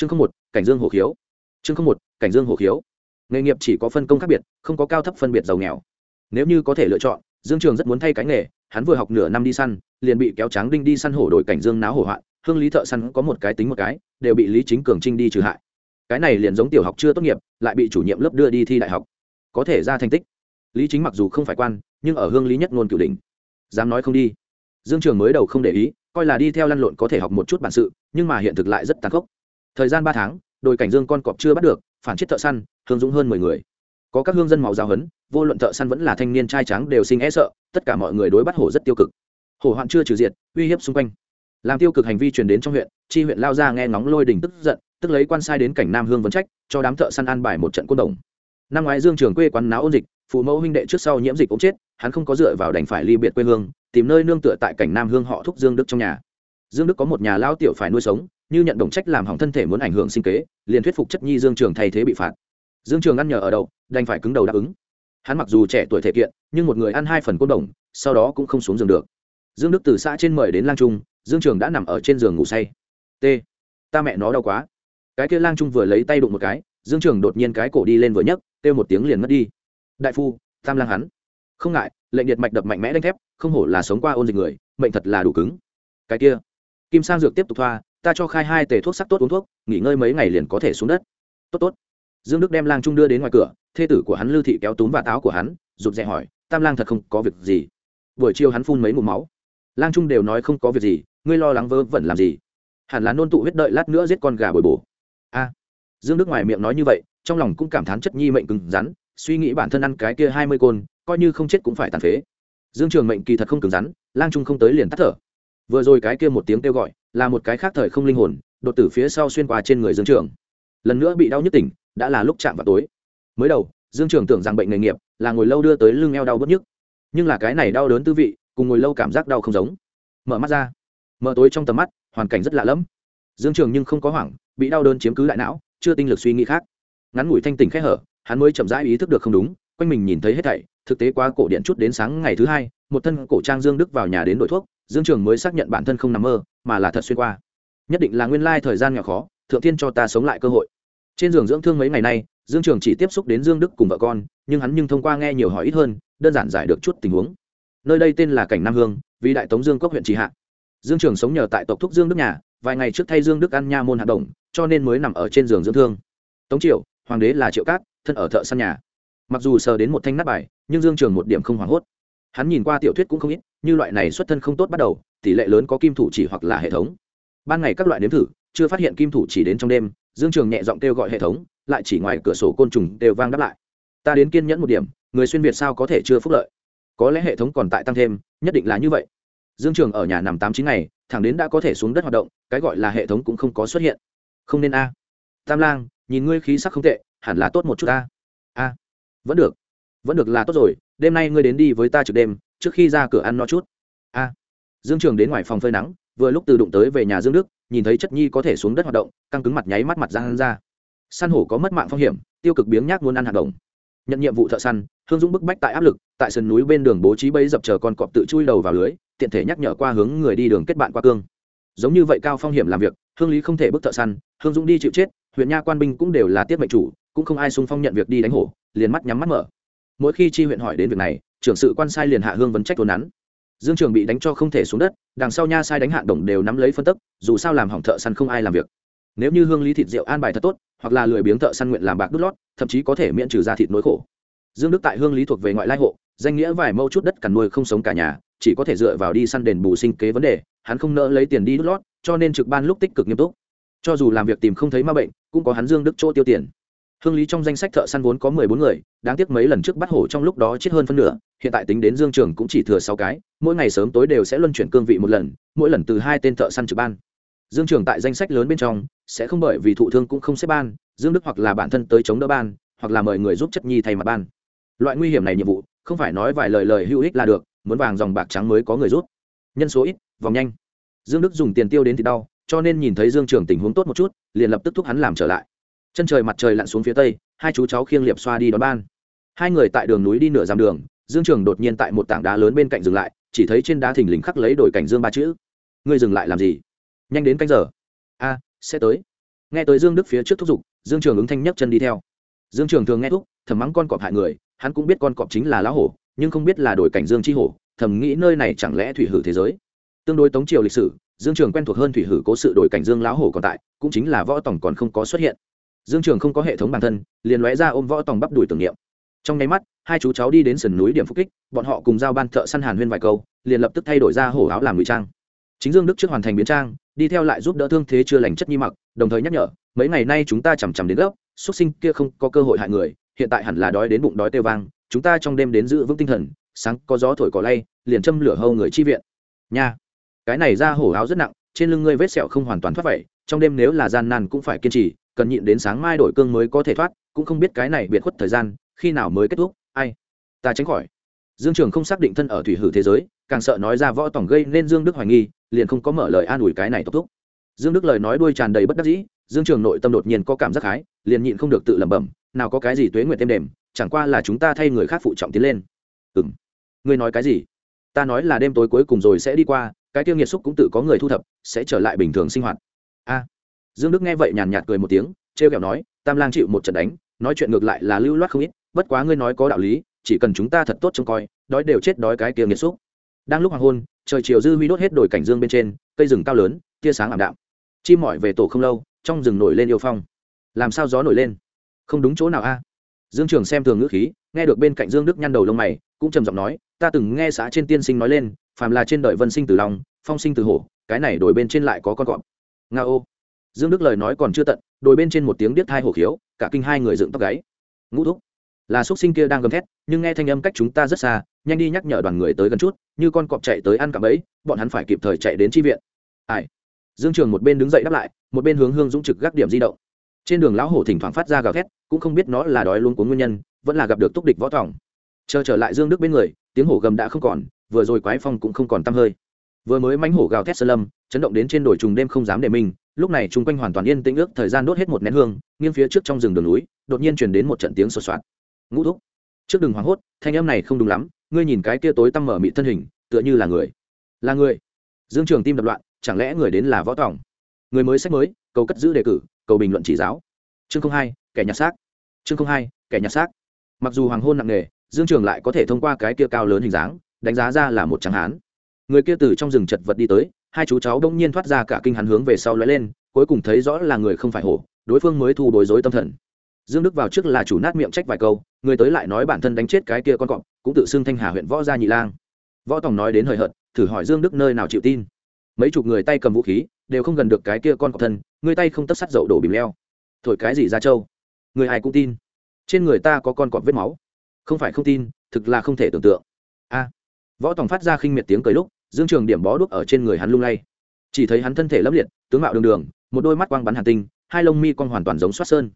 chương không một, cảnh dương hổ khiếu. Chương không một, cảnh dương hộ khiếu. Nghề nghiệp chỉ có phân công khác biệt, không có cao thấp phân biệt giàu nghèo. Nếu như có thể lựa chọn, dương trường rất muốn thay cái nghề, hắn vừa học nửa năm đi săn, liền bị kéo tráng đinh đi săn hổ đổi cảnh dương náo hổ hoạn, hương lý thợ săn có một cái tính một cái, đều bị lý chính cường trinh đi trừ hại. Cái này liền giống tiểu học chưa tốt nghiệp, lại bị chủ nhiệm lớp đưa đi thi đại học. Có thể ra thành tích. Lý chính mặc dù không phải quan, nhưng ở hương lý nhất ngôn cửu đình dám nói không đi. Dương trường mới đầu không để ý, coi là đi theo lăn lộn có thể học một chút bản sự, nhưng mà hiện thực lại rất tàn khốc thời gian ba tháng đội cảnh dương con cọp chưa bắt được, phản chết thợ săn, hương dũng hơn mười người. Có các hương dân màu giáo hấn vô luận thợ săn vẫn là thanh niên trai trắng đều sinh e sợ, tất cả mọi người đối bắt hổ rất tiêu cực. Hổ hoạn chưa trừ diệt, uy hiếp xung quanh. Làm tiêu cực hành vi truyền đến trong huyện, chi huyện lao ra nghe ngóng lôi đình tức giận, tức lấy quan sai đến cảnh nam hương vấn trách, cho đám thợ săn an bài một trận quân đồng. Năm ngoái dương trường quê quán náo ôn dịch, phụ mẫu huynh đệ trước sau nhiễm dịch cũng chết, hắn không có dựa vào đành phải ly biệt quê hương, tìm nơi nương tựa tại cảnh nam hương họ thúc dương đức trong nhà. Dương đức có một nhà lao tiểu phải nuôi sống như nhận đồng trách làm hỏng thân thể muốn ảnh hưởng sinh kế, liền thuyết phục chất nhi dương trường thay thế bị phạt. Dương trường ăn nhờ ở đậu, đành phải cứng đầu đáp ứng. Hắn mặc dù trẻ tuổi thể kiện, nhưng một người ăn hai phần côn đồng, sau đó cũng không xuống giường được. Dương đức từ xã trên mời đến lang trung, dương trường đã nằm ở trên giường ngủ say. T, ta mẹ nó đau quá. Cái kia lang trung vừa lấy tay đụng một cái, dương trường đột nhiên cái cổ đi lên vừa nhấc, kêu một tiếng liền mất đi. Đại phu, tam lang hắn. Không ngại, lệnh điện mạch đập mạnh mẽ đánh thép, không hổ là sống qua ôn dịch người, mệnh thật là đủ cứng. Cái kia, kim sang dược tiếp tục thoa ta cho khai hai tề thuốc sắc tốt uống thuốc, nghỉ ngơi mấy ngày liền có thể xuống đất. Tốt tốt. Dương đức đem lang trung đưa đến ngoài cửa, thê tử của hắn lưu thị kéo túm và táo của hắn, rụt rè hỏi, tam lang thật không có việc gì? Buổi chiều hắn phun mấy mụ máu. Lang trung đều nói không có việc gì, ngươi lo lắng vơ vẩn làm gì? Hẳn là nôn tụ huyết đợi lát nữa giết con gà bồi bổ. A. Dương đức ngoài miệng nói như vậy, trong lòng cũng cảm thán chất nhi mệnh cứng rắn, suy nghĩ bản thân ăn cái kia hai mươi côn, coi như không chết cũng phải tàn phế. Dương trường mệnh kỳ thật không cứng rắn, lang trung không tới liền tắt thở vừa rồi cái kia một tiếng kêu gọi, là một cái khác thời không linh hồn, đột tử phía sau xuyên qua trên người dương trường. Lần nữa bị đau nhức tỉnh, đã là lúc chạm vào tối. Mới đầu, dương trường tưởng rằng bệnh nghề nghiệp, là ngồi lâu đưa tới lưng eo đau bớt nhức. Nhưng là cái này đau đớn tư vị, cùng ngồi lâu cảm giác đau không giống. Mở mắt ra. Mở tối trong tầm mắt, hoàn cảnh rất lạ lẫm. Dương trường nhưng không có hoảng, bị đau đớn chiếm cứ đại não, chưa tinh lực suy nghĩ khác. Ngắn ngủi thanh tỉnh khẽ hở, hắn mới chậm rãi ý thức được không đúng, quanh mình nhìn thấy hết thảy, thực tế qua cổ điện chút đến sáng ngày thứ hai, một thân cổ trang dương đức vào nhà đến đổi thuốc dương trường mới xác nhận bản thân không nằm mơ, mà là thật xuyên qua. Nhất định là nguyên lai thời gian nhỏ khó, thượng thiên cho ta sống lại cơ hội. Trên giường dưỡng thương mấy ngày nay, dương trường chỉ tiếp xúc đến dương đức cùng vợ con, nhưng hắn nhưng thông qua nghe nhiều hỏi ít hơn, đơn giản giải được chút tình huống. Nơi đây tên là cảnh nam hương, vì đại tống dương cốc huyện trì hạ. Dương trường sống nhờ tại tộc thúc dương đức nhà, vài ngày trước thay dương đức ăn nha môn hạ đồng, cho nên mới nằm ở trên giường dưỡng thương. Tống triệu hoàng đế là triệu cát, thân ở thợ săn nhà. Mặc dù sờ đến một thanh nát bài, nhưng dương trường một điểm không hoảng hốt hắn nhìn qua tiểu thuyết cũng không ít, như loại này xuất thân không tốt bắt đầu, tỷ lệ lớn có kim thủ chỉ hoặc là hệ thống. Ban ngày các loại nếm thử, chưa phát hiện kim thủ chỉ đến trong đêm, dương trường nhẹ giọng kêu gọi hệ thống, lại chỉ ngoài cửa sổ côn trùng đều vang đáp lại. Ta đến kiên nhẫn một điểm, người xuyên việt sao có thể chưa phúc lợi? Có lẽ hệ thống còn tại tăng thêm, nhất định là như vậy. Dương trường ở nhà nằm tám chín ngày, thẳng đến đã có thể xuống đất hoạt động, cái gọi là hệ thống cũng không có xuất hiện. Không nên a. Tam lang, nhìn ngươi khí sắc không tệ, hẳn là tốt một chút a a. Vẫn được. Vẫn được là tốt rồi đêm nay ngươi đến đi với ta trực đêm, trước khi ra cửa ăn no chút. A. Dương trường đến ngoài phòng phơi nắng, vừa lúc từ đụng tới về nhà dương đức, nhìn thấy chất nhi có thể xuống đất hoạt động, căng cứng mặt nháy mắt mặt ra hắn ra. Săn hổ có mất mạng phong hiểm, tiêu cực biếng nhác muốn ăn hạt đồng. Nhận nhiệm vụ thợ săn, hương dũng bức bách tại áp lực, tại sườn núi bên đường bố trí bẫy dập chờ con cọp tự chui đầu vào lưới, tiện thể nhắc nhở qua hướng người đi đường kết bạn qua cương. Giống như vậy cao phong hiểm làm việc, hương lý không thể bức thợ săn, hương dũng đi chịu chết, huyện nha quan binh cũng đều là tiết mệnh chủ, cũng không ai xung phong nhận việc đi đánh hổ, liền mắt nhắm mắt mở mỗi khi chi huyện hỏi đến việc này, trưởng sự quan sai liền hạ hương vấn trách tốn nắn. Dương trường bị đánh cho không thể xuống đất, đằng sau nha sai đánh hạ đồng đều nắm lấy phân tức, dù sao làm hỏng thợ săn không ai làm việc. Nếu như hương lý thịt rượu an bài thật tốt, hoặc là lười biếng thợ săn nguyện làm bạc đút lót, thậm chí có thể miễn trừ ra thịt nỗi khổ. Dương đức tại hương lý thuộc về ngoại lai hộ, danh nghĩa vài mâu chút đất cằn nuôi không sống cả nhà, chỉ có thể dựa vào đi săn đền bù sinh kế vấn đề, hắn không nỡ lấy tiền đi đút lót, cho nên trực ban lúc tích cực nghiêm túc. Cho dù làm việc tìm không thấy ma bệnh, cũng có hắn dương đức chỗ tiêu tiền. Thương lý trong danh sách thợ săn vốn có mười bốn người, đáng tiếc mấy lần trước bắt hổ trong lúc đó chết hơn phân nửa, hiện tại tính đến dương trường cũng chỉ thừa sáu cái, mỗi ngày sớm tối đều sẽ luân chuyển cương vị một lần, mỗi lần từ hai tên thợ săn trực ban. Dương trường tại danh sách lớn bên trong, sẽ không bởi vì thụ thương cũng không xếp ban, dương đức hoặc là bản thân tới chống đỡ ban, hoặc là mời người giúp chất nhi thay mặt ban. Loại nguy hiểm này nhiệm vụ, không phải nói vài lời lời hữu ích là được, muốn vàng dòng bạc trắng mới có người rút nhân số ít, vòng nhanh. Dương đức dùng tiền tiêu đến thì đau, cho nên nhìn thấy dương trường tình huống tốt một chút, liền lập tức thúc hắn làm trở lại chân trời mặt trời lặn xuống phía tây, hai chú cháu khiêng liệp xoa đi đón ban. Hai người tại đường núi đi nửa dặm đường, dương trường đột nhiên tại một tảng đá lớn bên cạnh dừng lại, chỉ thấy trên đá thình lình khắc lấy đổi cảnh dương ba chữ. Ngươi dừng lại làm gì? Nhanh đến canh giờ. A, sẽ tới. Nghe tới dương đức phía trước thúc giục, dương trường ứng thanh nhấc chân đi theo. Dương trường thường nghe thúc, thầm mắng con cọp hại người, hắn cũng biết con cọp chính là lão hổ, nhưng không biết là đổi cảnh dương chi hổ, thầm nghĩ nơi này chẳng lẽ thủy hử thế giới. Tương đối tống triều lịch sử, dương trường quen thuộc hơn thủy hử cố sự đổi cảnh dương lão hổ còn tại, cũng chính là võ tổng còn không có xuất hiện dương trường không có hệ thống bản thân, liền lóe ra ôm võ tòng bắp đùi tưởng niệm. Trong nháy mắt, hai chú cháu đi đến sườn núi điểm phục kích, bọn họ cùng giao ban thợ săn hàn huyên vài câu, liền lập tức thay đổi ra hổ áo làm ngụy trang. Chính dương đức trước hoàn thành biến trang, đi theo lại giúp đỡ thương thế chưa lành chất nhi mặc, đồng thời nhắc nhở, mấy ngày nay chúng ta chằm chằm đến gốc, xuất sinh kia không có cơ hội hại người, hiện tại hẳn là đói đến bụng đói tê vang, chúng ta trong đêm đến giữ vững tinh thần, sáng có gió thổi cỏ lay, liền châm lửa hâu người chi viện. Nha, cái này ra hổ áo rất nặng, trên lưng ngươi vết sẹo không hoàn toàn thoát vậy, trong đêm nếu là gian nan cũng phải kiên trì cần nhịn đến sáng mai đổi cương mới có thể thoát, cũng không biết cái này biệt khuất thời gian, khi nào mới kết thúc, ai? Ta tránh khỏi. Dương trường không xác định thân ở thủy hử thế giới, càng sợ nói ra võ tổng gây nên dương đức hoài nghi, liền không có mở lời an ủi cái này tốc thúc. Dương đức lời nói đuôi tràn đầy bất đắc dĩ, dương trường nội tâm đột nhiên có cảm giác khái liền nhịn không được tự lẩm bẩm, nào có cái gì tuế nguyệt êm đềm, chẳng qua là chúng ta thay người khác phụ trọng tiến lên. Ừng ngươi nói cái gì? Ta nói là đêm tối cuối cùng rồi sẽ đi qua, cái tiêu nghiệt xúc cũng tự có người thu thập, sẽ trở lại bình thường sinh hoạt. A dương đức nghe vậy nhàn nhạt cười một tiếng, trêu r kẹo nói, tam lang chịu một trận đánh, nói chuyện ngược lại là lưu loát không ít, bất quá ngươi nói có đạo lý, chỉ cần chúng ta thật tốt trông coi, đói đều chết đói cái kia nghiệt xúc. Đang lúc hoàng hôn, trời chiều dư huy đốt hết đồi cảnh dương bên trên, cây rừng cao lớn, tia sáng ảm đạm. Chim mỏi về tổ không lâu, trong rừng nổi lên yêu phong. Làm sao gió nổi lên? Không đúng chỗ nào a? Dương trường xem thường ngữ khí, nghe được bên cạnh dương đức nhăn đầu lông mày, cũng trầm giọng nói, ta từng nghe xã trên tiên sinh nói lên, phàm là trên đời vân sinh từ lòng phong sinh từ hổ, cái này đổi bên trên lại có con cọp. Nga ô dương đức lời nói còn chưa tận, đồi bên trên một tiếng điếc thai hổ khiếu, cả kinh hai người dựng tóc gáy. Ngũ thúc, là x sinh kia đang gầm thét, nhưng nghe thanh âm cách chúng ta rất xa, nhanh đi nhắc nhở đoàn người tới gần chút, như con cọp chạy tới ăn cả ấy bọn hắn phải kịp thời chạy đến tri viện. Ai? Dương trường một bên đứng dậy đáp lại, một bên hướng hương dũng trực gác điểm di động. Trên đường lão hổ thỉnh thoảng phát ra gào thét, cũng không biết nó là đói luôn của nguyên nhân, vẫn là gặp được túc địch võ thỏng chờ trở lại dương đức bên người, tiếng hổ gầm đã không còn, vừa rồi quái phong cũng không còn tăm hơi. Vừa mới mánh hổ gào thét sơn lâm, chấn động đến trên đồi trùng đêm không dám để mình lúc này chung quanh hoàn toàn yên tĩnh ước thời gian đốt hết một nén hương, nghiêng phía trước trong rừng đường núi, đột nhiên truyền đến một trận tiếng sột soạt. Ngũ thúc, trước đường hoảng hốt, thanh âm này không đúng lắm, ngươi nhìn cái kia tối tăm mở mị thân hình, tựa như là người. Là người. Dương trường tim đập loạn, chẳng lẽ người đến là võ tòng? Người mới sách mới, cầu cất giữ đề cử, cầu bình luận chỉ giáo. Chương không hai, kẻ nhặt xác. Chương không hai, kẻ nhặt xác. Mặc dù hoàng hôn nặng nề, dương trường lại có thể thông qua cái kia cao lớn hình dáng, đánh giá ra là một tráng hán. Người kia từ trong rừng chật vật đi tới hai chú cháu đông nhiên thoát ra cả kinh hắn hướng về sau lóe lên, cuối cùng thấy rõ là người không phải hổ, đối phương mới thu bối rối tâm thần. Dương đức vào trước là chủ nát miệng trách vài câu, người tới lại nói bản thân đánh chết cái kia con cọp, cũng tự xưng thanh hà huyện võ gia nhị lang. Võ tòng nói đến hời hợt, thử hỏi dương đức nơi nào chịu tin. Mấy chục người tay cầm vũ khí, đều không gần được cái kia con cọp thân, người tay không tất sắt dậu đổ bìm leo. Thổi cái gì ra châu? Người ai cũng tin. Trên người ta có con cọp vết máu. Không phải không tin, thực là không thể tưởng tượng. A. Võ tòng phát ra khinh miệt tiếng cười lúc dương trường điểm bó đuốc ở trên người hắn lung lay. Chỉ thấy hắn thân thể lấp liệt, tướng mạo đường đường, một đôi mắt quang bắn hàn tinh, hai lông mi quang hoàn toàn giống soát sơn.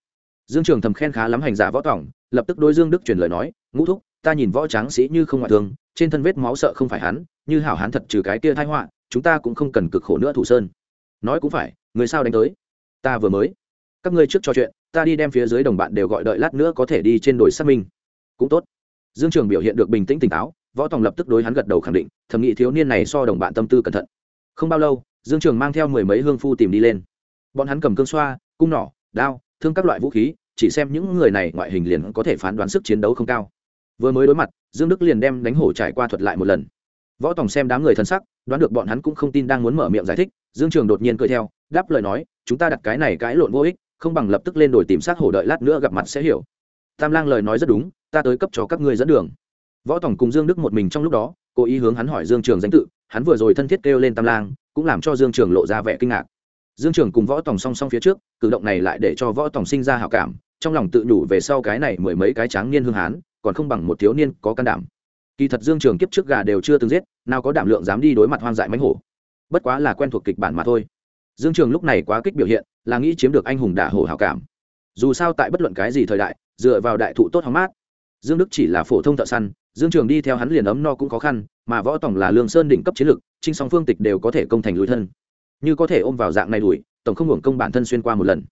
Dương trường thầm khen khá lắm hành giả võ tỏng lập tức đôi dương đức truyền lời nói, ngũ thúc, ta nhìn võ tráng sĩ như không ngoại thương, trên thân vết máu sợ không phải hắn, như hảo hắn thật trừ cái kia thai họa, chúng ta cũng không cần cực khổ nữa thủ sơn. Nói cũng phải, người sao đánh tới? Ta vừa mới, các ngươi trước trò chuyện, ta đi đem phía dưới đồng bạn đều gọi đợi lát nữa có thể đi trên đồi xác minh. Cũng tốt. Dương trường biểu hiện được bình tĩnh tỉnh táo võ tòng lập tức đối hắn gật đầu khẳng định, thẩm nghị thiếu niên này so đồng bạn tâm tư cẩn thận. Không bao lâu, dương trường mang theo mười mấy hương phu tìm đi lên. Bọn hắn cầm cương xoa, cung nỏ, đao, thương các loại vũ khí, chỉ xem những người này ngoại hình liền có thể phán đoán sức chiến đấu không cao. Vừa mới đối mặt, dương đức liền đem đánh hổ trải qua thuật lại một lần. Võ tòng xem đám người thân sắc, đoán được bọn hắn cũng không tin đang muốn mở miệng giải thích, dương trường đột nhiên cười theo, đáp lời nói, chúng ta đặt cái này cãi lộn vô ích, không bằng lập tức lên đồi tìm sát hổ đợi lát nữa gặp mặt sẽ hiểu. Tam lang lời nói rất đúng, ta tới cấp cho các ngươi dẫn đường võ tổng cùng dương đức một mình trong lúc đó, cố ý hướng hắn hỏi dương trường danh tự, hắn vừa rồi thân thiết kêu lên tam lang, cũng làm cho dương trường lộ ra vẻ kinh ngạc. Dương trường cùng võ tổng song song phía trước, cử động này lại để cho võ tổng sinh ra hảo cảm, trong lòng tự nhủ về sau cái này mười mấy cái tráng niên hương hán, còn không bằng một thiếu niên có can đảm. Kỳ thật dương trường kiếp trước gà đều chưa từng giết, nào có đảm lượng dám đi đối mặt hoang dại mánh hổ. Bất quá là quen thuộc kịch bản mà thôi. Dương trường lúc này quá kích biểu hiện, là nghĩ chiếm được anh hùng đả hổ hảo cảm. Dù sao tại bất luận cái gì thời đại, dựa vào đại thụ tốt hóng mát dương đức chỉ là phổ thông thợ săn, dương trường đi theo hắn liền ấm no cũng khó khăn, mà võ tổng là lương sơn đỉnh cấp chiến lược trinh song phương tịch đều có thể công thành lùi thân. Như có thể ôm vào dạng này đuổi, tổng không hưởng công bản thân xuyên qua một lần.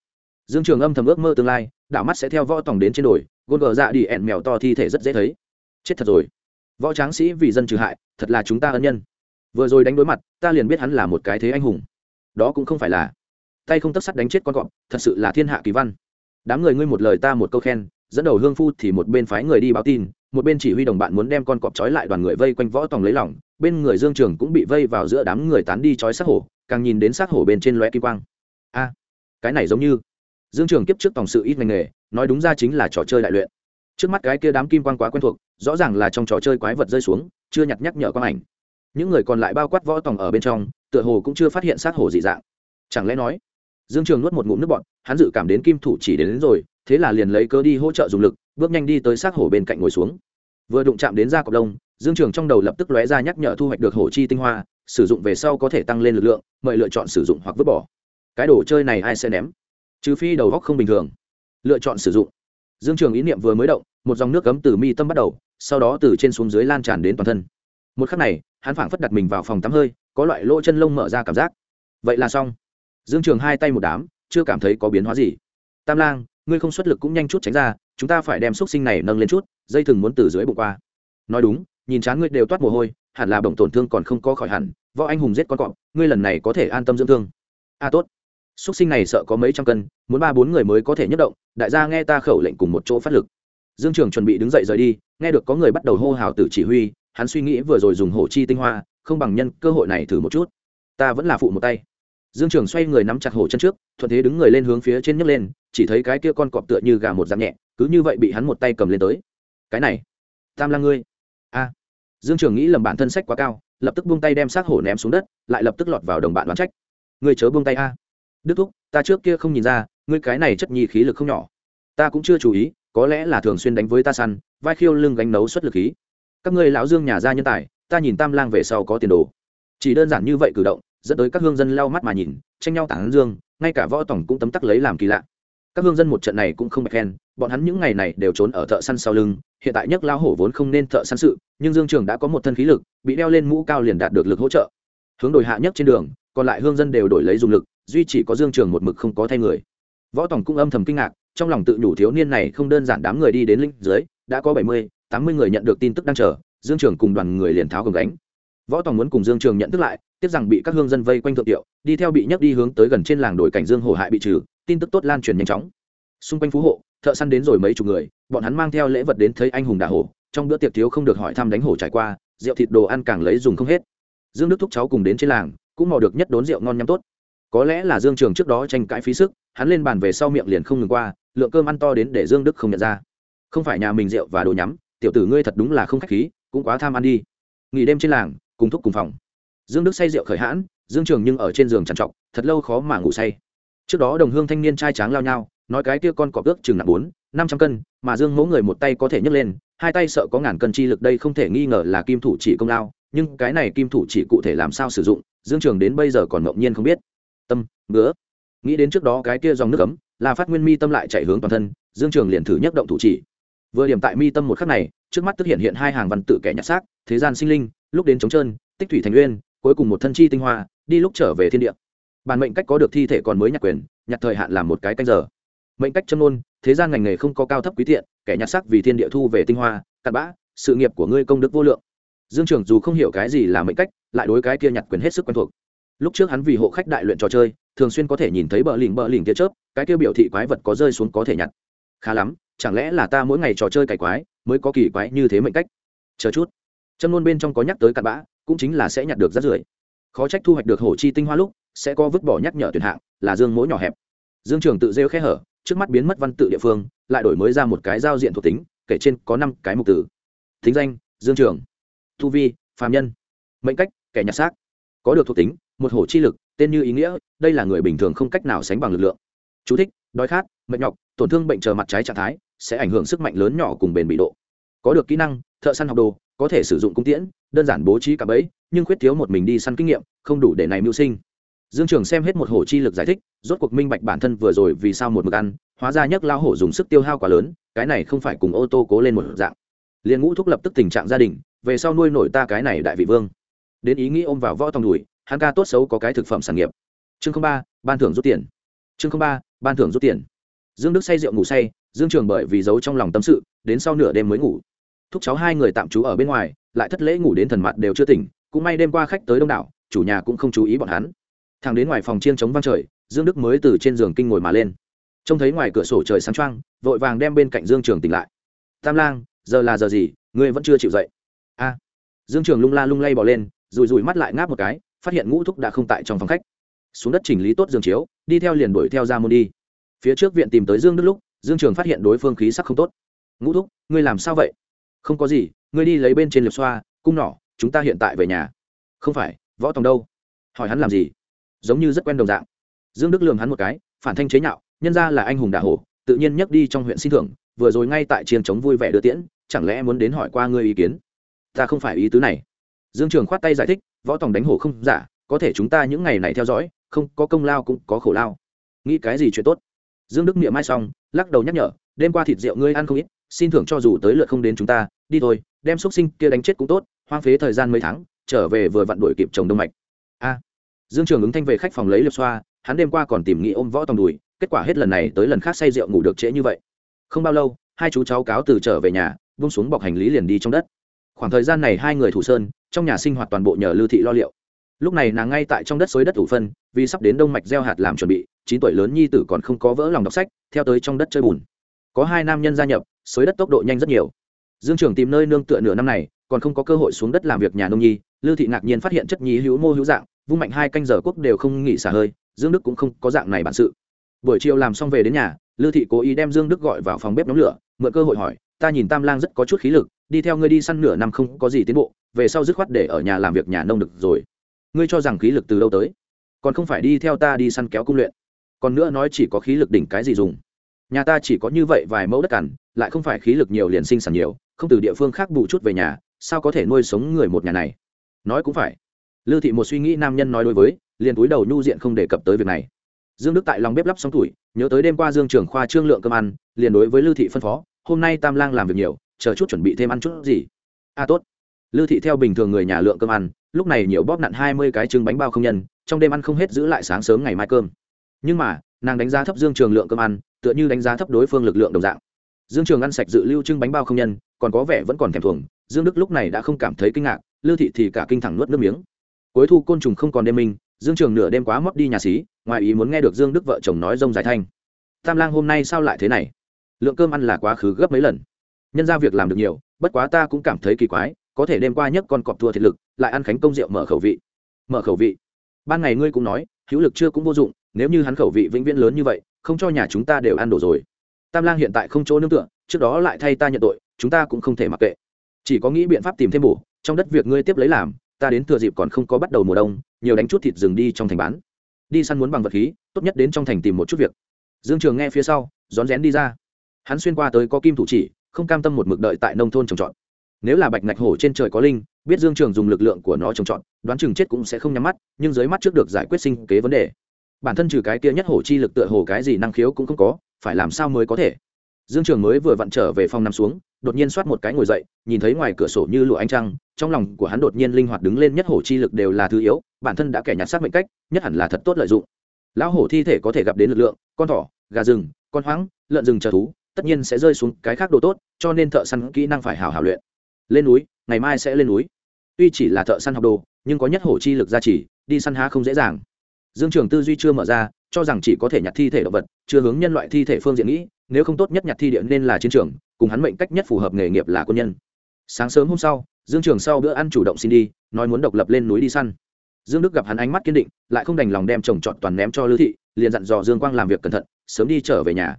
Dương trường âm thầm ước mơ tương lai đạo mắt sẽ theo võ tổng đến trên đồi, gôn gờ dạ đi ẹn mèo to thi thể rất dễ thấy. Chết thật rồi. Võ tráng sĩ vì dân trừ hại, thật là chúng ta ân nhân. Vừa rồi đánh đối mặt, ta liền biết hắn là một cái thế anh hùng. Đó cũng không phải là. Tay không tất sắt đánh chết con cọp, thật sự là thiên hạ kỳ văn. Đám người ngươi một lời ta một câu khen dẫn đầu hương phu thì một bên phái người đi báo tin một bên chỉ huy đồng bạn muốn đem con cọp trói lại đoàn người vây quanh võ tòng lấy lỏng bên người dương trường cũng bị vây vào giữa đám người tán đi trói sát hổ càng nhìn đến sát hổ bên trên loe kim quang. A cái này giống như. Dương trường kiếp trước tòng sự ít ngành nghề nói đúng ra chính là trò chơi đại luyện. Trước mắt cái kia đám kim quang quá quen thuộc rõ ràng là trong trò chơi quái vật rơi xuống chưa nhặt nhắc nhở quang ảnh. Những người còn lại bao quát võ tòng ở bên trong tựa hồ cũng chưa phát hiện sát hổ dị dạng. Chẳng lẽ nói dương trường nuốt một ngụm nước bọt hắn dự cảm đến kim thủ chỉ đến, đến rồi thế là liền lấy cớ đi hỗ trợ dùng lực, bước nhanh đi tới xác hổ bên cạnh ngồi xuống. Vừa đụng chạm đến da cọc đông dương trường trong đầu lập tức lóe ra nhắc nhở thu hoạch được hổ chi tinh hoa, sử dụng về sau có thể tăng lên lực lượng, mời lựa chọn sử dụng hoặc vứt bỏ. Cái đồ chơi này ai sẽ ném? Trừ phi đầu góc không bình thường. Lựa chọn sử dụng. Dương trường ý niệm vừa mới động, một dòng nước cấm từ mi tâm bắt đầu, sau đó từ trên xuống dưới lan tràn đến toàn thân. Một khắc này, hắn phảng phất đặt mình vào phòng tắm hơi, có loại lỗ chân lông mở ra cảm giác. Vậy là xong. Dương trường hai tay một đám, chưa cảm thấy có biến hóa gì. Tam lang ngươi không xuất lực cũng nhanh chút tránh ra chúng ta phải đem xúc sinh này nâng lên chút dây thừng muốn từ dưới bụng qua. Nói đúng nhìn chán ngươi đều toát mồ hôi hẳn là bổng tổn thương còn không có khỏi hẳn võ anh hùng giết con cọp ngươi lần này có thể an tâm dưỡng thương. A à, tốt. Xúc sinh này sợ có mấy trăm cân muốn ba bốn người mới có thể nhất động đại gia nghe ta khẩu lệnh cùng một chỗ phát lực. Dương trường chuẩn bị đứng dậy rời đi nghe được có người bắt đầu hô hào từ chỉ huy hắn suy nghĩ vừa rồi dùng hổ chi tinh hoa không bằng nhân cơ hội này thử một chút. Ta vẫn là phụ một tay dương trường xoay người nắm chặt hổ chân trước, thuận thế đứng người lên hướng phía trên nhấc lên, chỉ thấy cái kia con cọp tựa như gà một dạng nhẹ, cứ như vậy bị hắn một tay cầm lên tới. Cái này, tam lang ngươi. A. Dương trường nghĩ lầm bản thân sách quá cao, lập tức buông tay đem xác hổ ném xuống đất, lại lập tức lọt vào đồng bạn đoán trách. Ngươi chớ buông tay a. Đức thúc, ta trước kia không nhìn ra, ngươi cái này chất nhi khí lực không nhỏ. Ta cũng chưa chú ý, có lẽ là thường xuyên đánh với ta săn, vai khiêu lưng gánh nấu xuất lực khí. Các ngươi lão dương nhà gia nhân tài, ta nhìn tam lang về sau có tiền đồ. Chỉ đơn giản như vậy cử động dẫn tới các hương dân lau mắt mà nhìn, tranh nhau tảng dương, ngay cả võ tổng cũng tấm tắc lấy làm kỳ lạ. Các hương dân một trận này cũng không bạch khen, bọn hắn những ngày này đều trốn ở thợ săn sau lưng, hiện tại nhấc lao hổ vốn không nên thợ săn sự, nhưng dương trường đã có một thân khí lực, bị đeo lên mũ cao liền đạt được lực hỗ trợ. Hướng đổi hạ nhất trên đường, còn lại hương dân đều đổi lấy dùng lực, duy chỉ có dương trường một mực không có thay người. Võ tổng cũng âm thầm kinh ngạc, trong lòng tự nhủ thiếu niên này không đơn giản đám người đi đến linh dưới, đã có bảy mươi, tám mươi người nhận được tin tức đang chờ, dương trường cùng đoàn người liền tháo gồng gánh. Võ tòng muốn cùng dương trường nhận thức lại tiếp rằng bị các hương dân vây quanh thượng tiệu, đi theo bị nhấc đi hướng tới gần trên làng đổi cảnh dương hổ hại bị trừ, tin tức tốt lan truyền nhanh chóng. Xung quanh phú hộ, thợ săn đến rồi mấy chục người, bọn hắn mang theo lễ vật đến thấy anh hùng đà hổ, trong bữa tiệc thiếu không được hỏi thăm đánh hổ trải qua, rượu thịt đồ ăn càng lấy dùng không hết. Dương đức thúc cháu cùng đến trên làng, cũng mò được nhất đốn rượu ngon nhắm tốt. Có lẽ là dương trường trước đó tranh cãi phí sức, hắn lên bàn về sau miệng liền không ngừng qua, lượng cơm ăn to đến để dương đức không nhận ra. Không phải nhà mình rượu và đồ nhắm, tiểu tử ngươi thật đúng là không khách khí, cũng quá tham ăn đi. Nghỉ đêm trên làng, cùng thúc cùng phòng dương đức say rượu khởi hãn, dương trường nhưng ở trên giường trằn trọc, thật lâu khó mà ngủ say. Trước đó đồng hương thanh niên trai tráng lao nhau, nói cái kia con cọp ước chừng nặng bốn, năm trăm cân, mà dương mẫu người một tay có thể nhấc lên, hai tay sợ có ngàn cân chi lực đây không thể nghi ngờ là kim thủ chỉ công lao, nhưng cái này kim thủ chỉ cụ thể làm sao sử dụng, dương trường đến bây giờ còn ngẫu nhiên không biết. Tâm, ngứa. Nghĩ đến trước đó cái kia dòng nước ấm, là phát nguyên mi tâm lại chạy hướng toàn thân, dương trường liền thử nhấc động thủ chỉ. Vừa điểm tại mi tâm một khắc này, trước mắt tức hiện hiện hai hàng văn tự kẻ nhặt xác, thế gian sinh linh, lúc đến trống trơn, tích thủy thành uyên cuối cùng một thân chi tinh hoa, đi lúc trở về thiên địa. Bản mệnh cách có được thi thể còn mới nhặt quyền nhặt thời hạn làm một cái canh giờ. Mệnh cách châm ngôn, thế gian ngành nghề không có cao thấp quý tiện, kẻ nhặt sắc vì thiên địa thu về tinh hoa, cặn bã, sự nghiệp của ngươi công đức vô lượng. Dương trường dù không hiểu cái gì là mệnh cách, lại đối cái kia nhặt quyền hết sức quen thuộc. Lúc trước hắn vì hộ khách đại luyện trò chơi, thường xuyên có thể nhìn thấy bờ lỉnh bờ lỉnh kia chớp, cái kia biểu thị quái vật có rơi xuống có thể nhặt. Khá lắm, chẳng lẽ là ta mỗi ngày trò chơi cày quái, mới có kỳ quái như thế mệnh cách? Chờ chút. Châm ngôn bên trong có nhắc tới cặn bã cũng chính là sẽ nhặt được rất rưởi. Khó trách thu hoạch được hổ chi tinh hoa lúc sẽ có vứt bỏ nhắc nhở tuyển hạng là dương mỗi nhỏ hẹp. Dương trường tự rêu khe hở trước mắt biến mất văn tự địa phương lại đổi mới ra một cái giao diện thuộc tính kể trên có năm cái mục tử thính danh dương trường. Thu vi phàm nhân. Mệnh cách kẻ nhặt xác. Có được thuộc tính một hổ chi lực tên như ý nghĩa đây là người bình thường không cách nào sánh bằng lực lượng. Chú thích, đói khát mệt nhọc tổn thương bệnh chờ mặt trái trạng thái sẽ ảnh hưởng sức mạnh lớn nhỏ cùng bền bị độ. Có được kỹ năng thợ săn học đồ có thể sử dụng cung tiễn đơn giản bố trí cả bẫy, nhưng khuyết thiếu một mình đi săn kinh nghiệm, không đủ để này mưu sinh. Dương trường xem hết một hổ chi lực giải thích, rốt cuộc minh bạch bản thân vừa rồi vì sao một mực ăn, hóa ra nhấc lao hổ dùng sức tiêu hao quá lớn, cái này không phải cùng ô tô cố lên một dạng. Liền ngũ thúc lập tức tình trạng gia đình, về sau nuôi nổi ta cái này đại vị vương. Đến ý nghĩ ôm vào võ tòng đùi, hắn ca tốt xấu có cái thực phẩm sản nghiệp. Chương ba, ban thưởng rút tiền. Chương ba, ban thưởng rút tiền. Dương đức say rượu ngủ say, dương trường bởi vì giấu trong lòng tâm sự, đến sau nửa đêm mới ngủ. Thúc cháu hai người tạm trú ở bên ngoài lại thất lễ ngủ đến thần mặt đều chưa tỉnh, cũng may đêm qua khách tới đông đảo, chủ nhà cũng không chú ý bọn hắn. Thằng đến ngoài phòng chiên chống văng trời, dương đức mới từ trên giường kinh ngồi mà lên. Trông thấy ngoài cửa sổ trời sáng trăng vội vàng đem bên cạnh dương trường tỉnh lại. Tam lang, giờ là giờ gì, ngươi vẫn chưa chịu dậy? A. Dương trường lung la lung lay bỏ lên, rùi rùi mắt lại ngáp một cái, phát hiện ngũ thúc đã không tại trong phòng khách. Xuống đất chỉnh lý tốt giường chiếu, đi theo liền đuổi theo ra môn đi. Phía trước viện tìm tới dương đức lúc, dương trường phát hiện đối phương khí sắc không tốt. Ngũ thúc, ngươi làm sao vậy? Không có gì, ngươi đi lấy bên trên liệp xoa, cung nỏ, chúng ta hiện tại về nhà. Không phải, võ tòng đâu? Hỏi hắn làm gì? Giống như rất quen đồng dạng. Dương đức lường hắn một cái, phản thanh chế nhạo, nhân ra là anh hùng đà hổ, tự nhiên nhắc đi trong huyện xin thưởng, vừa rồi ngay tại chiến chống vui vẻ đưa tiễn, chẳng lẽ muốn đến hỏi qua ngươi ý kiến? Ta không phải ý tứ này. Dương trường khoát tay giải thích, võ tòng đánh hổ không giả, có thể chúng ta những ngày này theo dõi, không có công lao cũng có khổ lao. Nghĩ cái gì chuyện tốt? Dương đức niệm mai xong, lắc đầu nhắc nhở đêm qua thịt rượu ngươi ăn không ít, xin thưởng cho dù tới lượt không đến chúng ta, đi thôi, đem x sinh kia đánh chết cũng tốt, hoang phế thời gian mấy tháng, trở về vừa vặn đuổi kịp chồng đông mạch. A. Dương trường ứng thanh về khách phòng lấy liệp xoa, hắn đêm qua còn tìm nghĩ ôm võ tòng đùi, kết quả hết lần này tới lần khác say rượu ngủ được trễ như vậy. Không bao lâu, hai chú cháu cáo từ trở về nhà vung xuống bọc hành lý liền đi trong đất. Khoảng thời gian này hai người thủ sơn, trong nhà sinh hoạt toàn bộ nhờ lưu thị lo liệu. Lúc này nàng ngay tại trong đất xối đất thủ phân, vì sắp đến đông mạch gieo hạt làm chuẩn bị, chín tuổi lớn nhi tử còn không có vỡ lòng đọc sách, theo tới trong đất chơi bùn có hai nam nhân gia nhập, xới đất tốc độ nhanh rất nhiều. Dương trường tìm nơi nương tựa nửa năm này, còn không có cơ hội xuống đất làm việc nhà nông nhi, lưu thị ngạc nhiên phát hiện chất nhí hữu mô hữu dạng, vung mạnh hai canh giờ quốc đều không nghỉ xả hơi, dương đức cũng không có dạng này bản sự. Buổi chiều làm xong về đến nhà, lưu thị cố ý đem dương đức gọi vào phòng bếp nhóm lửa, mượn cơ hội hỏi, ta nhìn tam lang rất có chút khí lực, đi theo ngươi đi săn nửa năm không có gì tiến bộ, về sau dứt khoát để ở nhà làm việc nhà nông được rồi. Ngươi cho rằng khí lực từ đâu tới? Còn không phải đi theo ta đi săn kéo cung luyện. Còn nữa nói chỉ có khí lực đỉnh cái gì dùng nhà ta chỉ có như vậy vài mẫu đất cằn lại không phải khí lực nhiều liền sinh sản nhiều không từ địa phương khác bù chút về nhà sao có thể nuôi sống người một nhà này? Nói cũng phải. Lư thị một suy nghĩ nam nhân nói đối với liền túi đầu nhu diện không đề cập tới việc này. Dương đức tại lòng bếp lắp xong tuổi nhớ tới đêm qua dương trưởng khoa trương lượng cơm ăn liền đối với lư thị phân phó hôm nay tam lang làm việc nhiều chờ chút chuẩn bị thêm ăn chút gì. A à, tốt. Lư thị theo bình thường người nhà lượng cơm ăn lúc này nhiều bóp nặn hai mươi cái trứng bánh bao không nhân trong đêm ăn không hết giữ lại sáng sớm ngày mai cơm. Nhưng mà nàng đánh giá thấp dương trường lượng cơm ăn tựa như đánh giá thấp đối phương lực lượng đồng dạng. Dương trường ăn sạch dự lưu trưng bánh bao không nhân, còn có vẻ vẫn còn thèm thuồng, dương đức lúc này đã không cảm thấy kinh ngạc, lưu thị thì cả kinh thẳng nuốt nước miếng. Cuối thu côn trùng không còn đêm minh, dương trường nửa đêm quá mất đi nhà xí, ngoài ý muốn nghe được dương đức vợ chồng nói rông dài thanh. Tam lang hôm nay sao lại thế này? Lượng cơm ăn là quá khứ gấp mấy lần. Nhân ra việc làm được nhiều, bất quá ta cũng cảm thấy kỳ quái, có thể đêm qua nhất con cọp thua thiệt lực, lại ăn khánh công rượu mở khẩu vị. Mở khẩu vị. Ban ngày ngươi cũng nói, hữu lực chưa cũng vô dụng, nếu như hắn khẩu vị vĩnh viễn lớn như vậy không cho nhà chúng ta đều ăn đổ rồi. Tam lang hiện tại không chỗ nương tựa, trước đó lại thay ta nhận tội, chúng ta cũng không thể mặc kệ. Chỉ có nghĩ biện pháp tìm thêm bổ, trong đất việc ngươi tiếp lấy làm, ta đến thừa dịp còn không có bắt đầu mùa đông, nhiều đánh chút thịt rừng đi trong thành bán. Đi săn muốn bằng vật khí, tốt nhất đến trong thành tìm một chút việc. Dương trường nghe phía sau, rón rén đi ra. Hắn xuyên qua tới có kim thủ chỉ, không cam tâm một mực đợi tại nông thôn trồng trọt. Nếu là bạch ngạch hổ trên trời có linh, biết dương trường dùng lực lượng của nó trồng trọt, đoán chừng chết cũng sẽ không nhắm mắt, nhưng dưới mắt trước được giải quyết sinh kế vấn đề bản thân trừ cái kia nhất hổ chi lực tựa hồ cái gì năng khiếu cũng không có, phải làm sao mới có thể? Dương trường mới vừa vặn trở về phòng nằm xuống, đột nhiên soát một cái ngồi dậy, nhìn thấy ngoài cửa sổ như lụa ánh trăng, trong lòng của hắn đột nhiên linh hoạt đứng lên nhất hổ chi lực đều là thứ yếu, bản thân đã kẻ nhặt sát mệnh cách, nhất hẳn là thật tốt lợi dụng. Lão hổ thi thể có thể gặp đến lực lượng, con thỏ, gà rừng, con hoáng, lợn rừng chờ thú, tất nhiên sẽ rơi xuống cái khác đồ tốt, cho nên thợ săn kỹ năng phải hào hào luyện. Lên núi, ngày mai sẽ lên núi. Tuy chỉ là thợ săn học đồ, nhưng có nhất hổ chi lực gia trì, đi săn há không dễ dàng dương trường tư duy chưa mở ra, cho rằng chỉ có thể nhặt thi thể động vật, chưa hướng nhân loại thi thể phương diện nghĩ, nếu không tốt nhất nhặt thi địa nên là chiến trường, cùng hắn mệnh cách nhất phù hợp nghề nghiệp là quân nhân. Sáng sớm hôm sau, dương trường sau bữa ăn chủ động xin đi, nói muốn độc lập lên núi đi săn. Dương đức gặp hắn ánh mắt kiên định, lại không đành lòng đem chồng chọn toàn ném cho lưu thị, liền dặn dò dương quang làm việc cẩn thận, sớm đi trở về nhà.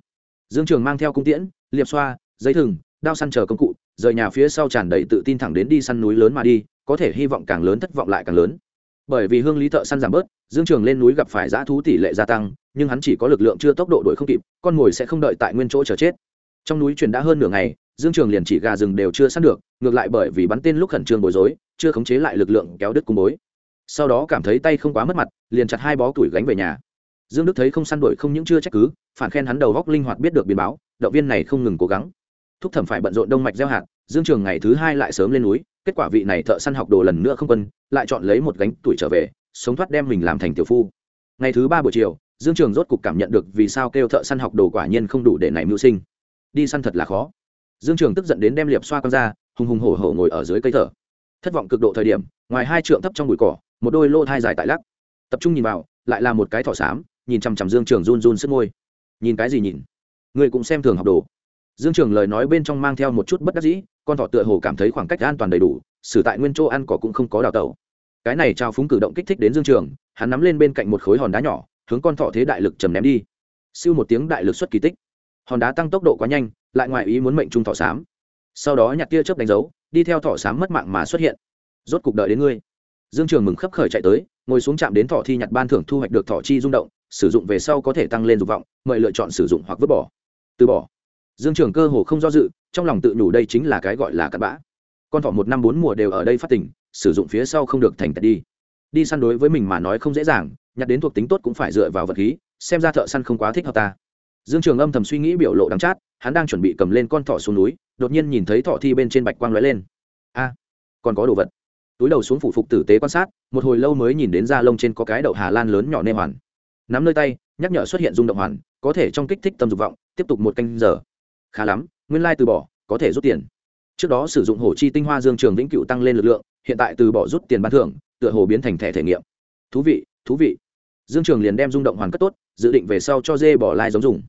Dương trường mang theo cung tiễn, liệp xoa, giấy thừng, đao săn chờ công cụ, rời nhà phía sau tràn đầy tự tin thẳng đến đi săn núi lớn mà đi, có thể hy vọng càng lớn thất vọng lại càng lớn bởi vì hương lý thợ săn giảm bớt, dương trường lên núi gặp phải dã thú tỷ lệ gia tăng, nhưng hắn chỉ có lực lượng chưa tốc độ đuổi không kịp, con mồi sẽ không đợi tại nguyên chỗ chờ chết. Trong núi truyền đã hơn nửa ngày, dương trường liền chỉ gà rừng đều chưa săn được, ngược lại bởi vì bắn tên lúc khẩn trương bối rối, chưa khống chế lại lực lượng kéo đứt cung bối. Sau đó cảm thấy tay không quá mất mặt, liền chặt hai bó tuổi gánh về nhà. Dương đức thấy không săn đuổi không những chưa trách cứ, phản khen hắn đầu góc linh hoạt biết được biến báo, động viên này không ngừng cố gắng thúc thẩm phải bận rộn đông mạch gieo hạt, dương trường ngày thứ hai lại sớm lên núi, kết quả vị này thợ săn học đồ lần nữa không quân, lại chọn lấy một gánh tuổi trở về, sống thoát đem mình làm thành tiểu phu. Ngày thứ ba buổi chiều, dương trường rốt cục cảm nhận được vì sao kêu thợ săn học đồ quả nhiên không đủ để này mưu sinh. Đi săn thật là khó. Dương trường tức giận đến đem liệp xoa con ra, hùng hùng hổ hổ ngồi ở dưới cây thở. Thất vọng cực độ thời điểm, ngoài hai trượng thấp trong bụi cỏ, một đôi lô thai dài tại lắc. Tập trung nhìn vào, lại là một cái thỏ xám, nhìn chằm chằm dương trường run run sức môi nhìn cái gì nhìn? Ngươi cũng xem thường học đồ dương trường lời nói bên trong mang theo một chút bất đắc dĩ, con thỏ tựa hồ cảm thấy khoảng cách an toàn đầy đủ, xử tại nguyên chỗ ăn cỏ cũng không có đào tẩu. Cái này trao phúng cử động kích thích đến dương trường, hắn nắm lên bên cạnh một khối hòn đá nhỏ, hướng con thỏ thế đại lực trầm ném đi. Siêu một tiếng đại lực xuất kỳ tích. Hòn đá tăng tốc độ quá nhanh, lại ngoài ý muốn mệnh trung thỏ xám. Sau đó nhặt tia chớp đánh dấu, đi theo thỏ xám mất mạng mà xuất hiện. Rốt cục đợi đến ngươi. Dương trường mừng khấp khởi chạy tới, ngồi xuống chạm đến thỏ thi nhặt ban thưởng thu hoạch được thỏ chi rung động, sử dụng về sau có thể tăng lên dục vọng, mời lựa chọn sử dụng hoặc vứt bỏ. Từ bỏ dương trường cơ hồ không do dự, trong lòng tự nhủ đây chính là cái gọi là cặn bã. Con thỏ một năm bốn mùa đều ở đây phát tỉnh sử dụng phía sau không được thành tật đi. Đi săn đối với mình mà nói không dễ dàng, nhặt đến thuộc tính tốt cũng phải dựa vào vật khí, xem ra thợ săn không quá thích hợp ta. Dương trường âm thầm suy nghĩ biểu lộ đắng chát, hắn đang chuẩn bị cầm lên con thỏ xuống núi, đột nhiên nhìn thấy thỏ thi bên trên bạch quang lóe lên. A, còn có đồ vật. Túi đầu xuống phủ phục tử tế quan sát, một hồi lâu mới nhìn đến da lông trên có cái đậu hà lan lớn nhỏ nê hoàn. Nắm nơi tay, nhắc nhở xuất hiện rung động hoàn, có thể trong kích thích tâm dục vọng, tiếp tục một canh giờ khá lắm, nguyên lai từ bỏ có thể rút tiền. Trước đó sử dụng hổ chi tinh hoa dương trường vĩnh cựu tăng lên lực lượng, hiện tại từ bỏ rút tiền bán thưởng, tựa hồ biến thành thẻ thể nghiệm. Thú vị thú vị. Dương trường liền đem rung động hoàn cất tốt, dự định về sau cho dê bỏ lai giống dùng.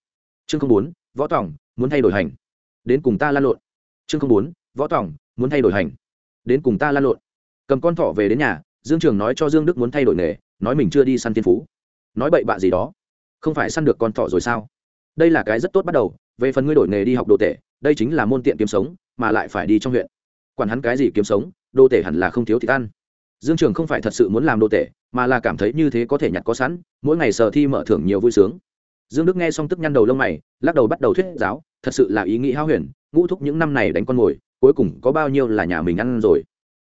Chương không bốn, võ tòng, muốn thay đổi hành. Đến cùng ta lan lộn. Chương không bốn, võ tòng, muốn thay đổi hành. Đến cùng ta lan lộn. Cầm con thỏ về đến nhà, dương trường nói cho dương đức muốn thay đổi nghề, nói mình chưa đi săn tiên phú. Nói bậy bạ gì đó. Không phải săn được con thỏ rồi sao? Đây là cái rất tốt bắt đầu, về phần ngươi đổi nghề đi học đồ tể, đây chính là môn tiện kiếm sống, mà lại phải đi trong huyện. Quản hắn cái gì kiếm sống, đồ tể hẳn là không thiếu thịt ăn dương trường không phải thật sự muốn làm đồ tể, mà là cảm thấy như thế có thể nhặt có sẵn, mỗi ngày sờ thi mở thưởng nhiều vui sướng. Dương đức nghe xong tức nhăn đầu lông mày, lắc đầu bắt đầu thuyết giáo, thật sự là ý nghĩ hao huyền, ngũ thúc những năm này đánh con mồi, cuối cùng có bao nhiêu là nhà mình ăn rồi.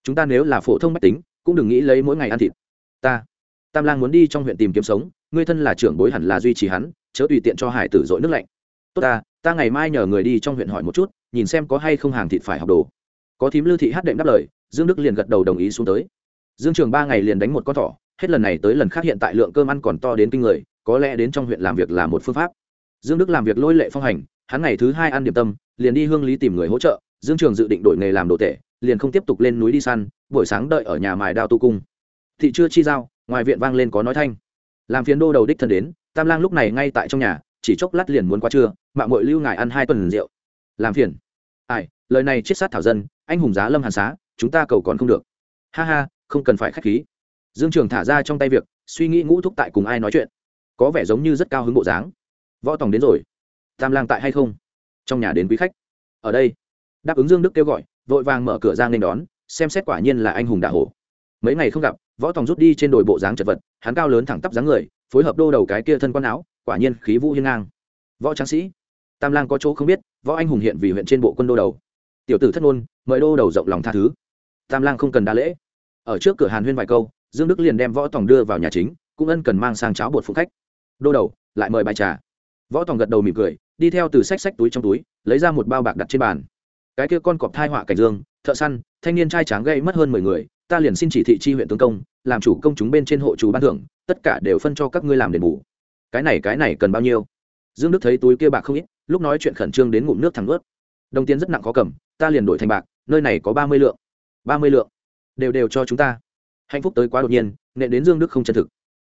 Chúng ta nếu là phổ thông mách tính, cũng đừng nghĩ lấy mỗi ngày ăn thịt. Ta, tam lang muốn đi trong huyện tìm kiếm sống, ngươi thân là trưởng bối hẳn là duy trì hắn chớ tùy tiện cho hải tử dội nước lạnh. Tốt ta ta ngày mai nhờ người đi trong huyện hỏi một chút, nhìn xem có hay không hàng thịt phải học đồ. Có thím lưu thị hát đệm đáp lời, dương đức liền gật đầu đồng ý xuống tới. Dương trường ba ngày liền đánh một con thỏ, hết lần này tới lần khác hiện tại lượng cơm ăn còn to đến kinh người, có lẽ đến trong huyện làm việc là một phương pháp. Dương đức làm việc lôi lệ phong hành, hắn ngày thứ hai ăn điểm tâm, liền đi hương lý tìm người hỗ trợ, dương trường dự định đổi nghề làm đồ tể, liền không tiếp tục lên núi đi săn, buổi sáng đợi ở nhà mài đao tu cung. Thị chưa chi giao, ngoài viện vang lên có nói thanh làm phiến đô đầu đích thân đến, tam lang lúc này ngay tại trong nhà, chỉ chốc lát liền muốn qua trưa mạng mội lưu ngài ăn hai tuần rượu. Làm phiền? Ai, lời này chết sát thảo dân, anh hùng giá lâm hàn xá, chúng ta cầu còn không được. Ha ha, không cần phải k h á c h khí. Dương trường thả ra trong tay việc, suy nghĩ ngũ thúc tại cùng ai nói chuyện. Có vẻ giống như rất cao hứng bộ dáng. Võ tòng đến rồi. Tam lang tại hay không? Trong nhà đến quý khách. Ở đây. Đáp ứng dương đức kêu gọi, vội vàng mở cửa ra nên đón, xem xét quả nhiên là anh hùng đạ hổ. Mấy ngày không gặp võ tòng rút đi trên đồi bộ dáng chật vật, hắn cao lớn thẳng tắp dáng người, phối hợp đô đầu cái kia thân quan áo, quả nhiên khí vũ hiên ngang. Võ tráng sĩ, tam lang có chỗ không biết, võ anh hùng hiện vì huyện trên bộ quân đô đầu. Tiểu tử thất ngôn, mời đô đầu rộng lòng tha thứ. Tam lang không cần đa lễ. Ở trước cửa hàn huyên vài câu, dương đức liền đem võ tòng đưa vào nhà chính, cũng ân cần mang sang cháo bột phụ khách. Đô đầu, lại mời bài trà. Võ tòng gật đầu mỉm cười, đi theo từ sách sách túi trong túi, lấy ra một bao bạc đặt trên bàn. Cái kia con cọp thai họa cảnh dương, thợ săn, thanh niên trai tráng gây mất hơn mười người ta liền xin chỉ thị chi huyện tướng công, làm chủ công chúng bên trên hộ chủ ban thưởng, tất cả đều phân cho các ngươi làm đền bù. Cái này cái này cần bao nhiêu? Dương đức thấy túi kia bạc không ít, lúc nói chuyện khẩn trương đến ngụm nước thẳng ướt. Đồng tiền rất nặng khó cầm, ta liền đổi thành bạc, nơi này có ba mươi lượng. Ba mươi lượng. Đều đều cho chúng ta. Hạnh phúc tới quá đột nhiên nệ đến dương đức không chân thực.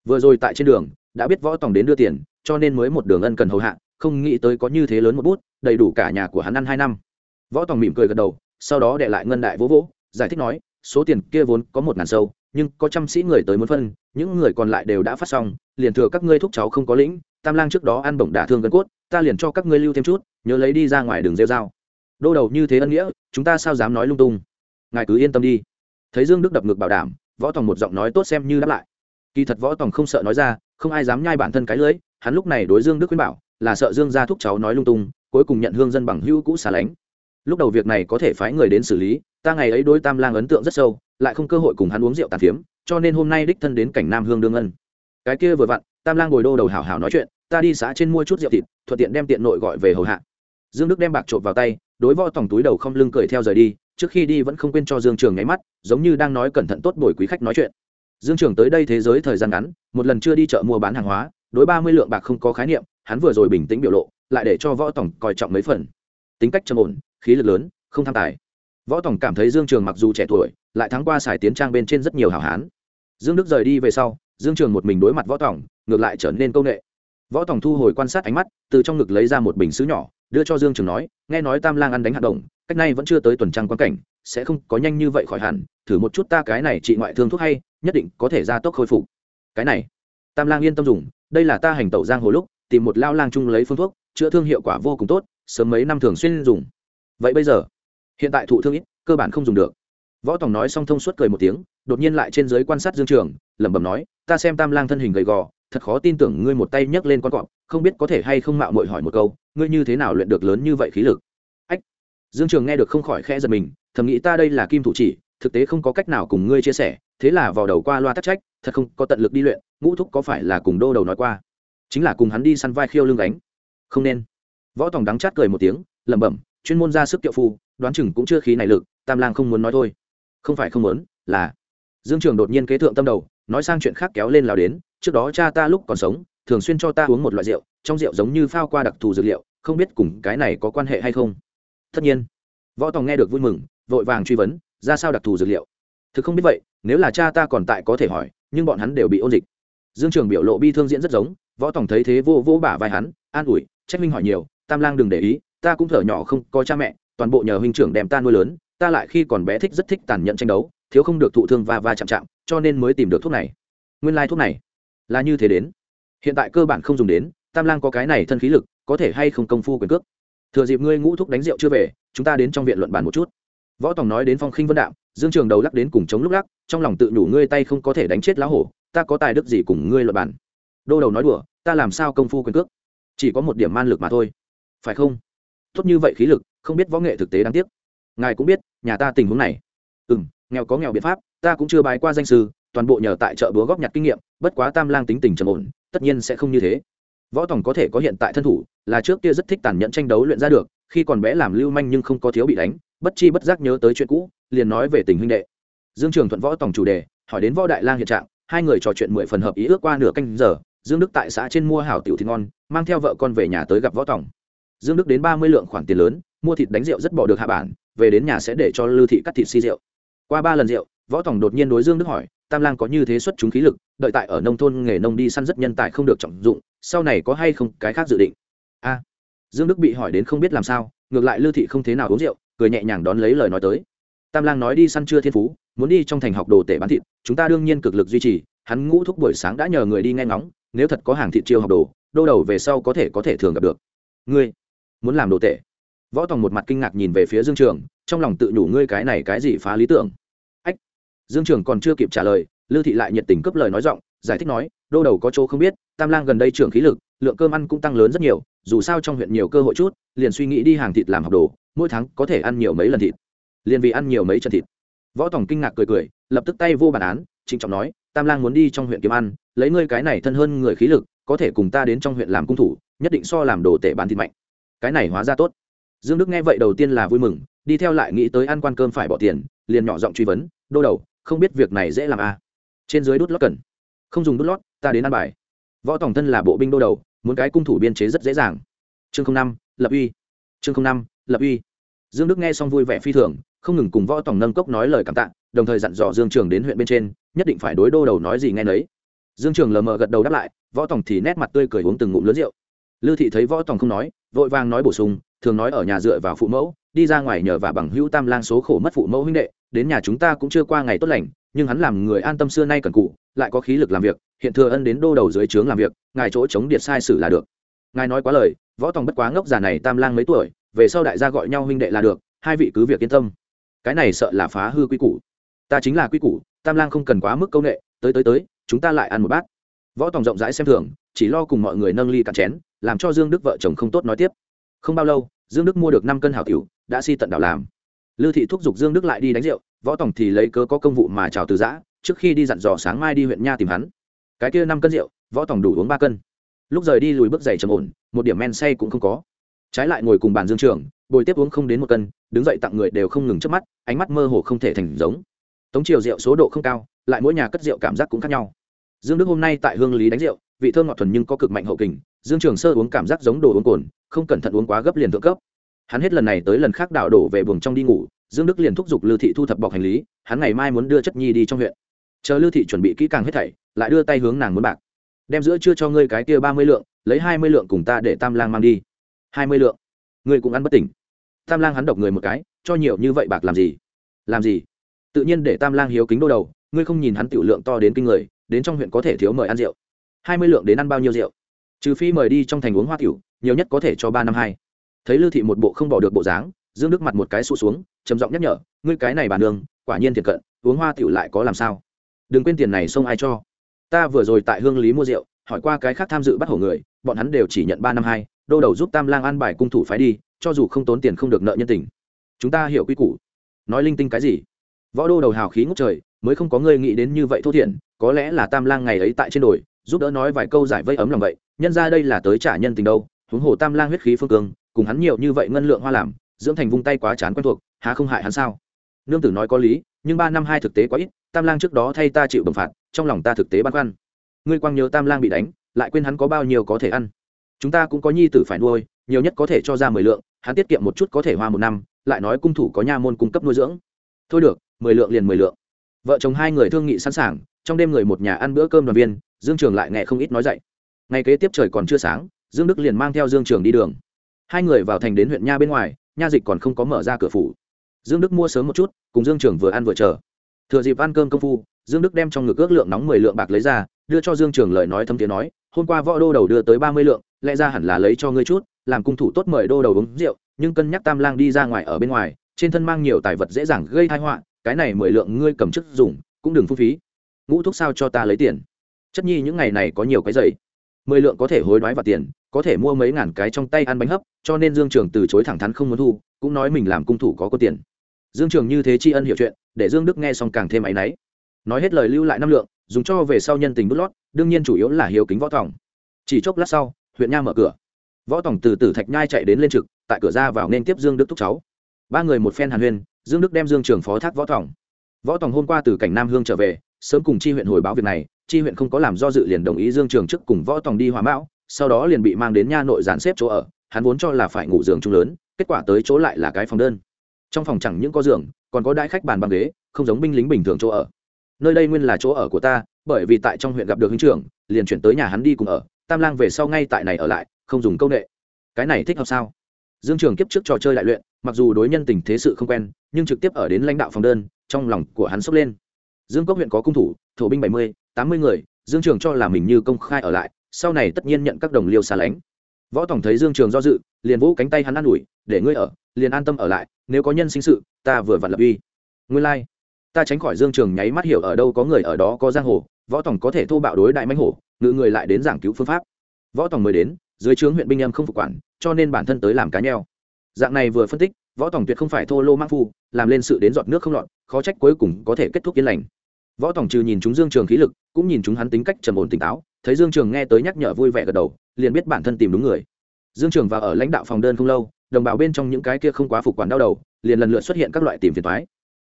Vừa rồi tại trên đường, đã biết võ tòng đến đưa tiền, cho nên mới một đường ân cần hầu hạ, không nghĩ tới có như thế lớn một bút, đầy đủ cả nhà của hắn ăn hai năm. Võ tòng mỉm cười gật đầu, sau đó để lại ngân đại vỗ vỗ, giải thích nói số tiền kia vốn có một ngàn sâu, nhưng có trăm sĩ người tới muốn phân, những người còn lại đều đã phát xong, liền thừa các ngươi thúc cháu không có lĩnh, tam lang trước đó ăn bổng đả thương gân cốt, ta liền cho các ngươi lưu thêm chút, nhớ lấy đi ra ngoài đường rêu dao đô đầu như thế ân nghĩa, chúng ta sao dám nói lung tung? Ngài cứ yên tâm đi. Thấy dương đức đập ngực bảo đảm, võ tòng một giọng nói tốt xem như đáp lại. Kỳ thật võ tòng không sợ nói ra, không ai dám nhai bản thân cái lưới, hắn lúc này đối dương đức khuyên bảo, là sợ dương ra thúc cháu nói lung tung, cuối cùng nhận hương dân bằng hữu cũ xả lánh lúc đầu việc này có thể phái người đến xử lý, ta ngày ấy đối tam lang ấn tượng rất sâu, lại không cơ hội cùng hắn uống rượu tàn phiếm, cho nên hôm nay đích thân đến cảnh nam hương đương ân. Cái kia vừa vặn, tam lang ngồi đô đầu hảo hảo nói chuyện, ta đi xã trên mua chút rượu thịt, thuận tiện đem tiện nội gọi về hầu hạ. Dương đức đem bạc trộm vào tay, đối võ tổng túi đầu không lưng cười theo rời đi, trước khi đi vẫn không quên cho dương trường nháy mắt, giống như đang nói cẩn thận tốt bồi quý khách nói chuyện. Dương trường tới đây thế giới thời gian ngắn, một lần chưa đi chợ mua bán hàng hóa, đối ba mươi lượng bạc không có khái niệm, hắn vừa rồi bình tĩnh biểu lộ, lại để cho võ tổng coi trọng mấy phần. Tính cách trầm ổn khí lực lớn không tham tài. Võ tổng cảm thấy dương trường mặc dù trẻ tuổi lại thắng qua sài tiến trang bên trên rất nhiều hảo hán. Dương đức rời đi về sau dương trường một mình đối mặt võ tổng, ngược lại trở nên công nghệ. Võ tổng thu hồi quan sát ánh mắt từ trong ngực lấy ra một bình xứ nhỏ đưa cho dương trường nói nghe nói tam lang ăn đánh hạt đồng cách này vẫn chưa tới tuần trăng quan cảnh sẽ không có nhanh như vậy khỏi hẳn thử một chút ta cái này trị ngoại thương thuốc hay nhất định có thể ra tốc khôi phục. Cái này? Tam lang yên tâm dùng đây là ta hành tẩu giang hồ lúc tìm một lao lang chung lấy phương thuốc chữa thương hiệu quả vô cùng tốt sớm mấy năm thường xuyên dùng vậy bây giờ? Hiện tại thụ thương ít, cơ bản không dùng được. Võ tòng nói xong thông suốt cười một tiếng, đột nhiên lại trên giới quan sát dương trường, lẩm bẩm nói, ta xem tam lang thân hình gầy gò, thật khó tin tưởng ngươi một tay nhấc lên con cọp, không biết có thể hay không mạo mội hỏi một câu, ngươi như thế nào luyện được lớn như vậy khí lực? Ách. Dương trường nghe được không khỏi khẽ giật mình, thầm nghĩ ta đây là kim thủ chỉ, thực tế không có cách nào cùng ngươi chia sẻ, thế là vào đầu qua loa tắc trách, thật không có tận lực đi luyện, ngũ thúc có phải là cùng đô đầu nói qua? Chính là cùng hắn đi săn vai khiêu lưng đánh không nên. Võ tòng đắng chát cười một tiếng, lẩm bẩm chuyên môn ra sức kiệu phu, đoán chừng cũng chưa khí này lực, tam lang không muốn nói thôi. Không phải không muốn, là. Dương trường đột nhiên kế thượng tâm đầu, nói sang chuyện khác kéo lên lào đến, trước đó cha ta lúc còn sống, thường xuyên cho ta uống một loại rượu, trong rượu giống như phao qua đặc thù dược liệu, không biết cùng cái này có quan hệ hay không. Tất nhiên. Võ tòng nghe được vui mừng, vội vàng truy vấn, ra sao đặc thù dược liệu? Thực không biết vậy, nếu là cha ta còn tại có thể hỏi, nhưng bọn hắn đều bị ôn dịch. Dương trường biểu lộ bi thương diễn rất giống, võ tòng thấy thế vô vô bả vai hắn, an ủi, trách minh hỏi nhiều, tam lang đừng để ý ta cũng thở nhỏ không có cha mẹ, toàn bộ nhờ huynh trưởng đem ta nuôi lớn, ta lại khi còn bé thích rất thích tàn nhẫn tranh đấu, thiếu không được thụ thương và va chạm chạm, cho nên mới tìm được thuốc này. Nguyên lai thuốc này là như thế đến. Hiện tại cơ bản không dùng đến, tam lang có cái này thân khí lực, có thể hay không công phu quyền cước. Thừa dịp ngươi ngũ thuốc đánh rượu chưa về, chúng ta đến trong viện luận bàn một chút. Võ tòng nói đến phong khinh vân đạm, dương trường đầu lắc đến cùng chống lúc lắc, trong lòng tự nhủ ngươi tay không có thể đánh chết lá hổ, ta có tài đức gì cùng ngươi luận bàn. Đô đầu nói đùa, ta làm sao công phu quyền cước? Chỉ có một điểm man lực mà thôi. Phải không? Tốt như vậy khí lực, không biết võ nghệ thực tế đáng tiếc. Ngài cũng biết, nhà ta tình huống này. Ừ m nghèo có nghèo biện pháp, ta cũng chưa bài qua danh sư, toàn bộ nhờ tại chợ búa góp nhặt kinh nghiệm, bất quá tam lang tính tình trầm ổn, tất nhiên sẽ không như thế. Võ tòng có thể có hiện tại thân thủ, là trước kia rất thích tàn nhẫn tranh đấu luyện ra được, khi còn bé làm lưu manh nhưng không có thiếu bị đánh, bất chi bất giác nhớ tới chuyện cũ, liền nói về tình huynh đệ. Dương trường thuận võ tòng chủ đề, hỏi đến võ đại lang hiện trạng, hai người trò chuyện mười phần hợp ý ước qua nửa canh giờ, dương đức tại xã trên mua hảo tiểu thịt ngon, mang theo vợ con về nhà tới gặp võ tòng dương đức đến ba mươi lượng khoản tiền lớn, mua thịt đánh rượu rất bỏ được hạ bản, về đến nhà sẽ để cho lư thị cắt thịt si rượu. Qua ba lần rượu, võ tòng đột nhiên đối dương đức hỏi, tam lang có như thế xuất chúng khí lực, đợi tại ở nông thôn nghề nông đi săn rất nhân tài không được trọng dụng, sau này có hay không cái khác dự định? A. Dương đức bị hỏi đến không biết làm sao, ngược lại lư thị không thế nào uống rượu, cười nhẹ nhàng đón lấy lời nói tới. Tam lang nói đi săn chưa thiên phú, muốn đi trong thành học đồ tể bán thịt, chúng ta đương nhiên cực lực duy trì, hắn ngũ thúc buổi sáng đã nhờ người đi nghe ngóng, nếu thật có hàng thịt chiêu học đồ, đô đầu về sau có thể có thể thường gặp được. Ngươi muốn làm đồ tệ, võ tòng một mặt kinh ngạc nhìn về phía dương trường trong lòng tự nhủ ngươi cái này cái gì phá lý tưởng. Ách. Dương trường còn chưa kịp trả lời lưu thị lại nhiệt tình cấp lời nói giọng giải thích nói đô đầu có chỗ không biết tam lang gần đây trưởng khí lực lượng cơm ăn cũng tăng lớn rất nhiều dù sao trong huyện nhiều cơ hội chút liền suy nghĩ đi hàng thịt làm học đồ mỗi tháng có thể ăn nhiều mấy lần thịt. Liền vì ăn nhiều mấy chân thịt. Võ tòng kinh ngạc cười cười lập tức tay vô bản án trịnh trọng nói tam lang muốn đi trong huyện kiếm ăn lấy ngươi cái này thân hơn người khí lực có thể cùng ta đến trong huyện làm cung thủ nhất định so làm đồ tể bán thịt mạnh cái này hóa ra tốt. Dương đức nghe vậy đầu tiên là vui mừng, đi theo lại nghĩ tới ăn quan cơm phải bỏ tiền, liền nhỏ giọng truy vấn, đô đầu, không biết việc này dễ làm à. trên dưới đút lót cần. Không dùng đút lót, ta đến ăn bài. Võ tổng thân là bộ binh đô đầu, muốn cái cung thủ biên chế rất dễ dàng. Chương năm, lập uy. Chương năm, lập uy. Dương đức nghe xong vui vẻ phi thường, không ngừng cùng võ tổng nâng cốc nói lời cảm tạ, đồng thời dặn dò dương trường đến huyện bên trên, nhất định phải đối đô đầu nói gì nghe nấy. Dương trường lờ mờ gật đầu đáp lại, võ tổng thì nét mặt tươi cười uống từng ngụm lớn rượu lư thị thấy võ Tòng không nói, vội vàng nói bổ sung, thường nói ở nhà dựa vào phụ mẫu, đi ra ngoài nhờ và bằng hữu tam lang số khổ mất phụ mẫu huynh đệ, đến nhà chúng ta cũng chưa qua ngày tốt lành, nhưng hắn làm người an tâm xưa nay cần cụ, lại có khí lực làm việc, hiện thừa ân đến đô đầu dưới trướng làm việc, ngài chỗ chống điệt sai sử là được. Ngài nói quá lời, võ tòng bất quá ngốc già này tam lang mấy tuổi, về sau đại gia gọi nhau huynh đệ là được, hai vị cứ việc yên tâm. Cái này sợ là phá hư quy củ. Ta chính là quy củ, tam lang không cần quá mức công nghệ, tới tới tới, chúng ta lại ăn một bát. Võ tòng rộng rãi xem thường, chỉ lo cùng mọi người nâng ly cạn chén làm cho dương đức vợ chồng không tốt nói tiếp. Không bao lâu, dương đức mua được năm cân hảo tiểu, đã si tận đảo làm. Lưu thị thúc giục dương đức lại đi đánh rượu, võ tòng thì lấy cớ có công vụ mà chào từ giã, trước khi đi dặn dò sáng mai đi huyện nha tìm hắn. Cái kia năm cân rượu, võ tòng đủ uống ba cân. Lúc rời đi lùi bước giày trầm ổn, một điểm men say cũng không có. Trái lại ngồi cùng bàn dương trường, bồi tiếp uống không đến một cân, đứng dậy tặng người đều không ngừng trước mắt, ánh mắt mơ hồ không thể thành giống. Tống triều rượu số độ không cao, lại mỗi nhà cất rượu cảm giác cũng khác nhau. Dương đức hôm nay tại hương lý đánh rượu, vị thơm ngọt thuần nhưng có cực mạnh hậu kình dương trường sơ uống cảm giác giống đồ uống cồn, không cẩn thận uống quá gấp liền thượng cấp. Hắn hết lần này tới lần khác đảo đổ về buồng trong đi ngủ, dương đức liền thúc giục lưu thị thu thập bọc hành lý, hắn ngày mai muốn đưa chất nhi đi trong huyện. Chờ lưu thị chuẩn bị kỹ càng hết thảy, lại đưa tay hướng nàng muốn bạc. Đem giữa chưa cho ngươi cái kia ba mươi lượng, lấy hai mươi lượng cùng ta để tam lang mang đi. Hai mươi lượng? Ngươi cũng ăn bất tỉnh. Tam lang hắn độc người một cái, cho nhiều như vậy bạc làm gì? Làm gì? Tự nhiên để tam lang hiếu kính đô đầu, ngươi không nhìn hắn tiểu lượng to đến kinh người, đến trong huyện có thể thiếu mời ăn rượu. Hai mươi lượng đến ăn bao nhiêu rượu? Trừ phi mời đi trong thành uống hoa tiểu, nhiều nhất có thể cho ba năm hai. Thấy lưu thị một bộ không bỏ được bộ dáng, dương đức mặt một cái sụt xuống, trầm giọng nhắc nhở, ngươi cái này bà nương, quả nhiên thiệt cận, uống hoa tiểu lại có làm sao? Đừng quên tiền này xông ai cho. Ta vừa rồi tại hương lý mua rượu, hỏi qua cái khác tham dự bắt hổ người, bọn hắn đều chỉ nhận ba năm hai, đô đầu giúp tam lang ăn bài cung thủ phái đi, cho dù không tốn tiền không được nợ nhân tình. Chúng ta hiểu quy củ. Nói linh tinh cái gì? Võ đô đầu hào khí ngốc trời, mới không có người nghĩ đến như vậy thô thiện có lẽ là tam lang ngày ấy tại trên đồi, giúp đỡ nói vài câu giải vây ấm lòng vậy nhân ra đây là tới trả nhân tình đâu, huống hồ tam lang huyết khí phương cương cùng hắn nhiều như vậy ngân lượng hoa làm, dưỡng thành vung tay quá chán quen thuộc, há không hại hắn sao? Nương tử nói có lý, nhưng ba năm hai thực tế quá ít, tam lang trước đó thay ta chịu đồng phạt, trong lòng ta thực tế băn khoăn. Ngươi quang nhớ tam lang bị đánh, lại quên hắn có bao nhiêu có thể ăn. Chúng ta cũng có nhi tử phải nuôi, nhiều nhất có thể cho ra mười lượng, hắn tiết kiệm một chút có thể hoa một năm, lại nói cung thủ có nha môn cung cấp nuôi dưỡng. Thôi được, mười lượng liền mười lượng. Vợ chồng hai người thương nghị sẵn sàng, trong đêm người một nhà ăn bữa cơm đoàn viên, dương trường lại nghe không ít nói dậy ngày kế tiếp trời còn chưa sáng, dương đức liền mang theo dương trường đi đường. Hai người vào thành đến huyện nha bên ngoài, nha dịch còn không có mở ra cửa phủ. Dương đức mua sớm một chút, cùng dương trường vừa ăn vừa chờ. Thừa dịp ăn cơm công phu, dương đức đem trong ngực ước lượng nóng mười lượng bạc lấy ra, đưa cho dương trường lời nói thâm tiếng nói, hôm qua võ đô đầu đưa tới ba mươi lượng, lẽ ra hẳn là lấy cho ngươi chút, làm cung thủ tốt mời đô đầu uống rượu, nhưng cân nhắc tam lang đi ra ngoài ở bên ngoài, trên thân mang nhiều tài vật dễ dàng gây tai họa, cái này mười lượng ngươi cầm chức dùng, cũng đừng phung phí. Ngũ thuốc sao cho ta lấy tiền? Chất nhi những ngày này có nhiều cái giày mười lượng có thể hối đoái và tiền, có thể mua mấy ngàn cái trong tay ăn bánh hấp, cho nên dương trường từ chối thẳng thắn không muốn thu, cũng nói mình làm cung thủ có có tiền. Dương trường như thế tri ân hiểu chuyện, để dương đức nghe xong càng thêm áy náy. Nói hết lời lưu lại năm lượng, dùng cho về sau nhân tình bút lót, đương nhiên chủ yếu là hiếu kính võ tòng. Chỉ chốc lát sau, huyện nha mở cửa. Võ tòng từ từ thạch nhai chạy đến lên trực, tại cửa ra vào nên tiếp dương đức thúc cháu. Ba người một phen hàn huyên, dương đức đem dương trường phó thác võ tòng. Võ tòng hôm qua từ cảnh nam hương trở về, sớm cùng chi huyện hồi báo việc này chi huyện không có làm do dự liền đồng ý dương trường trước cùng võ tòng đi hòa mão, sau đó liền bị mang đến nha nội dàn xếp chỗ ở, hắn vốn cho là phải ngủ giường chung lớn, kết quả tới chỗ lại là cái phòng đơn. Trong phòng chẳng những có giường, còn có đãi khách bàn bằng ghế, không giống binh lính bình thường chỗ ở. Nơi đây nguyên là chỗ ở của ta, bởi vì tại trong huyện gặp được huynh trưởng, liền chuyển tới nhà hắn đi cùng ở, tam lang về sau ngay tại này ở lại, không dùng công nghệ cái này thích hợp sao? Dương trường kiếp trước trò chơi đại luyện, mặc dù đối nhân tình thế sự không quen, nhưng trực tiếp ở đến lãnh đạo phòng đơn, trong lòng của hắn sốc lên. Dương cốc huyện có cung thủ thổ binh bảy mươi, tám mươi người, dương trường cho là mình như công khai ở lại, sau này tất nhiên nhận các đồng liêu xa lánh. Võ tổng thấy dương trường do dự, liền vũ cánh tay hắn an ủi, để ngươi ở, liền an tâm ở lại, nếu có nhân sinh sự, ta vừa vặn lập uy. Ngươi lai、like. ta tránh khỏi dương trường nháy mắt hiểu ở đâu có người ở đó có giang hồ, võ tổng có thể thô bạo đối đại mãnh hổ, ngự người lại đến giảng cứu phương pháp. Võ tổng mới đến, dưới trướng huyện binh em không phục quản, cho nên bản thân tới làm cá nheo. Dạng này vừa phân tích, võ tổng tuyệt không phải thô lô mang phu, làm lên sự đến giọt nước không lọt, khó trách cuối cùng có thể kết thúc yên lành võ tổng trừ nhìn chúng dương trường khí lực, cũng nhìn chúng hắn tính cách trầm ổn tỉnh táo, thấy dương trường nghe tới nhắc nhở vui vẻ gật đầu, liền biết bản thân tìm đúng người. Dương trường vào ở lãnh đạo phòng đơn không lâu, đồng bào bên trong những cái kia không quá phục quản đau đầu, liền lần lượt xuất hiện các loại tìm phiền toái.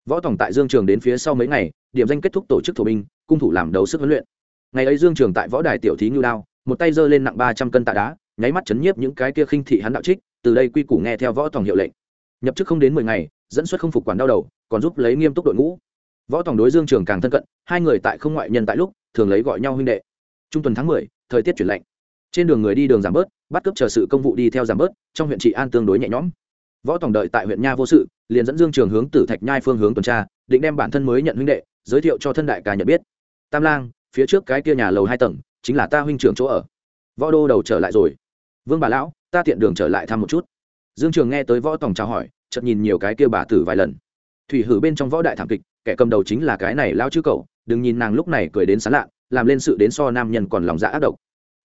Võ tổng tại dương trường đến phía sau mấy ngày, điểm danh kết thúc tổ chức thổ binh, cung thủ làm đấu sức huấn luyện. Ngày ấy dương trường tại võ đài tiểu thí ngưu đao, một tay giơ lên nặng ba trăm cân tạ đá, nháy mắt chấn nhiếp những cái kia khinh thị hắn đạo trích, từ đây quy củ nghe theo võ tổng hiệu lệnh. Nhập chức không đến mười ngày, dẫn xuất không phục quản đau đầu, còn giúp lấy nghiêm túc đội ngũ võ Tòng đối dương trường càng thân cận, hai người tại không ngoại nhân tại lúc, thường lấy gọi nhau huynh đệ. Trung tuần tháng mười, thời tiết chuyển lạnh. Trên đường người đi đường giảm bớt, bắt cướp chờ sự công vụ đi theo giảm bớt, trong huyện trị an tương đối nhẹ nhõm. Võ Tòng đợi tại huyện nha vô sự, liền dẫn dương trường hướng tử thạch nhai phương hướng tuần tra, định đem bản thân mới nhận huynh đệ, giới thiệu cho thân đại ca nhận biết. Tam lang, phía trước cái kia nhà lầu hai tầng, chính là ta huynh trưởng chỗ ở. Võ đô đầu trở lại rồi. Vương bà lão, ta tiện đường trở lại thăm một chút. Dương trường nghe tới võ Tòng chào hỏi, chợt nhìn nhiều cái kia bà tử vài lần. Thủy hử bên trong võ đại thảm kịch kẻ cầm đầu chính là cái này lao chư cậu, đừng nhìn nàng lúc này cười đến sán lạ, làm lên sự đến so nam nhân còn lòng dạ ác độc.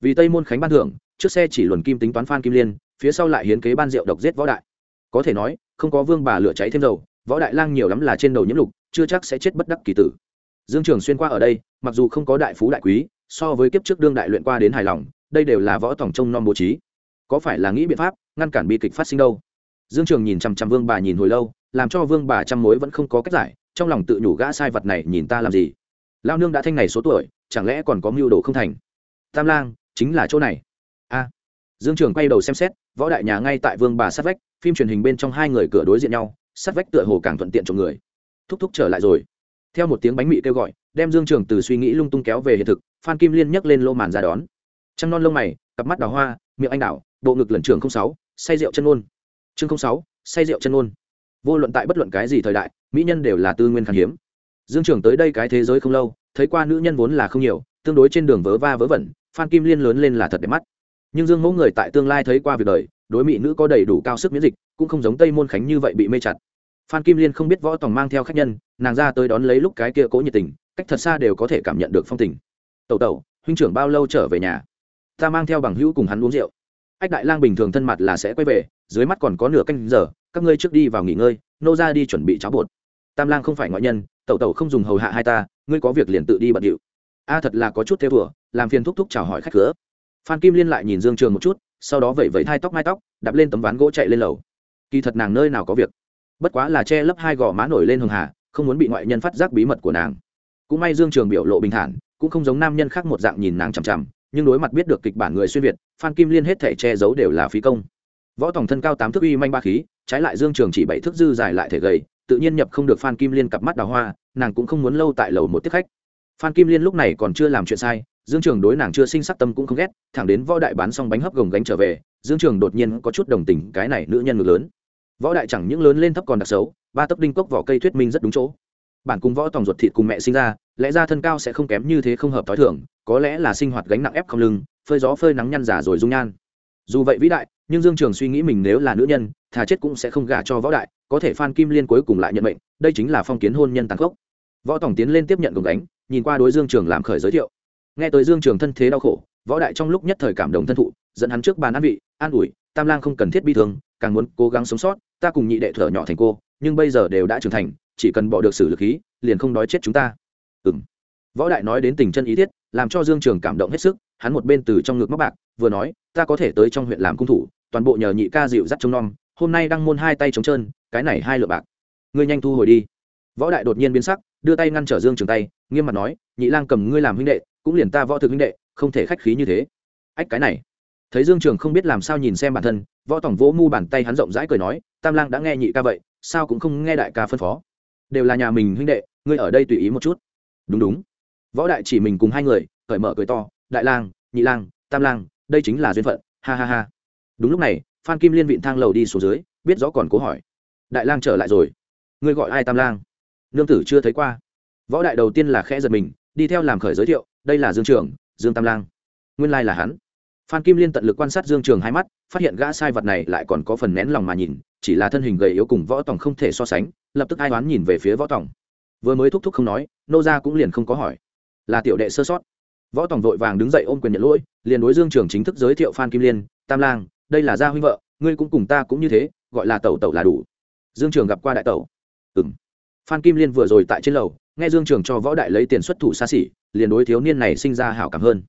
Vì tây môn khánh ban thưởng, trước xe chỉ luồn kim tính toán phan kim liên, phía sau lại hiến kế ban rượu độc giết võ đại. Có thể nói, không có vương bà lửa cháy thêm dầu, võ đại lang nhiều lắm là trên đầu nhiễm lục, chưa chắc sẽ chết bất đắc kỳ tử. Dương trường xuyên qua ở đây, mặc dù không có đại phú đại quý, so với kiếp trước đương đại luyện qua đến hài lòng, đây đều là võ tổng trông non bố trí. Có phải là nghĩ biện pháp, ngăn cản bi kịch phát sinh đâu? Dương trường nhìn chằm chằm vương bà nhìn hồi lâu, làm cho vương bà trăm mối vẫn không có cách giải trong lòng tự nhủ gã sai vật này nhìn ta làm gì? Lao nương đã thanh này số tuổi, chẳng lẽ còn có mưu đồ không thành? Tam lang, chính là chỗ này. A. Dương trường quay đầu xem xét, võ đại nhà ngay tại vương bà sát vách, phim truyền hình bên trong hai người cửa đối diện nhau, sát vách tựa hồ càng thuận tiện cho người. Thúc thúc trở lại rồi. Theo một tiếng bánh mị kêu gọi, đem dương trường từ suy nghĩ lung tung kéo về hiện thực, phan kim liên nhấc lên lô màn ra đón. Trăng non lông mày, cặp mắt đào hoa, miệng anh đào bộ ngực lẩn trường không sáu, say rượu chân ôn. Chương không sáu, say rượu chân ôn. Vô luận tại bất luận cái gì thời đại mỹ nhân đều là tư nguyên khan hiếm. Dương trường tới đây cái thế giới không lâu, thấy qua nữ nhân vốn là không nhiều, tương đối trên đường vớ va vớ vẩn, phan kim liên lớn lên là thật đẹp mắt. Nhưng dương mẫu người tại tương lai thấy qua việc đời, đối mỹ nữ có đầy đủ cao sức miễn dịch, cũng không giống tây môn khánh như vậy bị mê chặt. Phan kim liên không biết võ tòng mang theo khách nhân, nàng ra tới đón lấy lúc cái kia cố nhiệt tình, cách thật xa đều có thể cảm nhận được phong tình. Tẩu tẩu, huynh trưởng bao lâu trở về nhà? Ta mang theo bằng hữu cùng hắn uống rượu. Ách đại lang bình thường thân mặt là sẽ quay về, dưới mắt còn có nửa canh giờ, các ngươi trước đi vào nghỉ ngơi, nô ra đi chuẩn bị cháo bột tam lang không phải ngoại nhân, tẩu tẩu không dùng hầu hạ hai ta, ngươi có việc liền tự đi bận điệu. A, thật là có chút theo thùa, làm phiền thúc thúc chào hỏi khách cửa phan kim liên lại nhìn dương trường một chút, sau đó vẩy vẩy hai tóc mai tóc, đạp lên tấm ván gỗ chạy lên lầu. Kỳ thật nàng nơi nào có việc. Bất quá là che lấp hai gò má nổi lên hường hà, không muốn bị ngoại nhân phát giác bí mật của nàng. Cũng may dương trường biểu lộ bình thản, cũng không giống nam nhân khác một dạng nhìn nàng chằm chằm, nhưng đối mặt biết được kịch bản người xuyên việt, phan kim liên hết thể che giấu đều là phí công. Võ tổng thân cao tám thước uy manh ba khí, trái lại dương trường chỉ bảy thước dư dài lại thể gầy tự nhiên nhập không được phan kim liên cặp mắt đào hoa, nàng cũng không muốn lâu tại lầu một tiếp khách. Phan kim liên lúc này còn chưa làm chuyện sai, dương trường đối nàng chưa sinh sắc tâm cũng không ghét, thẳng đến võ đại bán xong bánh hấp gồng gánh trở về, dương trường đột nhiên có chút đồng tình cái này nữ nhân ngược lớn. Võ đại chẳng những lớn lên thấp còn đặc xấu, ba tấc đinh cốc vỏ cây thuyết minh rất đúng chỗ. Bản cùng võ tòng ruột thịt cùng mẹ sinh ra, lẽ ra thân cao sẽ không kém như thế không hợp t h ó i thưởng có lẽ là sinh hoạt gánh nặng ép không lưng, phơi gió phơi nắng nhăn giả rồi dung nhan. Dù vậy vĩ đại nhưng dương trường suy nghĩ mình nếu là nữ nhân, thà chết cũng sẽ không gả cho võ đại, có thể phan kim liên cuối cùng lại nhận mệnh, đây chính là phong kiến hôn nhân tàn khốc. Võ tổng tiến lên tiếp nhận gồng đánh nhìn qua đối dương trường làm khởi giới thiệu. Nghe tới dương trường thân thế đau khổ, võ đại trong lúc nhất thời cảm động thân thụ, dẫn hắn trước bàn an vị, an ủi, tam lang không cần thiết bi thương, càng muốn cố gắng sống sót, ta cùng nhị đệ thở nhỏ thành cô, nhưng bây giờ đều đã trưởng thành, chỉ cần bỏ được xử lực khí liền không đói chết chúng ta. Ừng võ đại nói đến tình chân ý thiết, làm cho dương trường cảm động hết sức, hắn một bên từ trong ngực móc bạc vừa nói, ta có thể tới trong huyện làm cung thủ, toàn bộ nhờ nhị ca dịu dắt trông nom, hôm nay đang môn hai tay trống trơn, cái này hai lượng bạc. Ngươi nhanh thu hồi đi. Võ đại đột nhiên biến sắc, đưa tay ngăn trở dương trường tay, nghiêm mặt nói, nhị lang cầm ngươi làm huynh đệ, cũng liền ta võ thực huynh đệ, không thể khách khí như thế. Ách, cái này. Thấy dương trường không biết làm sao nhìn xem bản thân, võ tổng vỗ mu bàn tay hắn rộng rãi cười nói, tam lang đã nghe nhị ca vậy, sao cũng không nghe đại ca phân phó. Đều là nhà mình huynh đệ, ngươi ở đây tùy ý một chút. Đúng đúng. Võ đại chỉ mình cùng hai người, cởi mở cười to, đại lang, nhị lang, tam lang đây chính là duyên phận, ha ha ha. Đúng lúc này, phan kim liên vịn thang lầu đi xuống dưới, biết rõ còn cố hỏi. Đại lang trở lại rồi. Ngươi gọi ai tam lang? Nương tử chưa thấy qua. Võ đại đầu tiên là khẽ giật mình, đi theo làm khởi giới thiệu, đây là dương trường, dương tam lang. Nguyên lai là hắn. Phan kim liên tận lực quan sát dương trường hai mắt, phát hiện gã sai vật này lại còn có phần nén lòng mà nhìn, chỉ là thân hình gầy yếu cùng võ tòng không thể so sánh, lập tức ai đoán nhìn về phía võ tòng. Vừa mới thúc thúc không nói, nô ra cũng liền không có hỏi. Là tiểu đệ sơ sót võ tòng vội vàng đứng dậy ôm quyền nhận lỗi, liền đối dương trường chính thức giới thiệu phan kim liên, tam lang, đây là gia huynh vợ, ngươi cũng cùng ta cũng như thế, gọi là tẩu tẩu là đủ. Dương trường gặp qua đại tẩu. Ừng phan kim liên vừa rồi tại trên lầu, nghe dương trường cho võ đại lấy tiền xuất thủ xa xỉ, liền đối thiếu niên này sinh ra hảo cảm hơn.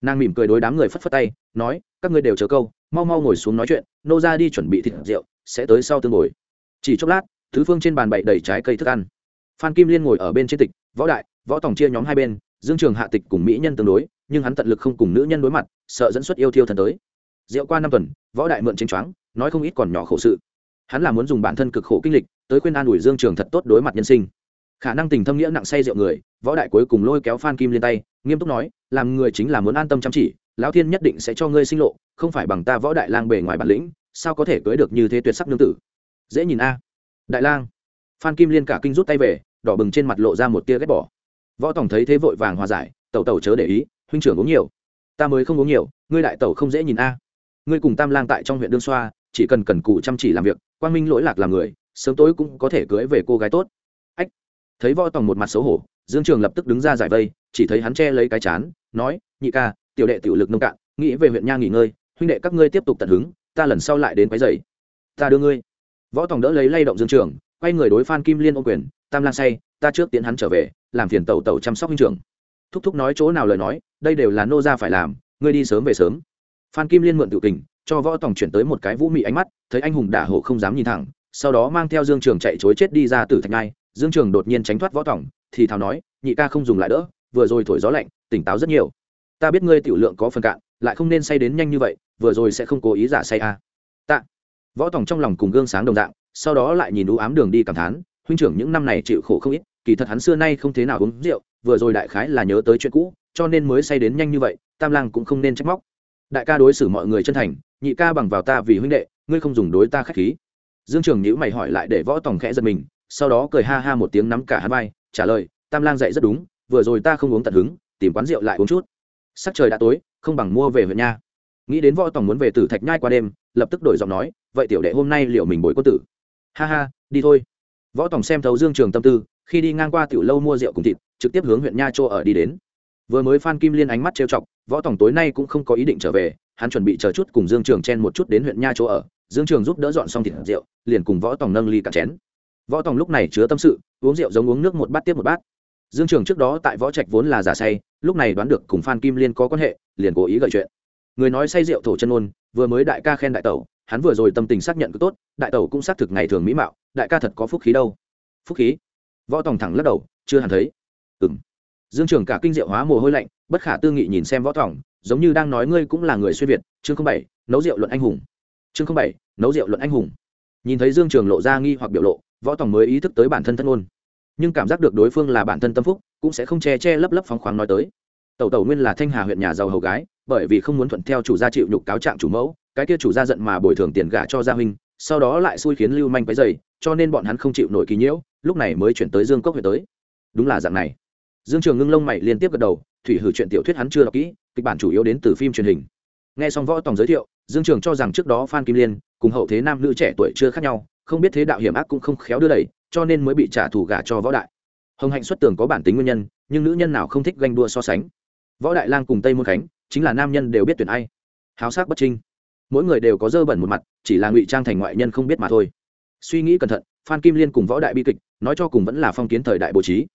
Nàng mỉm cười đối đám người phất phất tay, nói, các ngươi đều chờ câu, mau mau ngồi xuống nói chuyện, nô ra đi chuẩn bị thịt rượu, sẽ tới sau tương ngồi. Chỉ chốc lát, thứ phương trên bàn bậy đầy trái cây thức ăn. Phan kim liên ngồi ở bên trên tịch, võ đại, võ tòng chia nhóm hai bên dương trường hạ tịch cùng mỹ nhân tương đối, nhưng hắn tận lực không cùng nữ nhân đối mặt, sợ dẫn xuất yêu thiêu thần tới. Rượu qua năm tuần, võ đại mượn tranh choáng, nói không ít còn nhỏ khổ sự. Hắn là muốn dùng bản thân cực khổ kinh lịch, tới khuyên an ủi dương trường thật tốt đối mặt nhân sinh. Khả năng tình thâm nghĩa nặng say rượu người, võ đại cuối cùng lôi kéo phan kim liên tay, nghiêm túc nói, làm người chính là muốn an tâm chăm chỉ, lão thiên nhất định sẽ cho ngươi sinh lộ, không phải bằng ta võ đại lang bề ngoài bản lĩnh, sao có thể cưới được như thế tuyệt sắc nương tử? Dễ nhìn a. Đại lang. Phan kim liên cả kinh rút tay về, đỏ bừng trên mặt lộ ra một tia ghét bỏ võ tổng thấy thế vội vàng hòa giải, tẩu tẩu chớ để ý, huynh trưởng uống nhiều. Ta mới không uống nhiều, ngươi đại tẩu không dễ nhìn a. Ngươi cùng tam lang tại trong huyện đương xoa, chỉ cần cần cù chăm chỉ làm việc, quang minh lỗi lạc làm người, sớm tối cũng có thể cưới về cô gái tốt. Ách. Thấy võ Tòng một mặt xấu hổ, dương trường lập tức đứng ra giải vây, chỉ thấy hắn che lấy cái chán, nói, nhị ca, tiểu đệ tiểu lực nông cạn, nghĩ về huyện nha nghỉ ngơi, huynh đệ các ngươi tiếp tục tận hứng, ta lần sau lại đến quấy dày ta đưa ngươi. Võ Tòng đỡ lấy lay động dương trường, quay người đối phan kim liên ô quyền, tam lang say, ta trước tiến hắn trở về làm phiền tàu tàu chăm sóc huynh trưởng. Thúc thúc nói chỗ nào lời nói, đây đều là nô gia phải làm, ngươi đi sớm về sớm. Phan kim liên mượn tự kình cho võ tổng chuyển tới một cái vũ mị ánh mắt, thấy anh hùng đả hộ không dám nhìn thẳng, sau đó mang theo dương trường chạy chối chết đi ra từ thạch ngai. Dương trường đột nhiên tránh thoát võ tổng thì thào nói, nhị ca không dùng lại đỡ, vừa rồi thổi gió lạnh, tỉnh táo rất nhiều. Ta biết ngươi tiểu lượng có phần cạn, lại không nên say đến nhanh như vậy, vừa rồi sẽ không cố ý giả say à. tạ. Võ tổng trong lòng cùng gương sáng đồng dạng, sau đó lại nhìn u ám đường đi cảm thán, huynh trưởng những năm này chịu khổ không ít kỳ thật hắn xưa nay không thế nào uống rượu, vừa rồi đại khái là nhớ tới chuyện cũ, cho nên mới say đến nhanh như vậy, tam lang cũng không nên trách móc. Đại ca đối xử mọi người chân thành, nhị ca bằng vào ta vì huynh đệ, ngươi không dùng đối ta k h á c h khí. Dương trường nhữ mày hỏi lại để võ tòng khẽ giật mình, sau đó cười ha ha một tiếng nắm cả hắn vai, trả lời, tam lang dạy rất đúng, vừa rồi ta không uống tận hứng, tìm quán rượu lại uống chút. Sắc trời đã tối, không bằng mua về huyện nha. Nghĩ đến võ tòng muốn về tử thạch nhai qua đêm, lập tức đổi giọng nói, vậy tiểu đệ hôm nay liệu mình bồi quân tử. Ha ha, đi thôi. Võ tòng xem thấu dương trường tâm tư khi đi ngang qua tiểu lâu mua rượu cùng thịt, trực tiếp hướng huyện nha Châu ở đi đến. Vừa mới phan kim liên ánh mắt trêu chọc, võ tổng tối nay cũng không có ý định trở về, hắn chuẩn bị chờ chút cùng dương trường chen một chút đến huyện nha chỗ ở. Dương trường giúp đỡ dọn xong thịt rượu, liền cùng võ tổng nâng ly cả chén. Võ tổng lúc này chứa tâm sự, uống rượu giống uống nước một bát tiếp một bát. Dương trường trước đó tại võ trạch vốn là giả say, lúc này đoán được cùng phan kim liên có quan hệ, liền cố ý gợi chuyện. Người nói say rượu thổ chân ôn, vừa mới đại ca khen đại tẩu, hắn vừa rồi tâm tình xác nhận cứ tốt, đại tẩu cũng xác thực ngày thường mỹ mạo, đại ca thật có phúc khí đâu. Phúc khí? Võ tòng thẳng lắc đầu, chưa hẳn thấy. Ừng dương trường cả kinh diệu hóa mồ hôi lạnh, bất khả tư nghị nhìn xem võ tòng, giống như đang nói ngươi cũng là người xuyên việt, chương không bảy, nấu rượu luận anh hùng. Chương không bảy, nấu rượu luận anh hùng. Nhìn thấy dương trường lộ ra nghi hoặc biểu lộ, võ tòng mới ý thức tới bản thân thân ôn. Nhưng cảm giác được đối phương là bản thân tâm phúc, cũng sẽ không che che lấp lấp phóng khoáng nói tới. Tẩu tẩu nguyên là thanh hà huyện nhà giàu hầu gái, bởi vì không muốn thuận theo chủ gia chịu nhục cáo trạng chủ mẫu, cái kia chủ gia giận mà bồi thường tiền gả cho gia huynh sau đó lại xui khiến lưu manh cái dày cho nên bọn hắn không chịu nổi kỳ nhiễu, lúc này mới chuyển tới dương cốc huyện tới. Đúng là dạng này. Dương trường ngưng lông mày liên tiếp gật đầu, thủy hử chuyện tiểu thuyết hắn chưa đọc kỹ, kịch bản chủ yếu đến từ phim truyền hình. Nghe xong võ tòng giới thiệu, dương trường cho rằng trước đó phan kim liên cùng hậu thế nam nữ trẻ tuổi chưa khác nhau, không biết thế đạo hiểm ác cũng không khéo đưa đẩy, cho nên mới bị trả thù gả cho võ đại. Hồng hạnh xuất tường có bản tính nguyên nhân, nhưng nữ nhân nào không thích ganh đua so sánh. Võ đại lang cùng tây môn khánh, chính là nam nhân đều biết tuyển ai. Háo sắc bất trinh mỗi người đều có dơ bẩn một mặt, chỉ là ngụy trang thành ngoại nhân không biết mà thôi. Suy nghĩ cẩn thận, phan kim liên cùng võ đại bi kịch, nói cho cùng vẫn là phong kiến thời đại bố trí.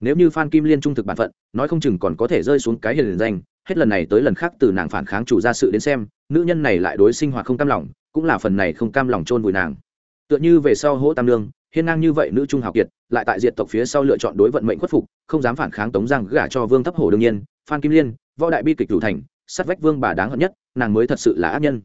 Nếu như phan kim liên trung thực bản phận, nói không chừng còn có thể rơi xuống cái hiền danh, hết lần này tới lần khác từ nàng phản kháng chủ gia sự đến xem, nữ nhân này lại đối sinh hoạt không cam lòng, cũng là phần này không cam lòng chôn vùi nàng. Tựa như về sau hỗ tam lương hiên ngang như vậy nữ trung hào kiệt, lại tại diện tộc phía sau lựa chọn đối vận mệnh khuất phục, không dám phản kháng tống giang gả cho vương thấp hổ đương nhiên, phan kim liên, võ đại bi kịch đủ thành, sát vách vương bà đáng hận nhất, nàng mới thật sự là ác nhân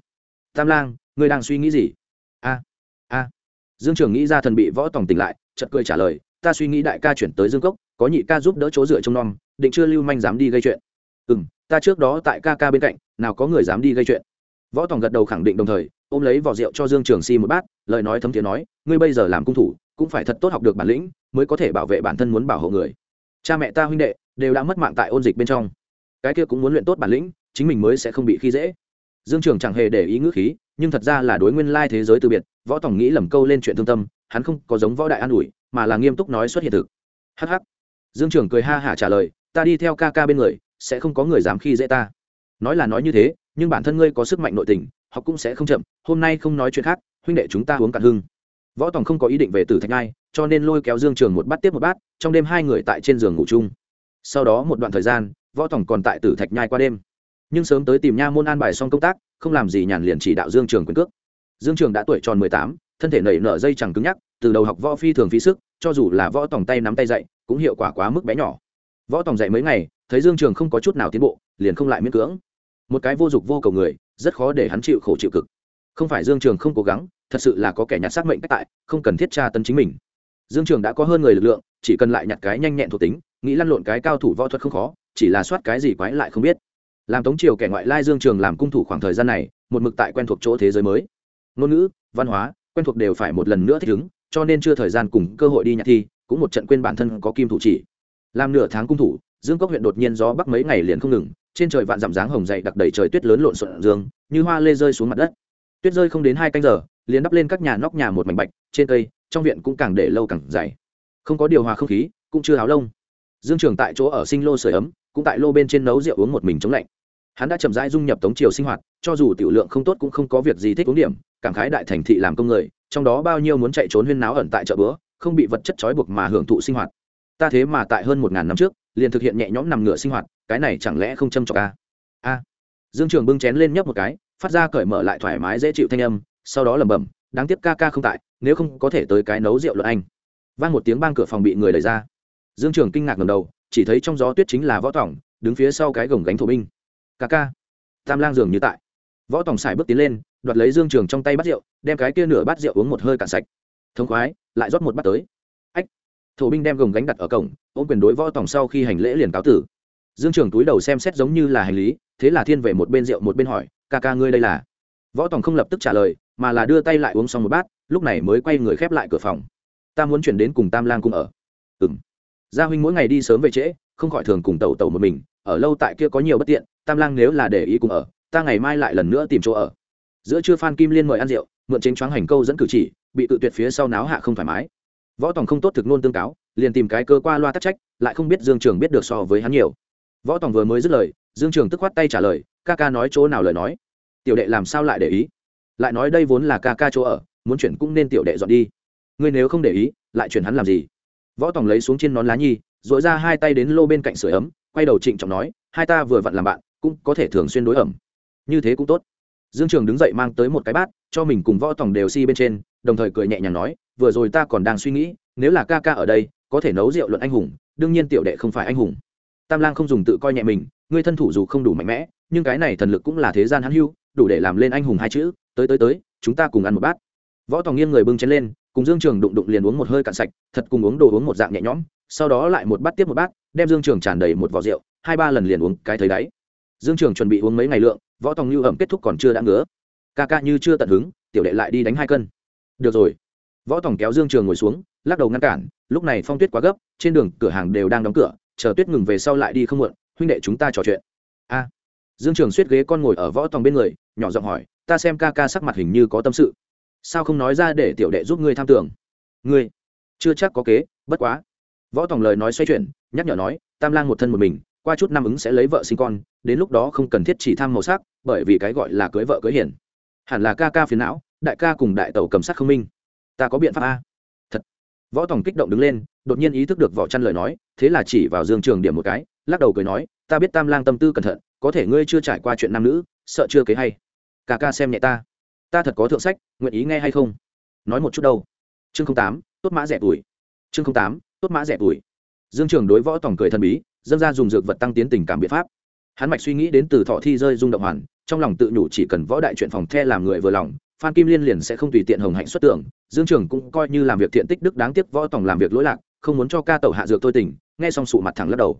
tam lang, ngươi đang suy nghĩ gì? A a. Dương trường nghĩ ra thần bị võ tòng tỉnh lại, chợt cười trả lời, ta suy nghĩ đại ca chuyển tới dương cốc, có nhị ca giúp đỡ chỗ dựa trông nom, định chưa lưu manh dám đi gây chuyện. Ừ m ta trước đó tại ca ca bên cạnh, nào có người dám đi gây chuyện. Võ tòng gật đầu khẳng định đồng thời, ôm lấy vỏ rượu cho dương trường si một bát, lời nói thấm thiế nói, ngươi bây giờ làm cung thủ, cũng phải thật tốt học được bản lĩnh, mới có thể bảo vệ bản thân muốn bảo hộ người. Cha mẹ ta huynh đệ, đều đã mất mạng tại ôn dịch bên trong. Cái kia cũng muốn luyện tốt bản lĩnh, chính mình mới sẽ không bị khi dễ dương trường chẳng hề để ý ngữ khí, nhưng thật ra là đối nguyên lai thế giới từ biệt, võ tổng nghĩ lầm câu lên chuyện thương tâm, hắn không có giống võ đại an ủi, mà là nghiêm túc nói xuất hiện thực. Hh dương trường cười ha hả trả lời, ta đi theo ca ca bên người, sẽ không có người dám khi dễ ta. Nói là nói như thế, nhưng bản thân ngươi có sức mạnh nội tình, học cũng sẽ không chậm, hôm nay không nói chuyện khác, huynh đệ chúng ta uống cạn hưng võ tòng không có ý định về tử thạch ngai, cho nên lôi kéo dương trường một bát tiếp một bát, trong đêm hai người tại trên giường ngủ chung. Sau đó một đoạn thời gian, võ tòng còn tại tử thạch nhai qua đêm nhưng sớm tới tìm nha môn an bài xong công tác, không làm gì nhàn liền chỉ đạo dương trường quyền cước. Dương trường đã tuổi tròn mười tám, thân thể nảy nở dây chẳng cứng nhắc, từ đầu học võ phi thường phí sức, cho dù là võ tòng tay nắm tay dạy, cũng hiệu quả quá mức bé nhỏ. Võ tòng dạy mấy ngày, thấy dương trường không có chút nào tiến bộ, liền không lại miễn cưỡng. Một cái vô dụng vô cầu người, rất khó để hắn chịu khổ chịu cực. Không phải dương trường không cố gắng, thật sự là có kẻ nhặt xác mệnh cách tại, không cần thiết tra tấn chính mình. Dương trường đã có hơn người lực lượng, chỉ cần lại nhặt cái nhanh nhẹn thuộc tính, nghĩ lăn lộn cái cao thủ võ thuật không khó, chỉ là soát cái gì quái lại không biết làm tống triều kẻ ngoại lai dương trường làm cung thủ khoảng thời gian này, một mực tại quen thuộc chỗ thế giới mới. Ngôn ngữ, văn hóa, quen thuộc đều phải một lần nữa thích ứng, cho nên chưa thời gian cùng cơ hội đi nhặt thi, cũng một trận quên bản thân có kim thủ chỉ. Làm nửa tháng cung thủ, dương cốc huyện đột nhiên gió bắc mấy ngày liền không ngừng, trên trời vạn dặm dáng hồng dậy đặc đầy trời tuyết lớn lộn xộn dương, như hoa lê rơi xuống mặt đất. Tuyết rơi không đến hai canh giờ, liền đắp lên các nhà nóc nhà một mảnh bạch, trên cây, trong viện cũng càng để lâu càng dày. Không có điều hòa không khí, cũng chưa áo lông. Dương trường tại chỗ ở sinh lô sưởi ấm, cũng tại lô bên trên nấu rượu uống một mình chống lạnh hắn đã chậm rãi dung nhập tống triều sinh hoạt, cho dù tiểu lượng không tốt cũng không có việc gì thích uống điểm, cảm khái đại thành thị làm công người, trong đó bao nhiêu muốn chạy trốn huyên náo ẩn tại chợ bữa, không bị vật chất trói buộc mà hưởng thụ sinh hoạt. Ta thế mà tại hơn một ngàn năm trước, liền thực hiện nhẹ nhõm nằm ngửa sinh hoạt, cái này chẳng lẽ không châm trọc a? A. Dương trường bưng chén lên nhấp một cái, phát ra cởi mở lại thoải mái dễ chịu thanh âm, sau đó lẩm bẩm, đáng tiếc ca ca không tại, nếu không có thể tới cái nấu rượu luận anh. Vang một tiếng bang cửa phòng bị người đẩy ra. Dương trường kinh ngạc ngầm đầu, chỉ thấy trong gió tuyết chính là võ tỏng, đứng phía sau cái gồng gánh thổ binh ca ca. Tam lang dường như tại. Võ tòng xài bước tiến lên, đoạt lấy dương trường trong tay bắt rượu, đem cái kia nửa bát rượu uống một hơi cạn sạch. Thống khoái, lại rót một bát tới. Ách. Thổ binh đem gồng gánh đặt ở cổng, ôm quyền đối võ tòng sau khi hành lễ liền cáo tử. Dương trường túi đầu xem xét giống như là hành lý, thế là thiên về một bên rượu một bên hỏi, ca ca ngươi đây là? Võ tòng không lập tức trả lời, mà là đưa tay lại uống xong một bát, lúc này mới quay người khép lại cửa phòng. Ta muốn chuyển đến cùng tam lang cùng ở. Ừ m gia huynh mỗi ngày đi sớm về trễ, không khỏi thường cùng tẩu tẩu một mình, ở lâu tại kia có nhiều bất tiện tam lang nếu là để ý cùng ở, ta ngày mai lại lần nữa tìm chỗ ở. Giữa trưa phan kim liên mời ăn rượu, mượn chính choáng hành câu dẫn cử chỉ, bị tự tuyệt phía sau náo hạ không thoải mái. Võ tòng không tốt thực nôn tương cáo, liền tìm cái cơ qua loa tắc trách, lại không biết dương trường biết được so với hắn nhiều. Võ tòng vừa mới dứt lời, dương trường tức khoát tay trả lời, ca ca nói chỗ nào lời nói? Tiểu đệ làm sao lại để ý? Lại nói đây vốn là ca ca chỗ ở, muốn chuyển cũng nên tiểu đệ dọn đi. Ngươi nếu không để ý, lại chuyển hắn làm gì? Võ tòng lấy xuống trên nón lá nhi dội ra hai tay đến lô bên cạnh sửa ấm, quay đầu trịnh trọng nói, hai ta vừa vặn làm bạn cũng có thể thường xuyên đối ẩm. Như thế cũng tốt. Dương trường đứng dậy mang tới một cái bát, cho mình cùng võ tòng đều si bên trên, đồng thời cười nhẹ nhàng nói, vừa rồi ta còn đang suy nghĩ, nếu là ca ca ở đây, có thể nấu rượu luận anh hùng, đương nhiên tiểu đệ không phải anh hùng. Tam lang không dùng tự coi nhẹ mình ngươi thân thủ dù không đủ mạnh mẽ, nhưng cái này thần lực cũng là thế gian hắn hưu, đủ để làm lên anh hùng hai chữ, tới tới tới, chúng ta cùng ăn một bát. Võ tòng nghiêng người bưng chén lên, cùng dương trường đụng đụng liền uống một hơi cạn sạch, thật cùng uống đồ uống một dạng nhẹ nhõm, sau đó lại một bát tiếp một bát, đem dương trường tràn đầy một vỏ rượu, hai ba lần liền uống cái thấy đáy dương trường chuẩn bị uống mấy ngày lượng, võ tòng lưu ẩm kết thúc còn chưa đã ngứa. Ca ca như chưa tận hứng, tiểu đệ lại đi đánh hai cân. Được rồi. Võ tòng kéo dương trường ngồi xuống, lắc đầu ngăn cản, lúc này phong tuyết quá gấp, trên đường cửa hàng đều đang đóng cửa, chờ tuyết ngừng về sau lại đi không muộn, huynh đệ chúng ta trò chuyện. A. Dương trường suýt ghế con ngồi ở võ tòng bên người, nhỏ giọng hỏi, ta xem ca ca sắc mặt hình như có tâm sự. Sao không nói ra để tiểu đệ giúp ngươi tham tưởng? Ngươi? Chưa chắc có kế, bất quá. Võ tòng lời nói xoay chuyển, nhắc nhở nói, tam lang một thân một mình qua chút năm ứng sẽ lấy vợ sinh con, đến lúc đó không cần thiết chỉ tham màu sắc, bởi vì cái gọi là cưới vợ cưới hiển hẳn là ca ca phiền não, đại ca cùng đại tẩu cầm sắc không minh. Ta có biện pháp a. Thật. Võ tòng kích động đứng lên, đột nhiên ý thức được võ chăn lời nói, thế là chỉ vào dương trường điểm một cái, lắc đầu cười nói, ta biết tam lang tâm tư cẩn thận, có thể ngươi chưa trải qua chuyện nam nữ, sợ chưa kế hay. Ca ca xem nhẹ ta. Ta thật có thượng sách, nguyện ý nghe hay không? Nói một chút đâu. Chương tám, tốt mã rẻ tuổi. Chương tám, tốt mã rẻ tuổi. Dương trường đối võ tòng cười thần bí dâng ra dùng dược vật tăng tiến tình cảm biện pháp. Hắn mạch suy nghĩ đến từ thọ thi rơi rung động hoàn, trong lòng tự nhủ chỉ cần võ đại chuyện phòng the làm người vừa lòng, phan kim liên liền sẽ không tùy tiện hồng hạnh xuất tưởng, dương trường cũng coi như làm việc thiện tích đức đáng tiếc võ tòng làm việc lỗi lạc, không muốn cho ca tẩu hạ dược tôi tình nghe xong sụ mặt thẳng lắc đầu.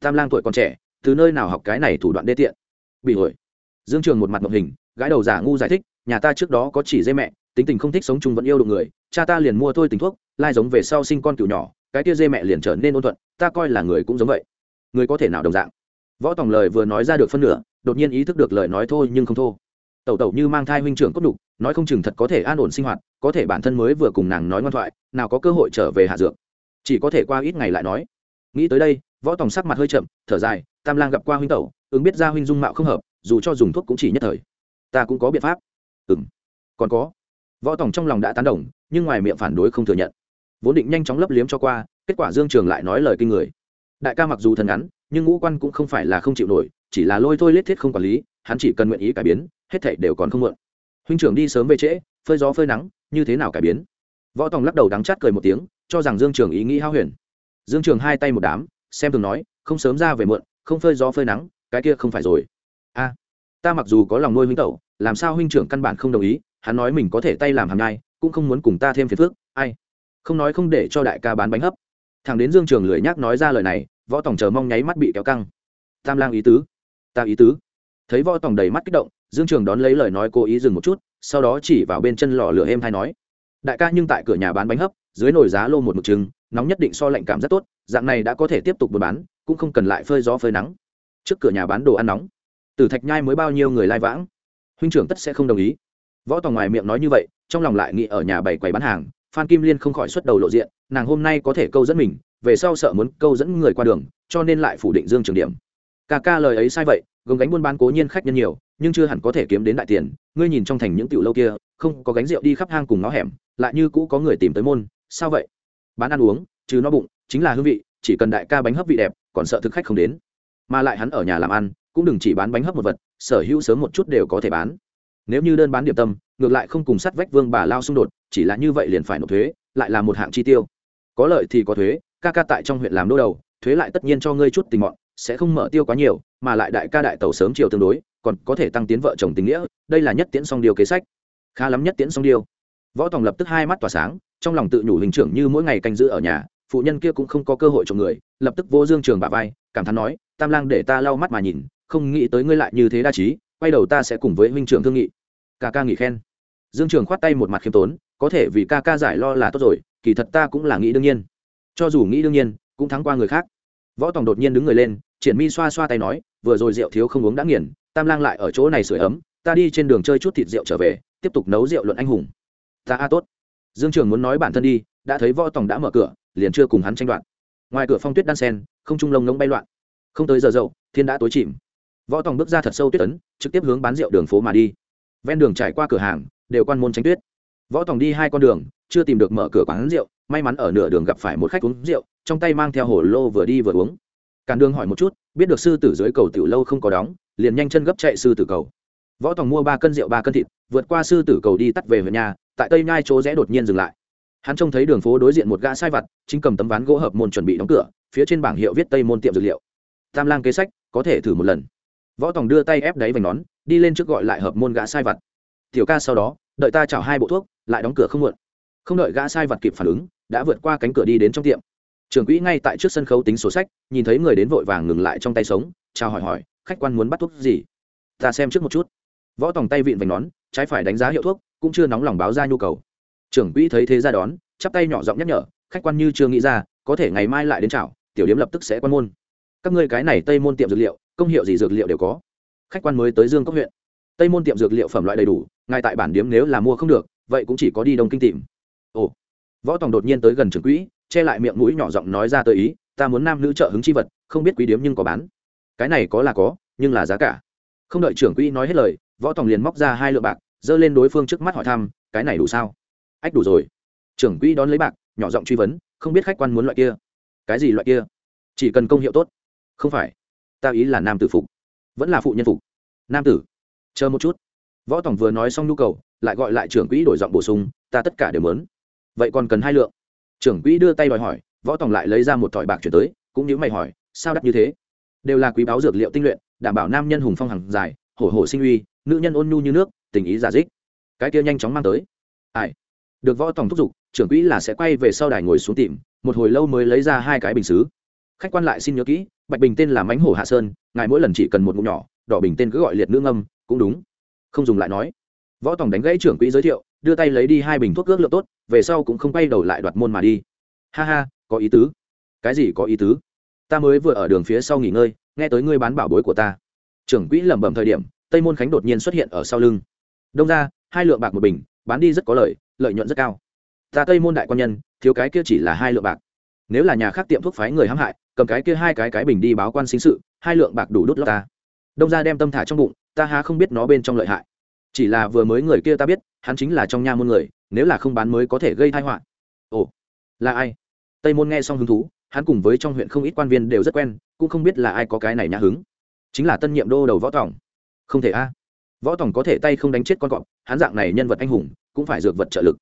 Tam lang tuổi còn trẻ, từ nơi nào học cái này thủ đoạn đê tiện? Bị ổi dương trường một mặt mộng hình, gái đầu giả ngu giải thích, nhà ta trước đó có chỉ dây mẹ, tính tình không thích sống chung vẫn yêu được người, cha ta liền mua thôi tình thuốc, lai giống về sau sinh con cựu nhỏ, cái kia dê mẹ liền trở nên ôn thuận, ta coi là người cũng giống vậy người có thể nào đồng dạng? Võ tòng lời vừa nói ra được phân nửa, đột nhiên ý thức được lời nói thôi nhưng không thô. Tẩu tẩu như mang thai huynh trưởng cốt đục nói không chừng thật có thể an ổn sinh hoạt, có thể bản thân mới vừa cùng nàng nói ngoan thoại, nào có cơ hội trở về hạ dược. Chỉ có thể qua ít ngày lại nói. Nghĩ tới đây, võ tòng sắc mặt hơi chậm, thở dài, tam lang gặp qua huynh tẩu, ứng biết ra huynh dung mạo không hợp, dù cho dùng thuốc cũng chỉ nhất thời. Ta cũng có biện pháp. Ừ m còn có. Võ tòng trong lòng đã tán đồng, nhưng ngoài miệng phản đối không thừa nhận. Vốn định nhanh chóng lấp liếm cho qua, kết quả dương trường lại nói lời kinh người đại ca mặc dù thần ngắn, nhưng ngũ quan cũng không phải là không chịu nổi, chỉ là lôi thôi lết thiết không quản lý, hắn chỉ cần nguyện ý cải biến, hết thảy đều còn không mượn. Huynh trưởng đi sớm về trễ, phơi gió phơi nắng, như thế nào cải biến? Võ tòng lắc đầu đắng chát cười một tiếng, cho rằng dương trường ý nghĩ hao huyền. Dương trường hai tay một đám, xem thường nói, không sớm ra về muộn, không phơi gió phơi nắng, cái kia không phải rồi. A, ta mặc dù có lòng nuôi huynh tẩu, làm sao huynh trưởng căn bản không đồng ý, hắn nói mình có thể tay làm hàng nhai, cũng không muốn cùng ta thêm phiền phức, ai? Không nói không để cho đại ca bán bánh hấp thằng đến dương trường lười nhác nói ra lời này, võ tòng chờ mong nháy mắt bị kéo căng. Tam lang ý tứ. Ta ý tứ. Thấy võ tòng đầy mắt kích động, dương trường đón lấy lời nói cố ý dừng một chút, sau đó chỉ vào bên chân lò lửa êm hay nói. Đại ca nhưng tại cửa nhà bán bánh hấp, dưới nồi giá lô một mực trứng, nóng nhất định so lạnh cảm rất tốt, dạng này đã có thể tiếp tục buôn bán, cũng không cần lại phơi gió phơi nắng. Trước cửa nhà bán đồ ăn nóng. Từ thạch nhai mới bao nhiêu người lai vãng. Huynh trưởng tất sẽ không đồng ý. Võ tòng ngoài miệng nói như vậy, trong lòng lại nghĩ ở nhà bày quầy bán hàng, phan kim liên không khỏi xuất đầu lộ diện nàng hôm nay có thể câu dẫn mình, về sau sợ muốn câu dẫn người qua đường, cho nên lại phủ định dương trường điểm. Ca ca lời ấy sai vậy, gồng gánh buôn bán cố nhiên khách nhân nhiều, nhưng chưa hẳn có thể kiếm đến đại tiền, ngươi nhìn trong thành những tiểu lâu kia, không có gánh rượu đi khắp hang cùng ngõ hẻm, lại như cũ có người tìm tới môn, sao vậy? Bán ăn uống chứ nó bụng, chính là hương vị, chỉ cần đại ca bánh hấp vị đẹp, còn sợ thực khách không đến. Mà lại hắn ở nhà làm ăn, cũng đừng chỉ bán bánh hấp một vật, sở hữu sớm một chút đều có thể bán. Nếu như đơn bán điểm tâm, ngược lại không cùng sắt vách vương bà lao xung đột, chỉ là như vậy liền phải nộp thuế, lại là một hạng chi tiêu có lợi thì có thuế, ca ca tại trong huyện làm đô đầu, thuế lại tất nhiên cho ngươi chút tình mọn, sẽ không mở tiêu quá nhiều, mà lại đại ca đại tàu sớm chiều tương đối, còn có thể tăng tiến vợ chồng tình nghĩa, đây là nhất tiễn song điều kế sách. Khá lắm nhất tiễn song điều. Võ tòng lập tức hai mắt tỏa sáng, trong lòng tự nhủ hình trưởng như mỗi ngày canh giữ ở nhà, phụ nhân kia cũng không có cơ hội cho người, lập tức vô dương trường bà vai, cảm thán nói, tam lang để ta lau mắt mà nhìn, không nghĩ tới ngươi lại như thế đa trí, quay đầu ta sẽ cùng với huynh trưởng thương nghị. Ca ca nghỉ khen. Dương trường khoát tay một mặt khiêm tốn, có thể vì ca ca giải lo là tốt rồi kỳ thật ta cũng là nghĩ đương nhiên. Cho dù nghĩ đương nhiên, cũng thắng qua người khác. Võ tòng đột nhiên đứng người lên, triển mi xoa xoa tay nói, vừa rồi rượu thiếu không uống đã nghiền, tam lang lại ở chỗ này sửa ấm, ta đi trên đường chơi chút thịt rượu trở về, tiếp tục nấu rượu luận anh hùng. Ta a tốt. Dương trường muốn nói bản thân đi, đã thấy võ tòng đã mở cửa, liền chưa cùng hắn tranh đoạt. Ngoài cửa phong tuyết đan sen, không trung lông ngông bay loạn. Không tới giờ dậu, thiên đã tối chìm. Võ tòng bước ra thật sâu tuyết ấn, trực tiếp hướng bán rượu đường phố mà đi. Ven đường trải qua cửa hàng, đều quan môn tránh tuyết. Võ tòng đi hai con đường chưa tìm được mở cửa quán rượu, may mắn ở nửa đường gặp phải một khách uống rượu, trong tay mang theo hồ lô vừa đi vừa uống. Càn đường hỏi một chút, biết được sư tử dưới cầu tiểu lâu không có đóng, liền nhanh chân gấp chạy sư tử cầu. Võ tòng mua ba cân rượu, ba cân thịt, vượt qua sư tử cầu đi tắt về về nhà, tại tây nhai chỗ rẽ đột nhiên dừng lại. Hắn trông thấy đường phố đối diện một gã sai vặt, chính cầm tấm ván gỗ hợp môn chuẩn bị đóng cửa, phía trên bảng hiệu viết tây môn tiệm dược liệu. Tam lang kế sách, có thể thử một lần. Võ tòng đưa tay ép đáy vành nón, đi lên trước gọi lại hợp môn gã sai vặt. Tiểu ca sau đó, đợi ta chào hai bộ thuốc, lại đóng cửa không muộn không đợi gã sai vật kịp phản ứng, đã vượt qua cánh cửa đi đến trong tiệm. Trưởng quỹ ngay tại trước sân khấu tính sổ sách, nhìn thấy người đến vội vàng ngừng lại trong tay sống, chào hỏi hỏi, khách quan muốn bắt thuốc gì? Ta xem trước một chút. Võ tòng tay vịn vành nón, trái phải đánh giá hiệu thuốc, cũng chưa nóng lòng báo ra nhu cầu. Trưởng quỹ thấy thế ra đón, chắp tay nhỏ giọng nhắc nhở, khách quan như chưa nghĩ ra, có thể ngày mai lại đến chào, tiểu điếm lập tức sẽ quan môn. Các ngươi cái này tây môn tiệm dược liệu, công hiệu gì dược liệu đều có. Khách quan mới tới dương cốc huyện. Tây môn tiệm dược liệu phẩm loại đầy đủ, ngay tại bản điếm nếu là mua không được, vậy cũng chỉ có đi đông kinh tìm ồ. Võ tòng đột nhiên tới gần trưởng quỹ, che lại miệng mũi nhỏ giọng nói ra tới ý, ta muốn nam nữ trợ hứng chi vật, không biết quý điếm nhưng có bán. Cái này có là có, nhưng là giá cả. Không đợi trưởng quỹ nói hết lời, võ tòng liền móc ra hai lượng bạc, giơ lên đối phương trước mắt hỏi thăm, cái này đủ sao? Ách, đủ rồi. Trưởng quỹ đón lấy bạc, nhỏ giọng truy vấn, không biết khách quan muốn loại kia. Cái gì loại kia? Chỉ cần công hiệu tốt. Không phải. Ta ý là nam tử phục. Vẫn là phụ nhân phục. Nam tử. Chờ một chút. Võ tổng vừa nói xong nhu cầu, lại gọi lại trưởng quỹ đổi giọng bổ sung, ta tất cả đều mớn vậy còn cần hai lượng. Trưởng quỹ đưa tay đòi hỏi, võ tổng lại lấy ra một thỏi bạc chuyển tới, cũng như mày hỏi, sao đắt như thế? Đều là quý báo dược liệu tinh luyện, đảm bảo nam nhân hùng phong hằng dài, hổ hổ sinh uy, nữ nhân ôn nhu như nước, tình ý giả dích. Cái kia nhanh chóng mang tới. Ai? Được võ tổng thúc giục, trưởng quỹ là sẽ quay về sau đài ngồi xuống tìm, một hồi lâu mới lấy ra hai cái bình xứ. Khách quan lại xin nhớ kỹ, bạch bình tên là mánh hổ hạ sơn, ngài mỗi lần chỉ cần một ngụm nhỏ, đỏ bình tên cứ gọi liệt nữ ngâm, cũng đúng. Không dùng lại nói. Võ tổng đánh gãy trưởng quỹ giới thiệu đưa tay lấy đi hai bình thuốc ước lượng tốt, về sau cũng không quay đầu lại đoạt môn mà đi. Ha ha, có ý tứ. Cái gì có ý tứ? Ta mới vừa ở đường phía sau nghỉ ngơi, nghe tới ngươi bán bảo bối của ta. Trưởng quỹ lẩm bẩm thời điểm, tây môn khánh đột nhiên xuất hiện ở sau lưng. Đông ra, hai lượng bạc một bình, bán đi rất có lợi lợi nhuận rất cao. Ta tây môn đại quan nhân, thiếu cái kia chỉ là hai lượng bạc. Nếu là nhà khác tiệm thuốc phái người hãm hại, cầm cái kia hai cái cái bình đi báo quan sinh sự, hai lượng bạc đủ đốt lót ta. Đông ra đem tâm thả trong bụng, ta há không biết nó bên trong lợi hại. Chỉ là vừa mới người kia ta biết hắn chính là trong nha môn người, nếu là không bán mới có thể gây thai họa. Ồ, là ai? Tây môn nghe xong hứng thú, hắn cùng với trong huyện không ít quan viên đều rất quen, cũng không biết là ai có cái này nhã hứng. Chính là tân nhiệm đô đầu võ tòng. Không thể a. Võ tòng có thể tay không đánh chết con cọp, hắn dạng này nhân vật anh hùng, cũng phải dược vật trợ lực.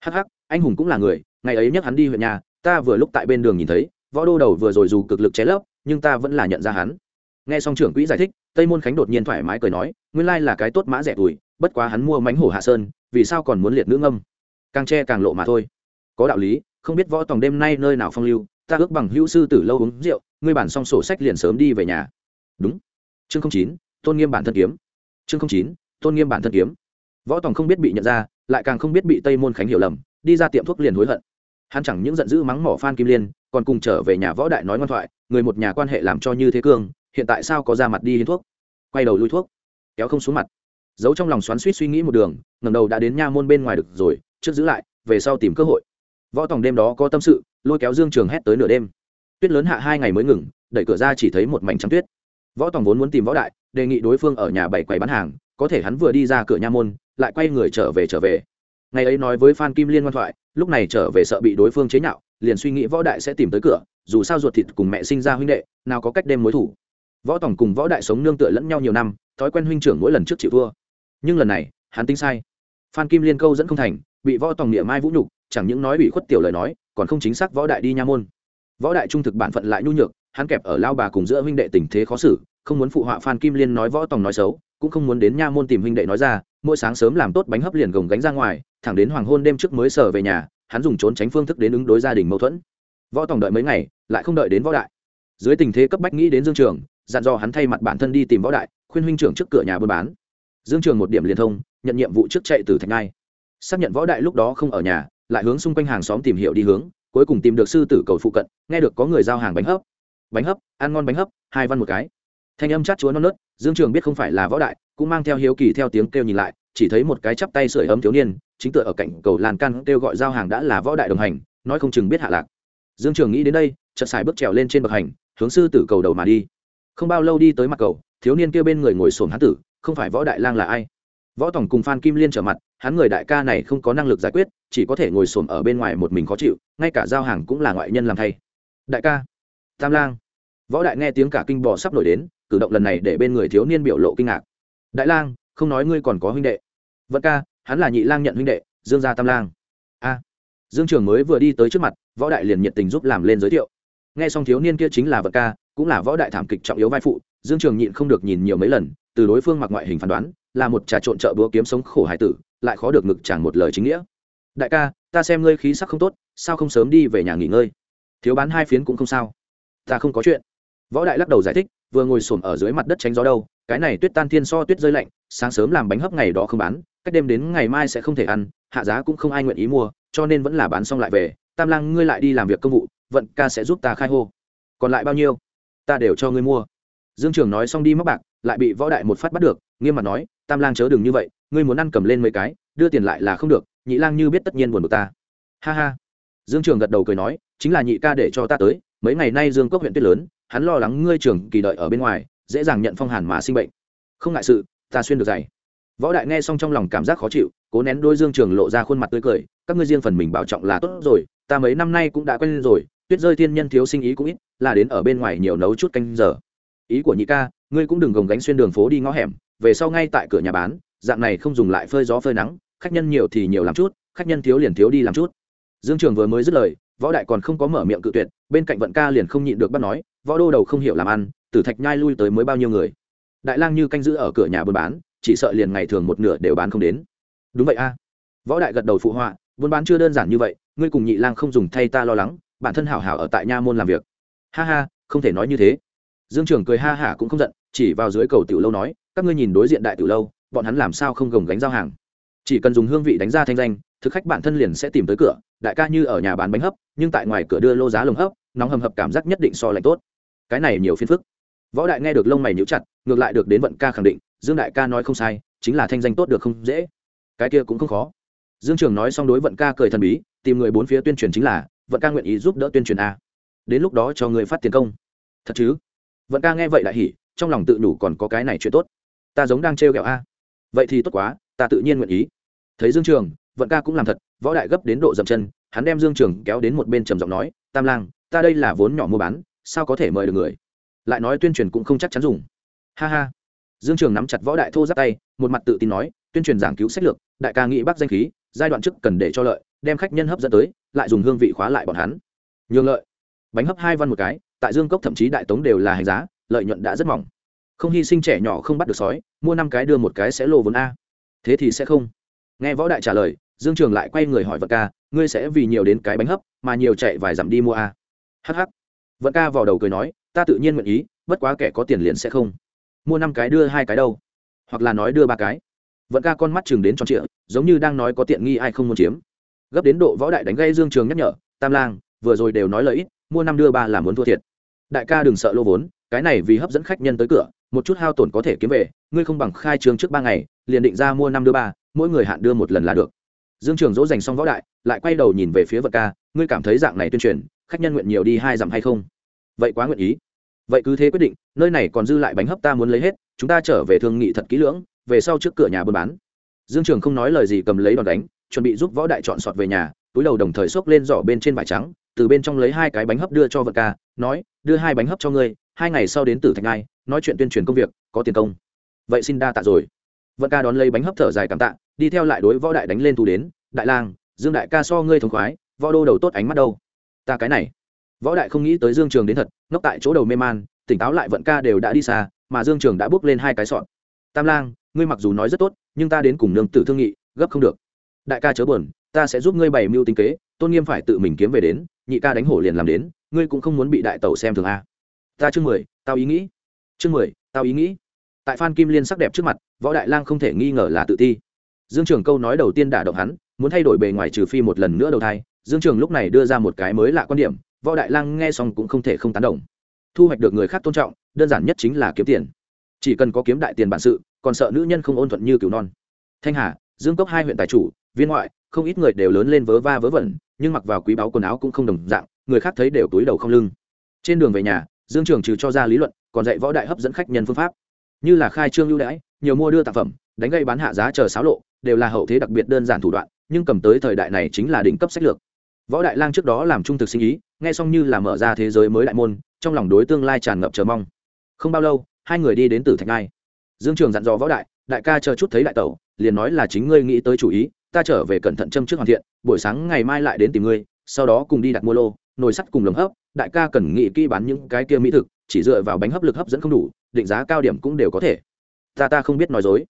Hắc hắc, anh hùng cũng là người, ngày ấy nhắc hắn đi huyện nhà, ta vừa lúc tại bên đường nhìn thấy, võ đô đầu vừa rồi dù cực lực ché lấp, nhưng ta vẫn là nhận ra hắn. Nghe xong trưởng quỹ giải thích, tây môn khánh đột nhiên thoải mái cười nói, nguyên lai là cái tốt mã rẻ tuổi bất quá hắn mua mánh hổ hạ sơn, vì sao còn muốn liệt nữ ngâm? Càng che càng lộ mà thôi. Có đạo lý, không biết võ tòng đêm nay nơi nào phong lưu, ta ước bằng hữu sư tử lâu uống rượu, ngươi bản xong sổ sách liền sớm đi về nhà. Đúng. Chương chín, tôn nghiêm bản thân kiếm. Chương chín, tôn nghiêm bản thân kiếm. Võ tòng không biết bị nhận ra, lại càng không biết bị tây môn khánh hiểu lầm, đi ra tiệm thuốc liền hối hận. Hắn chẳng những giận dữ mắng mỏ phan kim liên, còn cùng trở về nhà võ đại nói ngoan thoại, người một nhà quan hệ làm cho như thế cương, hiện tại sao có ra mặt đi hiến thuốc? Quay đầu lui thuốc, kéo không xuống mặt giấu trong lòng xoắn suýt suy nghĩ một đường ngầm đầu đã đến nha môn bên ngoài được rồi, trước giữ lại, về sau tìm cơ hội. Võ tòng đêm đó có tâm sự, lôi kéo dương trường hét tới nửa đêm. Tuyết lớn hạ hai ngày mới ngừng, đẩy cửa ra chỉ thấy một mảnh trắng tuyết. Võ tòng vốn muốn tìm võ đại, đề nghị đối phương ở nhà bảy quầy bán hàng, có thể hắn vừa đi ra cửa nha môn, lại quay người trở về trở về. Ngày ấy nói với phan kim liên ngoan thoại, lúc này trở về sợ bị đối phương chế nhạo, liền suy nghĩ võ đại sẽ tìm tới cửa, dù sao ruột thịt cùng mẹ sinh ra huynh đệ, nào có cách đem mối thủ. Võ tổng cùng võ đại sống nương tựa lẫn nhau nhiều năm, thói quen huynh trưởng mỗi lần trước chịu thua nhưng lần này, hắn tính sai. Phan kim liên câu dẫn không thành, bị võ tổng địa mai vũ nhục, chẳng những nói bị khuất tiểu lời nói, còn không chính xác võ đại đi nha môn. Võ đại trung thực bản phận lại nhu nhược, hắn kẹp ở lao bà cùng giữa huynh đệ tình thế khó xử, không muốn phụ họa phan kim liên nói võ tòng nói xấu, cũng không muốn đến nha môn tìm huynh đệ nói ra, mỗi sáng sớm làm tốt bánh hấp liền gồng gánh ra ngoài, thẳng đến hoàng hôn đêm trước mới sờ về nhà, hắn dùng trốn tránh phương thức đến ứng đối gia đình mâu thuẫn. Võ tòng đợi mấy ngày, lại không đợi đến võ đại. Dưới tình thế cấp bách nghĩ đến dương trường, dặn dò hắn thay mặt bản thân đi tìm võ đại, khuyên huynh trưởng trước cửa nhà buôn bán dương trường một điểm liên thông, nhận nhiệm vụ trước chạy từ thạch ngai. Xác nhận võ đại lúc đó không ở nhà, lại hướng xung quanh hàng xóm tìm hiểu đi hướng, cuối cùng tìm được sư tử cầu phụ cận, nghe được có người giao hàng bánh hấp. Bánh hấp, ăn ngon bánh hấp, hai văn một cái. Thanh âm chát chúa non nớt, dương trường biết không phải là võ đại, cũng mang theo hiếu kỳ theo tiếng kêu nhìn lại, chỉ thấy một cái chắp tay sưởi ấm thiếu niên, chính tựa ở cạnh cầu lan căn kêu gọi giao hàng đã là võ đại đồng hành, nói không chừng biết hạ lạc. Dương trường nghĩ đến đây, chợt xài bước trèo lên trên bậc hành, hướng sư tử cầu đầu mà đi. Không bao lâu đi tới mặt cầu, thiếu niên kia bên người ngồi sồn hán tử không phải võ đại lang là ai? Võ tổng cùng phan kim liên trở mặt, hắn người đại ca này không có năng lực giải quyết, chỉ có thể ngồi xổm ở bên ngoài một mình khó chịu, ngay cả giao hàng cũng là ngoại nhân làm thay. Đại ca, tam lang. Võ đại nghe tiếng cả kinh bò sắp nổi đến, cử động lần này để bên người thiếu niên biểu lộ kinh ngạc. Đại lang, không nói ngươi còn có huynh đệ. Vận ca, hắn là nhị lang nhận huynh đệ, dương gia tam lang. A. Dương trường mới vừa đi tới trước mặt, võ đại liền nhiệt tình giúp làm lên giới thiệu. Nghe xong thiếu niên kia chính là vận ca, cũng là võ đại thảm kịch trọng yếu vai phụ dương trường nhịn không được nhìn nhiều mấy lần, từ đối phương mặc ngoại hình phán đoán, là một trà trộn trợ búa kiếm sống khổ hải tử, lại khó được ngực chẳng một lời chính nghĩa. Đại ca, ta xem ngươi khí sắc không tốt, sao không sớm đi về nhà nghỉ ngơi? Thiếu bán hai phiến cũng không sao. Ta không có chuyện. Võ đại lắc đầu giải thích, vừa ngồi xổm ở dưới mặt đất tránh gió đâu, cái này tuyết tan thiên so tuyết rơi lạnh, sáng sớm làm bánh hấp ngày đó không bán, cách đêm đến ngày mai sẽ không thể ăn, hạ giá cũng không ai nguyện ý mua, cho nên vẫn là bán xong lại về. Tam lang, ngươi lại đi làm việc công vụ, vận ca sẽ giúp ta khai hô. Còn lại bao nhiêu? Ta đều cho ngươi mua dương trường nói xong đi móc bạc, lại bị võ đại một phát bắt được, nghiêm mặt nói, tam lang chớ đừng như vậy, ngươi muốn ăn cầm lên mấy cái, đưa tiền lại là không được, nhị lang như biết tất nhiên buồn bực ta. Ha ha. Dương trường gật đầu cười nói, chính là nhị ca để cho ta tới, mấy ngày nay dương cốc huyện tuyết lớn, hắn lo lắng ngươi trường kỳ đợi ở bên ngoài, dễ dàng nhận phong hàn mà sinh bệnh. Không ngại sự, ta xuyên được dày võ đại nghe xong trong lòng cảm giác khó chịu, cố nén đôi dương trường lộ ra khuôn mặt tươi cười, các ngươi riêng phần mình bảo trọng là tốt rồi, ta mấy năm nay cũng đã quen rồi, tuyết rơi thiên nhân thiếu sinh ý cũng ít, là đến ở bên ngoài nhiều nấu chút canh giờ ý của nhị ca, ngươi cũng đừng gồng gánh xuyên đường phố đi ngõ hẻm, về sau ngay tại cửa nhà bán, dạng này không dùng lại phơi gió phơi nắng, khách nhân nhiều thì nhiều làm chút, khách nhân thiếu liền thiếu đi làm chút. Dương trường vừa mới dứt lời, võ đại còn không có mở miệng cự tuyệt, bên cạnh vận ca liền không nhịn được bắt nói, võ đô đầu không hiểu làm ăn, tử thạch nhai lui tới mới bao nhiêu người. Đại lang như canh giữ ở cửa nhà buôn bán, chỉ sợ liền ngày thường một nửa đều bán không đến. Đúng vậy a. Võ đại gật đầu phụ họa, buôn bán chưa đơn giản như vậy, ngươi cùng nhị lang không dùng thay ta lo lắng, bản thân hảo hảo ở tại nha môn làm việc. Ha ha, không thể nói như thế dương trường cười ha hả cũng không giận, chỉ vào dưới cầu tiểu lâu nói, các ngươi nhìn đối diện đại tiểu lâu, bọn hắn làm sao không gồng gánh giao hàng? Chỉ cần dùng hương vị đánh ra thanh danh, thực khách bản thân liền sẽ tìm tới cửa, đại ca như ở nhà bán bánh hấp, nhưng tại ngoài cửa đưa lô giá lồng hấp, nóng hầm hập cảm giác nhất định so lạnh tốt. Cái này nhiều phiền phức. Võ đại nghe được lông mày nhíu chặt, ngược lại được đến vận ca khẳng định, dương đại ca nói không sai, chính là thanh danh tốt được không dễ. Cái kia cũng không khó. Dương trường nói xong đối vận ca cười thần bí, tìm người bốn phía tuyên truyền chính là, vận ca nguyện ý giúp đỡ tuyên truyền a. Đến lúc đó cho người phát tiền công. Thật chứ? Vận ca nghe vậy lại hỉ, trong lòng tự đủ còn có cái này chuyện tốt. Ta giống đang trêu ghẹo a. Vậy thì tốt quá, ta tự nhiên nguyện ý. Thấy dương trường vận ca cũng làm thật, võ đại gấp đến độ dậm chân, hắn đem dương trường kéo đến một bên trầm giọng nói, tam lang, ta đây là vốn nhỏ mua bán, sao có thể mời được người? Lại nói tuyên truyền cũng không chắc chắn dùng. Ha ha. Dương trường nắm chặt võ đại thô giáp tay, một mặt tự tin nói, tuyên truyền giảng cứu sách lược, đại ca nghĩ bác danh khí, giai đoạn trước cần để cho lợi, đem khách nhân hấp dẫn tới, lại dùng hương vị khóa lại bọn hắn. Nhường lợi. Bánh hấp hai văn một cái tại dương cốc thậm chí đại tống đều là hành giá, lợi nhuận đã rất mỏng. Không hy sinh trẻ nhỏ không bắt được sói, mua năm cái đưa một cái sẽ lô vốn a. Thế thì sẽ không. Nghe võ đại trả lời, dương trường lại quay người hỏi vận ca, ngươi sẽ vì nhiều đến cái bánh hấp, mà nhiều chạy vài dặm đi mua a? Hh vận ca vào đầu cười nói, ta tự nhiên nguyện ý, bất quá kẻ có tiền liền sẽ không. Mua năm cái đưa hai cái đâu? Hoặc là nói đưa ba cái. Vận ca con mắt chừng đến tròn trịa, giống như đang nói có tiện nghi ai không muốn chiếm. Gấp đến độ võ đại đánh gây dương trường nhắc nhở, tam lang, vừa rồi đều nói lời ít, mua năm đưa ba là muốn thua thiệt đại ca đừng sợ lô vốn, cái này vì hấp dẫn khách nhân tới cửa, một chút hao tổn có thể kiếm về, ngươi không bằng khai trương trước ba ngày, liền định ra mua năm đưa ba, mỗi người hạn đưa một lần là được. Dương trường dỗ dành xong võ đại, lại quay đầu nhìn về phía vật ca, ngươi cảm thấy dạng này tuyên truyền, khách nhân nguyện nhiều đi hai dặm hay không? Vậy quá nguyện ý. Vậy cứ thế quyết định, nơi này còn dư lại bánh hấp ta muốn lấy hết, chúng ta trở về thương nghị thật kỹ lưỡng, về sau trước cửa nhà buôn bán. Dương trường không nói lời gì cầm lấy đòn đánh, chuẩn bị giúp võ đại chọn sọt về nhà, túi đầu đồng thời xốc lên giỏ bên trên vải trắng từ bên trong lấy hai cái bánh hấp đưa cho vật ca, nói, đưa hai bánh hấp cho ngươi, hai ngày sau đến tử thạch ngai, nói chuyện tuyên truyền công việc, có tiền công. Vậy xin đa tạ rồi. Vận ca đón lấy bánh hấp thở dài cảm tạ, đi theo lại đối võ đại đánh lên thu đến, đại lang, dương đại ca so ngươi thống khoái, võ đô đầu tốt ánh mắt đâu? Ta cái này. Võ đại không nghĩ tới dương trường đến thật, ngốc tại chỗ đầu mê man, tỉnh táo lại vận ca đều đã đi xa, mà dương trường đã bước lên hai cái sọn tam lang, ngươi mặc dù nói rất tốt, nhưng ta đến cùng nương tử thương nghị, gấp không được. Đại ca chớ buồn, ta sẽ giúp ngươi bày mưu tính kế, tôn nghiêm phải tự mình kiếm về đến nhị ca đánh hổ liền làm đến, ngươi cũng không muốn bị đại tẩu xem thường a ta chương mười, tao ý nghĩ. Chương mười, tao ý nghĩ. Tại phan kim liên sắc đẹp trước mặt, võ đại lang không thể nghi ngờ là tự ti. Dương trường câu nói đầu tiên đả động hắn, muốn thay đổi bề ngoài trừ phi một lần nữa đầu thai. Dương trường lúc này đưa ra một cái mới lạ quan điểm, võ đại lang nghe xong cũng không thể không tán đồng. Thu hoạch được người khác tôn trọng, đơn giản nhất chính là kiếm tiền. Chỉ cần có kiếm đại tiền bản sự, còn sợ nữ nhân không ôn thuận như cửu non. Thanh hà, dương cốc hai huyện tài chủ, viên ngoại không ít người đều lớn lên vớ va vớ vẩn, nhưng mặc vào quý báu quần áo cũng không đồng dạng, người khác thấy đều túi đầu không lưng. Trên đường về nhà, dương trường trừ cho ra lý luận, còn dạy võ đại hấp dẫn khách nhân phương pháp. Như là khai trương ưu đãi, nhiều mua đưa tạp phẩm, đánh gây bán hạ giá chờ xáo lộ, đều là hậu thế đặc biệt đơn giản thủ đoạn, nhưng cầm tới thời đại này chính là đỉnh cấp sách lược. Võ đại lang trước đó làm trung thực sinh ý, nghe xong như là mở ra thế giới mới đại môn, trong lòng đối tương lai tràn ngập chờ mong. Không bao lâu, hai người đi đến tử thạch ngai. Dương trường dặn dò võ đại đại ca chờ chút thấy đại tẩu, liền nói là chính ngươi nghĩ tới chủ ý ta trở về cẩn thận châm trước hoàn thiện, buổi sáng ngày mai lại đến tìm ngươi, sau đó cùng đi đặt mua lô, nồi sắt cùng lồng hấp, đại ca cần nghĩ kỹ bán những cái kia mỹ thực, chỉ dựa vào bánh hấp lực hấp dẫn không đủ, định giá cao điểm cũng đều có thể. Ta ta không biết nói dối.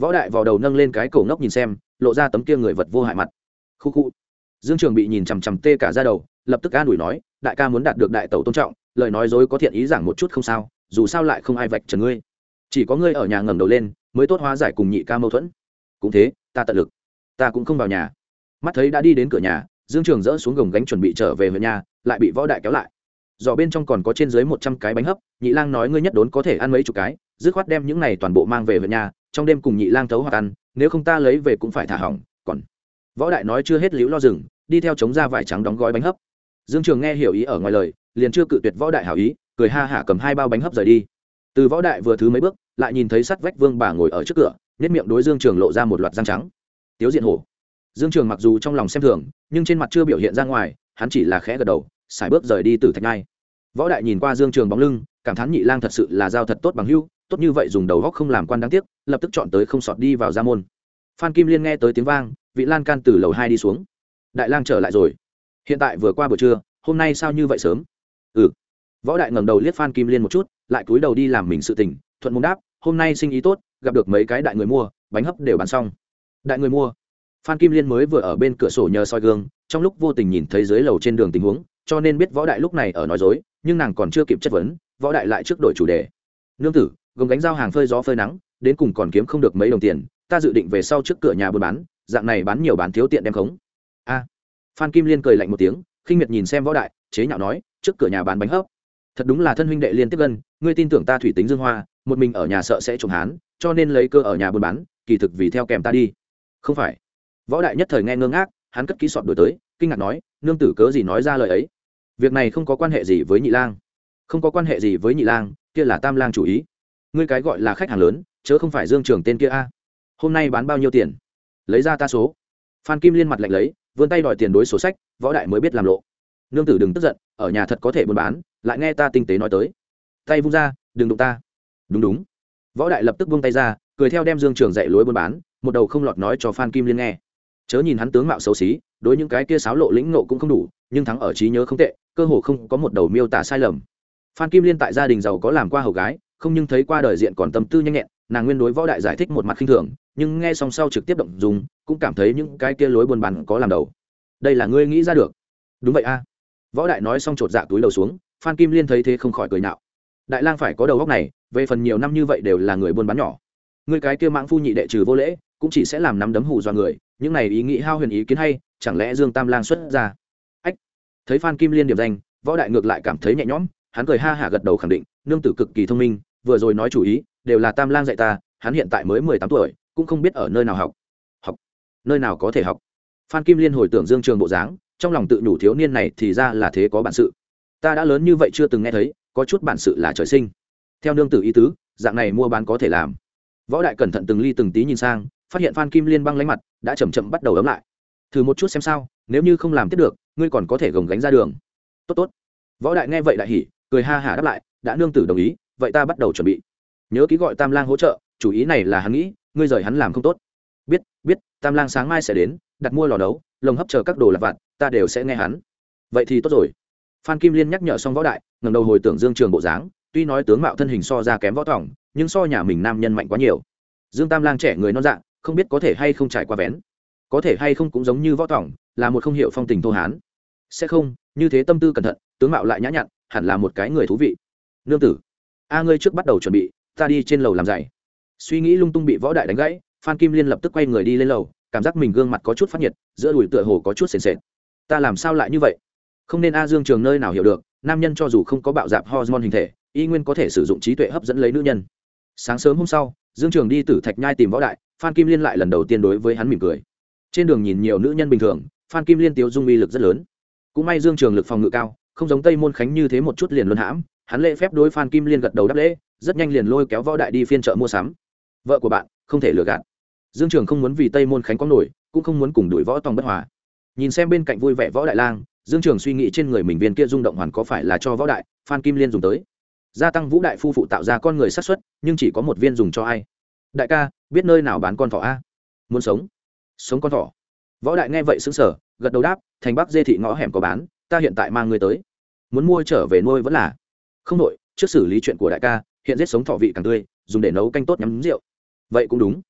Võ đại vào đầu nâng lên cái cổ ngốc nhìn xem, lộ ra tấm kia người vật vô hại mặt. Khu khu. Dương trường bị nhìn chằm chằm tê cả ra đầu, lập tức an ủi nói, đại ca muốn đạt được đại tẩu tôn trọng, lời nói dối có thiện ý giảng một chút không sao, dù sao lại không ai vạch trần ngươi. Chỉ có ngươi ở nhà ngẩng đầu lên, mới tốt hóa giải cùng nhị ca mâu thuẫn. Cũng thế, ta tận lực ta cũng không vào nhà. Mắt thấy đã đi đến cửa nhà, dương trường dỡ xuống gồng gánh chuẩn bị trở về huyện nhà, lại bị võ đại kéo lại. Giỏ bên trong còn có trên dưới một trăm cái bánh hấp, nhị lang nói ngươi nhất đốn có thể ăn mấy chục cái, dứt khoát đem những này toàn bộ mang về huyện nhà, trong đêm cùng nhị lang thấu hoặc ăn, nếu không ta lấy về cũng phải thả hỏng, còn. Võ đại nói chưa hết liễu lo rừng, đi theo chống ra vải trắng đóng gói bánh hấp. Dương trường nghe hiểu ý ở ngoài lời, liền chưa cự tuyệt võ đại hảo ý, cười ha hả cầm hai bao bánh hấp rời đi. Từ võ đại vừa thứ mấy bước, lại nhìn thấy sắt vách vương bà ngồi ở trước cửa nhất miệng đối dương trường lộ ra một loạt răng trắng tiếu diện hổ. Dương trường mặc dù trong lòng xem thường, nhưng trên mặt chưa biểu hiện ra ngoài, hắn chỉ là khẽ gật đầu, xài bước rời đi từ thạch ngai. Võ đại nhìn qua dương trường bóng lưng, cảm thán nhị lang thật sự là giao thật tốt bằng hưu tốt như vậy dùng đầu góc không làm quan đáng tiếc, lập tức chọn tới không sọt đi vào ra môn. Phan kim liên nghe tới tiếng vang, vị lan can từ lầu hai đi xuống. Đại lang trở lại rồi. Hiện tại vừa qua buổi trưa, hôm nay sao như vậy sớm? Ừ. Võ đại ngẩng đầu liếc phan kim liên một chút, lại cúi đầu đi làm mình sự tình, thuận môn đáp, hôm nay sinh ý tốt, gặp được mấy cái đại người mua, bánh hấp đều bán xong đại người mua. Phan kim liên mới vừa ở bên cửa sổ nhờ soi gương, trong lúc vô tình nhìn thấy dưới lầu trên đường tình huống, cho nên biết võ đại lúc này ở nói dối, nhưng nàng còn chưa kịp chất vấn, võ đại lại trước đổi chủ đề. Nương tử, gồng gánh giao hàng phơi gió phơi nắng, đến cùng còn kiếm không được mấy đồng tiền, ta dự định về sau trước cửa nhà buôn bán, dạng này bán nhiều bán thiếu tiện đem khống. A. Phan kim liên cười lạnh một tiếng, khinh miệt nhìn xem võ đại, chế nhạo nói, trước cửa nhà bán bánh hấp. Thật đúng là thân huynh đệ liên tiếp gần, ngươi tin tưởng ta thủy tính dương hoa, một mình ở nhà sợ sẽ trộm hán, cho nên lấy cơ ở nhà buôn bán, kỳ thực vì theo kèm ta đi không phải. Võ đại nhất thời nghe ngơ ngác, hắn cất ký sọt đổi tới, kinh ngạc nói, nương tử cớ gì nói ra lời ấy? Việc này không có quan hệ gì với nhị lang. Không có quan hệ gì với nhị lang, kia là tam lang chủ ý. Ngươi cái gọi là khách hàng lớn, chớ không phải dương trường tên kia a. Hôm nay bán bao nhiêu tiền? Lấy ra ta số. Phan kim liên mặt lạnh lấy, vươn tay đòi tiền đối sổ sách, võ đại mới biết làm lộ. Nương tử đừng tức giận, ở nhà thật có thể buôn bán, lại nghe ta tinh tế nói tới. Tay vung ra, đừng đụng ta. Đúng đúng. Võ đại lập tức vung tay ra, cười theo đem dương trường dạy lối buôn bán một đầu không lọt nói cho phan kim liên nghe. Chớ nhìn hắn tướng mạo xấu xí đối những cái kia sáo lộ lĩnh nộ cũng không đủ nhưng thắng ở trí nhớ không tệ cơ hồ không có một đầu miêu tả sai lầm. Phan kim liên tại gia đình giàu có làm qua hầu gái không nhưng thấy qua đời diện còn tâm tư nhanh nhẹn nàng nguyên đối võ đại giải thích một mặt khinh thường nhưng nghe xong sau trực tiếp động dùng cũng cảm thấy những cái kia lối buôn bán có làm đầu. Đây là ngươi nghĩ ra được. Đúng vậy a. Võ đại nói xong chột dạ túi đầu xuống phan kim liên thấy thế không khỏi cười nhạo, đại lang phải có đầu góc này về phần nhiều năm như vậy đều là người buôn bán nhỏ. Người cái kia mãng phu nhị đệ trừ vô lễ cũng chỉ sẽ làm nắm đấm hù dọa người, những này ý nghĩ hao huyền ý kiến hay, chẳng lẽ dương tam lang xuất ra? Ách, thấy phan kim liên điểm danh, võ đại ngược lại cảm thấy nhẹ nhõm, hắn cười ha hả gật đầu khẳng định, nương tử cực kỳ thông minh, vừa rồi nói chủ ý, đều là tam lang dạy ta, hắn hiện tại mới mười tám tuổi, cũng không biết ở nơi nào học. Học? Nơi nào có thể học? Phan kim liên hồi tưởng dương trường bộ dáng, trong lòng tự nhủ thiếu niên này thì ra là thế có bản sự. Ta đã lớn như vậy chưa từng nghe thấy, có chút bản sự là trời sinh. Theo nương tử ý tứ, dạng này mua bán có thể làm. Võ đại cẩn thận từng ly từng tí nhìn sang phát hiện phan kim liên băng lánh mặt, đã chầm chậm bắt đầu ấm lại. Thử một chút xem sao, nếu như không làm tiếp được, ngươi còn có thể gồng gánh ra đường. Tốt tốt. Võ đại nghe vậy đại hỉ, cười ha hả đáp lại, đã nương tử đồng ý, vậy ta bắt đầu chuẩn bị. Nhớ ký gọi tam lang hỗ trợ, chủ ý này là hắn nghĩ, ngươi rời hắn làm không tốt. Biết biết, tam lang sáng mai sẽ đến, đặt mua lò đấu lồng hấp chờ các đồ lặt vặt, ta đều sẽ nghe hắn. Vậy thì tốt rồi. Phan kim liên nhắc nhở xong võ đại ngầm đầu hồi tưởng dương trường bộ dáng, tuy nói tướng mạo thân hình so ra kém võ thỏng nhưng so nhà mình nam nhân mạnh quá nhiều. Dương tam lang trẻ người non dạng không biết có thể hay không trải qua vén. Có thể hay không cũng giống như võ tỏng, là một không hiểu phong tình thô hán. Sẽ không, như thế tâm tư cẩn thận, tướng mạo lại nhã nhặn, hẳn là một cái người thú vị. Nương tử, a ngươi trước bắt đầu chuẩn bị, ta đi trên lầu làm dạy suy nghĩ lung tung bị võ đại đánh gãy, phan kim liên lập tức quay người đi lên lầu, cảm giác mình gương mặt có chút phát nhiệt, giữa đùi tựa hồ có chút sền sệt. Ta làm sao lại như vậy? Không nên a dương trường nơi nào hiểu được, nam nhân cho dù không có bạo dạp hormone hình thể, y nguyên có thể sử dụng trí tuệ hấp dẫn lấy nữ nhân. Sáng sớm hôm sau dương trường đi từ thạch nhai tìm võ đại, phan kim liên lại lần đầu tiên đối với hắn mỉm cười. Trên đường nhìn nhiều nữ nhân bình thường, phan kim liên tiêu dung uy lực rất lớn. Cũng may dương trường lực phòng ngự cao, không giống tây môn khánh như thế một chút liền luân hãm, hắn lễ phép đối phan kim liên gật đầu đáp lễ, rất nhanh liền lôi kéo võ đại đi phiên chợ mua sắm. Vợ của bạn, không thể lừa gạt. Dương trường không muốn vì tây môn khánh có nổi, cũng không muốn cùng đuổi võ tòng bất hòa. Nhìn xem bên cạnh vui vẻ võ đại lang, dương trường suy nghĩ trên người mình viên kia rung động hoàn có phải là cho võ đại, phan kim liên dùng tới gia tăng vũ đại phu phụ tạo ra con người sát xuất nhưng chỉ có một viên dùng cho ai? Đại ca, biết nơi nào bán con thỏ a? Muốn sống? Sống con thỏ. Võ đại nghe vậy xứng sở gật đầu đáp, thành bắc dê thị ngõ hẻm có bán, ta hiện tại mang người tới. Muốn mua trở về nuôi vẫn là. Không đội trước xử lý chuyện của đại ca, hiện giết sống thọ vị càng tươi, dùng để nấu canh tốt nhắm rượu. Vậy cũng đúng.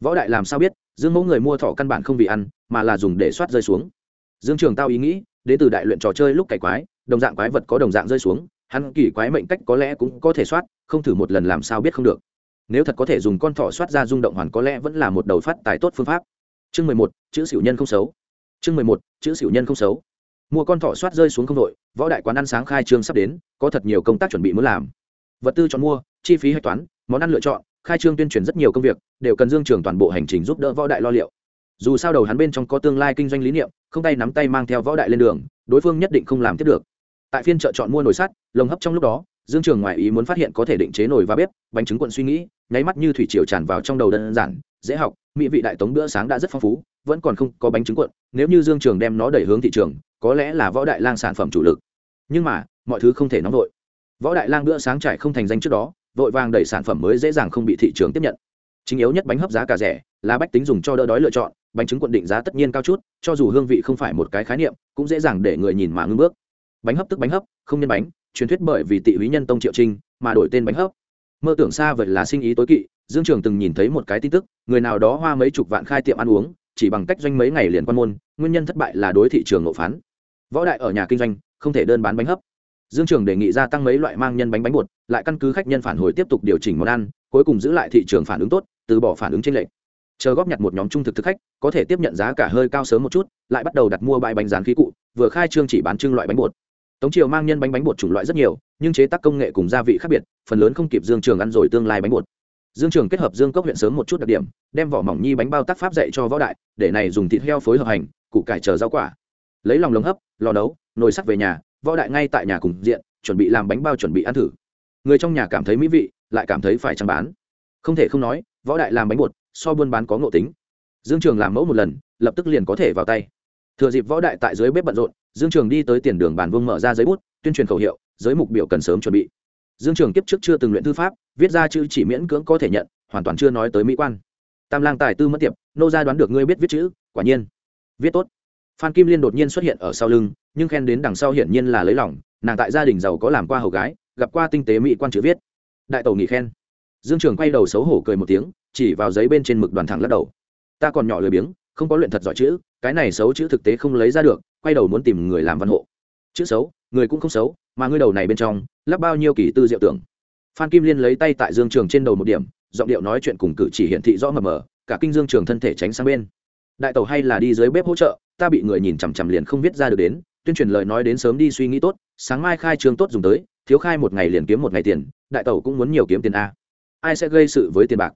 Võ đại làm sao biết, dương mẫu người mua thọ căn bản không vì ăn, mà là dùng để soát rơi xuống. Dương trường tao ý nghĩ, đến từ đại luyện trò chơi lúc cày quái, đồng dạng quái vật có đồng dạng rơi xuống hắn kỳ quái mệnh cách có lẽ cũng có thể soát, không thử một lần làm sao biết không được. Nếu thật có thể dùng con thỏ soát ra rung động hoàn có lẽ vẫn là một đầu phát tài tốt phương pháp. Chương mười một, chữ xỉu nhân không xấu. Chương mười một, chữ xỉu nhân không xấu. Mua con thỏ soát rơi xuống không đội võ đại quán ăn sáng khai trương sắp đến, có thật nhiều công tác chuẩn bị muốn làm. Vật tư chọn mua, chi phí hạch toán, món ăn lựa chọn, khai trương tuyên truyền rất nhiều công việc, đều cần dương trường toàn bộ hành trình giúp đỡ võ đại lo liệu. Dù sao đầu hắn bên trong có tương lai kinh doanh lý niệm, không tay nắm tay mang theo võ đại lên đường, đối phương nhất định không làm tiếp được tại phiên chợ chọn mua nồi sắt, lồng hấp trong lúc đó, dương trường ngoại ý muốn phát hiện có thể định chế nồi và bếp, bánh trứng cuộn suy nghĩ, nháy mắt như thủy triều tràn vào trong đầu đơn giản, dễ học, mỹ vị đại tống bữa sáng đã rất phong phú, vẫn còn không có bánh trứng cuộn, nếu như dương trường đem nó đẩy hướng thị trường, có lẽ là võ đại lang sản phẩm chủ lực. Nhưng mà, mọi thứ không thể nóng vội. Võ đại lang bữa sáng trải không thành danh trước đó, vội vàng đẩy sản phẩm mới dễ dàng không bị thị trường tiếp nhận. Chính yếu nhất bánh hấp giá cả rẻ là bách tính dùng cho đỡ đói lựa chọn, bánh trứng cuộn định giá tất nhiên cao chút, cho dù hương vị không phải một cái khái niệm, cũng dễ dàng để người nhìn mà ngưng bước bánh hấp tức bánh hấp, không nhân bánh, truyền thuyết bởi vì tị húy nhân tông triệu trinh mà đổi tên bánh hấp. Mơ tưởng xa vậy là sinh ý tối kỵ, dương trường từng nhìn thấy một cái tin tức, người nào đó hoa mấy chục vạn khai tiệm ăn uống, chỉ bằng cách doanh mấy ngày liền quan môn, nguyên nhân thất bại là đối thị trường nộp phán. Võ đại ở nhà kinh doanh, không thể đơn bán bánh hấp. Dương trường đề nghị gia tăng mấy loại mang nhân bánh bánh bột, lại căn cứ khách nhân phản hồi tiếp tục điều chỉnh món ăn, cuối cùng giữ lại thị trường phản ứng tốt, từ bỏ phản ứng trên lệch. Chờ góp nhặt một nhóm trung thực thực khách, có thể tiếp nhận giá cả hơi cao sớm một chút, lại bắt đầu đặt mua bãi bánh rán khí cụ, vừa khai trương chỉ bán trưng loại bánh bột tống triều mang nhân bánh bánh bột chủng loại rất nhiều, nhưng chế tác công nghệ cùng gia vị khác biệt, phần lớn không kịp dương trường ăn rồi tương lai bánh bột. Dương trường kết hợp dương cốc huyện sớm một chút đặc điểm, đem vỏ mỏng nhi bánh bao tác pháp dạy cho võ đại, để này dùng thịt heo phối hợp hành, củ cải chờ rau quả. Lấy lòng lồng hấp, lò nấu, nồi sắt về nhà, võ đại ngay tại nhà cùng diện, chuẩn bị làm bánh bao chuẩn bị ăn thử. Người trong nhà cảm thấy mỹ vị, lại cảm thấy phải chăm bán. Không thể không nói, võ đại làm bánh bột, so buôn bán có ngộ tính. Dương trường làm mẫu một lần, lập tức liền có thể vào tay thừa dịp võ đại tại dưới bếp bận rộn, dương trường đi tới tiền đường bàn vương mở ra giấy bút, tuyên truyền khẩu hiệu, giới mục biểu cần sớm chuẩn bị. Dương trường kiếp trước chưa từng luyện thư pháp, viết ra chữ chỉ miễn cưỡng có thể nhận, hoàn toàn chưa nói tới mỹ quan. Tam lang tài tư mất tiệp, nô gia đoán được ngươi biết viết chữ, quả nhiên. Viết tốt. Phan kim liên đột nhiên xuất hiện ở sau lưng, nhưng khen đến đằng sau hiển nhiên là lấy lòng, nàng tại gia đình giàu có làm qua hầu gái, gặp qua tinh tế mỹ quan chữ viết. Đại tổ nghỉ khen. Dương trường quay đầu xấu hổ cười một tiếng, chỉ vào giấy bên trên mực đoàn thẳng lắc đầu. Ta còn nhỏ lười biếng, không có luyện thật giỏi chữ cái này xấu chữ thực tế không lấy ra được, quay đầu muốn tìm người làm văn hộ. Chữ xấu, người cũng không xấu, mà ngươi đầu này bên trong, lắp bao nhiêu kỳ tư diệu tưởng. Phan kim liên lấy tay tại dương trường trên đầu một điểm, giọng điệu nói chuyện cùng cử chỉ hiển thị rõ mờ mờ, cả kinh dương trường thân thể tránh sang bên. Đại tàu hay là đi dưới bếp hỗ trợ, ta bị người nhìn chằm chằm liền không viết ra được đến, tuyên truyền lời nói đến sớm đi suy nghĩ tốt, sáng mai khai trương tốt dùng tới, thiếu khai một ngày liền kiếm một ngày tiền, đại tàu cũng muốn nhiều kiếm tiền a. Ai sẽ gây sự với tiền bạc?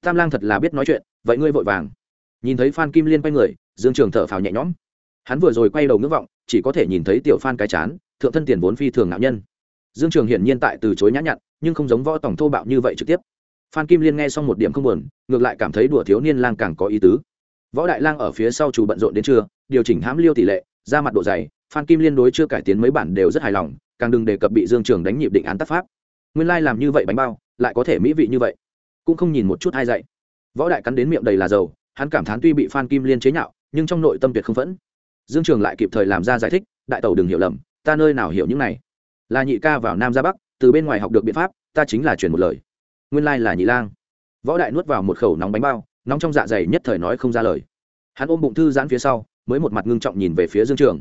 Tam lang thật là biết nói chuyện, vậy ngươi vội vàng nhìn thấy phan kim liên quay người, dương trường thở phào nhẹ nhõm. Hắn vừa rồi quay đầu ngưỡng vọng, chỉ có thể nhìn thấy tiểu phan cái chán, thượng thân tiền vốn phi thường nạo nhân. Dương trường hiển nhiên tại từ chối nhã nhặn, nhưng không giống võ tổng thô bạo như vậy trực tiếp. Phan kim liên nghe xong một điểm không buồn, ngược lại cảm thấy đùa thiếu niên lang càng có ý tứ. Võ đại lang ở phía sau chủ bận rộn đến trưa, điều chỉnh hãm liêu tỷ lệ, ra mặt độ dày, phan kim liên đối chưa cải tiến mấy bản đều rất hài lòng, càng đừng đề cập bị dương trường đánh nhịp định án tác pháp. Nguyên lai làm như vậy bánh bao, lại có thể mỹ vị như vậy. Cũng không nhìn một chút ai dạy. Võ đại cắn đến miệng đầy là dầu hắn cảm thán tuy bị phan kim liên chế nhạo, nhưng trong nội tâm tuyệt không phẫn. Dương trường lại kịp thời làm ra giải thích, đại tẩu đừng hiểu lầm, ta nơi nào hiểu những này? Là nhị ca vào nam ra bắc, từ bên ngoài học được biện pháp, ta chính là truyền một lời. Nguyên lai là nhị lang. Võ đại nuốt vào một khẩu nóng bánh bao, nóng trong dạ dày nhất thời nói không ra lời. Hắn ôm bụng thư giãn phía sau, mới một mặt ngưng trọng nhìn về phía dương trường.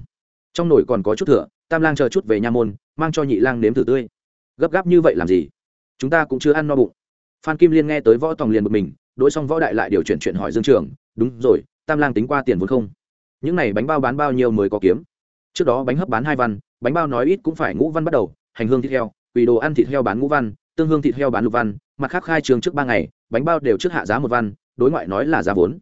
Trong nồi còn có chút thừa, tam lang chờ chút về nha môn, mang cho nhị lang nếm thử tươi. Gấp gáp như vậy làm gì? Chúng ta cũng chưa ăn no bụng. Phan kim liên nghe tới võ tòng liền bực mình đối xong võ đại lại điều chuyển chuyện hỏi dương trường, đúng rồi, tam lang tính qua tiền vốn không? Những này bánh bao bán bao nhiêu mới có kiếm? Trước đó bánh hấp bán hai văn, bánh bao nói ít cũng phải ngũ văn bắt đầu, hành hương thịt heo, quỳ đồ ăn thịt heo bán ngũ văn, tương hương thịt heo bán lục văn, mặt khác khai trường trước ba ngày, bánh bao đều trước hạ giá một văn, đối ngoại nói là giá vốn.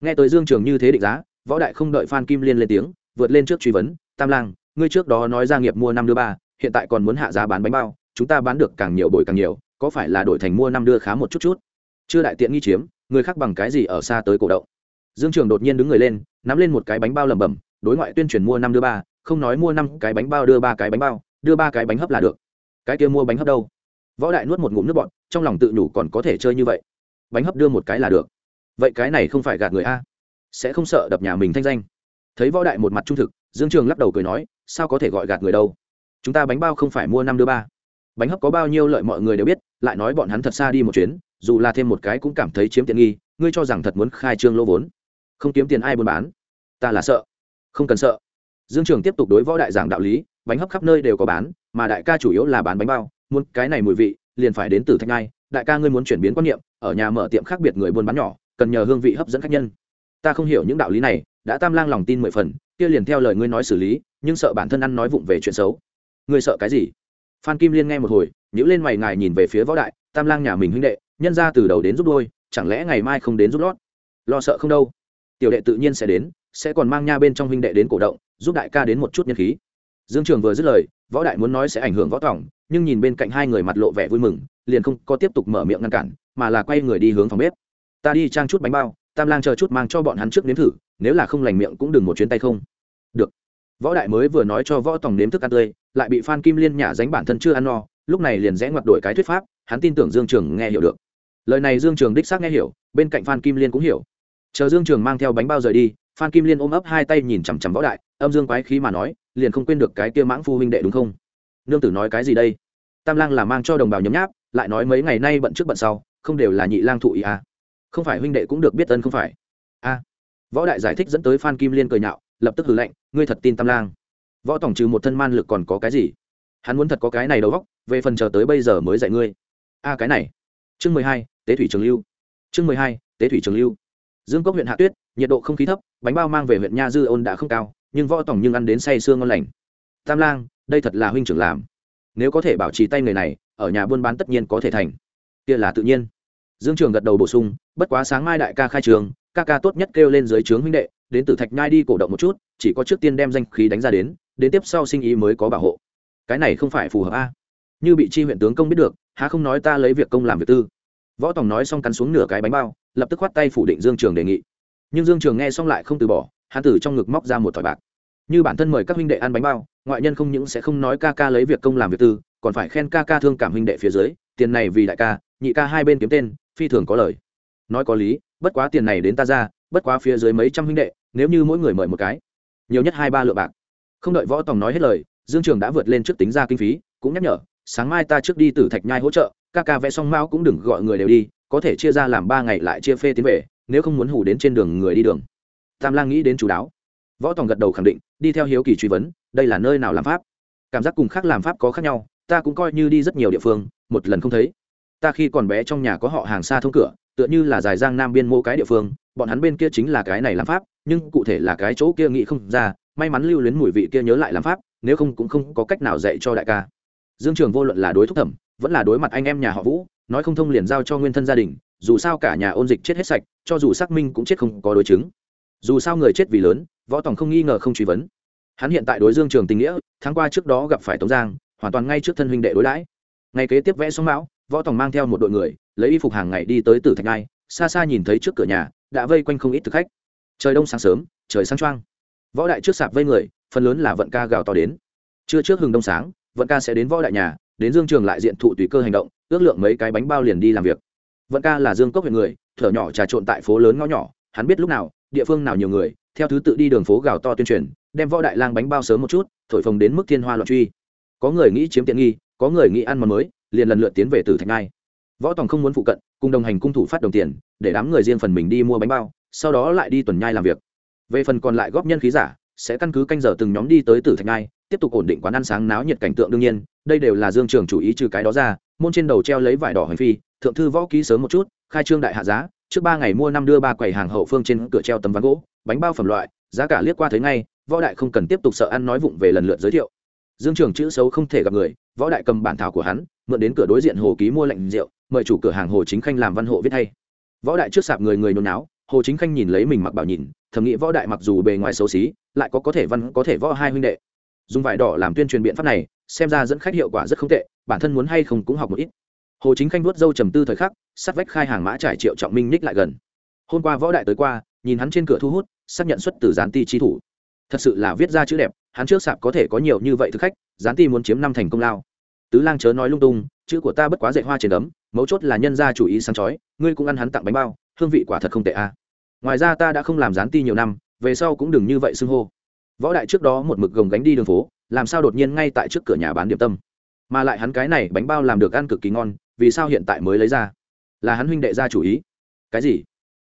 Nghe tới dương trường như thế định giá, võ đại không đợi phan kim liên lên tiếng, vượt lên trước truy vấn, tam lang, ngươi trước đó nói gia nghiệp mua năm đưa ba, hiện tại còn muốn hạ giá bán bánh bao, chúng ta bán được càng nhiều bồi càng nhiều, có phải là đổi thành mua năm đưa khá một chút chút? Chưa đại tiện nghi chiếm, người khác bằng cái gì ở xa tới cổ động? Dương trường đột nhiên đứng người lên, nắm lên một cái bánh bao lẩm bẩm, đối ngoại tuyên truyền mua năm đưa ba, không nói mua năm cái bánh bao đưa ba cái bánh bao, đưa ba cái bánh hấp là được. Cái kia mua bánh hấp đâu? Võ đại nuốt một ngụm nước bọn trong lòng tự nhủ còn có thể chơi như vậy. Bánh hấp đưa một cái là được. Vậy cái này không phải gạt người a? Sẽ không sợ đập nhà mình thanh danh. Thấy võ đại một mặt trung thực, dương trường lắc đầu cười nói, sao có thể gọi gạt người đâu? Chúng ta bánh bao không phải mua năm đưa ba bánh hấp có bao nhiêu lợi mọi người đều biết, lại nói bọn hắn thật xa đi một chuyến, dù là thêm một cái cũng cảm thấy chiếm tiện nghi, ngươi cho rằng thật muốn khai trương lô vốn. Không kiếm tiền ai buôn bán? Ta là sợ. Không cần sợ. Dương trường tiếp tục đối võ đại giảng đạo lý, bánh hấp khắp nơi đều có bán, mà đại ca chủ yếu là bán bánh bao, muốn cái này mùi vị, liền phải đến từ thanh ngai. Đại ca ngươi muốn chuyển biến quan niệm, ở nhà mở tiệm khác biệt người buôn bán nhỏ, cần nhờ hương vị hấp dẫn khách nhân. Ta không hiểu những đạo lý này, đã tam lang lòng tin mười phần, kia liền theo lời ngươi nói xử lý, nhưng sợ bản thân ăn nói vụng về chuyện xấu. Ngươi sợ cái gì? Phan kim liên nghe một hồi nhữ lên mày ngài nhìn về phía võ đại, tam lang nhà mình huynh đệ, nhân ra từ đầu đến giúp đôi chẳng lẽ ngày mai không đến giúp lót? Lo sợ không đâu. Tiểu đệ tự nhiên sẽ đến, sẽ còn mang nha bên trong huynh đệ đến cổ động, giúp đại ca đến một chút nhân khí. Dương trường vừa dứt lời, võ đại muốn nói sẽ ảnh hưởng võ tỏng nhưng nhìn bên cạnh hai người mặt lộ vẻ vui mừng, liền không có tiếp tục mở miệng ngăn cản, mà là quay người đi hướng phòng bếp. Ta đi trang chút bánh bao, tam lang chờ chút mang cho bọn hắn trước nếm thử, nếu là không lành miệng cũng đừng một chuyến tay không. Được. Võ đại mới vừa nói cho võ tòng nếm thức ăn tươi lại bị phan kim liên nhả dánh bản thân chưa ăn no, lúc này liền rẽ ngoặt đổi cái thuyết pháp, hắn tin tưởng dương trường nghe hiểu được. Lời này dương trường đích xác nghe hiểu, bên cạnh phan kim liên cũng hiểu. Chờ dương trường mang theo bánh bao rời đi, phan kim liên ôm ấp hai tay nhìn chằm chằm võ đại, âm dương quái khí mà nói, liền không quên được cái kia mãng phu huynh đệ đúng không? Nương tử nói cái gì đây? Tam lang là mang cho đồng bào nhấm nháp, lại nói mấy ngày nay bận trước bận sau, không đều là nhị lang thụ ý à. không phải huynh đệ cũng được biết ân không phải? A võ đại giải thích dẫn tới phan kim liên cười nhạo, lập tức hử lệnh ngươi thật tin tam lang? Võ tổng trừ một thân man lực còn có cái gì? Hắn muốn thật có cái này đầu góc về phần chờ tới bây giờ mới dạy ngươi. A, cái này. Chương mười hai, tế thủy trường lưu. Chương mười hai, tế thủy trường lưu. Dương cốc huyện hạ tuyết, nhiệt độ không khí thấp, bánh bao mang về huyện nha dư ôn đã không cao, nhưng võ tổng nhưng ăn đến say sương ngon lành. Tam lang, đây thật là huynh trưởng làm. Nếu có thể bảo trì tay người này, ở nhà buôn bán tất nhiên có thể thành. Kia là tự nhiên dương trường gật đầu bổ sung, bất quá sáng mai đại ca khai trường, ca ca tốt nhất kêu lên dưới trướng huynh đệ, đến từ thạch nhai đi cổ động một chút, chỉ có trước tiên đem danh khí đánh ra đến đến tiếp sau sinh ý mới có bảo hộ. Cái này không phải phù hợp a? Như bị chi huyện tướng công biết được, há không nói ta lấy việc công làm việc tư. Võ tòng nói xong cắn xuống nửa cái bánh bao, lập tức khoát tay phủ định dương trường đề nghị. Nhưng dương trường nghe xong lại không từ bỏ, hắn từ trong ngực móc ra một thỏi bạc. Như bản thân mời các huynh đệ ăn bánh bao, ngoại nhân không những sẽ không nói ca ca lấy việc công làm việc tư, còn phải khen ca ca thương cảm huynh đệ phía dưới, tiền này vì đại ca, nhị ca hai bên kiếm tên phi thường có lời. Nói có lý, bất quá tiền này đến ta ra, bất quá phía dưới mấy trăm huynh đệ, nếu như mỗi người mời một cái, nhiều nhất hai ba lượng bạc. Không đợi võ tòng nói hết lời, dương trường đã vượt lên trước tính ra kinh phí, cũng nhắc nhở, sáng mai ta trước đi từ thạch nhai hỗ trợ ca ca vẽ xong mao cũng đừng gọi người đều đi, có thể chia ra làm ba ngày lại chia phê tiến về, nếu không muốn hủ đến trên đường người đi đường. Tam lang nghĩ đến chú đáo. Võ tòng gật đầu khẳng định, đi theo hiếu kỳ truy vấn, đây là nơi nào làm pháp? Cảm giác cùng khác làm pháp có khác nhau, ta cũng coi như đi rất nhiều địa phương, một lần không thấy ta khi còn bé trong nhà có họ hàng xa thông cửa, tựa như là dài giang nam biên mô cái địa phương, bọn hắn bên kia chính là cái này làm pháp, nhưng cụ thể là cái chỗ kia nghĩ không ra, may mắn lưu luyến mùi vị kia nhớ lại làm pháp, nếu không cũng không có cách nào dạy cho đại ca. Dương trường vô luận là đối thúc thẩm, vẫn là đối mặt anh em nhà họ vũ, nói không thông liền giao cho nguyên thân gia đình, dù sao cả nhà ôn dịch chết hết sạch, cho dù xác minh cũng chết không có đối chứng. Dù sao người chết vì lớn, võ tòng không nghi ngờ không truy vấn. Hắn hiện tại đối dương trường tình nghĩa, tháng qua trước đó gặp phải tống giang, hoàn toàn ngay trước thân huynh đệ đối đãi. Ngày kế tiếp vẽ xong mão võ tòng mang theo một đội người, lấy y phục hàng ngày đi tới tử thạch ngai, xa xa nhìn thấy trước cửa nhà, đã vây quanh không ít thực khách. Trời đông sáng sớm, trời sáng trăng võ đại trước sạp vây người, phần lớn là vận ca gào to đến. Trưa trước hừng đông sáng, vận ca sẽ đến võ đại nhà, đến dương trường lại diện thụ tùy cơ hành động, ước lượng mấy cái bánh bao liền đi làm việc. Vận ca là dương cốc huyện người, thở nhỏ trà trộn tại phố lớn ngõ nhỏ, hắn biết lúc nào, địa phương nào nhiều người, theo thứ tự đi đường phố gào to tuyên truyền, đem võ đại lang bánh bao sớm một chút, thổi phồng đến mức thiên hoa loạn truy. Có người nghĩ chiếm tiện nghi, có người nghĩ ăn món mới liền lần lượt tiến về Tử Thạch ngai. Võ tòng không muốn phụ cận, cùng đồng hành cung thủ phát đồng tiền, để đám người riêng phần mình đi mua bánh bao, sau đó lại đi tuần nhai làm việc. Về phần còn lại góp nhân khí giả, sẽ căn cứ canh giờ từng nhóm đi tới tử thạch ngai, tiếp tục ổn định quán ăn sáng náo nhiệt cảnh tượng đương nhiên, đây đều là dương trường chủ ý trừ cái đó ra, môn trên đầu treo lấy vải đỏ hành phi, thượng thư võ ký sớm một chút, khai trương đại hạ giá, trước ba ngày mua năm đưa ba quầy hàng hậu phương trên cửa treo tấm ván gỗ, bánh bao phẩm loại, giá cả liếc qua thấy ngay, võ đại không cần tiếp tục sợ ăn nói vụng về lần lượt giới thiệu. Dương trường chữ xấu không thể gặp người, võ đại cầm bản thảo của hắn mượn đến cửa đối diện hồ ký mua lệnh rượu, mời chủ cửa hàng hồ chính khanh làm văn hộ viết thay võ đại trước sạp người người nôn náo, hồ chính khanh nhìn lấy mình mặc bảo nhìn, thầm nghĩ võ đại mặc dù bề ngoài xấu xí, lại có có thể văn, có thể võ hai huynh đệ. Dùng vải đỏ làm tuyên truyền biện pháp này, xem ra dẫn khách hiệu quả rất không tệ, bản thân muốn hay không cũng học một ít. Hồ chính khanh vuốt dâu trầm tư thời khắc, sắt vách khai hàng mã trải triệu trọng minh ních lại gần. Hôm qua võ đại tới qua, nhìn hắn trên cửa thu hút, xác nhận xuất từ gián ti chi thủ. Thật sự là viết ra chữ đẹp, hắn trước sạp có thể có nhiều như vậy thực khách, gián ti muốn chiếm năm thành công lao tứ lang chớ nói lung tung, chữ của ta bất quá dạy hoa trên ấm mấu chốt là nhân gia chủ ý sáng chói, ngươi cũng ăn hắn tặng bánh bao, hương vị quả thật không tệ a ngoài ra ta đã không làm gián ti nhiều năm, về sau cũng đừng như vậy xưng hô. Võ đại trước đó một mực gồng gánh đi đường phố, làm sao đột nhiên ngay tại trước cửa nhà bán điểm tâm. Mà lại hắn cái này bánh bao làm được ăn cực kỳ ngon, vì sao hiện tại mới lấy ra? Là hắn huynh đệ ra chủ ý. Cái gì?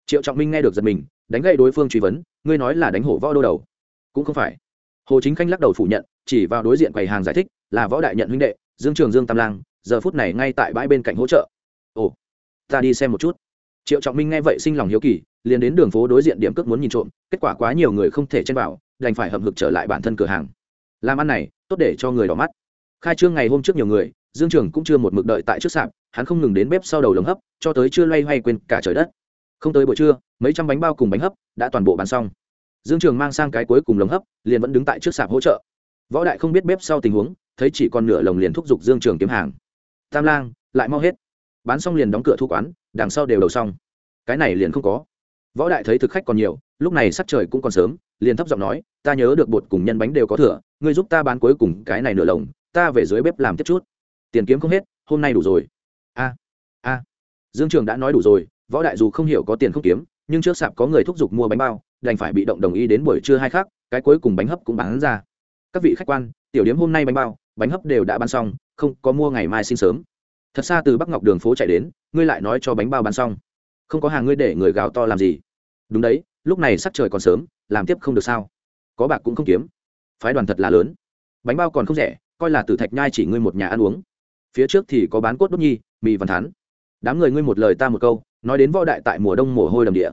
Triệu trọng minh nghe được giật mình, đánh gậy đối phương truy vấn, ngươi nói là đánh hổ võ đô đầu. Cũng không phải. Hồ chính khanh lắc đầu phủ nhận, chỉ vào đối diện quầy hàng giải thích, là võ đại nhận huynh đệ dương trường dương tam lang, giờ phút này ngay tại bãi bên cạnh hỗ trợ. Ồ, ta đi xem một chút. Triệu trọng minh nghe vậy sinh lòng hiếu kỳ, liền đến đường phố đối diện điểm cước muốn nhìn trộm, kết quả quá nhiều người không thể chen vào, đành phải hậm hực trở lại bản thân cửa hàng. Làm ăn này, tốt để cho người đỏ mắt. Khai trương ngày hôm trước nhiều người, dương trường cũng chưa một mực đợi tại trước sạp, hắn không ngừng đến bếp sau đầu lồng hấp, cho tới chưa loay hoay quên cả trời đất. Không tới buổi trưa, mấy trăm bánh bao cùng bánh hấp đã toàn bộ bán xong. Dương trường mang sang cái cuối cùng lồng hấp, liền vẫn đứng tại trước sạp hỗ trợ. Võ đại không biết bếp sau tình huống thấy chỉ còn nửa lồng liền thúc giục dương trường kiếm hàng. Tam lang, lại mau hết. Bán xong liền đóng cửa thu quán, đằng sau đều đầu xong. Cái này liền không có. Võ đại thấy thực khách còn nhiều, lúc này sắc trời cũng còn sớm, liền thấp giọng nói, ta nhớ được bột cùng nhân bánh đều có thừa, ngươi giúp ta bán cuối cùng cái này nửa lồng, ta về dưới bếp làm tiếp chút. Tiền kiếm không hết, hôm nay đủ rồi. A a. Dương trường đã nói đủ rồi, võ đại dù không hiểu có tiền không kiếm, nhưng trước sạp có người thúc giục mua bánh bao, đành phải bị động đồng ý đến buổi trưa hai khác cái cuối cùng bánh hấp cũng bán ra. Các vị khách quan, tiểu điếm hôm nay bánh bao bánh hấp đều đã bán xong, không có mua ngày mai sinh sớm. Thật xa từ bắc ngọc đường phố chạy đến, ngươi lại nói cho bánh bao bán xong. Không có hàng ngươi để người gào to làm gì. Đúng đấy, lúc này sắc trời còn sớm, làm tiếp không được sao? Có bạc cũng không kiếm. Phái đoàn thật là lớn. Bánh bao còn không rẻ, coi là từ thạch nhai chỉ ngươi một nhà ăn uống. Phía trước thì có bán cốt đốt nhi, mì văn thán đám người ngươi một lời ta một câu, nói đến võ đại tại mùa đông mồ hôi đầm địa.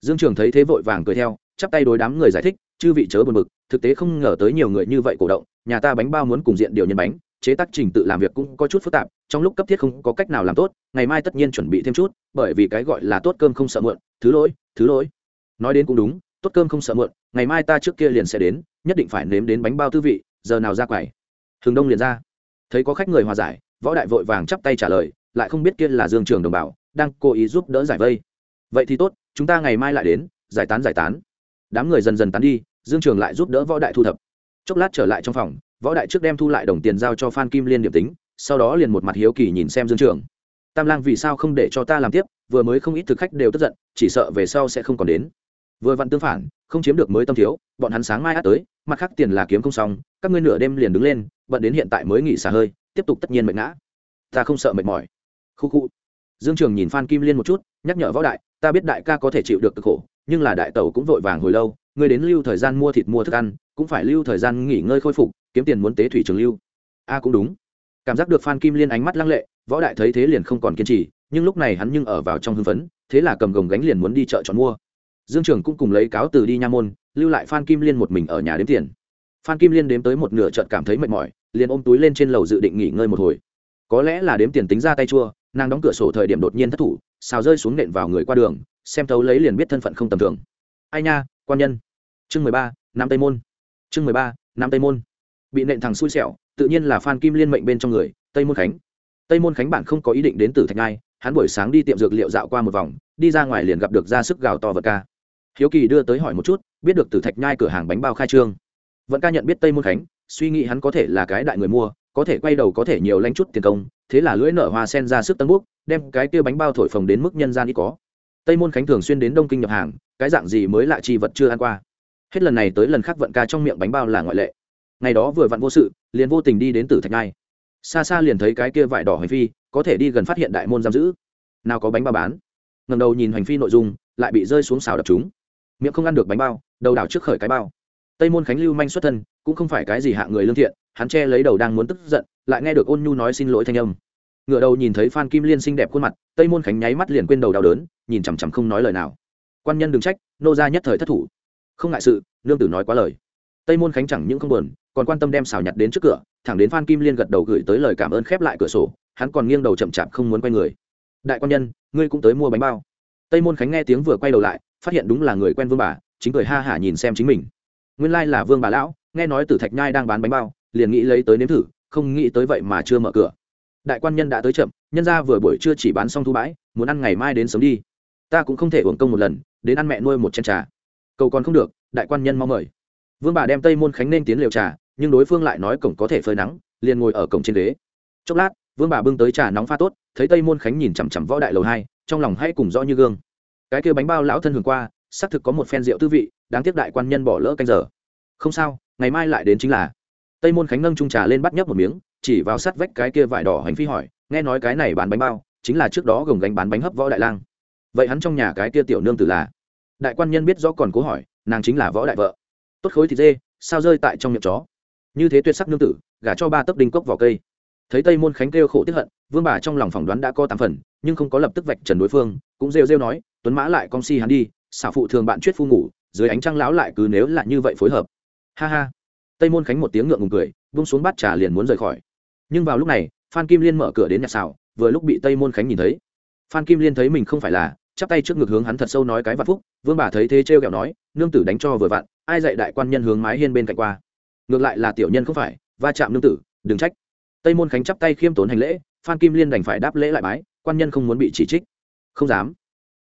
Dương trường thấy thế vội vàng cười theo, chắp tay đối đám người giải thích chư vị chớ buồn bực, thực tế không ngờ tới nhiều người như vậy cổ động, nhà ta bánh bao muốn cùng diện điều nhân bánh, chế tác trình tự làm việc cũng có chút phức tạp, trong lúc cấp thiết không có cách nào làm tốt, ngày mai tất nhiên chuẩn bị thêm chút, bởi vì cái gọi là tốt cơm không sợ muộn, thứ lỗi thứ lỗi. Nói đến cũng đúng, tốt cơm không sợ muộn, ngày mai ta trước kia liền sẽ đến, nhất định phải nếm đến bánh bao tư vị, giờ nào ra quầy. Thường đông liền ra. Thấy có khách người hòa giải, võ đại vội vàng chắp tay trả lời, lại không biết kia là dương trường đồng bào đang cố ý giúp đỡ giải vây. Vậy thì tốt, chúng ta ngày mai lại đến, giải tán giải tán đám người dần dần tán đi, dương trường lại giúp đỡ võ đại thu thập. Chốc lát trở lại trong phòng, võ đại trước đem thu lại đồng tiền giao cho phan kim liên điểm tính, sau đó liền một mặt hiếu kỳ nhìn xem dương trường. Tam lang vì sao không để cho ta làm tiếp, vừa mới không ít thực khách đều tức giận, chỉ sợ về sau sẽ không còn đến. Vừa vặn tương phản, không chiếm được mới tâm thiếu, bọn hắn sáng mai át tới, mặt khác tiền là kiếm không xong, các ngươi nửa đêm liền đứng lên, bận đến hiện tại mới nghỉ xả hơi, tiếp tục tất nhiên mệt ngã. Ta không sợ mệt mỏi. Khu khu. Dương trường nhìn phan kim liên một chút, nhắc nhở võ đại, ta biết đại ca có thể chịu được cực khổ nhưng là đại tẩu cũng vội vàng hồi lâu, ngươi đến lưu thời gian mua thịt mua thức ăn, cũng phải lưu thời gian nghỉ ngơi khôi phục, kiếm tiền muốn tế thủy trường lưu. A, cũng đúng. Cảm giác được phan kim liên ánh mắt lăng lệ, võ đại thấy thế liền không còn kiên trì, nhưng lúc này hắn nhưng ở vào trong hưng phấn, thế là cầm gồng gánh liền muốn đi chợ chọn mua. Dương trường cũng cùng lấy cáo từ đi nha môn, lưu lại phan kim liên một mình ở nhà đếm tiền. Phan kim liên đếm tới một nửa trận cảm thấy mệt mỏi, liền ôm túi lên trên lầu dự định nghỉ ngơi một hồi. Có lẽ là đếm tiền tính ra tay chua, nàng đóng cửa sổ thời điểm đột nhiên thất thủ, xào rơi xuống nện vào người qua đường xem tấu lấy liền biết thân phận không tầm thường. Ai nha, quan nhân. Chương mười ba, nam tây môn. Chương mười ba, nam tây môn. Bị nện thằng xui xẻo, tự nhiên là phan kim liên mệnh bên trong người, tây môn khánh. Tây môn khánh bạn không có ý định đến từ thạch ngai, hắn buổi sáng đi tiệm dược liệu dạo qua một vòng, đi ra ngoài liền gặp được ra sức gào to vật ca. Hiếu kỳ đưa tới hỏi một chút, biết được từ thạch nhai cửa hàng bánh bao khai trương. Vẫn ca nhận biết tây môn khánh, suy nghĩ hắn có thể là cái đại người mua, có thể quay đầu có thể nhiều lanh chút tiền công, thế là lưỡi nở hoa sen ra sức tân bước đem cái kia bánh bao thổi phồng đến mức nhân gian ít có tây môn khánh thường xuyên đến đông kinh nhập hàng, cái dạng gì mới lạ chi vật chưa ăn qua. Hết lần này tới lần khác vận ca trong miệng bánh bao là ngoại lệ. Ngày đó vừa vặn vô sự, liền vô tình đi đến tử thạch ngai. Xa xa liền thấy cái kia vải đỏ hành phi, có thể đi gần phát hiện đại môn giam giữ. Nào có bánh bao bán. Ngầm đầu nhìn hành phi nội dung, lại bị rơi xuống xào đập chúng. Miệng không ăn được bánh bao, đầu đảo trước khởi cái bao. Tây môn khánh lưu manh xuất thân, cũng không phải cái gì hạ người lương thiện, hắn che lấy đầu đang muốn tức giận, lại nghe được ôn nhu nói xin lỗi thanh âm ngựa đầu nhìn thấy phan kim liên xinh đẹp khuôn mặt, tây môn khánh nháy mắt liền quên đầu đau đớn, nhìn chằm chằm không nói lời nào. Quan nhân đừng trách, nô ra nhất thời thất thủ. Không ngại sự, nương tử nói quá lời. Tây môn khánh chẳng những không buồn, còn quan tâm đem xào nhặt đến trước cửa, thẳng đến phan kim liên gật đầu gửi tới lời cảm ơn khép lại cửa sổ, hắn còn nghiêng đầu chậm chạp không muốn quay người. Đại quan nhân, ngươi cũng tới mua bánh bao. Tây môn khánh nghe tiếng vừa quay đầu lại, phát hiện đúng là người quen vương bà, chính cười ha hả nhìn xem chính mình. Nguyên lai là vương bà lão, nghe nói tử thạch nhai đang bán bánh bao, liền nghĩ lấy tới nếm thử, không nghĩ tới vậy mà chưa mở cửa đại quan nhân đã tới chậm, nhân ra vừa buổi trưa chỉ bán xong thu bãi, muốn ăn ngày mai đến sớm đi. Ta cũng không thể uổng công một lần, đến ăn mẹ nuôi một chén trà. Cầu còn không được, đại quan nhân mong mời. Vương bà đem tây môn khánh nên tiến liều trà, nhưng đối phương lại nói cổng có thể phơi nắng, liền ngồi ở cổng trên ghế. Chốc lát, vương bà bưng tới trà nóng pha tốt, thấy tây môn khánh nhìn chằm chằm võ đại lầu hai, trong lòng hay cùng rõ như gương. Cái kia bánh bao lão thân hưởng qua, xác thực có một phen rượu tư vị, đáng tiếc đại quan nhân bỏ lỡ canh giờ. Không sao, ngày mai lại đến chính là. Tây môn khánh nâng trung trà lên bắt nhấp một miếng chỉ vào sát vách cái kia vải đỏ hành phi hỏi, nghe nói cái này bán bánh bao, chính là trước đó gồng gánh bán bánh hấp võ đại lang. Vậy hắn trong nhà cái kia tiểu nương tử là? Đại quan nhân biết rõ còn cố hỏi, nàng chính là võ đại vợ. Tốt khối thịt dê, sao rơi tại trong miệng chó? Như thế tuyệt sắc nương tử, gả cho ba tấc đinh cốc vào cây. Thấy tây môn khánh kêu khổ tiếp hận, vương bà trong lòng phỏng đoán đã có tám phần, nhưng không có lập tức vạch trần đối phương, cũng rêu rêu nói, tuấn mã lại con si hắn đi xả phụ thường bạn chuyết phu ngủ, dưới ánh trăng lão lại cứ nếu là như vậy phối hợp. Ha ha. Tây môn khánh một tiếng ngượng ngùng cười bung xuống bát trà liền muốn rời khỏi nhưng vào lúc này, phan kim liên mở cửa đến nhà xào, vừa lúc bị tây môn khánh nhìn thấy. Phan kim liên thấy mình không phải là, chắp tay trước ngực hướng hắn thật sâu nói cái vạn phúc, vương bà thấy thế trêu kẹo nói, nương tử đánh cho vừa vặn ai dạy đại quan nhân hướng mái hiên bên cạnh qua? Ngược lại là tiểu nhân không phải, va chạm nương tử, đừng trách. Tây môn khánh chắp tay khiêm tốn hành lễ, phan kim liên đành phải đáp lễ lại bái, quan nhân không muốn bị chỉ trích. Không dám.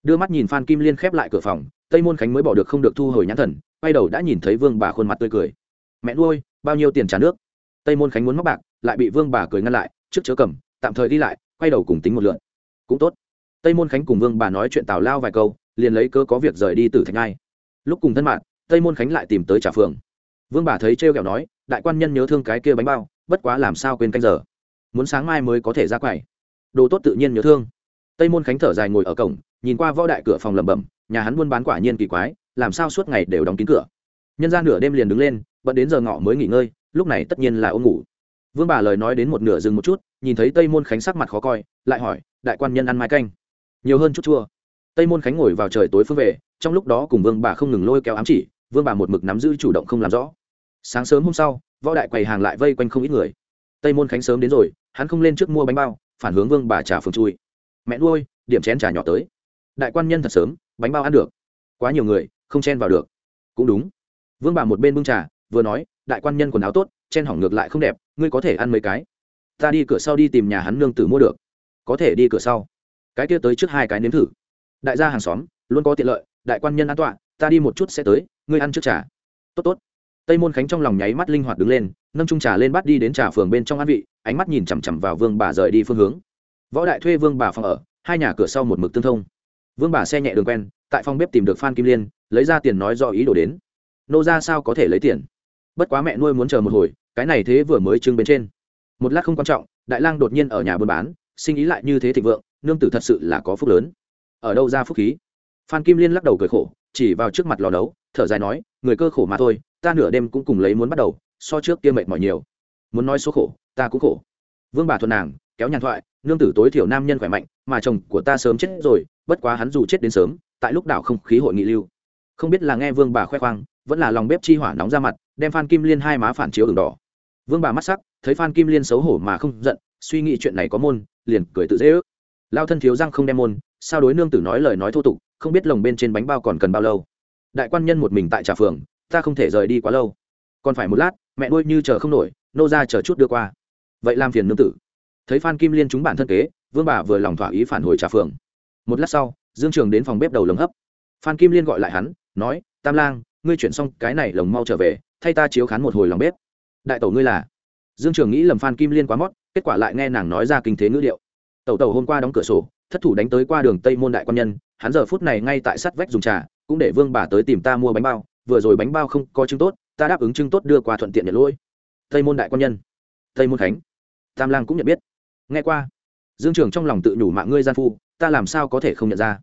Đưa mắt nhìn phan kim liên khép lại cửa phòng, tây môn khánh mới bỏ được không được thu hồi nhãn thần, quay đầu đã nhìn thấy vương bà khuôn mặt tươi cười. Mẹ nuôi, bao nhiêu tiền trả nước? Tây môn khánh muốn móc bạc, lại bị vương bà cười ngăn lại, trước chớ cầm, tạm thời đi lại, quay đầu cùng tính một lượn. Cũng tốt. Tây môn khánh cùng vương bà nói chuyện tào lao vài câu, liền lấy cơ có việc rời đi từ thành ngai lúc cùng thân mạng tây môn khánh lại tìm tới trả phường vương bà thấy trêu kẹo nói, đại quan nhân nhớ thương cái kia bánh bao, bất quá làm sao quên canh giờ? Muốn sáng mai mới có thể ra quầy. Đồ tốt tự nhiên nhớ thương. Tây môn khánh thở dài ngồi ở cổng, nhìn qua võ đại cửa phòng lẩm bẩm, nhà hắn buôn bán quả nhiên kỳ quái, làm sao suốt ngày đều đóng kín cửa? Nhân ra nửa đêm liền đứng lên, bận đến giờ ngọ mới nghỉ ngơi lúc này tất nhiên là ôm ngủ. Vương bà lời nói đến một nửa dừng một chút, nhìn thấy tây môn khánh sắc mặt khó coi, lại hỏi, đại quan nhân ăn mai canh? Nhiều hơn chút chua. Tây môn khánh ngồi vào trời tối phương về, trong lúc đó cùng vương bà không ngừng lôi kéo ám chỉ, vương bà một mực nắm giữ chủ động không làm rõ. Sáng sớm hôm sau, võ đại quầy hàng lại vây quanh không ít người. Tây môn khánh sớm đến rồi, hắn không lên trước mua bánh bao, phản hướng vương bà trà phường chui. Mẹ nuôi, điểm chén trà nhỏ tới. Đại quan nhân thật sớm, bánh bao ăn được. Quá nhiều người, không chen vào được. Cũng đúng. Vương bà một bên bưng trà, vừa nói đại quan nhân quần áo tốt, chen hỏng ngược lại không đẹp, ngươi có thể ăn mấy cái. Ta đi cửa sau đi tìm nhà hắn nương tử mua được. Có thể đi cửa sau. Cái kia tới trước hai cái nếm thử. Đại gia hàng xóm, luôn có tiện lợi, đại quan nhân an tọa, ta đi một chút sẽ tới, ngươi ăn trước trà. Tốt tốt. Tây môn khánh trong lòng nháy mắt linh hoạt đứng lên, nâng trung trà lên bắt đi đến trà phường bên trong ăn vị, ánh mắt nhìn chằm chằm vào vương bà rời đi phương hướng. Võ đại thuê vương bà phòng ở, hai nhà cửa sau một mực tương thông. Vương bà xe nhẹ đường quen, tại phòng bếp tìm được phan kim liên, lấy ra tiền nói do ý đồ đến. Nô ra sao có thể lấy tiền? Bất quá mẹ nuôi muốn chờ một hồi, cái này thế vừa mới trưng bên trên. Một lát không quan trọng, đại lang đột nhiên ở nhà buôn bán, sinh ý lại như thế thịnh vượng, nương tử thật sự là có phúc lớn. Ở đâu ra phúc khí? Phan kim liên lắc đầu cười khổ, chỉ vào trước mặt lò nấu, thở dài nói, người cơ khổ mà thôi, ta nửa đêm cũng cùng lấy muốn bắt đầu, so trước kia mệt mỏi nhiều. Muốn nói số khổ, ta cũng khổ. Vương bà thuận nàng, kéo nhàn thoại, nương tử tối thiểu nam nhân khỏe mạnh, mà chồng của ta sớm chết rồi, bất quá hắn dù chết đến sớm, tại lúc đảo không khí hội nghị lưu. Không biết là nghe vương bà khoe khoang, vẫn là lòng bếp chi hỏa nóng ra mặt đem phan kim liên hai má phản chiếu đường đỏ vương bà mắt sắc thấy phan kim liên xấu hổ mà không giận suy nghĩ chuyện này có môn liền cười tự dễ ước lao thân thiếu răng không đem môn sao đối nương tử nói lời nói thô tục không biết lồng bên trên bánh bao còn cần bao lâu đại quan nhân một mình tại trà phường ta không thể rời đi quá lâu còn phải một lát mẹ nuôi như chờ không nổi nô ra chờ chút đưa qua vậy làm phiền nương tử thấy phan kim liên chúng bản thân kế vương bà vừa lòng thỏa ý phản hồi trà phường một lát sau dương trường đến phòng bếp đầu lồng hấp phan kim liên gọi lại hắn nói tam lang ngươi chuyển xong cái này lồng mau trở về, thay ta chiếu khán một hồi lòng bếp. Đại tẩu ngươi là? Dương trường nghĩ lầm phan kim liên quá mót, kết quả lại nghe nàng nói ra kinh thế ngữ điệu. Tẩu tẩu hôm qua đóng cửa sổ, thất thủ đánh tới qua đường tây môn đại quan nhân, hắn giờ phút này ngay tại sắt vách dùng trà, cũng để vương bà tới tìm ta mua bánh bao, vừa rồi bánh bao không có chứng tốt, ta đáp ứng chứng tốt đưa qua thuận tiện nhận lỗi. Tây môn đại quan nhân. Tây môn khánh. Tam lang cũng nhận biết. Nghe qua. Dương trường trong lòng tự nhủ mạng ngươi gian phu, ta làm sao có thể không nhận ra?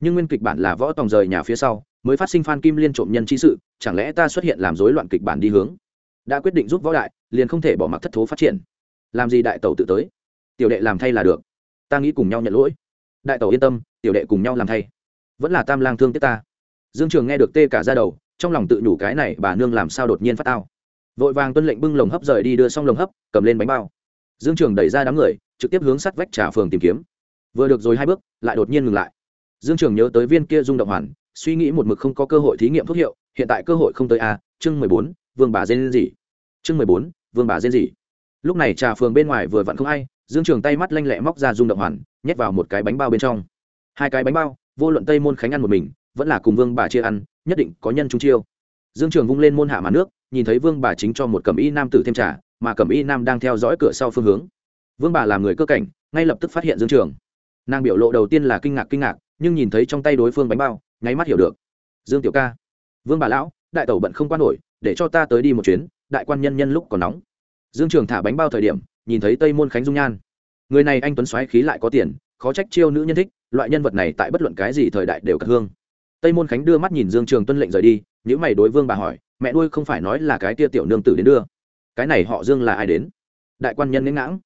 Nhưng nguyên kịch bản là võ tòng rời nhà phía sau mới phát sinh phan kim liên trộm nhân chi sự, chẳng lẽ ta xuất hiện làm rối loạn kịch bản đi hướng? Đã quyết định giúp võ đại, liền không thể bỏ mặc thất thố phát triển. Làm gì đại tẩu tự tới? Tiểu đệ làm thay là được. Ta nghĩ cùng nhau nhận lỗi. Đại tẩu yên tâm, tiểu đệ cùng nhau làm thay. Vẫn là tam lang thương tiếc ta. Dương trường nghe được tê cả ra đầu, trong lòng tự nhủ cái này bà nương làm sao đột nhiên phát tao. Vội vàng tuân lệnh bưng lồng hấp rời đi đưa xong lồng hấp, cầm lên bánh bao. Dương trường đẩy ra đám người, trực tiếp hướng sắt vách trà phường tìm kiếm. Vừa được rồi hai bước, lại đột nhiên ngừng lại. Dương trường nhớ tới viên kia rung động hoàn suy nghĩ một mực không có cơ hội thí nghiệm thuốc hiệu, hiện tại cơ hội không tới a, chương mười bốn, vương bà dên gì? Chương mười bốn, vương bà dên gì? Lúc này trà phường bên ngoài vừa vặn không ai, dương trường tay mắt lanh lẹ móc ra rung động hoàn, nhét vào một cái bánh bao bên trong. Hai cái bánh bao, vô luận tây môn khánh ăn một mình, vẫn là cùng vương bà chia ăn, nhất định có nhân trung chiêu. Dương trường vung lên môn hạ mà nước, nhìn thấy vương bà chính cho một cẩm y nam tử thêm trà, mà cẩm y nam đang theo dõi cửa sau phương hướng. Vương bà là người cơ cảnh, ngay lập tức phát hiện dương trường. Nàng biểu lộ đầu tiên là kinh ngạc kinh ngạc, nhưng nhìn thấy trong tay đối phương bánh bao nháy mắt hiểu được. Dương tiểu ca, vương bà lão, đại tẩu bận không quan nổi, để cho ta tới đi một chuyến, đại quan nhân nhân lúc còn nóng. Dương trường thả bánh bao thời điểm, nhìn thấy tây môn khánh dung nhan. Người này anh tuấn xoáy khí lại có tiền, khó trách chiêu nữ nhân thích, loại nhân vật này tại bất luận cái gì thời đại đều cất hương. Tây môn khánh đưa mắt nhìn dương trường tuân lệnh rời đi nếu mày đối vương bà hỏi, mẹ nuôi không phải nói là cái tia tiểu nương tử đến đưa? Cái này họ dương là ai đến? Đại quan nhân ngã ngãng.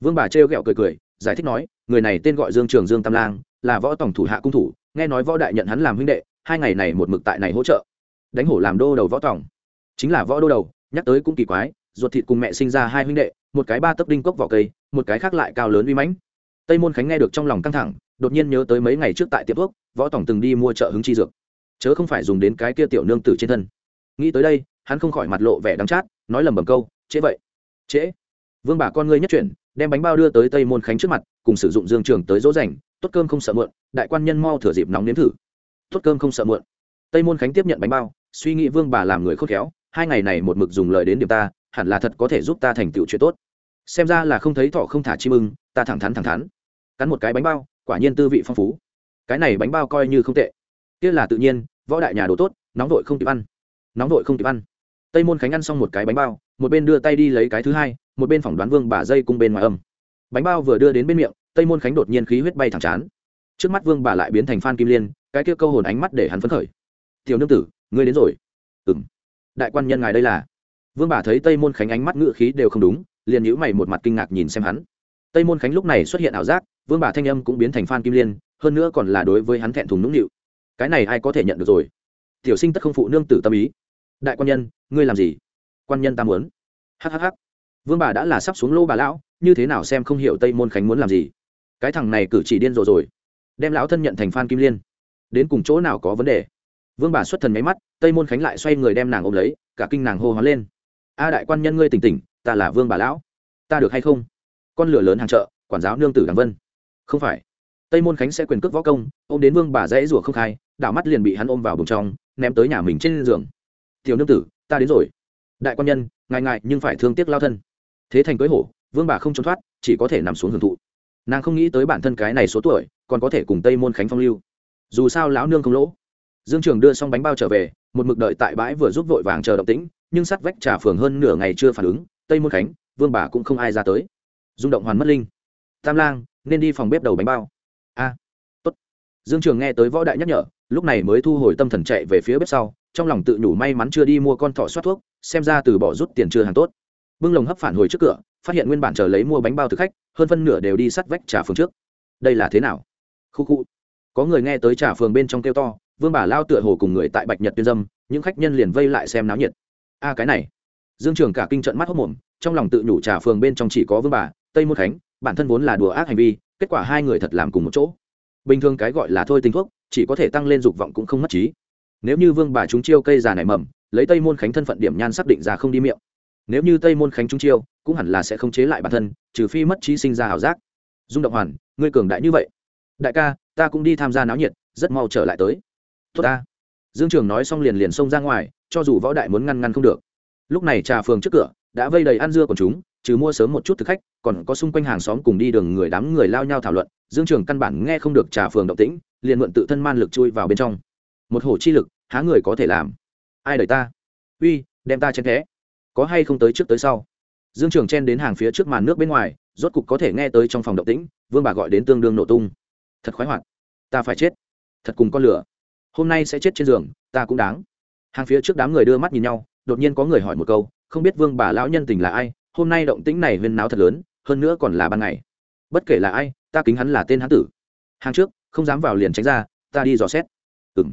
Vương bà trêu ghẹo cười cười, giải thích nói, người này tên gọi dương trường dương tam lang, là võ tổng thủ hạ cung thủ nghe nói võ đại nhận hắn làm huynh đệ, hai ngày này một mực tại này hỗ trợ. Đánh hổ làm đô đầu võ tổng chính là võ đô đầu, nhắc tới cũng kỳ quái, ruột thịt cùng mẹ sinh ra hai huynh đệ, một cái ba tấc đinh cốc vỏ cây, một cái khác lại cao lớn uy mãnh. Tây môn khánh nghe được trong lòng căng thẳng, đột nhiên nhớ tới mấy ngày trước tại tiệm thuốc, võ tổng từng đi mua chợ hứng chi dược. Chớ không phải dùng đến cái kia tiểu nương tử trên thân. Nghĩ tới đây, hắn không khỏi mặt lộ vẻ đắng chát, nói lầm bầm câu, trễ vậy. Trễ? Vương bà con ngươi nhất chuyển, đem bánh bao đưa tới tây môn khánh trước mặt, cùng sử dụng dương trường tới dỗ dành tốt cơm không sợ mượn đại quan nhân mau thừa dịp nóng nếm thử. Tốt cơm không sợ mượn tây môn khánh tiếp nhận bánh bao, suy nghĩ vương bà làm người khôn khéo, hai ngày này một mực dùng lời đến điểm ta, hẳn là thật có thể giúp ta thành tựu chuyện tốt. Xem ra là không thấy thọ không thả chim ưng ta thẳng thắn thẳng thắn. Cắn một cái bánh bao, quả nhiên tư vị phong phú. Cái này bánh bao coi như không tệ. Kia là tự nhiên, võ đại nhà đồ tốt, nóng vội không kịp ăn. Nóng vội không kịp ăn. Tây môn khánh ăn xong một cái bánh bao, một bên đưa tay đi lấy cái thứ hai, một bên phỏng đoán vương bà dây cung bên ngoài âm. Bánh bao vừa đưa đến bên miệng tây môn khánh đột nhiên khí huyết bay thẳng chán. Trước mắt vương bà lại biến thành phan kim liên, cái kia câu hồn ánh mắt để hắn phấn khởi. Tiểu nương tử, ngươi đến rồi. Ừng đại quan nhân ngài đây là? Vương bà thấy tây môn khánh ánh mắt ngự khí đều không đúng, liền nhữ mày một mặt kinh ngạc nhìn xem hắn. Tây môn khánh lúc này xuất hiện ảo giác, vương bà thanh âm cũng biến thành phan kim liên, hơn nữa còn là đối với hắn thẹn thùng nũng nịu. Cái này ai có thể nhận được rồi? Tiểu sinh tất không phụ nương tử tâm ý. Đại quan nhân, ngươi làm gì? Quan nhân ta muốn. Hhh vương bà đã là sắp xuống lô bà lão, như thế nào xem không hiểu tây môn khánh muốn làm gì cái thằng này cử chỉ điên rồ rồi. Đem lão thân nhận thành phan kim liên. Đến cùng chỗ nào có vấn đề? Vương bà xuất thần nháy mắt, tây môn khánh lại xoay người đem nàng ôm lấy, cả kinh nàng hô hoán lên. A đại quan nhân ngươi tỉnh tỉnh, ta là vương bà lão. Ta được hay không? Con lửa lớn hàng chợ, quản giáo nương tử đằng vân. Không phải. Tây môn khánh sẽ quyền cước võ công, ôm đến vương bà dãy rủa không khai, đảo mắt liền bị hắn ôm vào bùng trong, ném tới nhà mình trên giường. Tiểu nương tử, ta đến rồi. Đại quan nhân ngại ngại nhưng phải thương tiếc lao thân. Thế thành cưới hổ, vương bà không trốn thoát, chỉ có thể nằm xuống hưởng thụ nàng không nghĩ tới bản thân cái này số tuổi, còn có thể cùng tây môn khánh phong lưu. Dù sao lão nương không lỗ. Dương trường đưa xong bánh bao trở về, một mực đợi tại bãi vừa giúp vội vàng chờ động tĩnh, nhưng sắt vách trà phường hơn nửa ngày chưa phản ứng, tây môn khánh, vương bà cũng không ai ra tới. Rung động hoàn mất linh. Tam lang, nên đi phòng bếp đầu bánh bao. A, tốt. Dương trường nghe tới võ đại nhắc nhở, lúc này mới thu hồi tâm thần chạy về phía bếp sau, trong lòng tự nhủ may mắn chưa đi mua con thỏ soát thuốc, xem ra từ bỏ rút tiền chưa hàng tốt. Bưng lồng hấp phản hồi trước cửa, phát hiện nguyên bản chờ lấy mua bánh bao thực khách hơn phân nửa đều đi sắt vách trà phường trước. Đây là thế nào? Khu khu. Có người nghe tới trà phường bên trong kêu to, vương bà lao tựa hồ cùng người tại bạch nhật tuyên dâm, những khách nhân liền vây lại xem náo nhiệt. A, cái này. Dương trường cả kinh trận mắt hốc mồm trong lòng tự nhủ trà phường bên trong chỉ có vương bà, tây môn khánh bản thân vốn là đùa ác hành vi, kết quả hai người thật làm cùng một chỗ. Bình thường cái gọi là thôi tình thuốc, chỉ có thể tăng lên dục vọng cũng không mất trí. Nếu như vương bà chúng chiêu cây già nảy mầm, lấy tây môn khánh thân phận điểm nhan xác định ra không đi miệng. Nếu như tây môn khánh chúng chiêu cũng hẳn là sẽ không chế lại bản thân, trừ phi mất trí sinh ra ảo giác. Dung động hoàn, ngươi cường đại như vậy. Đại ca, ta cũng đi tham gia náo nhiệt, rất mau trở lại tới. Tốt ta. Dương trường nói xong liền liền xông ra ngoài, cho dù võ đại muốn ngăn ngăn không được. Lúc này trà phường trước cửa, đã vây đầy ăn dưa của chúng, trừ mua sớm một chút thực khách, còn có xung quanh hàng xóm cùng đi đường người đám người lao nhau thảo luận. Dương trường căn bản nghe không được trà phường động tĩnh, liền mượn tự thân man lực chui vào bên trong. Một hổ chi lực, há người có thể làm? Ai đợi ta? Uy, đem ta chen thế có hay không tới trước tới sau? Dương trường chen đến hàng phía trước màn nước bên ngoài, rốt cục có thể nghe tới trong phòng động tĩnh, vương bà gọi đến tương đương nổ tung. Thật khoái hoạt. Ta phải chết. Thật cùng con lửa. Hôm nay sẽ chết trên giường, ta cũng đáng. Hàng phía trước đám người đưa mắt nhìn nhau, đột nhiên có người hỏi một câu, không biết vương bà lão nhân tình là ai, hôm nay động tĩnh này huyên náo thật lớn, hơn nữa còn là ban ngày. Bất kể là ai, ta kính hắn là tên hán tử. Hàng trước, không dám vào liền tránh ra, ta đi dò xét. Ừng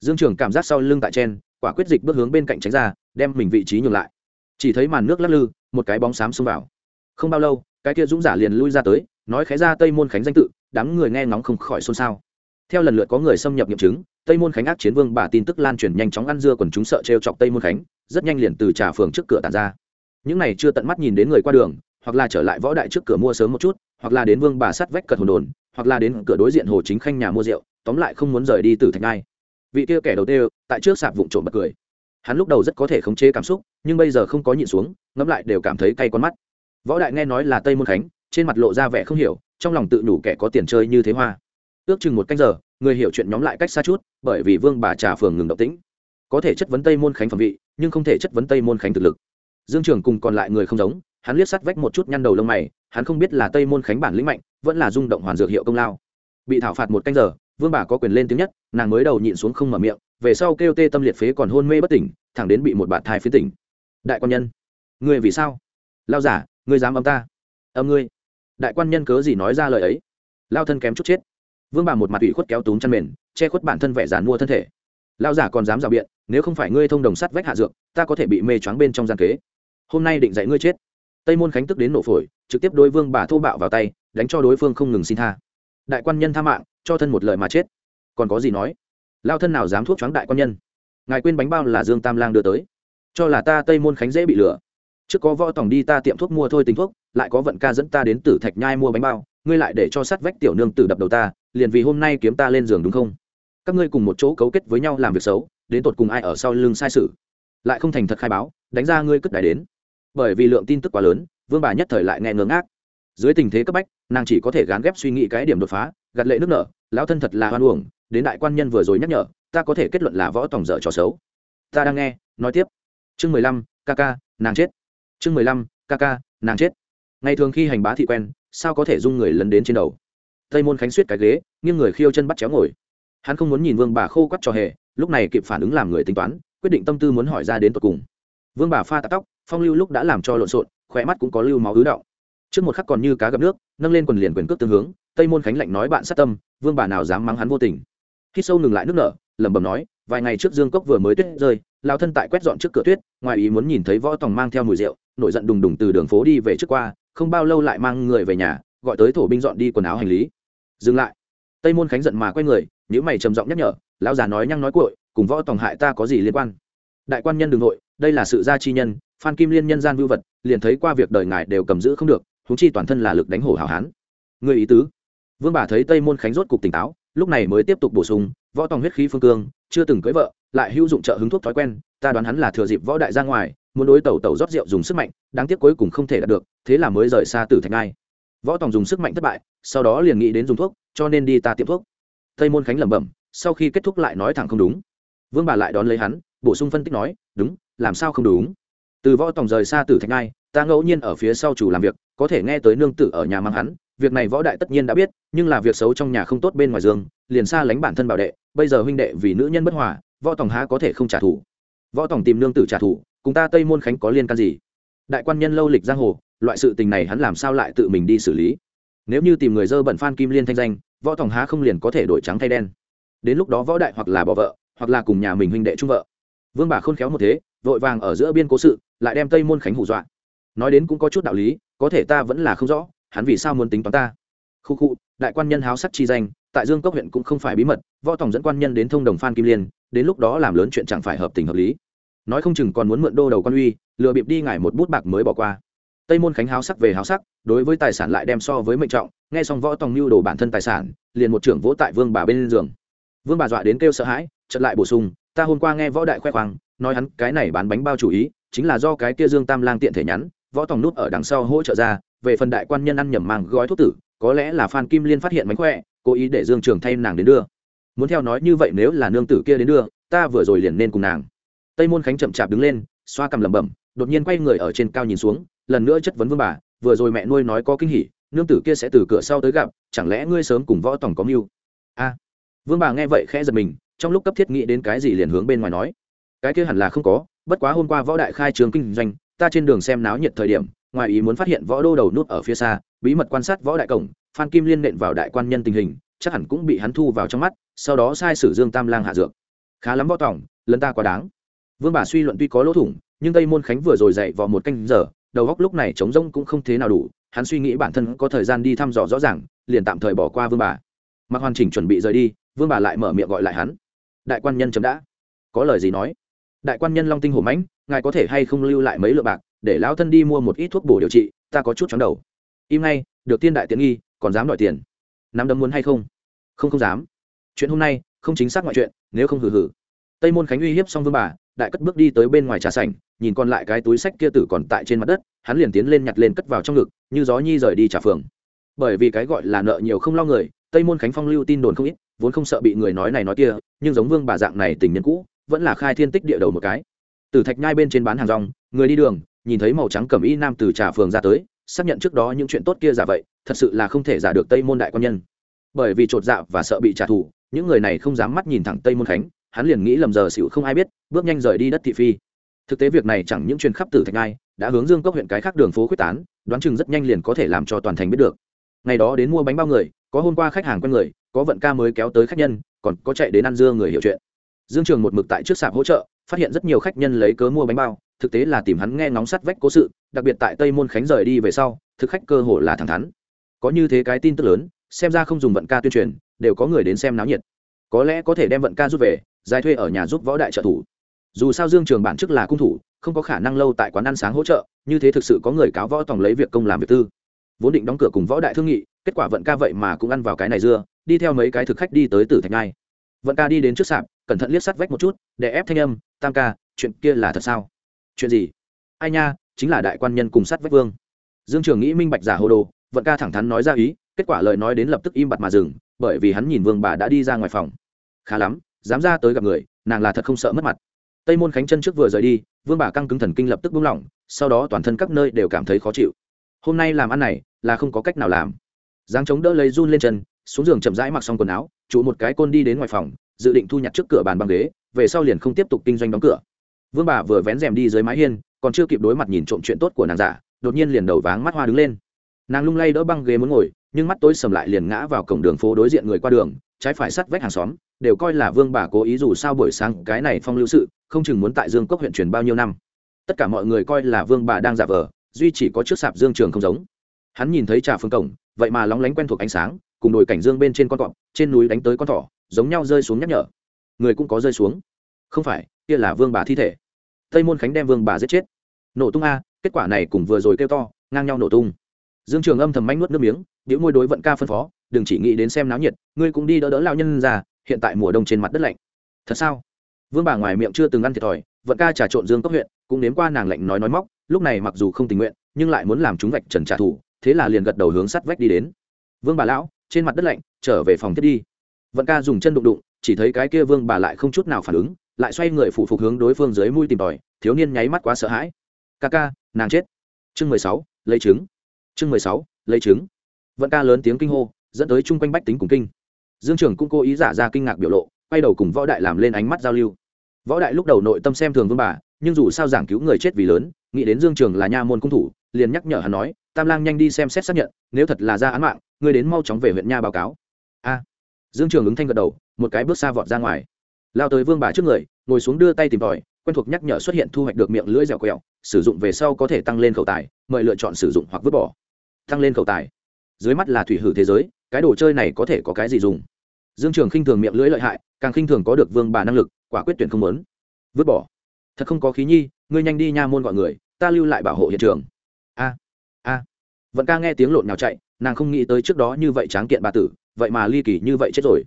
dương trường cảm giác sau lưng tại trên quả quyết dịch bước hướng bên cạnh tránh ra, đem mình vị trí nhường lại. Chỉ thấy màn nước lắc lư một cái bóng xám xông vào. Không bao lâu, cái kia dũng giả liền lui ra tới, nói khé ra tây môn khánh danh tự, đám người nghe ngóng không khỏi xôn xao. Theo lần lượt có người xâm nhập nghiệm chứng, tây môn khánh ác chiến vương bà tin tức lan truyền nhanh chóng ăn dưa quần chúng sợ t chọc tây môn khánh, rất nhanh liền từ trà phường trước cửa tàn ra. Những này chưa tận mắt nhìn đến người qua đường, hoặc là trở lại võ đại trước cửa mua sớm một chút, hoặc là đến vương bà sắt vách cật hồn đồn, hoặc là đến cửa đối diện hồ chính khanh nhà mua rượu, tóm lại không muốn rời đi từ thành ngai vị kia kẻ đầu tiên, tại trước sạp vụng trộm bật cười. Hắn lúc đầu rất có thể khống chế cảm xúc nhưng bây giờ không có nhịn xuống, ngẫm lại đều cảm thấy cay con mắt. Võ đại nghe nói là tây môn khánh, trên mặt lộ ra vẻ không hiểu, trong lòng tự nhủ kẻ có tiền chơi như thế hoa. Ước chừng một canh giờ, người hiểu chuyện nhóm lại cách xa chút, bởi vì vương bà trà phường ngừng động tĩnh. Có thể chất vấn tây môn khánh phẩm vị, nhưng không thể chất vấn tây môn khánh thực lực. Dương trường cùng còn lại người không giống, hắn liếc sắt vách một chút nhăn đầu lông mày, hắn không biết là tây môn khánh bản lĩnh mạnh, vẫn là rung động hoàn dược hiệu công lao. Bị thảo phạt một canh giờ, vương bà có quyền lên tiếng nhất, nàng mới đầu nhịn xuống không mở miệng, về sau kêu tê tâm liệt phế còn hôn mê bất tỉnh, thẳng đến bị một bạt thai phía tỉnh đại quan nhân. Người vì sao? Lao giả, ngươi dám âm ta? Âm ngươi. Đại quan nhân cớ gì nói ra lời ấy? Lao thân kém chút chết. Vương bà một mặt ủy khuất kéo túm chăn mền, che khuất bản thân vẻ giản mua thân thể. Lao giả còn dám rào biện, nếu không phải ngươi thông đồng sắt vách hạ dược, ta có thể bị mê choáng bên trong gian kế. Hôm nay định dạy ngươi chết. Tây môn khánh tức đến nổ phổi, trực tiếp đối vương bà thô bạo vào tay, đánh cho đối phương không ngừng xin tha. Đại quan nhân tha mạng, cho thân một lời mà chết. Còn có gì nói? Lao thân nào dám thuốc choáng đại quan nhân? Ngài quên bánh bao là dương tam lang đưa tới cho là ta tây môn khánh dễ bị lừa. Trước có võ tòng đi ta tiệm thuốc mua thôi tính thuốc, lại có vận ca dẫn ta đến tử thạch nhai mua bánh bao, ngươi lại để cho sát vách tiểu nương tử đập đầu ta, liền vì hôm nay kiếm ta lên giường đúng không? Các ngươi cùng một chỗ cấu kết với nhau làm việc xấu, đến tột cùng ai ở sau lưng sai sự? Lại không thành thật khai báo, đánh ra ngươi cất đài đến. Bởi vì lượng tin tức quá lớn, vương bà nhất thời lại nghe ngớ ngác dưới tình thế cấp bách, nàng chỉ có thể gán ghép suy nghĩ cái điểm đột phá, gạt lệ nước nở, lão thân thật là hoan uổng, đến đại quan nhân vừa rồi nhắc nhở, ta có thể kết luận là võ tòng dở trò xấu. Ta đang nghe, nói tiếp chương mười lăm ca ca, nàng chết. Chương mười lăm ca ca, nàng chết. Ngày thường khi hành bá thị quen sao có thể dung người lấn đến trên đầu? Tây môn khánh suýt cái ghế nghiêng người khiêu chân bắt chéo ngồi. Hắn không muốn nhìn vương bà khô quắt trò hề lúc này kịp phản ứng làm người tính toán quyết định tâm tư muốn hỏi ra đến tột cùng. Vương bà pha tạ tóc phong lưu lúc đã làm cho lộn xộn khỏe mắt cũng có lưu máu ứ động. Trước một khắc còn như cá gặp nước nâng lên quần liền quyền cước tương hướng tây môn khánh lạnh nói bạn sát tâm vương bà nào dám mắng hắn vô tình. Khi sâu ngừng lại nước nở lẩm bẩm nói vài ngày trước dương cốc vừa mới tuyết rơi lao thân tại quét dọn trước cửa tuyết ngoài ý muốn nhìn thấy võ tòng mang theo mùi rượu nổi giận đùng đùng từ đường phố đi về trước qua không bao lâu lại mang người về nhà gọi tới thổ binh dọn đi quần áo hành lý. Dừng lại. Tây môn khánh giận mà quay người nếu mày trầm giọng nhắc nhở lão già nói nhăng nói cội cùng võ tòng hại ta có gì liên quan? Đại quan nhân đ ừ n g nội đây là sự gia chi nhân phan kim liên nhân gian vưu vật liền thấy qua việc đời ngài đều cầm giữ không được thú chi toàn thân là lực đánh hổ hảo hán. Người ý tứ. Vương bà thấy tây môn khánh rốt cục tỉnh táo lúc này mới tiếp tục bổ sung võ tòng huyết khí phương cương chưa từng cưới vợ, lại hữu dụng trợ hứng thuốc thói quen, ta đoán hắn là thừa dịp võ đại ra ngoài, muốn đối tẩu tẩu rót rượu dùng sức mạnh, đáng tiếc cuối cùng không thể đạt được, thế là mới rời xa tử thành ngai. Võ tòng dùng sức mạnh thất bại, sau đó liền nghĩ đến dùng thuốc, cho nên đi ta tiệm thuốc. Tây môn khánh lẩm bẩm, sau khi kết thúc lại nói thẳng không đúng. Vương bà lại đón lấy hắn, bổ sung phân tích nói, đúng, làm sao không đúng? Từ võ tòng rời xa tử thành ngai, ta ngẫu nhiên ở phía sau chủ làm việc, có thể nghe tới nương tử ở nhà mang hắn, việc này võ đại tất nhiên đã biết, nhưng là việc xấu trong nhà không tốt bên ngoài giường, liền xa lánh bản thân bảo đệ bây giờ huynh đệ vì nữ nhân bất hòa, võ tòng há có thể không trả thù? Võ tòng tìm nương tử trả thù, cùng ta tây môn khánh có liên can gì? Đại quan nhân lâu lịch giang hồ, loại sự tình này hắn làm sao lại tự mình đi xử lý? Nếu như tìm người dơ bẩn phan kim liên thanh danh, võ tòng há không liền có thể đổi trắng thay đen? Đến lúc đó võ đại hoặc là bỏ vợ, hoặc là cùng nhà mình huynh đệ trung vợ. Vương bà khôn khéo một thế, vội vàng ở giữa biên cố sự, lại đem tây môn khánh hù dọa. Nói đến cũng có chút đạo lý, có thể ta vẫn là không rõ, hắn vì sao muốn tính toán ta? Khu khu, đại quan nhân háo sắc chi danh tại dương cốc huyện cũng không phải bí mật, võ tòng dẫn quan nhân đến thông đồng phan kim liên, đến lúc đó làm lớn chuyện chẳng phải hợp tình hợp lý. Nói không chừng còn muốn mượn đô đầu quan uy, lừa bịp đi ngải một bút bạc mới bỏ qua. Tây môn khánh háo sắc về háo sắc, đối với tài sản lại đem so với mệnh trọng, nghe xong võ tòng mưu đồ bản thân tài sản, liền một trưởng vỗ tại vương bà bên giường. Vương bà dọa đến kêu sợ hãi chật lại bổ sung, ta hôm qua nghe võ đại khoe khoang, nói hắn cái này bán bánh bao chủ ý, chính là do cái kia dương tam lang tiện thể nhắn, võ tòng nút ở đằng sau hỗ trợ ra, về phần đại quan nhân ăn nhầm mang gói thuốc tử, có lẽ là phan kim liên phát hiện mánh khỏe cố ý để dương trường thay nàng đến đưa. Muốn theo nói như vậy nếu là nương tử kia đến đưa, ta vừa rồi liền nên cùng nàng. Tây môn khánh chậm chạp đứng lên, xoa cằm lẩm bẩm, đột nhiên quay người ở trên cao nhìn xuống, lần nữa chất vấn vương bà, vừa rồi mẹ nuôi nói có kinh hỉ, nương tử kia sẽ từ cửa sau tới gặp, chẳng lẽ ngươi sớm cùng võ tòng có mưu? A. Vương bà nghe vậy khẽ giật mình, trong lúc cấp thiết nghĩ đến cái gì liền hướng bên ngoài nói. Cái kia hẳn là không có, bất quá hôm qua võ đại khai trường kinh doanh, ta trên đường xem náo nhiệt thời điểm, ngoài ý muốn phát hiện võ đô đầu nút ở phía xa, bí mật quan sát võ đại cổng phan kim liên nện vào đại quan nhân tình hình, chắc hẳn cũng bị hắn thu vào trong mắt, sau đó sai sử dương tam lang hạ dược. Khá lắm võ tỏng lần ta quá đáng. Vương bà suy luận tuy có lỗ thủng, nhưng tây môn khánh vừa rồi dậy vào một canh giờ, đầu góc lúc này trống rỗng cũng không thế nào đủ, hắn suy nghĩ bản thân có thời gian đi thăm dò rõ ràng, liền tạm thời bỏ qua vương bà. Mặc hoàn chỉnh chuẩn bị rời đi, vương bà lại mở miệng gọi lại hắn. Đại quan nhân chấm đã. Có lời gì nói? Đại quan nhân long tinh hổ mãnh, ngài có thể hay không lưu lại mấy lượng bạc, để lão thân đi mua một ít thuốc bổ điều trị, ta có chút chóng đầu im ngay, được tiên đại tiện nghi, còn dám đòi tiền. Nắm đấm muốn hay không? Không không dám. Chuyện hôm nay, không chính xác ngoại chuyện, nếu không hử hử tây môn khánh uy hiếp xong vương bà, đại cất bước đi tới bên ngoài trà sảnh, nhìn còn lại cái túi sách kia tử còn tại trên mặt đất, hắn liền tiến lên nhặt lên cất vào trong ngực, như gió nhi rời đi trà phường. Bởi vì cái gọi là nợ nhiều không lo người, tây môn khánh phong lưu tin đồn không ít, vốn không sợ bị người nói này nói kia, nhưng giống vương bà dạng này tình nhân cũ, vẫn là khai thiên tích địa đầu một cái. Từ thạch nhai bên trên bán hàng rong, người đi đường, nhìn thấy màu trắng cầm y nam từ trà phường ra tới xác nhận trước đó những chuyện tốt kia giả vậy, thật sự là không thể giả được tây môn đại quan nhân. Bởi vì chột dạ và sợ bị trả thù, những người này không dám mắt nhìn thẳng tây môn khánh, hắn liền nghĩ lầm giờ xỉu không ai biết, bước nhanh rời đi đất thị phi. Thực tế việc này chẳng những truyền khắp tử thạch ngai, đã hướng dương cốc huyện cái khác đường phố quyết tán, đoán chừng rất nhanh liền có thể làm cho toàn thành biết được. Ngày đó đến mua bánh bao người, có hôm qua khách hàng quen người, có vận ca mới kéo tới khách nhân, còn có chạy đến ăn dưa người hiểu chuyện. Dương trường một mực tại trước sạp hỗ trợ, phát hiện rất nhiều khách nhân lấy cớ mua bánh bao, thực tế là tìm hắn nghe ngóng sắt vách cố sự đặc biệt tại tây môn khánh rời đi về sau, thực khách cơ hồ là thẳng thắn. Có như thế cái tin tức lớn, xem ra không dùng vận ca tuyên truyền, đều có người đến xem náo nhiệt. Có lẽ có thể đem vận ca rút về, giải thuê ở nhà giúp võ đại trợ thủ. Dù sao dương trường bản chức là cung thủ, không có khả năng lâu tại quán ăn sáng hỗ trợ, như thế thực sự có người cáo võ tòng lấy việc công làm việc tư. Vốn định đóng cửa cùng võ đại thương nghị, kết quả vận ca vậy mà cũng ăn vào cái này dưa, đi theo mấy cái thực khách đi tới tử thạch ngai vận ca đi đến trước sạp, cẩn thận liếc sắt vách một chút, để ép thanh âm, tam ca, chuyện kia là thật sao? Chuyện gì? Ai nha chính là đại quan nhân cùng sát vách vương. Dương trường nghĩ minh bạch giả hồ đồ, vận ca thẳng thắn nói ra ý, kết quả lời nói đến lập tức im bặt mà dừng, bởi vì hắn nhìn vương bà đã đi ra ngoài phòng. Khá lắm, dám ra tới gặp người, nàng là thật không sợ mất mặt. Tây môn khánh chân trước vừa rời đi, vương bà căng cứng thần kinh lập tức buông lỏng, sau đó toàn thân các nơi đều cảm thấy khó chịu. Hôm nay làm ăn này, là không có cách nào làm. Giáng chống đỡ lấy run lên chân, xuống giường chậm rãi mặc xong quần áo, trụ một cái côn đi đến ngoài phòng, dự định thu nhặt trước cửa bàn băng ghế, về sau liền không tiếp tục kinh doanh đóng cửa. Vương bà vừa vén rèm đi dưới mái hiên còn chưa kịp đối mặt nhìn trộm chuyện tốt của nàng giả, đột nhiên liền đầu váng mắt hoa đứng lên. Nàng lung lay đỡ băng ghế muốn ngồi, nhưng mắt tối sầm lại liền ngã vào cổng đường phố đối diện người qua đường, trái phải sắt vách hàng xóm, đều coi là vương bà cố ý dù sao buổi sáng cái này phong lưu sự, không chừng muốn tại dương cốc huyện truyền bao nhiêu năm. Tất cả mọi người coi là vương bà đang giả vờ, duy chỉ có trước sạp dương trường không giống. Hắn nhìn thấy trà phương cổng, vậy mà lóng lánh quen thuộc ánh sáng, cùng đồi cảnh dương bên trên con cọp, trên núi đánh tới con thỏ, giống nhau rơi xuống nhắc nhở. Người cũng có rơi xuống. Không phải, kia là vương bà thi thể tây môn khánh đem vương bà giết chết. Nổ tung a, kết quả này cùng vừa rồi kêu to, ngang nhau nổ tung. Dương trường âm thầm manh nuốt nước miếng điệu môi đối vận ca phân phó, đừng chỉ nghĩ đến xem náo nhiệt, ngươi cũng đi đỡ đỡ lao nhân già. hiện tại mùa đông trên mặt đất lạnh. Thật sao? Vương bà ngoài miệng chưa từng ăn thiệt thòi, vận ca trà trộn dương cấp huyện, cũng nếm qua nàng lạnh nói nói móc, lúc này mặc dù không tình nguyện, nhưng lại muốn làm chúng vạch trần trả thù, thế là liền gật đầu hướng sắt vách đi đến. Vương bà lão, trên mặt đất lạnh, trở về phòng thiết đi. Vận ca dùng chân đụng đụng, chỉ thấy cái kia vương bà lại không chút nào phản ứng lại xoay người phụ phục hướng đối phương dưới mũi tìm tòi, thiếu niên nháy mắt quá sợ hãi. Ca ca, nàng chết. Chương mười sáu, lấy trứng chương mười sáu, lấy trứng vận ca lớn tiếng kinh hô, dẫn tới chung quanh bách tính cùng kinh. Dương trường cũng cố ý giả ra kinh ngạc biểu lộ, quay đầu cùng võ đại làm lên ánh mắt giao lưu. Võ đại lúc đầu nội tâm xem thường vương bà, nhưng dù sao giảng cứu người chết vì lớn, nghĩ đến dương trường là nha môn cung thủ, liền nhắc nhở hắn nói, tam lang nhanh đi xem xét xác nhận, nếu thật là ra án mạng, người đến mau chóng về huyện nha báo cáo. A. Dương trường ứng thanh gật đầu, một cái bước xa vọt ra ngoài lao tới vương bà trước người, ngồi xuống đưa tay tìm tòi, quen thuộc nhắc nhở xuất hiện thu hoạch được miệng lưỡi dẻo quẹo, sử dụng về sau có thể tăng lên khẩu tài, mời lựa chọn sử dụng hoặc vứt bỏ. Tăng lên khẩu tài. Dưới mắt là thủy hử thế giới, cái đồ chơi này có thể có cái gì dùng? Dương trường khinh thường miệng lưỡi lợi hại, càng khinh thường có được vương bà năng lực, quả quyết tuyển không lớn vứt bỏ. Thật không có khí nhi, ngươi nhanh đi nha môn gọi người, ta lưu lại bảo hộ hiện trường. A a. Vẫn ca nghe tiếng lộn nhào chạy, nàng không nghĩ tới trước đó như vậy tráng kiện bà tử, vậy mà ly kỳ như vậy chết rồi.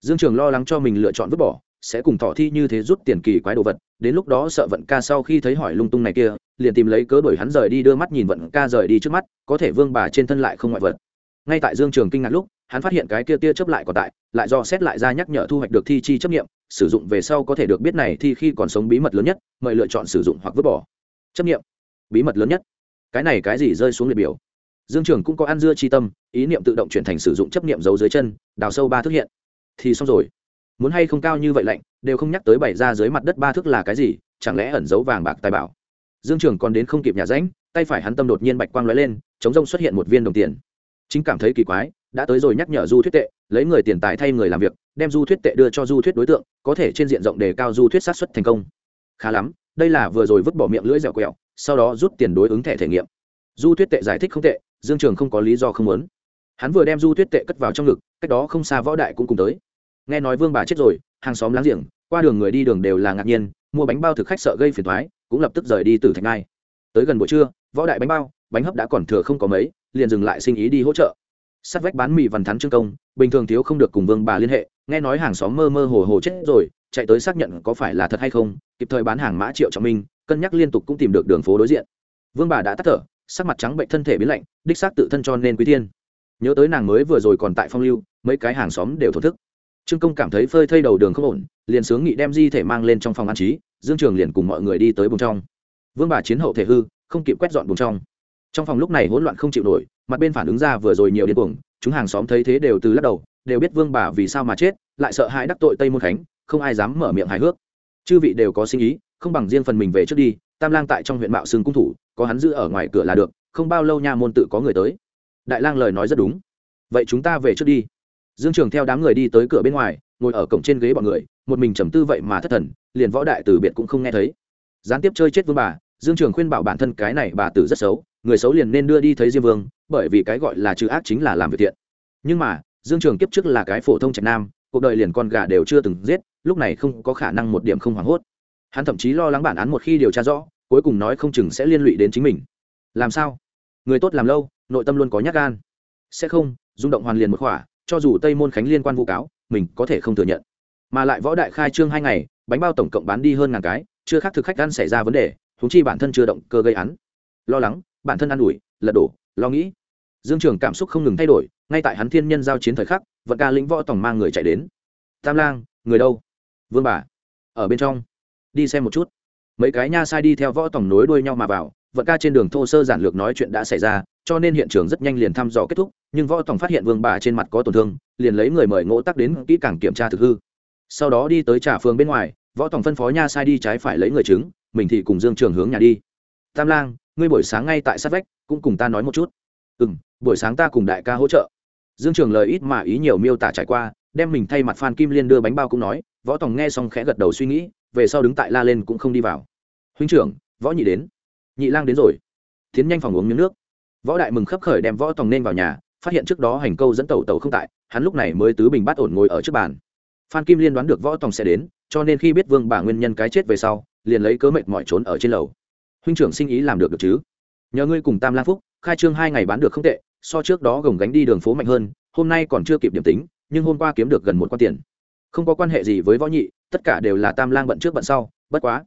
Dương trường lo lắng cho mình lựa chọn vứt bỏ sẽ cùng thọ thi như thế rút tiền kỳ quái đồ vật, đến lúc đó sợ vận ca sau khi thấy hỏi lung tung này kia, liền tìm lấy cớ đuổi hắn rời đi đưa mắt nhìn vận ca rời đi trước mắt, có thể vương bà trên thân lại không ngoại vật. Ngay tại dương trường kinh ngạc lúc, hắn phát hiện cái kia tia chấp lại còn tại, lại do xét lại ra nhắc nhở thu hoạch được thi chi chấp nghiệm, sử dụng về sau có thể được biết này thi khi còn sống bí mật lớn nhất, mời lựa chọn sử dụng hoặc vứt bỏ. Chấp nghiệm. Bí mật lớn nhất. Cái này cái gì rơi xuống liệt biểu? Dương trường cũng có ăn dưa chi tâm, ý niệm tự động chuyển thành sử dụng chấp nghiệm giấu dưới chân, đào sâu ba thức hiện. Thì xong rồi muốn hay không cao như vậy lạnh đều không nhắc tới bày ra dưới mặt đất ba thước là cái gì chẳng lẽ ẩn giấu vàng bạc tài bảo. Dương trường còn đến không kịp nhà ránh, tay phải hắn tâm đột nhiên bạch quang lóe lên chống rông xuất hiện một viên đồng tiền. Chính cảm thấy kỳ quái đã tới rồi nhắc nhở du thuyết tệ lấy người tiền tài thay người làm việc đem du thuyết tệ đưa cho du thuyết đối tượng có thể trên diện rộng đề cao du thuyết sát xuất thành công. Khá lắm đây là vừa rồi vứt bỏ miệng lưỡi dẻo quẹo sau đó rút tiền đối ứng thẻ thể nghiệm. Du thuyết tệ giải thích không tệ dương trường không có lý do không muốn. Hắn vừa đem du thuyết tệ cất vào trong ngực cách đó không xa võ đại cũng cùng tới nghe nói vương bà chết rồi, hàng xóm láng giềng, qua đường người đi đường đều là ngạc nhiên, mua bánh bao thực khách sợ gây phiền thoái cũng lập tức rời đi từ thạch ngai. Tới gần buổi trưa, võ đại bánh bao, bánh hấp đã còn thừa không có mấy, liền dừng lại sinh ý đi hỗ trợ. Sát vách bán mì văn thắn trương công, bình thường thiếu không được cùng vương bà liên hệ, nghe nói hàng xóm mơ mơ hồ hồ chết rồi, chạy tới xác nhận có phải là thật hay không, kịp thời bán hàng mã triệu trọng minh, cân nhắc liên tục cũng tìm được đường phố đối diện. Vương bà đã tắt thở, sắc mặt trắng bệnh thân thể biến lạnh, đích xác tự thân cho nên quý thiên. Nhớ tới nàng mới vừa rồi còn tại phong lưu, mấy cái hàng xóm đều thổ thức trương công cảm thấy phơi thây đầu đường không ổn, liền sướng nghị đem di thể mang lên trong phòng an trí, dương trường liền cùng mọi người đi tới bùng trong. Vương bà chiến hậu thể hư, không kịp quét dọn bùng trong. Trong phòng lúc này hỗn loạn không chịu nổi, mặt bên phản ứng ra vừa rồi nhiều điên cuồng, chúng hàng xóm thấy thế đều từ lắc đầu, đều biết vương bà vì sao mà chết, lại sợ hãi đắc tội tây môn khánh, không ai dám mở miệng hài hước. Chư vị đều có sinh ý, không bằng riêng phần mình về trước đi, tam lang tại trong huyện mạo xương cung thủ, có hắn giữ ở ngoài cửa là được, không bao lâu nha môn tự có người tới. Đại lang lời nói rất đúng. Vậy chúng ta về trước đi dương trường theo đám người đi tới cửa bên ngoài, ngồi ở cổng trên ghế bọn người, một mình trầm tư vậy mà thất thần, liền võ đại từ biệt cũng không nghe thấy. Gián tiếp chơi chết vương bà, dương trường khuyên bảo bản thân cái này bà tử rất xấu, người xấu liền nên đưa đi thấy diêm vương, bởi vì cái gọi là trừ ác chính là làm việc thiện. Nhưng mà, dương trường kiếp trước là cái phổ thông trạch nam, cuộc đời liền con gà đều chưa từng giết, lúc này không có khả năng một điểm không hoảng hốt. Hắn thậm chí lo lắng bản án một khi điều tra rõ, cuối cùng nói không chừng sẽ liên lụy đến chính mình. Làm sao? Người tốt làm lâu, nội tâm luôn có nhát gan. Sẽ không, rung động hoàn liền một khỏa cho dù tây môn khánh liên quan vụ cáo, mình có thể không thừa nhận. Mà lại võ đại khai trương hai ngày, bánh bao tổng cộng bán đi hơn ngàn cái, chưa khác thực khách ăn xảy ra vấn đề thúng chi bản thân chưa động cơ gây án. Lo lắng, bản thân ă n ủi, lật đổ, lo nghĩ. Dương trường cảm xúc không ngừng thay đổi, ngay tại hắn thiên nhân giao chiến thời khắc, vận ca lĩnh võ tòng mang người chạy đến. Tam lang, người đâu? Vương bà, ở bên trong. Đi xem một chút. Mấy cái nha sai đi theo võ tòng nối đuôi nhau mà vào, vận ca trên đường thô sơ giản lược nói chuyện đã xảy ra cho nên hiện trường rất nhanh liền thăm dò kết thúc, nhưng võ tòng phát hiện vương bà trên mặt có tổn thương, liền lấy người mời ngỗ tắc đến kỹ càng kiểm tra thực hư. Sau đó đi tới trà phường bên ngoài, võ tòng phân phó nha sai đi trái phải lấy người chứng mình thì cùng dương trường hướng nhà đi. Tam lang, ngươi buổi sáng ngay tại sát vách, cũng cùng ta nói một chút. Ừ m buổi sáng ta cùng đại ca hỗ trợ. Dương trường lời ít mà ý nhiều miêu tả trải qua, đem mình thay mặt phan kim liên đưa bánh bao cũng nói, võ tòng nghe xong khẽ gật đầu suy nghĩ, về sau đứng tại la lên cũng không đi vào. Huynh trưởng, võ nhị đến. Nhị lang đến rồi. Tiến nhanh phòng uống miếng nước võ đại mừng khấp khởi đem võ tòng nên vào nhà, phát hiện trước đó hành câu dẫn tàu tàu không tại, hắn lúc này mới tứ bình bắt ổn ngồi ở trước bàn. Phan kim liên đoán được võ tòng sẽ đến, cho nên khi biết vương bà nguyên nhân cái chết về sau, liền lấy cớ mệt mỏi trốn ở trên lầu. Huynh trưởng sinh ý làm được được chứ? Nhờ ngươi cùng tam lang phúc, khai trương hai ngày bán được không tệ, so trước đó gồng gánh đi đường phố mạnh hơn, hôm nay còn chưa kịp điểm tính, nhưng hôm qua kiếm được gần một quan tiền. Không có quan hệ gì với võ nhị, tất cả đều là tam lang bận trước bận sau, bất quá.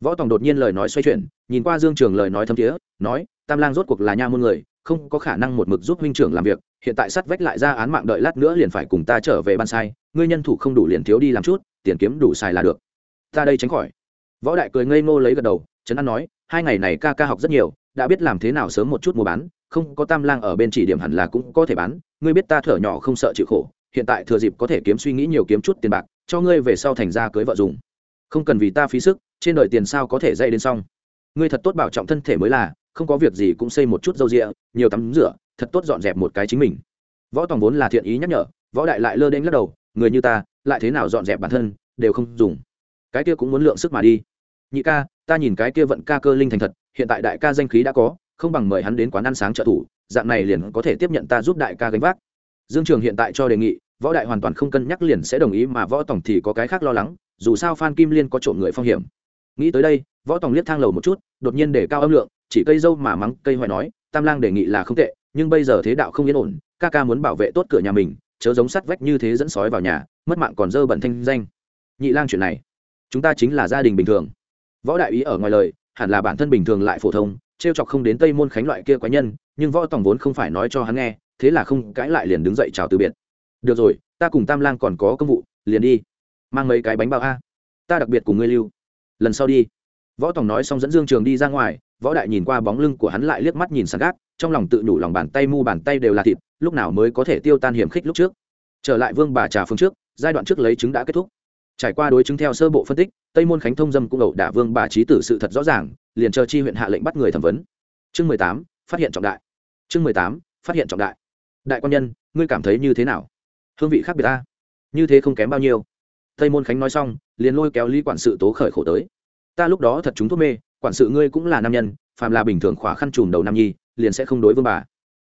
Võ tòng đột nhiên lời nói xoay chuyển, nhìn qua dương trường lời nói thâm thiế, nói tam lang rốt cuộc là nha môn người, không có khả năng một mực giúp huynh trưởng làm việc, hiện tại sắt vách lại ra án mạng đợi lát nữa liền phải cùng ta trở về ban sai, ngươi nhân thủ không đủ liền thiếu đi làm chút, tiền kiếm đủ xài là được. Ta đây tránh khỏi. Võ đại cười ngây ngô lấy gật đầu, trấn an nói, hai ngày này ca ca học rất nhiều, đã biết làm thế nào sớm một chút mua bán, không có tam lang ở bên chỉ điểm hẳn là cũng có thể bán, ngươi biết ta thở nhỏ không sợ chịu khổ, hiện tại thừa dịp có thể kiếm suy nghĩ nhiều kiếm chút tiền bạc, cho ngươi về sau thành ra cưới vợ dùng. Không cần vì ta phí sức, trên đời tiền sao có thể dây đến xong. Ngươi thật tốt bảo trọng thân thể mới là không có việc gì cũng xây một chút dâu rịa, nhiều tắm rửa, thật tốt dọn dẹp một cái chính mình. Võ tòng vốn là thiện ý nhắc nhở, võ đại lại lơ đễnh lắc đầu, người như ta, lại thế nào dọn dẹp bản thân, đều không dùng. Cái kia cũng muốn lượng sức mà đi. Nhị ca, ta nhìn cái kia vận ca cơ linh thành thật, hiện tại đại ca danh khí đã có, không bằng mời hắn đến quán ăn sáng trợ thủ, dạng này liền có thể tiếp nhận ta giúp đại ca gánh vác. Dương trường hiện tại cho đề nghị, võ đại hoàn toàn không cân nhắc liền sẽ đồng ý mà võ tổng thì có cái khác lo lắng, dù sao phan kim liên có trộm người phong hiểm. Nghĩ tới đây, võ tổng liếc thang lầu một chút, đột nhiên để cao âm lượng chỉ cây dâu mà mắng cây hoài nói, tam lang đề nghị là không tệ, nhưng bây giờ thế đạo không yên ổn, ca ca muốn bảo vệ tốt cửa nhà mình, chớ giống sắt vách như thế dẫn sói vào nhà, mất mạng còn dơ bẩn thanh danh. Nhị lang chuyện này, chúng ta chính là gia đình bình thường. Võ đại ý ở ngoài lời, hẳn là bản thân bình thường lại phổ thông, trêu chọc không đến tây môn khánh loại kia quái nhân, nhưng võ tòng vốn không phải nói cho hắn nghe, thế là không cãi lại liền đứng dậy chào từ biệt. Được rồi, ta cùng tam lang còn có công vụ, liền đi. Mang mấy cái bánh bao a. Ta đặc biệt cùng ngươi lưu. Lần sau đi. Võ tòng nói xong dẫn dương trường đi ra ngoài võ đại nhìn qua bóng lưng của hắn lại liếc mắt nhìn sàn gác, trong lòng tự đủ lòng bàn tay mu bàn tay đều là thịt, lúc nào mới có thể tiêu tan hiểm khích lúc trước. Trở lại vương bà trà phương trước, giai đoạn trước lấy chứng đã kết thúc. Trải qua đối chứng theo sơ bộ phân tích, tây môn khánh thông dâm cũng ẩu đả vương bà trí tử sự thật rõ ràng, liền chờ chi huyện hạ lệnh bắt người thẩm vấn. Chương mười tám, phát hiện trọng đại. Chương mười tám, phát hiện trọng đại. Đại quan nhân, ngươi cảm thấy như thế nào? Hương vị khác biệt ta. Như thế không kém bao nhiêu. Tây môn khánh nói xong, liền lôi kéo lý quản sự tố khởi khổ tới. Ta lúc đó thật chúng thuốc mê quản sự ngươi cũng là nam nhân, phàm là bình thường khỏa khăn trùm đầu nam nhi, liền sẽ không đối vương bà.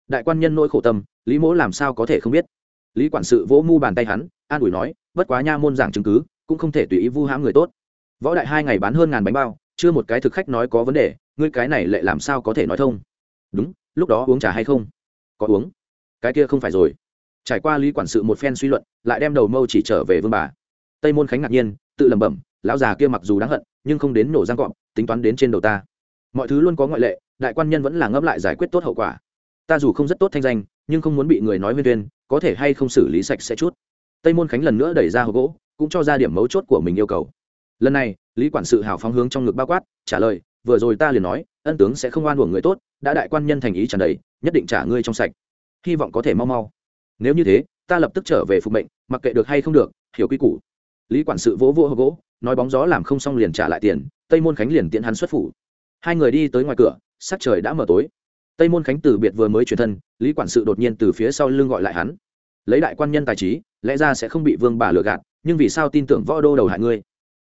Đại quan nhân nỗi khổ tâm, lý mỗ làm sao có thể không biết? Lý quản sự vỗ mu bàn tay hắn, an ủi nói, bất quá nha môn giảng chứng cứ, cũng không thể tùy ý vu hãm người tốt. Võ đại hai ngày bán hơn ngàn bánh bao, chưa một cái thực khách nói có vấn đề, ngươi cái này lại làm sao có thể nói thông? Đúng, lúc đó uống trà hay không? Có uống. Cái kia không phải rồi. Trải qua lý quản sự một phen suy luận, lại đem đầu mâu chỉ trở về vương bà. Tây môn khánh ngạc nhiên, tự lẩm bẩm, lão già kia mặc dù đáng hận nhưng không đến nổ răng cọp, tính toán đến trên đầu ta. Mọi thứ luôn có ngoại lệ, đại quan nhân vẫn là ngẫm lại giải quyết tốt hậu quả. Ta dù không rất tốt thanh danh, nhưng không muốn bị người nói huyên tuyên có thể hay không xử lý sạch sẽ chút. Tây môn khánh lần nữa đẩy ra hộp gỗ, cũng cho ra điểm mấu chốt của mình yêu cầu. Lần này, lý quản sự hào phóng hướng trong ngực bao quát, trả lời, vừa rồi ta liền nói, ân tướng sẽ không oan uổng người tốt, đã đại quan nhân thành ý tràn đầy, nhất định trả ngươi trong sạch. Hy vọng có thể mau mau. Nếu như thế, ta lập tức trở về phục mệnh, mặc kệ được hay không được, hiểu quy củ lý quản sự vỗ vỗ hộp gỗ, nói bóng gió làm không xong liền trả lại tiền, tây môn khánh liền tiễn hắn xuất phủ. Hai người đi tới ngoài cửa, sắc trời đã mở tối. Tây môn khánh từ biệt vừa mới chuyển thân, lý quản sự đột nhiên từ phía sau lưng gọi lại hắn. Lấy đại quan nhân tài trí, lẽ ra sẽ không bị vương bà lừa gạt, nhưng vì sao tin tưởng võ đô đầu hại ngươi?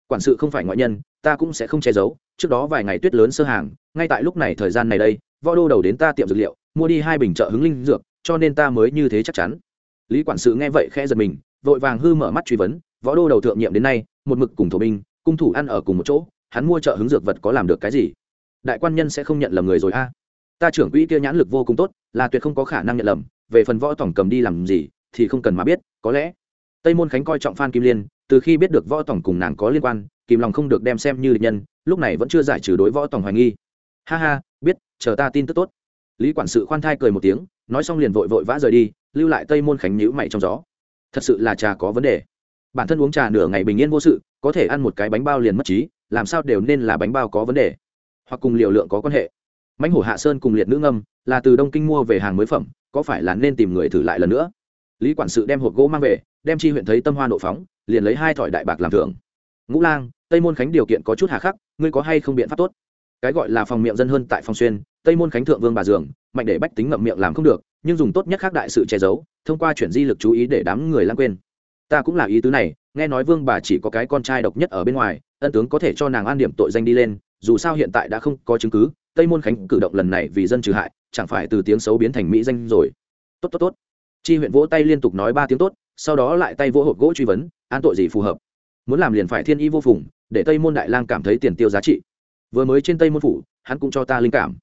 Quản sự không phải ngoại nhân, ta cũng sẽ không che giấu, trước đó vài ngày tuyết lớn sơ hàng, ngay tại lúc này thời gian này đây, võ đô đầu đến ta tiệm dược liệu, mua đi hai bình trợ hứng linh dược, cho nên ta mới như thế chắc chắn. Lý quản sự nghe vậy khẽ giật mình, vội vàng hư mở mắt truy vấn võ đô đầu thượng nhiệm đến nay, một mực cùng thổ binh, cung thủ ăn ở cùng một chỗ, hắn mua trợ hứng dược vật có làm được cái gì? Đại quan nhân sẽ không nhận lầm người rồi a. Ta trưởng quỹ kia nhãn lực vô cùng tốt, là tuyệt không có khả năng nhận lầm, về phần võ tổng cầm đi làm gì, thì không cần mà biết, có lẽ. Tây môn khánh coi trọng phan kim liên, từ khi biết được võ tổng cùng nàng có liên quan kìm lòng không được đem xem như địch nhân, lúc này vẫn chưa giải trừ đối võ tổng hoài nghi. Ha ha, biết, chờ ta tin tức tốt. Lý quản sự khoan thai cười một tiếng, nói xong liền vội vội vã rời đi, lưu lại tây môn khánh nhữ mày trong gió. Thật sự là trà có vấn đề bản thân uống trà nửa ngày bình yên vô sự, có thể ăn một cái bánh bao liền mất trí, làm sao đều nên là bánh bao có vấn đề. Hoặc cùng liều lượng có quan hệ. Mãnh hổ hạ sơn cùng liệt nữ ngâm, là từ đông kinh mua về hàng mới phẩm, có phải là nên tìm người thử lại lần nữa? Lý quản sự đem hộp gỗ mang về, đem chi huyện thấy tâm hoa nộ phóng, liền lấy hai thỏi đại bạc làm thưởng. Ngũ lang, tây môn khánh điều kiện có chút hà khắc, ngươi có hay không biện pháp tốt? Cái gọi là phòng miệng dân hơn tại phòng xuyên, tây môn khánh thượng vương bà dường, mạnh để bách tính ngậm miệng làm không được, nhưng dùng tốt nhất khác đại sự che giấu, thông qua chuyển di lực chú ý để đám người lãng quên ta cũng là ý tứ này, nghe nói vương bà chỉ có cái con trai độc nhất ở bên ngoài, ân tướng có thể cho nàng an điểm tội danh đi lên, dù sao hiện tại đã không có chứng cứ, tây môn khánh cử động lần này vì dân trừ hại, chẳng phải từ tiếng xấu biến thành mỹ danh rồi. Tốt tốt tốt. Chi huyện vỗ tay liên tục nói ba tiếng tốt, sau đó lại tay vỗ hộp gỗ truy vấn, an tội gì phù hợp? Muốn làm liền phải thiên y vô phùng, để tây môn đại lang cảm thấy tiền tiêu giá trị. Vừa mới trên tây môn phủ, hắn cũng cho ta linh cảm.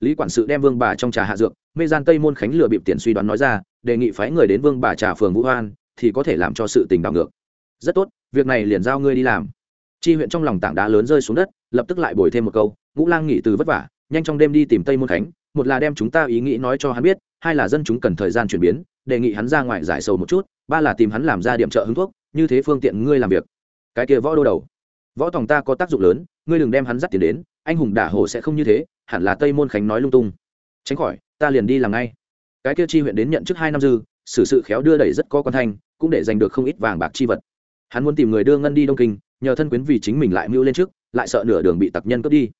Lý quản sự đem vương bà trong trà hạ dược, mê gian tây môn khánh lừa bịp tiền suy đoán nói ra, đề nghị phái người đến vương bà trà phường vũ hoan thì có thể làm cho sự tình đảo ngược. Rất tốt, việc này liền giao ngươi đi làm. Chi huyện trong lòng tảng đá lớn rơi xuống đất, lập tức lại bồi thêm một câu, ngũ lang nghỉ từ vất vả, nhanh trong đêm đi tìm tây môn khánh, một là đem chúng ta ý nghĩ nói cho hắn biết, hai là dân chúng cần thời gian chuyển biến, đề nghị hắn ra ngoài giải sầu một chút, ba là tìm hắn làm ra điểm trợ hứng thuốc, như thế phương tiện ngươi làm việc. Cái kia võ đô đầu. Võ tòng ta có tác dụng lớn, ngươi đừng đem hắn dắt tiền đến, anh hùng đả hổ sẽ không như thế, hẳn là tây môn khánh nói lung tung. Tránh khỏi, ta liền đi làm ngay. Cái kia chi huyện đến nhận trước hai năm dư xử sự khéo đưa đẩy rất có quan thanh, cũng để giành được không ít vàng bạc chi vật. Hắn muốn tìm người đưa ngân đi đông kinh, nhờ thân quyến vì chính mình lại mưu lên trước, lại sợ nửa đường bị tặc nhân cướp đi.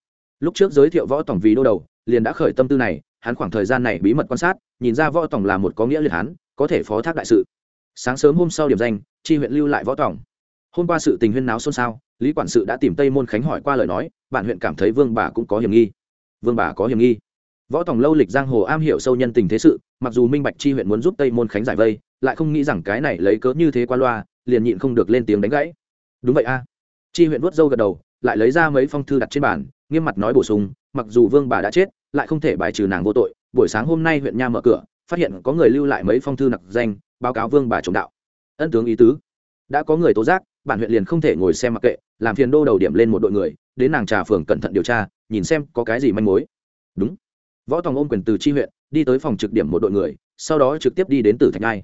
Lúc trước giới thiệu võ tổng vì đô đầu, liền đã khởi tâm tư này, hắn khoảng thời gian này bí mật quan sát, nhìn ra võ tổng là một có nghĩa liệt hắn, có thể phó thác đại sự. Sáng sớm hôm sau điểm danh tri huyện lưu lại võ tổng. Hôm qua sự tình huyên náo xôn xao, lý quản sự đã tìm tây môn khánh hỏi qua lời nói, bản huyện cảm thấy vương bà cũng có hiểm nghi. Vương bà có hiểm nghi võ tòng lâu lịch giang hồ am hiểu sâu nhân tình thế sự, mặc dù minh bạch chi huyện muốn giúp tây môn khánh giải vây, lại không nghĩ rằng cái này lấy cớ như thế qua loa, liền nhịn không được lên tiếng đánh gãy. Đúng vậy a. Chi huyện vuốt râu gật đầu, lại lấy ra mấy phong thư đặt trên bàn, nghiêm mặt nói bổ sung, mặc dù vương bà đã chết, lại không thể bài trừ nàng vô tội, buổi sáng hôm nay huyện nha mở cửa, phát hiện có người lưu lại mấy phong thư nặc danh, báo cáo vương bà trộm đạo. Ân tướng ý tứ. Đã có người tố giác, bản huyện liền không thể ngồi xem mặc kệ, làm phiền đô đầu điểm lên một đội người, đến nàng trà phường cẩn thận điều tra, nhìn xem có cái gì manh mối. Đúng võ tòng ôm quyền từ tri huyện, đi tới phòng trực điểm một đội người, sau đó trực tiếp đi đến tử thạch ngai.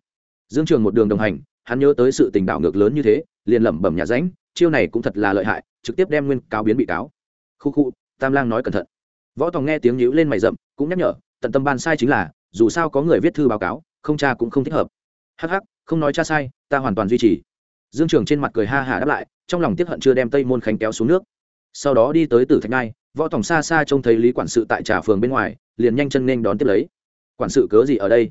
Dương trường một đường đồng hành, hắn nhớ tới sự tình đảo ngược lớn như thế, liền lẩm bẩm nhà ránh chiêu này cũng thật là lợi hại, trực tiếp đem nguyên cáo biến bị cáo. Khu khu, tam lang nói cẩn thận. Võ tòng nghe tiếng nhíu lên mày rậm, cũng nhắc nhở, tận tâm ban sai chính là, dù sao có người viết thư báo cáo, không cha cũng không thích hợp. Hắc hắc, không nói cha sai, ta hoàn toàn duy trì. Dương trường trên mặt cười ha hả đáp lại, trong lòng tiếp hận chưa đem tây môn khánh kéo xuống nước. Sau đó đi tới tử thạch ngai, võ tòng xa xa trông thấy lý quản sự tại trà phường bên ngoài liền nhanh chân nên đón tiếp lấy. Quản sự cớ gì ở đây?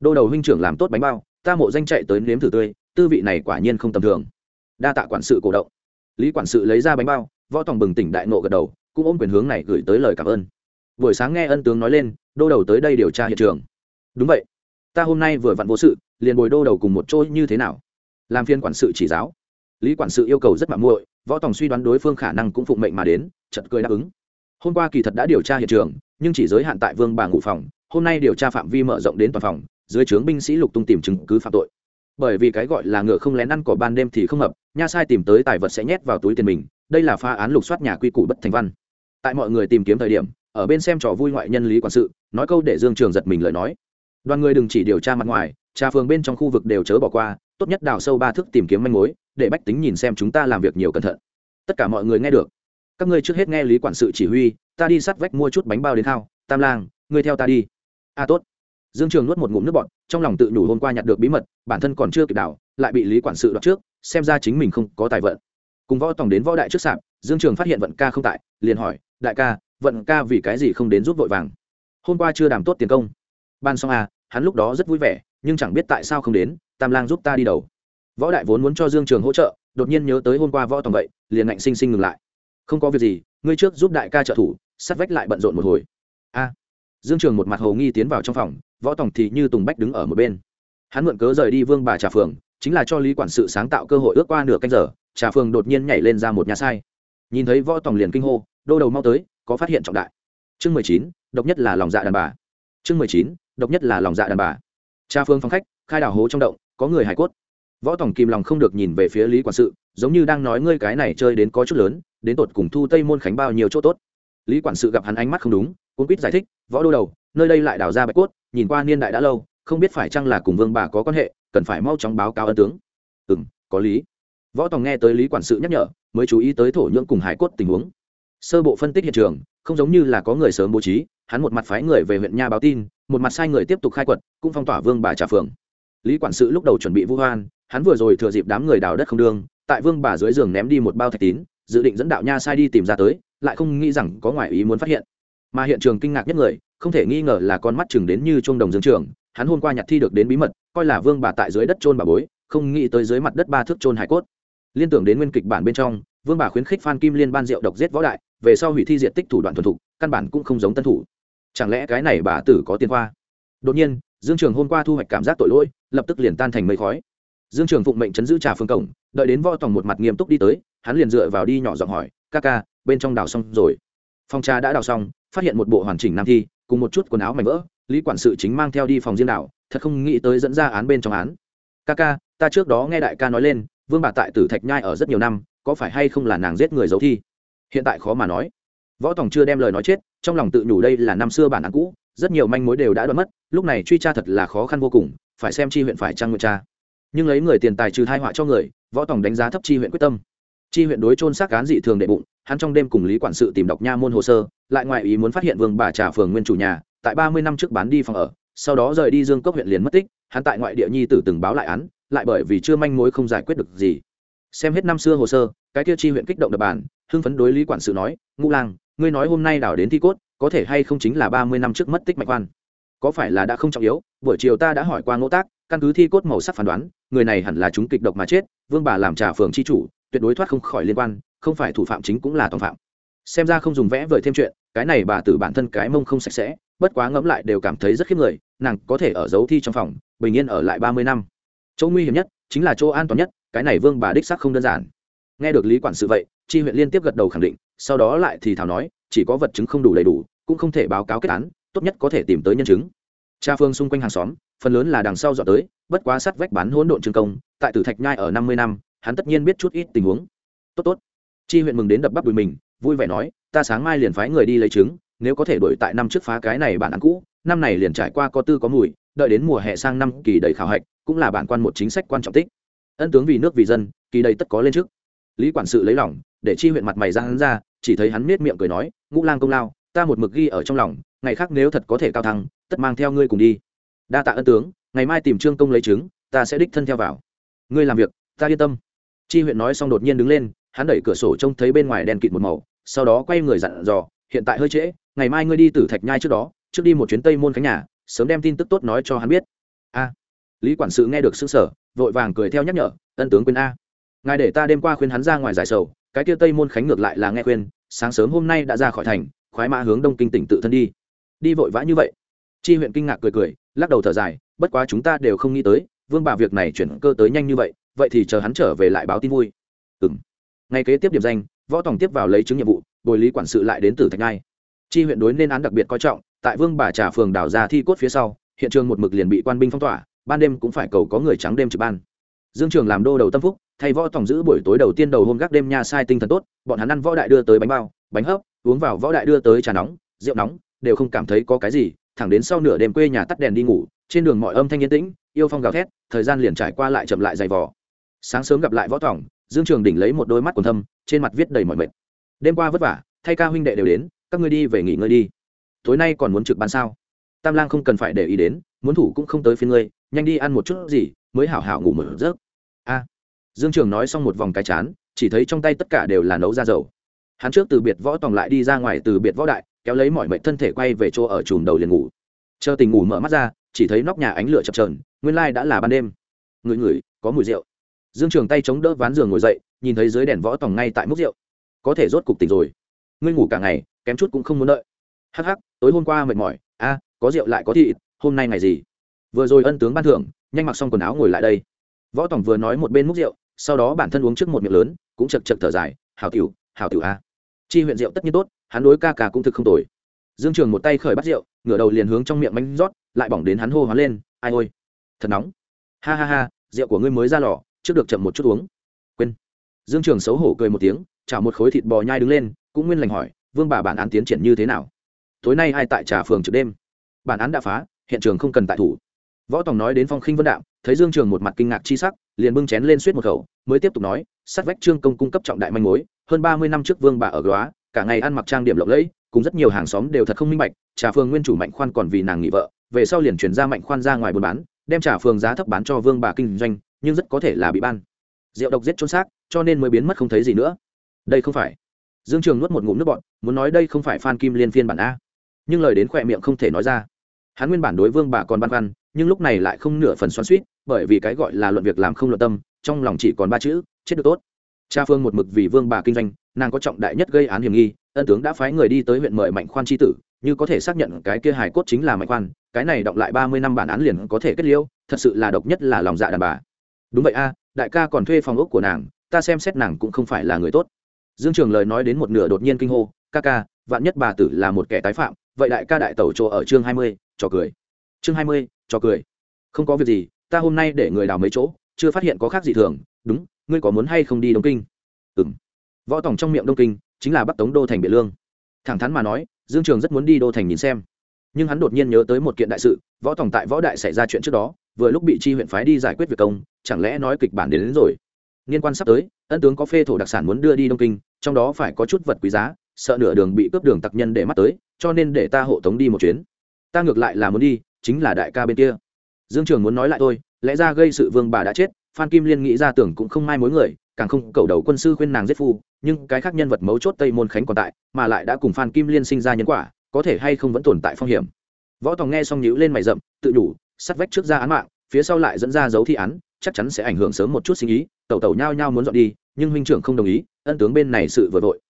Đô đầu huynh trưởng làm tốt bánh bao, ta mộ danh chạy tới nếm thử tươi, tư vị này quả nhiên không tầm thường. Đa tạ quản sự cổ động. Lý quản sự lấy ra bánh bao, võ tòng bừng tỉnh đại nộ gật đầu, cũng ôm quyền hướng này gửi tới lời cảm ơn. Buổi sáng nghe ân tướng nói lên, đô đầu tới đây điều tra hiện trường. Đúng vậy. Ta hôm nay vừa vặn vô sự, liền bồi đô đầu cùng một chỗ như thế nào? Làm phiên quản sự chỉ giáo. Lý quản sự yêu cầu rất mạng muội, võ tòng suy đoán đối phương khả năng cũng phụng mệnh mà đến chật cười đáp ứng hôm qua kỳ thật đã điều tra hiện trường, nhưng chỉ giới hạn tại vương bà ngụ phòng. Hôm nay điều tra phạm vi mở rộng đến toàn phòng, dưới trướng binh sĩ lục tung tìm chứng cứ phạm tội. Bởi vì cái gọi là ngựa không lén ăn cỏ ban đêm thì không hợp, nha sai tìm tới tài vật sẽ nhét vào túi tiền mình. Đây là pha án lục soát nhà quy củ bất thành văn. Tại mọi người tìm kiếm thời điểm, ở bên xem trò vui ngoại nhân lý quản sự, nói câu để dương trường giật mình lời nói. Đoàn người đừng chỉ điều tra mặt ngoài, trà phường bên trong khu vực đều chớ bỏ qua, tốt nhất đào sâu ba thước tìm kiếm manh mối, để bách tính nhìn xem chúng ta làm việc nhiều cẩn thận. Tất cả mọi người nghe được các ngươi trước hết nghe lý quản sự chỉ huy, ta đi sát vách mua chút bánh bao đến thao. Tam lang, ngươi theo ta đi. A tốt. Dương trường nuốt một ngụm nước bọt, trong lòng tự nhủ hôm qua nhặt được bí mật, bản thân còn chưa kịp đảo lại bị lý quản sự đoạt trước, xem ra chính mình không có tài vận. Cùng võ tòng đến võ đại trước sạp, dương trường phát hiện vận ca không tại, liền hỏi, đại ca, vận ca vì cái gì không đến giúp vội vàng? Hôm qua chưa đảm tốt tiền công. Ban xong à hắn lúc đó rất vui vẻ, nhưng chẳng biết tại sao không đến, tam lang giúp ta đi đầu. Võ đại vốn muốn cho dương trường hỗ trợ, đột nhiên nhớ tới hôm qua võ tòng vậy, liền ngạnh sinh sinh ngừng lại không có việc gì, ngươi trước giúp đại ca trợ thủ sát vách lại bận rộn một hồi. A. Dương trường một mặt hồ nghi tiến vào trong phòng, võ tòng thì như tùng bách đứng ở một bên. Hắn mượn cớ rời đi vương bà trà phường, chính là cho lý quản sự sáng tạo cơ hội ước qua nửa canh giờ, trà phường đột nhiên nhảy lên ra một nhà sai. Nhìn thấy võ tòng liền kinh hô, đô đầu mau tới, có phát hiện trọng đại. Chương mười chín, độc nhất là lòng dạ đàn bà. Chương mười chín, độc nhất là lòng dạ đàn bà. Trà phương phong khách, khai đào hố trong động, có người hải cốt võ tòng kìm lòng không được nhìn về phía lý quản sự, giống như đang nói ngươi cái này chơi đến có chút lớn, đến tột cùng thu tây môn khánh bao nhiêu chỗ tốt. Lý quản sự gặp hắn ánh mắt không đúng, cuốn quýt giải thích, võ đô đầu, nơi đây lại đào ra bạch cốt, nhìn qua niên đại đã lâu, không biết phải chăng là cùng vương bà có quan hệ, cần phải mau chóng báo cáo ân tướng. Ừ m có lý. Võ tòng nghe tới lý quản sự nhắc nhở, mới chú ý tới thổ nhưỡng cùng hải cốt tình huống. Sơ bộ phân tích hiện trường, không giống như là có người sớm bố trí, hắn một mặt phái người về huyện nha báo tin, một mặt sai người tiếp tục khai quật, cũng phong tỏa vương bà trà phường lý quản sự lúc đầu chuẩn bị vu hoan, hắn vừa rồi thừa dịp đám người đào đất không đương tại vương bà dưới giường ném đi một bao thạch tín, dự định dẫn đạo nha sai đi tìm ra tới, lại không nghĩ rằng có ngoại ý muốn phát hiện. Mà hiện trường kinh ngạc nhất người, không thể nghi ngờ là con mắt chừng đến như chuông đồng dương trường, hắn hôm qua nhặt thi được đến bí mật, coi là vương bà tại dưới đất trôn bà bối, không nghĩ tới dưới mặt đất ba thước trôn hải cốt. Liên tưởng đến nguyên kịch bản bên trong, vương bà khuyến khích phan kim liên ban rượu độc giết võ đại, về sau hủy thi diện tích thủ đoạn thuần thục, căn bản cũng không giống tân thủ. Chẳng lẽ cái này bà tử có tiên hoa? đột nhiên dương trường hôm qua thu hoạch cảm giác tội lỗi, lập tức liền tan thành mây khói. Dương trường phụng mệnh chấn giữ trà phương cổng, đợi đến võ tòng một mặt nghiêm túc đi tới, hắn liền dựa vào đi nhỏ giọng hỏi, ca ca, bên trong đào xong rồi? Phòng trà đã đào xong, phát hiện một bộ hoàn chỉnh nam thi, cùng một chút quần áo mảnh vỡ, lý quản sự chính mang theo đi phòng riêng đảo thật không nghĩ tới dẫn ra án bên trong án. Ca ca, ta trước đó nghe đại ca nói lên, vương bà tại tử thạch nhai ở rất nhiều năm, có phải hay không là nàng giết người giấu thi? Hiện tại khó mà nói. Võ tòng chưa đem lời nói chết trong lòng tự nhủ đây là năm xưa bản án cũ, rất nhiều manh mối đều đã đoán mất, lúc này truy tra thật là khó khăn vô cùng, phải xem chi huyện phải trang nguyện tra. Nhưng lấy người tiền tài trừ thai họa cho người, võ tổng đánh giá thấp chi huyện quyết tâm. Chi huyện đối trôn xác cán dị thường đệ bụng, hắn trong đêm cùng lý quản sự tìm đọc nha môn hồ sơ, lại ngoại ý muốn phát hiện vương bà trà phường nguyên chủ nhà, tại ba mươi năm trước bán đi phòng ở, sau đó rời đi dương cốc huyện liền mất tích, hắn tại ngoại địa nhi tử từng báo lại án, lại bởi vì chưa manh mối không giải quyết được gì. Xem hết năm xưa hồ sơ, cái kia chi huyện kích động đập bàn, hưng phấn đối lý quản sự nói, ngũ lang ngươi nói hôm nay đảo đến thi cốt, có thể hay không chính là ba mươi năm trước mất tích mạch quan? Có phải là đã không trọng yếu? Buổi chiều ta đã hỏi qua ngỗ tác, căn cứ thi cốt màu sắc phán đoán, người này hẳn là chúng kịch độc mà chết, vương bà làm trà phường chi chủ, tuyệt đối thoát không khỏi liên quan, không phải thủ phạm chính cũng là tòng phạm. Xem ra không dùng vẽ vời thêm chuyện, cái này bà tử bản thân cái mông không sạch sẽ, bất quá ngẫm lại đều cảm thấy rất khiếp người, nàng có thể ở giấu thi trong phòng, bình yên ở lại ba mươi năm. Chỗ nguy hiểm nhất chính là chỗ an toàn nhất, cái này vương bà đích sắc không đơn giản. Nghe được lý quản sự vậy Tri huyện liên tiếp gật đầu khẳng định sau đó lại thì thảo nói, chỉ có vật chứng không đủ đầy đủ, cũng không thể báo cáo kết án, tốt nhất có thể tìm tới nhân chứng. Cha phương xung quanh hàng xóm, phần lớn là đằng sau dọn tới, bất quá sắt vách bán hỗn độn trường công, tại tử thạch nhai ở năm mươi năm, hắn tất nhiên biết chút ít tình huống. Tốt tốt. Chi huyện mừng đến đập bắp đùi mình, vui vẻ nói, ta sáng mai liền phái người đi lấy trứng, nếu có thể đổi tại năm trước phá cái này bản án cũ, năm này liền trải qua có tư có mùi, đợi đến mùa hè sang năm, kỳ đầy khảo hạch, cũng là bản quan một chính sách quan trọng tích. Ân tướng vì nước vì dân, kỳ đầy tất có lên trước. Lý quản sự lấy lòng để chi huyện mặt mày ra hắn ra, chỉ thấy hắn nết miệng cười nói, ngũ lang công lao, ta một mực ghi ở trong lòng, ngày khác nếu thật có thể cao thăng, tất mang theo ngươi cùng đi. Đa tạ ân tướng, ngày mai tìm trương công lấy trứng, ta sẽ đích thân theo vào. Ngươi làm việc, ta yên tâm. Chi huyện nói xong đột nhiên đứng lên, hắn đẩy cửa sổ trông thấy bên ngoài đèn kịt một màu, sau đó quay người dặn dò, hiện tại hơi trễ, ngày mai ngươi đi từ thạch nhai trước đó, trước đi một chuyến tây môn khánh nhà, sớm đem tin tức tốt nói cho hắn biết. A. Lý quản sự nghe được xứng sở vội vàng cười theo nhắc nhở, ân tướng quên a. Ngài để ta đêm qua khuyên hắn ra ngoài giải sầu cái kia tây môn khánh ngược lại là nghe khuyên, sáng sớm hôm nay đã ra khỏi thành, khoái mã hướng đông kinh tỉnh tự thân đi. Đi vội vã như vậy. Chi huyện kinh ngạc cười cười, lắc đầu thở dài, bất quá chúng ta đều không nghĩ tới, vương bà việc này chuyển cơ tới nhanh như vậy vậy thì chờ hắn trở về lại báo tin vui. Ừ m ngay kế tiếp điểm danh, võ tòng tiếp vào lấy chứng nhiệm vụ, bồi lý quản sự lại đến từ thạch ngai. Chi huyện đối nên án đặc biệt coi trọng, tại vương bà trà phường đảo ra thi cốt phía sau, hiện trường một mực liền bị quan binh phong tỏa, ban đêm cũng phải cầu có người trắng đêm trực ban. Dương trường làm đô đầu tâm phúc thay võ tổng giữ buổi tối đầu tiên đầu hôm gác đêm nha sai tinh thần tốt, bọn hắn ăn võ đại đưa tới bánh bao, bánh hấp, uống vào võ đại đưa tới trà nóng, rượu nóng, đều không cảm thấy có cái gì, thẳng đến sau nửa đêm quê nhà tắt đèn đi ngủ, trên đường mọi âm thanh yên tĩnh, yêu phong gào thét, thời gian liền trải qua lại chậm lại dày vò. Sáng sớm gặp lại võ tổng dương trường đỉnh lấy một đôi mắt còn thâm, trên mặt viết đầy mọi mệt. Đêm qua vất vả, thay ca huynh đệ đều đến, các ngươi đi về nghỉ ngơi đi. Tối nay còn muốn trực ban sao? Tam lang không cần phải để ý đến, muốn thủ cũng không tới phiên ngươi, nhanh đi ăn một chút gì, mới hảo hảo ngủ một giấc. A dương trường nói xong một vòng cái chán, chỉ thấy trong tay tất cả đều là nấu ra dầu. Hắn trước từ biệt võ tòng lại đi ra ngoài từ biệt võ đại, kéo lấy mọi mệnh thân thể quay về chỗ ở chùm đầu liền ngủ. Chờ tình ngủ mở mắt ra, chỉ thấy nóc nhà ánh lửa chập trờn nguyên lai đã là ban đêm. Người người, có mùi rượu. Dương trường tay chống đỡ ván giường ngồi dậy, nhìn thấy dưới đèn võ tòng ngay tại múc rượu. Có thể rốt cục tỉnh rồi. Ngươi ngủ cả ngày, kém chút cũng không muốn đợi. Hắc hắc, tối hôm qua mệt mỏi. A, có rượu lại có thịt, hôm nay ngày gì? Vừa rồi ân tướng ban thưởng, nhanh mặc xong quần áo ngồi lại đây. Võ tòng vừa nói một bên múc rượu sau đó bản thân uống trước một miệng lớn, cũng chật chật thở dài hào tiểu hào tiểu a. Chi huyện rượu tất nhiên tốt, hắn đối ca ca cũng thực không tồi. Dương trường một tay khởi bắt rượu, ngửa đầu liền hướng trong miệng bánh rót, lại bỏng đến hắn hô hoán lên, ai ôi, thật nóng. Ha ha ha, rượu của ngươi mới ra lò, trước được chậm một chút uống. Quên. Dương trường xấu hổ cười một tiếng, chảo một khối thịt bò nhai đứng lên, cũng nguyên lành hỏi, vương bà bản án tiến triển như thế nào? Tối nay ai tại trà phường trực đêm? Bản án đã phá, hiện trường không cần tại thủ võ tòng nói đến phong khinh vân đạm, thấy dương trường một mặt kinh ngạc chi sắc, liền bưng chén lên suýt một khẩu, mới tiếp tục nói, sát vách trương công cung cấp trọng đại manh mối, hơn ba mươi năm trước vương bà ở góa cả ngày ăn mặc trang điểm lộng lẫy, cùng rất nhiều hàng xóm đều thật không minh bạch, trà phường nguyên chủ mạnh khoan còn vì nàng nghỉ vợ, về sau liền chuyển ra mạnh khoan ra ngoài buôn bán, đem trà phường giá thấp bán cho vương bà kinh doanh, nhưng rất có thể là bị ban. Rượu độc giết trôn xác, cho nên mới biến mất không thấy gì nữa. Đây không phải. Dương trường nuốt một ngụm nước bọn muốn nói đây không phải phan kim liên phiên bản a. Nhưng lời đến khỏe miệng không thể nói ra. Hắn nguyên bản đối vương bà còn băn khoăn nhưng lúc này lại không nửa phần xoắn suýt bởi vì cái gọi là luận việc làm không luận tâm, trong lòng chỉ còn ba chữ, chết được tốt. Cha phương một mực vì vương bà kinh doanh, nàng có trọng đại nhất gây án hiểm nghi, ân tướng đã phái người đi tới huyện mời mạnh khoan tri tử, như có thể xác nhận cái kia hài cốt chính là mạnh khoan, cái này động lại ba mươi năm bản án liền có thể kết liễu, thật sự là độc nhất là lòng dạ đàn bà. Đúng vậy a, đại ca còn thuê phòng ốc của nàng, ta xem xét nàng cũng không phải là người tốt. Dương trường lời nói đến một nửa đột nhiên kinh hô, ca ca, vạn nhất bà tử là một kẻ tái phạm, vậy đại ca đại tẩu chỗ ở chương hai mươi trò cười. Chương hai mươi cho cười. Không có việc gì ta hôm nay để người đào mấy chỗ chưa phát hiện có khác gì thường đúng ngươi có muốn hay không đi đông kinh? Ừ m võ tổng trong miệng đông kinh chính là bắc tống đô thành biện lương. Thẳng thắn mà nói dương trường rất muốn đi đô thành nhìn xem. Nhưng hắn đột nhiên nhớ tới một kiện đại sự võ tổng tại võ đại xảy ra chuyện trước đó vừa lúc bị chi huyện phái đi giải quyết việc công chẳng lẽ nói kịch bản đến, đến rồi? Liên quan sắp tới ân tướng có phê thổ đặc sản muốn đưa đi đông kinh trong đó phải có chút vật quý giá sợ nửa đường bị cướp đường tặc nhân để mắt tới cho nên để ta hộ tống đi một chuyến. Ta ngược lại là muốn đi chính là đại ca bên kia. Dương trường muốn nói lại tôi lẽ ra gây sự vương bà đã chết, phan kim liên nghĩ ra tưởng cũng không mai mối người, càng không cầu đầu quân sư khuyên nàng giết phu, nhưng cái khác nhân vật mấu chốt tây môn khánh còn tại, mà lại đã cùng phan kim liên sinh ra nhân quả, có thể hay không vẫn tồn tại phong hiểm. Võ tòng nghe xong nhíu lên mày rậm, tự đủ, sắt vách trước ra án mạng, phía sau lại dẫn ra dấu thi án, chắc chắn sẽ ảnh hưởng sớm một chút sinh ý tẩu tẩu nhao nhao muốn dọn đi, nhưng huynh trưởng không đồng ý, ân tướng bên này sự vừa vội.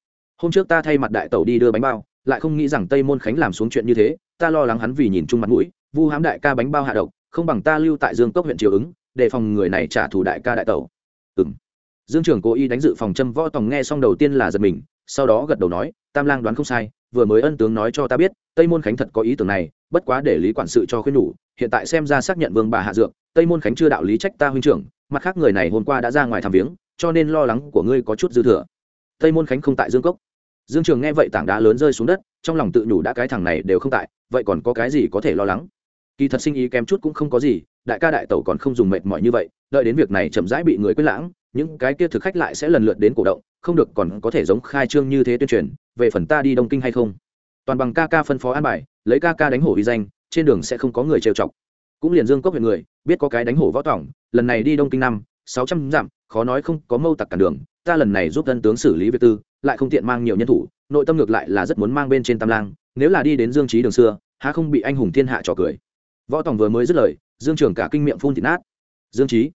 Hôm trước ta thay mặt đại tẩu đi đưa bánh bao, lại không nghĩ rằng tây môn khánh làm xuống chuyện như thế, ta lo lắng hắn vì nhìn chung mặt mũi vu hám đại ca bánh bao hạ độc, không bằng ta lưu tại dương cốc huyện triều ứng đề phòng người này trả thù đại ca đại tẩu. Ừng dương trưởng cố ý đánh dự phòng châm võ tòng nghe xong đầu tiên là giật mình, sau đó gật đầu nói, tam lang đoán không sai, vừa mới ân tướng nói cho ta biết, tây môn khánh thật có ý tưởng này, bất quá để lý quản sự cho khuyên nhủ hiện tại xem ra xác nhận vương bà hạ dược, tây môn khánh chưa đạo lý trách ta huynh trưởng, mặt khác người này hôm qua đã ra ngoài thăm viếng, cho nên lo lắng của ngươi có chút dư thừa. Tây môn khánh không tại dương cốc. Dương trường nghe vậy tảng đá lớn rơi xuống đất, trong lòng tự nhủ đã cái thằng này đều không tại, vậy còn có cái gì có thể lo lắng? Kỳ thật sinh ý kém chút cũng không có gì, đại ca đại tẩu còn không dùng mệt mỏi như vậy, đợi đến việc này chậm rãi bị người quyết lãng, những cái kia thực khách lại sẽ lần lượt đến cổ động, không được còn có thể giống khai trương như thế tuyên truyền, về phần ta đi đông kinh hay không? Toàn bằng ca ca phân phó an bài, lấy ca ca đánh hổ uy danh, trên đường sẽ không có người trêu chọc. Cũng liền dương cốc huyện người, biết có cái đánh hổ võ tỏng, lần này đi đông kinh năm, sáu trăm dặm, khó nói không có mâu tặc cản đường, ta lần này giúp tân tướng xử lý việc tư, lại không tiện mang nhiều nhân thủ, nội tâm ngược lại là rất muốn mang bên trên tam lang, nếu là đi đến dương trí đường xưa, há không bị anh hùng thiên hạ trò cười võ tòng vừa mới dứt lời, dương trường cả kinh miệng phun thịt nát. Dương trí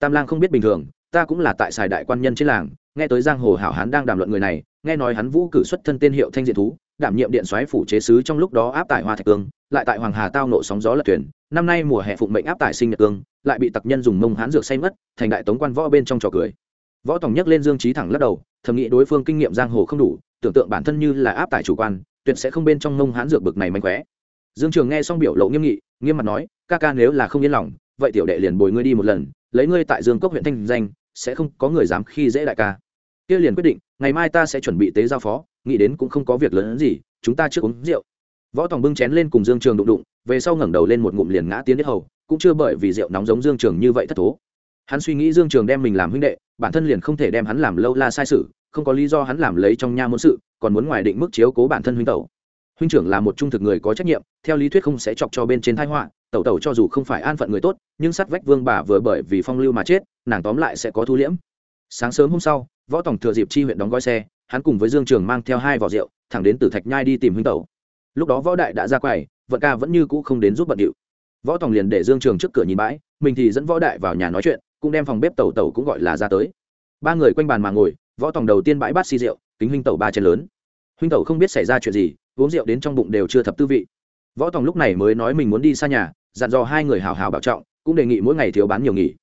tam lang không biết bình thường, ta cũng là tại xài đại quan nhân trên làng, nghe tới giang hồ hảo hán đang đàm luận người này, nghe nói hắn vũ cử xuất thân tên hiệu thanh diện thú, đảm nhiệm điện xoáy phủ chế sứ trong lúc đó áp tải hoa thạch cương, lại tại hoàng hà tao nộ sóng gió lật thuyền, năm nay mùa hè phụng mệnh áp tải sinh nhật cương, lại bị tặc nhân dùng mông hán dược say mất thành đại tống quan võ bên trong trò cười. Võ tòng nhấc lên dương trí thẳng lắc đầu, thầm nghĩ đối phương kinh nghiệm giang hồ không đủ, tưởng tượng bản thân như là áp tải chủ quan, tuyệt sẽ không bên trong mông hán dược bực này mánh khóe dương trường nghe xong biểu lộ nghiêm nghị, nghiêm mặt nói, ca ca nếu là không yên lòng, vậy tiểu đệ liền bồi ngươi đi một lần, lấy ngươi tại dương cốc huyện thanh danh, sẽ không có người dám khi dễ đại ca. Kia liền quyết định, ngày mai ta sẽ chuẩn bị tế giao phó, nghĩ đến cũng không có việc lớn hơn gì, chúng ta trước uống rượu. Võ tòng bưng chén lên cùng dương trường đụng đụng, về sau ngẩng đầu lên một ngụm liền ngã tiến đến hầu, cũng chưa bởi vì rượu nóng giống dương trường như vậy thất thố. Hắn suy nghĩ dương trường đem mình làm huynh đệ, bản thân liền không thể đem hắn làm lâu la sai sự, không có lý do hắn làm lấy trong nha môn sự, còn muốn ngoài định mức chiếu cố bản thân huynh tẩu huynh trưởng là một trung thực người có trách nhiệm, theo lý thuyết không sẽ chọc cho bên trên thái họa, tẩu tẩu cho dù không phải an phận người tốt, nhưng sát vách vương bà vừa bởi vì phong lưu mà chết, nàng tóm lại sẽ có thu liễm. Sáng sớm hôm sau, võ tổng thừa dịp chi huyện đóng gói xe, hắn cùng với dương trường mang theo hai vỏ rượu, thẳng đến từ thạch nhai đi tìm huynh tẩu. Lúc đó võ đại đã ra quầy, vận ca vẫn như cũ không đến giúp bận điệu. Võ tổng liền để dương trường trước cửa nhìn bãi, mình thì dẫn võ đại vào nhà nói chuyện, cũng đem phòng bếp tẩu tẩu cũng gọi là ra tới. Ba người quanh bàn mà ngồi, võ tổng đầu tiên bãi bát xi rượu, kính huynh tẩu ba chén lớn. Huynh tẩu không biết xảy ra chuyện gì uống rượu đến trong bụng đều chưa thập tư vị. Võ Tòng lúc này mới nói mình muốn đi xa nhà, dặn dò hai người hào hào bảo trọng, cũng đề nghị mỗi ngày thiếu bán nhiều nghỉ.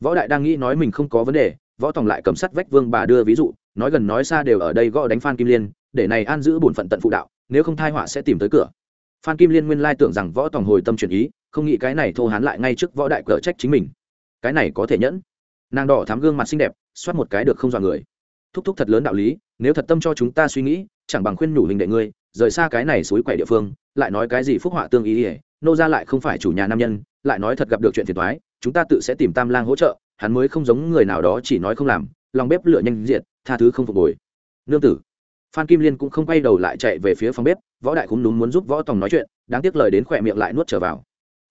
Võ đại đang nghĩ nói mình không có vấn đề, võ Tòng lại cầm sắt vách vương bà đưa ví dụ, nói gần nói xa đều ở đây gõ đánh phan kim liên, để này an giữ bổn phận tận phụ đạo, nếu không thai họa sẽ tìm tới cửa. Phan kim liên nguyên lai tưởng rằng võ Tòng hồi tâm chuyển ý, không nghĩ cái này thô hán lại ngay trước võ đại cờ trách chính mình. Cái này có thể nhẫn. Nàng đỏ thắm gương mặt xinh đẹp, xoát một cái được không dọa người. Thúc thúc thật lớn đạo lý, nếu thật tâm cho chúng ta suy nghĩ, chẳng bằng khuyên nhủ hình đệ ngươi rời xa cái này suối quẻ địa phương, lại nói cái gì phúc họa tương ý ỉa nô ra lại không phải chủ nhà nam nhân, lại nói thật gặp được chuyện phiền thoái chúng ta tự sẽ tìm tam lang hỗ trợ, hắn mới không giống người nào đó chỉ nói không làm, lòng bếp lửa nhanh diệt, tha thứ không phục hồi. Nương tử. Phan kim liên cũng không quay đầu lại chạy về phía phòng bếp, võ đại cũng đúng muốn giúp võ tòng nói chuyện, đáng tiếc lời đến khỏe miệng lại nuốt trở vào.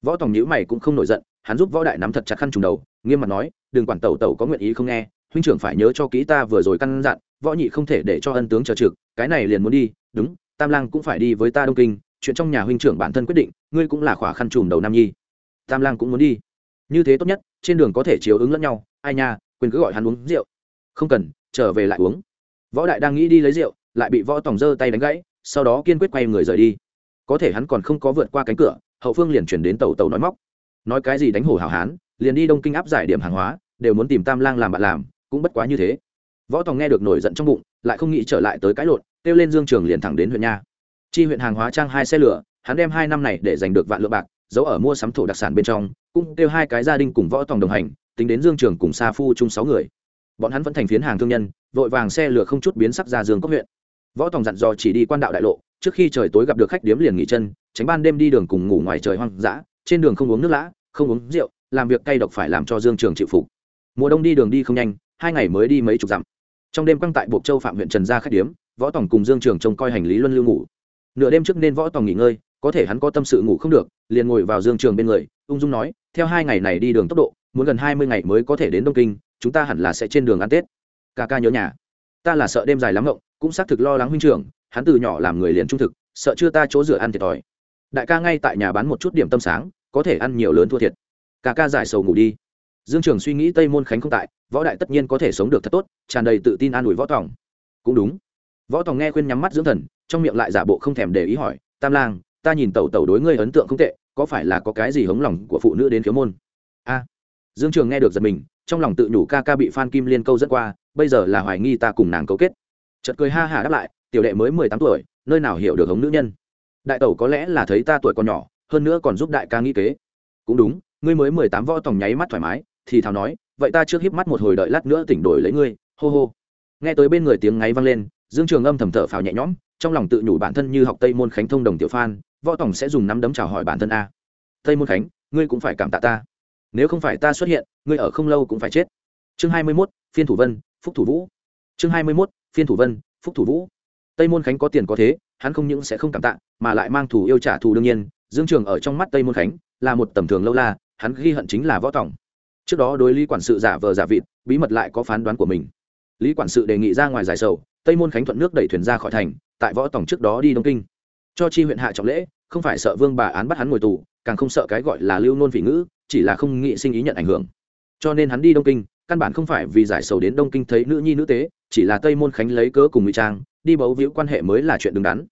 Võ tòng nhữ mày cũng không nổi giận, hắn giúp võ đại nắm thật chặt khăn trùng đầu, nghiêm mặt nói, đừng quản tẩu tẩu có nguyện ý không nghe, huynh trưởng phải nhớ cho kỹ ta vừa rồi căn dặn, võ nhị không thể để cho ân tướng chờ trực, cái này liền muốn đi, đúng tam lang cũng phải đi với ta đông kinh, chuyện trong nhà huynh trưởng bản thân quyết định, ngươi cũng là khỏa khăn trùm đầu nam nhi. Tam lang cũng muốn đi. Như thế tốt nhất, trên đường có thể chiếu ứng lẫn nhau. Ai nha, quên cứ gọi hắn uống rượu. Không cần, trở về lại uống. Võ đại đang nghĩ đi lấy rượu, lại bị võ tòng giơ tay đánh gãy, sau đó kiên quyết quay người rời đi. Có thể hắn còn không có vượt qua cánh cửa, hậu phương liền chuyển đến tàu tàu nói móc. Nói cái gì đánh hổ hảo hán, liền đi đông kinh áp giải điểm hàng hóa, đều muốn tìm tam lang làm bạn làm, cũng bất quá như thế võ tòng nghe được nổi giận trong bụng, lại không nghĩ trở lại tới cái lộn, kêu lên dương trường liền thẳng đến huyện nha. Chi huyện hàng hóa trang hai xe lửa, hắn đem hai năm này để giành được vạn lượng bạc, giấu ở mua sắm thổ đặc sản bên trong, cũng kêu hai cái gia đình cùng võ tòng đồng hành, tính đến dương trường cùng sa phu chung sáu người. Bọn hắn vẫn thành phiến hàng thương nhân, vội vàng xe lửa không chút biến sắc ra dương cốc huyện. Võ tòng dặn dò chỉ đi quan đạo đại lộ, trước khi trời tối gặp được khách điếm liền nghỉ chân, tránh ban đêm đi đường cùng ngủ ngoài trời hoang dã, trên đường không uống nước lã, không uống rượu, làm việc cay độc phải làm cho dương trường chịu phục. Mùa đông đi đường đi không nhanh, hai ngày mới đi mấy chục dặm trong đêm quăng tại buộc châu phạm huyện trần gia khách điếm, võ tòng cùng dương trường trông coi hành lý luân lưu ngủ. Nửa đêm trước nên võ tòng nghỉ ngơi, có thể hắn có tâm sự ngủ không được, liền ngồi vào dương trường bên người, ung dung nói, theo hai ngày này đi đường tốc độ, muốn gần hai mươi ngày mới có thể đến đông kinh, chúng ta hẳn là sẽ trên đường ăn tết. Ca ca nhớ nhà. Ta là sợ đêm dài lắm ngộng, cũng xác thực lo lắng huynh trưởng, hắn từ nhỏ làm người liền trung thực, sợ chưa ta chỗ rửa ăn thiệt thòi. Đại ca ngay tại nhà bán một chút điểm tâm sáng, có thể ăn nhiều lớn thua thiệt. Ca ca giải sầu ngủ đi dương trường suy nghĩ tây môn khánh không tại, võ đại tất nhiên có thể sống được thật tốt, tràn đầy tự tin an ủi võ tòng. Cũng đúng. Võ tòng nghe khuyên nhắm mắt dưỡng thần, trong miệng lại giả bộ không thèm để ý hỏi, tam lang, ta nhìn tẩu tẩu đối ngươi ấn tượng không tệ, có phải là có cái gì hống lòng của phụ nữ đến khiếu môn? A. Dương trường nghe được giật mình, trong lòng tự nhủ ca ca bị phan kim liên câu dẫn qua, bây giờ là hoài nghi ta cùng nàng cấu kết. Chợt cười ha hả đáp lại, tiểu đệ mới mười tám tuổi, nơi nào hiểu được hống nữ nhân? Đại tẩu có lẽ là thấy ta tuổi còn nhỏ, hơn nữa còn giúp đại ca nghĩ kế. Cũng đúng, ngươi mới mười tám võ tòng nháy mắt thoải mái thì thào nói vậy ta trước híp mắt một hồi đợi lát nữa tỉnh đổi lấy ngươi. Hô hô. Nghe tới bên người tiếng ngáy vang lên dương trường âm thầm thở phào nhẹ nhõm trong lòng tự nhủ bản thân như học tây môn khánh thông đồng tiểu phan võ tổng sẽ dùng nắm đấm chào hỏi bản thân a. Tây môn khánh ngươi cũng phải cảm tạ ta. Nếu không phải ta xuất hiện ngươi ở không lâu cũng phải chết. Chương hai mươi 21, phiên thủ vân phúc thủ vũ. Chương hai mươi 21, phiên thủ vân phúc thủ vũ. Tây môn khánh có tiền có thế hắn không những sẽ không cảm tạ mà lại mang thù yêu trả thù đương nhiên. Dương trường ở trong mắt tây môn khánh là một tầm thường lâu la hắn ghi hận chính là võ tổng trước đó đối lý quản sự giả vờ giả vịt, bí mật lại có phán đoán của mình. Lý quản sự đề nghị ra ngoài giải sầu, tây môn khánh thuận nước đẩy thuyền ra khỏi thành, tại võ tổng trước đó đi đông kinh. Cho chi huyện hạ trọng lễ, không phải sợ vương bà án bắt hắn ngồi tù, càng không sợ cái gọi là lưu nôn vị ngữ, chỉ là không nghĩ sinh ý nhận ảnh hưởng. Cho nên hắn đi đông kinh, căn bản không phải vì giải sầu đến đông kinh thấy nữ nhi nữ tế, chỉ là tây môn khánh lấy cớ cùng ngụy trang, đi bấu víu quan hệ mới là chuyện đứng đắn.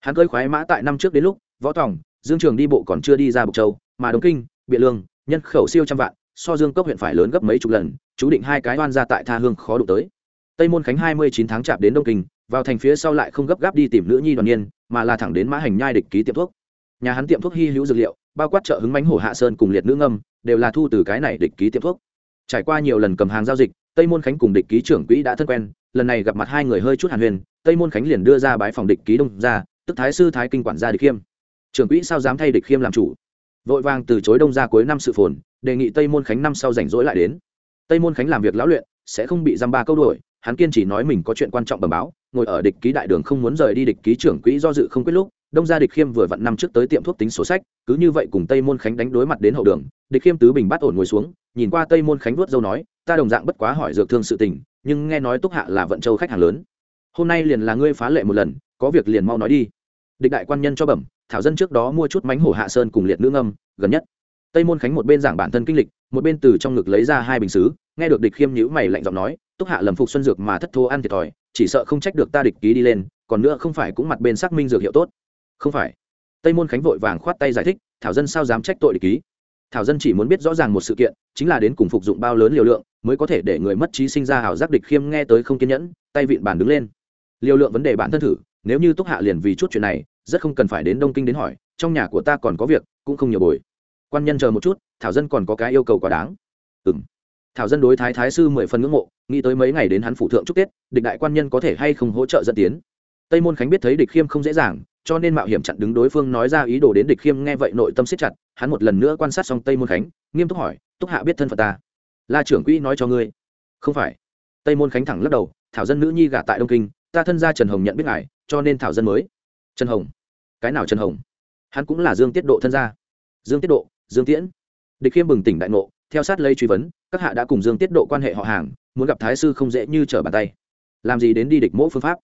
Hắn cơi khoái mã tại năm trước đến lúc, võ tòng, dương trường đi bộ còn chưa đi ra bục châu, mà đông kinh, biện lương, nhân khẩu siêu trăm vạn so dương cốc huyện phải lớn gấp mấy chục lần, chú định hai cái oan ra tại tha hương khó đụng tới. Tây môn khánh hai mươi chín tháng chạp đến đông kinh, vào thành phía sau lại không gấp gáp đi tìm nữ nhi đoàn niên, mà là thẳng đến mã hành nhai địch ký tiệm thuốc. Nhà hắn tiệm thuốc hy hữu dược liệu, bao quát chợ hứng bánh hổ hạ sơn cùng liệt nữ ngâm, đều là thu từ cái này địch ký tiệm thuốc. Trải qua nhiều lần cầm hàng giao dịch, tây môn khánh cùng địch ký trưởng quỹ đã thân quen, lần này gặp mặt hai người hơi chút hàn huyền, tây môn khánh liền đưa ra bái phòng địch ký đông ra tức thái sư thái kinh quản gia địch khiêm. Trưởng quỹ sao dám thay địch khiêm làm chủ? Vội vàng từ chối đông ra cuối năm sự phồn, đề nghị tây môn khánh năm sau rảnh rỗi lại đến. Tây môn khánh làm việc lão luyện, sẽ không bị giam ba câu đuổi, hắn kiên chỉ nói mình có chuyện quan trọng bẩm báo, ngồi ở địch ký đại đường không muốn rời đi địch ký trưởng quỹ do dự không quyết lúc, đông gia địch khiêm vừa vặn năm trước tới tiệm thuốc tính sổ sách, cứ như vậy cùng tây môn khánh đánh đối mặt đến hậu đường, địch khiêm tứ bình bắt ổn ngồi xuống, nhìn qua tây môn khánh vuốt dâu nói, ta đồng dạng bất quá hỏi dược thương sự tình, nhưng nghe nói túc hạ là vận châu khách hàng lớn. Hôm nay liền là ngươi phá lệ một lần, có việc liền mau nói đi địch đại quan nhân cho bẩm, thảo dân trước đó mua chút mánh hổ hạ sơn cùng liệt nữ ngâm, gần nhất. Tây môn khánh một bên giảng bản thân kinh lịch, một bên từ trong ngực lấy ra hai bình xứ nghe được địch khiêm nhữ mày lạnh giọng nói, túc hạ lầm phục xuân dược mà thất thô ăn thiệt thòi, chỉ sợ không trách được ta địch ký đi lên, còn nữa không phải cũng mặt bên xác minh dược hiệu tốt. Không phải. Tây môn khánh vội vàng khoát tay giải thích, thảo dân sao dám trách tội địch ký? Thảo dân chỉ muốn biết rõ ràng một sự kiện, chính là đến cùng phục dụng bao lớn liều lượng, mới có thể để người mất trí sinh ra hảo giác địch khiêm nghe tới không kiên nhẫn, tay vịn bàn đứng lên. Liều lượng vấn đề bản thân thử nếu như túc hạ liền vì chút chuyện này, rất không cần phải đến đông kinh đến hỏi, trong nhà của ta còn có việc, cũng không nhiều bồi. Quan nhân chờ một chút, thảo dân còn có cái yêu cầu quá đáng. Ừ m thảo dân đối thái thái sư mười phần ngưỡng mộ, nghĩ tới mấy ngày đến hắn phủ thượng chúc tết, địch đại quan nhân có thể hay không hỗ trợ dẫn tiến. Tây môn khánh biết thấy địch khiêm không dễ dàng, cho nên mạo hiểm chặn đứng đối phương nói ra ý đồ đến địch khiêm nghe vậy nội tâm siết chặt, hắn một lần nữa quan sát xong tây môn khánh, nghiêm túc hỏi, túc hạ biết thân phận ta? La trưởng quỹ nói cho ngươi. Không phải. Tây môn khánh thẳng lắc đầu, thảo dân nữ nhi gả tại đông kinh, ta thân gia trần hồng nhận biết ngài cho nên thảo dân mới. Trần hồng. Cái nào trần hồng? Hắn cũng là dương tiết độ thân gia. Dương tiết độ, dương tiễn. Địch khiêm bừng tỉnh đại ngộ, theo sát lây truy vấn, các hạ đã cùng dương tiết độ quan hệ họ hàng, muốn gặp thái sư không dễ như trở bàn tay. Làm gì đến đi địch mỗ phương pháp?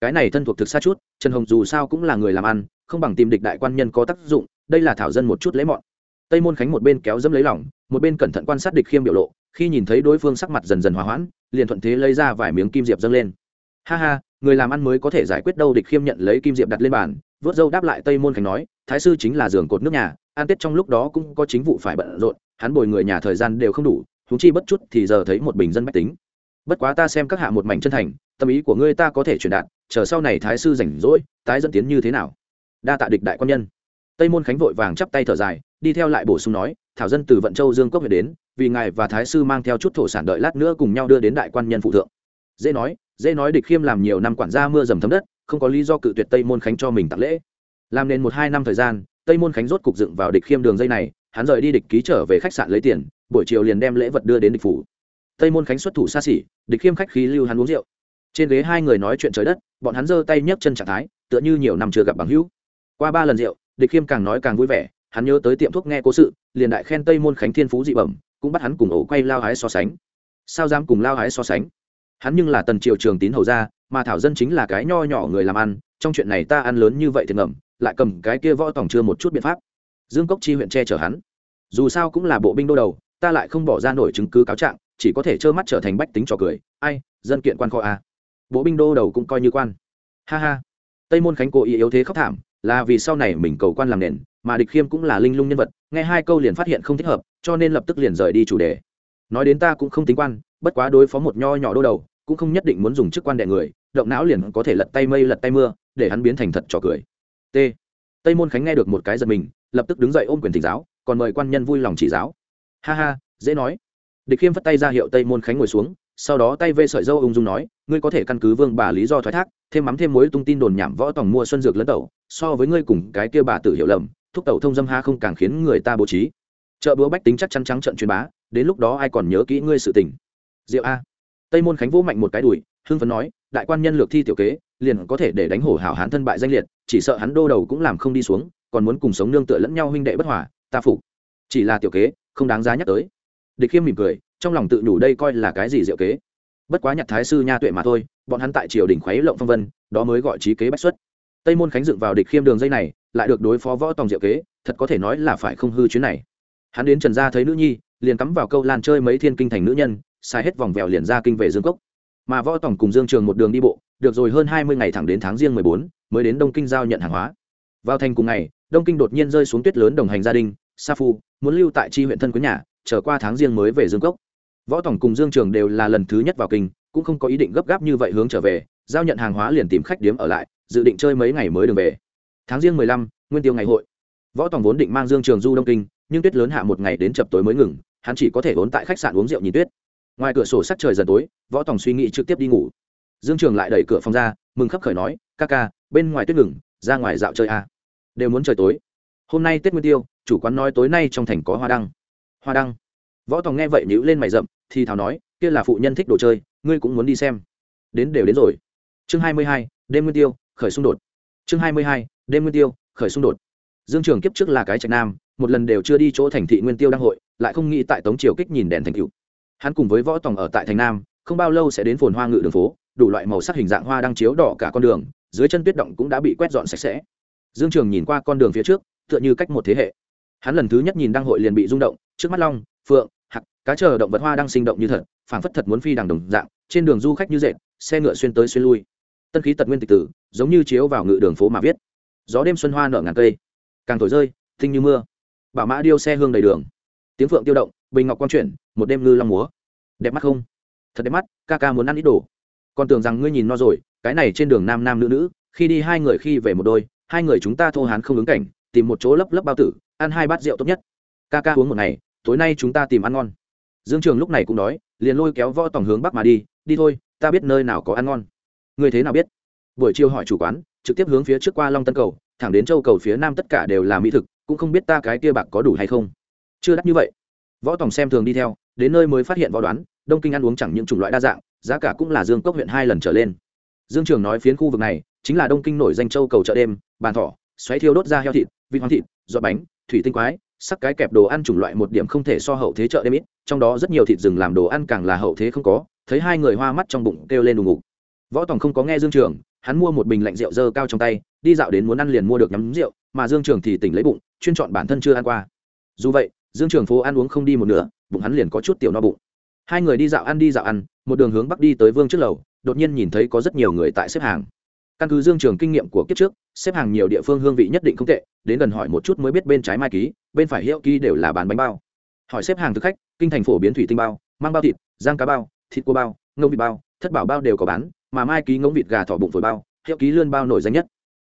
Cái này thân thuộc thực xa chút, trần hồng dù sao cũng là người làm ăn, không bằng tìm địch đại quan nhân có tác dụng, đây là thảo dân một chút lấy mọn. Tây môn khánh một bên kéo dẫm lấy lỏng một bên cẩn thận quan sát địch khiêm biểu lộ, khi nhìn thấy đối phương sắc mặt dần dần hòa hoãn, liền thuận thế lấy ra vài miếng kim diệp dâng lên. Ha ha người làm ăn mới có thể giải quyết đâu địch khiêm nhận lấy kim diệp đặt lên bàn, vớt dâu đáp lại tây môn khánh nói, thái sư chính là giường cột nước nhà an tết trong lúc đó cũng có chính vụ phải bận rộn, hắn bồi người nhà thời gian đều không đủ húng chi bất chút thì giờ thấy một bình dân bách tính. Bất quá ta xem các hạ một mảnh chân thành, tâm ý của ngươi ta có thể truyền đạt, chờ sau này thái sư rảnh rỗi, tái dẫn tiến như thế nào? Đa tạ địch đại quan nhân. Tây môn khánh vội vàng chắp tay thở dài, đi theo lại bổ sung nói, thảo dân từ vận châu dương cốc về đến, vì ngài và thái sư mang theo chút thổ sản đợi lát nữa cùng nhau đưa đến đại quan nhân phụ thượng. Dễ nói dễ nói địch khiêm làm nhiều năm quản gia mưa dầm thấm đất, không có lý do cự tuyệt tây môn khánh cho mình tặng lễ. Làm nên một hai năm thời gian, tây môn khánh rốt cục dựng vào địch khiêm đường dây này, hắn rời đi địch ký trở về khách sạn lấy tiền, buổi chiều liền đem lễ vật đưa đến địch phủ. Tây môn khánh xuất thủ xa xỉ, địch khiêm khách khí lưu hắn uống rượu. Trên ghế hai người nói chuyện trời đất, bọn hắn giơ tay nhấc chân trạng thái, tựa như nhiều năm chưa gặp bằng hữu. Qua ba lần rượu, địch khiêm càng nói càng vui vẻ, hắn nhớ tới tiệm thuốc nghe cố sự, liền đại khen tây môn khánh thiên phú dị bẩm, cũng bắt hắn cùng ổ quay lao hái so sánh. Sao dám cùng lao hái so sánh? Hắn nhưng là tần triều trường tín hầu ra mà thảo dân chính là cái nho nhỏ người làm ăn, trong chuyện này ta ăn lớn như vậy thì ngẩm lại cầm cái kia võ tòng chưa một chút biện pháp. Dương cốc chi huyện che chở hắn. Dù sao cũng là bộ binh đô đầu, ta lại không bỏ ra nổi chứng cứ cáo trạng, chỉ có thể trơ mắt trở thành bách tính trò cười. Ai, dân kiện quan kho a bộ binh đô đầu cũng coi như quan. Ha ha. Tây môn khánh cố ý yếu thế khóc thảm, là vì sau này mình cầu quan làm nền, mà địch khiêm cũng là linh lung nhân vật, nghe hai câu liền phát hiện không thích hợp, cho nên lập tức liền rời đi chủ đề nói đến ta cũng không tính quan, bất quá đối phó một nho nhỏ đô đầu, cũng không nhất định muốn dùng chức quan đệ người, động não liền có thể lật tay mây lật tay mưa, để hắn biến thành thật trò cười. T. Tây môn khánh nghe được một cái giật mình, lập tức đứng dậy ôm quyền thỉnh giáo, còn mời quan nhân vui lòng chỉ giáo. Ha ha, dễ nói. Địch khiêm phất tay ra hiệu tây môn khánh ngồi xuống, sau đó tay vê sợi dâu ung dung nói, ngươi có thể căn cứ vương bà lý do thoái thác, thêm mắm thêm muối tung tin đồn nhảm võ tòng mua xuân dược lẫn tẩu, so với ngươi cùng cái kia bà tử hiểu lầm, thúc tẩu thông dâm ha không càng khiến người ta bố trí. Chợ búa bách tính chắc chắn trắng trận truyền bá đến lúc đó ai còn nhớ kỹ ngươi sự tình? Diệu a. Tây môn khánh vỗ mạnh một cái đùi, hưng phấn nói, đại quan nhân lược thi tiểu kế, liền có thể để đánh hổ hảo hán thân bại danh liệt, chỉ sợ hắn đô đầu cũng làm không đi xuống, còn muốn cùng sống nương tựa lẫn nhau huynh đệ bất hòa, ta phục. Chỉ là tiểu kế, không đáng giá nhắc tới. Địch khiêm mỉm cười, trong lòng tự nhủ đây coi là cái gì diệu kế? Bất quá nhặt thái sư nha tuệ mà thôi, bọn hắn tại triều đình khuấy lộng phong vân, đó mới gọi trí kế bách xuất. Tây môn khánh dựng vào địch khiêm đường dây này, lại được đối phó võ tòng diệu kế, thật có thể nói là phải không hư chuyến này. Hắn đến trần gia thấy nữ nhi liền cắm vào câu lan chơi mấy thiên kinh thành nữ nhân sai hết vòng vèo liền ra kinh về dương cốc. Mà võ tổng cùng dương trường một đường đi bộ, được rồi hơn hai mươi ngày thẳng đến tháng riêng mười bốn, mới đến đông kinh giao nhận hàng hóa. Vào thành cùng ngày, đông kinh đột nhiên rơi xuống tuyết lớn đồng hành gia đình, sa phu, muốn lưu tại tri huyện thân quý nhà trở qua tháng riêng mới về dương cốc. Võ tổng cùng dương trường đều là lần thứ nhất vào kinh, cũng không có ý định gấp gáp như vậy hướng trở về, giao nhận hàng hóa liền tìm khách điếm ở lại, dự định chơi mấy ngày mới đường về. Tháng riêng mười lăm, nguyên tiêu ngày hội. Võ tổng vốn định mang dương trường du đông kinh, nhưng tuyết lớn hạ một ngày đến chập tối mới ngừng hắn chỉ có thể vốn tại khách sạn uống rượu nhìn tuyết. Ngoài cửa sổ sắc trời dần tối, võ tòng suy nghĩ trực tiếp đi ngủ. Dương trường lại đẩy cửa phòng ra, mừng khấp khởi nói, ca ca, bên ngoài tuyết ngừng, ra ngoài dạo chơi a. À. đều muốn trời tối. Hôm nay tết nguyên tiêu, chủ quán nói tối nay trong thành có hoa đăng. Hoa đăng? Võ tòng nghe vậy nhữ lên mày rậm, thì thảo nói, kia là phụ nhân thích đồ chơi, ngươi cũng muốn đi xem. Đến đều đến rồi. Chương hai mươi hai, đêm nguyên tiêu, khởi xung đột. Chương hai mươi hai, đêm nguyên tiêu, khởi xung đột. Dương trường kiếp trước là cái trạch nam, một lần đều chưa đi chỗ thành thị nguyên tiêu đăng hội lại không nghĩ tại tống triều kích nhìn đèn thành cựu hắn cùng với võ tòng ở tại thành nam, không bao lâu sẽ đến phồn hoa ngự đường phố, đủ loại màu sắc hình dạng hoa đang chiếu đỏ cả con đường, dưới chân tuyết động cũng đã bị quét dọn sạch sẽ. Dương trường nhìn qua con đường phía trước, tựa như cách một thế hệ. Hắn lần thứ nhất nhìn đăng hội liền bị rung động, trước mắt long, phượng, hạc, cá chờ động vật hoa đang sinh động như thật, phảng phất thật muốn phi đằng đồng dạng, trên đường du khách như dệt, xe ngựa xuyên tới xuyên lui. Tân khí tật nguyên tịch tử, giống như chiếu vào ngự đường phố mà viết. Gió đêm xuân hoa nở ngàn cây, càng thổi rơi tinh như mưa. Bảo mã điêu xe hương đầy đường tiếng phượng tiêu động, bình ngọc quang chuyển, một đêm ngư long múa. Đẹp mắt không? Thật đẹp mắt, ca ca muốn ăn ít đồ. Còn tưởng rằng ngươi nhìn no rồi, cái này trên đường nam nam nữ nữ, khi đi hai người khi về một đôi, hai người chúng ta thô hán không ứng cảnh, tìm một chỗ lấp lấp bao tử, ăn hai bát rượu tốt nhất. Ca ca uống một ngày, tối nay chúng ta tìm ăn ngon. Dương trường lúc này cũng đói, liền lôi kéo võ tổng hướng bắc mà đi đi thôi, ta biết nơi nào có ăn ngon. Người thế nào biết? Buổi chiều hỏi chủ quán, trực tiếp hướng phía trước qua long tân cầu, thẳng đến châu cầu phía nam tất cả đều là mỹ thực, cũng không biết ta cái kia bạc có đủ hay không chưa đắt như vậy. Võ tổng xem thường đi theo, đến nơi mới phát hiện võ đoán, đông kinh ăn uống chẳng những chủng loại đa dạng, giá cả cũng là dương cốc huyện hai lần trở lên. Dương trường nói phiến khu vực này chính là đông kinh nổi danh châu cầu chợ đêm, bàn thỏ, xoáy thiêu đốt ra heo thịt, vịt hoang thịt, giọt bánh, thủy tinh quái, sắc cái kẹp đồ ăn chủng loại một điểm không thể so hậu thế chợ đêm ít, trong đó rất nhiều thịt rừng làm đồ ăn càng là hậu thế không có, thấy hai người hoa mắt trong bụng kêu lên đùng ngục. Võ tòng không có nghe dương trường, hắn mua một bình lạnh rượu dơ cao trong tay, đi dạo đến muốn ăn liền mua được nhắm rượu, mà dương trường thì tỉnh lấy bụng, chuyên chọn bản thân chưa ăn qua. Dù vậy dương trường phố ăn uống không đi một nửa, bụng hắn liền có chút tiểu no bụng. Hai người đi dạo ăn đi dạo ăn, một đường hướng bắc đi tới vương trước lầu, đột nhiên nhìn thấy có rất nhiều người tại xếp hàng. Căn cứ dương trường kinh nghiệm của kiếp trước, xếp hàng nhiều địa phương hương vị nhất định không tệ, đến gần hỏi một chút mới biết bên trái mai ký, bên phải hiệu ký đều là bán bánh bao. Hỏi xếp hàng thực khách, kinh thành phổ biến thủy tinh bao, mang bao thịt giang cá bao, thịt cua bao ngông vịt bao, thất bảo bao đều có bán, mà mai ký ngỗng vịt gà thỏ bụng phổi bao, hiệu ký lươn bao nổi danh nhất.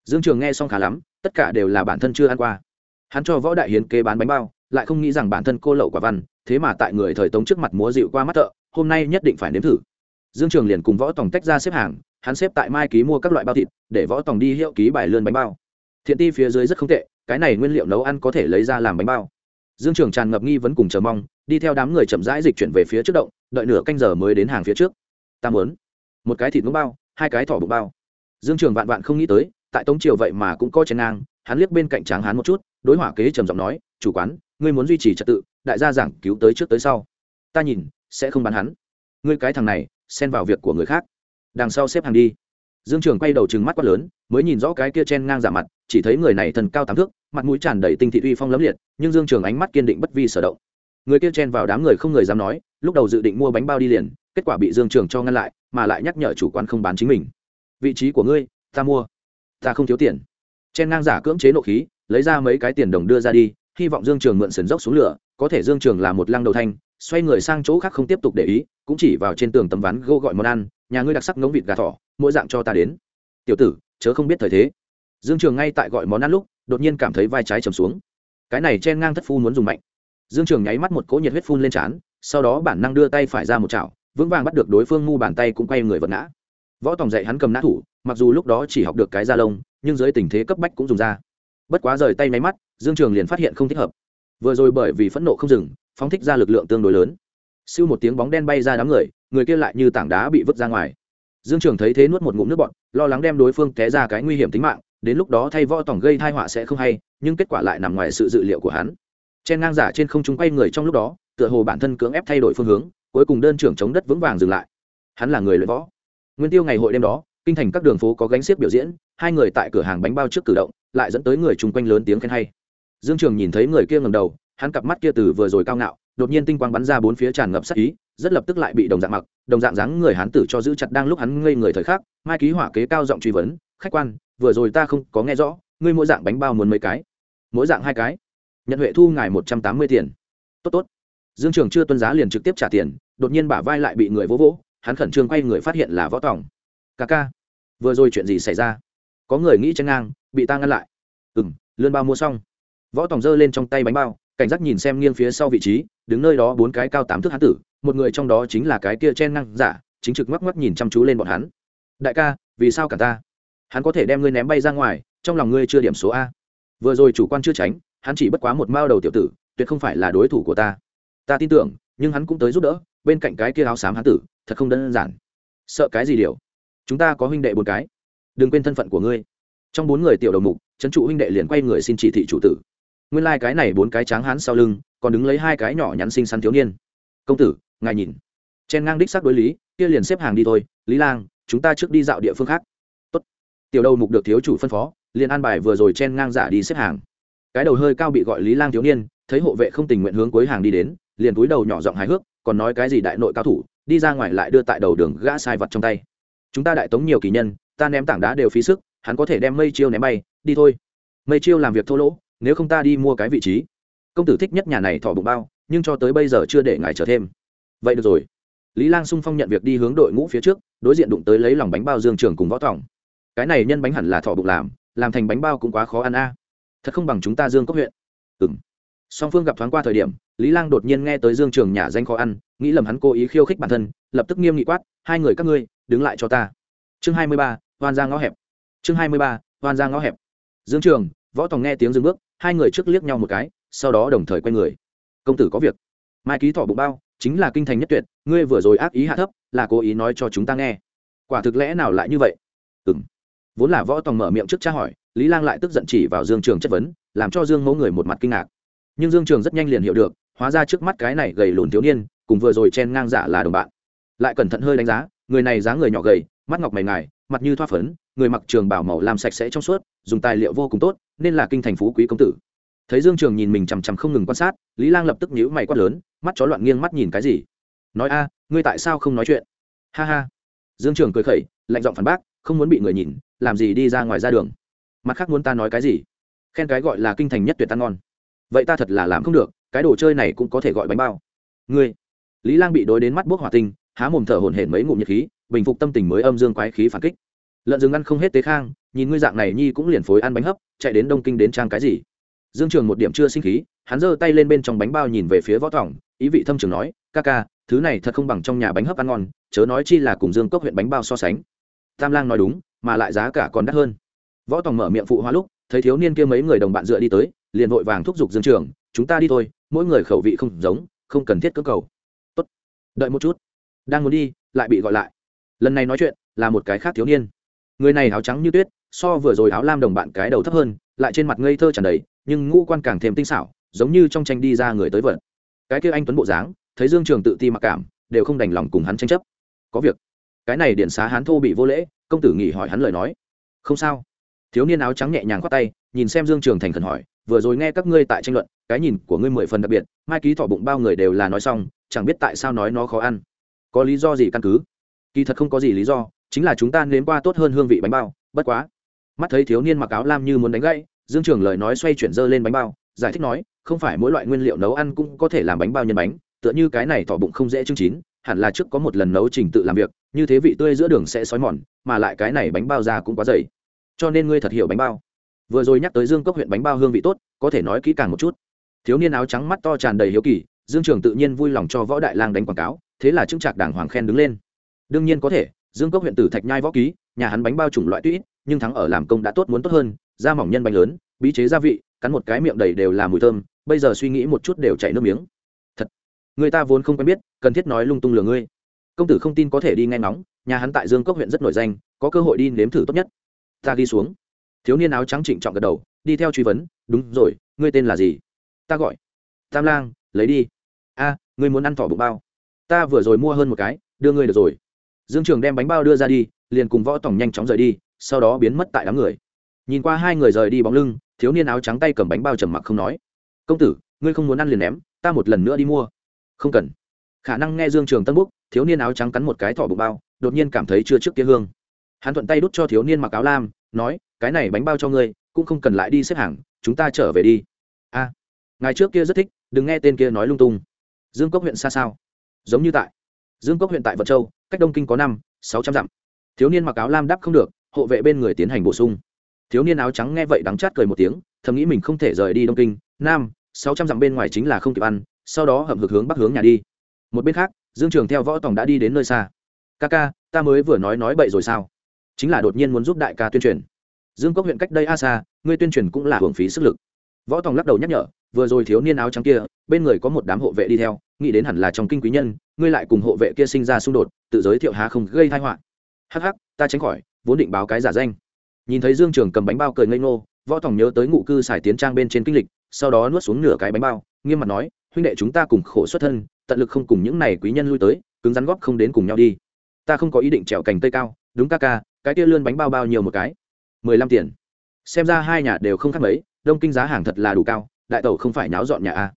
Dương trường nghe xong khá lắm, tất cả đều là bản thân chưa ăn qua. Hắn cho võ đại hiến kế bán bánh bao lại không nghĩ rằng bản thân cô lậu quả văn, thế mà tại người thời tống trước mặt múa dịu qua mắt thợ, hôm nay nhất định phải nếm thử. Dương trường liền cùng võ tòng tách ra xếp hàng, hắn xếp tại mai ký mua các loại bao thịt, để võ tòng đi hiệu ký bài lươn bánh bao. Thiện ti phía dưới rất không tệ, cái này nguyên liệu nấu ăn có thể lấy ra làm bánh bao. Dương trường tràn ngập nghi vấn cùng chờ mong, đi theo đám người chậm rãi dịch chuyển về phía trước động, đợi nửa canh giờ mới đến hàng phía trước. Ta muốn một cái thịt ngỗng bao, hai cái thỏ bụng bao. Dương trường vạn vạn không nghĩ tới, tại tống triều vậy mà cũng có chén ngang, hắn liếc bên cạnh tráng hắn một chút, đối hỏa kế trầm giọng nói, chủ quán ngươi muốn duy trì trật tự, đại gia giảng cứu tới trước tới sau. Ta nhìn, sẽ không bán hắn. Ngươi cái thằng này, xen vào việc của người khác. Đằng sau xếp hàng đi. Dương trường quay đầu trừng mắt quát lớn, mới nhìn rõ cái kia chen ngang giả mặt, chỉ thấy người này thần cao tám thước, mặt mũi tràn đầy tinh thị uy phong lấm liệt, nhưng dương trường ánh mắt kiên định bất vi sở động. Người kia chen vào đám người không người dám nói, lúc đầu dự định mua bánh bao đi liền, kết quả bị dương trường cho ngăn lại, mà lại nhắc nhở chủ quán không bán chính mình. Vị trí của ngươi, ta mua. Ta không thiếu tiền. Chen ngang giả cưỡng chế nộ khí, lấy ra mấy cái tiền đồng đưa ra đi hy vọng dương trường mượn sườn dốc xuống lửa, có thể dương trường là một lăng đầu thanh, xoay người sang chỗ khác không tiếp tục để ý, cũng chỉ vào trên tường tấm ván gô gọi món ăn, nhà ngươi đặc sắc ngống vịt gà thỏ, mỗi dạng cho ta đến. Tiểu tử, chớ không biết thời thế. Dương trường ngay tại gọi món ăn lúc, đột nhiên cảm thấy vai trái trầm xuống. Cái này chen ngang thất phu muốn dùng mạnh. Dương trường nháy mắt một cỗ nhiệt huyết phun lên trán, sau đó bản năng đưa tay phải ra một chảo, vững vàng bắt được đối phương ngu bàn tay cũng quay người vật ngã. Võ tòng dạy hắn cầm nã thủ, mặc dù lúc đó chỉ học được cái da lông, nhưng dưới tình thế cấp bách cũng dùng ra. Bất quá rời tay máy mắt dương trường liền phát hiện không thích hợp. Vừa rồi bởi vì phẫn nộ không dừng, phóng thích ra lực lượng tương đối lớn. Siêu một tiếng bóng đen bay ra đám người người kia lại như tảng đá bị vứt ra ngoài. Dương trường thấy thế nuốt một ngụm nước bọt, lo lắng đem đối phương té ra cái nguy hiểm tính mạng, đến lúc đó thay võ tổng gây thai họa sẽ không hay, nhưng kết quả lại nằm ngoài sự dự liệu của hắn. Chen ngang giả trên không trung quay người trong lúc đó, tựa hồ bản thân cưỡng ép thay đổi phương hướng, cuối cùng đơn trưởng chống đất vững vàng dừng lại. Hắn là người luyện võ. Nguyên tiêu ngày hội đêm đó, kinh thành các đường phố có gánh xiếc biểu diễn, hai người tại cửa hàng bánh bao trước cử động, lại dẫn tới người chung quanh lớn tiếng khen hay dương trường nhìn thấy người kia ngầm đầu, hắn cặp mắt kia từ vừa rồi cao ngạo, đột nhiên tinh quang bắn ra bốn phía tràn ngập sắc ý, rất lập tức lại bị đồng dạng mặc, đồng dạng dáng người hắn tử cho giữ chặt đang lúc hắn ngây người thời khắc, mai ký hỏa kế cao giọng truy vấn, khách quan, vừa rồi ta không có nghe rõ, ngươi mỗi dạng bánh bao muốn mấy cái? Mỗi dạng hai cái. Nhận huệ thu ngài một trăm tám mươi tiền. Tốt tốt. Dương trường chưa tuân giá liền trực tiếp trả tiền, đột nhiên bả vai lại bị người vỗ vỗ, hắn khẩn trương quay người phát hiện là võ tòng. Ca ca, vừa rồi chuyện gì xảy ra? Có người nghĩ chân ngang, bị ta ngăn lại. Ừ m lươn bao mua xong võ tòng giơ lên trong tay bánh bao, cảnh giác nhìn xem nghiêng phía sau vị trí, đứng nơi đó bốn cái cao tám thước hán tử, một người trong đó chính là cái kia chen Năng giả, chính trực ngoắc ngoắc nhìn chăm chú lên bọn hắn. Đại ca, vì sao cả ta? Hắn có thể đem ngươi ném bay ra ngoài, trong lòng ngươi chưa điểm số a. Vừa rồi chủ quan chưa tránh, hắn chỉ bất quá một mao đầu tiểu tử, tuyệt không phải là đối thủ của ta. Ta tin tưởng, nhưng hắn cũng tới giúp đỡ, bên cạnh cái kia áo xám hán tử, thật không đơn giản. Sợ cái gì điều? Chúng ta có huynh đệ bốn cái. Đừng quên thân phận của ngươi. Trong bốn người tiểu đầu mục, trấn trụ huynh đệ liền quay người xin chỉ thị chủ tử nguyên lai、like、cái này bốn cái tráng hán sau lưng, còn đứng lấy hai cái nhỏ nhắn xinh xắn thiếu niên. Công tử, ngài nhìn. Chen ngang đích xác đối lý, kia liền xếp hàng đi thôi. Lý lang, chúng ta trước đi dạo địa phương khác. Tốt. tiểu đầu mục được thiếu chủ phân phó, liền an bài vừa rồi chen ngang giả đi xếp hàng. Cái đầu hơi cao bị gọi lý lang thiếu niên, thấy hộ vệ không tình nguyện hướng cuối hàng đi đến, liền túi đầu nhỏ giọng hài hước, còn nói cái gì đại nội cao thủ, đi ra ngoài lại đưa tại đầu đường gã sai vật trong tay. Chúng ta đại tống nhiều kỳ nhân, ta ném tảng đá đều phí sức, hắn có thể đem mây chiêu ném bay, đi thôi. Mây chiêu làm việc thô lỗ nếu không ta đi mua cái vị trí. Công tử thích nhất nhà này thỏ bụng bao, nhưng cho tới bây giờ chưa để ngài chờ thêm. Vậy được rồi. Lý lang sung phong nhận việc đi hướng đội ngũ phía trước, đối diện đụng tới lấy lòng bánh bao dương trường cùng võ thỏng cái này nhân bánh hẳn là thỏ bụng làm làm thành bánh bao cũng quá khó ăn a. Thật không bằng chúng ta dương cốc huyện. Ừ m song phương gặp thoáng qua thời điểm, lý lang đột nhiên nghe tới dương trường nhà danh khó ăn, nghĩ lầm hắn cố ý khiêu khích bản thân, lập tức nghiêm nghị quát, hai người các ngươi, đứng lại cho ta. Chương hai mươi ba, hoan ra ngõ hẹp. Chương hai mươi ba, hoan ra ngõ hẹp. Dương trường, võ tòng nghe tiếng dừng bước hai người trước liếc nhau một cái, sau đó đồng thời quay người. Công tử có việc. Mai ký thọ bụng bao, chính là kinh thành nhất tuyệt, ngươi vừa rồi ác ý hạ thấp, là cố ý nói cho chúng ta nghe. Quả thực lẽ nào lại như vậy? Ừ m vốn là võ tòng mở miệng trước tra hỏi, lý lang lại tức giận chỉ vào dương trường chất vấn, làm cho dương mẫu người một mặt kinh ngạc. Nhưng dương trường rất nhanh liền hiểu được, hóa ra trước mắt cái này gầy lùn thiếu niên, cùng vừa rồi chen ngang giả là đồng bạn. Lại cẩn thận hơi đánh giá, người này dáng người nhỏ gầy, mắt ngọc mày ngài mặt như thoa phấn, người mặc trường bảo màu làm sạch sẽ trong suốt, dùng tài liệu vô cùng tốt, nên là kinh thành phú quý công tử. Thấy dương trường nhìn mình chằm chằm không ngừng quan sát, lý lang lập tức nhíu mày quát lớn, mắt chó loạn nghiêng mắt nhìn cái gì? Nói a, ngươi tại sao không nói chuyện? Ha ha. Dương trường cười khẩy, lạnh giọng phản bác, không muốn bị người nhìn, làm gì đi ra ngoài ra đường. Mặt khác muốn ta nói cái gì? Khen cái gọi là kinh thành nhất tuyệt ăn ngon. Vậy ta thật là làm không được, cái đồ chơi này cũng có thể gọi bánh bao. Ngươi. Lý lang bị đối đến mắt bốc hỏa tinh, há mồm thở hổn hển mấy ngụm nhiệt khí bình phục tâm tình mới âm dương quái khí phản kích. Lợn rừng ăn không hết tế khang, nhìn ngươi dạng này nhi cũng liền phối ăn bánh hấp, chạy đến đông kinh đến trang cái gì? Dương trường một điểm chưa sinh khí, hắn giơ tay lên bên trong bánh bao nhìn về phía võ thỏng, ý vị thâm trường nói, ca ca, thứ này thật không bằng trong nhà bánh hấp ăn ngon, chớ nói chi là cùng dương cốc huyện bánh bao so sánh. Tam lang nói đúng, mà lại giá cả còn đắt hơn. Võ tòng mở miệng phụ hoa lúc, thấy thiếu niên kia mấy người đồng bạn dựa đi tới, liền vội vàng thúc giục dương trường, chúng ta đi thôi, mỗi người khẩu vị không giống, không cần thiết cơ cầu. Tốt, đợi một chút, đang muốn đi, lại bị gọi lại lần này nói chuyện là một cái khác thiếu niên. Người này áo trắng như tuyết, so vừa rồi áo lam đồng bạn cái đầu thấp hơn, lại trên mặt ngây thơ tràn đầy, nhưng ngũ quan càng thêm tinh xảo, giống như trong tranh đi ra người tới vận cái kia anh tuấn bộ dáng, thấy dương trường tự ti mặc cảm, đều không đành lòng cùng hắn tranh chấp. Có việc. Cái này điện xá hán thô bị vô lễ, công tử nghỉ hỏi hắn lời nói. Không sao. Thiếu niên áo trắng nhẹ nhàng khoát tay, nhìn xem dương trường thành khẩn hỏi, vừa rồi nghe các ngươi tại tranh luận, cái nhìn của ngươi mười phần đặc biệt, mai ký thỏ bụng bao người đều là nói xong, chẳng biết tại sao nói nó khó ăn. Có lý do gì căn cứ? Kỳ thật không có gì lý do, chính là chúng ta nếm qua tốt hơn hương vị bánh bao, bất quá. Mắt thấy thiếu niên mặc áo lam như muốn đánh gãy, dương trường lời nói xoay chuyển dơ lên bánh bao, giải thích nói, không phải mỗi loại nguyên liệu nấu ăn cũng có thể làm bánh bao nhân bánh, tựa như cái này thỏ bụng không dễ chương chín, hẳn là trước có một lần nấu trình tự làm việc, như thế vị tươi giữa đường sẽ xói mòn, mà lại cái này bánh bao ra cũng quá dày. Cho nên ngươi thật hiểu bánh bao. Vừa rồi nhắc tới dương cốc huyện bánh bao hương vị tốt, có thể nói kỹ càng một chút. Thiếu niên áo trắng mắt to tràn đầy hiếu kỳ, dương trường tự nhiên vui lòng cho võ đại lang đánh quảng cáo, thế là chứng trạc đảng hoàng khen đứng lên đương nhiên có thể, dương cốc huyện tử thạch nhai võ ký, nhà hắn bánh bao chủng loại tuy nhưng thắng ở làm công đã tốt muốn tốt hơn, da mỏng nhân bánh lớn, bí chế gia vị, cắn một cái miệng đầy đều là mùi thơm, bây giờ suy nghĩ một chút đều chảy nước miếng. Thật, người ta vốn không quen biết, cần thiết nói lung tung lừa ngươi. Công tử không tin có thể đi nghe ngóng, nhà hắn tại dương cốc huyện rất nổi danh, có cơ hội đi nếm thử tốt nhất. Ta đi xuống. Thiếu niên áo trắng trịnh trọng gật đầu, đi theo truy vấn, đúng rồi, ngươi tên là gì? Ta gọi tam lang, lấy đi. A, ngươi muốn ăn thỏ bụng bao? Ta vừa rồi mua hơn một cái, đưa ngươi được rồi dương trường đem bánh bao đưa ra đi, liền cùng võ tổng nhanh chóng rời đi, sau đó biến mất tại đám người. Nhìn qua hai người rời đi bóng lưng, thiếu niên áo trắng tay cầm bánh bao trầm mặc không nói. Công tử, ngươi không muốn ăn liền ném, ta một lần nữa đi mua. Không cần. Khả năng nghe dương trường tân búc, thiếu niên áo trắng cắn một cái thỏ bụng bao, đột nhiên cảm thấy chưa trước kia hương. Hắn thuận tay đút cho thiếu niên mặc áo lam, nói, cái này bánh bao cho ngươi, cũng không cần lại đi xếp hàng, chúng ta trở về đi. A, ngài trước kia rất thích, đừng nghe tên kia nói lung tung. Dương cốc huyện xa sao? Giống như tại. Dương cốc huyện tại vận châu cách đông kinh có năm, sáu trăm dặm. Thiếu niên mặc áo lam đáp không được, hộ vệ bên người tiến hành bổ sung. Thiếu niên áo trắng nghe vậy đắng chát cười một tiếng, thầm nghĩ mình không thể rời đi đông kinh. Nam, sáu trăm dặm bên ngoài chính là không kịp ăn, sau đó hậm hực hướng bắc hướng nhà đi. Một bên khác, dương trường theo võ tòng đã đi đến nơi xa. Ca ca, ta mới vừa nói nói bậy rồi sao? Chính là đột nhiên muốn giúp đại ca tuyên truyền. Dương cốc huyện cách đây a xa, ngươi tuyên truyền cũng là hưởng phí sức lực. Võ tòng lắc đầu nhắc nhở vừa rồi thiếu niên áo trắng kia, bên người có một đám hộ vệ đi theo, nghĩ đến hẳn là trong kinh quý nhân, ngươi lại cùng hộ vệ kia sinh ra xung đột, tự giới thiệu há không gây thai họa. Hắc hắc, ta tránh khỏi, vốn định báo cái giả danh. Nhìn thấy dương trường cầm bánh bao cười ngây ngô, võ tòng nhớ tới ngụ cư xài tiến trang bên trên kinh lịch, sau đó nuốt xuống nửa cái bánh bao, nghiêm mặt nói, huynh đệ chúng ta cùng khổ xuất thân, tận lực không cùng những này quý nhân lui tới, cứng rắn góp không đến cùng nhau đi. Ta không có ý định trèo cành tây cao, đúng ca ca, cái kia lươn bánh bao bao nhiều một cái? Mười lăm tiền. Xem ra hai nhà đều không khác mấy, đông kinh giá hàng thật là đủ cao đại tẩu không phải náo dọn nhà a?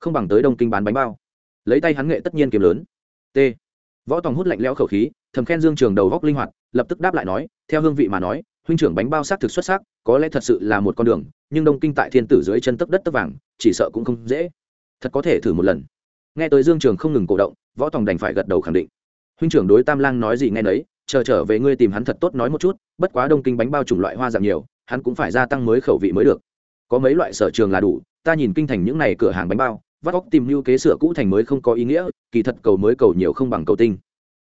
Không bằng tới đông kinh bán bánh bao. Lấy tay hắn nghệ tất nhiên kiếm lớn. T. Võ tòng hút lạnh lẽo khẩu khí, thầm khen dương trường đầu góc linh hoạt, lập tức đáp lại nói, theo hương vị mà nói, huynh trưởng bánh bao xác thực xuất sắc, có lẽ thật sự là một con đường, nhưng đông kinh tại thiên tử dưới chân tấc đất tấc vàng, chỉ sợ cũng không dễ. Thật có thể thử một lần. Nghe tới dương trường không ngừng cổ động, võ tòng đành phải gật đầu khẳng định. Huynh trưởng đối tam lang nói gì nghe nấy, chờ trở về ngươi tìm hắn thật tốt nói một chút, bất quá đông kinh bánh bao chủng loại hoa dạng nhiều, hắn cũng phải gia tăng mới khẩu vị mới được. Có mấy loại sở trường là đủ ta nhìn kinh thành những này cửa hàng bánh bao vắt óc tìm lưu kế sửa cũ thành mới không có ý nghĩa kỳ thật cầu mới cầu nhiều không bằng cầu tinh.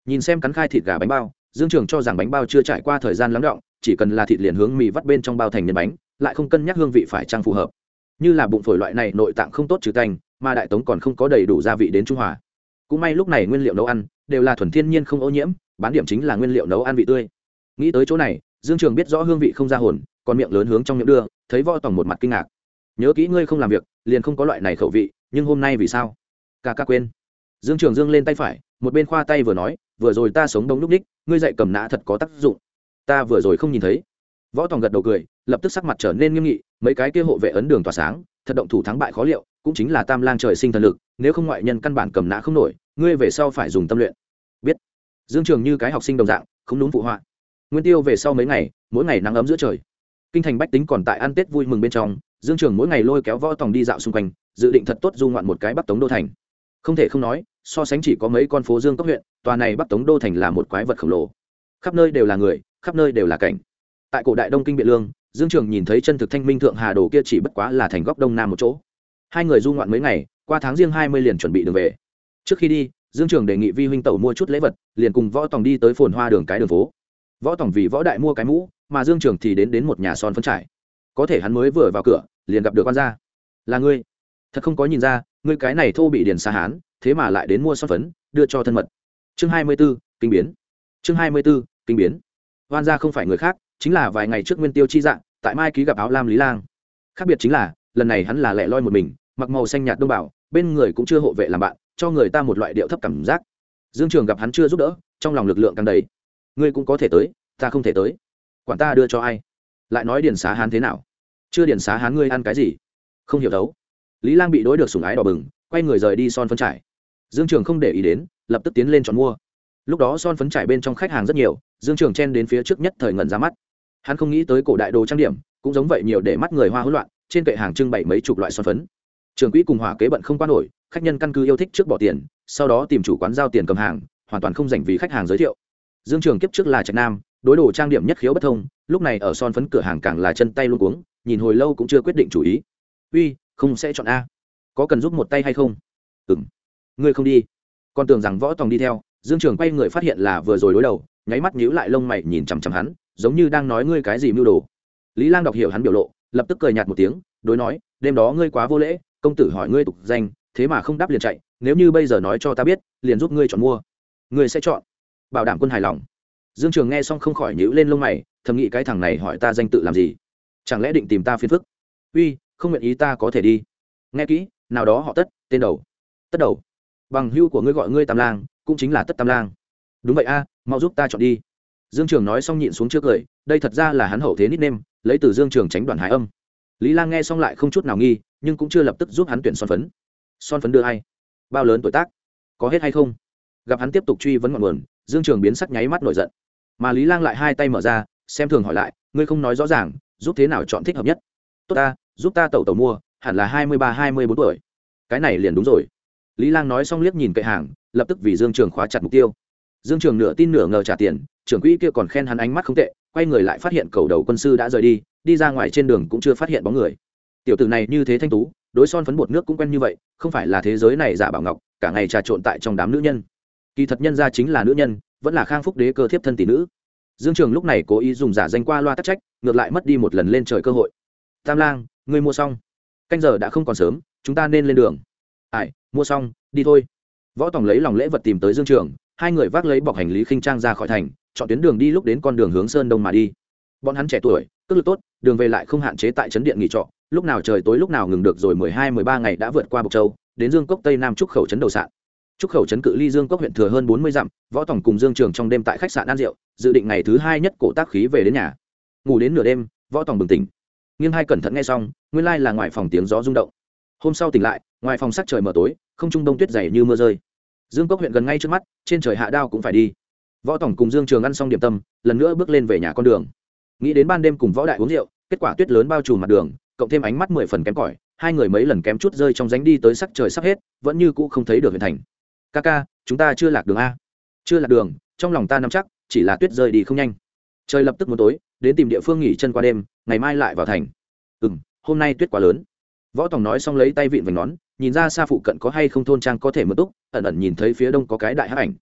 Nhìn xem cắn khai thịt gà bánh bao dương trường cho rằng bánh bao chưa trải qua thời gian lắng động chỉ cần là thịt liền hướng mì vắt bên trong bao thành nhân bánh lại không cân nhắc hương vị phải trang phù hợp. Như là bụng phổi loại này nội tạng không tốt trừ thành, mà đại tống còn không có đầy đủ gia vị đến trung hòa. Cũng may lúc này nguyên liệu nấu ăn đều là thuần thiên nhiên không ô nhiễm bán điểm chính là nguyên liệu nấu ăn vị tươi. Nghĩ tới chỗ này dương trường biết rõ hương vị không ra hồn còn miệng lớn hướng trong miệng đưa thấy võ tòng một mặt kinh ngạc nhớ kỹ ngươi không làm việc, liền không có loại này khẩu vị, nhưng hôm nay vì sao? Ca ca quên. Dương trường dương lên tay phải, một bên khoa tay vừa nói, vừa rồi ta sống đông lúc ních ngươi dạy cầm nã thật có tác dụng. Ta vừa rồi không nhìn thấy. Võ tòng gật đầu cười, lập tức sắc mặt trở nên nghiêm nghị, mấy cái kia hộ vệ ấn đường tỏa sáng, thật động thủ thắng bại khó liệu, cũng chính là tam lang trời sinh thần lực, nếu không ngoại nhân căn bản cầm nã không nổi, ngươi về sau phải dùng tâm luyện. Biết. Dương trường như cái học sinh đồng dạng, không đúng phụ họa. Nguyên tiêu về sau mấy ngày, mỗi ngày nắng ấm giữa trời. Kinh thành bách tính còn tại ăn tết vui mừng bên trong dương trường mỗi ngày lôi kéo võ tòng đi dạo xung quanh, dự định thật tốt du ngoạn một cái bắc tống đô thành. Không thể không nói, so sánh chỉ có mấy con phố dương cấp huyện, tòa này bắc tống đô thành là một quái vật khổng lồ. Khắp nơi đều là người, khắp nơi đều là cảnh. Tại cổ đại đông kinh biện lương, dương trường nhìn thấy chân thực thanh minh thượng hà đồ kia chỉ bất quá là thành góc đông nam một chỗ. Hai người du ngoạn mấy ngày, qua tháng riêng hai mươi liền chuẩn bị đường về. Trước khi đi, dương trường đề nghị vi huynh tẩu mua chút lễ vật, liền cùng võ tòng đi tới phồn hoa đường cái đường phố. Võ tòng vì võ đại mua cái mũ, mà dương trường thì đến đến một nhà son phân trải có thể hắn mới vừa vào cửa, liền gặp được quan gia. Là ngươi. Thật không có nhìn ra, ngươi cái này thô bị điền xa hán, thế mà lại đến mua son phấn, đưa cho thân mật. Chương hai mươi b ố kinh biến. Chương hai mươi b ố kinh biến. Hoan gia không phải người khác, chính là vài ngày trước nguyên tiêu chi dạng tại mai ký gặp áo lam lý lang. Khác biệt chính là, lần này hắn là lẻ loi một mình, mặc màu xanh nhạt đông bảo, bên người cũng chưa hộ vệ làm bạn, cho người ta một loại điệu thấp cảm giác. Dương trường gặp hắn chưa giúp đỡ, trong lòng lực lượng càng đầy. Ngươi cũng có thể tới, ta không thể tới. Quản ta đưa cho ai? Lại nói điền xá hán thế nào? Chưa điền xá hán ngươi ăn cái gì? Không hiểu đấu lý lang bị đối được sủng ái đỏ bừng, quay người rời đi son phấn trải. Dương trường không để ý đến, lập tức tiến lên chọn mua. Lúc đó son phấn trải bên trong khách hàng rất nhiều, dương trường chen đến phía trước nhất thời ngẩn ra mắt. Hắn không nghĩ tới cổ đại đồ trang điểm, cũng giống vậy nhiều để mắt người hoa hỗn loạn, trên kệ hàng trưng bày mấy chục loại son phấn. Trường quỹ cùng hỏa kế bận không qua nổi, khách nhân căn cứ yêu thích trước bỏ tiền, sau đó tìm chủ quán giao tiền cầm hàng, hoàn toàn không dành vì khách hàng giới thiệu. Dương trường kiếp trước là trạch nam, đối đồ trang điểm nhất khiếu bất thông, lúc này ở son phấn cửa hàng càng là chân tay luôn cuống nhìn hồi lâu cũng chưa quyết định chủ ý. Uy, không sẽ chọn a. Có cần giúp một tay hay không? Ừng ngươi không đi. Còn tưởng rằng võ tòng đi theo, dương trường quay người phát hiện là vừa rồi đối đầu, nháy mắt nhíu lại lông mày nhìn chằm chằm hắn, giống như đang nói ngươi cái gì mưu đồ. Lý lang đọc hiểu hắn biểu lộ, lập tức cười nhạt một tiếng, đối nói, đêm đó ngươi quá vô lễ, công tử hỏi ngươi tục danh, thế mà không đáp liền chạy, nếu như bây giờ nói cho ta biết, liền giúp ngươi chọn mua. Ngươi sẽ chọn. Bảo đảm quân hài lòng. Dương trường nghe xong không khỏi nhíu lên lông mày, thầm nghĩ cái thằng này hỏi ta danh tự làm gì chẳng lẽ định tìm ta phiền phức? Uy, không nguyện ý ta có thể đi. Nghe kỹ, nào đó họ tất, tên đầu. Tất đầu. Bằng hưu của ngươi gọi ngươi tam lang, cũng chính là tất tam lang. Đúng vậy a, mau giúp ta chọn đi. Dương trường nói xong nhịn xuống trước cười, đây thật ra là hắn hậu thế nít nêm lấy từ dương trường tránh đoàn hải âm. Lý lang nghe xong lại không chút nào nghi, nhưng cũng chưa lập tức giúp hắn tuyển son phấn. Son phấn đưa ai? Bao lớn tuổi tác? Có hết hay không? Gặp hắn tiếp tục truy vấn ngọn nguồn, dương trường biến sắc nháy mắt nổi giận. Mà lý lang lại hai tay mở ra, xem thường hỏi lại, ngươi không nói rõ ràng giúp thế nào chọn thích hợp nhất. Tốt ta, giúp ta tẩu tẩu mua, hẳn là hai mươi ba, hai mươi bốn tuổi. Cái này liền đúng rồi. Lý lang nói xong liếc nhìn cậy hàng, lập tức vì dương trường khóa chặt mục tiêu. Dương trường nửa tin nửa ngờ trả tiền, trưởng quỹ kia còn khen hắn ánh mắt không tệ, quay người lại phát hiện cầu đầu quân sư đã rời đi đi ra ngoài trên đường cũng chưa phát hiện bóng người. Tiểu tử này như thế thanh tú, đối son phấn bột nước cũng quen như vậy, không phải là thế giới này giả bảo ngọc, cả ngày trà trộn tại trong đám nữ nhân. Kỳ thật nhân ra chính là nữ nhân, vẫn là khang phúc đế cơ thiếp thân tỷ nữ dương trường lúc này cố ý dùng giả danh qua loa tắc trách, ngược lại mất đi một lần lên trời cơ hội. Tam lang, ngươi mua xong. Canh giờ đã không còn sớm, chúng ta nên lên đường. Ai, mua xong, đi thôi. Võ tòng lấy lòng lễ vật tìm tới dương trường, hai người vác lấy bọc hành lý khinh trang ra khỏi thành, chọn tuyến đường đi lúc đến con đường hướng sơn đông mà đi. Bọn hắn trẻ tuổi, cước lực tốt, đường về lại không hạn chế tại trấn điện nghỉ trọ, lúc nào trời tối lúc nào ngừng được rồi mười hai, mười ba ngày đã vượt qua bộc châu, đến dương cốc tây nam trúc khẩu trấn đầu sạn trúc khẩu trấn cự ly dương cốc huyện thừa hơn bốn mươi dặm, võ tổng cùng dương trường trong đêm tại khách sạn ăn rượu, dự định ngày thứ hai nhất cổ tác khí về đến nhà. Ngủ đến nửa đêm, võ tổng bừng tỉnh. Nghiêng hai cẩn thận nghe xong, nguyên lai là ngoài phòng tiếng gió rung động. Hôm sau tỉnh lại, ngoài phòng sắc trời mờ tối, không trung đông tuyết dày như mưa rơi. Dương cốc huyện gần ngay trước mắt, trên trời hạ đao cũng phải đi. Võ tổng cùng dương trường ăn xong điểm tâm, lần nữa bước lên về nhà con đường. Nghĩ đến ban đêm cùng võ đại uống rượu, kết quả tuyết lớn bao trùm mặt đường, cộng thêm ánh mắt mười phần kém cỏi, hai người mấy lần kém chút rơi trong ránh đi tới sắc trời sắp hết, vẫn như cũ không thấy được huyện thành ca ca, chúng ta chưa lạc đường a. Chưa lạc đường, trong lòng ta nắm chắc, chỉ là tuyết rơi đi không nhanh. Trời lập tức muốn tối, đến tìm địa phương nghỉ chân qua đêm, ngày mai lại vào thành. Ừ m hôm nay tuyết quá lớn. Võ tòng nói xong lấy tay vịn vành nón, nhìn ra xa phụ cận có hay không thôn trang có thể mượn túc, ẩn ẩn nhìn thấy phía đông có cái đại hát ảnh.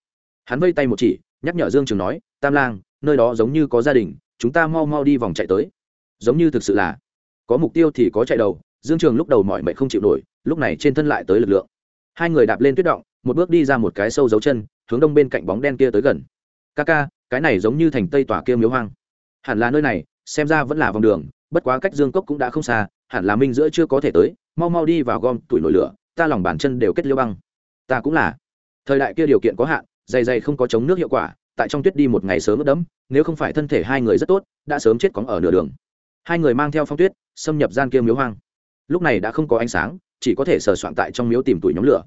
Hắn vây tay một chỉ, nhắc nhở dương trường nói, tam lang, nơi đó giống như có gia đình, chúng ta mau mau đi vòng chạy tới. Giống như thực sự là, có mục tiêu thì có chạy đầu, dương trường lúc đầu mọi mệnh không chịu nổi, lúc này trên thân lại tới lực lượng. Hai người đạp lên tuyết động một bước đi ra một cái sâu dấu chân, hướng đông bên cạnh bóng đen kia tới gần. Ca ca, cái này giống như thành tây tỏa kia miếu hoang. Hẳn là nơi này, xem ra vẫn là vòng đường, bất quá cách dương cốc cũng đã không xa, hẳn là minh giữa chưa có thể tới, mau mau đi vào gom tuổi nổi lửa, ta lòng bàn chân đều kết liêu băng. Ta cũng là. Thời đại kia điều kiện có hạn, dày dày không có chống nước hiệu quả, tại trong tuyết đi một ngày sớm ướt đẫm, nếu không phải thân thể hai người rất tốt, đã sớm chết cóng ở nửa đường. Hai người mang theo phong tuyết, xâm nhập gian kia miếu hoang. Lúc này đã không có ánh sáng, chỉ có thể sờ soạn tại trong miếu tìm tuổi nhóm lửa.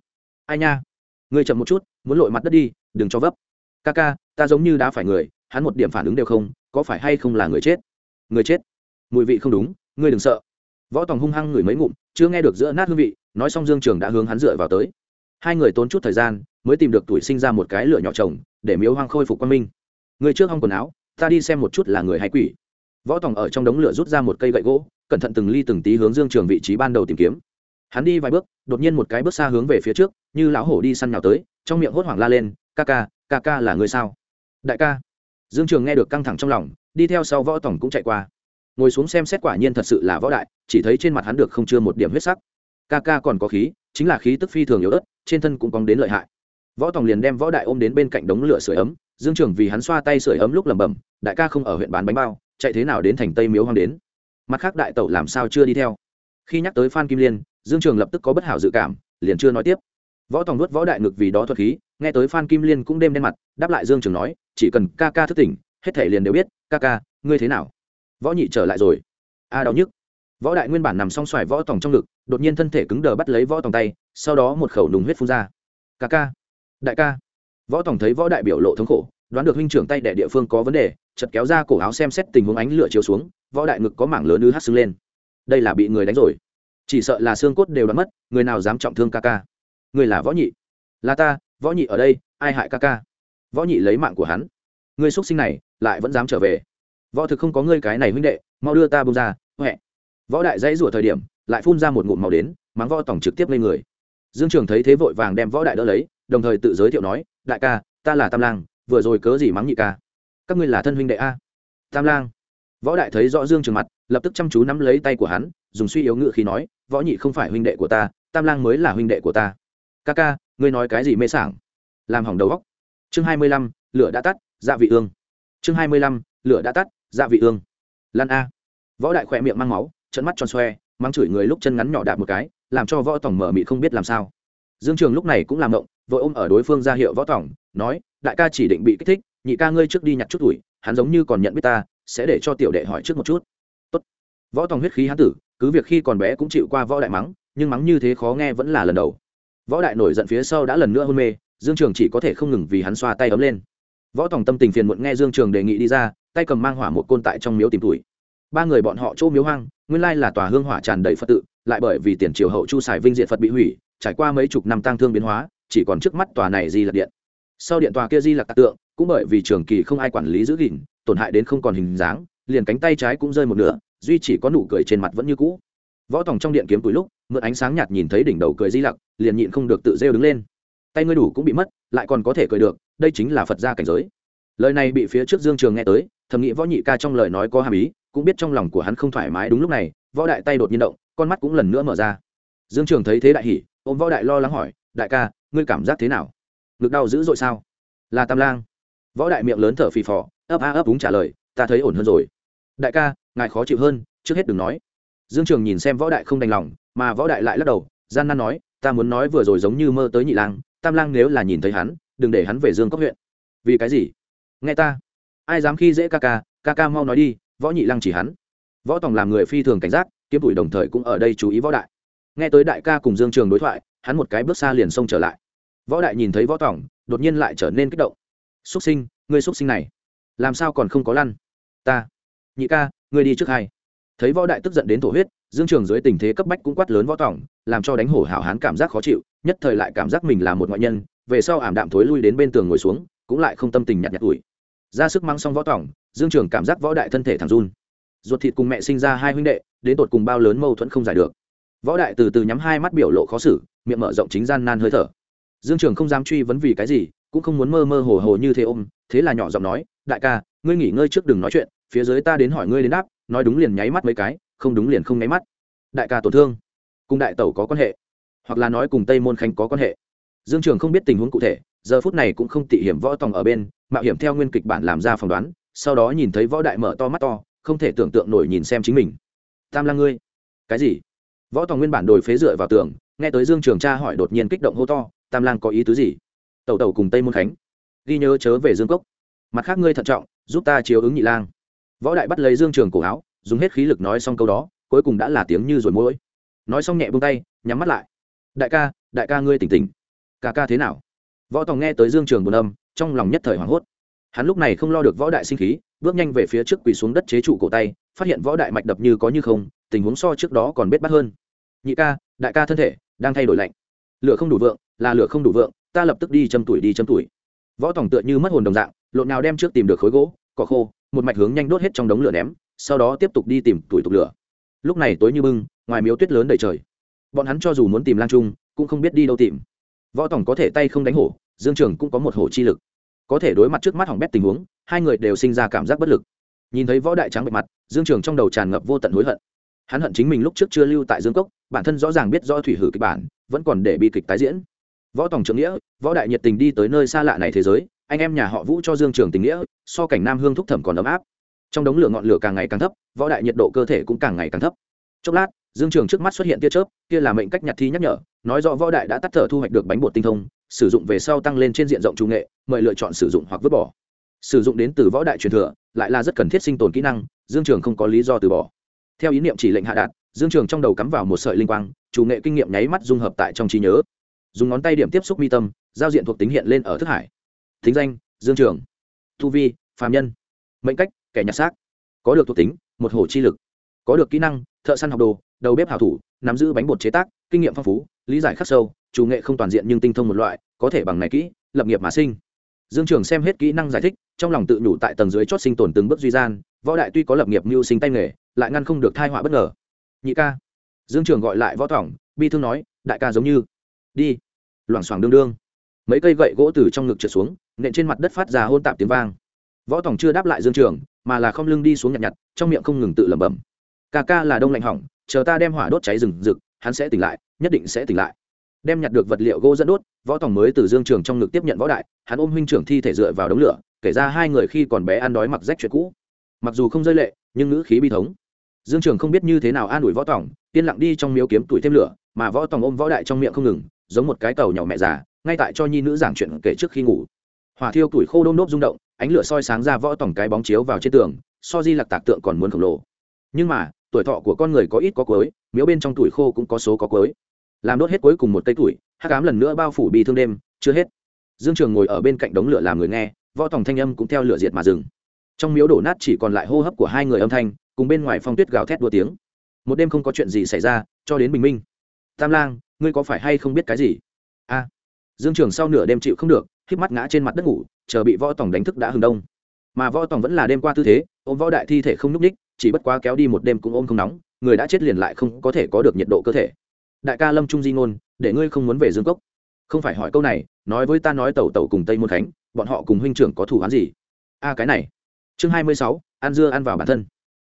Ai nha? Ngươi chậm một chút muốn lội mặt đất đi đừng cho vấp. Ca ca ta giống như đã phải người hắn một điểm phản ứng đều không có phải hay không là người chết? Người chết? Mùi vị không đúng ngươi đừng sợ. Võ tòng hung hăng ngửi mấy ngụm chưa nghe được giữa nát hương vị nói xong dương trường đã hướng hắn dựa vào tới. Hai người tốn chút thời gian mới tìm được tuổi sinh ra một cái lửa nhỏ chồng, để miếu hoang khôi phục quan minh. Người trước hong quần áo ta đi xem một chút là người hay quỷ. Võ tòng ở trong đống lửa rút ra một cây gậy gỗ cẩn thận từng ly từng tí hướng dương trường vị trí ban đầu tìm kiếm. Hắn đi vài bước đột nhiên một cái bước xa hướng về phía trước như lão hổ đi săn nhào tới, trong miệng hốt hoảng la lên, ca ca ca ca là người sao? Đại ca. Dương trường nghe được căng thẳng trong lòng, đi theo sau võ tổng cũng chạy qua. Ngồi xuống xem xét quả nhiên thật sự là võ đại, chỉ thấy trên mặt hắn được không chưa một điểm huyết sắc. Ca ca còn có khí, chính là khí tức phi thường yếu ớt, trên thân cũng cong đến lợi hại. Võ tòng liền đem võ đại ôm đến bên cạnh đống lửa sưởi ấm, dương trường vì hắn xoa tay sưởi ấm lúc lẩm bẩm, đại ca không ở huyện bán bánh bao, chạy thế nào đến thành tây miếu hoang đến? Mặt khác đại tẩu làm sao chưa đi theo? Khi nhắc tới phan kim liên, dương trường lập tức có bất hảo dự cảm, liền chưa nói tiếp võ tòng nuốt võ đại ngực vì đó thuật khí, nghe tới phan kim liên cũng đêm đen mặt, đáp lại dương trường nói, chỉ cần ca ca thức tỉnh, hết thể liền đều biết, ca ca, ngươi thế nào? Võ nhị trở lại rồi. A đau nhức. Võ đại nguyên bản nằm song xoài võ tòng trong ngực, đột nhiên thân thể cứng đờ bắt lấy võ tòng tay, sau đó một khẩu nùng huyết phun ra. Ca ca. Đại ca. Võ tòng thấy võ đại biểu lộ thống khổ, đoán được huynh trưởng tay đẻ địa phương có vấn đề chật kéo ra cổ áo xem xét tình huống ánh lửa chiếu xuống, võ đại ngực có mảng lớn ư hát sưng lên. Đây là bị người đánh rồi. Chỉ sợ là xương cốt đều đã mất, người nào dám trọng thương ca ca? Người là võ nhị. Là ta, võ nhị ở đây, ai hại ca ca? Võ nhị lấy mạng của hắn. Người xuất sinh này, lại vẫn dám trở về. Võ thực không có ngươi cái này huynh đệ, mau đưa ta bông ra, huệ. Võ đại dãy rủa thời điểm, lại phun ra một ngụm màu đến, mắng võ tổng trực tiếp lên người. Dương trường thấy thế vội vàng đem võ đại đỡ lấy, đồng thời tự giới thiệu nói, đại ca, ta là tam lang, vừa rồi cớ gì mắng nhị ca? Các ngươi là thân huynh đệ a? Tam lang. Võ đại thấy rõ dương trường mặt, lập tức chăm chú nắm lấy tay của hắn, dùng suy yếu ngự khi nói, võ nhị không phải huynh đệ của ta, tam lang mới là huynh đệ của ta ca ca, ngươi nói cái gì mê sảng? Làm hỏng đầu góc chương hai mươi lăm, lửa đã tắt dạ vị ương. Chương hai mươi lăm, lửa đã tắt dạ vị ương. Lan a. Võ đại khỏe miệng mang máu trận mắt tròn xoe mang chửi người lúc chân ngắn nhỏ đạp một cái, làm cho võ tổng mở mị không biết làm sao. Dương trường lúc này cũng làm động vội ôm ở đối phương ra hiệu võ tổng, nói, đại ca chỉ định bị kích thích, nhị ca ngươi trước đi nhặt chút tuổi, hắn giống như còn nhận biết ta, sẽ để cho tiểu đệ hỏi trước một chút. Tốt. võ tổng huyết khí hán tử, cứ việc khi còn bé cũng chịu qua võ đại mắng, nhưng mắng như thế khó nghe vẫn là lần đầu võ đại nổi giận phía sau đã lần nữa hôn mê, dương trường chỉ có thể không ngừng vì hắn xoa tay ấm lên. Võ tòng tâm tình phiền muộn nghe dương trường đề nghị đi ra, tay cầm mang hỏa một côn tại trong miếu tìm tuổi ba người bọn họ chỗ miếu hoang, nguyên lai là tòa hương hỏa tràn đầy phật tự, lại bởi vì tiền triều hậu chu xài vinh diện phật bị hủy, trải qua mấy chục năm tăng thương biến hóa, chỉ còn trước mắt tòa này di lạc điện. Sau điện tòa kia di lạc tạc tượng, cũng bởi vì trường kỳ không ai quản lý giữ gìn, tổn hại đến không còn hình dáng, liền cánh tay trái cũng rơi một nửa, duy chỉ có nụ cười trên mặt vẫn như cũ võ tòng trong điện kiếm tuổi lúc, mượn ánh sáng nhạt nhìn thấy đỉnh đầu cười di lặc, liền nhịn không được tự rêu đứng lên. Tay ngươi đủ cũng bị mất, lại còn có thể cười được, đây chính là phật gia cảnh giới. Lời này bị phía trước dương trường nghe tới, thầm nghĩ võ nhị ca trong lời nói có hàm ý, cũng biết trong lòng của hắn không thoải mái đúng lúc này, võ đại tay đột nhiên động, con mắt cũng lần nữa mở ra. Dương trường thấy thế đại hỉ, ôm võ đại lo lắng hỏi, đại ca, ngươi cảm giác thế nào? Ngực đau dữ dội sao? Là tam lang. Võ đại miệng lớn thở phì phò, ấp a ấp đúng trả lời, ta thấy ổn hơn rồi. Đại ca, ngài khó chịu hơn, trước hết đừng nói dương trường nhìn xem võ đại không đành lòng, mà võ đại lại lắc đầu, gian nan nói, ta muốn nói vừa rồi giống như mơ tới nhị lang, tam lang nếu là nhìn thấy hắn, đừng để hắn về dương cốc huyện. Vì cái gì? Nghe ta. Ai dám khi dễ ca ca ca ca mau nói đi, võ nhị lăng chỉ hắn. Võ tòng làm người phi thường cảnh giác, kiếm bụi đồng thời cũng ở đây chú ý võ đại. Nghe tới đại ca cùng dương trường đối thoại, hắn một cái bước xa liền xông trở lại. Võ đại nhìn thấy võ tòng, đột nhiên lại trở nên kích động. Xúc sinh, ngươi xúc sinh này, làm sao còn không có lăn? Ta, nhị ca, ngươi đi trước hai thấy võ đại tức giận đến thổ huyết, dương trường dưới tình thế cấp bách cũng quát lớn võ tỏng làm cho đánh hổ hảo hán cảm giác khó chịu, nhất thời lại cảm giác mình là một ngoại nhân, về sau ảm đạm thối lui đến bên tường ngồi xuống, cũng lại không tâm tình nhặt nhặt ủi. Ra sức mang xong võ tỏng dương trường cảm giác võ đại thân thể thẳng run. Ruột thịt cùng mẹ sinh ra hai huynh đệ, đến tột cùng bao lớn mâu thuẫn không giải được. Võ đại từ từ nhắm hai mắt biểu lộ khó xử, miệng mở rộng chính gian nan hơi thở. Dương trường không dám truy vấn vì cái gì, cũng không muốn mơ mơ hồ hồ như thế ôm, thế là nhỏ giọng nói, đại ca, ngươi nghỉ ngơi trước đừng nói chuyện, phía dưới ta đến hỏi ngươi đến đáp nói đúng liền nháy mắt mấy cái, không đúng liền không nháy mắt. Đại ca tổn thương, cùng đại tẩu có quan hệ, hoặc là nói cùng tây môn khánh có quan hệ. Dương trường không biết tình huống cụ thể, giờ phút này cũng không tị hiểm võ tòng ở bên, mạo hiểm theo nguyên kịch bản làm ra phỏng đoán, sau đó nhìn thấy võ đại mở to mắt to, không thể tưởng tượng nổi nhìn xem chính mình. Tam lang ngươi, cái gì? Võ tòng nguyên bản đồi phế dựa vào tường, nghe tới dương trường cha hỏi đột nhiên kích động hô to, tam lang có ý tứ gì? Tẩu tẩu cùng tây môn khánh, ghi nhớ chớ về dương cốc. Mặt khác ngươi thận trọng, giúp ta chiếu ứng nhị lang võ đại bắt lấy dương trường cổ áo, dùng hết khí lực nói xong câu đó, cuối cùng đã là tiếng như rồi mũi nói xong nhẹ buông tay, nhắm mắt lại. Đại ca đại ca ngươi tỉnh tỉnh. Ca ca thế nào? Võ tòng nghe tới dương trường buồn âm, trong lòng nhất thời hoảng hốt. Hắn lúc này không lo được võ đại sinh khí, bước nhanh về phía trước quỳ xuống đất chế trụ cổ tay, phát hiện võ đại mạch đập như có như không, tình huống so trước đó còn bết bắt hơn. Nhị ca, đại ca thân thể đang thay đổi lạnh. Lửa không đủ vượng, là lửa không đủ vượng, ta lập tức đi châm tuổi đi châm tuổi. Võ tòng tựa như mất hồn đồng dạng, lộn nào đem trước tìm được khối gỗ, cỏ khô một mạch hướng nhanh đốt hết trong đống lửa ném, sau đó tiếp tục đi tìm tuổi tục lửa. Lúc này tối như bưng, ngoài miếu tuyết lớn đầy trời. Bọn hắn cho dù muốn tìm lang trung, cũng không biết đi đâu tìm. Võ tòng có thể tay không đánh hổ, dương trường cũng có một hổ chi lực. Có thể đối mặt trước mắt hỏng bét tình huống, hai người đều sinh ra cảm giác bất lực. Nhìn thấy võ đại trắng bệ mặt, dương trường trong đầu tràn ngập vô tận hối hận. Hắn hận chính mình lúc trước chưa lưu tại dương cốc, bản thân rõ ràng biết do thủy hử kịch bản, vẫn còn để bi kịch tái diễn. Võ tòng trưởng nghĩa, võ đại nhiệt tình đi tới nơi xa lạ này thế giới, anh em nhà họ vũ cho dương trường tình nghĩa so cảnh nam hương thúc thẩm còn ấm áp. Trong đống lửa ngọn lửa càng ngày càng thấp, võ đại nhiệt độ cơ thể cũng càng ngày càng thấp. Chốc lát, dương trường trước mắt xuất hiện tia chớp, kia là mệnh cách nhặt thi nhắc nhở, nói rõ võ đại đã tắt thở thu hoạch được bánh bột tinh thông, sử dụng về sau tăng lên trên diện rộng trung nghệ, mời lựa chọn sử dụng hoặc vứt bỏ. Sử dụng đến từ võ đại truyền thừa, lại là rất cần thiết sinh tồn kỹ năng, dương trường không có lý do từ bỏ. Theo ý niệm chỉ lệnh hạ đạt, dương trường trong đầu cắm vào một sợi linh quang, chủ nghệ kinh nghiệm nháy mắt dung hợp tại trong trí nhớ. Dùng ngón tay điểm tiếp xúc mi tâm, giao diện thuộc tính hiện lên ở thức hải. Thính danh, dương trường. Thu vi phàm nhân. Mệnh cách, kẻ nhặt xác. Có được thuộc tính, một hồ chi lực. Có được kỹ năng, thợ săn học đồ, đầu bếp hảo thủ, nắm giữ bánh bột chế tác, kinh nghiệm phong phú, lý giải khắc sâu, chủ nghệ không toàn diện nhưng tinh thông một loại, có thể bằng này kỹ, lập nghiệp mà sinh. Dương trường xem hết kỹ năng giải thích, trong lòng tự nhủ tại tầng dưới chót sinh tồn từng bước duy gian, võ đại tuy có lập nghiệp mưu sinh tay nghề, lại ngăn không được thai họa bất ngờ. Nhị ca. Dương trường gọi lại võ thỏng, bi thương nói, đại ca giống như. Đi. Loảng xoảng đương đương. Mấy cây gậy gỗ từ trong ngực trượt xuống, nện trên mặt đất phát ra hôn tạp tiếng vang võ thỏng chưa đáp lại dương trường, mà là không lưng đi xuống nhặt nhặt, trong miệng không ngừng tự lẩm bẩm. Ca ca là đông lạnh hỏng, chờ ta đem hỏa đốt cháy rừng rực, hắn sẽ tỉnh lại, nhất định sẽ tỉnh lại. Đem nhặt được vật liệu gỗ dẫn đốt, võ tòng mới từ dương trường trong ngực tiếp nhận võ đại, hắn ôm huynh trưởng thi thể dựa vào đống lửa, kể ra hai người khi còn bé ăn đói mặc rách chuyện cũ. Mặc dù không rơi lệ, nhưng ngữ khí bi thống. Dương trường không biết như thế nào an ủi võ tòng, yên lặng đi trong miếu kiếm tuổi thêm lửa, mà võ tòng ôm võ đại trong miệng không ngừng, giống một cái cầu nhỏ mẹ già, ngay tại cho nhi nữ giảng chuyện kể trước khi ngủ. Hỏa thiêu tuổi khô đôm nốt rung động ánh lửa soi sáng ra võ tổng cái bóng chiếu vào trên tường, so di lặc tạc tượng còn muốn khổng lồ. Nhưng mà, tuổi thọ của con người có ít có cuối, miếu bên trong tuổi khô cũng có số có cuối. Làm đốt hết cuối cùng một cây tuổi hát cám lần nữa bao phủ bị thương đêm, chưa hết. Dương trường ngồi ở bên cạnh đống lửa làm người nghe, võ tòng thanh âm cũng theo lửa diệt mà dừng. Trong miếu đổ nát chỉ còn lại hô hấp của hai người âm thanh, cùng bên ngoài phong tuyết gào thét đua tiếng. Một đêm không có chuyện gì xảy ra, cho đến bình minh. Tam lang, ngươi có phải hay không biết cái gì? A. Dương trường sau nửa đêm chịu không được k mắt ngã trên mặt đất ngủ chờ bị võ tòng đánh thức đã hừng đông. Mà võ tòng vẫn là đêm qua tư thế, ôm võ đại thi thể không nhúc ních chỉ bất quá kéo đi một đêm cũng ôm không nóng, người đã chết liền lại không có thể có được nhiệt độ cơ thể. Đại ca lâm trung di ngôn, để ngươi không muốn về dương cốc. Không phải hỏi câu này, nói với ta nói tẩu tẩu cùng tây môn khánh, bọn họ cùng huynh trưởng có thủ án gì? A, cái này. Chương hai mươi sáu, ăn dưa ăn vào bản thân.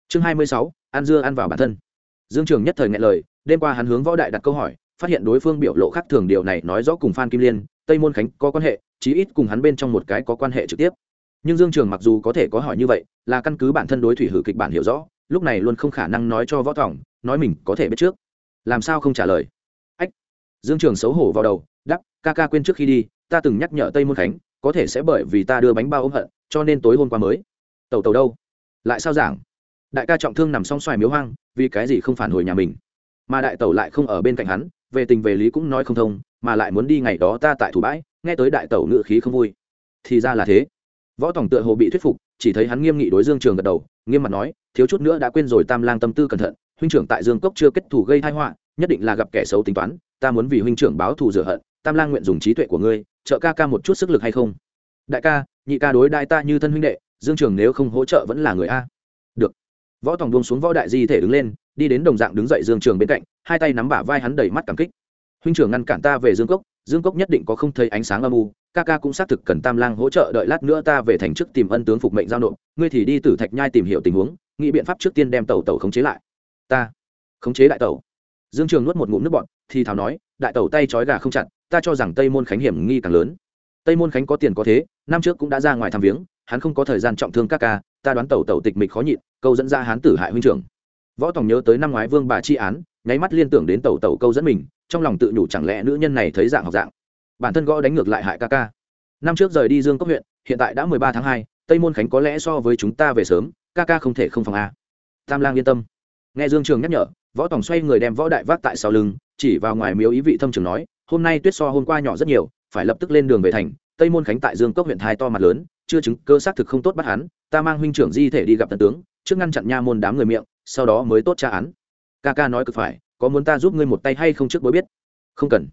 Chương hai mươi sáu, ăn dưa ăn vào bản thân. Dương trường nhất thời ngại lời, đêm qua hắn hướng võ đại đặt câu hỏi, phát hiện đối phương biểu lộ khác thường, điều này nói rõ cùng phan kim liên, tây môn khánh có quan hệ chí ít cùng hắn bên trong một cái có quan hệ trực tiếp. Nhưng dương trường mặc dù có thể có hỏi như vậy, là căn cứ bản thân đối thủy hử kịch bản hiểu rõ, lúc này luôn không khả năng nói cho võ tỏng nói mình có thể biết trước. Làm sao không trả lời? Ách! Dương trường xấu hổ vào đầu đắp ca ca quên trước khi đi, ta từng nhắc nhở tây môn khánh, có thể sẽ bởi vì ta đưa bánh bao ôm hận, cho nên tối hôm qua mới. Tàu tàu đâu? Lại sao giảng? Đại ca trọng thương nằm song xoài miếu hoang, vì cái gì không phản hồi nhà mình? Mà đại tàu lại không ở bên cạnh hắn, về tình về lý cũng nói không thông, mà lại muốn đi ngày đó ta tại thủ bãi nghe tới đại tẩu ngự khí không vui. Thì ra là thế. Võ tổng tựa hồ bị thuyết phục, chỉ thấy hắn nghiêm nghị đối dương trường gật đầu, nghiêm mặt nói, thiếu chút nữa đã quên rồi tam lang tâm tư cẩn thận, huynh trưởng tại dương cốc chưa kết thù gây tai họa, nhất định là gặp kẻ xấu tính toán, ta muốn vì huynh trưởng báo thù rửa hận, tam lang nguyện dùng trí tuệ của ngươi, trợ ca ca một chút sức lực hay không? Đại ca, nhị ca đối đại ta như thân huynh đệ, dương trường nếu không hỗ trợ vẫn là người a. Được. Võ tòng buông xuống võ đại di thể đứng lên, đi đến đồng dạng đứng dậy dương trường bên cạnh, hai tay nắm bả vai hắn đầy mắt cảm kích. Huynh trưởng ngăn cản ta về dương cốc dương cốc nhất định có không thấy ánh sáng âm u, ca ca cũng xác thực cần tam lang hỗ trợ đợi lát nữa ta về thành chức tìm ân tướng phục mệnh giao nộp, ngươi thì đi tử thạch nhai tìm hiểu tình huống, nghĩ biện pháp trước tiên đem tàu tàu khống chế lại. Ta, khống chế đại tàu. Dương trường nuốt một ngụm nước bọt, thì thảo nói, đại tàu tay trói gà không chặt, ta cho rằng tây môn khánh hiểm nghi càng lớn. Tây môn khánh có tiền có thế, năm trước cũng đã ra ngoài thăm viếng, hắn không có thời gian trọng thương các ca, ta đoán tàu tàu tịch mịch khó nhịn, câu dẫn ra hán tử hại huynh trưởng. Võ tòng nhớ tới năm ngoái vương bà chi án, nháy mắt liên tưởng đến tàu tàu câu dẫn mình trong lòng tự nhủ chẳng lẽ nữ nhân này thấy dạng học dạng? Bản thân gõ đánh ngược lại hại ca ca. Năm trước rời đi dương cốc huyện, hiện tại đã mười ba tháng hai, tây môn khánh có lẽ so với chúng ta về sớm, ca ca không thể không phòng a. Tam lang yên tâm. Nghe dương trường nhắc nhở, võ tòng xoay người đem võ đại vác tại sau lưng, chỉ vào ngoài miếu ý vị thâm trường nói, hôm nay tuyết so hôm qua nhỏ rất nhiều, phải lập tức lên đường về thành. Tây môn khánh tại dương cốc huyện thai to mặt lớn, chưa chứng cơ xác thực không tốt bắt hắn, ta mang huynh trưởng di thể đi gặp tần tướng, trước ngăn chặn nha môn đám người miệng, sau đó mới tốt tra án. Ca ca nói cực phải có muốn ta giúp ngươi một tay hay không trước bối biết? Không cần.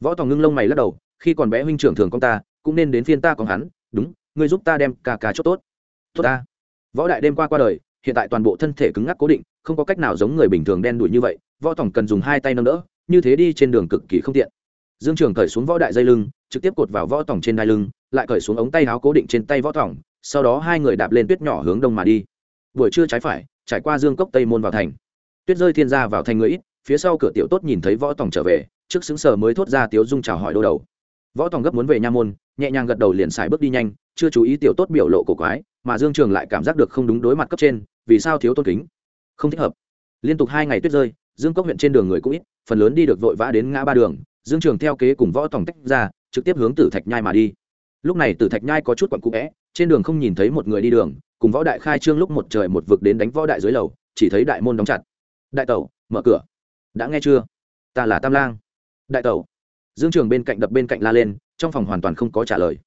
Võ tòng ngưng lông mày lắc đầu, khi còn bé huynh trưởng thường con ta, cũng nên đến phiên ta còn hắn, đúng, ngươi giúp ta đem cả cả chốt tốt. Tốt ta. Võ đại đêm qua qua đời, hiện tại toàn bộ thân thể cứng ngắc cố định, không có cách nào giống người bình thường đen đuổi như vậy, võ tổng cần dùng hai tay nâng đỡ, như thế đi trên đường cực kỳ không tiện. Dương trường cởi xuống võ đại dây lưng, trực tiếp cột vào võ tổng trên đai lưng, lại cởi xuống ống tay áo cố định trên tay võ tổng sau đó hai người đạp lên tuyết nhỏ hướng đông mà đi. Buổi trưa trái phải, trải qua dương cốc tây môn vào thành. Tuyết rơi thiên ra vào thành người ít phía sau cửa tiểu tốt nhìn thấy võ tổng trở về, trước xứng sờ mới thốt ra tiếu dung chào hỏi đô đầu. Võ tòng gấp muốn về nha môn, nhẹ nhàng gật đầu liền xài bước đi nhanh, chưa chú ý tiểu tốt biểu lộ cổ quái, mà dương trường lại cảm giác được không đúng đối mặt cấp trên, vì sao thiếu tôn kính? Không thích hợp. Liên tục hai ngày tuyết rơi, dương cốc huyện trên đường người cũng ít, phần lớn đi được vội vã đến ngã ba đường, dương trường theo kế cùng võ tòng tách ra, trực tiếp hướng tử thạch nhai mà đi. Lúc này tử thạch nhai có chút quặn cũ vẽ trên đường không nhìn thấy một người đi đường, cùng võ đại khai trương lúc một trời một vực đến đánh võ đại dưới lầu, chỉ thấy đại môn đóng chặt. Đại tẩu, mở cửa đã nghe chưa? Ta là tam lang. Đại tẩu. Dương trường bên cạnh đập bên cạnh la lên, trong phòng hoàn toàn không có trả lời.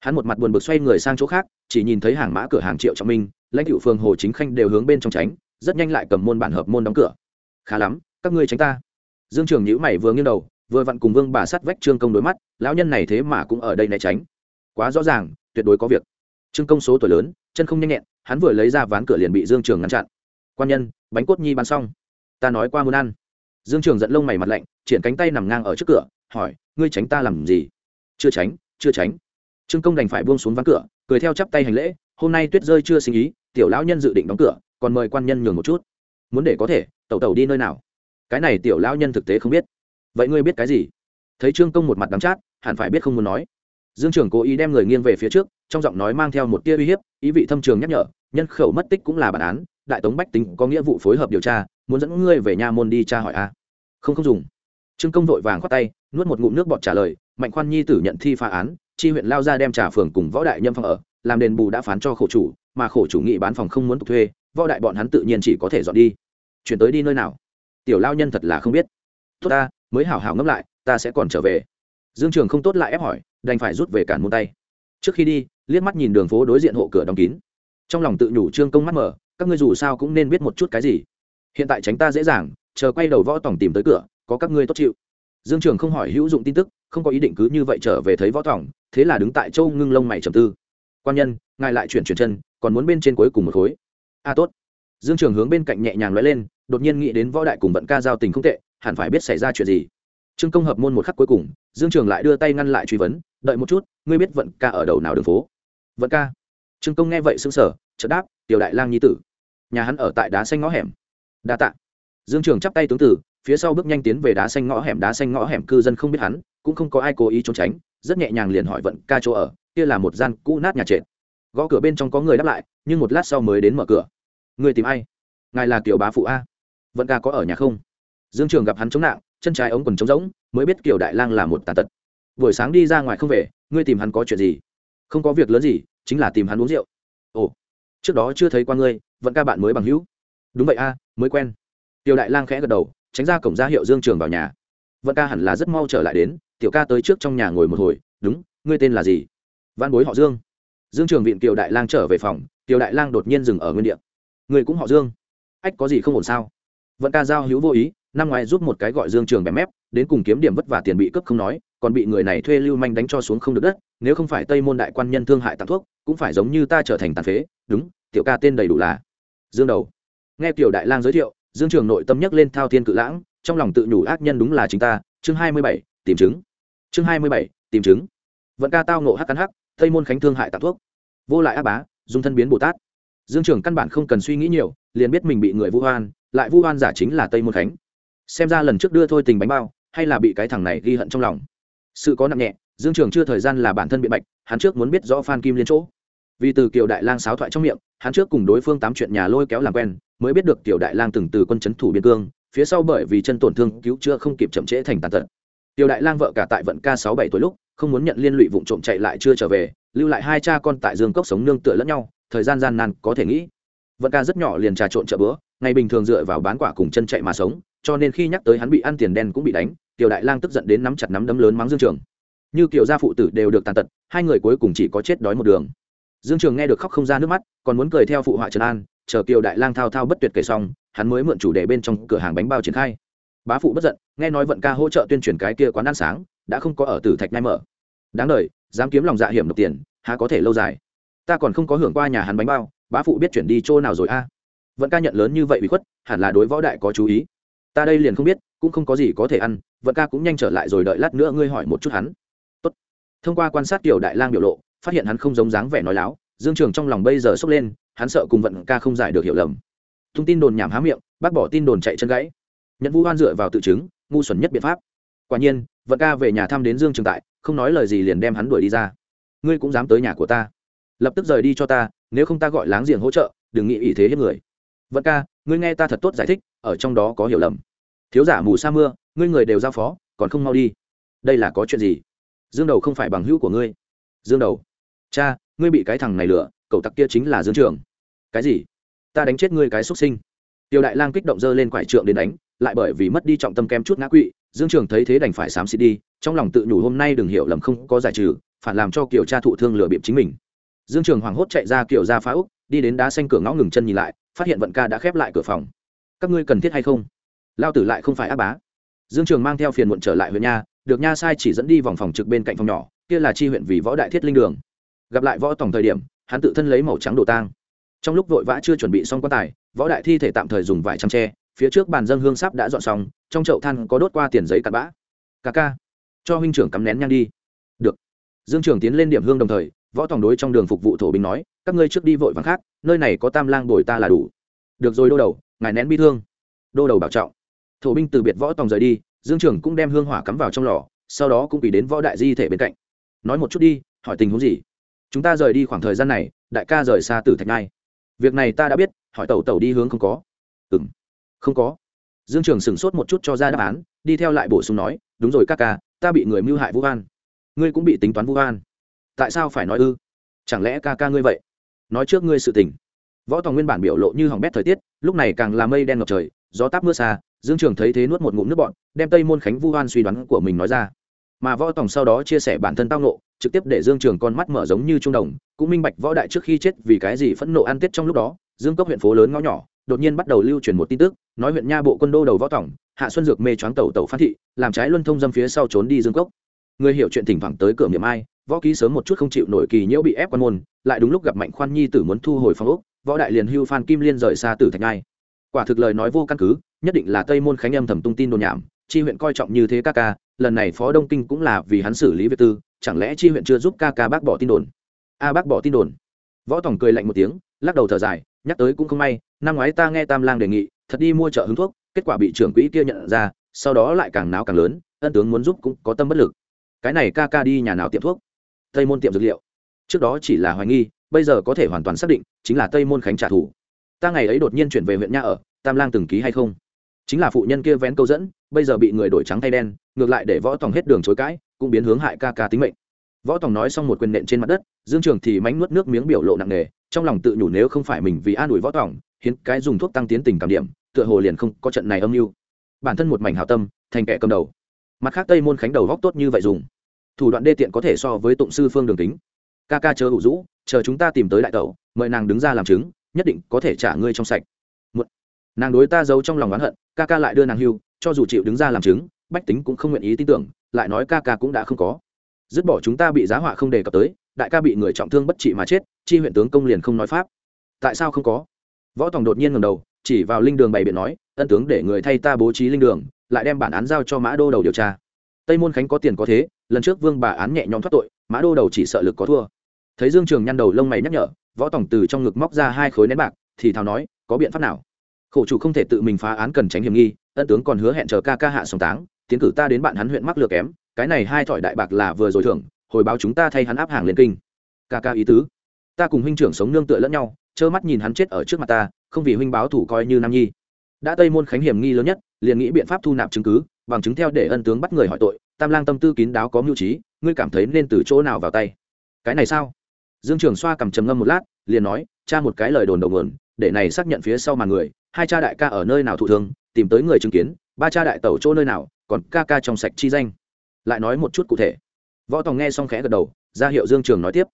Hắn một mặt buồn bực xoay người sang chỗ khác, chỉ nhìn thấy hàng mã cửa hàng triệu trọng minh, lãnh cựu phường hồ chính khanh đều hướng bên trong tránh, rất nhanh lại cầm môn bản hợp môn đóng cửa. Khá lắm, các ngươi tránh ta. Dương trường nhữ mày vừa nghiêng đầu, vừa vặn cùng vương bà sắt vách trương công đối mắt, lão nhân này thế mà cũng ở đây né tránh. Quá rõ ràng, tuyệt đối có việc. Trương công số tuổi lớn, chân không nhanh nhẹn, hắn vừa lấy ra ván cửa liền bị dương trường ngăn chặn. Quan nhân, bánh cốt nhi bán xong. Ta nói qua muốn ăn dương trường giận lông mày mặt lạnh, triển cánh tay nằm ngang ở trước cửa, hỏi, ngươi tránh ta làm gì? Chưa tránh chưa tránh. Trương công đành phải buông xuống ván cửa, cười theo chắp tay hành lễ, hôm nay tuyết rơi chưa sinh ý, tiểu lão nhân dự định đóng cửa, còn mời quan nhân nhường một chút. Muốn để có thể, tẩu tẩu đi nơi nào? Cái này tiểu lão nhân thực tế không biết. Vậy ngươi biết cái gì? Thấy trương công một mặt đắng chát, hẳn phải biết không muốn nói. Dương trường cố ý đem người nghiêng về phía trước, trong giọng nói mang theo một tia uy hiếp, ý vị thâm trường nhắc nhở, nhân khẩu mất tích cũng là bản án, đại tống bách tính có nghĩa vụ phối hợp điều tra muốn dẫn ngươi về nha môn đi tra hỏi a. À? Không không dùng. Trương công vội vàng khoát tay, nuốt một ngụm nước bọt trả lời, mạnh khoan nhi tử nhận thi phá án, chi huyện lao ra đem trả phường cùng võ đại nhâm phòng ở, làm đền bù đã phán cho khổ chủ, mà khổ chủ nghị bán phòng không muốn tục thuê, võ đại bọn hắn tự nhiên chỉ có thể dọn đi. Chuyển tới đi nơi nào? Tiểu lao nhân thật là không biết. Tốt ta, mới hảo hảo ngẫm lại, ta sẽ còn trở về. Dương trường không tốt lại ép hỏi, đành phải rút về cản môn tay. Trước khi đi, liếc mắt nhìn đường phố đối diện hộ cửa đóng kín. Trong lòng tự nhủ trương công mắt mở, các ngươi dù sao cũng nên biết một chút cái gì hiện tại tránh ta dễ dàng, chờ quay đầu võ tổng tìm tới cửa, có các ngươi tốt chịu. Dương trường không hỏi hữu dụng tin tức, không có ý định cứ như vậy trở về thấy võ tổng thế là đứng tại châu ngưng lông mày trầm tư. Quan nhân, ngài lại chuyển chuyển chân, còn muốn bên trên cuối cùng một khối. A tốt. Dương trường hướng bên cạnh nhẹ nhàng lóe lên, đột nhiên nghĩ đến võ đại cùng vận ca giao tình không tệ, hẳn phải biết xảy ra chuyện gì. Trương công hợp môn một khắc cuối cùng, dương trường lại đưa tay ngăn lại truy vấn, đợi một chút, ngươi biết vận ca ở đầu nào đường phố? Vận ca? Trương công nghe vậy sững sờ, chợt đáp, tiểu đại lang nhi tử. Nhà hắn ở tại đá xanh ngõ hẻm đa tạ. Dương trường chắp tay tướng tử, phía sau bước nhanh tiến về đá xanh ngõ hẻm. Đá xanh ngõ hẻm cư dân không biết hắn, cũng không có ai cố ý trốn tránh, rất nhẹ nhàng liền hỏi vận ca chỗ ở, kia là một gian cũ nát nhà trệt. Gõ cửa bên trong có người đáp lại, nhưng một lát sau mới đến mở cửa. Người tìm ai? Ngài là kiểu bá phụ a. Vận ca có ở nhà không? Dương trường gặp hắn chống nạn chân trái ống quần trống rỗng, mới biết kiểu đại lang là một tàn tật. Buổi sáng đi ra ngoài không về, ngươi tìm hắn có chuyện gì? Không có việc lớn gì, chính là tìm hắn uống rượu. Ồ, trước đó chưa thấy qua ngươi, vận ca bạn mới bằng hữu đúng vậy a, mới quen. Tiểu đại lang khẽ gật đầu, tránh ra cổng ra hiệu dương trường vào nhà. Vận ca hẳn là rất mau trở lại đến, tiểu ca tới trước trong nhà ngồi một hồi, đúng, ngươi tên là gì? Văn bối họ dương. Dương trường viện tiểu đại lang trở về phòng, tiểu đại lang đột nhiên dừng ở nguyên địa. Người cũng họ dương? Ách, có gì không ổn sao? Vận ca giao hữu vô ý, năm ngoái giúp một cái gọi dương trường bèm mép, đến cùng kiếm điểm vất vả tiền bị cướp không nói, còn bị người này thuê lưu manh đánh cho xuống không được đất, nếu không phải tây môn đại quan nhân thương hại tặng thuốc, cũng phải giống như ta trở thành tàn phế. Đúng, tiểu ca tên đầy đủ là. Dương đầu nghe tiểu đại lang giới thiệu, dương trường nội tâm nhắc lên thao thiên cự lãng, trong lòng tự nhủ ác nhân đúng là chính ta, chương hai mươi bảy, tìm chứng. Chương hai mươi bảy, tìm chứng. Vận ca tao nộ hắc cắn hắc, tây môn khánh thương hại tặng thuốc. Vô lại ác bá, dùng thân biến bồ tát. Dương trường căn bản không cần suy nghĩ nhiều, liền biết mình bị người vu hoan lại vu hoan giả chính là tây môn khánh. Xem ra lần trước đưa thôi tình bánh bao, hay là bị cái thằng này ghi hận trong lòng. Sự có nặng nhẹ, dương trường chưa thời gian là bản thân bị bạch, hắn trước muốn biết rõ phan kim liên chỗ vì từ kiều đại lang sáo thoại trong miệng, hắn trước cùng đối phương tám chuyện nhà lôi kéo làm quen, mới biết được kiều đại lang từng từ quân c thủ biên cương, phía sau bởi vì chân tổn thương cứu chữa không kịp chậm trễ thành tàn tật. Kiều đại lang vợ cả tại vận ca sáu bảy tuổi lúc, không muốn nhận liên lụy vụ trộm chạy lại chưa trở về, lưu lại hai cha con tại dương cốc sống nương tựa lẫn nhau, thời gian gian nan có thể nghĩ. Vận ca rất nhỏ liền trà trộn chợ bữa, ngày bình thường dựa vào bán quả cùng chân chạy mà sống, cho nên khi nhắc tới hắn bị ăn tiền đen cũng bị đánh tiểu đại lang tức giận đến nắm chặt nắm đấm lớn mắng dương trường. Như kiểu gia phụ tử đều được tàn tật, hai người cuối cùng chỉ có chết đói một đường dương trường nghe được khóc không ra nước mắt, còn muốn cười theo phụ họa trần an, chờ kiều đại lang thao thao bất tuyệt kể xong, hắn mới mượn chủ đề bên trong cửa hàng bánh bao triển khai. Bá phụ bất giận, nghe nói vận ca hỗ trợ tuyên truyền cái kia quán ăn sáng, đã không có ở tử thạch nhai mở. Đáng đời, dám kiếm lòng dạ hiểm nộp tiền, há có thể lâu dài? Ta còn không có hưởng qua nhà hắn bánh bao, bá phụ biết chuyển đi chỗ nào rồi a? Vận ca nhận lớn như vậy bị khuất, hẳn là đối võ đại có chú ý. Ta đây liền không biết, cũng không có gì có thể ăn, vận ca cũng nhanh trở lại rồi đợi lát nữa ngươi hỏi một chút hắn. Tốt. thông qua quan sát tiểu đại lang biểu lộ phát hiện hắn không giống dáng vẻ nói láo, dương trường trong lòng bây giờ sốc lên, hắn sợ cùng vận ca không giải được hiểu lầm. Thông tin đồn nhảm há miệng, bác bỏ tin đồn chạy chân gãy. Nhận vu hoan dựa vào tự chứng, ngu xuẩn nhất biện pháp. Quả nhiên, vận ca về nhà thăm đến dương trường tại, không nói lời gì liền đem hắn đuổi đi ra. Ngươi cũng dám tới nhà của ta. Lập tức rời đi cho ta, nếu không ta gọi láng giềng hỗ trợ, đừng nghĩ ý thế hết người. Vận ca, ngươi nghe ta thật tốt giải thích, ở trong đó có hiểu lầm. Thiếu giả mù sa mưa, ngươi người đều giao phó, còn không mau đi. Đây là có chuyện gì? Dương đầu không phải bằng hữu của ngươi. Dương đầu cha, ngươi bị cái thằng này lừa, cậu tặc kia chính là dương trường. Cái gì? Ta đánh chết ngươi cái xuất sinh. Tiêu đại lang kích động dơ lên quải trượng đến đánh, lại bởi vì mất đi trọng tâm kem chút ngã quỵ, dương trường thấy thế đành phải xám xịt đi, trong lòng tự nhủ hôm nay đừng hiểu lầm không có giải trừ, phản làm cho kiểu cha thụ thương lừa bịp chính mình. Dương trường hoảng hốt chạy ra kiểu ra phá úc, đi đến đá xanh cửa ngõ ngừng chân nhìn lại, phát hiện vận ca đã khép lại cửa phòng. Các ngươi cần thiết hay không? Lao tử lại không phải áp bá. Dương trường mang theo phiền muộn trở lại huyện nha, được nha sai chỉ dẫn đi vòng phòng trực bên cạnh phòng nhỏ, kia là chi huyện vì võ đại thiết linh đường gặp lại võ tổng thời điểm, hắn tự thân lấy màu trắng đồ tang. Trong lúc vội vã chưa chuẩn bị xong quan tài, võ đại thi thể tạm thời dùng vải trắng tre phía trước bàn dân hương sáp đã dọn xong, trong chậu than có đốt qua tiền giấy cặn bã. Ca ca, cho huynh trưởng cắm nén nhang đi. Được. Dương trưởng tiến lên điểm hương đồng thời, võ tổng đối trong đường phục vụ thổ binh nói, các ngươi trước đi vội vàng khác, nơi này có tam lang bồi ta là đủ. Được rồi, đô đầu, ngài nén bi thương. Đô đầu bảo trọng. Thổ binh từ biệt võ tòng rời đi, dương trưởng cũng đem hương hỏa cắm vào trong lò, sau đó cũng bị đến võ đại di thể bên cạnh. Nói một chút đi, hỏi tình huống gì? Chúng ta rời đi khoảng thời gian này, đại ca rời xa tử thạch ngai việc này ta đã biết, hỏi tẩu tẩu đi hướng không có. Ừ m không có. Dương trường sửng sốt một chút cho ra đáp án, đi theo lại bổ sung nói, đúng rồi các ca, ta bị người mưu hại vũ an ngươi cũng bị tính toán vũ an tại sao phải nói ư? Chẳng lẽ ca ca ngươi vậy? Nói trước ngươi sự tình. Võ tòng nguyên bản biểu lộ như hỏng bét thời tiết, lúc này càng là mây đen ngập trời, gió táp mưa xa, dương trường thấy thế nuốt một ngụm nước bọn đem tây môn khánh vu hoan suy đoán của mình nói ra mà võ tòng sau đó chia sẻ bản thân tao nộ trực tiếp để dương trường con mắt mở giống như trung đồng, cũng minh bạch võ đại trước khi chết vì cái gì phẫn nộ ăn tết trong lúc đó, dương cốc huyện phố lớn ngõ nhỏ, đột nhiên bắt đầu lưu truyền một tin tức, nói huyện nha bộ quân đô đầu võ tòng, hạ xuân dược mê choáng tẩu tẩu phát thị, làm trái luân thông dâm phía sau trốn đi dương cốc. Người hiểu chuyện thỉnh thoảng tới cửa miệng ai, võ ký sớm một chút không chịu nổi kỳ nhiễu bị ép quan môn, lại đúng lúc gặp mạnh khoan nhi tử muốn thu hồi phong ốc, võ đại liền hưu phan kim liên rời xa tử thạch ngai. Quả thực lời nói vô căn cứ, nhất định là tây môn khánh âm thầm tung tin đồn nhảm, chi huyện coi trọng như thế ca ca lần này phó đông kinh cũng là vì hắn xử lý việc tư, chẳng lẽ chi huyện chưa giúp ca ca bác bỏ tin đồn? A, bác bỏ tin đồn. Võ tòng cười lạnh một tiếng, lắc đầu thở dài, nhắc tới cũng không may, năm ngoái ta nghe tam lang đề nghị, thật đi mua chợ hứng thuốc, kết quả bị trưởng quỹ kia nhận ra, sau đó lại càng náo càng lớn, ân tướng muốn giúp cũng có tâm bất lực. Cái này ca ca đi nhà nào tiệm thuốc? Tây môn tiệm dược liệu. Trước đó chỉ là hoài nghi, bây giờ có thể hoàn toàn xác định, chính là tây môn khánh trả thù. Ta ngày ấy đột nhiên chuyển về huyện nha ở, tam lang từng ký hay không? Chính là phụ nhân kia vén câu dẫn, bây giờ bị người đổi trắng thay đen, ngược lại để võ tòng hết đường chối cãi, cũng biến hướng hại ca ca tính mệnh. Võ tòng nói xong một quyền nện trên mặt đất, dương trường thì mánh nuốt nước miếng biểu lộ nặng nề, trong lòng tự nhủ nếu không phải mình vì an ủi võ tòng, hiến cái dùng thuốc tăng tiến tình cảm điểm, tựa hồ liền không có trận này âm mưu. Bản thân một mảnh hào tâm, thành kẻ cầm đầu. Mặt khác tây môn khánh đầu góc tốt như vậy dùng. Thủ đoạn đê tiện có thể so với tụng sư phương đường tính. Ca ca chờ hữu rũ, chờ chúng ta tìm tới đại tẩu, mời nàng đứng ra làm chứng, nhất định có thể trả ngươi trong sạch nàng đối ta giấu trong lòng oán hận, ca ca lại đưa nàng hưu, cho dù chịu đứng ra làm chứng, bách tính cũng không nguyện ý tin tưởng, lại nói ca ca cũng đã không có. Dứt bỏ chúng ta bị giá họa không đề cập tới, đại ca bị người trọng thương bất trị mà chết, chi huyện tướng công liền không nói pháp. Tại sao không có? Võ tòng đột nhiên ngầm đầu, chỉ vào linh đường bày biện nói, ân tướng để người thay ta bố trí linh đường, lại đem bản án giao cho mã đô đầu điều tra. Tây môn khánh có tiền có thế, lần trước vương bà án nhẹ nhõm thoát tội, mã đô đầu chỉ sợ lực có thua. Thấy dương trường nhăn đầu lông mày nhắc nhở, võ Tòng từ trong ngực móc ra hai khối nén bạc, thì thào nói, có biện pháp nào? Khổ chủ không thể tự mình phá án cần tránh hiểm nghi, ân tướng còn hứa hẹn chờ ca ca hạ sòng táng, tiến cử ta đến bạn hắn huyện mắc lừa kém, cái này hai thỏi đại bạc là vừa rồi thưởng, hồi báo chúng ta thay hắn áp hàng lên kinh. Ca ca ý tứ. Ta cùng huynh trưởng sống nương tựa lẫn nhau, trơ mắt nhìn hắn chết ở trước mặt ta, không vì huynh báo thủ coi như nam nhi. Đã tây môn khánh hiểm nghi lớn nhất, liền nghĩ biện pháp thu nạp chứng cứ, bằng chứng theo để ân tướng bắt người hỏi tội, tam lang tâm tư kín đáo có mưu trí, ngươi cảm thấy nên từ chỗ nào vào tay? Cái này sao? Dương trường xoa cầm trầm ngâm một lát, liền nói, cha một cái lời đồn đầu nguồn, để này xác nhận phía sau màn người hai cha đại ca ở nơi nào thụ thương, tìm tới người chứng kiến, ba cha đại tẩu chỗ nơi nào, còn ca ca trong sạch chi danh. Lại nói một chút cụ thể. Võ tòng nghe xong khẽ gật đầu, ra hiệu dương trường nói tiếp.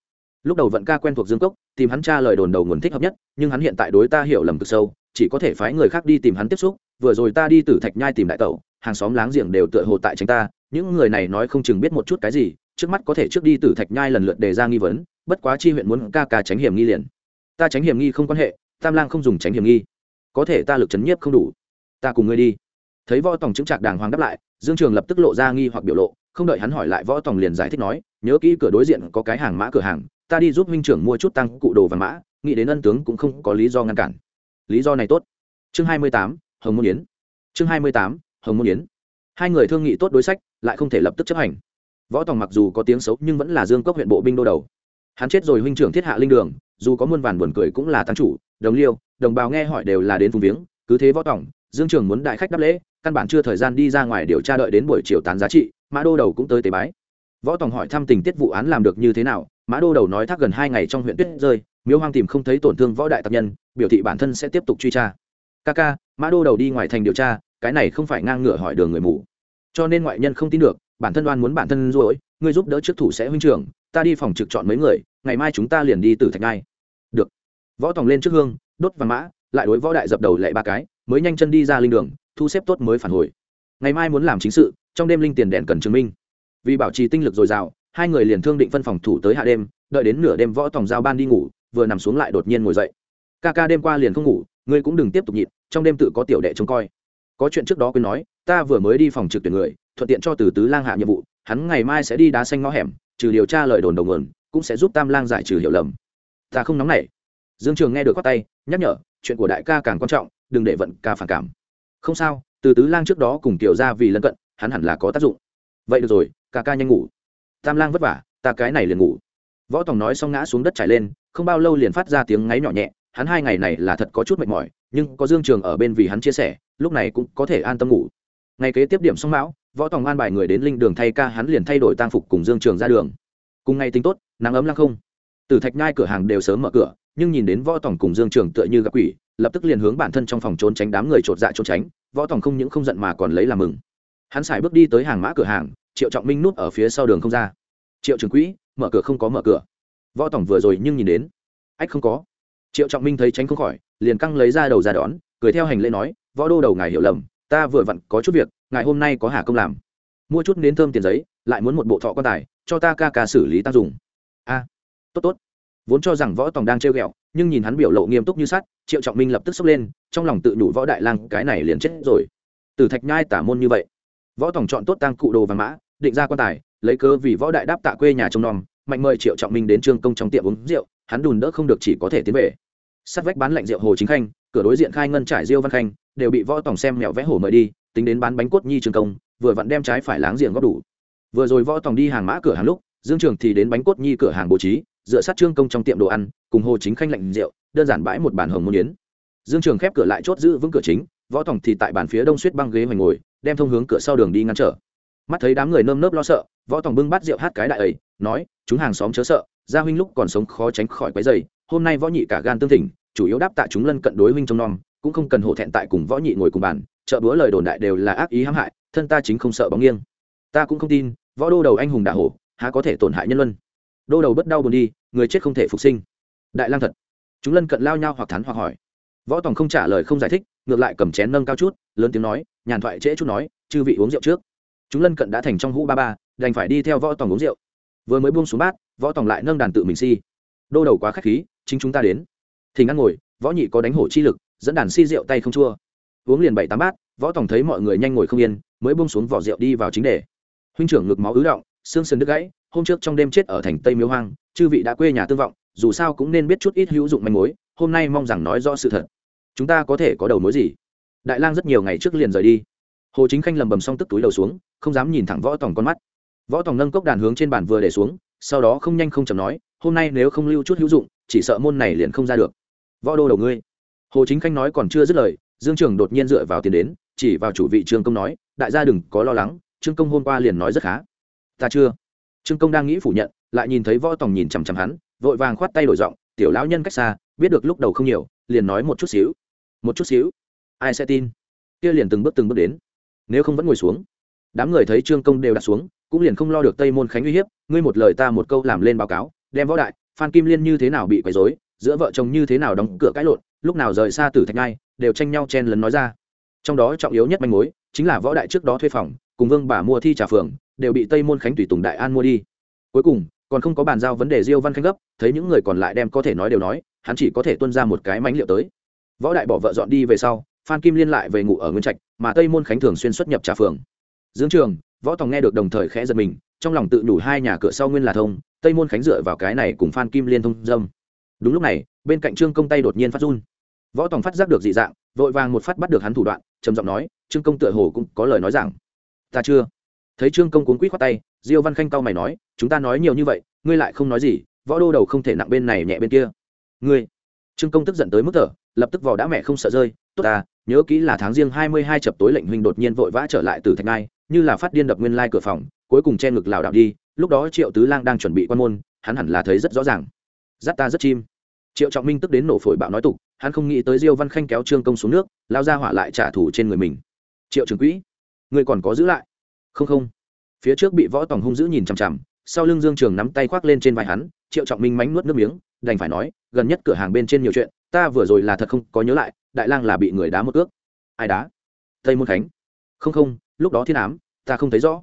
Lúc đầu vận ca quen thuộc dương cốc, tìm hắn tra lời đồn đầu nguồn thích hợp nhất, nhưng hắn hiện tại đối ta hiểu lầm cực sâu, chỉ có thể phái người khác đi tìm hắn tiếp xúc, vừa rồi ta đi từ thạch nhai tìm đại tẩu, hàng xóm láng giềng đều tựa hồ tại tránh ta, những người này nói không chừng biết một chút cái gì, trước mắt có thể trước đi từ thạch nhai lần lượt đề ra nghi vấn, bất quá chi huyện muốn ca ca tránh hiểm nghi liền. Ta tránh hiểm nghi không quan hệ, tam lang không dùng tránh hiểm nghi có thể ta lực chấn nhiếp không đủ. Ta cùng ngươi đi. Thấy võ tòng chứng trạc đàng hoàng đáp lại, dương trường lập tức lộ ra nghi hoặc biểu lộ, không đợi hắn hỏi lại võ tòng liền giải thích nói, nhớ kỹ cửa đối diện có cái hàng mã cửa hàng, ta đi giúp minh trưởng mua chút tăng cụ đồ và mã, nghĩ đến ân tướng cũng không có lý do ngăn cản. Lý do này tốt. Chương hai mươi tám, hồng môn yến. Chương hai mươi tám, hồng môn yến. Hai người thương nghị tốt đối sách, lại không thể lập tức chấp hành. Võ tòng mặc dù có tiếng xấu nhưng vẫn là dương cốc huyện bộ binh đô đầu. Hắn chết rồi huynh trưởng thiết hạ linh đường, dù có muôn vàn buồn cười cũng là tăng chủ, đồng liêu đồng bào nghe hỏi đều là đến vùng viếng cứ thế võ tổng, dương trường muốn đại khách đáp lễ căn bản chưa thời gian đi ra ngoài điều tra đợi đến buổi chiều tán giá trị mã đô đầu cũng tới tế bái. Võ tổng hỏi thăm tình tiết vụ án làm được như thế nào mã đô đầu nói thác gần hai ngày trong huyện tuyết rơi miếu hoang tìm không thấy tổn thương võ đại tập nhân biểu thị bản thân sẽ tiếp tục truy tra. Ca ca mã đô đầu đi ngoài thành điều tra cái này không phải ngang ngửa hỏi đường người mù. Cho nên ngoại nhân không tin được bản thân đoan muốn bản thân ruỗi ngươi giúp đỡ trước thủ sẽ huynh trưởng ta đi phòng trực chọn mấy người ngày mai chúng ta liền đi từ thạch ngai võ tòng lên trước hương, đốt vàng mã, lại đối võ đại dập đầu lệ ba cái, mới nhanh chân đi ra linh đường, thu xếp tốt mới phản hồi. Ngày mai muốn làm chính sự, trong đêm linh tiền đèn cần chứng minh. Vì bảo trì tinh lực dồi dào, hai người liền thương định phân phòng thủ tới hạ đêm, đợi đến nửa đêm võ tòng giao ban đi ngủ, vừa nằm xuống lại đột nhiên ngồi dậy. Ca ca đêm qua liền không ngủ, ngươi cũng đừng tiếp tục nhịn, trong đêm tự có tiểu đệ trông coi. Có chuyện trước đó quên nói, ta vừa mới đi phòng trực tuyển người, thuận tiện cho từ tứ lang hạ nhiệm vụ, hắn ngày mai sẽ đi đá xanh ngõ hẻm, trừ điều tra lời đồn đầu nguồn, cũng sẽ giúp tam lang giải trừ hiểu lầm. Ta không nóng nảy dương trường nghe được khoát tay, nhắc nhở, chuyện của đại ca càng quan trọng, đừng để vận ca phản cảm. Không sao, từ tứ lang trước đó cùng tiểu ra vì lân cận, hắn hẳn là có tác dụng. Vậy được rồi, ca ca nhanh ngủ. Tam lang vất vả, ta cái này liền ngủ. Võ tòng nói xong ngã xuống đất trải lên, không bao lâu liền phát ra tiếng ngáy nhỏ nhẹ, hắn hai ngày này là thật có chút mệt mỏi, nhưng có dương trường ở bên vì hắn chia sẻ, lúc này cũng có thể an tâm ngủ. Ngày kế tiếp điểm xong mão, võ tòng an bài người đến linh đường thay ca, hắn liền thay đổi tang phục cùng dương trường ra đường. Cùng ngày tính tốt, nắng ấm lăng không. Từ thạch nhai cửa hàng đều sớm mở cửa nhưng nhìn đến võ tòng cùng dương trường tựa như gặp quỷ, lập tức liền hướng bản thân trong phòng trốn tránh đám người chột dạ trốn tránh, võ tòng không những không giận mà còn lấy làm mừng. Hắn xài bước đi tới hàng mã cửa hàng, triệu trọng minh núp ở phía sau đường không ra. Triệu trường quỹ, mở cửa không có mở cửa. Võ tòng vừa rồi nhưng nhìn đến. Ách không có. Triệu trọng minh thấy tránh không khỏi, liền căng lấy ra đầu ra đón, cười theo hành lễ nói, võ đô đầu ngài hiểu lầm, ta vừa vặn có chút việc, ngài hôm nay có hà công làm. Mua chút nến thơm tiền giấy, lại muốn một bộ thọ quan tài, cho ta ca ca xử lý ta dùng a, tốt tốt vốn cho rằng võ tòng đang trêu ghẹo, nhưng nhìn hắn biểu lộ nghiêm túc như sắt, triệu trọng minh lập tức sốc lên, trong lòng tự nhủ võ đại lang, cái này liền chết rồi. Từ thạch nhai tả môn như vậy, võ tòng chọn tốt tăng cụ đồ vàng mã, định ra quan tài, lấy cớ vì võ đại đáp tạ quê nhà trông nom, mạnh mời triệu trọng minh đến trương công trong tiệm uống rượu, hắn đùn đỡ không được chỉ có thể tiến về. Sắt vách bán lạnh rượu hồ chính khanh, cửa đối diện khai ngân trải diêu văn khanh, đều bị võ tòng xem mẹo vẽ hổ mời đi, tính đến bán bánh cốt nhi trương công, vừa vặn đem trái phải láng giềng góp đủ. Vừa rồi võ tòng đi hàng mã cửa hàng lúc, dương trường thì đến bánh cốt nhi cửa hàng bố trí dựa sát trương công trong tiệm đồ ăn, cùng hồ chính khanh lạnh rượu, đơn giản bãi một bàn hồng môn yến. Dương trường khép cửa lại chốt giữ vững cửa chính, võ tổng thì tại bàn phía đông suýt băng ghế hoành ngồi, đem thông hướng cửa sau đường đi ngăn trở. Mắt thấy đám người nơm nớp lo sợ, võ tổng bưng bát rượu hát cái đại ấy, nói, chúng hàng xóm chớ sợ, gia huynh lúc còn sống khó tránh khỏi quấy dày hôm nay võ nhị cả gan tương thỉnh, chủ yếu đáp tạ chúng lân cận đối huynh trong non cũng không cần hổ thẹn tại cùng võ nhị ngồi cùng bàn, chợ búa lời đồn đại đều là ác ý hãm hại, thân ta chính không sợ bóng nghiêng. Ta cũng không tin, võ đô đầu anh hùng đả hổ, há có thể tổn hại nhân luân đô đầu bất đau buồn đi, người chết không thể phục sinh. Đại lang thật. Chúng lân cận lao nhau hoặc thắn hoặc hỏi. Võ tòng không trả lời, không giải thích, ngược lại cầm chén nâng cao chút, lớn tiếng nói, nhàn thoại trễ chút nói, chư vị uống rượu trước. Chúng lân cận đã thành trong hũ ba ba, đành phải đi theo võ tòng uống rượu. Vừa mới buông xuống bát, võ tòng lại nâng đàn tự mình si. Đô đầu quá k h á c h khí, chính chúng ta đến. Thì ngăn ngồi, võ nhị có đánh hổ chi lực, dẫn đàn si rượu tay không chua. Uống liền bảy tám bát, võ tòng thấy mọi người nhanh ngồi không yên, mới buông xuống vỏ rượu đi vào chính đề. Huynh trưởng ngực máu ứ động, xương sườn đứt gãy hôm trước trong đêm chết ở thành tây miếu hoang, chư vị đã quê nhà tương vọng, dù sao cũng nên biết chút ít hữu dụng manh mối, hôm nay mong rằng nói rõ sự thật. Chúng ta có thể có đầu mối gì? Đại lang rất nhiều ngày trước liền rời đi. Hồ chính khanh lầm bầm xong tức túi đầu xuống, không dám nhìn thẳng võ tòng con mắt. Võ tòng nâng cốc đàn hướng trên bàn vừa để xuống, sau đó không nhanh không chầm nói, hôm nay nếu không lưu chút hữu dụng, chỉ sợ môn này liền không ra được. Võ đô đầu ngươi. Hồ chính khanh nói còn chưa dứt lời, dương trường đột nhiên dựa vào tiền đến, chỉ vào chủ vị trương công nói, đại gia đừng có lo lắng, trương công hôm qua liền nói rất khá. Ta chưa trương công đang nghĩ phủ nhận, lại nhìn thấy võ tòng nhìn chằm chằm hắn, vội vàng khoát tay đổi giọng, tiểu lão nhân cách xa, biết được lúc đầu không nhiều, liền nói một chút xíu. Một chút xíu? Ai sẽ tin? Kia liền từng bước từng bước đến. Nếu không vẫn ngồi xuống. Đám người thấy trương công đều đặt xuống, cũng liền không lo được tây môn khánh uy hiếp, ngươi một lời ta một câu làm lên báo cáo, đem võ đại, phan kim liên như thế nào bị quấy dối giữa vợ chồng như thế nào đóng cửa cãi lộn, lúc nào rời xa tử thạch ngai, đều tranh nhau chen lấn nói ra. Trong đó trọng yếu nhất manh mối, chính là võ đại trước đó thuê phòng, cùng vương bà mua thi trà phường đều bị tây môn khánh tùy tùng đại an mua đi. Cuối cùng, còn không có bàn giao vấn đề diêu văn khánh gấp, thấy những người còn lại đem có thể nói đều nói, hắn chỉ có thể tuân ra một cái mánh liệu tới. Võ đại bỏ vợ dọn đi về sau, phan kim liên lại về ngủ ở nguyên trạch, mà tây môn khánh thường xuyên xuất nhập trà phường. Dưỡng trường, võ tòng nghe được đồng thời khẽ giật mình, trong lòng tự đủ hai nhà cửa sau nguyên là thông, tây môn khánh dựa vào cái này cùng phan kim liên thông dâm. Đúng lúc này, bên cạnh trương công tay đột nhiên phát run. Võ tòng phát giác được dị dạng, vội vàng một phát bắt được hắn thủ đoạn, trầm giọng nói, trương công tựa hồ cũng có lời nói rằng ta chưa thấy trương công cuốn quýt khoát tay, diêu văn khanh cau mày nói, chúng ta nói nhiều như vậy, ngươi lại không nói gì, võ đô đầu không thể nặng bên này nhẹ bên kia. Ngươi? Trương công tức giận tới mức thở, lập tức vò đã mẹ không sợ rơi, tốt ta, nhớ kỹ là tháng riêng hai mươi hai chập tối lệnh huynh đột nhiên vội vã trở lại từ thạch ngai, như là phát điên đập nguyên lai cửa phòng, cuối cùng che ngực lảo đảo đi, lúc đó triệu tứ lang đang chuẩn bị quan môn, hắn hẳn là thấy rất rõ ràng. Giắt ta rất chim. Triệu trọng minh tức đến nổ phổi bạo nói tục, hắn không nghĩ tới diêu văn khanh kéo trương công xuống nước, lao ra hỏa lại trả thù trên người mình. Triệu trường quỹ người còn có giữ lại không không. Phía trước bị võ tòng hung dữ nhìn chằm chằm, sau lưng dương trường nắm tay khoác lên trên vai hắn, triệu trọng minh mánh nuốt nước miếng, đành phải nói, gần nhất cửa hàng bên trên nhiều chuyện, ta vừa rồi là thật không có nhớ lại, đại lang là bị người đá một ước. Ai đá? Tây môn khánh. Không không, lúc đó thiên ám, ta không thấy rõ.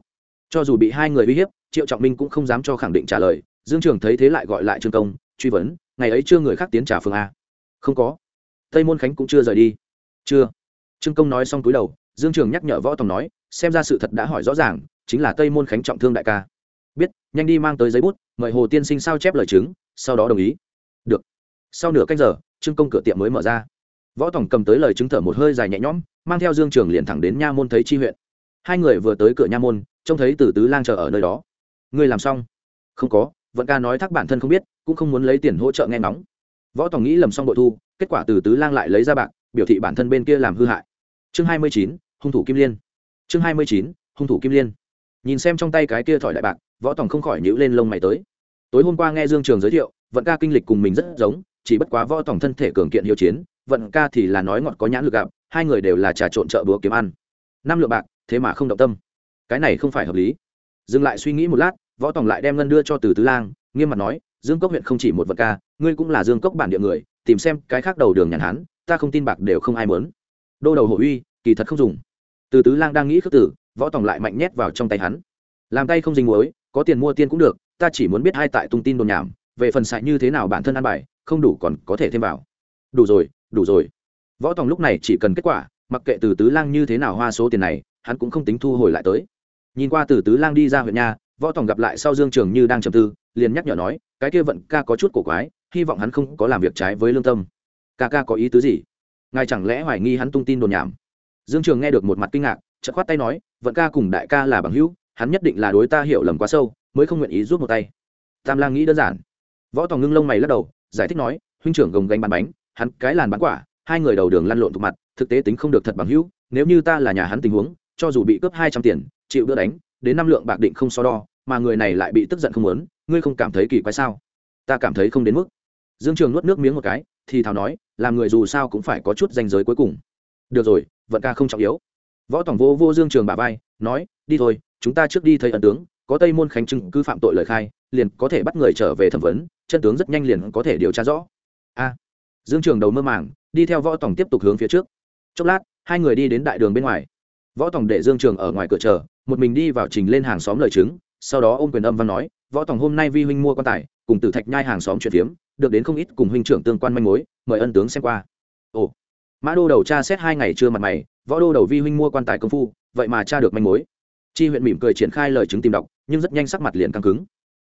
Cho dù bị hai người uy hiếp, triệu trọng minh cũng không dám cho khẳng định trả lời, dương trường thấy thế lại gọi lại trương công, truy vấn, ngày ấy chưa người khác tiến trả phương a. Không có. Tây môn khánh cũng chưa rời đi. Chưa. Trương công nói xong túi đầu, dương trường nhắc nhở võ tòng nói xem ra sự thật đã hỏi rõ ràng, chính là tây môn khánh trọng thương đại ca. Biết, nhanh đi mang tới giấy bút, mời hồ tiên sinh sao chép lời chứng, sau đó đồng ý. Được. Sau nửa canh giờ, trương công cửa tiệm mới mở ra. Võ tổng cầm tới lời chứng thở một hơi dài nhẹ nhõm, mang theo dương trường liền thẳng đến nha môn thấy chi huyện. Hai người vừa tới cửa nha môn, trông thấy từ tứ lang chờ ở nơi đó. Ngươi làm xong? Không có, vận ca nói thác bản thân không biết, cũng không muốn lấy tiền hỗ trợ nghe nóng võ tòng nghĩ lầm xong bội thu, kết quả từ tứ lang lại lấy ra bạc, biểu thị bản thân bên kia làm hư hại. Chương hai mươi chín, hung thủ kim liên chương hai mươi chín, hung thủ kim liên. Nhìn xem trong tay cái kia thỏi đại bạc, võ tòng không khỏi nhữ lên lông mày tới. Tối hôm qua nghe dương trường giới thiệu, vận ca kinh lịch cùng mình rất giống, chỉ bất quá võ tòng thân thể cường kiện hiệu chiến, vận ca thì là nói ngọt có nhãn lực gặp hai người đều là trà trộn chợ búa kiếm ăn. Năm lượng bạc, thế mà không động tâm. Cái này không phải hợp lý. Dừng lại suy nghĩ một lát, võ tòng lại đem ngân đưa cho từ tứ lang, nghiêm mặt nói, dương cốc huyện không chỉ một vận ca, ngươi cũng là dương cốc bản địa người, tìm xem cái khác đầu đường nhàn hán, ta không tin bạc đều không ai mớn đô đầu hổ uy, kỳ thật không dùng từ tứ lang đang nghĩ khước tử, võ tòng lại mạnh nhét vào trong tay hắn. Làm tay không dính muối, có tiền mua tiên cũng được, ta chỉ muốn biết hai tại tung tin đồn nhảm, về phần sại như thế nào bản thân ăn bài, không đủ còn có thể thêm vào. Đủ rồi đủ rồi. Võ tòng lúc này chỉ cần kết quả, mặc kệ từ tứ lang như thế nào hoa số tiền này, hắn cũng không tính thu hồi lại tới. Nhìn qua từ tứ lang đi ra huyện nha, võ tòng gặp lại sau dương trường như đang trầm tư, liền nhắc nhở nói, cái kia vận ca có chút cổ quái, hy vọng hắn không có làm việc trái với lương tâm. Ca ca có ý tứ gì? Ngài chẳng lẽ hoài nghi hắn tung tin đồn nhảm? Dương trường nghe được một mặt kinh ngạc, chợt khoát tay nói, vận ca cùng đại ca là bằng hữu, hắn nhất định là đối ta hiểu lầm quá sâu, mới không nguyện ý rút một tay. Tam lang nghĩ đơn giản. Võ tòng ngưng lông mày lắc đầu, giải thích nói, huynh trưởng gồng gánh bán bánh, hắn cái làn bán quả, hai người đầu đường lăn lộn thuộc mặt, thực tế tính không được thật bằng hữu, nếu như ta là nhà hắn tình huống, cho dù bị cướp hai trăm tiền, chịu đỡ đánh, đến năm lượng bạc định không so đo, mà người này lại bị tức giận không muốn, ngươi không cảm thấy kỳ quái sao? Ta cảm thấy không đến mức. Dương trường nuốt nước miếng một cái, thì thào nói, làm người dù sao cũng phải có chút danh giới cuối cùng. Được rồi vận ca không trọng yếu. Võ tổng vô vô dương trường bà vai, nói, đi thôi, chúng ta trước đi thấy ẩn tướng, có tây môn khánh chứng cứ phạm tội lời khai, liền có thể bắt người trở về thẩm vấn, chân tướng rất nhanh liền có thể điều tra rõ. A. Dương trường đầu mơ màng, đi theo võ tổng tiếp tục hướng phía trước. Chốc lát, hai người đi đến đại đường bên ngoài. Võ tổng để dương trường ở ngoài cửa chờ, một mình đi vào trình lên hàng xóm lời chứng, sau đó ôm quyền âm văn nói, võ tổng hôm nay vi huynh mua quan tài, cùng tử thạch nhai hàng xóm chuyện phiếm, được đến không ít cùng huynh trưởng tương quan manh mối, mời ân tướng xem qua. Ồ mã đô đầu cha xét hai ngày chưa mặt mày, võ đô đầu vi huynh mua quan tài công phu, vậy mà cha được manh mối. Chi huyện mỉm cười triển khai lời chứng tìm đọc, nhưng rất nhanh sắc mặt liền căng cứng.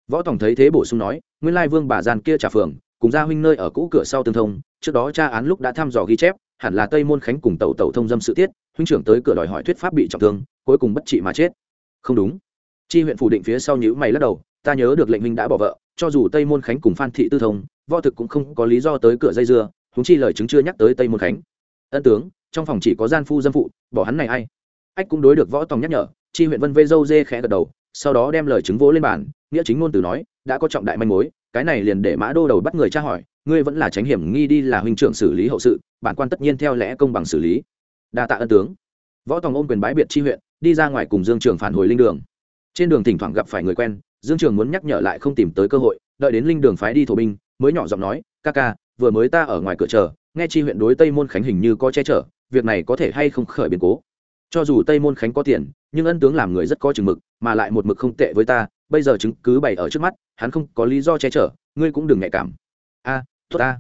Võ tổng thấy thế bổ sung nói, nguyên lai vương bà gian kia trả phường, cùng gia huynh nơi ở cũ cửa sau tương thông, trước đó tra án lúc đã thăm dò ghi chép, hẳn là tây môn khánh cùng tẩu tẩu thông dâm sự tiết, huynh trưởng tới cửa đòi hỏi thuyết pháp bị trọng thương, cuối cùng bất trị mà chết. Không đúng. Chi huyện phủ định phía sau nhữ mày lắc đầu, ta nhớ được lệnh huynh đã bỏ vợ, cho dù tây môn khánh cùng phan thị tư thông, võ thực cũng không có lý do tới cửa dây dưa húng chi lời chứng chưa nhắc tới tây môn khánh ân tướng, trong phòng chỉ có gian phu dâm phụ, bỏ hắn này ai? Ách cũng đối được võ tòng nhắc nhở, chi huyện vân vây dâu dê khẽ gật đầu, sau đó đem lời chứng vỗ lên bàn, nghĩa chính ngôn từ nói, đã có trọng đại manh mối, cái này liền để mã đô đầu bắt người tra hỏi, ngươi vẫn là tránh hiểm nghi đi là huynh trưởng xử lý hậu sự, bản quan tất nhiên theo lẽ công bằng xử lý. Đa tạ ân tướng. Võ tòng ôm quyền bái biệt chi huyện, đi ra ngoài cùng dương trường phản hồi linh đường. Trên đường thỉnh thoảng gặp phải người quen, dương trường muốn nhắc nhở lại không tìm tới cơ hội, đợi đến linh đường phái đi thổ binh, mới nhỏ giọng nói, ca ca, vừa mới ta ở ngoài cửa chờ nghe chi huyện đối tây môn khánh hình như có che chở việc này có thể hay không khởi biến cố? Cho dù tây môn khánh có tiền nhưng ân tướng làm người rất có chừng mực mà lại một mực không tệ với ta bây giờ chứng cứ bày ở trước mắt hắn không có lý do che chở ngươi cũng đừng nhạy cảm. A à, tốt ta.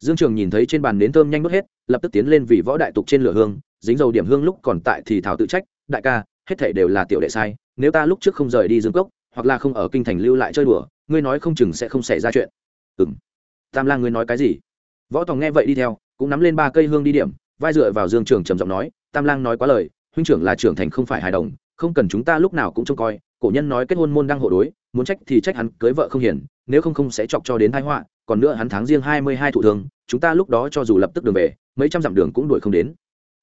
Dương trường nhìn thấy trên bàn nến thơm nhanh đốt hết lập tức tiến lên vì võ đại tục trên lửa hương dính dầu điểm hương lúc còn tại thì thảo tự trách đại ca hết thể đều là tiểu đệ sai nếu ta lúc trước không rời đi dương cốc hoặc là không ở kinh thành lưu lại chơi đùa ngươi nói không chừng sẽ không xảy ra chuyện. Ừ m tam lang ngươi nói cái gì? Võ tòng nghe vậy đi theo, cũng nắm lên ba cây hương đi điểm, vai dựa vào dương trường trầm giọng nói, tam lang nói quá lời, huynh trưởng là trưởng thành không phải hài đồng, không cần chúng ta lúc nào cũng trông coi, cổ nhân nói kết hôn môn đang hộ đối, muốn trách thì trách hắn, cưới vợ không hiền, nếu không không sẽ chọc cho đến thái họa, còn nữa hắn tháng riêng hai mươi hai thủ thường, chúng ta lúc đó cho dù lập tức đường về, mấy trăm dặm đường cũng đuổi không đến.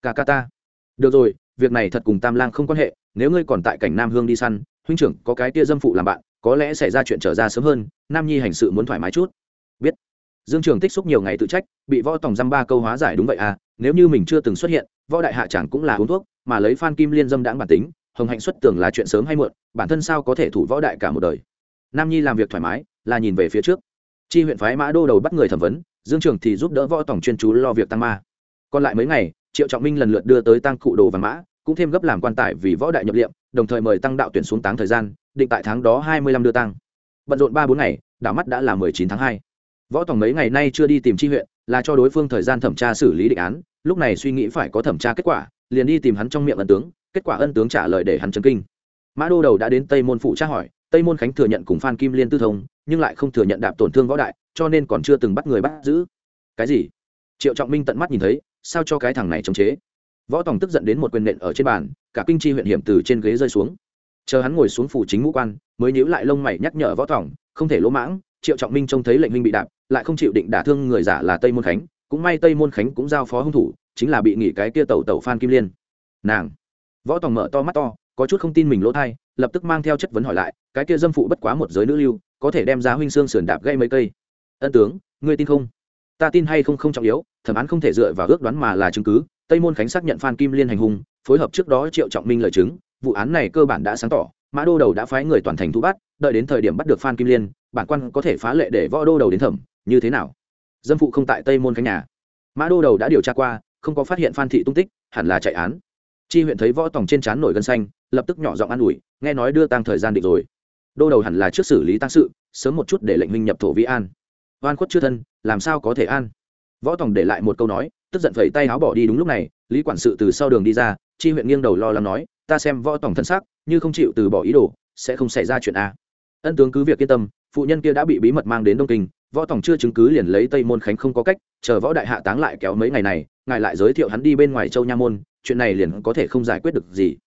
Ca ca ta. Được rồi, việc này thật cùng tam lang không quan hệ, nếu ngươi còn tại cảnh nam hương đi săn, huynh trưởng có cái tia dâm phụ làm bạn, có lẽ xảy ra chuyện trở ra sớm hơn, nam nhi hành sự muốn thoải mái chút. Biết dương trường tích xúc nhiều ngày tự trách, bị võ tòng dăm ba câu hóa giải đúng vậy à nếu như mình chưa từng xuất hiện, võ đại hạ chẳng cũng là uống thuốc, mà lấy phan kim liên dâm đãng bản tính, hồng hạnh xuất tưởng là chuyện sớm hay muộn, bản thân sao có thể thủ võ đại cả một đời. Nam nhi làm việc thoải mái, là nhìn về phía trước. Chi huyện phái mã đô đầu bắt người thẩm vấn, dương trường thì giúp đỡ võ tổng chuyên chú lo việc tăng ma. Còn lại mấy ngày, triệu trọng minh lần lượt đưa tới tăng cụ đồ và mã, cũng thêm gấp làm quan tài vì võ đại nhập liệm, đồng thời mời tăng đạo tuyển xuống táng thời gian, định tại tháng đó hai mươi lăm đưa tăng bận rộn ba bốn ngày, đảo mắt đã là mười chín tháng hai võ Tòng mấy ngày nay chưa đi tìm Tri huyện, là cho đối phương thời gian thẩm tra xử lý định án, lúc này suy nghĩ phải có thẩm tra kết quả, liền đi tìm hắn trong miệng ân tướng, kết quả ân tướng trả lời để hắn chấn kinh. Mã đô đầu đã đến tây môn phụ tra hỏi, tây môn khánh thừa nhận cùng phan kim liên tư thông, nhưng lại không thừa nhận đạp tổn thương võ đại, cho nên còn chưa từng bắt người bắt giữ. Cái gì? Triệu trọng minh tận mắt nhìn thấy, sao cho cái thằng này chống chế? Võ tòng tức giận đến một quyền nện ở trên bàn, cả kinh chi huyện hiểm từ trên ghế rơi xuống. Chờ hắn ngồi xuống phủ chính ngũ quan, mới nhíu lại lông mày nhắc nhở võ tòng không thể lỗ mãng triệu trọng minh trông thấy lệnh minh bị đạp, lại không chịu định đả thương người giả là tây môn khánh. Cũng may tây môn khánh cũng giao phó hung thủ, chính là bị nghỉ cái kia tẩu tẩu phan kim liên. Nàng. Võ tòng mở to mắt to, có chút không tin mình lỗ thai, lập tức mang theo chất vấn hỏi lại, cái kia dâm phụ bất quá một giới nữ lưu, có thể đem giá huynh xương sườn đạp gây mấy cây? Ân tướng, ngươi tin không? Ta tin hay không không trọng yếu, thẩm án không thể dựa vào ước đoán mà là chứng cứ. Tây môn khánh xác nhận phan kim liên hành hung, phối hợp trước đó triệu trọng minh lời chứng, vụ án này cơ bản đã sáng tỏ mã đô đầu đã phái người toàn thành thu bắt, đợi đến thời điểm bắt được phan kim liên, bản quan có thể phá lệ để võ đô đầu đến thẩm, như thế nào? Dâm phụ không tại tây môn khánh nhà. Mã đô đầu đã điều tra qua, không có phát hiện phan thị tung tích, hẳn là chạy án. Chi huyện thấy võ tòng trên trán nổi gân xanh, lập tức nhỏ giọng an ủi, nghe nói đưa tăng thời gian định rồi. Đô đầu hẳn là trước xử lý tăng sự, sớm một chút để lệnh minh nhập thổ vĩ an. Oan khuất chưa thân, làm sao có thể an? Võ tòng để lại một câu nói, tức giận phẩy tay áo bỏ đi đúng lúc này, lý quản sự từ sau đường đi ra, chi huyện nghiêng đầu lo lắng nói ta xem võ tổng thân xác, như không chịu từ bỏ ý đồ, sẽ không xảy ra chuyện a. Ân tướng cứ việc yên tâm, phụ nhân kia đã bị bí mật mang đến đông kinh, võ tổng chưa chứng cứ liền lấy tây môn khánh không có cách, chờ võ đại hạ táng lại kéo mấy ngày này, ngài lại giới thiệu hắn đi bên ngoài châu nha môn, chuyện này liền có thể không giải quyết được gì.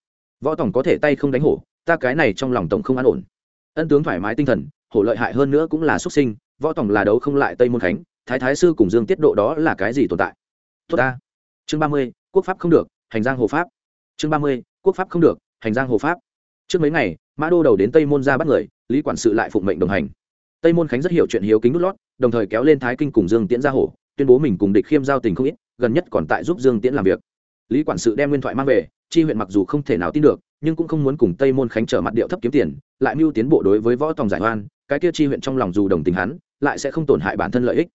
Võ tổng có thể tay không đánh hổ, ta cái này trong lòng tổng không an ổn. Ân tướng thoải mái tinh thần, hổ lợi hại hơn nữa cũng là xuất sinh, võ tổng là đấu không lại tây môn khánh, thái thái sư cùng dương tiết độ đó là cái gì tồn tại? Tốt ta. Chương ba mươi, quốc pháp không được, hành giang hồ pháp. Chương ba mươi quốc pháp không được, hành giang hồ pháp. Trước mấy ngày, mã đô đầu đến tây môn ra bắt người, lý quản sự lại phụng mệnh đồng hành. Tây môn khánh rất hiểu chuyện hiếu kính nút lót, đồng thời kéo lên thái kinh cùng dương tiễn ra hồ, tuyên bố mình cùng địch khiêm giao tình không ít, gần nhất còn tại giúp dương tiễn làm việc. Lý quản sự đem nguyên thoại mang về, chi huyện mặc dù không thể nào tin được, nhưng cũng không muốn cùng tây môn khánh trở mặt điệu thấp kiếm tiền, lại mưu tiến bộ đối với võ tòng giải oan, cái kia chi huyện trong lòng dù đồng tình hắn, lại sẽ không tổn hại bản thân lợi ích.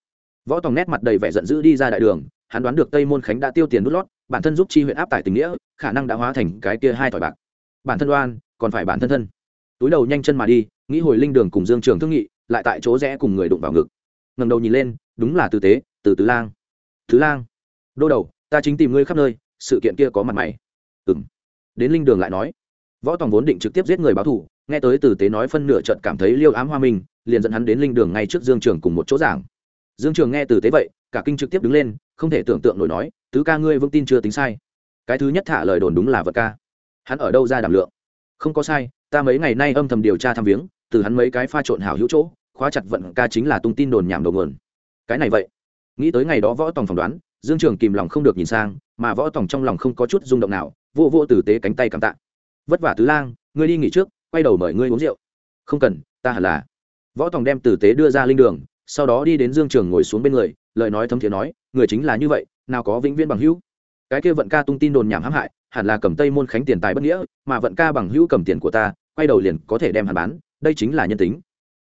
Võ tòng nét mặt đầy vẻ giận dữ đi ra đại đường hắn đoán được tây môn khánh đã tiêu tiền nút lót, bản thân giúp chi huyện áp tải tình nghĩa, khả năng đã hóa thành cái kia hai thỏi bạc. Bản thân đoan còn phải bản thân thân. Túi đầu nhanh chân mà đi, nghĩ hồi linh đường cùng dương trường thương nghị, lại tại chỗ rẽ cùng người đụng vào ngực. Ngầm đầu nhìn lên, đúng là tư tế, từ tứ lang. Thứ lang? Đô đầu, ta chính tìm ngươi khắp nơi, sự kiện kia có mặt mày. Ừng đến linh đường lại nói. Võ tòng vốn định trực tiếp giết người báo thù, nghe tới tử tế nói phân nửa trận cảm thấy liêu ám hoa minh liền dẫn hắn đến linh đường ngay trước dương trường cùng một chỗ giảng. Dương trường nghe tử tế vậy, cả kinh trực tiếp đứng lên không thể tưởng tượng nổi nói, tứ ca ngươi vững tin chưa tính sai. Cái thứ nhất thả lời đồn đúng là vật ca. Hắn ở đâu ra đảm lượng? Không có sai, ta mấy ngày nay âm thầm điều tra thăm viếng, từ hắn mấy cái pha trộn hảo hữu chỗ, khóa chặt vận ca chính là tung tin đồn nhảm đầu nguồn. Cái này vậy? Nghĩ tới ngày đó võ tòng phỏng đoán, dương trường kìm lòng không được nhìn sang, mà võ tòng trong lòng không có chút rung động nào, vô vô tử tế cánh tay cảm tạ. Vất vả tứ lang, ngươi đi nghỉ trước, quay đầu mời ngươi uống rượu. Không cần, ta hẳn là. Võ tòng đem tử tế đưa ra linh đường, sau đó đi đến dương trường ngồi xuống bên người, lời nói thấm thiế nói người chính là như vậy, nào có vĩnh viễn bằng hữu. Cái kia vận ca tung tin đồn nhảm hãm hại, hẳn là cầm tây môn khánh tiền tài bất nghĩa, mà vận ca bằng hữu cầm tiền của ta, quay đầu liền có thể đem hắn bán, đây chính là nhân tính.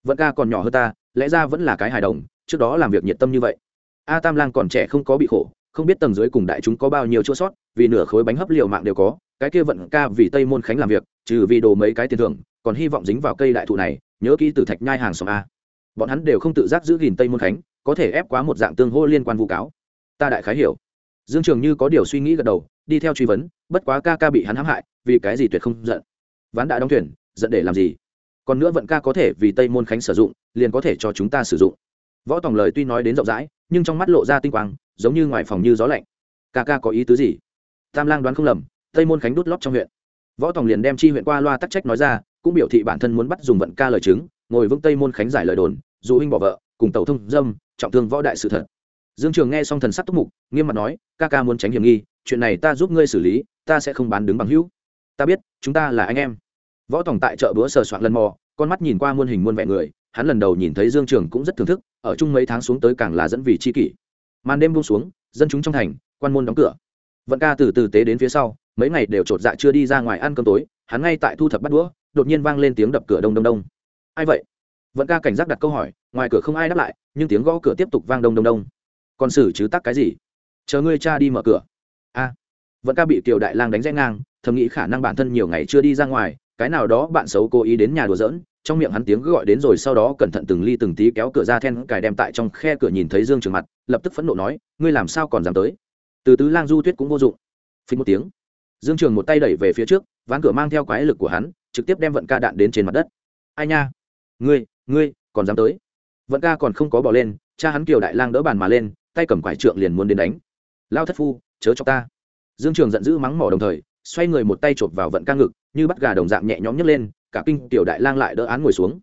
Vận ca còn nhỏ hơn ta, lẽ ra vẫn là cái hài đồng, trước đó làm việc nhiệt tâm như vậy. A tam lang còn trẻ không có bị khổ, không biết tầng dưới cùng đại chúng có bao nhiêu chỗ sót, vì nửa khối bánh hấp liều mạng đều có, cái kia vận ca vì tây môn khánh làm việc, trừ vì đồ mấy cái tiền thưởng, còn hy vọng dính vào cây đại thụ này, nhớ kỹ từ thạch nhai hàng xóm a. Bọn hắn đều không tự giác giữ gìn tây môn khánh, có thể ép quá một dạng tương hô liên quan vu cáo ta đại khái hiểu. Dương trường như có điều suy nghĩ gật đầu, đi theo truy vấn, bất quá ca ca bị hắn hãm hại, vì cái gì tuyệt không giận? Ván đã đóng thuyền, giận để làm gì? Còn nữa vận ca có thể vì tây môn khánh sử dụng, liền có thể cho chúng ta sử dụng. Võ tòng lời tuy nói đến rộng rãi, nhưng trong mắt lộ ra tinh quang, giống như ngoài phòng như gió lạnh. Ca ca có ý tứ gì? Tam lang đoán không lầm, tây môn khánh đút lót trong huyện. Võ tòng liền đem chi huyện qua loa tắc trách nói ra, cũng biểu thị bản thân muốn bắt dùng vận ca lời chứng, ngồi vững tây môn khánh giải lời đồn, dù huynh bỏ vợ, cùng tàu thông dâm, trọng thương võ đại sự thật dương trường nghe xong thần sắc túc mục, nghiêm mặt nói, ca ca muốn tránh hiểm nghi, chuyện này ta giúp ngươi xử lý, ta sẽ không bán đứng bằng hữu. Ta biết, chúng ta là anh em. Võ tòng tại chợ bữa sờ soạn lần mò, con mắt nhìn qua muôn hình muôn vẻ người, hắn lần đầu nhìn thấy dương trường cũng rất thưởng thức, ở chung mấy tháng xuống tới càng là dẫn vì chi kỷ. Màn đêm buông xuống, dân chúng trong thành, quan môn đóng cửa. Vận ca từ từ tế đến phía sau, mấy ngày đều chột dạ chưa đi ra ngoài ăn cơm tối, hắn ngay tại thu thập bắt đũa, đột nhiên vang lên tiếng đập cửa đông đông đông. Ai vậy? Vận ca cảnh giác đặt câu hỏi, ngoài cửa không ai đáp lại, nhưng tiếng gõ cửa tiếp tục vang đông đông đông còn xử chứ tắc cái gì? Chờ ngươi cha đi mở cửa. A. Vận ca bị tiểu đại lang đánh rẽ ngang, thầm nghĩ khả năng bản thân nhiều ngày chưa đi ra ngoài, cái nào đó bạn xấu cố ý đến nhà đùa giỡn, trong miệng hắn tiếng gọi đến rồi sau đó cẩn thận từng ly từng tí kéo cửa ra then cài đem tại trong khe cửa nhìn thấy dương trường mặt, lập tức phẫn nộ nói, ngươi làm sao còn dám tới? Từ tứ lang du tuyết cũng vô dụng. Phí một tiếng, dương trường một tay đẩy về phía trước, ván cửa mang theo quái lực của hắn, trực tiếp đem vận ca đạn đến trên mặt đất. Ai nha? Ngươi ngươi còn dám tới? Vận ca còn không có bỏ lên, cha hắn kiều đại lang đỡ bàn mà lên tay cầm quải trượng liền muốn đến đánh. Lao thất phu, chớ cho ta. Dương trường giận dữ mắng mỏ đồng thời, xoay người một tay chộp vào vận ca ngực, như bắt gà đồng dạng nhẹ nhõm nhấc lên, cả kinh tiểu đại lang lại đỡ án ngồi xuống.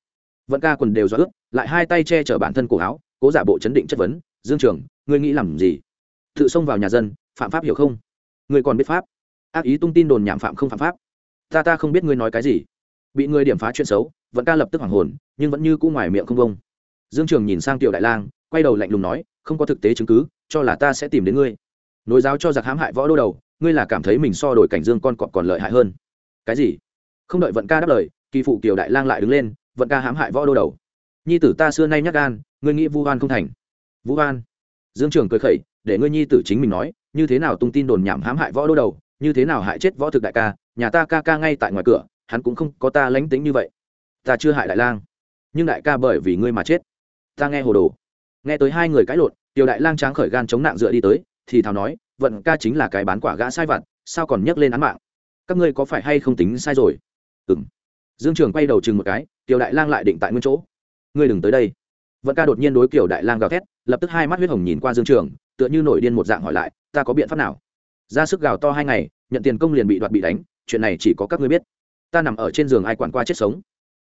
Vận ca quần đều do ướt, lại hai tay che chở bản thân cổ áo, cố giả bộ chấn định chất vấn, dương trường, ngươi nghĩ làm gì? Tự xông vào nhà dân, phạm pháp hiểu không? Ngươi còn biết pháp? Ác ý tung tin đồn nhảm phạm không phạm pháp. Ta ta không biết ngươi nói cái gì. Bị ngươi điểm phá chuyện xấu, vận ca lập tức hoảng hồn, nhưng vẫn như cũ ngoài miệng không bông. Dương trường nhìn sang tiểu đại lang quay đầu lạnh lùng nói, không có thực tế chứng cứ, cho là ta sẽ tìm đến ngươi. Nối giáo cho giặc hãm hại võ đô đầu, ngươi là cảm thấy mình so đổi cảnh dương con cọp còn lợi hại hơn. Cái gì? Không đợi vận ca đáp lời, kỳ phụ kiều đại lang lại đứng lên, vận ca hãm hại võ đô đầu. Nhi tử ta xưa nay nhắc gan, ngươi nghĩ vu hoan không thành? Vũ hoan? Dương trường cười khẩy, để ngươi nhi tử chính mình nói, như thế nào tung tin đồn nhảm hãm hại võ đô đầu, như thế nào hại chết võ thực đại ca, nhà ta ca ca ngay tại ngoài cửa, hắn cũng không có ta lánh tính như vậy. Ta chưa hại đại lang, nhưng đại ca bởi vì ngươi mà chết. Ta nghe hồ đồ nghe tới hai người cãi lộn tiểu đại lang tráng khởi gan chống nạn dựa đi tới, thì thào nói, vận ca chính là cái bán quả gã sai vặt, sao còn nhắc lên án mạng? Các ngươi có phải hay không tính sai rồi? Ừ m dương trường quay đầu chừng một cái tiểu đại lang lại định tại nguyên chỗ. Ngươi đừng tới đây. Vận ca đột nhiên đối kiểu đại lang gào thét, lập tức hai mắt huyết hồng nhìn qua dương trường, tựa như nổi điên một dạng hỏi lại, ta có biện pháp nào? Ra sức gào to hai ngày, nhận tiền công liền bị đoạt bị đánh, chuyện này chỉ có các ngươi biết. Ta nằm ở trên giường ai quản qua chết sống.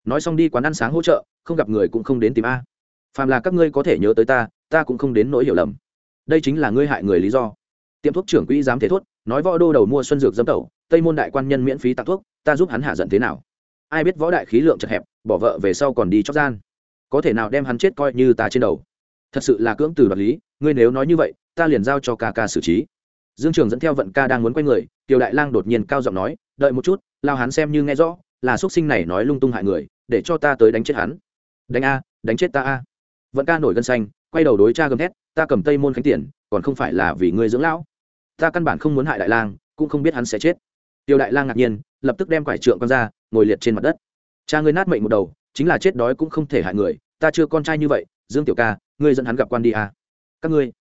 Nói xong đi quán ăn sáng hỗ trợ, không gặp người cũng không đến tìm a phàm là các ngươi có thể nhớ tới ta ta cũng không đến nỗi hiểu lầm. Đây chính là ngươi hại người lý do. Tiệm thuốc trưởng quỹ dám thế thốt nói võ đô đầu mua xuân dược dâm tẩu, tây môn đại quan nhân miễn phí tặng thuốc, ta giúp hắn hạ giận thế nào? Ai biết võ đại khí lượng chật hẹp, bỏ vợ về sau còn đi chóc gian. Có thể nào đem hắn chết coi như ta trên đầu? Thật sự là cưỡng từ đoạt lý, ngươi nếu nói như vậy, ta liền giao cho ca ca xử trí. Dương trường dẫn theo vận ca đang muốn quay người tiểu đại lang đột nhiên cao giọng nói, đợi một chút, lao hắn xem như nghe rõ, là x sinh này nói lung tung hại người, để cho ta tới đánh chết hắn. Đánh a, đánh chết ta a vận ca nổi gân xanh, quay đầu đối cha gầm thét, ta cầm tây môn khánh tiền, còn không phải là vì ngươi dưỡng lão. Ta căn bản không muốn hại đại lang, cũng không biết hắn sẽ chết. Tiêu đại lang ngạc nhiên, lập tức đem quải trượng con ra, ngồi liệt trên mặt đất. Cha ngươi nát mệnh một đầu, chính là chết đói cũng không thể hại người, ta chưa con trai như vậy, dương tiểu ca, ngươi dẫn hắn gặp quan đi à. các ngươi.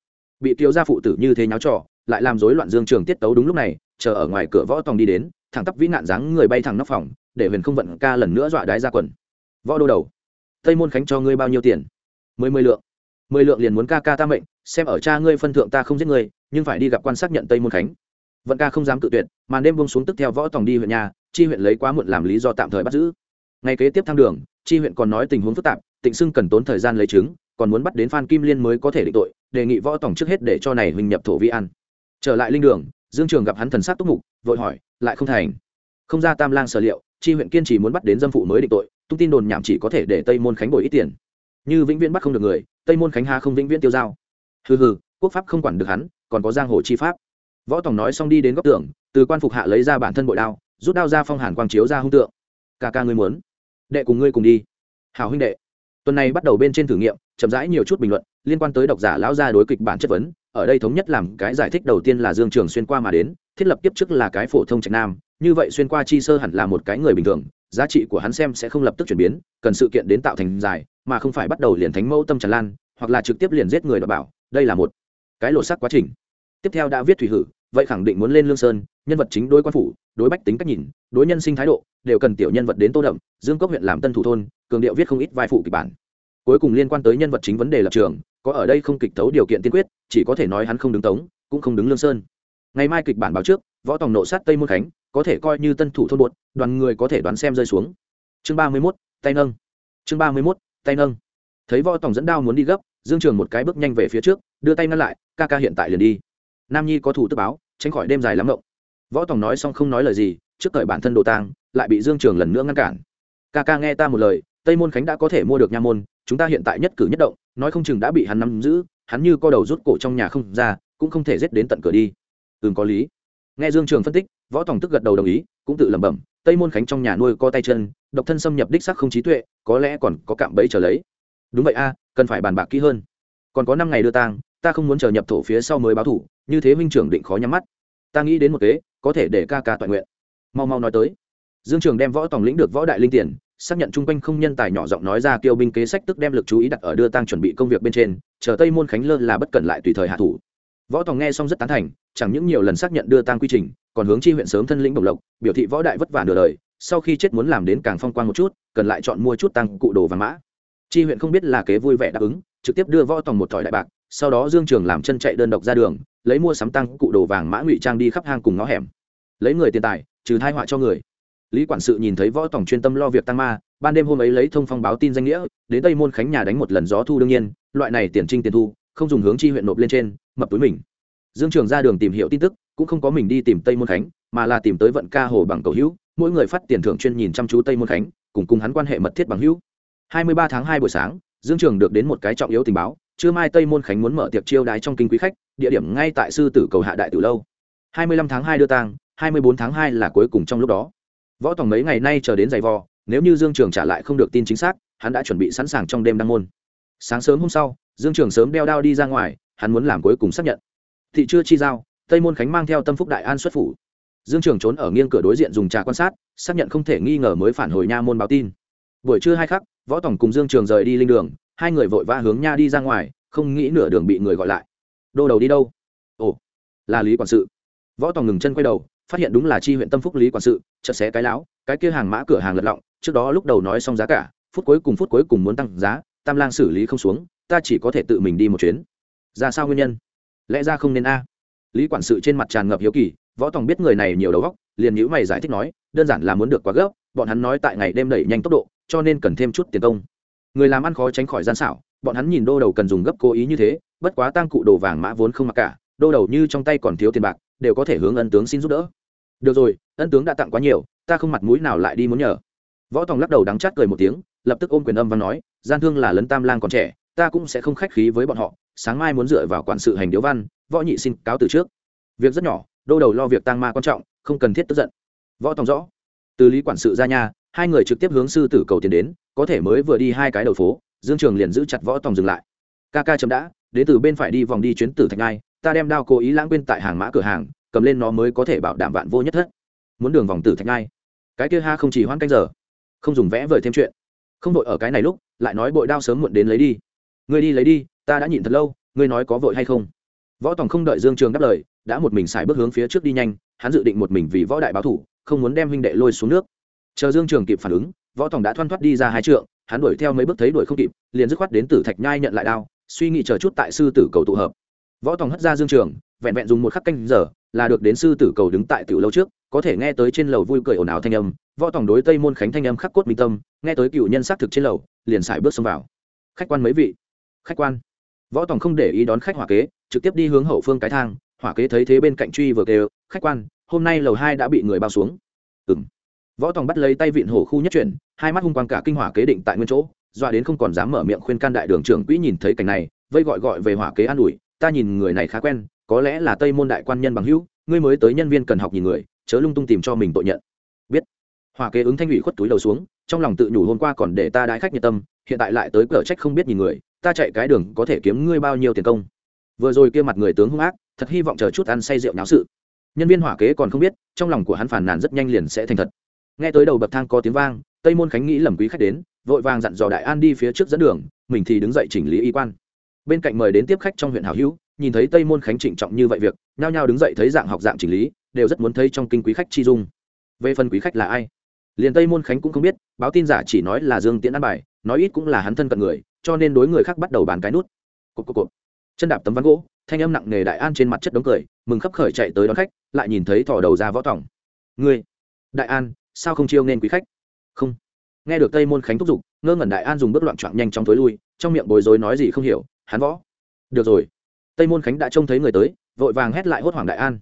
Bị tiểu gia phụ tử như thế nháo trò, lại làm rối loạn dương trường tiết tấu đúng lúc này, chờ ở ngoài cửa võ tòng đi đến, thẳng tắp vĩ nạn dáng người bay thẳng nóc phòng, để huyền không vận ca lần nữa dọa đái ra quần. Võ đô đầu, tây môn khánh cho ngươi bao nhiêu tiền? Mười mười lượng. Mười lượng liền muốn ca ca ta mệnh, xem ở cha ngươi phân thượng ta không giết ngươi, nhưng phải đi gặp quan xác nhận tây môn khánh. Vận ca không dám cự tuyệt, màn đêm bông xuống tức theo võ tòng đi huyện nhà, chi huyện lấy quá muộn làm lý do tạm thời bắt giữ. Ngày kế tiếp thang đường, chi huyện còn nói tình huống phức tạp, tịnh xưng cần tốn thời gian lấy chứng, còn muốn bắt đến phan kim liên mới có thể định tội, đề nghị võ tổng trước hết để cho này huỳnh nhập thổ vi ăn trở lại linh đường, dương trường gặp hắn thần sát túc mục, vội hỏi, lại không thành. Không ra tam lang sở liệu, chi huyện kiên trì muốn bắt đến dâm phụ mới định tội, tung tin đồn nhảm chỉ có thể để tây môn khánh bồi ít tiền như vĩnh viễn bắt không được người, tây môn khánh hà không vĩnh viễn tiêu dao. hừ hừ, quốc pháp không quản được hắn, còn có giang hồ chi pháp. Võ Tòng nói xong đi đến góc tường, từ quan phục hạ lấy ra bản thân bội đao, rút đao ra phong hàn quang chiếu ra hung tượng. Ca ca ngươi muốn, đệ cùng ngươi cùng đi. Hào huynh đệ. Tuần này bắt đầu bên trên thử nghiệm, chậm rãi nhiều chút bình luận, liên quan tới độc giả lão gia đối kịch bản chất vấn, ở đây thống nhất làm cái giải thích đầu tiên là dương trường xuyên qua mà đến, thiết lập kiếp trước là cái phổ thông trạch nam, như vậy xuyên qua chi sơ hẳn là một cái người bình thường giá trị của hắn xem sẽ không lập tức chuyển biến, cần sự kiện đến tạo thành dài, mà không phải bắt đầu liền thánh mẫu tâm tràn lan, hoặc là trực tiếp liền giết người đọc bảo, đây là một cái lộ sắc quá trình. Tiếp theo đã viết thủy hử, vậy khẳng định muốn lên lương sơn, nhân vật chính đối quan phủ, đối bách tính cách nhìn, đối nhân sinh thái độ, đều cần tiểu nhân vật đến tô đậm, dương cốc huyện làm tân thủ thôn, cường điệu viết không ít vai phụ kịch bản. Cuối cùng liên quan tới nhân vật chính vấn đề lập trường, có ở đây không kịch thấu điều kiện tiên quyết, chỉ có thể nói hắn không đứng tống, cũng không đứng lương sơn. Ngày mai kịch bản báo trước, võ tòng nộ sát tây môn khánh có thể coi như tân thủ thôn bột đoàn người có thể đoán xem rơi xuống. Chương ba mươi mốt, tay nâng. Chương ba mươi mốt, tay nâng. Thấy võ tổng dẫn đao muốn đi gấp, dương trường một cái bước nhanh về phía trước, đưa tay ngăn lại, ca ca hiện tại liền đi. Nam nhi có thủ tức báo, tránh khỏi đêm dài lắm ngộng. Võ tổng nói xong không nói lời gì, trước thời bản thân đồ tang, lại bị dương trường lần nữa ngăn cản. Ca ca nghe ta một lời, tây môn khánh đã có thể mua được nha môn, chúng ta hiện tại nhất cử nhất động, nói không chừng đã bị hắn nắm giữ, hắn như co đầu rút cổ trong nhà không ra, cũng không thể giết đến tận cửa đi. Ừm có lý nghe dương trường phân tích, võ tòng tức gật đầu đồng ý, cũng tự lẩm bẩm, tây môn khánh trong nhà nuôi co tay chân, độc thân xâm nhập đích sắc không trí tuệ, có lẽ còn có cạm bẫy trở lấy. Đúng vậy a, cần phải bàn bạc kỹ hơn. Còn có năm ngày đưa tang, ta không muốn chờ nhập thổ phía sau mới báo thủ, như thế huynh trưởng định khó nhắm mắt. Ta nghĩ đến một kế, có thể để ca ca toàn nguyện. Mau mau nói tới. Dương trường đem võ tòng lĩnh được võ đại linh tiền, xác nhận chung quanh không nhân tài nhỏ giọng nói ra kêu binh kế sách tức đem lực chú ý đặt ở đưa tang chuẩn bị công việc bên trên, chờ tây môn khánh lơ là bất cần lại tùy thời hạ thủ võ tòng nghe xong rất tán thành, chẳng những nhiều lần xác nhận đưa tang quy trình, còn hướng chi huyện sớm thân lĩnh đồng lộc, biểu thị võ đại vất vả nửa đời, sau khi chết muốn làm đến càng phong quan một chút, cần lại chọn mua chút tăng cụ đồ và mã. Chi huyện không biết là kế vui vẻ đáp ứng, trực tiếp đưa võ tòng một thỏi đại bạc, sau đó dương trường làm chân chạy đơn độc ra đường, lấy mua sắm tăng cụ đồ vàng mã ngụy trang đi khắp hang cùng ngõ hẻm. Lấy người tiền tài, trừ thai họa cho người. Lý quản sự nhìn thấy võ Tòng chuyên tâm lo việc tăng ma, ban đêm hôm ấy lấy thông phong báo tin danh nghĩa, đến tây môn khánh nhà đánh một lần gió thu đương nhiên, loại này tiền trinh tiền thu không dùng hướng chi huyện nộp lên trên, mập túi mình. Dương trường ra đường tìm hiểu tin tức, cũng không có mình đi tìm tây môn khánh, mà là tìm tới vận ca hồ bằng cầu hữu, mỗi người phát tiền thưởng chuyên nhìn chăm chú tây môn khánh, cùng cùng hắn quan hệ mật thiết bằng hữu. 23 tháng 2 buổi sáng, dương trường được đến một cái trọng yếu tình báo, trưa mai tây môn khánh muốn mở tiệc chiêu đái trong kinh quý khách, địa điểm ngay tại sư tử cầu hạ đại từ lâu. Hai mươi lăm tháng hai đưa tang, hai mươi bốn tháng hai là cuối cùng trong lúc đó. Võ tòng mấy ngày nay chờ đến giày vò, nếu như dương trường trả lại không được tin chính xác, hắn đã chuẩn bị sẵn sàng trong đêm đăng môn. Sáng sớm hôm sau dương trường sớm đeo đao đi ra ngoài, hắn muốn làm cuối cùng xác nhận. Thị chưa chi giao, tây môn khánh mang theo tâm phúc đại an xuất phủ. Dương trường trốn ở nghiêng cửa đối diện dùng trà quan sát, xác nhận không thể nghi ngờ mới phản hồi nha môn báo tin. Buổi trưa hai khắc, võ tổng cùng dương trường rời đi linh đường, hai người vội vã hướng nha đi ra ngoài, không nghĩ nửa đường bị người gọi lại. Đô đầu đi đâu? Ồ, là lý quản sự. Võ Tòng ngừng chân quay đầu, phát hiện đúng là chi huyện tâm phúc lý quản sự, chợt xé cái lão cái kia hàng mã cửa hàng lật lọng, trước đó lúc đầu nói xong giá cả, phút cuối cùng phút cuối cùng muốn tăng giá, tam lang xử lý không xuống ta chỉ có thể tự mình đi một chuyến. Ra sao nguyên nhân? Lẽ ra không nên a? Lý quản sự trên mặt tràn ngập hiếu kỳ, võ tòng biết người này nhiều đầu góc liền nhữ mày giải thích nói, đơn giản là muốn được quá gấp, bọn hắn nói tại ngày đêm đẩy nhanh tốc độ, cho nên cần thêm chút tiền công. Người làm ăn khó tránh khỏi gian xảo, bọn hắn nhìn đô đầu cần dùng gấp cố ý như thế, bất quá tăng cụ đồ vàng mã vốn không mặc cả, đô đầu như trong tay còn thiếu tiền bạc, đều có thể hướng ân tướng xin giúp đỡ. Được rồi, ân tướng đã tặng quá nhiều, ta không mặt mũi nào lại đi muốn nhờ. Võ tòng lắc đầu đắng chát cười một tiếng, lập tức ôm quyền âm và nói, gian thương là lấn tam lang còn trẻ ta cũng sẽ không khách khí với bọn họ, sáng mai muốn dựa vào quản sự hành điếu văn, võ nhị xin cáo từ trước. Việc rất nhỏ, đô đầu lo việc tang ma quan trọng, không cần thiết tức giận. Võ tòng rõ. Từ lý quản sự ra nhà, hai người trực tiếp hướng sư tử cầu tiền đến, có thể mới vừa đi hai cái đầu phố, dương trường liền giữ chặt võ tòng dừng lại. Ca ca chấm đã, đến từ bên phải đi vòng đi chuyến tử thạch ngai, ta đem đao cố ý lãng quên tại hàng mã cửa hàng, cầm lên nó mới có thể bảo đảm vạn vô nhất thất. Muốn đường vòng tử thạch ngai. Cái kia ha không chỉ hoãn canh giờ. Không dùng vẽ vời thêm chuyện. Không đội ở cái này lúc, lại nói bội đao sớm muộn đến lấy đi ngươi đi lấy đi, ta đã nhịn thật lâu, ngươi nói có vội hay không? Võ tòng không đợi dương trường đáp lời, đã một mình xài bước hướng phía trước đi nhanh, hắn dự định một mình vì võ đại báo thủ, không muốn đem huynh đệ lôi xuống nước. Chờ dương trường kịp phản ứng, võ tòng đã thoăn thoắt đi ra hai trượng, hắn đuổi theo mấy bước thấy đuổi không kịp, liền dứt khoát đến tử thạch nhai nhận lại đao, suy nghĩ chờ chút tại sư tử cầu tụ hợp. Võ tòng hất ra dương trường, vẹn vẹn dùng một khắc canh giờ, là được đến sư tử cầu đứng tại tiểu lâu trước, có thể nghe tới trên lầu vui cười ồn ào thanh âm, võ tòng đối tây môn khánh thanh âm khắc cốt minh tâm, nghe tới cựu nhân xác thực trên lầu, liền xài bước xông vào. Khách quan mấy vị khách quan. Võ tòng không để ý đón khách hỏa kế, trực tiếp đi hướng hậu phương cái thang, hỏa kế thấy thế bên cạnh truy vừa kêu, khách quan, hôm nay lầu hai đã bị người bao xuống. Ừng võ tòng bắt lấy tay vịn hổ khu nhất chuyển, hai mắt hung quang cả kinh hỏa kế định tại nguyên chỗ doa đến không còn dám mở miệng khuyên can đại đường trưởng quỹ nhìn thấy cảnh này, vây gọi gọi về hỏa kế an ủi, ta nhìn người này khá quen, có lẽ là tây môn đại quan nhân bằng hữu, ngươi mới tới nhân viên cần học nhìn người, chớ lung tung tìm cho mình tội nhận. Biết. Hỏa kế ứng thanh ủy khuất túi đầu xuống, trong lòng tự nhủ hôm qua còn để ta đái khách nhiệt tâm, hiện tại lại tới cửa trách không biết nhìn người ta chạy cái đường có thể kiếm ngươi bao nhiêu tiền công? Vừa rồi kia mặt người tướng hung ác, thật hy vọng chờ chút ăn say rượu náo sự. Nhân viên hỏa kế còn không biết, trong lòng của hắn phản nàn rất nhanh liền sẽ thành thật. Nghe tới đầu bậc thang có tiếng vang, tây môn khánh nghĩ lầm quý khách đến, vội vàng dặn dò đại an đi phía trước dẫn đường, mình thì đứng dậy chỉnh lý y quan. Bên cạnh mời đến tiếp khách trong huyện hảo hữu, nhìn thấy tây môn khánh trịnh trọng như vậy việc, nhao nhao đứng dậy thấy dạng học dạng chỉnh lý, đều rất muốn thấy trong kinh quý khách chi dung. Về phần quý khách là ai? Liền tây môn khánh cũng không biết, báo tin giả chỉ nói là dương tiễn an bài nói ít cũng là hắn thân cận người, cho nên đối người khác bắt đầu bàn cái nút. Cộp cộp cộp. Chân đạp tấm ván gỗ, thanh âm nặng nề đại an trên mặt chất đống cười, mừng khấp khởi chạy tới đón khách, lại nhìn thấy thỏ đầu ra võ tỏng ngươi, đại an, sao không chiêu nên quý khách? Không. Nghe được tây môn khánh thúc giục, ngơ ngẩn đại an dùng bước loạn trọn nhanh trong thối lui, trong miệng bối rối nói gì không hiểu, hắn võ. Được rồi. Tây môn khánh đã trông thấy người tới, vội vàng hét lại hốt hoảng đại an.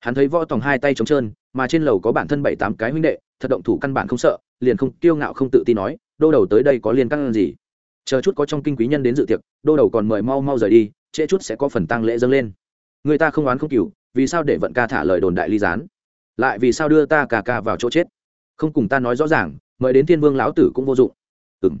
Hắn thấy võ tòng hai tay trống trơn, mà trên lầu có bản thân bảy tám cái huynh đệ, thật động thủ căn bản không sợ, liền không kiêu ngạo không tự tin nói đô đầu tới đây có liên căn gì? Chờ chút có trong kinh quý nhân đến dự tiệc, đô đầu còn mời mau mau rời đi, trễ chút sẽ có phần tăng lễ dâng lên. Người ta không oán không cừu, vì sao để vận ca thả lời đồn đại ly gián? Lại vì sao đưa ta cà ca vào chỗ chết? Không cùng ta nói rõ ràng, mời đến thiên vương lão tử cũng vô dụng. Ừ m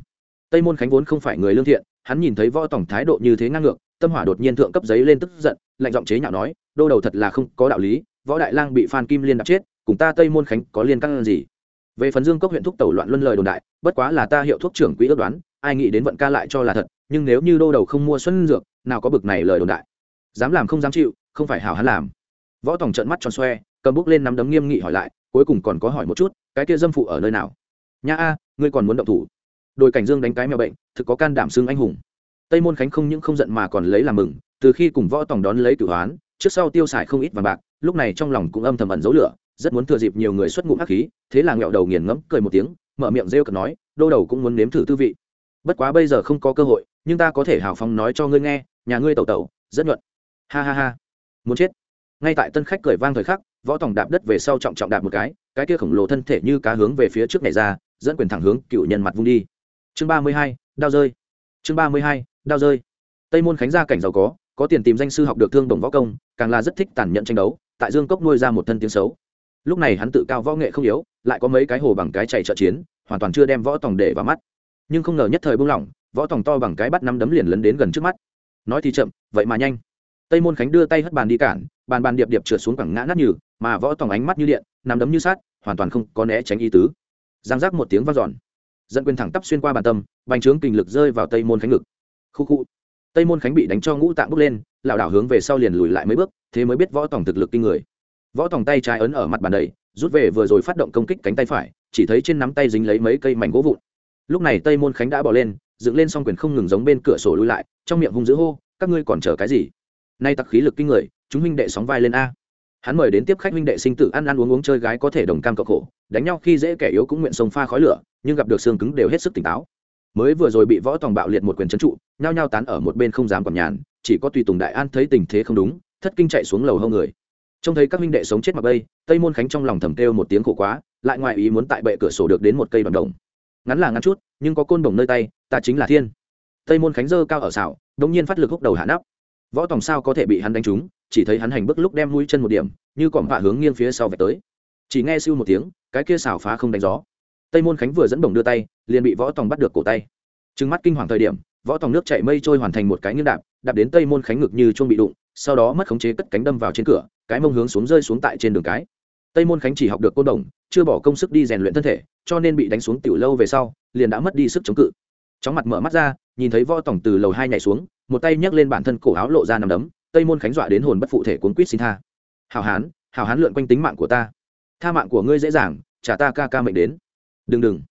tây môn khánh vốn không phải người lương thiện, hắn nhìn thấy võ tổng thái độ như thế ngang ngược, tâm hỏa đột nhiên thượng cấp giấy lên tức giận, lạnh giọng chế nhạo nói, đô đầu thật là không có đạo lý, võ đại lang bị phan kim liên đập chết, cùng ta tây môn khánh có liên căn gì? Về phần dương cốc huyện thúc tẩu loạn luân lời đồn đại bất quá là ta hiệu thuốc trưởng quỹ ước đoán, ai nghĩ đến vận ca lại cho là thật, nhưng nếu như đô đầu không mua xuân dược, nào có bực này lời đồn đại. Dám làm không dám chịu, không phải hảo hắn làm. Võ tòng trợn mắt tròn xoe, cầm bút lên nắm đấm nghiêm nghị hỏi lại, cuối cùng còn có hỏi một chút, cái kia dâm phụ ở nơi nào? Nha a, ngươi còn muốn động thủ. Đôi cảnh dương đánh cái mèo bệnh, thực có can đảm xưng anh hùng. Tây môn khánh không những không giận mà còn lấy làm mừng, từ khi cùng võ tòng đón lấy cửu hoán, trước sau tiêu xài không ít vàng bạc, lúc này trong lòng cũng âm thầm ẩn dấu lửa, rất muốn thừa dịp nhiều người xuất ngụm hắc khí, thế là nghẹo đầu nghiền ngẫm, cười một tiếng mở miệng rêu cực nói, đô đầu cũng muốn nếm thử tư vị. Bất quá bây giờ không có cơ hội, nhưng ta có thể hào phóng nói cho ngươi nghe, nhà ngươi tẩu tẩu, rất nhuận. Ha ha ha. Muốn chết. Ngay tại tân khách cười vang thời khắc, võ tòng đạp đất về sau trọng trọng đạp một cái cái kia khổng lồ thân thể như cá hướng về phía trước này ra, dẫn quyền thẳng hướng cựu nhân mặt vung đi. Chương ba mươi hai, đao rơi. Chương ba mươi hai, đao rơi. Tây môn khánh gia cảnh giàu có có tiền tìm danh sư học được thương đồng võ công, càng là rất thích tàn nhẫn tranh đấu, tại dương cốc nuôi ra một thân tiếng xấu. Lúc này hắn tự cao võ nghệ không yếu lại có mấy cái hồ bằng cái chạy trợ chiến, hoàn toàn chưa đem võ tòng để vào mắt. Nhưng không ngờ nhất thời buông lỏng, võ tòng to bằng cái bắt năm đấm liền lấn đến gần trước mắt. Nói thì chậm, vậy mà nhanh. Tây môn khánh đưa tay hất bàn đi cản, bàn bàn điệp điệp trượt xuống quẳng ngã nát nhừ, mà võ tòng ánh mắt như điện nằm đấm như sát hoàn toàn không có né tránh ý tứ. Giang giác một tiếng vang giòn dẫn quyền thẳng tắp xuyên qua bàn tâm, bành trướng kình lực rơi vào tây môn khánh ngực. Khu khu. Tây môn khánh bị đánh cho ngũ tạng bước lên, lảo đảo hướng về sau liền lùi lại mấy bước, thế mới biết võ tòng thực lực kinh người. Võ tòng tay trái ấn ở mặt bàn đầy rút về vừa rồi phát động công kích cánh tay phải, chỉ thấy trên nắm tay dính lấy mấy cây mảnh gỗ vụn. Lúc này tây môn khánh đã bỏ lên, dựng lên xong quyền không ngừng giống bên cửa sổ lùi lại, trong miệng hung dữ hô, các ngươi còn chờ cái gì? Nay tặc khí lực kinh người, chúng huynh đệ sóng vai lên a. Hắn mời đến tiếp khách huynh đệ sinh tử ăn ăn uống uống chơi gái có thể đồng cam cộng khổ, đánh nhau khi dễ kẻ yếu cũng nguyện sông pha khói lửa, nhưng gặp được xương cứng đều hết sức tỉnh táo. Mới vừa rồi bị võ tòng bạo liệt một quyền trấn trụ, nhao nhao tán ở một bên không dám còn nhàn, chỉ có tùy tùng đại an thấy tình thế không đúng, thất kinh chạy xuống lầu hông người trông thấy các huynh đệ sống chết mặc bây tây môn khánh trong lòng thầm kêu một tiếng khổ quá, lại ngoài ý muốn tại bệ cửa sổ được đến một cây đoàn đồng. Ngắn là ngắn chút, nhưng có côn đồng nơi tay, ta chính là thiên. Tây môn khánh dơ cao ở xảo, đống nhiên phát lực húc đầu hạ nắp. Võ tòng sao có thể bị hắn đánh trúng, chỉ thấy hắn hành bước lúc đem mũi chân một điểm, như cọm vạ hướng nghiêng phía sau vạch tới. Chỉ nghe siêu một tiếng, cái kia xảo phá không đánh gió. Tây môn khánh vừa dẫn bổng đưa tay, liền bị võ tòng bắt được cổ tay. Trừng mắt kinh hoàng thời điểm, võ tòng nước chạy mây trôi hoàn thành một cái nghiêng đạp đạp đến tây môn khánh ngực như chuông bị đụng, sau đó mất khống chế cất cánh đâm vào trên cửa cái mông hướng xuống rơi xuống tại trên đường cái. Tây môn khánh chỉ học được côn đồng, chưa bỏ công sức đi rèn luyện thân thể, cho nên bị đánh xuống tiểu lâu về sau, liền đã mất đi sức chống cự. Chóng mặt mở mắt ra, nhìn thấy võ tổng từ lầu hai nhảy xuống, một tay nhấc lên bản thân cổ áo lộ ra nằm đấm, tây môn khánh dọa đến hồn bất phụ thể cuốn quýt xin tha. Hào hán hào hán lượn quanh tính mạng của ta. Tha mạng của ngươi dễ dàng, trả ta ca ca mệnh đến. Đừng đừng,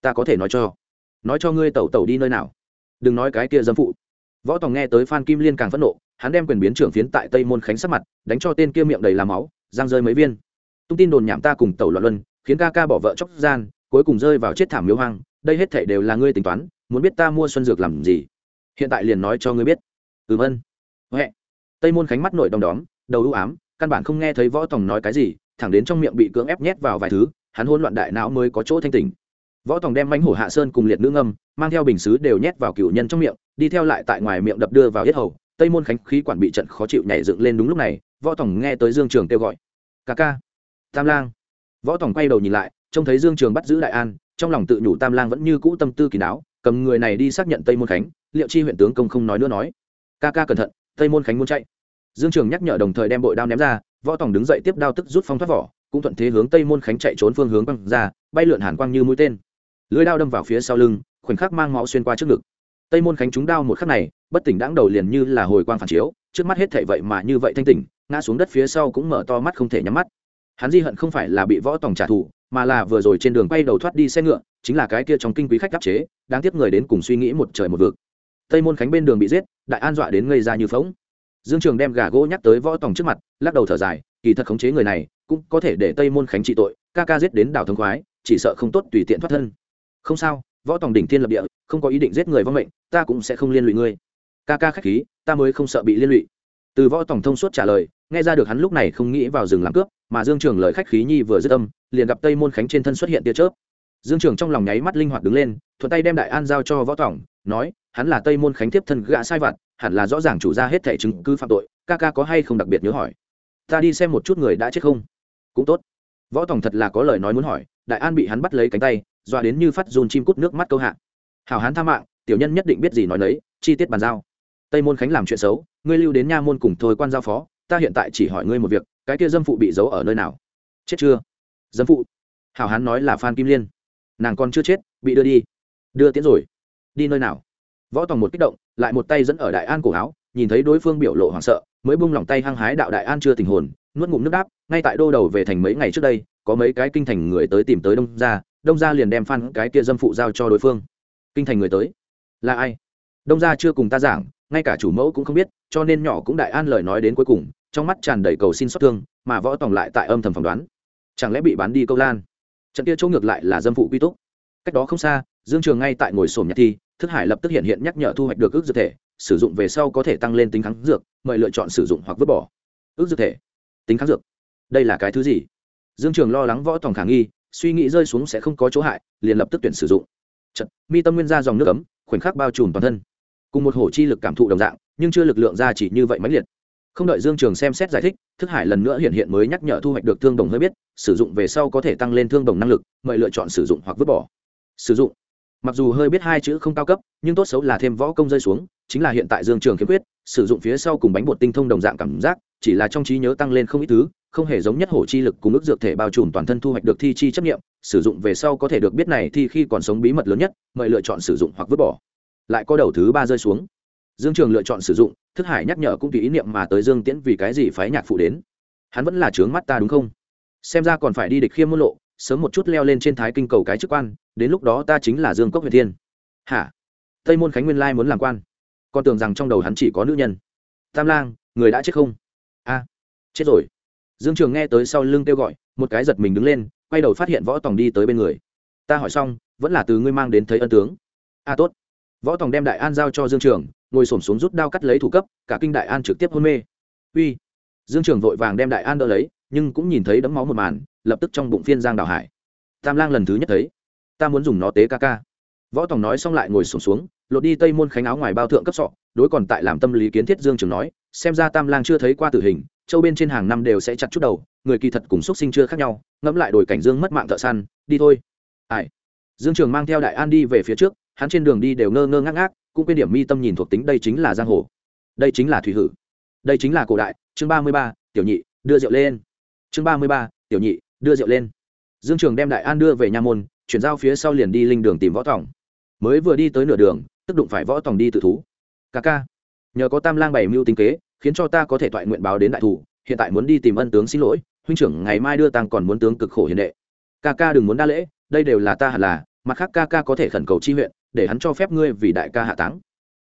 ta có thể nói cho. Nói cho ngươi tẩu tẩu đi nơi nào. Đừng nói cái kia dâm phụ. Võ tòng nghe tới phan kim liên càng phẫn nộ hắn đem quyền biến trưởng phiến tại tây môn khánh sắc mặt, đánh cho tên kia miệng đầy làm máu giang rơi mấy viên. Tung tin đồn nhảm ta cùng tẩu loạn luân, khiến ca ca bỏ vợ chóc gian, cuối cùng rơi vào chết thảm miếu hoang, đây hết thể đều là ngươi tính toán, muốn biết ta mua xuân dược làm gì? Hiện tại liền nói cho ngươi biết. Ừm ân. Huệ. Tây môn khánh mắt nổi đom đóm, đầu ưu ám, căn bản không nghe thấy võ tòng nói cái gì, thẳng đến trong miệng bị cưỡng ép nhét vào vài thứ, hắn hôn loạn đại não mới có chỗ thanh tỉnh. Võ tòng đem bánh hổ hạ sơn cùng liệt nữ ngâm, mang theo bình xứ đều nhét vào cựu nhân trong miệng, đi theo lại tại ngoài miệng đập đưa vào yết hầu tây môn khánh khí quản bị trận khó chịu nhảy dựng lên đúng lúc này, võ tòng nghe tới dương trường kêu gọi. Ca ca, tam lang. Võ tòng quay đầu nhìn lại, trông thấy dương trường bắt giữ đại an, trong lòng tự nhủ tam lang vẫn như cũ tâm tư kỳ đáo cầm người này đi xác nhận tây môn khánh, liệu chi huyện tướng công không nói nữa nói. Ca ca cẩn thận, tây môn khánh muốn chạy. Dương trường nhắc nhở đồng thời đem bội đao ném ra, võ tòng đứng dậy tiếp đao tức rút phong thoát vỏ, cũng thuận thế hướng tây môn khánh chạy trốn phương hướng băng ra, bay lượn hàn quang như mũi tên. Lưới đao đâm vào phía sau lưng, khoảnh khắc mang máu xuyên qua trước ngực. Tây môn khánh trúng đao một khắc này bất tỉnh đáng đầu liền như là hồi quang phản chiếu, trước mắt hết thảy vậy mà như vậy thanh tỉnh, ngã xuống đất phía sau cũng mở to mắt không thể nhắm mắt. Hắn di hận không phải là bị võ tòng trả thù, mà là vừa rồi trên đường quay đầu thoát đi xe ngựa, chính là cái kia trong kinh quý khách áp chế đang tiếp người đến cùng suy nghĩ một trời một vực. Tây môn khánh bên đường bị giết, đại an dọa đến ngây ra như phóng dương trường đem gà gỗ nhắc tới võ tòng trước mặt, lắc đầu thở dài, kỳ thật khống chế người này, cũng có thể để tây môn khánh trị tội, ca ca giết đến đảo thông khoái, chỉ sợ không tốt tùy tiện thoát thân. Không sao, võ tòng đỉnh thiên lập địa, không có ý định giết người vong mệnh, ta cũng sẽ không liên lụy ngươi ca ca khách khí ta mới không sợ bị liên lụy. Từ võ tổng thông suốt trả lời nghe ra được hắn lúc này không nghĩ vào rừng làm cướp mà dương trường lời khách khí nhi vừa dứt âm liền gặp tây môn khánh trên thân xuất hiện tia chớp. Dương trường trong lòng nháy mắt linh hoạt đứng lên thuận tay đem đại an giao cho võ tổng, nói hắn là tây môn khánh tiếp thân gã sai vặt hẳn là rõ ràng chủ ra hết thẻ chứng cứ phạm tội ca ca có hay không đặc biệt nhớ hỏi. Ta đi xem một chút người đã chết không? Cũng tốt. Võ tổng thật là có lời nói muốn hỏi đại an bị hắn bắt lấy cánh tay dọa đến như phát dùn chim cút nước mắt câu hạ. Hào hán tha mạng tiểu nhân nhất định biết gì nói lấy chi tiết bàn giao tây môn khánh làm chuyện xấu, ngươi lưu đến nha môn cùng thôi quan giao phó, ta hiện tại chỉ hỏi ngươi một việc, cái kia dâm phụ bị giấu ở nơi nào? Chết chưa? Dâm phụ? Hào hán nói là phan kim liên. Nàng còn chưa chết, bị đưa đi. Đưa tiến rồi. Đi nơi nào? Võ tòng một kích động, lại một tay dẫn ở đại an cổ áo, nhìn thấy đối phương biểu lộ hoảng sợ, mới bung lòng tay hăng hái đạo đại an chưa tình hồn, nuốt ngụm nước đáp, ngay tại đô đầu về thành mấy ngày trước đây, có mấy cái kinh thành người tới tìm tới đông gia đông gia liền đem phan cái kia dâm phụ giao cho đối phương. Kinh thành người tới. Là ai? Đông gia chưa cùng ta giảng ngay cả chủ mẫu cũng không biết cho nên nhỏ cũng đại an lời nói đến cuối cùng trong mắt tràn đầy cầu xin xót thương mà võ tòng lại tại âm thầm phỏng đoán. Chẳng lẽ bị bán đi câu lan? Trận kia chỗ ngược lại là dâm phụ quy túc. Cách đó không xa dương trường ngay tại ngồi sổm nhạc thi thức hải lập tức hiện hiện nhắc nhở thu hoạch được ước dược thể sử dụng về sau có thể tăng lên tính kháng dược mời lựa chọn sử dụng hoặc vứt bỏ. Ước dược thể. Tính kháng dược. Đây là cái thứ gì? Dương trường lo lắng võ tòng khả nghi suy nghĩ rơi xuống sẽ không có chỗ hại liền lập tức tuyển sử dụng. Chật, mi tâm nguyên ra dòng nước ấm khoảnh khắc bao trùm toàn thân cùng một hổ chi lực cảm thụ đồng dạng, nhưng chưa lực lượng ra chỉ như vậy mãnh liệt. Không đợi dương trường xem xét giải thích, thức hải lần nữa hiện hiện mới nhắc nhở thu hoạch được thương đồng hơi biết, sử dụng về sau có thể tăng lên thương đồng năng lực, mời lựa chọn sử dụng hoặc vứt bỏ. Sử dụng. Mặc dù hơi biết hai chữ không cao cấp, nhưng tốt xấu là thêm võ công rơi xuống, chính là hiện tại dương trường khiếm khuyết, sử dụng phía sau cùng bánh bột tinh thông đồng dạng cảm giác, chỉ là trong trí nhớ tăng lên không ít thứ, không hề giống nhất hổ chi lực cùng ước dược thể bao trùm toàn thân thu hoạch được thi chi chấp nghiệm sử dụng về sau có thể được biết này thì khi còn sống bí mật lớn nhất, mời lựa chọn sử dụng hoặc vứt bỏ lại có đầu thứ ba rơi xuống. Dương trường lựa chọn sử dụng, thức hải nhắc nhở cũng tùy ý niệm mà tới dương tiễn vì cái gì phái nhạc phụ đến. Hắn vẫn là trướng mắt ta đúng không? Xem ra còn phải đi địch khiêm môn lộ, sớm một chút leo lên trên thái kinh cầu cái chức quan, đến lúc đó ta chính là dương cốc huyền thiên. Hả? Tây môn khánh nguyên lai muốn làm quan. Con tưởng rằng trong đầu hắn chỉ có nữ nhân. Tam lang, người đã chết không? A, chết rồi. Dương trường nghe tới sau lưng kêu gọi, một cái giật mình đứng lên, quay đầu phát hiện võ tòng đi tới bên người. Ta hỏi xong, vẫn là từ ngươi mang đến thấy ân tướng. A, tốt võ tòng đem đại an giao cho dương trường ngồi s ổ m xuống rút đao cắt lấy thủ cấp cả kinh đại an trực tiếp hôn mê. Uy. Dương trường vội vàng đem đại an đỡ lấy nhưng cũng nhìn thấy đấm máu một màn lập tức trong bụng phiên giang đào hải. Tam lang lần thứ nhất thấy. Ta muốn dùng nó tế ca ca. Võ tòng nói xong lại ngồi sổm xuống, xuống lột đi tây môn khánh áo ngoài bao thượng cấp sọ đối còn tại làm tâm lý kiến thiết dương trường nói xem ra tam lang chưa thấy qua tử hình châu bên trên hàng năm đều sẽ chặt chút đầu người kỳ thật cùng x sinh chưa khác nhau ngẫm lại đổi cảnh dương mất mạng thợ săn đi thôi. Ai? Dương trường mang theo đại an đi về phía trước hắn trên đường đi đều ngơ ngơ ngác ngác, cũng quên điểm mi tâm nhìn thuộc tính, đây chính là giang hồ, đây chính là thủy hử, đây chính là cổ đại, chương ba mươi ba, tiểu nhị, đưa rượu lên, chương ba mươi ba, tiểu nhị, đưa rượu lên. Dương trường đem đại an đưa về nha môn, chuyển giao phía sau liền đi linh đường tìm võ tòng. Mới vừa đi tới nửa đường, tức đụng phải võ tòng đi tự thú. Ca ca, nhờ có tam lang bày mưu tính kế, khiến cho ta có thể toại nguyện báo đến đại thủ, hiện tại muốn đi tìm ân tướng xin lỗi, huynh trưởng ngày mai đưa tăng còn muốn tướng cực khổ hiền đệ. Ca ca đừng muốn đa lễ, đây đều là ta hẳn là, mặt khác ca ca có thể khẩn cầu chi huyện để hắn cho phép ngươi vì đại ca hạ táng.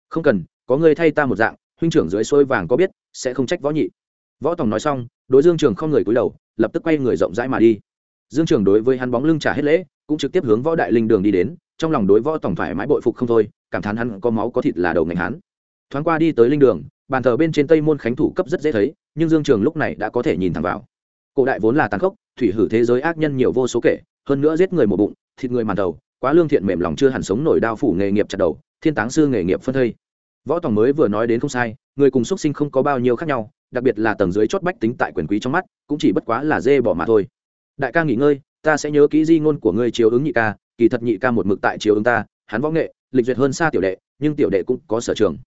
Không cần, có ngươi thay ta một dạng, huynh trưởng dưới xôi vàng có biết, sẽ không trách võ nhị. Võ tòng nói xong, đối dương trường không người cúi đầu, lập tức quay người rộng rãi mà đi. Dương trường đối với hắn bóng lưng trả hết lễ, cũng trực tiếp hướng võ đại linh đường đi đến, trong lòng đối võ tòng phải mãi bội phục không thôi, cảm thán hắn có máu có thịt là đầu ngành hắn. Thoáng qua đi tới linh đường, bàn thờ bên trên tây môn khánh thủ cấp rất dễ thấy, nhưng dương trường lúc này đã có thể nhìn thẳng vào. Cổ đại vốn là tàn khốc, thủy hử thế giới ác nhân nhiều vô số kể, hơn nữa giết người một bụng, thịt người màn đầu quá lương thiện mềm lòng chưa hẳn sống nổi đao phủ nghề nghiệp chặt đầu, thiên táng sư nghề nghiệp phân thây. Võ tòng mới vừa nói đến không sai, người cùng xuất sinh không có bao nhiêu khác nhau, đặc biệt là tầng dưới chót bách tính tại quyền quý trong mắt, cũng chỉ bất quá là dê bỏ mà thôi. Đại ca nghỉ ngơi, ta sẽ nhớ kỹ di ngôn của ngươi chiếu ứng nhị ca, kỳ thật nhị ca một mực tại chiếu ứng ta, hắn võ nghệ, lịch duyệt hơn xa tiểu đệ, nhưng tiểu đệ cũng có sở trường.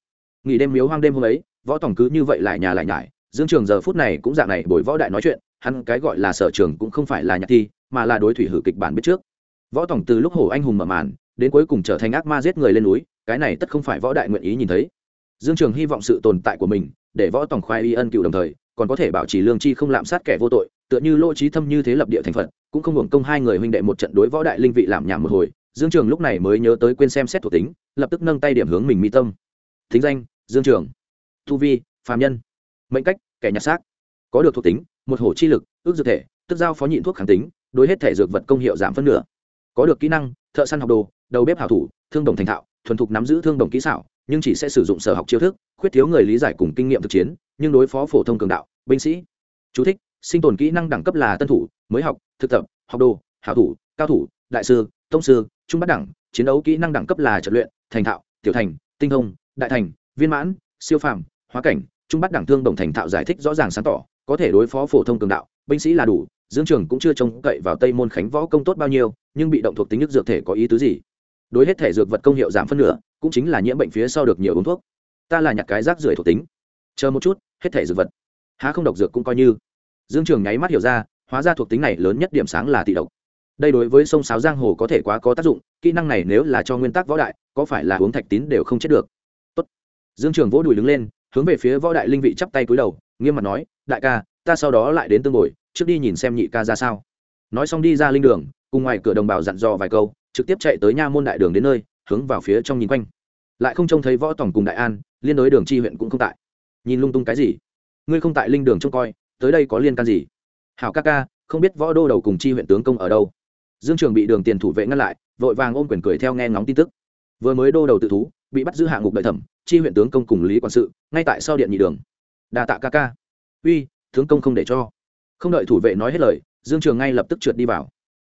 Nghỉ đêm miếu hoang đêm hôm ấy, võ tòng cứ như vậy lại nhà lại nhải, dương trường giờ phút này cũng dạng này bồi võ đại nói chuyện, hắn cái gọi là sở trường cũng không phải là nhạc thi, mà là đối thủy hử kịch bản biết trước võ tòng từ lúc hổ anh hùng mở màn, đến cuối cùng trở thành ác ma giết người lên núi, cái này tất không phải võ đại nguyện ý nhìn thấy. Dương trường hy vọng sự tồn tại của mình, để võ tòng khoai y ân cựu đồng thời, còn có thể bảo trì lương chi không lạm sát kẻ vô tội, tựa như lỗ trí thâm như thế lập địa thành phật, cũng không hưởng công hai người huynh đệ một trận đối võ đại linh vị làm nhảm một hồi. Dương trường lúc này mới nhớ tới quên xem xét thuộc tính, lập tức nâng tay điểm hướng mình mi tâm. Thính danh, dương trường. Thu vi, phàm nhân. Mệnh cách, kẻ nhặt xác. Có được thuộc tính, một hổ chi lực, ước dược thể, tức giao phó nhịn thuốc kháng tính, đối hết thể dược vật công hiệu giảm phân nửa có được kỹ năng thợ săn học đồ đầu bếp hảo thủ thương đồng thành thạo thuần thục nắm giữ thương đồng kỹ xảo nhưng chỉ sẽ sử dụng sở học chiêu thức khuyết thiếu người lý giải cùng kinh nghiệm thực chiến nhưng đối phó phổ thông cường đạo binh sĩ. Chú thích, sinh tồn kỹ năng đẳng cấp là tân thủ mới học thực tập học đồ hảo thủ cao thủ đại sư tông sư trung bát đẳng chiến đấu kỹ năng đẳng cấp là trật luyện thành thạo tiểu thành tinh thông đại thành viên mãn siêu phàm hóa cảnh trung bát đẳng thương đồng thành thạo giải thích rõ ràng sáng tỏ có thể đối phó phổ thông cường đạo binh sĩ là đủ, dương trường cũng chưa trông cậy vào tây môn khánh võ công tốt bao nhiêu, nhưng bị động thuộc tính nước dược thể có ý tứ gì? Đối hết thể dược vật công hiệu giảm phân nửa, cũng chính là nhiễm bệnh phía sau được nhiều uống thuốc. Ta là nhặt cái rác rưởi thuộc tính. Chờ một chút, hết thể dược vật. Há không độc dược cũng coi như. Dương trường nháy mắt hiểu ra, hóa ra thuộc tính này lớn nhất điểm sáng là tị độc. Đây đối với sông sáo giang hồ có thể quá có tác dụng, kỹ năng này nếu là cho nguyên tắc võ đại, có phải là uống thạch tín đều không chết được. Tốt. dương trường vỗ đùi đứng lên, hướng về phía võ đại linh vị chắp tay cúi đầu, nghiêm mặt nói, đại ca ta sau đó lại đến tương bồi, trước đi nhìn xem nhị ca ra sao. Nói xong đi ra linh đường, cùng ngoài cửa đồng bào dặn dò vài câu, trực tiếp chạy tới nha môn đại đường đến nơi, hướng vào phía trong nhìn quanh. Lại không trông thấy võ tổng cùng đại an, liên đối đường chi huyện cũng không tại. Nhìn lung tung cái gì? Ngươi không tại linh đường trông coi, tới đây có liên can gì? Hảo ca ca, không biết võ đô đầu cùng chi huyện tướng công ở đâu? Dương trường bị đường tiền thủ vệ ngăn lại, vội vàng ôm quyền cười theo nghe ngóng tin tức. Vừa mới đô đầu tự thú, bị bắt giữ hạ ngục đợi thẩm, chi huyện tướng công cùng lý quản sự, ngay tại sau điện nhị đường. Đa tạ ca ca. Uy tướng công không để cho. Không đợi thủ vệ nói hết lời, dương trường ngay lập tức trượt đi vào.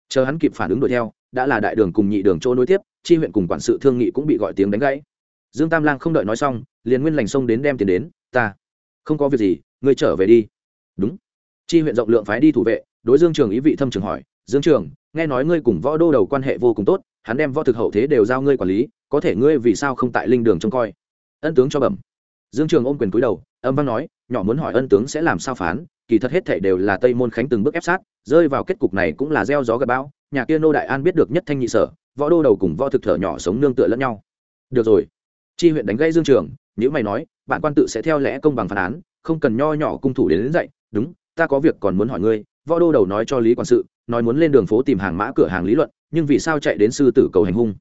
Chờ hắn kịp phản ứng đuổi theo, đã là đại đường cùng nhị đường chỗ nối tiếp, chi huyện cùng quản sự thương nghị cũng bị gọi tiếng đánh gãy. Dương tam lang không đợi nói xong, liền nguyên lành xông đến đem tiền đến, ta, không có việc gì, ngươi trở về đi. Đúng. Chi huyện rộng lượng phái đi thủ vệ, đối dương trường ý vị thâm trường hỏi, dương trường, nghe nói ngươi cùng võ đô đầu quan hệ vô cùng tốt, hắn đem võ thực hậu thế đều giao ngươi quản lý, có thể ngươi vì sao không tại linh đường trông coi? Ân tướng cho bẩm. Dương trường ôm quyền cúi đầu, âm văn nói nhỏ muốn hỏi ân tướng sẽ làm sao phán kỳ thật hết thể đều là tây môn khánh từng bước ép sát rơi vào kết cục này cũng là gieo gió gặp bão nhà kia nô đại an biết được nhất thanh nhị sở võ đô đầu cùng võ thực thở nhỏ sống nương tựa lẫn nhau. Được rồi. Chi huyện đánh gây dương trường nếu mày nói bạn quan tự sẽ theo lẽ công bằng phán án không cần nho nhỏ cung thủ đến, đến dậy đúng ta có việc còn muốn hỏi ngươi võ đô đầu nói cho lý quản sự nói muốn lên đường phố tìm hàng mã cửa hàng lý luận nhưng vì sao chạy đến sư tử cầu hành hung?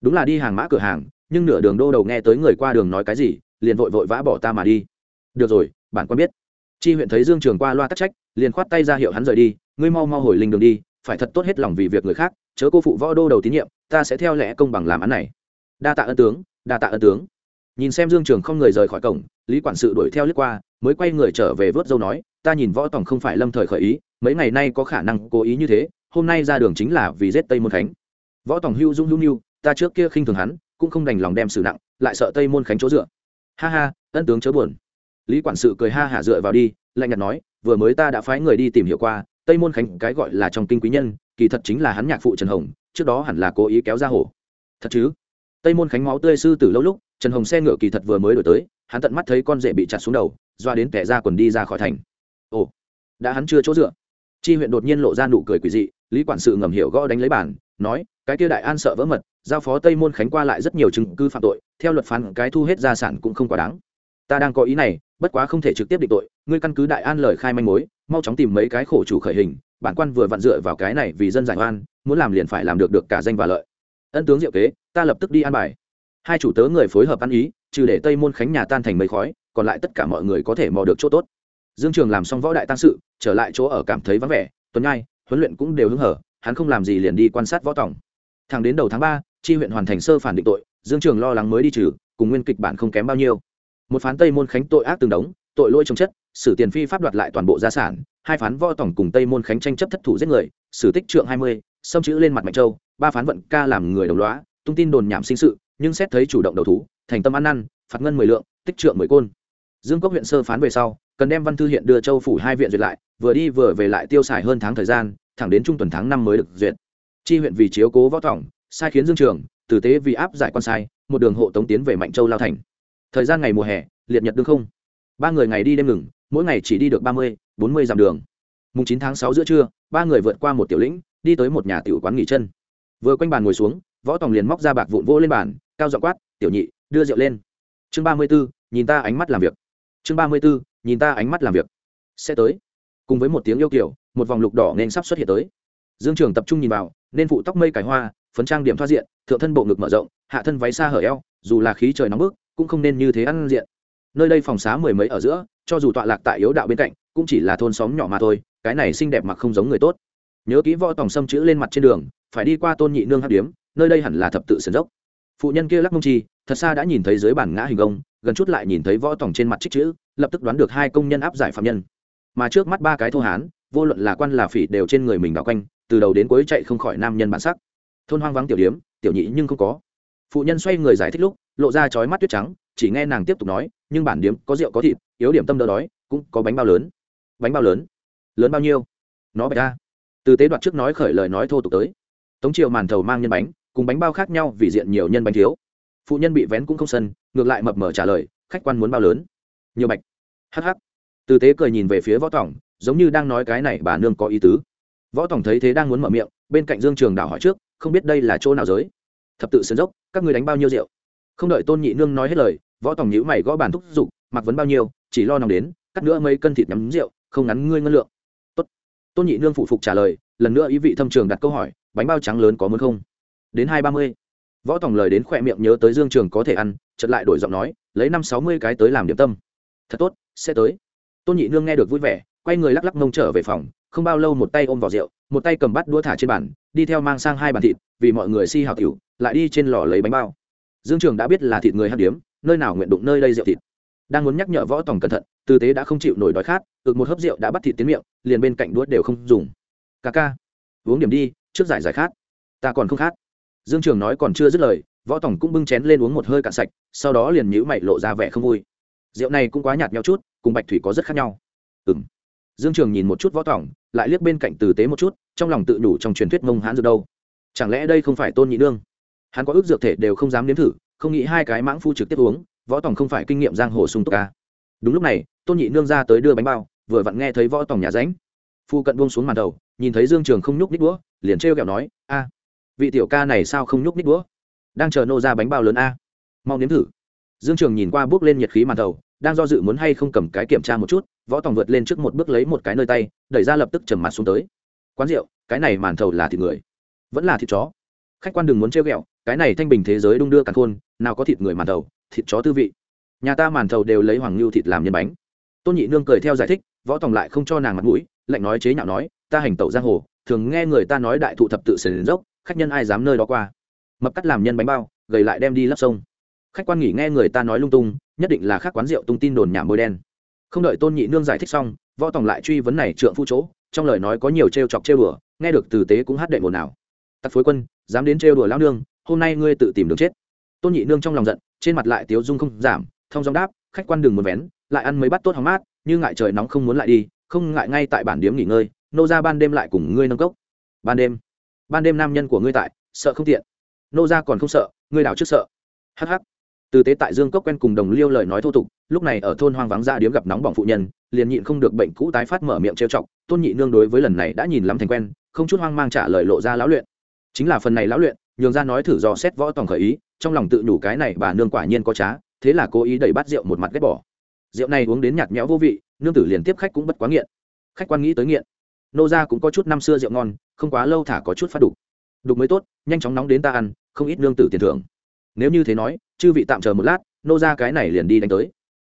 Đúng là đi hàng mã cửa hàng nhưng nửa đường đô đầu nghe tới người qua đường nói cái gì liền vội vội vã bỏ ta mà đi. Được rồi bản quan biết. Chi huyện thấy dương trường qua loa tắc trách, liền khoát tay ra hiệu hắn rời đi, ngươi mau mau hồi linh đường đi, phải thật tốt hết lòng vì việc người khác, chớ cô phụ võ đô đầu tín nhiệm, ta sẽ theo lẽ công bằng làm án này. Đa tạ ân tướng, đa tạ ân tướng. Nhìn xem dương trường không người rời khỏi cổng, lý quản sự đuổi theo lướt qua, mới quay người trở về vớt dâu nói, ta nhìn võ tổng không phải lâm thời khởi ý, mấy ngày nay có khả năng cố ý như thế, hôm nay ra đường chính là vì giết tây môn khánh. Võ tổng hưu dung hưu nhu ta trước kia khinh thường hắn, cũng không đành lòng đem xử nặng, lại sợ tây môn khánh chỗ dựa. Ha ha, ân tướng chớ buồn lý quản sự cười ha hả dựa vào đi, lạnh nhạt nói, vừa mới ta đã phái người đi tìm hiểu qua, tây môn khánh cái gọi là trong kinh quý nhân, kỳ thật chính là hắn nhạc phụ trần hồng, trước đó hẳn là cố ý kéo ra hổ thật chứ? Tây môn khánh máu tươi sư tử lâu lúc, trần hồng xe ngựa kỳ thật vừa mới đổi tới, hắn tận mắt thấy con rể bị chặt xuống đầu, doa đến kẻ ra quần đi ra khỏi thành. Ồ, đã hắn chưa chỗ dựa. Chi huyện đột nhiên lộ ra nụ cười quỷ dị, lý quản sự ngầm hiểu gõ đánh lấy bản, nói, cái kia đại an sợ vỡ mật, giao phó tây môn khánh qua lại rất nhiều chứng cứ phạm tội, theo luật phán cái thu hết gia sản cũng không quá đáng ta đang có ý này, bất quá không thể trực tiếp định tội, ngươi căn cứ đại an lời khai manh mối, mau chóng tìm mấy cái khổ chủ khởi hình, bản quan vừa vặn dựa vào cái này vì dân giải oan, muốn làm liền phải làm được được cả danh và lợi. Ân tướng diệu kế, ta lập tức đi an bài. Hai chủ tớ người phối hợp ăn ý, trừ để tây môn khánh nhà tan thành mấy khói, còn lại tất cả mọi người có thể mò được chỗ tốt. Dương trường làm xong võ đại tăng sự, trở lại chỗ ở cảm thấy vắng vẻ, Tuấn nhai, huấn luyện cũng đều hứng hở, hắn không làm gì liền đi quan sát võ tổng. Thẳng đến đầu tháng ba tri huyện hoàn thành sơ phản định tội, dương trường lo lắng mới đi trừ, cùng nguyên kịch bản không kém bao nhiêu một phán tây môn khánh tội ác tương đống, tội lỗi trồng chất, xử tiền phi pháp đoạt lại toàn bộ gia sản, hai phán võ tổng cùng tây môn khánh tranh chấp thất thủ giết người, xử tích trượng hai mươi, xâm chữ lên mặt mạnh châu, ba phán vận ca làm người đồng loá tung tin đồn nhảm sinh sự, nhưng xét thấy chủ động đầu thú, thành tâm ăn năn, phạt ngân mười lượng, tích trượng mười côn. Dương cốc huyện sơ phán về sau, cần đem văn thư hiện đưa châu phủ hai viện duyệt lại, vừa đi vừa về lại tiêu xài hơn tháng thời gian, thẳng đến trung tuần tháng năm mới được duyệt. Chi huyện vì chiếu cố võ tổng, sai khiến dương trường, tử tế vì áp giải quan sai, một đường hộ tống tiến về mạnh châu lao thành thời gian ngày mùa hè, liệt nhật đương không. Ba người ngày đi đêm ngừng, mỗi ngày chỉ đi được ba mươi, bốn mươi dặm đường. Mùng chín tháng sáu giữa trưa, ba người vượt qua một tiểu lĩnh, đi tới một nhà tiểu quán nghỉ chân. Vừa quanh bàn ngồi xuống, võ tòng liền móc ra bạc vụn vô lên bàn, cao dọ quát, tiểu nhị, đưa rượu lên. Chương ba mươi b ố nhìn ta ánh mắt làm việc. Chương ba mươi b ố nhìn ta ánh mắt làm việc. Sẽ tới. Cùng với một tiếng yêu kiểu một vòng lục đỏ nên sắp xuất hiện tới. Dương trường tập trung nhìn vào, nên phụ tóc mây cải hoa, phấn trang điểm thoa diện, thượng thân bộ ngực mở rộng, hạ thân váy xa hở eo, dù là khí trời nóng bức cũng không nên như thế ăn diện. Nơi đây phòng xá mười mấy ở giữa, cho dù tọa lạc tại yếu đạo bên cạnh, cũng chỉ là thôn xóm nhỏ mà thôi, cái này xinh đẹp mặc không giống người tốt. Nhớ kỹ võ tòng xâm chữ lên mặt trên đường, phải đi qua tôn nhị nương hát điếm, nơi đây hẳn là thập tự sườn dốc. Phụ nhân kia lắc mông chi, thật xa đã nhìn thấy dưới bản ngã hình ông, gần chút lại nhìn thấy võ tòng trên mặt trích chữ, lập tức đoán được hai công nhân áp giải phạm nhân. Mà trước mắt ba cái thô hán, vô luận là quan là phỉ đều trên người mình đảo quanh, từ đầu đến cuối chạy không khỏi nam nhân bản sắc. Thôn hoang vắng tiểu điếm, tiểu nhị nhưng không có phụ nhân xoay người giải thích lúc lộ ra chói mắt tuyết trắng chỉ nghe nàng tiếp tục nói nhưng bản điếm có rượu có thịt yếu điểm tâm đỡ đói cũng có bánh bao lớn. Bánh bao lớn? Lớn bao nhiêu? Nó bạch ra từ tế đoạt trước nói khởi lời nói thô tục tới. Tống triều màn thầu mang nhân bánh cùng bánh bao khác nhau vì diện nhiều nhân bánh thiếu. Phụ nhân bị vén cũng không sân ngược lại mập mờ trả lời khách quan muốn bao lớn? Nhiều bạch. Hh từ tế cười nhìn về phía võ tổng, giống như đang nói cái này bà nương có ý tứ. Võ tổng thấy thế đang muốn mở miệng bên cạnh dương trường đảo hỏi trước không biết đây là chỗ nào giới thập tự sườn dốc, các người đánh bao nhiêu rượu? Không đợi tôn nhị nương nói hết lời, võ tòng nhữ mày gõ bàn thúc giục, mặc vấn bao nhiêu, chỉ lo nòng đến, cắt nữa mấy cân thịt nhắm rượu, không ngắn ngươi ngân lượng. Tốt. tôn nhị nương phụ phục trả lời, lần nữa ý vị thâm trường đặt câu hỏi, bánh bao trắng lớn có muốn không? Đến hai ba mươi. Võ tòng lời đến khỏe miệng nhớ tới dương trường có thể ăn chật lại đổi giọng nói, lấy năm sáu mươi cái tới làm điểm tâm. Thật tốt, sẽ tới. Tôn nhị nương nghe được vui vẻ, quay người lắc lắc mông trở về phòng, không bao lâu một tay ôm vào rượu một tay cầm bắt đũa thả trên bàn, đi theo mang sang hai bàn thịt, vì mọi người si hào tiểu, lại đi trên lò lấy bánh bao. Dương trường đã biết là thịt người hát điếm, nơi nào nguyện đụng nơi đây rượu thịt. Đang muốn nhắc nhở võ tòng cẩn thận, tư tế đã không chịu nổi đói khát, ực một hớp rượu đã bắt thịt tiến miệng, liền bên cạnh đũa đều không dùng. Ca ca, uống điểm đi, trước giải giải khát. Ta còn không khát. Dương trường nói còn chưa dứt lời, võ tòng cũng bưng chén lên uống một hơi cạn sạch, sau đó liền nhữ mày lộ ra vẻ không vui. Rượu này cũng quá nhạt nhau chút, cùng bạch thủy có rất khác nhau. Ừ m dương trường nhìn một chút võ tỏng lại liếc bên cạnh tử tế một chút, trong lòng tự đủ trong truyền thuyết mông hãn dược đâu. Chẳng lẽ đây không phải tôn nhị nương? Hắn có ước dược thể đều không dám nếm thử, không nghĩ hai cái mãng phu trực tiếp uống, võ tòng không phải kinh nghiệm giang hồ sung túc ca đúng lúc này, tôn nhị nương ra tới đưa bánh bao, vừa vặn nghe thấy võ tòng nhà ránh. Phu cận buông xuống màn đầu, nhìn thấy dương trường không nhúc nít đũa, liền trêu kẹo nói, a, vị tiểu ca này sao không nhúc nít đũa? Đang chờ nô ra bánh bao lớn a. Mau nếm thử. Dương trường nhìn qua bước lên nhiệt khí màn đầu, đang do dự muốn hay không cầm cái kiểm tra một chút võ tòng vượt lên trước một bước lấy một cái nơi tay, đẩy ra lập tức trầm mặt xuống tới. Quán rượu, cái này màn thầu là thịt người. Vẫn là thịt chó. Khách quan đừng muốn trêu ghẹo, cái này thanh bình thế giới đung đưa càng khôn, nào có thịt người màn thầu, thịt chó tư vị. Nhà ta màn thầu đều lấy hoàng lưu thịt làm nhân bánh. Tôn nhị nương cười theo giải thích, võ tòng lại không cho nàng mặt mũi, lạnh nói chế nhạo nói, ta hành tẩu giang hồ, thường nghe người ta nói đại thụ thập tự sền dốc, khách nhân ai dám nơi đó qua? Mập cắt làm nhân bánh bao, gầy lại đem đi lấp sông. Khách quan nghỉ nghe người ta nói lung tung, nhất định là khác quán rượu tung tin đồn nhảm môi đen không đợi tôn nhị nương giải thích xong, võ tòng lại truy vấn này trượng phu chỗ, trong lời nói có nhiều trêu chọc trêu đùa, nghe được từ tế cũng hát đệ một nào tặc phối quân, dám đến trêu đùa lao nương, hôm nay ngươi tự tìm đường chết. Tôn nhị nương trong lòng giận, trên mặt lại tiếu dung không giảm, thông giọng đáp, khách quan đừng một vén, lại ăn mấy bát tốt hóng mát, như ngại trời nóng không muốn lại đi, không ngại ngay tại bản điếm nghỉ ngơi, nô ra ban đêm lại cùng ngươi nâng cốc. Ban đêm? Ban đêm nam nhân của ngươi tại, sợ không tiện. Nô ra còn không sợ, ngươi đảo trước sợ. Hh từ tế tại dương cốc quen cùng đồng liêu lời nói thô tục lúc này ở thôn hoang vắng ra điếm gặp nóng bỏng phụ nhân, liền nhịn không được bệnh cũ tái phát mở miệng trêu chọc, tôn nhị nương đối với lần này đã nhìn lắm thành quen, không chút hoang mang trả lời lộ ra lão luyện. Chính là phần này lão luyện, nhường ra nói thử do xét võ tòng khởi ý, trong lòng tự nhủ cái này bà nương quả nhiên có trá, thế là cố ý đẩy bát rượu một mặt ghét bỏ. Rượu này uống đến nhạt nhẽo vô vị, nương tử liền tiếp khách cũng bất quá nghiện. Khách quan nghĩ tới nghiện. Nô gia cũng có chút năm xưa rượu ngon, không quá lâu thả có chút phát đục. Đục mới tốt, nhanh chóng nóng đến ta ăn, không ít nương tử tiền thưởng. Nếu như thế nói, chư vị tạm chờ một lát, nô ra cái này liền đi đánh tới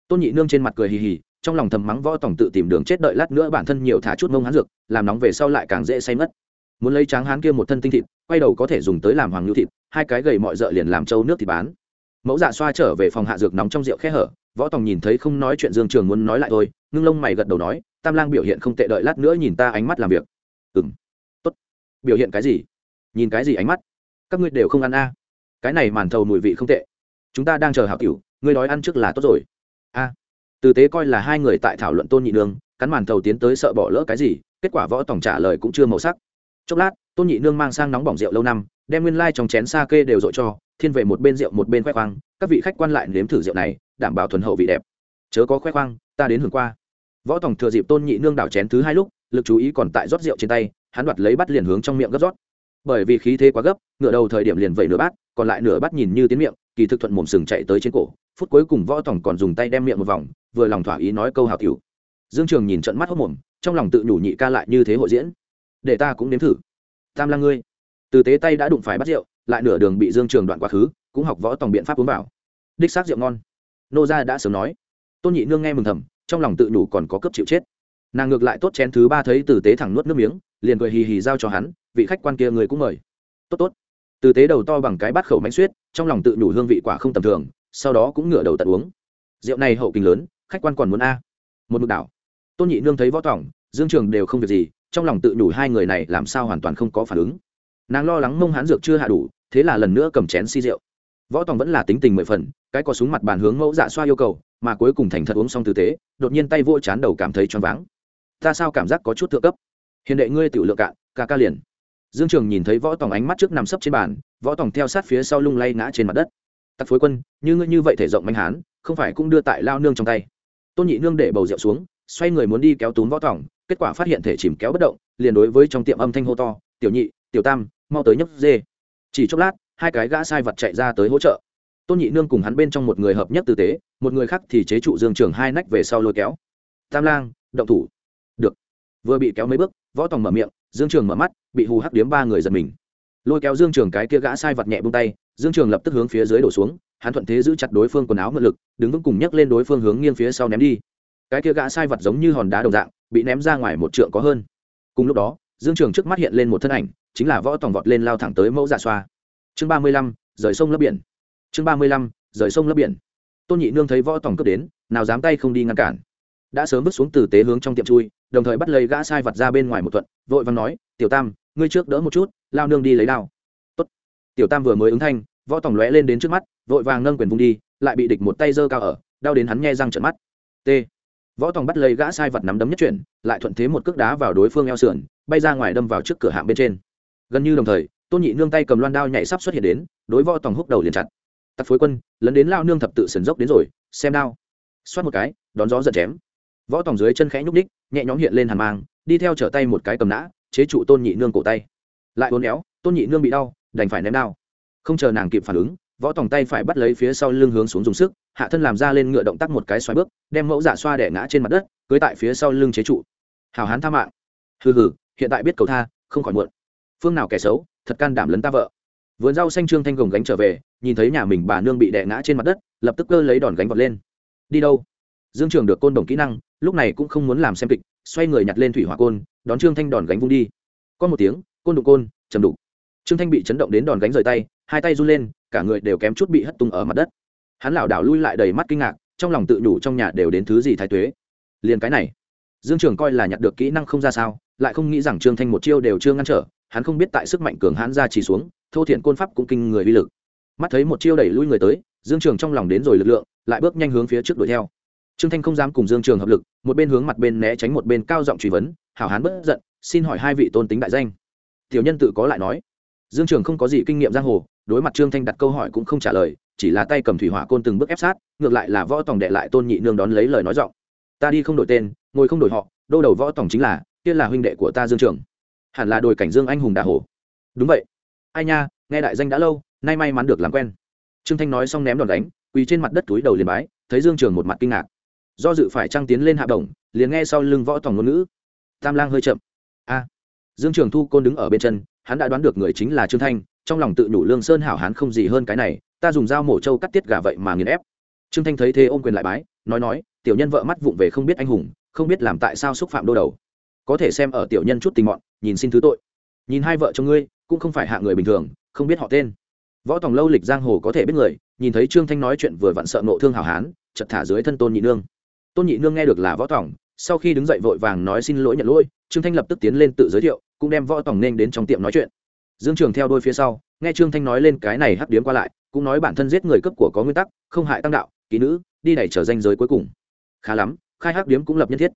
tôn nhị nương trên mặt cười hì hì, trong lòng thầm mắng võ tổng tự tìm đường chết đợi lát nữa bản thân nhiều thả chút mông hán dược, làm nóng về sau lại càng dễ say mất. Muốn lấy tráng hán kia một thân tinh thịt, quay đầu có thể dùng tới làm hoàng lưu thịt, hai cái gầy mọi rợ liền làm trâu nước thì bán. Mẫu dạ xoa trở về phòng hạ dược nóng trong rượu khe hở, võ tòng nhìn thấy không nói chuyện dương trường muốn nói lại thôi, ngưng lông mày gật đầu nói, tam lang biểu hiện không tệ, đợi lát nữa nhìn ta ánh mắt làm việc. Ừ m tốt. Biểu hiện cái gì? Nhìn cái gì ánh mắt? Các ngươi đều không ăn a. Cái này màn thầu mùi vị không tệ. Chúng ta đang chờ hảo cửu ngươi nói ăn trước là tốt rồi a. À, từ tế coi là hai người tại thảo luận tôn nhị nương cắn màn thầu tiến tới sợ bỏ lỡ cái gì kết quả võ tổng trả lời cũng chưa màu sắc. Chốc lát tôn nhị nương mang sang nóng bỏng rượu lâu năm đem nguyên lai trong chén sa kê đều dội cho thiên về một bên rượu một bên khoe khoang các vị khách quan lại nếm thử rượu này đảm bảo thuần hậu vị đẹp. Chớ có khoe khoang ta đến hưởng qua. Võ tổng thừa dịp tôn nhị nương đảo chén thứ hai lúc lực chú ý còn tại rót rượu trên tay hắn đoạt lấy bắt liền hướng trong miệng gấp rót. Bởi vì khí thế quá gấp ngựa đầu thời điểm liền vẩy nửa bát còn lại nửa bát nhìn như tiến miệng kỳ thực thuận mồm sừng chạy tới trên cổ phút cuối cùng võ tổng còn dùng tay đem miệng một vòng, vừa lòng thỏa ý nói câu hào cửu dương trường nhìn trận mắt hốc mồm, trong lòng tự nhủ nhị ca lại như thế hội diễn. Để ta cũng nếm thử. Tam lang ngươi. Từ tế tay đã đụng phải bắt rượu, lại nửa đường bị dương trường đoạn quá khứ, cũng học võ tổng biện pháp uống vào. Đích xác rượu ngon. Nô gia đã sớm nói. Tôn nhị nương nghe mừng thầm, trong lòng tự nhủ còn có cấp chịu chết. Nàng ngược lại tốt chén thứ ba thấy tử tế thẳng nuốt nước miếng, liền cười hì hì giao cho hắn, vị khách quan kia người cũng mời. Tốt tốt. Tử tế đầu to bằng cái bát khẩu mánh suýt trong lòng tự nhủ hương vị quả không tầm thường sau đó cũng ngửa đầu tận uống. Rượu này hậu kinh lớn, khách quan còn muốn a. Một mực đảo. Tôn nhị nương thấy võ tỏng dương trường đều không việc gì, trong lòng tự nhủ hai người này làm sao hoàn toàn không có phản ứng. Nàng lo lắng mông hán dược chưa hạ đủ, thế là lần nữa cầm chén si rượu. Võ tòng vẫn là tính tình mười phần, cái có súng mặt bàn hướng mẫu dạ xoa yêu cầu, mà cuối cùng thành thật uống xong tư tế đột nhiên tay vô chán đầu cảm thấy choáng váng. Ta sao cảm giác có chút thượng cấp? Hiền đệ ngươi tiểu lượng cạn, ca ca liền. Dương trường nhìn thấy võ tòng ánh mắt trước nằm sấp trên bàn, võ tòng theo sát phía sau lung lay ngã trên mặt đất tặc phối quân, như ngươi như vậy thể rộng manh hán, không phải cũng đưa tại lao nương trong tay. Tôn nhị nương để bầu rượu xuống, xoay người muốn đi kéo túm võ tòng, kết quả phát hiện thể chìm kéo bất động, liền đối với trong tiệm âm thanh hô to, tiểu nhị, tiểu tam, mau tới nhấc dê. Chỉ chốc lát, hai cái gã sai vật chạy ra tới hỗ trợ. Tôn nhị nương cùng hắn bên trong một người hợp nhất tư tế, một người khác thì chế trụ dương trường hai nách về sau lôi kéo. Tam lang, động thủ. Được. Vừa bị kéo mấy bước, võ tòng mở miệng, dương trường mở mắt, bị hù hắc điếm ba người giật mình lôi kéo dương trường cái kia gã sai vật nhẹ bông tay, dương trường lập tức hướng phía dưới đổ xuống, hắn thuận thế giữ chặt đối phương quần áo mượn lực, đứng vững cùng nhấc lên đối phương hướng nghiêng phía sau ném đi. Cái kia gã sai vật giống như hòn đá đồng dạng, bị ném ra ngoài một trượng có hơn. Cùng lúc đó, dương trường trước mắt hiện lên một thân ảnh, chính là võ tòng vọt lên lao thẳng tới mẫu dạ xoa. Chương ba mươi lăm, rời sông lấp biển. Chương ba mươi lăm, rời sông lấp biển. Tôn nhị nương thấy võ tòng cướp đến, nào dám tay không đi ngăn cản. Đã sớm bước xuống từ tế hướng trong tiệm chui, đồng thời bắt lấy gã sai vật ra bên ngoài một thuận, vội và nói, tiểu tam ngươi trước đỡ một chút, lao nương đi lấy đao. Tốt. tiểu tam vừa mới ứng thanh, võ tòng lóe lên đến trước mắt, vội vàng nâng quyền vung đi, lại bị địch một tay giơ cao ở, đau đến hắn nghe răng trận mắt. T. Võ tòng bắt lấy gã sai vật nắm đấm nhất chuyển, lại thuận thế một cước đá vào đối phương eo sườn, bay ra ngoài đâm vào trước cửa hạng bên trên. Gần như đồng thời, tôn nhị nương tay cầm loan đao nhảy sắp xuất hiện đến, đối võ tòng húc đầu liền chặt. Tặc phối quân, lấn đến lao nương thập tự sườn dốc đến rồi, xem đao. Xoát một cái, đón gió giật chém. Võ tòng dưới chân khẽ nhúc ních nhẹ nhõm hiện lên hàn mang, đi theo trở tay một cái cầm nã chế trụ tôn nhị nương cổ tay. Lại uốn éo, tôn nhị nương bị đau, đành phải ném đao. Không chờ nàng kịp phản ứng, võ tòng tay phải bắt lấy phía sau lưng hướng xuống dùng sức, hạ thân làm ra lên ngựa động tác một cái xoáy bước, đem mẫu giả xoa đẻ ngã trên mặt đất, cưới tại phía sau lưng chế trụ. Hào hán tha mạng. Hừ hừ, hiện tại biết cầu tha, không khỏi muộn. Phương nào kẻ xấu, thật can đảm lấn ta vợ. Vườn rau xanh trương thanh gồng gánh trở về, nhìn thấy nhà mình bà nương bị đè ngã trên mặt đất, lập tức cơ lấy đòn gánh vọt lên. Đi đâu? Dương trường được côn đồng kỹ năng, lúc này cũng không muốn làm xem kịch, xoay người nhặt lên thủy hỏa côn, đón trương thanh đòn gánh vung đi. Có một tiếng, côn đụng côn, chầm đục trương thanh bị chấn động đến đòn gánh rời tay, hai tay run lên, cả người đều kém chút bị hất tung ở mặt đất. Hắn lảo đảo lui lại đầy mắt kinh ngạc, trong lòng tự nhủ trong nhà đều đến thứ gì thái tuế. Liền cái này. Dương trường coi là nhặt được kỹ năng không ra sao, lại không nghĩ rằng trương thanh một chiêu đều chưa ngăn trở, hắn không biết tại sức mạnh cường hãn ra chỉ xuống, thô thiện côn pháp cũng kinh người uy lực. Mắt thấy một chiêu đẩy lui người tới, dương trường trong lòng đến rồi lực lượng, lại bước nhanh hướng phía trước đuổi theo trương thanh không dám cùng dương trường hợp lực, một bên hướng mặt bên né tránh một bên cao giọng truy vấn, hảo hán bất giận, xin hỏi hai vị tôn tính đại danh. Tiểu nhân tự có lại nói. Dương trường không có gì kinh nghiệm giang hồ, đối mặt trương thanh đặt câu hỏi cũng không trả lời, chỉ là tay cầm thủy hỏa côn từng bước ép sát, ngược lại là võ tòng đệ lại tôn nhị nương đón lấy lời nói giọng. Ta đi không đổi tên, ngồi không đổi họ, đô đầu võ tòng chính là, kia là huynh đệ của ta dương trường. Hẳn là đồi cảnh dương anh hùng đà hồ đúng vậy. Ai nha, nghe đại danh đã lâu, nay may mắn được làm quen. Trương thanh nói xong ném đòn đánh, quỳ trên mặt đất túi đầu liền bái, thấy dương trường một mặt kinh ngạc do dự phải trăng tiến lên hạ đồng liền nghe sau lưng võ tòng ngôn ngữ. Tam lang hơi chậm. A. Dương trường thu côn đứng ở bên chân, hắn đã đoán được người chính là trương thanh, trong lòng tự nhủ lương sơn hảo hán không gì hơn cái này, ta dùng dao mổ trâu cắt tiết gà vậy mà nghiền ép. Trương thanh thấy thế ôm quyền lại bái, nói nói, tiểu nhân vợ mắt vụng về không biết anh hùng, không biết làm tại sao xúc phạm đô đầu. Có thể xem ở tiểu nhân chút tình mọn, nhìn xin thứ tội. Nhìn hai vợ chồng ngươi, cũng không phải hạ người bình thường, không biết họ tên. Võ tòng lâu lịch giang hồ có thể biết người, nhìn thấy trương thanh nói chuyện vừa vặn sợ nộ thương hảo hán chật thả dưới thân tôn nhị nương tôn nhị nương nghe được là võ tòng, sau khi đứng dậy vội vàng nói xin lỗi nhận lỗi, trương thanh lập tức tiến lên tự giới thiệu, cũng đem võ tòng nên đến trong tiệm nói chuyện. Dương trường theo đôi phía sau, nghe trương thanh nói lên cái này hắc điếm qua lại, cũng nói bản thân giết người cấp của có nguyên tắc, không hại tăng đạo, kỹ nữ, đi đẩy trở danh giới cuối cùng. Khá lắm, khai hắc điếm cũng lập nhân thiết.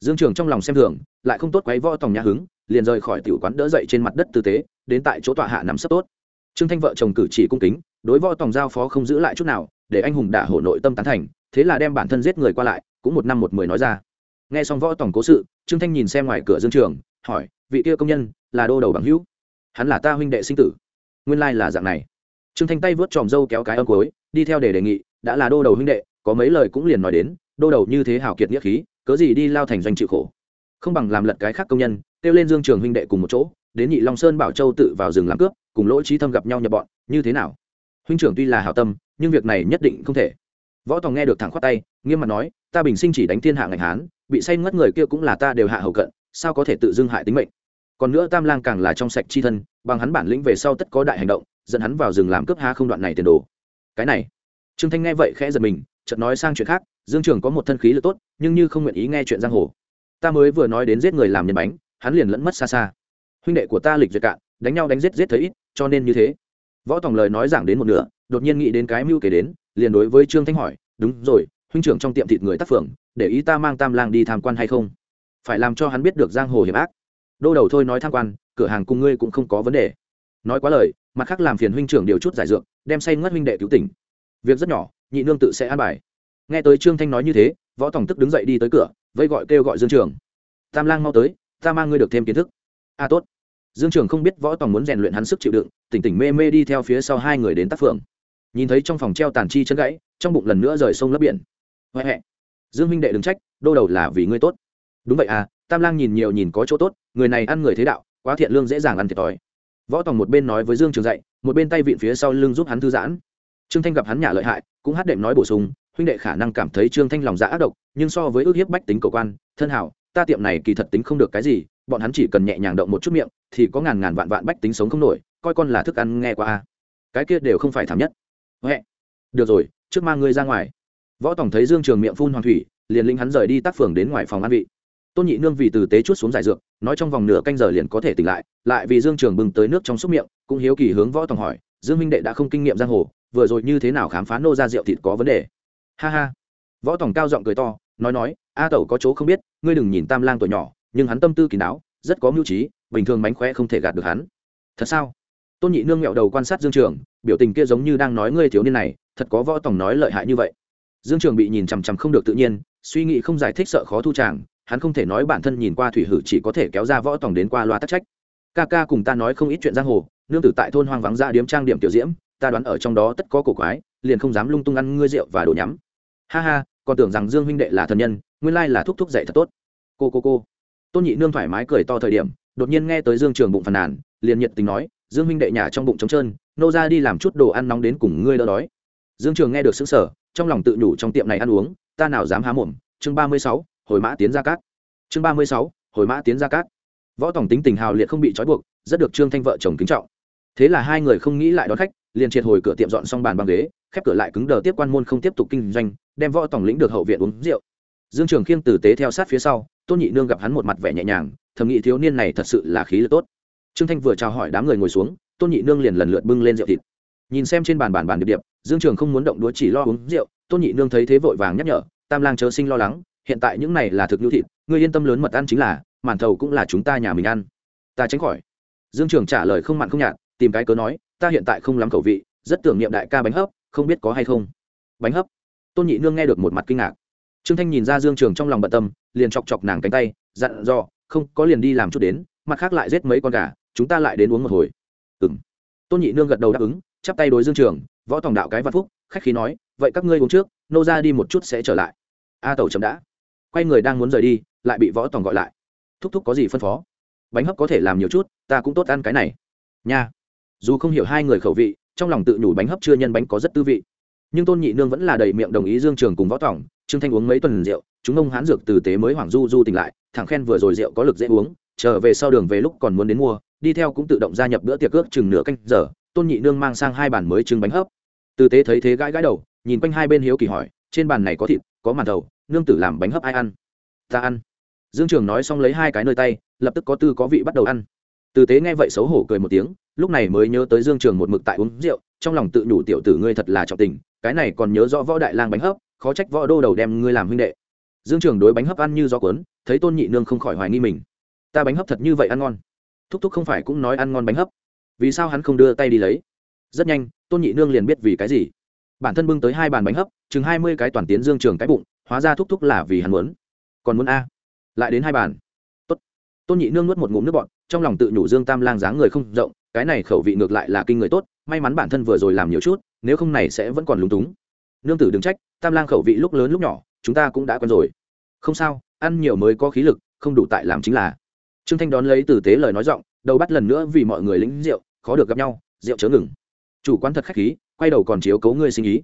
Dương trường trong lòng xem thường, lại không tốt quấy võ tòng nhà hứng, liền rời khỏi tiểu quán đỡ dậy trên mặt đất tư tế, đến tại chỗ tọa hạ nắm sấp tốt. Trương thanh vợ chồng cử chỉ cung kính, đối võ tòng giao phó không giữ lại chút nào, để anh hùng đả hổ nội tâm tán thành, thế là đem bản thân giết người qua lại cũng một năm một mười nói ra. Nghe xong võ tổng cố sự, trương thanh nhìn xem ngoài cửa dương trường, hỏi, vị kia công nhân là đô đầu bằng hữu? Hắn là ta huynh đệ sinh tử. Nguyên lai là dạng này. Trương thanh tay vớt tròm dâu kéo cái âm cối, đi theo để đề nghị, đã là đô đầu huynh đệ, có mấy lời cũng liền nói đến, đô đầu như thế hào kiệt nghĩa khí, cớ gì đi lao thành doanh chịu khổ. Không bằng làm lật cái khác công nhân, kêu lên dương trường huynh đệ cùng một chỗ, đến nhị long sơn bảo châu tự vào rừng làm cướp, cùng lỗ trí thâm gặp nhau nhập bọn, như thế nào? Huynh trưởng tuy là hảo tâm, nhưng việc này nhất định không thể võ tòng nghe được thẳng khoát tay, nghiêm mặt nói, ta bình sinh chỉ đánh thiên hạ ngành hán, bị say ngất người kia cũng là ta đều hạ hầu cận, sao có thể tự dưng hại tính mệnh? Còn nữa tam lang càng là trong sạch chi thân, bằng hắn bản lĩnh về sau tất có đại hành động, dẫn hắn vào rừng làm cướp ha không đoạn này tiền đồ. Cái này, trương thanh nghe vậy khẽ giật mình, chợt nói sang chuyện khác, dương trường có một thân khí lực tốt, nhưng như không nguyện ý nghe chuyện giang hồ. Ta mới vừa nói đến giết người làm nhân bánh, hắn liền lẫn mất xa xa. Huynh đệ của ta lịch duyệt cạn, đánh nhau đánh giết giết thấy ít, cho nên như thế. Võ tòng lời nói giảng đến một nửa, đột nhiên nghĩ đến cái mưu kể đến liền đối với trương thanh hỏi đúng rồi huynh trưởng trong tiệm thịt người tác phường để ý ta mang tam lang đi tham quan hay không? Phải làm cho hắn biết được giang hồ hiểm ác. Đô đầu thôi nói tham quan cửa hàng cùng ngươi cũng không có vấn đề. Nói quá lời mặt khác làm phiền huynh trưởng điều chút giải dược đem say ngất huynh đệ cứu tỉnh. Việc rất nhỏ nhị nương tự sẽ an bài. Nghe tới trương thanh nói như thế võ tổng tức đứng dậy đi tới cửa vây gọi kêu gọi dương trường. Tam lang mau tới ta mang ngươi được thêm kiến thức. A à, tốt. Dương trường không biết võ tòng muốn rèn luyện hắn sức chịu đựng tỉnh tỉnh mê mê đi theo phía sau hai người đến tác phường nhìn thấy trong phòng treo tàn chi chân gãy, trong bụng lần nữa rời sông lấp biển. Huệ huệ dương huynh đệ đừng trách, đô đầu là vì ngươi tốt. Đúng vậy à tam lang nhìn nhiều nhìn có chỗ tốt, người này ăn người thế đạo, quá thiện lương dễ dàng ăn thiệt thòi. Võ tòng một bên nói với dương trường dạy, một bên tay vịn phía sau lưng giúp hắn thư giãn. Trương thanh gặp hắn nhà lợi hại, cũng hát đệm nói bổ sung, huynh đệ khả năng cảm thấy trương thanh lòng dạ ác độc, nhưng so với ước hiếp bách tính cầu quan, thân hảo, ta tiệm này kỳ thật tính không được cái gì, bọn hắn chỉ cần nhẹ nhàng động một chút miệng, thì có ngàn ngàn vạn vạn bách tính sống không nổi, coi con là thức ăn nghe qua a. Cái kia đều không phải thảm nhất huệ. Được rồi, trước mang ngươi ra ngoài. Võ tổng thấy dương trường miệng phun hoàng thủy, liền linh hắn rời đi tác phường đến ngoài phòng ăn vị. Tôn nhị nương vì từ tế chút xuống giải dược, nói trong vòng nửa canh giờ liền có thể tỉnh lại lại vì dương trường bừng tới nước trong xúc miệng, cũng hiếu kỳ hướng võ tổng hỏi, dương minh đệ đã không kinh nghiệm giang hồ, vừa rồi như thế nào khám phá nô ra rượu thịt có vấn đề? Ha ha. Võ tổng cao giọng cười to, nói nói, a tẩu có chỗ không biết, ngươi đừng nhìn tam lang tuổi nhỏ, nhưng hắn tâm tư kỳ đáo, rất có mưu trí, bình thường mánh khóe không thể gạt được hắn. Thật sao? Tôn nhị nương nghẹo đầu quan sát dương trường, biểu tình kia giống như đang nói ngươi thiếu niên này, thật có võ tòng nói lợi hại như vậy. Dương trường bị nhìn chằm chằm không được tự nhiên, suy nghĩ không giải thích sợ khó thu tràng hắn không thể nói bản thân nhìn qua thủy hử chỉ có thể kéo ra võ tòng đến qua loa tắc trách. Ca ca cùng ta nói không ít chuyện giang hồ, nương tử tại thôn hoang vắng ra điếm trang điểm tiểu diễm, ta đoán ở trong đó tất có cổ quái, liền không dám lung tung ăn ngươi rượu và đồ nhắm. Ha ha, còn tưởng rằng dương huynh đệ là thần nhân, nguyên lai là thúc thúc dạy thật tốt. Cô cô cô. Tôn nhị nương thoải mái cười to thời điểm, đột nhiên nghe tới dương trường bụng phàn nàn, liền nhiệt tình nói dương Minh đệ nhà trong bụng trống trơn, nô ra đi làm chút đồ ăn nóng đến cùng ngươi đỡ đói. Dương trường nghe được xứng sở trong lòng tự nhủ trong tiệm này ăn uống, ta nào dám há mồm. Chương ba mươi sáu, hồi mã tiến ra cát. Chương ba mươi sáu, hồi mã tiến ra cát. Võ tổng tính tình hào liệt không bị trói buộc, rất được trương thanh vợ chồng kính trọng. Thế là hai người không nghĩ lại đón khách, liền triệt hồi cửa tiệm dọn xong bàn băng ghế, khép cửa lại cứng đờ tiếp quan môn không tiếp tục kinh doanh, đem võ tổng lĩnh được hậu viện uống rượu. Dương trường khiêng tử tế theo sát phía sau, tôn nhị nương gặp hắn một mặt vẻ nhẹ nhàng, thầm nghĩ thiếu niên này thật sự là khí lực tốt trương thanh vừa chào hỏi đám người ngồi xuống, tôn nhị nương liền lần lượt bưng lên rượu thịt. Nhìn xem trên bàn bàn bàn điệp điệp, dương trường không muốn động đũa chỉ lo uống rượu, tôn nhị nương thấy thế vội vàng nhắc nhở, tam lang chớ sinh lo lắng, hiện tại những này là thực nhu thịt ngươi yên tâm lớn mật ăn chính là, màn thầu cũng là chúng ta nhà mình ăn. Ta tránh khỏi. Dương trường trả lời không mặn không nhạt, tìm cái cớ nói, ta hiện tại không lắm khẩu vị, rất tưởng niệm đại ca bánh hấp, không biết có hay không. Bánh hấp. Tôn nhị nương nghe được một mặt kinh ngạc. Trương thanh nhìn ra dương trường trong lòng bận tâm, liền chọc chọc nàng cánh tay, dặn dò, không, có liền đi làm chút đến, mặt khác lại giết mấy con gà chúng ta lại đến uống một hồi. Ừ m tôn nhị nương gật đầu đáp ứng, chắp tay đối dương trường, võ tòng đạo cái văn phúc, khách khí nói, vậy các ngươi uống trước, nô ra đi một chút sẽ trở lại. A tẩu chậm đã. Quay người đang muốn rời đi, lại bị võ tòng gọi lại. Thúc thúc có gì phân phó? Bánh hấp có thể làm nhiều chút, ta cũng tốt ăn cái này. Nha. Dù không hiểu hai người khẩu vị, trong lòng tự nhủ bánh hấp chưa nhân bánh có rất tư vị. Nhưng tôn nhị nương vẫn là đầy miệng đồng ý dương trường cùng võ tòng, trương thanh uống mấy tuần rượu, chúng ông hán dược từ tế mới hoảng du du tỉnh lại, thẳng khen vừa rồi rượu có lực dễ uống, trở về sau đường về lúc còn muốn đến mua đi theo cũng tự động gia nhập bữa tiệc cước chừng nửa canh giờ, tôn nhị nương mang sang hai bàn mới trứng bánh hấp. Từ tế thấy thế gãi gãi đầu, nhìn quanh hai bên hiếu kỳ hỏi, trên bàn này có thịt, có màn thầu, nương tử làm bánh hấp ai ăn? Ta ăn. Dương trường nói xong lấy hai cái nơi tay, lập tức có tư có vị bắt đầu ăn. Từ tế nghe vậy xấu hổ cười một tiếng, lúc này mới nhớ tới dương trường một mực tại uống rượu, trong lòng tự nhủ tiểu tử ngươi thật là trọng tình, cái này còn nhớ rõ võ đại lang bánh hấp, khó trách võ đô đầu đem ngươi làm huynh đệ. Dương trường đối bánh hấp ăn như gió cuốn, thấy tôn nhị nương không khỏi hoài nghi mình. Ta bánh hấp thật như vậy ăn ngon thúc thúc không phải cũng nói ăn ngon bánh hấp. Vì sao hắn không đưa tay đi lấy? Rất nhanh, tôn nhị nương liền biết vì cái gì. Bản thân bưng tới hai bàn bánh hấp, chừng hai mươi cái toàn tiến dương trường cái bụng, hóa ra thúc thúc là vì hắn muốn. Còn muốn a? Lại đến hai bàn. Tốt. tôn nhị nương nuốt một ngụm nước bọt, trong lòng tự nhủ dương tam lang dáng người không rộng, cái này khẩu vị ngược lại là kinh người tốt, may mắn bản thân vừa rồi làm nhiều chút, nếu không này sẽ vẫn còn lúng túng. Nương tử đừng trách, tam lang khẩu vị lúc lớn lúc nhỏ, chúng ta cũng đã quen rồi. Không sao, ăn nhiều mới có khí lực, không đủ tại làm chính là trương thanh đón lấy từ tế lời nói giọng, đầu bắt lần nữa vì mọi người lĩnh rượu, khó được gặp nhau, rượu chớ ngừng. Chủ quán thật khách khí, quay đầu còn chiếu cấu ngươi sinh ý.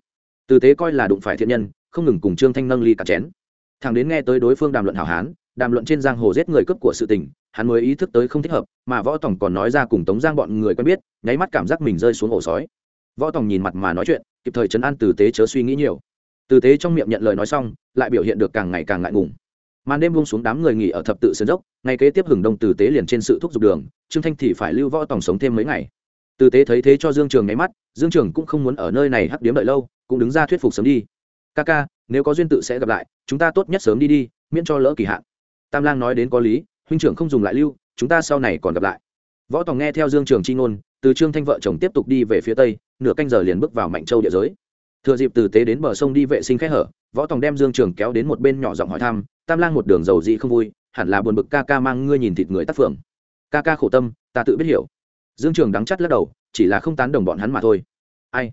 Từ tế coi là đụng phải thiện nhân, không ngừng cùng trương thanh nâng ly cả chén. Thằng đến nghe tới đối phương đàm luận hảo hán, đàm luận trên giang hồ giết người cướp của sự tình, hắn mới ý thức tới không thích hợp, mà võ tổng còn nói ra cùng tống giang bọn người quen biết, nháy mắt cảm giác mình rơi xuống ổ sói. Võ tổng nhìn mặt mà nói chuyện, kịp thời chấn an từ tế chớ suy nghĩ nhiều. Từ tế trong miệng nhận lời nói xong, lại biểu hiện được càng ngày càng ngại ngùng màn đêm buông xuống đám người nghỉ ở thập tự sơn dốc ngày kế tiếp hừng đông từ tế liền trên sự thúc giục đường, trương thanh thì phải lưu võ tòng sống thêm mấy ngày. Từ tế thấy thế cho dương trường nháy mắt, dương trường cũng không muốn ở nơi này hắc điếm đợi lâu, cũng đứng ra thuyết phục sớm đi. Ca ca, nếu có duyên tự sẽ gặp lại, chúng ta tốt nhất sớm đi đi, miễn cho lỡ kỳ hạn. Tam lang nói đến có lý, huynh trưởng không dùng lại lưu, chúng ta sau này còn gặp lại. Võ tòng nghe theo dương trường chi ngôn, từ trương thanh vợ chồng tiếp tục đi về phía tây, nửa canh giờ liền bước vào mạnh châu địa giới thừa dịp từ tế đến bờ sông đi vệ sinh khẽ hở, võ tòng đem dương trường kéo đến một bên nhỏ giọng hỏi thăm, tam lang một đường dầu dị không vui, hẳn là buồn bực ca ca mang ngươi nhìn thịt người tác phượng ca ca khổ tâm, ta tự biết hiểu. Dương trường đắng chắt lắc đầu, chỉ là không tán đồng bọn hắn mà thôi. Ai?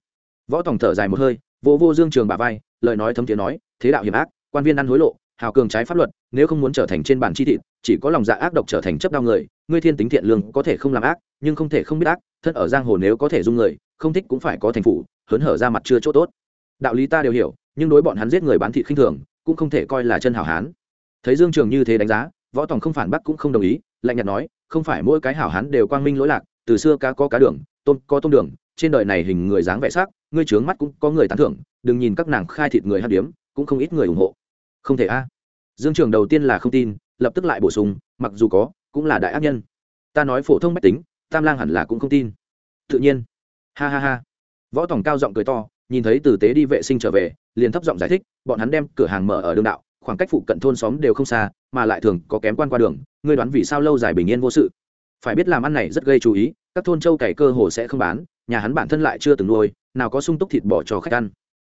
Võ tòng thở dài một hơi vô vô dương trường bà vai, lời nói thấm tiếng nói, thế đạo hiểm ác, quan viên ăn hối lộ, hào cường trái pháp luật, nếu không muốn trở thành trên bản chi thịt, chỉ có lòng dạ ác độc trở thành chấp đau người, ngươi thiên tính thiện lương có thể không làm ác, nhưng không thể không biết ác, thân ở giang hồ nếu có thể dung người, không thích cũng phải có thành phủ hớn hở ra mặt chưa chỗ tốt. Đạo lý ta đều hiểu, nhưng đối bọn hắn giết người bán thịt khinh thường, cũng không thể coi là chân hảo hán. Thấy dương trường như thế đánh giá, võ tòng không phản bác cũng không đồng ý, lạnh nhạt nói, không phải mỗi cái hảo hán đều quang minh lỗi lạc, từ xưa cá có cá đường, tôm có tôm đường, trên đời này hình người dáng vẻ sắc, ngươi trướng mắt cũng có người tán thưởng, đừng nhìn các nàng khai thịt người hát điếm, cũng không ít người ủng hộ. Không thể a. Dương trường đầu tiên là không tin, lập tức lại bổ sung, mặc dù có, cũng là đại ác nhân. Ta nói phổ thông mách tính, tam lang hẳn là cũng không tin. Tự nhiên. Ha ha ha võ tòng cao giọng cười to, nhìn thấy tử tế đi vệ sinh trở về, liền thấp giọng giải thích, bọn hắn đem cửa hàng mở ở đường đạo, khoảng cách phụ cận thôn xóm đều không xa, mà lại thường có kém quan qua đường, ngươi đoán vì sao lâu dài bình yên vô sự. Phải biết làm ăn này rất gây chú ý, các thôn châu cày cơ hồ sẽ không bán, nhà hắn bản thân lại chưa từng nuôi, nào có sung túc thịt bỏ cho khách ăn.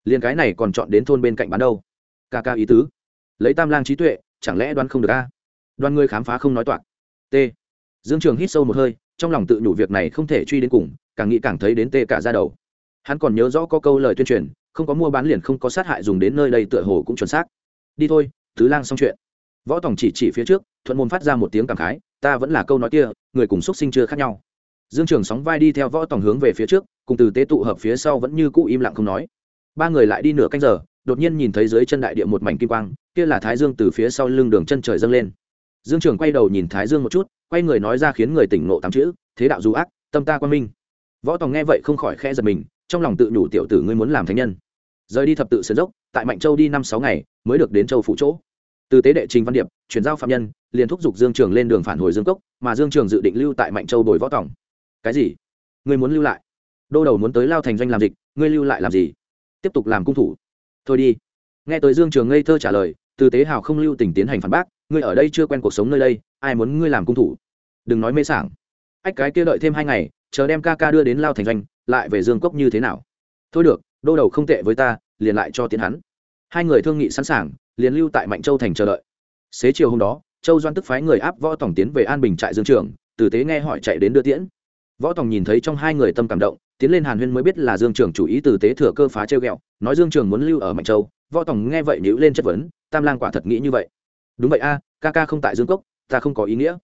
Liền cái này còn chọn đến thôn bên cạnh bán đâu? Ca ca ý tứ. Lấy tam lang trí tuệ, chẳng lẽ đoán không được a? Đoan ngươi khám phá không nói toạc. T. Dương trường hít sâu một hơi, trong lòng tự nhủ việc này không thể truy đến cùng, càng nghĩ càng thấy đến tê cả ra đầu hắn còn nhớ rõ có câu lời tuyên truyền, không có mua bán liền không có sát hại dùng đến nơi đây tựa hồ cũng chuẩn xác. Đi thôi, tứ lang xong chuyện. Võ tòng chỉ chỉ phía trước, thuận môn phát ra một tiếng cảm khái, ta vẫn là câu nói kia, người cùng xúc sinh chưa khác nhau. Dương trường sóng vai đi theo võ tòng hướng về phía trước, cùng từ tế tụ hợp phía sau vẫn như cũ im lặng không nói. Ba người lại đi nửa canh giờ, đột nhiên nhìn thấy dưới chân đại địa một mảnh kim quang, kia là thái dương từ phía sau lưng đường chân trời dâng lên. Dương trường quay đầu nhìn thái dương một chút, quay người nói ra khiến người tỉnh nộ tám chữ, thế đạo du ác, tâm ta quan minh. Võ tòng nghe vậy không khỏi khẽ giật mình trong lòng tự nhủ tiểu tử ngươi muốn làm thánh nhân. Rời đi thập tự sườn dốc, tại mạnh châu đi năm sáu ngày, mới được đến châu phụ chỗ. Từ tế đệ trình văn điệp, chuyển giao phạm nhân, liền thúc giục dương trường lên đường phản hồi dương cốc, mà dương trường dự định lưu tại mạnh châu bồi võ tòng cái gì? Ngươi muốn lưu lại? Đô đầu muốn tới lao thành doanh làm dịch, ngươi lưu lại làm gì? Tiếp tục làm cung thủ. Thôi đi. Nghe tới dương trường ngây thơ trả lời, từ tế hào không lưu tình tiến hành phản bác, ngươi ở đây chưa quen cuộc sống nơi đây, ai muốn ngươi làm cung thủ? Đừng nói mê sảng. Ách, cái kia đợi thêm hai ngày, chờ đem ca ca đưa đến lao thành doanh lại về dương cốc như thế nào? Thôi được, đô đầu không tệ với ta, liền lại cho tiến hắn. Hai người thương nghị sẵn sàng, liền lưu tại mạnh châu thành chờ đợi. Xế chiều hôm đó, châu doan tức phái người áp võ tổng tiến về an bình trại dương trường tử tế nghe hỏi chạy đến đưa tiễn. Võ tổng nhìn thấy trong hai người tâm cảm động, tiến lên hàn huyên mới biết là dương trường chủ ý tử tế thừa cơ phá treo ghẹo, nói dương trường muốn lưu ở mạnh châu. Võ tổng nghe vậy nhữ lên chất vấn, tam lang quả thật nghĩ như vậy. Đúng vậy a, ca ca không tại dương cốc ta không có ý nghĩa.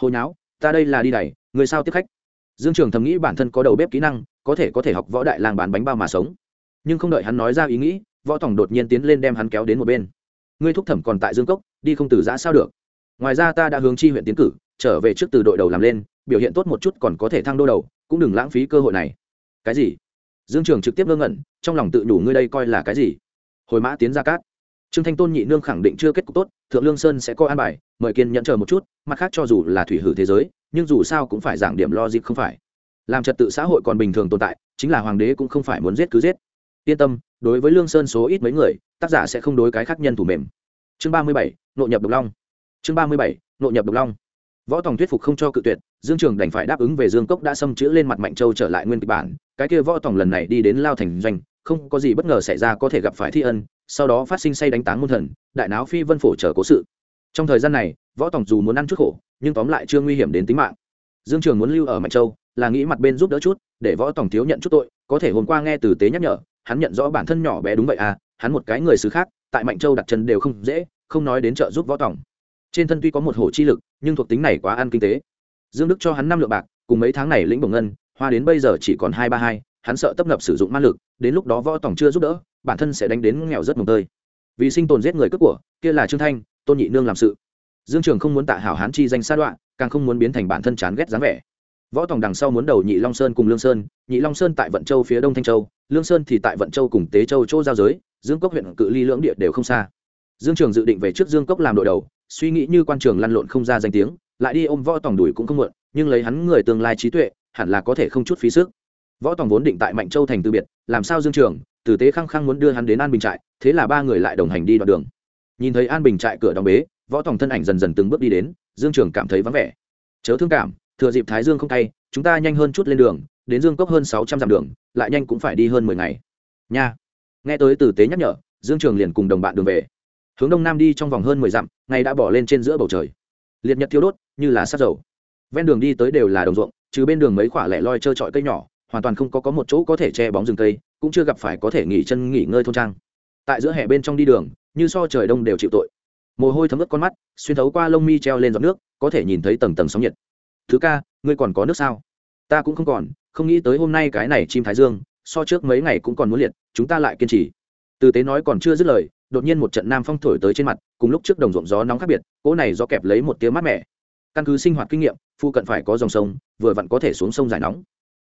Hồi nháo, ta đây là đi đẩy người sao tiếp khách? Dương trường thầm nghĩ bản thân có đầu bếp kỹ năng có thể có thể học võ đại lang bán bánh bao mà sống. Nhưng không đợi hắn nói ra ý nghĩ, võ tổng đột nhiên tiến lên đem hắn kéo đến một bên. Ngươi thúc thẩm còn tại dương cốc, đi không từ giã sao được. Ngoài ra ta đã hướng chi huyện tiến cử, trở về trước từ đội đầu làm lên, biểu hiện tốt một chút còn có thể thăng đô đầu, cũng đừng lãng phí cơ hội này. Cái gì? Dương trường trực tiếp ngơ ngẩn, trong lòng tự đủ ngươi đây coi là cái gì? Hồi mã tiến ra cát. Trương thanh tôn nhị nương khẳng định chưa kết cục tốt, thượng lương sơn sẽ coi an bài, mời kiên nhẫn chờ một chút, mặt khác cho dù là thủy hử thế giới, nhưng dù sao cũng phải giảng điểm lo dịp không phải làm trật tự xã hội còn bình thường tồn tại, chính là hoàng đế cũng không phải muốn giết cứ giết. Yên tâm, đối với lương sơn số ít mấy người, tác giả sẽ không đối cái khác nhân thủ mềm. Chương ba mươi bảy nội nhập độc long. Chương ba mươi bảy nội nhập độc long. Võ tòng thuyết phục không cho cự tuyệt, dương trường đành phải đáp ứng về dương cốc đã xâm chữ lên mặt mạnh châu trở lại nguyên kịch bản. Cái kia võ tòng lần này đi đến lao thành doanh, không có gì bất ngờ xảy ra có thể gặp phải thi ân, sau đó phát sinh say đánh táng môn thần, đại náo phi vân phổ chờ cố sự. Trong thời gian này, võ tòng dù muốn ăn chút khổ, nhưng tóm lại chưa nguy hiểm đến tính mạng. Dương trường muốn lưu ở mạnh châu là nghĩ mặt bên giúp đỡ chút, để võ tổng thiếu nhận chút tội, có thể hôm qua nghe từ tế nhắc nhở, hắn nhận rõ bản thân nhỏ bé đúng vậy à hắn một cái người xứ khác, tại mạnh châu đặt chân đều không dễ, không nói đến trợ giúp võ tổng. trên thân tuy có một hổ chi lực, nhưng thuộc tính này quá ăn kinh tế. Dương đức cho hắn năm lượng bạc, cùng mấy tháng này lĩnh bổng ngân, hoa đến bây giờ chỉ còn hai ba hai, hắn sợ tấp nập sử dụng ma lực, đến lúc đó võ tổng chưa giúp đỡ, bản thân sẽ đánh đến nghèo rất mồng tơi. Vì sinh tồn giết người cướp của, kia là trương thanh, tôn nhị nương làm sự. Dương trường không muốn tạ hảo hán chi danh sa đoạn, càng không muốn biến thành bản thân chán ghét dáng vẻ võ tòng đằng sau muốn đầu nhị long sơn cùng lương sơn, nhị long sơn tại vận châu phía đông thanh châu, lương sơn thì tại vận châu cùng tế châu chỗ giao giới, dương cốc huyện cự ly lưỡng địa đều không xa. Dương trường dự định về trước dương cốc làm đội đầu, suy nghĩ như quan trường lăn lộn không ra danh tiếng, lại đi ôm võ tòng đuổi cũng không muộn, nhưng lấy hắn người tương lai trí tuệ, hẳn là có thể không chút phí sức. Võ tòng vốn định tại mạnh châu thành từ biệt, làm sao dương trường tử tế khăng khăng muốn đưa hắn đến an bình trại, thế là ba người lại đồng hành đi đoạn đường. Nhìn thấy an bình trại cửa đóng bế, võ tòng thân ảnh dần dần từng bước đi đến, dương trường cảm thấy vắng vẻ. Chớ thương cảm thừa dịp thái dương không tay, chúng ta nhanh hơn chút lên đường, đến dương cốc hơn sáu trăm dặm đường, lại nhanh cũng phải đi hơn mười ngày. Nha. Nghe tới tử tế nhắc nhở, dương trường liền cùng đồng bạn đường về. Hướng đông nam đi trong vòng hơn mười dặm ngày đã bỏ lên trên giữa bầu trời. Liệt nhật thiếu đốt, như là sát dầu. Ven đường đi tới đều là đồng ruộng, trừ bên đường mấy khoả lẻ loi trơ trọi cây nhỏ, hoàn toàn không có có một chỗ có thể che bóng rừng cây, cũng chưa gặp phải có thể nghỉ chân nghỉ ngơi thôn trang. Tại giữa hè bên trong đi đường, như so trời đông đều chịu tội. Mồ hôi thấm ướt con mắt, xuyên thấu qua lông mi treo lên giọt nước, có thể nhìn thấy tầng tầng sóng nhiệt thứ ca, ngươi còn có nước sao? Ta cũng không còn, không nghĩ tới hôm nay cái này chim thái dương, so trước mấy ngày cũng còn muốn liệt, chúng ta lại kiên trì. Từ tế nói còn chưa dứt lời, đột nhiên một trận nam phong thổi tới trên mặt, cùng lúc trước đồng ruộng gió nóng khác biệt, cỗ này do kẹp lấy một tiếng mát mẻ. Căn cứ sinh hoạt kinh nghiệm, phu cận phải có dòng sông, vừa vặn có thể xuống sông giải nóng.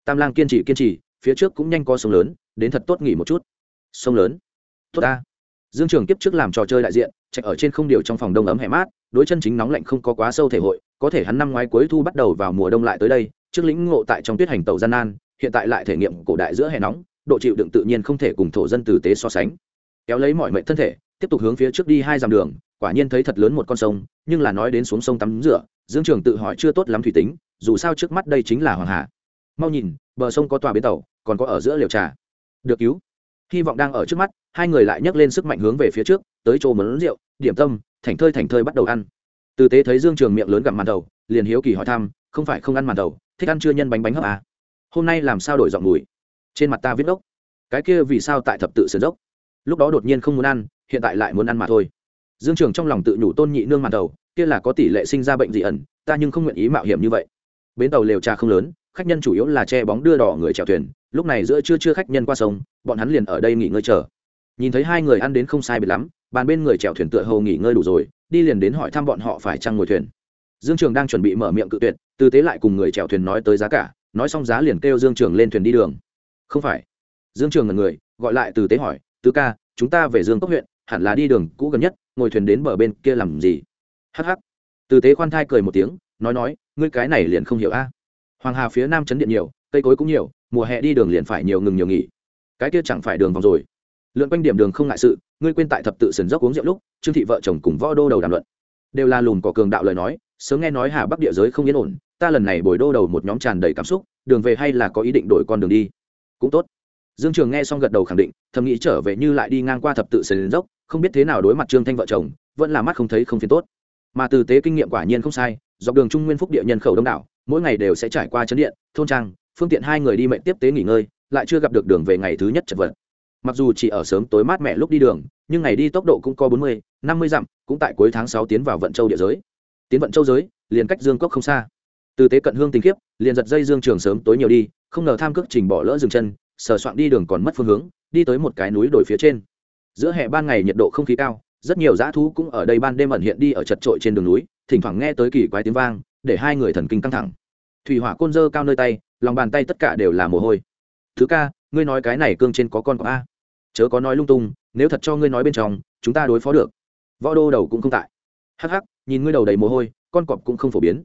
Tam lang kiên trì kiên trì, phía trước cũng nhanh có sông lớn, đến thật tốt nghỉ một chút. Sông lớn? Tốt ta. Dương trường kiếp trước làm trò chơi đại diện chạy ở trên không điều trong phòng đông ấm hẻ mát, đối chân chính nóng lạnh không có quá sâu thể hội có thể hắn năm ngoái cuối thu bắt đầu vào mùa đông lại tới đây, trước lĩnh ngộ tại trong tuyết hành tàu gian nan, hiện tại lại thể nghiệm cổ đại giữa hè nóng, độ chịu đựng tự nhiên không thể cùng thổ dân tử tế so sánh. Kéo lấy mọi mệnh thân thể, tiếp tục hướng phía trước đi hai dặm đường, quả nhiên thấy thật lớn một con sông, nhưng là nói đến xuống sông tắm rửa, dương trường tự hỏi chưa tốt lắm thủy tính, dù sao trước mắt đây chính là hoàng hà mau nhìn, bờ sông có tòa bến tàu, còn có ở giữa liều trà. Được cứu. Hy vọng đang ở trước mắt, hai người lại nhấc lên sức mạnh hướng về phía trước, tới chỗ mấn rượu, điểm tâm thành thơi thành thơi bắt đầu ăn từ tế thấy dương trường miệng lớn gặm màn đầu, liền hiếu kỳ hỏi thăm, không phải không ăn màn đầu, thích ăn chưa nhân bánh bánh hấp à? hôm nay làm sao đổi giọng mùi? Trên mặt ta viết đốc. cái kia vì sao tại thập tự sườn dốc? Lúc đó đột nhiên không muốn ăn, hiện tại lại muốn ăn mà thôi. Dương trường trong lòng tự nhủ tôn nhị nương màn đầu, kia là có tỷ lệ sinh ra bệnh dị ẩn, ta nhưng không nguyện ý mạo hiểm như vậy. Bến tàu lều trà không lớn, khách nhân chủ yếu là che bóng đưa đỏ người chèo thuyền, lúc này giữa trưa chưa khách nhân qua sông, bọn hắn liền ở đây nghỉ ngơi chờ. Nhìn thấy hai người ăn đến không sai biệt lắm, bàn bên người chèo thuyền tựa hồ nghỉ ngơi đủ rồi đi liền đến hỏi thăm bọn họ phải chăng ngồi thuyền. Dương trường đang chuẩn bị mở miệng cự tuyệt tư tế lại cùng người chèo thuyền nói tới giá cả, nói xong giá liền kêu dương trường lên thuyền đi đường. Không phải. Dương trường là người, gọi lại từ tế hỏi, tứ ca, chúng ta về dương cốc huyện, hẳn là đi đường cũ gần nhất, ngồi thuyền đến bờ bên kia làm gì? Hh từ tế khoan thai cười một tiếng, nói nói, ngươi cái này liền không hiểu a. Hoàng hà phía nam chấn điện nhiều, cây cối cũng nhiều, mùa hè đi đường liền phải nhiều ngừng nhiều nghỉ. Cái kia chẳng phải đường vòng rồi lượn quanh điểm đường không ngại sự, ngươi quên tại thập tự sườn dốc uống rượu lúc, trương thị vợ chồng cùng võ đô đầu đàm luận. Đều là lùn cỏ cường đạo lời nói, sớm nghe nói hà bắc địa giới không yên ổn, ta lần này bồi đô đầu một nhóm tràn đầy cảm xúc, đường về hay là có ý định đổi con đường đi? Cũng tốt. Dương trường nghe xong gật đầu khẳng định, thầm nghĩ trở về như lại đi ngang qua thập tự sườn dốc, không biết thế nào đối mặt trương thanh vợ chồng, vẫn là mắt không thấy không phiền tốt. Mà từ tế kinh nghiệm quả nhiên không sai, dọc đường trung nguyên phúc địa nhân khẩu đông đảo, mỗi ngày đều sẽ trải qua chấn điện, thôn trang, phương tiện hai người đi mệnh tiếp tế nghỉ ngơi, lại chưa gặp được đường về ngày thứ nhất chật vật mặc dù chỉ ở sớm tối mát mẻ lúc đi đường, nhưng ngày đi tốc độ cũng có bốn mươi, năm mươi dặm, cũng tại cuối tháng sáu tiến vào vận châu địa giới. Tiến vận châu giới, liền cách dương cốc không xa. Từ tế cận hương tình kiếp liền giật dây dương trường sớm tối nhiều đi, không ngờ tham cước trình bỏ lỡ dừng chân, sờ soạn đi đường còn mất phương hướng, đi tới một cái núi đồi phía trên. Giữa hè ban ngày nhiệt độ không khí cao, rất nhiều dã thú cũng ở đây ban đêm ẩn hiện đi ở chật trội trên đường núi, thỉnh thoảng nghe tới kỳ quái tiếng vang, để hai người thần kinh căng thẳng. Thủy hỏa côn dơ cao nơi tay, lòng bàn tay tất cả đều là mồ hôi. Thứ ca, ngươi nói cái này cương trên có con có a? Chớ có nói lung tung, nếu thật cho ngươi nói bên trong, chúng ta đối phó được. Võ đô đầu cũng không tại. Hắc hắc, nhìn ngươi đầu đầy mồ hôi, con cọp cũng không phổ biến.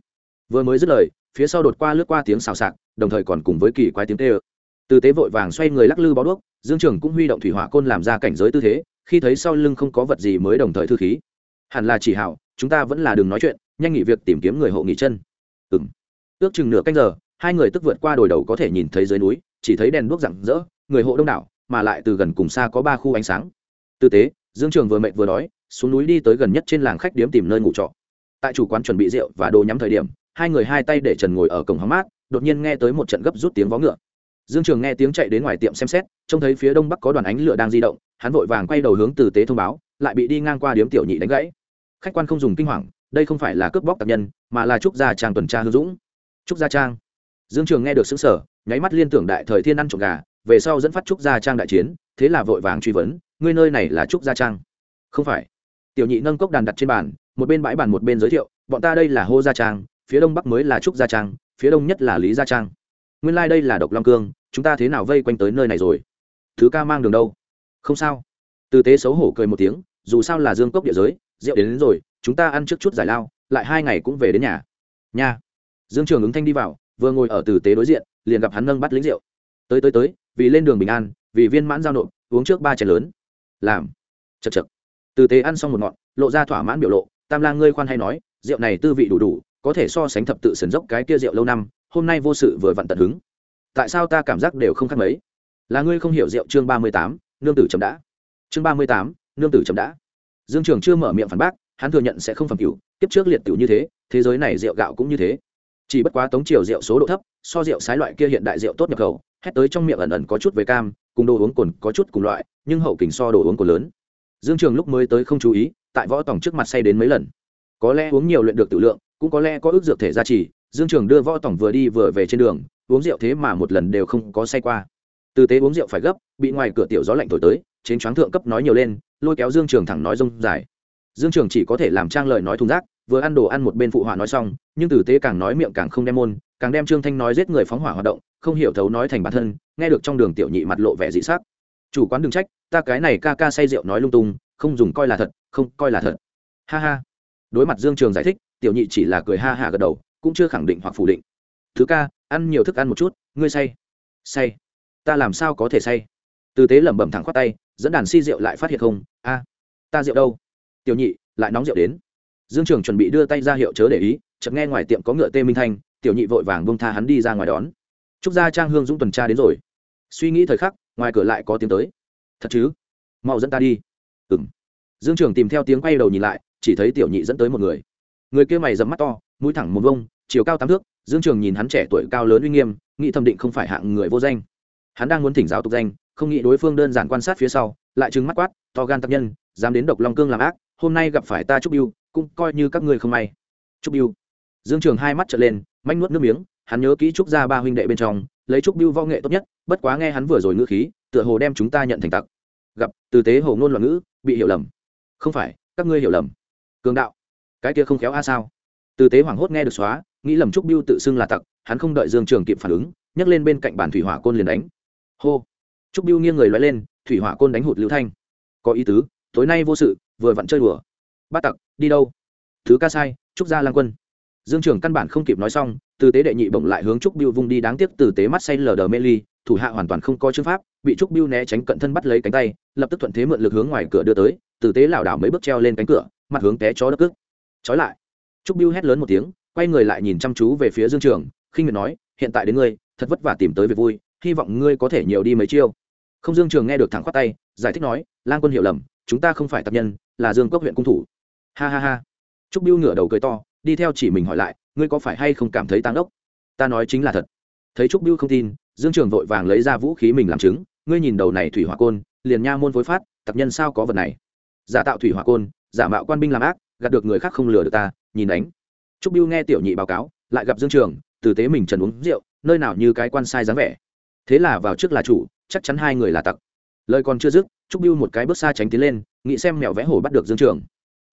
Vừa mới dứt lời, phía sau đột qua lướt qua tiếng xào xạc, đồng thời còn cùng với kỳ quái tiếng tê ơ. Từ tế vội vàng xoay người lắc lư bó đuốc, dương trường cũng huy động thủy hỏa côn làm ra cảnh giới tư thế, khi thấy sau lưng không có vật gì mới đồng thời thư khí. Hẳn là chỉ hảo, chúng ta vẫn là đừng nói chuyện, nhanh nghỉ việc tìm kiếm người hộ nghỉ chân. Ừ m ước chừng nửa canh giờ, hai người tức vượt qua đồi đầu có thể nhìn thấy dưới núi, chỉ thấy đèn đuốc rạng rỡ, người hộ đông đảo mà lại từ gần cùng xa có ba khu ánh sáng. Tư tế dương trường vừa mệt vừa đói, xuống núi đi tới gần nhất trên làng khách điếm tìm nơi ngủ trọ. Tại chủ quán chuẩn bị rượu và đồ nhắm thời điểm, hai người hai tay để trần ngồi ở cổng hóng mát, đột nhiên nghe tới một trận gấp rút tiếng vó ngựa. Dương trường nghe tiếng chạy đến ngoài tiệm xem xét, trông thấy phía đông bắc có đoàn ánh lửa đang di động, hắn vội vàng quay đầu hướng tử tế thông báo, lại bị đi ngang qua điếm tiểu nhị đánh gãy. Khách quan không dùng kinh hoàng, đây không phải là cướp bóc tập nhân, mà là trúc gia trang tuần tra hương dũng. Trúc gia trang. Dương trường nghe được xứng sở nháy mắt liên tưởng đại thời thiên ăn trộm gà về sau dẫn phát trúc gia trang đại chiến thế là vội vàng truy vấn ngươi nơi này là trúc gia trang? Không phải. Tiểu nhị nâng cốc đàn đặt trên bàn một bên bãi bàn một bên giới thiệu bọn ta đây là hô gia trang phía đông bắc mới là trúc gia trang phía đông nhất là lý gia trang. Nguyên lai、like、đây là độc long cương chúng ta thế nào vây quanh tới nơi này rồi? Thứ ca mang đường đâu? Không sao. Tư tế xấu hổ cười một tiếng dù sao là dương cốc địa giới rượu đến, đến rồi chúng ta ăn trước chút giải lao lại hai ngày cũng về đến nhà. Nhà dương trường ứng thanh đi vào vừa ngồi ở tử tế đối diện liền gặp hắn nâng bắt lính rượu. Tới tới tới vì lên đường bình an, vì viên mãn giao nộp, uống trước ba chén lớn. Làm. Chật chật Từ tế ăn xong một ngọn, lộ ra thỏa mãn biểu lộ, tam lang ngươi khoan hay nói, rượu này tư vị đủ đủ, có thể so sánh thập tự sườn dốc cái kia rượu lâu năm, hôm nay vô sự vừa vặn tận hứng. Tại sao ta cảm giác đều không khác mấy? Là ngươi không hiểu rượu chương ba mươi tám, nương tử chấm đã. Chương ba mươi tám, nương tử chấm đã. Dương trường chưa mở miệng phản bác, hắn thừa nhận sẽ không phẩm cửu tiếp trước liệt cửu như thế thế giới này rượu gạo cũng như thế. Chỉ bất quá tống triều rượu số độ thấp, so rượu sái loại kia hiện đại rượu tốt nhập khẩu hét tới trong miệng ẩn ẩn có chút về cam, cùng đồ uống cồn có chút cùng loại, nhưng hậu kình so đồ uống cồn lớn. Dương trường lúc mới tới không chú ý, tại võ tòng trước mặt say đến mấy lần. Có lẽ uống nhiều luyện được tự lượng, cũng có lẽ có ước dược thể gia trì, dương trường đưa võ tòng vừa đi vừa về trên đường, uống rượu thế mà một lần đều không có say qua. Tư tế uống rượu phải gấp, bị ngoài cửa tiểu gió lạnh thổi tới, trên choáng thượng cấp nói nhiều lên, lôi kéo dương trường thẳng nói rông dài. Dương trường chỉ có thể làm trang lời nói thùng rác vừa ăn đồ ăn một bên phụ họa nói xong, nhưng tử tế càng nói miệng càng không đem môn, càng đem trương thanh nói giết người phóng hỏa hoạt động, không hiểu thấu nói thành bản thân, nghe được trong đường tiểu nhị mặt lộ vẻ dị sắc. Chủ quán đừng trách, ta cái này ca ca say rượu nói lung tung, không dùng coi là thật, không coi là thật. Ha ha. Đối mặt dương trường giải thích, tiểu nhị chỉ là cười ha hạ gật đầu, cũng chưa khẳng định hoặc phủ định. Thứ ca, ăn nhiều thức ăn một chút, ngươi say. Say? Ta làm sao có thể say? Tử tế lẩm bẩm thẳng khoát tay, dẫn đàn si rượu lại phát hiện không, a, ta rượu đâu? Tiểu nhị, lại nóng rượu đến dương trường chuẩn bị đưa tay ra hiệu chớ để ý, chợt nghe ngoài tiệm có ngựa tê minh thanh, tiểu nhị vội vàng bông tha hắn đi ra ngoài đón. Trúc gia trang hương dũng tuần tra đến rồi. Suy nghĩ thời khắc, ngoài cửa lại có tiếng tới. Thật chứ? Mau dẫn ta đi. Ừ m dương trường tìm theo tiếng quay đầu nhìn lại, chỉ thấy tiểu nhị dẫn tới một người. Người kia mày dẫm mắt to, mũi thẳng một vông, chiều cao tám thước, dương trường nhìn hắn trẻ tuổi cao lớn uy nghiêm, nghĩ thẩm định không phải hạng người vô danh. Hắn đang muốn thỉnh giáo tục danh, không nghĩ đối phương đơn giản quan sát phía sau, lại trừng mắt quát, to gan tập nhân, dám đến độc long cương làm ác, hôm nay gặp phải ta trúc biêu cũng coi như các ngươi không may. Trúc biêu dương trường hai mắt trở lên, manh nuốt nước miếng, hắn nhớ kỹ trúc ra ba huynh đệ bên trong, lấy trúc biêu võ nghệ tốt nhất, bất quá nghe hắn vừa rồi ngữ khí, tựa hồ đem chúng ta nhận thành tặc. Gặp, từ tế hồ ngôn loạn ngữ, bị hiểu lầm. Không phải, các ngươi hiểu lầm. Cường đạo. Cái kia không khéo a sao? Từ tế hoảng hốt nghe được xóa, nghĩ lầm trúc biêu tự xưng là tặc, hắn không đợi dương trường kịp phản ứng, nhấc lên bên cạnh bàn thủy hỏa côn liền đánh. Hô. Trúc biêu nghiêng người loay lên, thủy hỏa côn đánh hụt lưu thanh. Có ý tứ, tối nay vô sự, vừa vặn chơi đùa bát tặc, đi đâu? Thứ ca sai, trúc gia lang quân. Dương trường căn bản không kịp nói xong, từ tế đệ nhị bổng lại hướng trúc biêu vung đi, đáng tiếc từ tế mắt say lờ đờ mê ly, thủ hạ hoàn toàn không có chữ pháp, bị trúc biêu né tránh cận thân bắt lấy cánh tay, lập tức thuận thế mượn lực hướng ngoài cửa đưa tới, từ tế lảo đảo mấy bước treo lên cánh cửa, mặt hướng té chó đất cước. Trói lại. Trúc biêu hét lớn một tiếng, quay người lại nhìn chăm chú về phía dương trường, khinh miệt nói, hiện tại đến ngươi, thật vất vả tìm tới việc vui, hy vọng ngươi có thể nhiều đi mấy chiêu. Không, dương trường nghe được thẳng khoát tay, giải thích nói, lang quân hiểu lầm, chúng ta không phải tập nhân, là dương cốc huyện cung thủ ha ha ha. Trúc biêu ngửa đầu cười to, đi theo chỉ mình hỏi lại, ngươi có phải hay không cảm thấy tăng đốc ta nói chính là thật. Thấy trúc biêu không tin, dương trường vội vàng lấy ra vũ khí mình làm chứng, ngươi nhìn đầu này thủy hỏa côn, liền nha môn phối phát, tập nhân sao có vật này? Giả tạo thủy hỏa côn, giả mạo quan binh làm ác, gạt được người khác không lừa được ta, nhìn đánh. Trúc biêu nghe tiểu nhị báo cáo, lại gặp dương trường tử tế mình trần uống rượu, nơi nào như cái quan sai dáng vẻ. Thế là vào trước là chủ, chắc chắn hai người là tặc. Lời còn chưa dứt, trúc biêu một cái bước xa tránh tiến lên, nghĩ xem mẹo vẽ hổ bắt được dương trường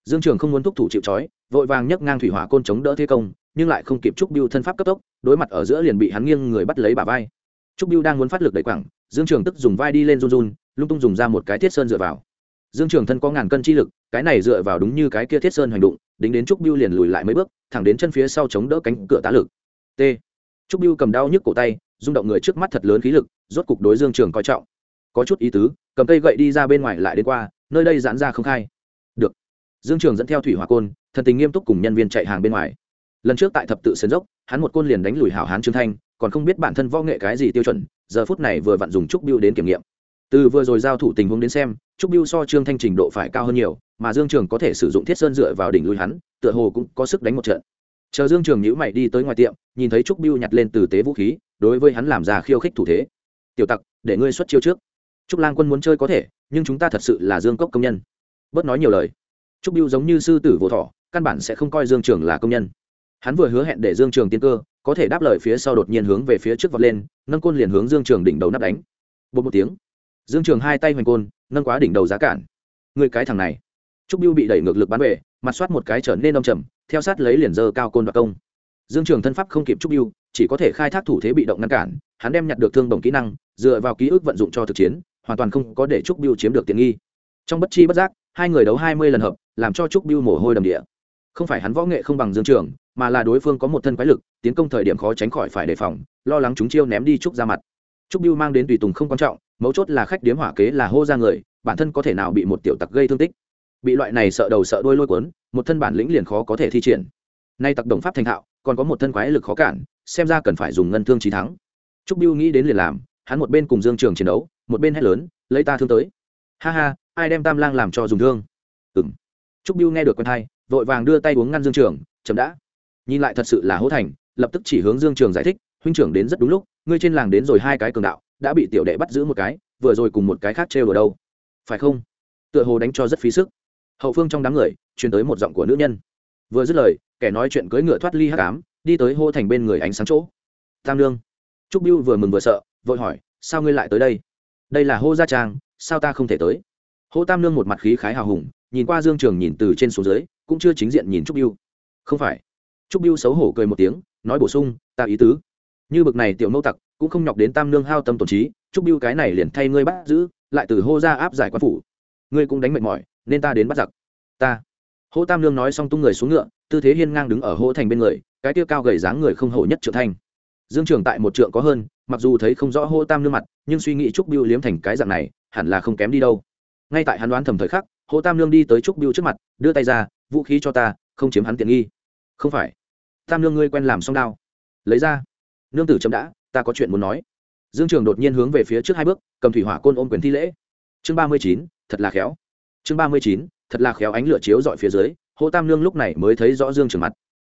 dương trường không muốn thúc thủ chịu trói, vội vàng nhấc ngang thủy hỏa côn chống đỡ thế công, nhưng lại không kịp trúc biêu thân pháp cấp tốc, đối mặt ở giữa liền bị hắn nghiêng người bắt lấy bà vai. Trúc biêu đang muốn phát lực đẩy quẳng dương trường tức dùng vai đi lên run run, lung tung dùng ra một cái thiết sơn dựa vào. Dương trường thân có ngàn cân chi lực, cái này dựa vào đúng như cái kia thiết sơn hành động đính đến trúc biêu liền lùi lại mấy bước, thẳng đến chân phía sau chống đỡ cánh cửa tá lực. T. Trúc biêu cầm đau nhức cổ tay, rung động người trước mắt thật lớn khí lực, rốt cục đối dương trường coi trọng. Có chút ý tứ, cầm cây gậy đi ra bên ngoài lại đến qua, nơi đây giãn ra không khai dương trường dẫn theo thủy hỏa côn, thần tình nghiêm túc cùng nhân viên chạy hàng bên ngoài. Lần trước tại thập tự sân dốc, hắn một côn liền đánh lùi hảo hán trương thanh, còn không biết bản thân võ nghệ cái gì tiêu chuẩn, giờ phút này vừa vặn dùng trúc biêu đến kiểm nghiệm. Từ vừa rồi giao thủ tình huống đến xem, trúc biêu so trương thanh trình độ phải cao hơn nhiều, mà dương trường có thể sử dụng thiết sơn dựa vào đỉnh lùi hắn, tựa hồ cũng có sức đánh một trận. Chờ dương trường nhữ mày đi tới ngoài tiệm, nhìn thấy trúc biêu nhặt lên từ tế vũ khí, đối với hắn làm ra khiêu khích thủ thế. Tiểu tặc, để ngươi xuất chiêu trước. Trúc lang quân muốn chơi có thể, nhưng chúng ta thật sự là dương cốc công nhân. Bớt nói nhiều lời trúc biêu giống như sư tử vô thọ, căn bản sẽ không coi dương trường là công nhân. Hắn vừa hứa hẹn để dương trường tiên cơ, có thể đáp lời phía sau đột nhiên hướng về phía trước vọt lên, nâng côn liền hướng dương trường đỉnh đầu nắp đánh. Bột một tiếng, dương trường hai tay hoành côn, nâng quá đỉnh đầu giá cản. Người cái thằng này. Trúc biêu bị đẩy ngược lực bắn về, mặt soát một cái trở nên đông trầm, theo sát lấy liền dơ cao côn và công. Dương trường thân pháp không kịp trúc biêu chỉ có thể khai thác thủ thế bị động ngăn cản, hắn đem nhặt được thương bổng kỹ năng, dựa vào ký ức vận dụng cho thực chiến, hoàn toàn không có để trúc biêu chiếm được tiện nghi. Trong bất chi bất giác hai người đấu hai mươi lần hợp, làm cho trúc biêu mồ hôi đầm địa. Không phải hắn võ nghệ không bằng dương trường, mà là đối phương có một thân quái lực, tiến công thời điểm khó tránh khỏi phải đề phòng, lo lắng chúng chiêu ném đi trúc ra mặt. Trúc biêu mang đến tùy tùng không quan trọng, mấu chốt là khách điếm hỏa kế là hô ra người, bản thân có thể nào bị một tiểu tặc gây thương tích. Bị loại này sợ đầu sợ đuôi lôi cuốn, một thân bản lĩnh liền khó có thể thi triển. Nay tặc đồng pháp thành thạo, còn có một thân quái lực khó cản, xem ra cần phải dùng ngân thương trí thắng. Trúc biêu nghĩ đến liền làm, hắn một bên cùng dương trường chiến đấu, một bên hét lớn, lấy ta thương tới. Ha ha ai đem tam lang làm cho dùng thương? Ừng trúc biêu nghe được quen thai, vội vàng đưa tay uống ngăn dương trường, chậm đã. Nhìn lại thật sự là hỗ thành, lập tức chỉ hướng dương trường giải thích, huynh trưởng đến rất đúng lúc, ngươi trên làng đến rồi hai cái cường đạo, đã bị tiểu đệ bắt giữ một cái, vừa rồi cùng một cái khác trêu ở đâu. Phải không? Tựa hồ đánh cho rất phí sức. Hậu phương trong đám người, truyền tới một giọng của nữ nhân. Vừa dứt lời, kẻ nói chuyện cưỡi ngựa thoát ly hắc ám, đi tới hô thành bên người ánh sáng chỗ. Tam lương trúc biêu vừa mừng vừa sợ, vội hỏi, sao ngươi lại tới đây? Đây là hô gia trang, sao ta không thể tới? Hỗ tam Nương một mặt khí khái hào hùng, nhìn qua dương trường nhìn từ trên xuống dưới, cũng chưa chính diện nhìn trúc biêu không phải. Trúc biêu xấu hổ cười một tiếng, nói bổ sung, ta ý tứ. Như bực này tiểu mâu tặc, cũng không nhọc đến tam Nương hao tâm tổn trí, trúc biêu cái này liền thay ngươi bắt giữ, lại từ hô ra áp giải quan phủ. Ngươi cũng đánh mệt mỏi, nên ta đến bắt giặc. Ta. Hô tam Nương nói xong tung người xuống ngựa, tư thế hiên ngang đứng ở hô thành bên người, cái tiêu cao gầy dáng người không hổ nhất trượng thành. dương trường tại một trượng có hơn, mặc dù thấy không rõ hô tam nương mặt, nhưng suy nghĩ trúc biêu liếm thành cái dạng này, hẳn là không kém đi đâu ngay tại hắn đoán thầm thời khắc, hồ tam lương đi tới trúc biêu trước mặt, đưa tay ra, vũ khí cho ta, không chiếm hắn tiện nghi. Không phải. Tam lương ngươi quen làm xong đao. Lấy ra. Nương tử chấm đã, ta có chuyện muốn nói. Dương trường đột nhiên hướng về phía trước hai bước, cầm thủy hỏa côn ôm quyền thi lễ. Chương ba mươi chín, thật là khéo. Chương ba mươi chín, thật là khéo ánh lửa chiếu dọi phía dưới, hồ tam lương lúc này mới thấy rõ dương trường mặt.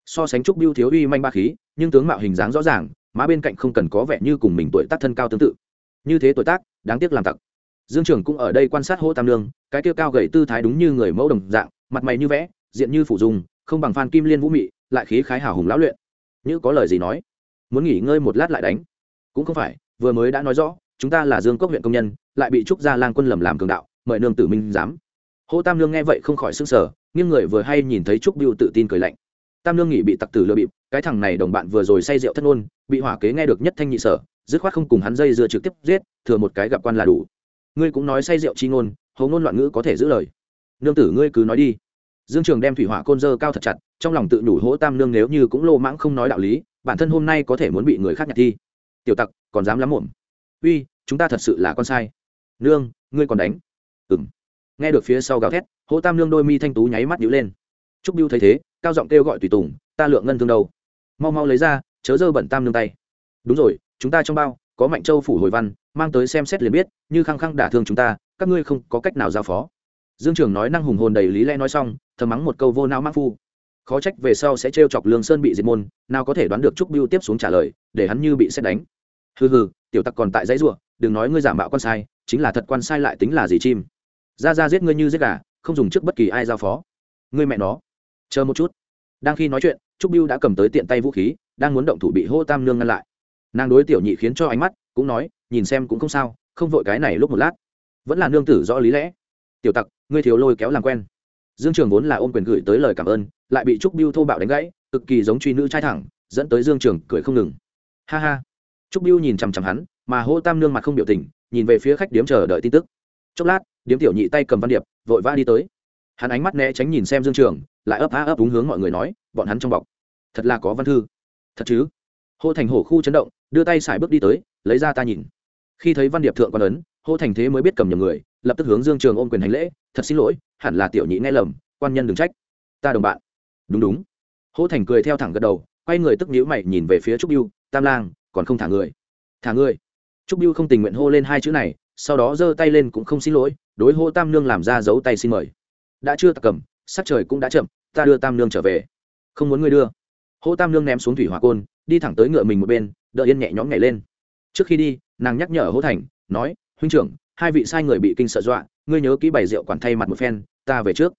So sánh trúc biêu thiếu uy manh ba khí, nhưng tướng mạo hình dáng rõ ràng, má bên cạnh không cần có vẻ như cùng mình tuổi tác thân cao tương tự. Như thế tuổi tác, đáng tiếc làm tặc dương trường cũng ở đây quan sát hô tam Lương, cái kia cao gầy tư thái đúng như người mẫu đồng dạng mặt mày như vẽ diện như phủ dùng không bằng phan kim liên vũ mị lại khí khái hào hùng lão luyện. Như có lời gì nói? Muốn nghỉ ngơi một lát lại đánh. Cũng không phải vừa mới đã nói rõ chúng ta là dương cốc huyện công nhân lại bị trúc gia lang quân lầm làm cường đạo mời nương tử minh giám. Hô tam Lương nghe vậy không khỏi sưng sờ sở nhưng người vừa hay nhìn thấy trúc biêu tự tin cười lạnh. Tam Lương nghỉ bị tặc tử lừa bịp cái thằng này đồng bạn vừa rồi say rượu thất ngôn bị hỏa kế nghe được nhất thanh nhị sở dứt khoát không cùng hắn dây dưa trực tiếp giết thừa một cái gặp quan là đủ ngươi cũng nói say rượu chi ngôn hầu ngôn loạn ngữ có thể giữ lời. Nương tử ngươi cứ nói đi. Dương trường đem thủy hỏa côn dơ cao thật chặt, trong lòng tự nhủ hỗ tam nương nếu như cũng lô mãng không nói đạo lý, bản thân hôm nay có thể muốn bị người khác nhặt thi. Tiểu tặc, còn dám lắm muộn. Uy, chúng ta thật sự là con sai. Nương, ngươi còn đánh. Ừng nghe được phía sau gào thét hỗ tam nương đôi mi thanh tú nháy mắt nhíu lên. Trúc biêu thấy thế, cao giọng kêu gọi tùy tùng, ta lượng ngân thương đâu? Mau mau lấy ra, chớ dơ bẩn tam nương tay. Đúng rồi, chúng ta trong bao có mạnh châu phủ hồi văn, mang tới xem xét liền biết, như khăng khăng đả thương chúng ta, các ngươi không có cách nào giao phó. Dương trường nói năng hùng hồn đầy lý lẽ nói xong, thầm mắng một câu vô não mắc phu. Khó trách về sau sẽ trêu chọc lương sơn bị diệt môn, nào có thể đoán được trúc biêu tiếp xuống trả lời, để hắn như bị xét đánh. Hừ hừ, tiểu tặc còn tại dãy ruộng đừng nói ngươi giả mạo quan sai, chính là thật quan sai lại tính là gì chim. Ra ra giết ngươi như giết gà, không dùng trước bất kỳ ai giao phó. Ngươi mẹ nó. Chờ một chút. Đang khi nói chuyện, trúc biêu đã cầm tới tiện tay vũ khí, đang muốn động thủ bị hô tam nương ngăn lại nàng đối tiểu nhị khiến cho ánh mắt, cũng nói, nhìn xem cũng không sao, không vội cái này lúc một lát. Vẫn là nương tử rõ lý lẽ. Tiểu tặc, ngươi thiếu lôi kéo làm quen. Dương trường vốn là ôm quyền gửi tới lời cảm ơn, lại bị trúc biêu thô bạo đánh gãy, cực kỳ giống truy nữ trai thẳng, dẫn tới dương trường cười không ngừng. Ha ha. Trúc biêu nhìn chằm chằm hắn, mà hô tam nương mặt không biểu tình, nhìn về phía khách điếm chờ đợi tin tức. Chốc lát, điếm tiểu nhị tay cầm văn điệp, vội vã đi tới. Hắn ánh mắt né tránh nhìn xem dương trường, lại ấp á ấp đúng hướng mọi người nói, bọn hắn trong bọc, thật là có văn thư. Thật chứ? Hô thành hổ khu chấn động, đưa tay xài bước đi tới, lấy ra ta nhìn. Khi thấy văn điệp thượng quan ấn, hô thành thế mới biết cầm nhầm người, lập tức hướng dương trường ôm quyền hành lễ, thật xin lỗi, hẳn là tiểu nhị nghe lầm, quan nhân đừng trách. Ta đồng bạn. Đúng đúng. Hô thành cười theo thẳng gật đầu, quay người tức nhíu mày nhìn về phía trúc biêu tam lang, còn không thả người? Thả người? Trúc biêu không tình nguyện hô lên hai chữ này, sau đó giơ tay lên cũng không xin lỗi, đối hô tam nương làm ra dấu tay xin mời. Đã chưa tặc cầm, sắc trời cũng đã chậm, ta đưa tam nương trở về. Không muốn ngươi đưa. Hô tam nương ném xuống thủy hỏa côn đi thẳng tới ngựa mình một bên đợi yên nhẹ nhõm nhảy lên. Trước khi đi, nàng nhắc nhở hô thành, nói, huynh trưởng, hai vị sai người bị kinh sợ dọa, ngươi nhớ kỹ bày rượu quản thay mặt một phen, ta về trước.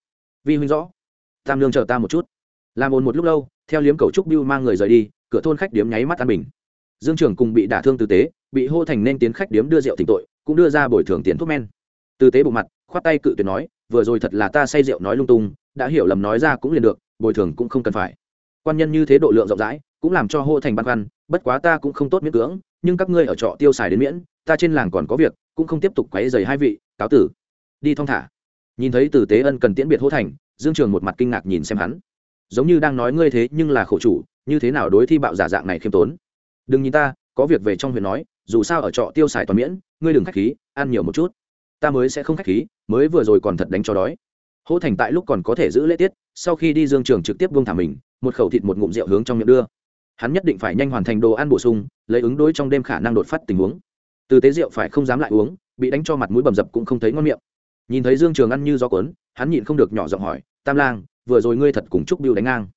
Vi huynh rõ. Tam lương chờ ta một chút. Làm ồn một lúc lâu, theo liếm cầu trúc biêu mang người rời đi, cửa thôn khách điếm nháy mắt an bình. Dương trưởng cùng bị đả thương tử tế, bị hô thành nên tiến khách điếm đưa rượu tịnh tội, cũng đưa ra bồi thường tiền thuốc men. Tử tế bộ mặt, khoát tay cự tuyệt nói, vừa rồi thật là ta say rượu nói lung tung, đã hiểu lầm nói ra cũng liền được, bồi thường cũng không cần phải. Quan nhân như thế độ lượng rộng rãi cũng làm cho hô thành băn khoăn, bất quá ta cũng không tốt miễn cưỡng, nhưng các ngươi ở trọ tiêu xài đến miễn, ta trên làng còn có việc, cũng không tiếp tục quấy dày hai vị, cáo tử. Đi thong thả. Nhìn thấy từ tế ân cần tiễn biệt hô thành, dương trường một mặt kinh ngạc nhìn xem hắn. Giống như đang nói ngươi thế nhưng là khổ chủ, như thế nào đối thi bạo giả dạng này khiêm tốn? Đừng nhìn ta, có việc về trong huyện nói, dù sao ở trọ tiêu xài toàn miễn, ngươi đừng khách khí, ăn nhiều một chút. Ta mới sẽ không khách khí, mới vừa rồi còn thật đánh cho đói. Hỗ thành tại lúc còn có thể giữ lễ tiết, sau khi đi dương trường trực tiếp buông thả mình, một khẩu thịt một ngụm rượu hướng trong miệng đưa hắn nhất định phải nhanh hoàn thành đồ ăn bổ sung, lấy ứng đối trong đêm khả năng đột phát tình huống. Từ tế rượu phải không dám lại uống, bị đánh cho mặt mũi bầm dập cũng không thấy ngon miệng. Nhìn thấy dương trường ăn như gió cuốn, hắn nhịn không được nhỏ giọng hỏi, tam lang, vừa rồi ngươi thật cùng trúc biêu đánh ngang.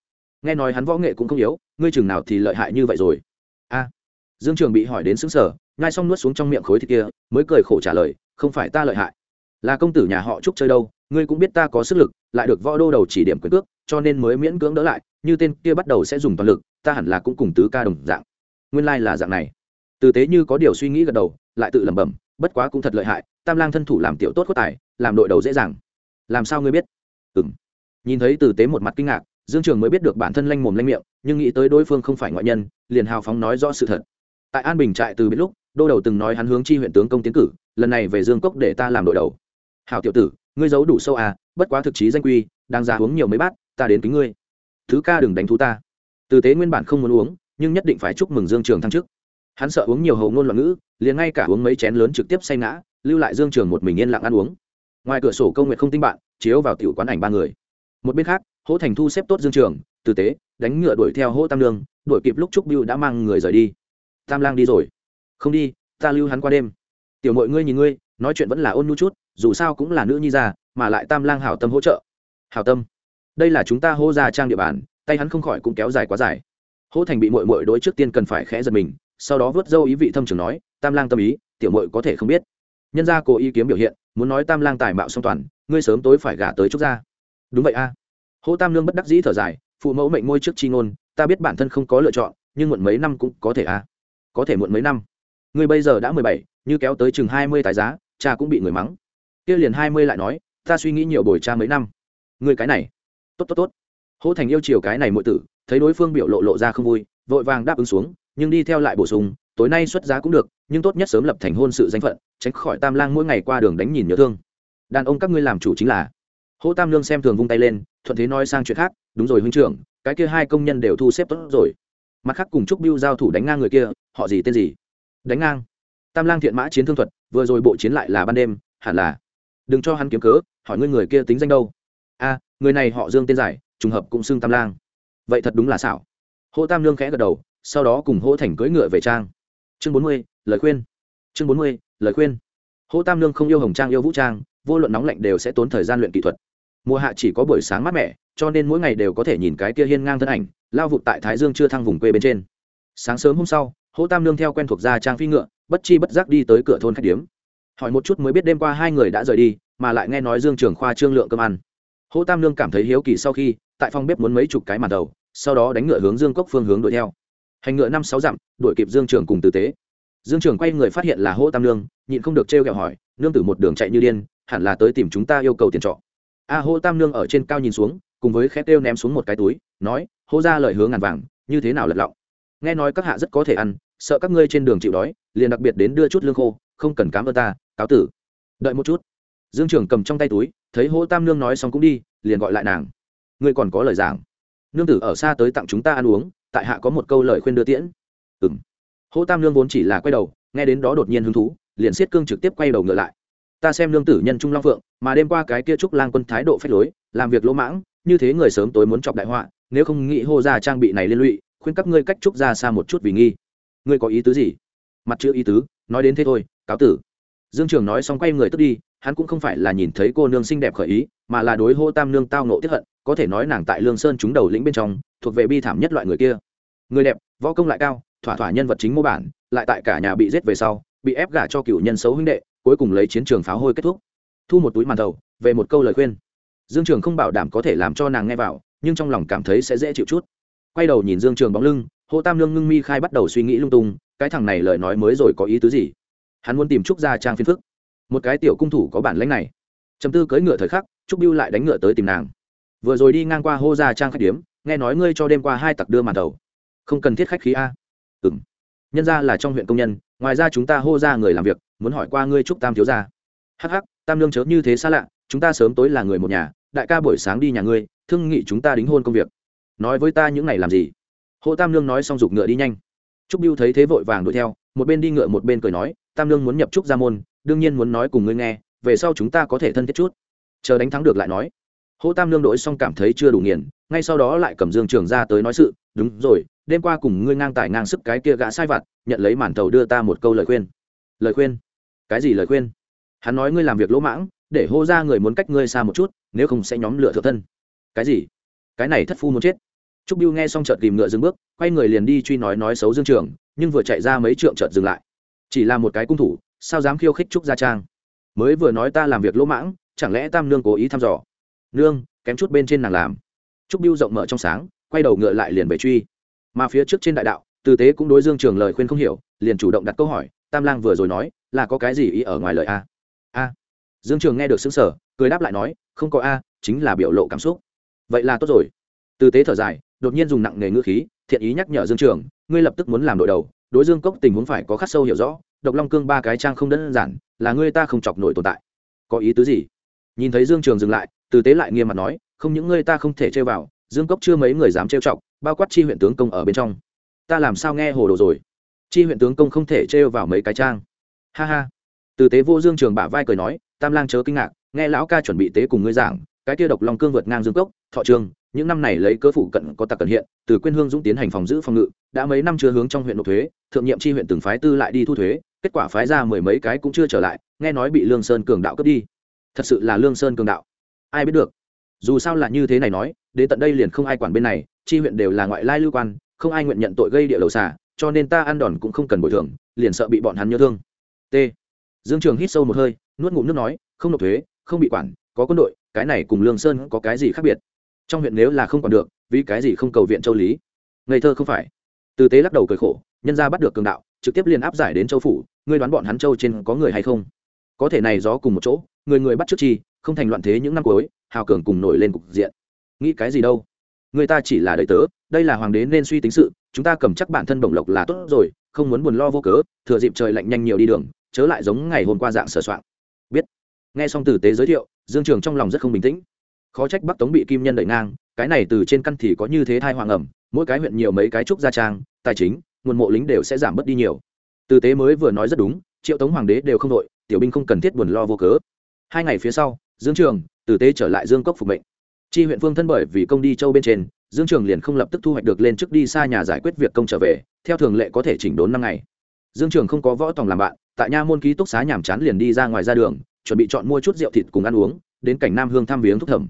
Nghe nói hắn võ nghệ cũng không yếu, ngươi chừng nào thì lợi hại như vậy rồi? A. Dương trường bị hỏi đến xứng sở ngay xong nuốt xuống trong miệng khối thịt kia, mới cười khổ trả lời, không phải ta lợi hại. Là công tử nhà họ trúc chơi đâu, ngươi cũng biết ta có sức lực, lại được võ đô đầu chỉ điểm quyền cước, cho nên mới miễn cưỡng đỡ lại, như tên kia bắt đầu sẽ dùng toàn lực ta hẳn là cũng cùng tứ ca đồng dạng. Nguyên lai là dạng này. Từ tế như có điều suy nghĩ gật đầu, lại tự lẩm bẩm, bất quá cũng thật lợi hại, tam lang thân thủ làm tiểu tốt có tài, làm đội đầu dễ dàng. Làm sao ngươi biết? Ừ m nhìn thấy từ tế một mặt kinh ngạc, dương trường mới biết được bản thân lanh mồm lanh miệng, nhưng nghĩ tới đối phương không phải ngoại nhân, liền hào phóng nói rõ sự thật. Tại an bình trại từ biết lúc, đô đầu từng nói hắn hướng chi huyện tướng công tiến cử, lần này về dương cốc để ta làm đội đầu. Hào tiểu tử, ngươi giấu đủ sâu à bất quá thực chí danh quy, đang ra uống nhiều mấy bát, ta đến kính ngươi. Thứ ca đừng đánh thú ta từ tế nguyên bản không muốn uống, nhưng nhất định phải chúc mừng dương trường thăng chức hắn sợ uống nhiều hầu ngôn loạn ngữ, liền ngay cả uống mấy chén lớn trực tiếp say ngã, lưu lại dương trường một mình yên lặng ăn uống. Ngoài cửa sổ công Nguyệt không tinh bạn, chiếu vào tiểu quán ảnh ba người. Một bên khác, hỗ thành thu xếp tốt dương trường tử tế, đánh ngựa đuổi theo hỗ tam lương đuổi kịp lúc trúc biêu đã mang người rời đi. Tam lang đi rồi. Không đi, ta lưu hắn qua đêm. Tiểu muội ngươi nhìn ngươi, nói chuyện vẫn là ôn nhu chút, dù sao cũng là nữ nhi già mà lại tam lang hảo tâm hỗ trợ. Hảo tâm. Đây là chúng ta hô gia trang địa bàn tay hắn không khỏi cũng kéo dài quá dài. Hỗ thành bị mội mội đối trước tiên cần phải khẽ giật mình, sau đó vớt dâu ý vị thâm trường nói, tam lang tâm ý, tiểu mội có thể không biết. Nhân gia cố ý kiếm biểu hiện, muốn nói tam lang tài mạo song toàn, ngươi sớm tối phải gả tới trúc gia. Đúng vậy a. À. hỗ tam lương bất đắc dĩ thở dài, phụ mẫu mệnh ngôi trước chi ngôn, ta biết bản thân không có lựa chọn, nhưng muộn mấy năm cũng có thể a. À. có thể muộn mấy năm. Ngươi bây giờ đã mười bảy, như kéo tới chừng hai mươi tài giá, cha cũng bị người mắng. Kia liền hai mươi lại nói, ta suy nghĩ nhiều bồi cha mấy năm. Ngươi cái này. Tốt tốt tốt hỗ thành yêu chiều cái này muội tử, thấy đối phương biểu lộ lộ ra không vui, vội vàng đáp ứng xuống, nhưng đi theo lại bổ sung, tối nay xuất giá cũng được, nhưng tốt nhất sớm lập thành hôn sự danh phận, tránh khỏi tam lang mỗi ngày qua đường đánh nhìn nhớ thương. Đàn ông các ngươi làm chủ chính là. Hỗ tam lương xem thường vung tay lên, thuận thế nói sang chuyện khác, đúng rồi huynh trưởng, cái kia hai công nhân đều thu xếp tốt rồi. Mặt khác cùng chúc biêu giao thủ đánh ngang người kia, họ gì tên gì? Đánh ngang. Tam lang thiện mã chiến thương thuật, vừa rồi bộ chiến lại là ban đêm, hẳn là. Đừng cho hắn kiếm cớ, hỏi ngươi người kia tính danh đâu. A, người này họ dương tên giải trùng hợp cũng xưng tam lang. Vậy thật đúng là xảo. Hỗ tam lương khẽ gật đầu, sau đó cùng hỗ thành cưỡi ngựa về trang. Chương bốn mươi, lời khuyên. Chương bốn mươi, lời khuyên. Hỗ tam lương không yêu hồng trang, yêu vũ trang, vô luận nóng lạnh đều sẽ tốn thời gian luyện kỹ thuật. Mùa hạ chỉ có buổi sáng mát mẻ, cho nên mỗi ngày đều có thể nhìn cái kia hiên ngang thân ảnh, lao vụt tại thái dương chưa thăng vùng quê bên trên. Sáng sớm hôm sau, hỗ tam lương theo quen thuộc gia trang phi ngựa, bất chi bất giác đi tới cửa thôn khách điếm. Hỏi một chút mới biết đêm qua hai người đã rời đi, mà lại nghe nói dương trường khoa trương lượng cơm ăn hỗ tam lương cảm thấy hiếu kỳ sau khi, tại phòng bếp muốn mấy chục cái màn đầu, sau đó đánh ngựa hướng dương cốc phương hướng đuổi theo. Hành ngựa năm sáu dặm, đuổi kịp dương trường cùng tử tế. Dương trường quay người phát hiện là hỗ tam lương nhịn không được trêu ghẹo hỏi, nương tử một đường chạy như điên, hẳn là tới tìm chúng ta yêu cầu tiền trọ. A Hỗ tam nương ở trên cao nhìn xuống, cùng với khét têu ném xuống một cái túi, nói, Hỗ ra lời hướng ngàn vàng, như thế nào lật lọng? Nghe nói các hạ rất có thể ăn, sợ các ngươi trên đường chịu đói, liền đặc biệt đến đưa chút lương khô, không cần cám ơn ta, cáo tử. Đợi một chút. Dương trưởng cầm trong tay túi thấy Hỗ tam nương nói xong cũng đi, liền gọi lại nàng. Ngươi còn có lời giảng. Nương tử ở xa tới tặng chúng ta ăn uống, tại hạ có một câu lời khuyên đưa tiễn. Ừm. Hỗ tam nương vốn chỉ là quay đầu, nghe đến đó đột nhiên hứng thú, liền xiết cương trực tiếp quay đầu ngựa lại. Ta xem Nương tử nhân trung long phượng, mà đêm qua cái kia trúc lang quân thái độ phách lối, làm việc lỗ mãng, như thế người sớm tối muốn chọc đại họa, nếu không nghĩ hô ra trang bị này liên lụy, khuyên các ngươi cách trúc ra xa một chút vì nghi. Ngươi có ý tứ gì? Mặt chữ ý tứ, nói đến thế thôi, cáo tử. Dương trường nói xong quay người tức đi hắn cũng không phải là nhìn thấy cô nương xinh đẹp khởi ý, mà là đối hô tam nương tao nộ tiếp hận, có thể nói nàng tại lương sơn chúng đầu lĩnh bên trong, thuộc về bi thảm nhất loại người kia. Người đẹp, võ công lại cao, thỏa thỏa nhân vật chính mô bản, lại tại cả nhà bị giết về sau, bị ép gả cho cựu nhân xấu huynh đệ, cuối cùng lấy chiến trường pháo hôi kết thúc. Thu một túi màn thầu về một câu lời khuyên. Dương trường không bảo đảm có thể làm cho nàng nghe vào, nhưng trong lòng cảm thấy sẽ dễ chịu chút. Quay đầu nhìn dương trường bóng lưng hồ tam lương ngưng mi khai bắt đầu suy nghĩ lung tung, cái thằng này lời nói mới rồi có ý tứ gì? Hắn muốn tìm trúc gia trang phiên phức một cái tiểu cung thủ có bản lãnh này. Chấm tư cưỡi ngựa thời khắc trúc biêu lại đánh ngựa tới tìm nàng. Vừa rồi đi ngang qua hô gia trang khách điếm nghe nói ngươi cho đêm qua hai tặc đưa màn đầu, không cần thiết khách khí a. Ừng nhân ra là trong huyện công nhân ngoài ra chúng ta hô ra người làm việc muốn hỏi qua ngươi trúc tam thiếu gia. Hắc hắc tam lương chớ như thế xa lạ chúng ta sớm tối là người một nhà đại ca buổi sáng đi nhà ngươi thương nghị chúng ta đính hôn công việc. Nói với ta những này làm gì? Hộ tam lương nói xong giục ngựa đi nhanh. Trúc biêu thấy thế vội vàng đuổi theo một bên đi ngựa một bên cười nói tam lương muốn nhập trúc gia môn đương nhiên muốn nói cùng ngươi nghe, về sau chúng ta có thể thân thiết chút. Chờ đánh thắng được lại nói. Hô tam lương đổi xong cảm thấy chưa đủ nghiền, ngay sau đó lại cầm dương trường ra tới nói sự, đúng rồi, đêm qua cùng ngươi ngang tài ngang sức cái kia gã sai vặt, nhận lấy màn tàu đưa ta một câu lời khuyên. Lời khuyên? Cái gì lời khuyên? Hắn nói ngươi làm việc lỗ mãng, để hô ra người muốn cách ngươi xa một chút, nếu không sẽ nhóm lửa thượng thân. Cái gì? Cái này thất phu muốn chết. Trúc biêu nghe xong chợt tìm ngựa dừng bước, quay người liền đi truy nói nói xấu dương trường, nhưng vừa chạy ra mấy trượng chợt dừng lại. Chỉ là một cái cung thủ sao dám khiêu khích trúc gia trang? Mới vừa nói ta làm việc lỗ mãng, chẳng lẽ tam nương cố ý thăm dò? Nương, kém chút bên trên nàng làm. Trúc biêu rộng mở trong sáng, quay đầu ngựa lại liền về truy. Mà phía trước trên đại đạo tư tế cũng đối dương trường lời khuyên không hiểu, liền chủ động đặt câu hỏi, tam lang vừa rồi nói, là có cái gì ý ở ngoài lời a? A. Dương trường nghe được xứng sở cười đáp lại nói, không có a, chính là biểu lộ cảm xúc. Vậy là tốt rồi. Tư tế thở dài, đột nhiên dùng nặng nghề ngữ khí, thiện ý nhắc nhở dương trường, ngươi lập tức muốn làm đội đầu, đối dương cốc tình huống phải có khắc sâu hiểu rõ độc long cương ba cái trang không đơn giản, là ngươi ta không chọc nổi tồn tại. Có ý tứ gì? Nhìn thấy dương trường dừng lại, Từ tế lại nghiêm mặt nói, không những ngươi ta không thể chơi vào, dương cốc chưa mấy người dám trêu chọc, bao quát chi huyện tướng công ở bên trong. Ta làm sao nghe hồ đồ rồi? Chi huyện tướng công không thể trêu vào mấy cái trang. Ha ha. Từ tế vô dương trường bả vai cười nói, tam lang chớ kinh ngạc, nghe lão ca chuẩn bị tế cùng ngươi giảng, cái kia độc long cương vượt ngang dương cốc, thọ trường, những năm này lấy cớ phụ cận có tặc cận hiện, từ quyên hương dũng tiến hành phòng giữ phòng ngự, đã mấy năm chưa hướng trong huyện nộp thuế, thượng nhiệm chi huyện từng phái tư lại đi thu thuế kết quả phái ra mười mấy cái cũng chưa trở lại, nghe nói bị lương sơn cường đạo cướp đi. Thật sự là lương sơn cường đạo. Ai biết được? Dù sao là như thế này nói, đến tận đây liền không ai quản bên này, chi huyện đều là ngoại lai lưu quan, không ai nguyện nhận tội gây địa đầu xả, cho nên ta ăn đòn cũng không cần bồi thường, liền sợ bị bọn hắn nhớ thương. T. Dương trường hít sâu một hơi, nuốt ngụm nước nói, không nộp thuế, không bị quản, có quân đội, cái này cùng lương sơn có cái gì khác biệt? Trong huyện nếu là không còn được, vì cái gì không cầu viện châu lý? Ngây thơ không phải. Từ tế lắc đầu cười khổ, nhân ra bắt được cường đạo, trực tiếp liền áp giải đến châu phủ ngươi đoán bọn hắn châu trên có người hay không? Có thể này gió cùng một chỗ, người người bắt trước chi, không thành loạn thế những năm cuối, hào cường cùng nổi lên cục diện. Nghĩ cái gì đâu? Người ta chỉ là đời tớ, đây là hoàng đế nên suy tính sự, chúng ta cầm chắc bản thân bổng lộc là tốt rồi, không muốn buồn lo vô cớ, thừa dịp trời lạnh nhanh nhiều đi đường, chớ lại giống ngày hôm qua dạng sửa soạn biết. Nghe xong tử tế giới thiệu, dương trường trong lòng rất không bình tĩnh. Khó trách bắc tống bị kim nhân đẩy ngang, cái này từ trên căn thì có như thế thai hoàng ẩm, mỗi cái huyện nhiều mấy cái trúc gia trang, tài chính, nguồn mộ lính đều sẽ giảm bớt đi nhiều. Từ tế mới vừa nói rất đúng, triệu tống hoàng đế đều không đội, tiểu binh không cần thiết buồn lo vô cớ. Hai ngày phía sau, dương trường Từ tế trở lại dương cốc phục mệnh. Chi huyện vương thân bởi vì công đi châu bên trên, dương trường liền không lập tức thu hoạch được lên trước đi xa nhà giải quyết việc công trở về, theo thường lệ có thể chỉnh đốn năm ngày. Dương trường không có võ tòng làm bạn, tại nha môn ký túc xá nhàm chán liền đi ra ngoài ra đường, chuẩn bị chọn mua chút rượu thịt cùng ăn uống, đến cảnh nam hương thăm viếng thúc thẩm.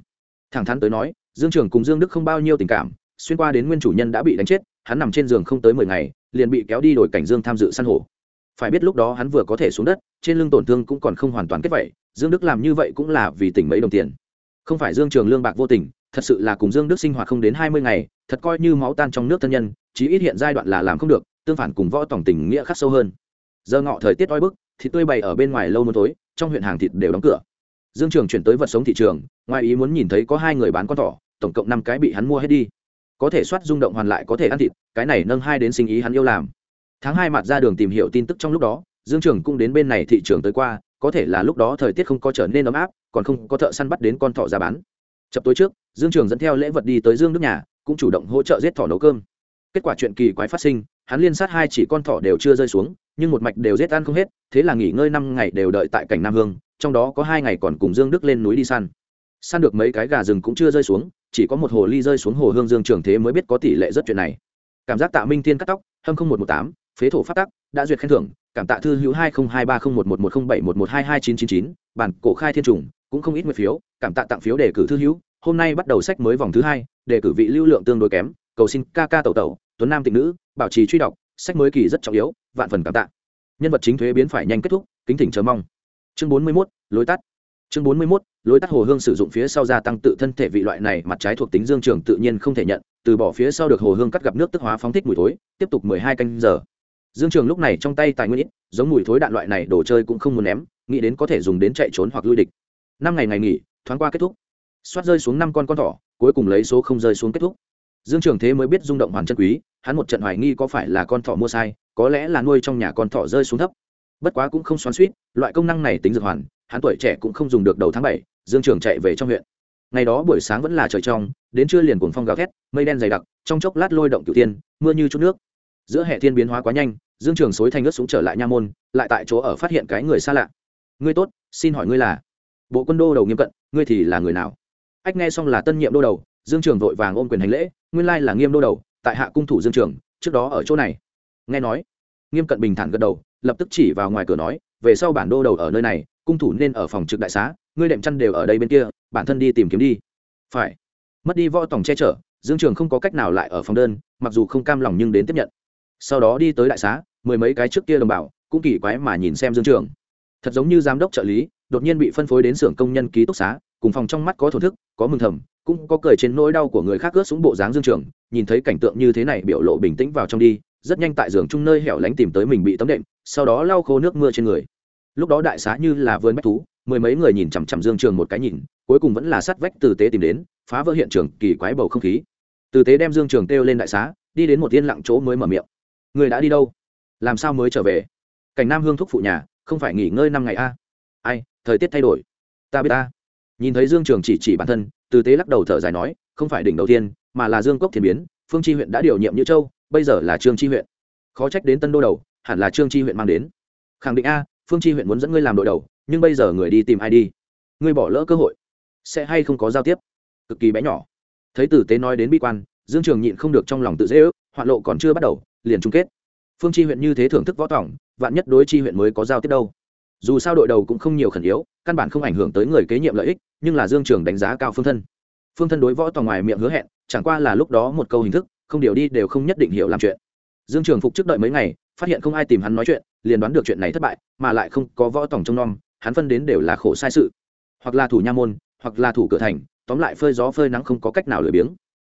Thẳng thắn tới nói, dương trường cùng dương đức không bao nhiêu tình cảm, xuyên qua đến nguyên chủ nhân đã bị đánh chết, hắn nằm trên giường không tới mười ngày liền bị kéo đi đổi cảnh dương tham dự săn hổ. Phải biết lúc đó hắn vừa có thể xuống đất, trên lưng tổn thương cũng còn không hoàn toàn kết vậy, dương đức làm như vậy cũng là vì tỉnh mấy đồng tiền. Không phải dương trường lương bạc vô tình, thật sự là cùng dương đức sinh hoạt không đến hai mươi ngày, thật coi như máu tan trong nước thân nhân, chí ít hiện giai đoạn là làm không được, tương phản cùng võ tổng tình nghĩa khắc sâu hơn. Giờ ngọ thời tiết oi bức, thịt tươi bày ở bên ngoài lâu mưa tối, trong huyện hàng thịt đều đóng cửa. Dương trường chuyển tới vật sống thị trường, ngoài ý muốn nhìn thấy có hai người bán con thỏ, tổng cộng năm cái bị hắn mua hết đi có thể soát rung động hoàn lại có thể ăn thịt, cái này nâng hai đến sinh ý hắn yêu làm. Tháng hai mặt ra đường tìm hiểu tin tức trong lúc đó, dương trường cũng đến bên này thị trường tới qua, có thể là lúc đó thời tiết không có trở nên ấm áp, còn không có thợ săn bắt đến con thỏ ra bán. Chập tối trước, dương trường dẫn theo lễ vật đi tới dương nước nhà, cũng chủ động hỗ trợ giết thỏ nấu cơm. Kết quả chuyện kỳ quái phát sinh, hắn liên sát hai chỉ con thỏ đều chưa rơi xuống, nhưng một mạch đều giết ăn không hết, thế là nghỉ ngơi năm ngày đều đợi tại cảnh nam hương, trong đó có hai ngày còn cùng dương đức lên núi đi săn săn được mấy cái gà rừng cũng chưa rơi xuống chỉ có một hồ ly rơi xuống hồ hương dương trường thế mới biết có tỷ lệ rất chuyện này. Cảm giác tạ minh thiên cắt tóc hâm không một một tám phế thổ phát tắc đã duyệt khen thưởng cảm tạ thư hữu hai nghìn hai ba không một một một không bảy một một hai hai chín chín chín bản cổ khai thiên trùng cũng không ít nguyện phiếu cảm tạ tặng phiếu đề cử thư hữu hôm nay bắt đầu sách mới vòng thứ hai đề cử vị lưu lượng tương đối kém cầu xin ca ca tẩu tẩu tuấn nam tịnh nữ bảo trì truy đọc sách mới kỳ rất trọng yếu vạn phần cảm tạ. Nhân vật chính thuế biến phải nhanh kết thúc kính thỉnh chờ mong. Chương bốn mươi 41, lối tắt. Chương bốn mươi 41, lối tắt hồ hương sử dụng phía sau gia tăng tự thân thể vị loại này, mặt trái thuộc tính dương trường tự nhiên không thể nhận, từ bỏ phía sau được hồ hương cắt gặp nước tức hóa phóng thích mùi thối, tiếp tục mười hai canh giờ. Dương trường lúc này trong tay tài nguyên ít, giống mùi thối đạn loại này, đồ chơi cũng không muốn ném, nghĩ đến có thể dùng đến chạy trốn hoặc lui địch. Năm ngày ngày nghỉ, thoáng qua kết thúc. Xoát rơi xuống năm con con thỏ, cuối cùng lấy số không rơi xuống kết thúc. Dương trường thế mới biết rung động hoàn chân quý, hắn một trận hoài nghi có phải là con thỏ mua sai, có lẽ là nuôi trong nhà con thỏ rơi xuống thấp. Bất quá cũng không xoắn suýt loại công năng này tính dược hoàn, hắn tuổi trẻ cũng không dùng được đầu tháng bảy dương trường chạy về trong huyện. Ngày đó buổi sáng vẫn là trời trong, đến trưa liền cuồng phong gào thét, mây đen dày đặc, trong chốc lát lôi động cửu tiên mưa như chút nước. Giữa hệ thiên biến hóa quá nhanh, dương trường xối thành ướt xuống trở lại nha môn, lại tại chỗ ở phát hiện cái người xa lạ. Ngươi tốt, xin hỏi ngươi là? Bộ quân đô đầu nghiêm cận, ngươi thì là người nào? Ách nghe xong là tân nhiệm đô đầu, dương trường vội vàng ôm quyền hành lễ, nguyên lai là nghiêm đô đầu, tại hạ cung thủ dương trường, trước đó ở chỗ này. Nghe nói, nghiêm cận bình thản gật đầu, lập tức chỉ vào ngoài cửa nói, về sau bản đô đầu ở nơi này cung thủ nên ở phòng trực đại xá, ngươi đệm chăn đều ở đây bên kia, bản thân đi tìm kiếm đi. Phải. Mất đi võ tòng che chở, dương trường không có cách nào lại ở phòng đơn, mặc dù không cam lòng nhưng đến tiếp nhận. Sau đó đi tới đại xá, mười mấy cái trước kia đồng bào, cũng kỳ quái mà nhìn xem dương trường. Thật giống như giám đốc trợ lý, đột nhiên bị phân phối đến xưởng công nhân ký túc xá, cùng phòng trong mắt có thổn thức, có mừng thầm, cũng có cười trên nỗi đau của người khác ướt xuống bộ dáng dương trường, nhìn thấy cảnh tượng như thế này biểu lộ bình tĩnh vào trong đi, rất nhanh tại giường chung nơi hẻo lánh tìm tới mình bị tấm đệm, sau đó lau khô nước mưa trên người lúc đó đại xá như là vườn bách thú, mười mấy người nhìn chằm chằm dương trường một cái nhìn, cuối cùng vẫn là sắt vách từ tế tìm đến, phá vỡ hiện trường, kỳ quái bầu không khí. Từ tế đem dương trường kêu lên đại xá, đi đến một yên lặng chỗ mới mở miệng. Người đã đi đâu? Làm sao mới trở về? Cảnh nam hương thúc phụ nhà, không phải nghỉ ngơi năm ngày a ai, thời tiết thay đổi. Ta biết ta. Nhìn thấy dương trường chỉ chỉ bản thân, từ tế lắc đầu thở dài nói, không phải đỉnh đầu tiên, mà là dương cốc thiên biến, phương tri huyện đã điều nhiệm như châu, bây giờ là trương tri huyện. Khó trách đến tân đô đầu, hẳn là trương chi huyện mang đến. Khẳng định a phương chi huyện muốn dẫn ngươi làm đội đầu, nhưng bây giờ người đi tìm ai đi? Ngươi bỏ lỡ cơ hội, sẽ hay không có giao tiếp? Cực kỳ bé nhỏ. Thấy tử tế nói đến bi quan, dương trường nhịn không được trong lòng tự dễ ước, hoạn lộ còn chưa bắt đầu, liền chung kết. Phương chi huyện như thế thưởng thức võ tỏng vạn nhất đối chi huyện mới có giao tiếp đâu. Dù sao đội đầu cũng không nhiều khẩn yếu, căn bản không ảnh hưởng tới người kế nhiệm lợi ích, nhưng là dương trường đánh giá cao phương thân. Phương thân đối võ tòng ngoài miệng hứa hẹn, chẳng qua là lúc đó một câu hình thức, không điều đi đều không nhất định hiểu làm chuyện. Dương trường phục trước đợi mấy ngày phát hiện không ai tìm hắn nói chuyện, liền đoán được chuyện này thất bại, mà lại không có võ tổng trông nom, hắn phân đến đều là khổ sai sự. Hoặc là thủ nha môn, hoặc là thủ cửa thành, tóm lại phơi gió phơi nắng không có cách nào lười biếng.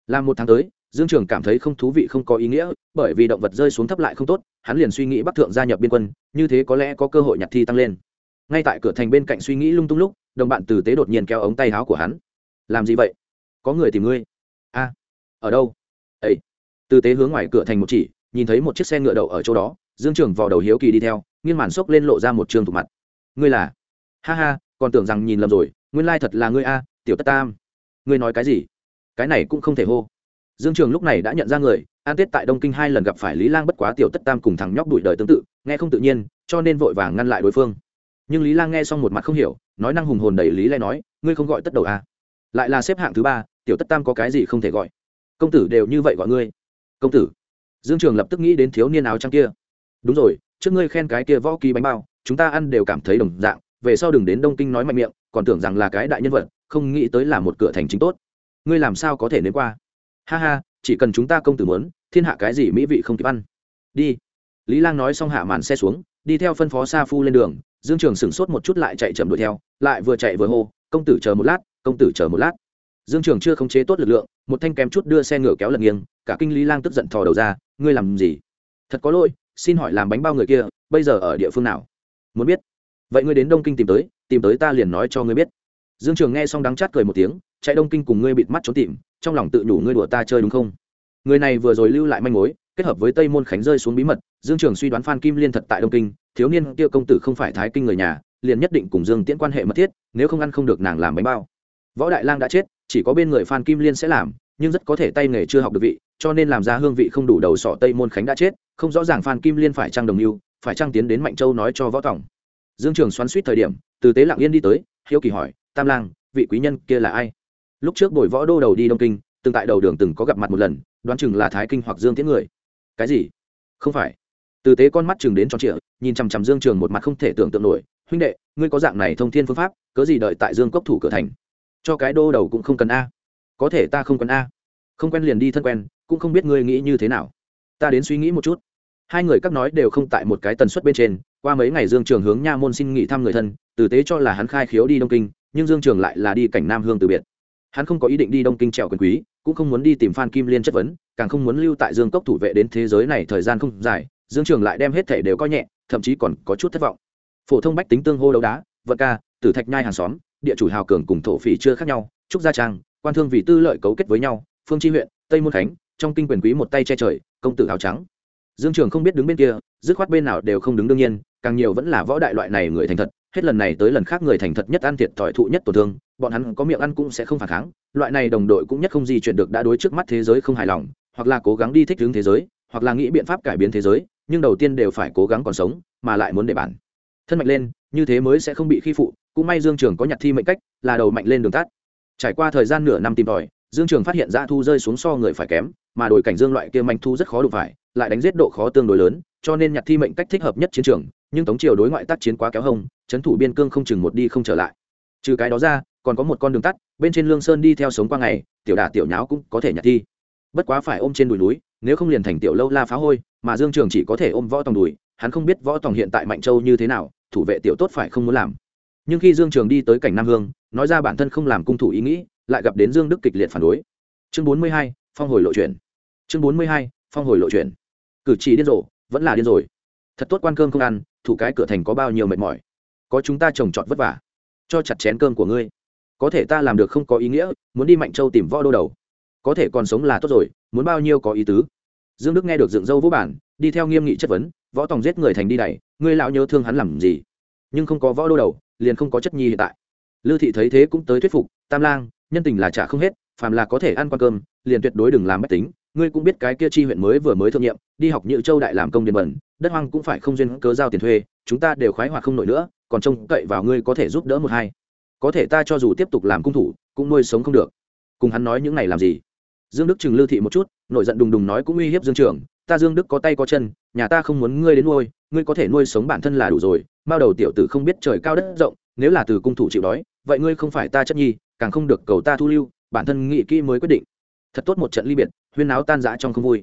Làm một tháng tới, dương trường cảm thấy không thú vị, không có ý nghĩa, bởi vì động vật rơi xuống thấp lại không tốt, hắn liền suy nghĩ bắc thượng gia nhập biên quân, như thế có lẽ có cơ hội nhặt thi tăng lên. Ngay tại cửa thành bên cạnh suy nghĩ lung tung lúc, đồng bạn từ tế đột nhiên kéo ống tay áo của hắn. Làm gì vậy? Có người tìm ngươi? A, ở đâu? Ấy từ tế hướng ngoài cửa thành một chỉ nhìn thấy một chiếc xe ngựa đậu ở chỗ đó, dương trường vò đầu hiếu kỳ đi theo, nghiêng màn xốc lên lộ ra một trường thủ mặt. Ngươi là? Ha ha, còn tưởng rằng nhìn lầm rồi, nguyên lai thật là ngươi a, tiểu tất tam. Ngươi nói cái gì? Cái này cũng không thể hô. Dương trường lúc này đã nhận ra người, an tết tại đông kinh hai lần gặp phải lý lang bất quá tiểu tất tam cùng thằng nhóc đuổi đời tương tự, nghe không tự nhiên, cho nên vội vàng ngăn lại đối phương. Nhưng lý lang nghe xong một mặt không hiểu, nói năng hùng hồn đầy lý lẽ nói, ngươi không gọi tất đầu à. lại là xếp hạng thứ ba, tiểu tất tam có cái gì không thể gọi? Công tử đều như vậy gọi ngươi. Công tử? Dương trường lập tức nghĩ đến thiếu niên áo trắng kia. Đúng rồi, trước ngươi khen cái kia võ kỳ bánh bao, chúng ta ăn đều cảm thấy đồng dạng, về sau đừng đến đông kinh nói mạnh miệng, còn tưởng rằng là cái đại nhân vật, không nghĩ tới là một cửa thành chính tốt. Ngươi làm sao có thể nếm qua? Ha ha, chỉ cần chúng ta công tử muốn, thiên hạ cái gì mỹ vị không kịp ăn. Đi. Lý lang nói xong hạ màn xe xuống, đi theo phân phó sa phu lên đường, dương trường sửng sốt một chút lại chạy chậm đuổi theo, lại vừa chạy vừa hô, công tử chờ một lát, công tử chờ một lát. Dương trường chưa khống chế tốt lực lượng, một thanh kém chút đưa xe ngựa kéo lật nghiêng, cả kinh lý lang tức giận thò đầu ra ngươi làm gì? Thật có lỗi, xin hỏi làm bánh bao người kia, bây giờ ở địa phương nào? Muốn biết. Vậy ngươi đến đông kinh tìm tới tìm tới ta liền nói cho ngươi biết. Dương trường nghe xong đắng chát cười một tiếng, chạy đông kinh cùng ngươi bịt mắt trốn tìm, trong lòng tự nhủ ngươi đùa ta chơi đúng không? Người này vừa rồi lưu lại manh mối, kết hợp với tây môn khánh rơi xuống bí mật, dương trường suy đoán phan kim liên thật tại đông kinh, thiếu niên kia công tử không phải thái kinh người nhà, liền nhất định cùng dương tiễn quan hệ mật thiết, nếu không ăn không được nàng làm bánh bao. Võ đại lang đã chết, chỉ có bên người phan kim liên sẽ làm, nhưng rất có thể tay nghề chưa học được vị cho nên làm ra hương vị không đủ đầu sọ tây môn khánh đã chết, không rõ ràng phan kim liên phải trang đồng mưu, phải trang tiến đến mạnh châu nói cho võ tổng. Dương trường xoắn suýt thời điểm, từ tế lạng yên đi tới, hiếu kỳ hỏi, tam lang, vị quý nhân kia là ai? Lúc trước bồi võ đô đầu đi đông kinh, từng tại đầu đường từng có gặp mặt một lần, đoán chừng là thái kinh hoặc dương tiễn người. Cái gì? Không phải. Từ tế con mắt chừng đến tròn trịa, nhìn chằm chằm dương trường một mặt không thể tưởng tượng nổi, huynh đệ, ngươi có dạng này thông thiên phương pháp, cớ gì đợi tại dương cốc thủ cửa thành? Cho cái đô đầu cũng không cần a. Có thể ta không cần a. Không quen liền đi thân quen cũng không biết ngươi nghĩ như thế nào. Ta đến suy nghĩ một chút. Hai người các nói đều không tại một cái tần suất bên trên, qua mấy ngày dương trường hướng nha môn xin nghỉ thăm người thân tử tế cho là hắn khai khiếu đi đông kinh, nhưng dương trường lại là đi cảnh nam hương từ biệt. Hắn không có ý định đi đông kinh trèo quyền quý, cũng không muốn đi tìm phan kim liên chất vấn, càng không muốn lưu tại dương cốc thủ vệ đến thế giới này thời gian không dài, dương trường lại đem hết thể đều coi nhẹ, thậm chí còn có chút thất vọng. Phổ thông bách tính tương hô đấu đá, vận ca, tử thạch nhai hàng xóm, địa chủ hào cường cùng thổ phỉ chưa khác nhau, trúc gia trang, quan thương vì tư lợi cấu kết với nhau, phương tri huyện, tây môn khánh trong kinh quyền quý một tay che trời, công tử áo trắng. Dương trường không biết đứng bên kia, dứt khoát bên nào đều không đứng đương nhiên, càng nhiều vẫn là võ đại loại này người thành thật, hết lần này tới lần khác người thành thật nhất ăn thiệt thòi thụ nhất tổn thương, bọn hắn có miệng ăn cũng sẽ không phản kháng, loại này đồng đội cũng nhất không di chuyển được đã đối trước mắt thế giới không hài lòng, hoặc là cố gắng đi thích hướng thế giới, hoặc là nghĩ biện pháp cải biến thế giới, nhưng đầu tiên đều phải cố gắng còn sống, mà lại muốn để bản thân mạnh lên, như thế mới sẽ không bị khi phụ, cũng may dương trường có nhặt thi mệnh cách, là đầu mạnh lên đường tắt. Trải qua thời gian nửa năm tìm tòi dương trường phát hiện ra thu rơi xuống so người phải kém, mà đổi cảnh dương loại kia manh thu rất khó đụng phải, lại đánh giết độ khó tương đối lớn, cho nên nhặt thi mệnh cách thích hợp nhất chiến trường, nhưng tống triều đối ngoại tác chiến quá kéo hông, trấn thủ biên cương không chừng một đi không trở lại. Trừ cái đó ra, còn có một con đường tắt, bên trên lương sơn đi theo sống qua ngày, tiểu đả tiểu nháo cũng có thể nhặt thi. Bất quá phải ôm trên đùi núi, nếu không liền thành tiểu lâu la phá hôi, mà dương trường chỉ có thể ôm võ tòng đùi, hắn không biết võ tòng hiện tại mạnh châu như thế nào, thủ vệ tiểu tốt phải không muốn làm. Nhưng khi dương trường đi tới cảnh nam hương, nói ra bản thân không làm cung thủ ý nghĩ lại gặp đến dương đức kịch liệt phản đối. Chương bốn mươi hai, phong hồi lộ chuyển. Chương bốn mươi hai, phong hồi lộ chuyển. Cử chỉ điên rồ, vẫn là điên rồi. Thật tốt quan cơm không ăn, thủ cái cửa thành có bao nhiêu mệt mỏi. Có chúng ta trồng trọt vất vả. Cho chặt chén cơm của ngươi. Có thể ta làm được không có ý nghĩa, muốn đi mạnh châu tìm võ đô đầu. Có thể còn sống là tốt rồi, muốn bao nhiêu có ý tứ. Dương đức nghe được dựng dâu vũ bản, đi theo nghiêm nghị chất vấn, võ tòng giết người thành đi đẩy ngươi lão nhớ thương hắn làm gì? Nhưng không có võ đô đầu, liền không có chất nhi hiện tại. Lư thị thấy thế cũng tới thuyết phục, tam lang nhân tình là trả không hết, phàm là có thể ăn qua cơm, liền tuyệt đối đừng làm mách tính. Ngươi cũng biết cái kia chi huyện mới vừa mới thương nhiệm, đi học nhự châu đại làm công điền bẩn, đất hoang cũng phải không duyên cớ giao tiền thuê, chúng ta đều khoái hoạt không nổi nữa, còn trông cậy vào ngươi có thể giúp đỡ một hai. Có thể ta cho dù tiếp tục làm cung thủ, cũng nuôi sống không được. Cùng hắn nói những này làm gì? Dương đức chừng lưu thị một chút, nổi giận đùng đùng nói cũng uy hiếp dương trường, ta dương đức có tay có chân, nhà ta không muốn ngươi đến nuôi, ngươi có thể nuôi sống bản thân là đủ rồi, mao đầu tiểu tử không biết trời cao đất rộng, nếu là từ cung thủ chịu đói, vậy ngươi không phải ta chất nhi càng không được cầu ta thu lưu, bản thân nghĩ kỹ mới quyết định. Thật tốt một trận ly biệt, huyên náo tan rã trong không vui.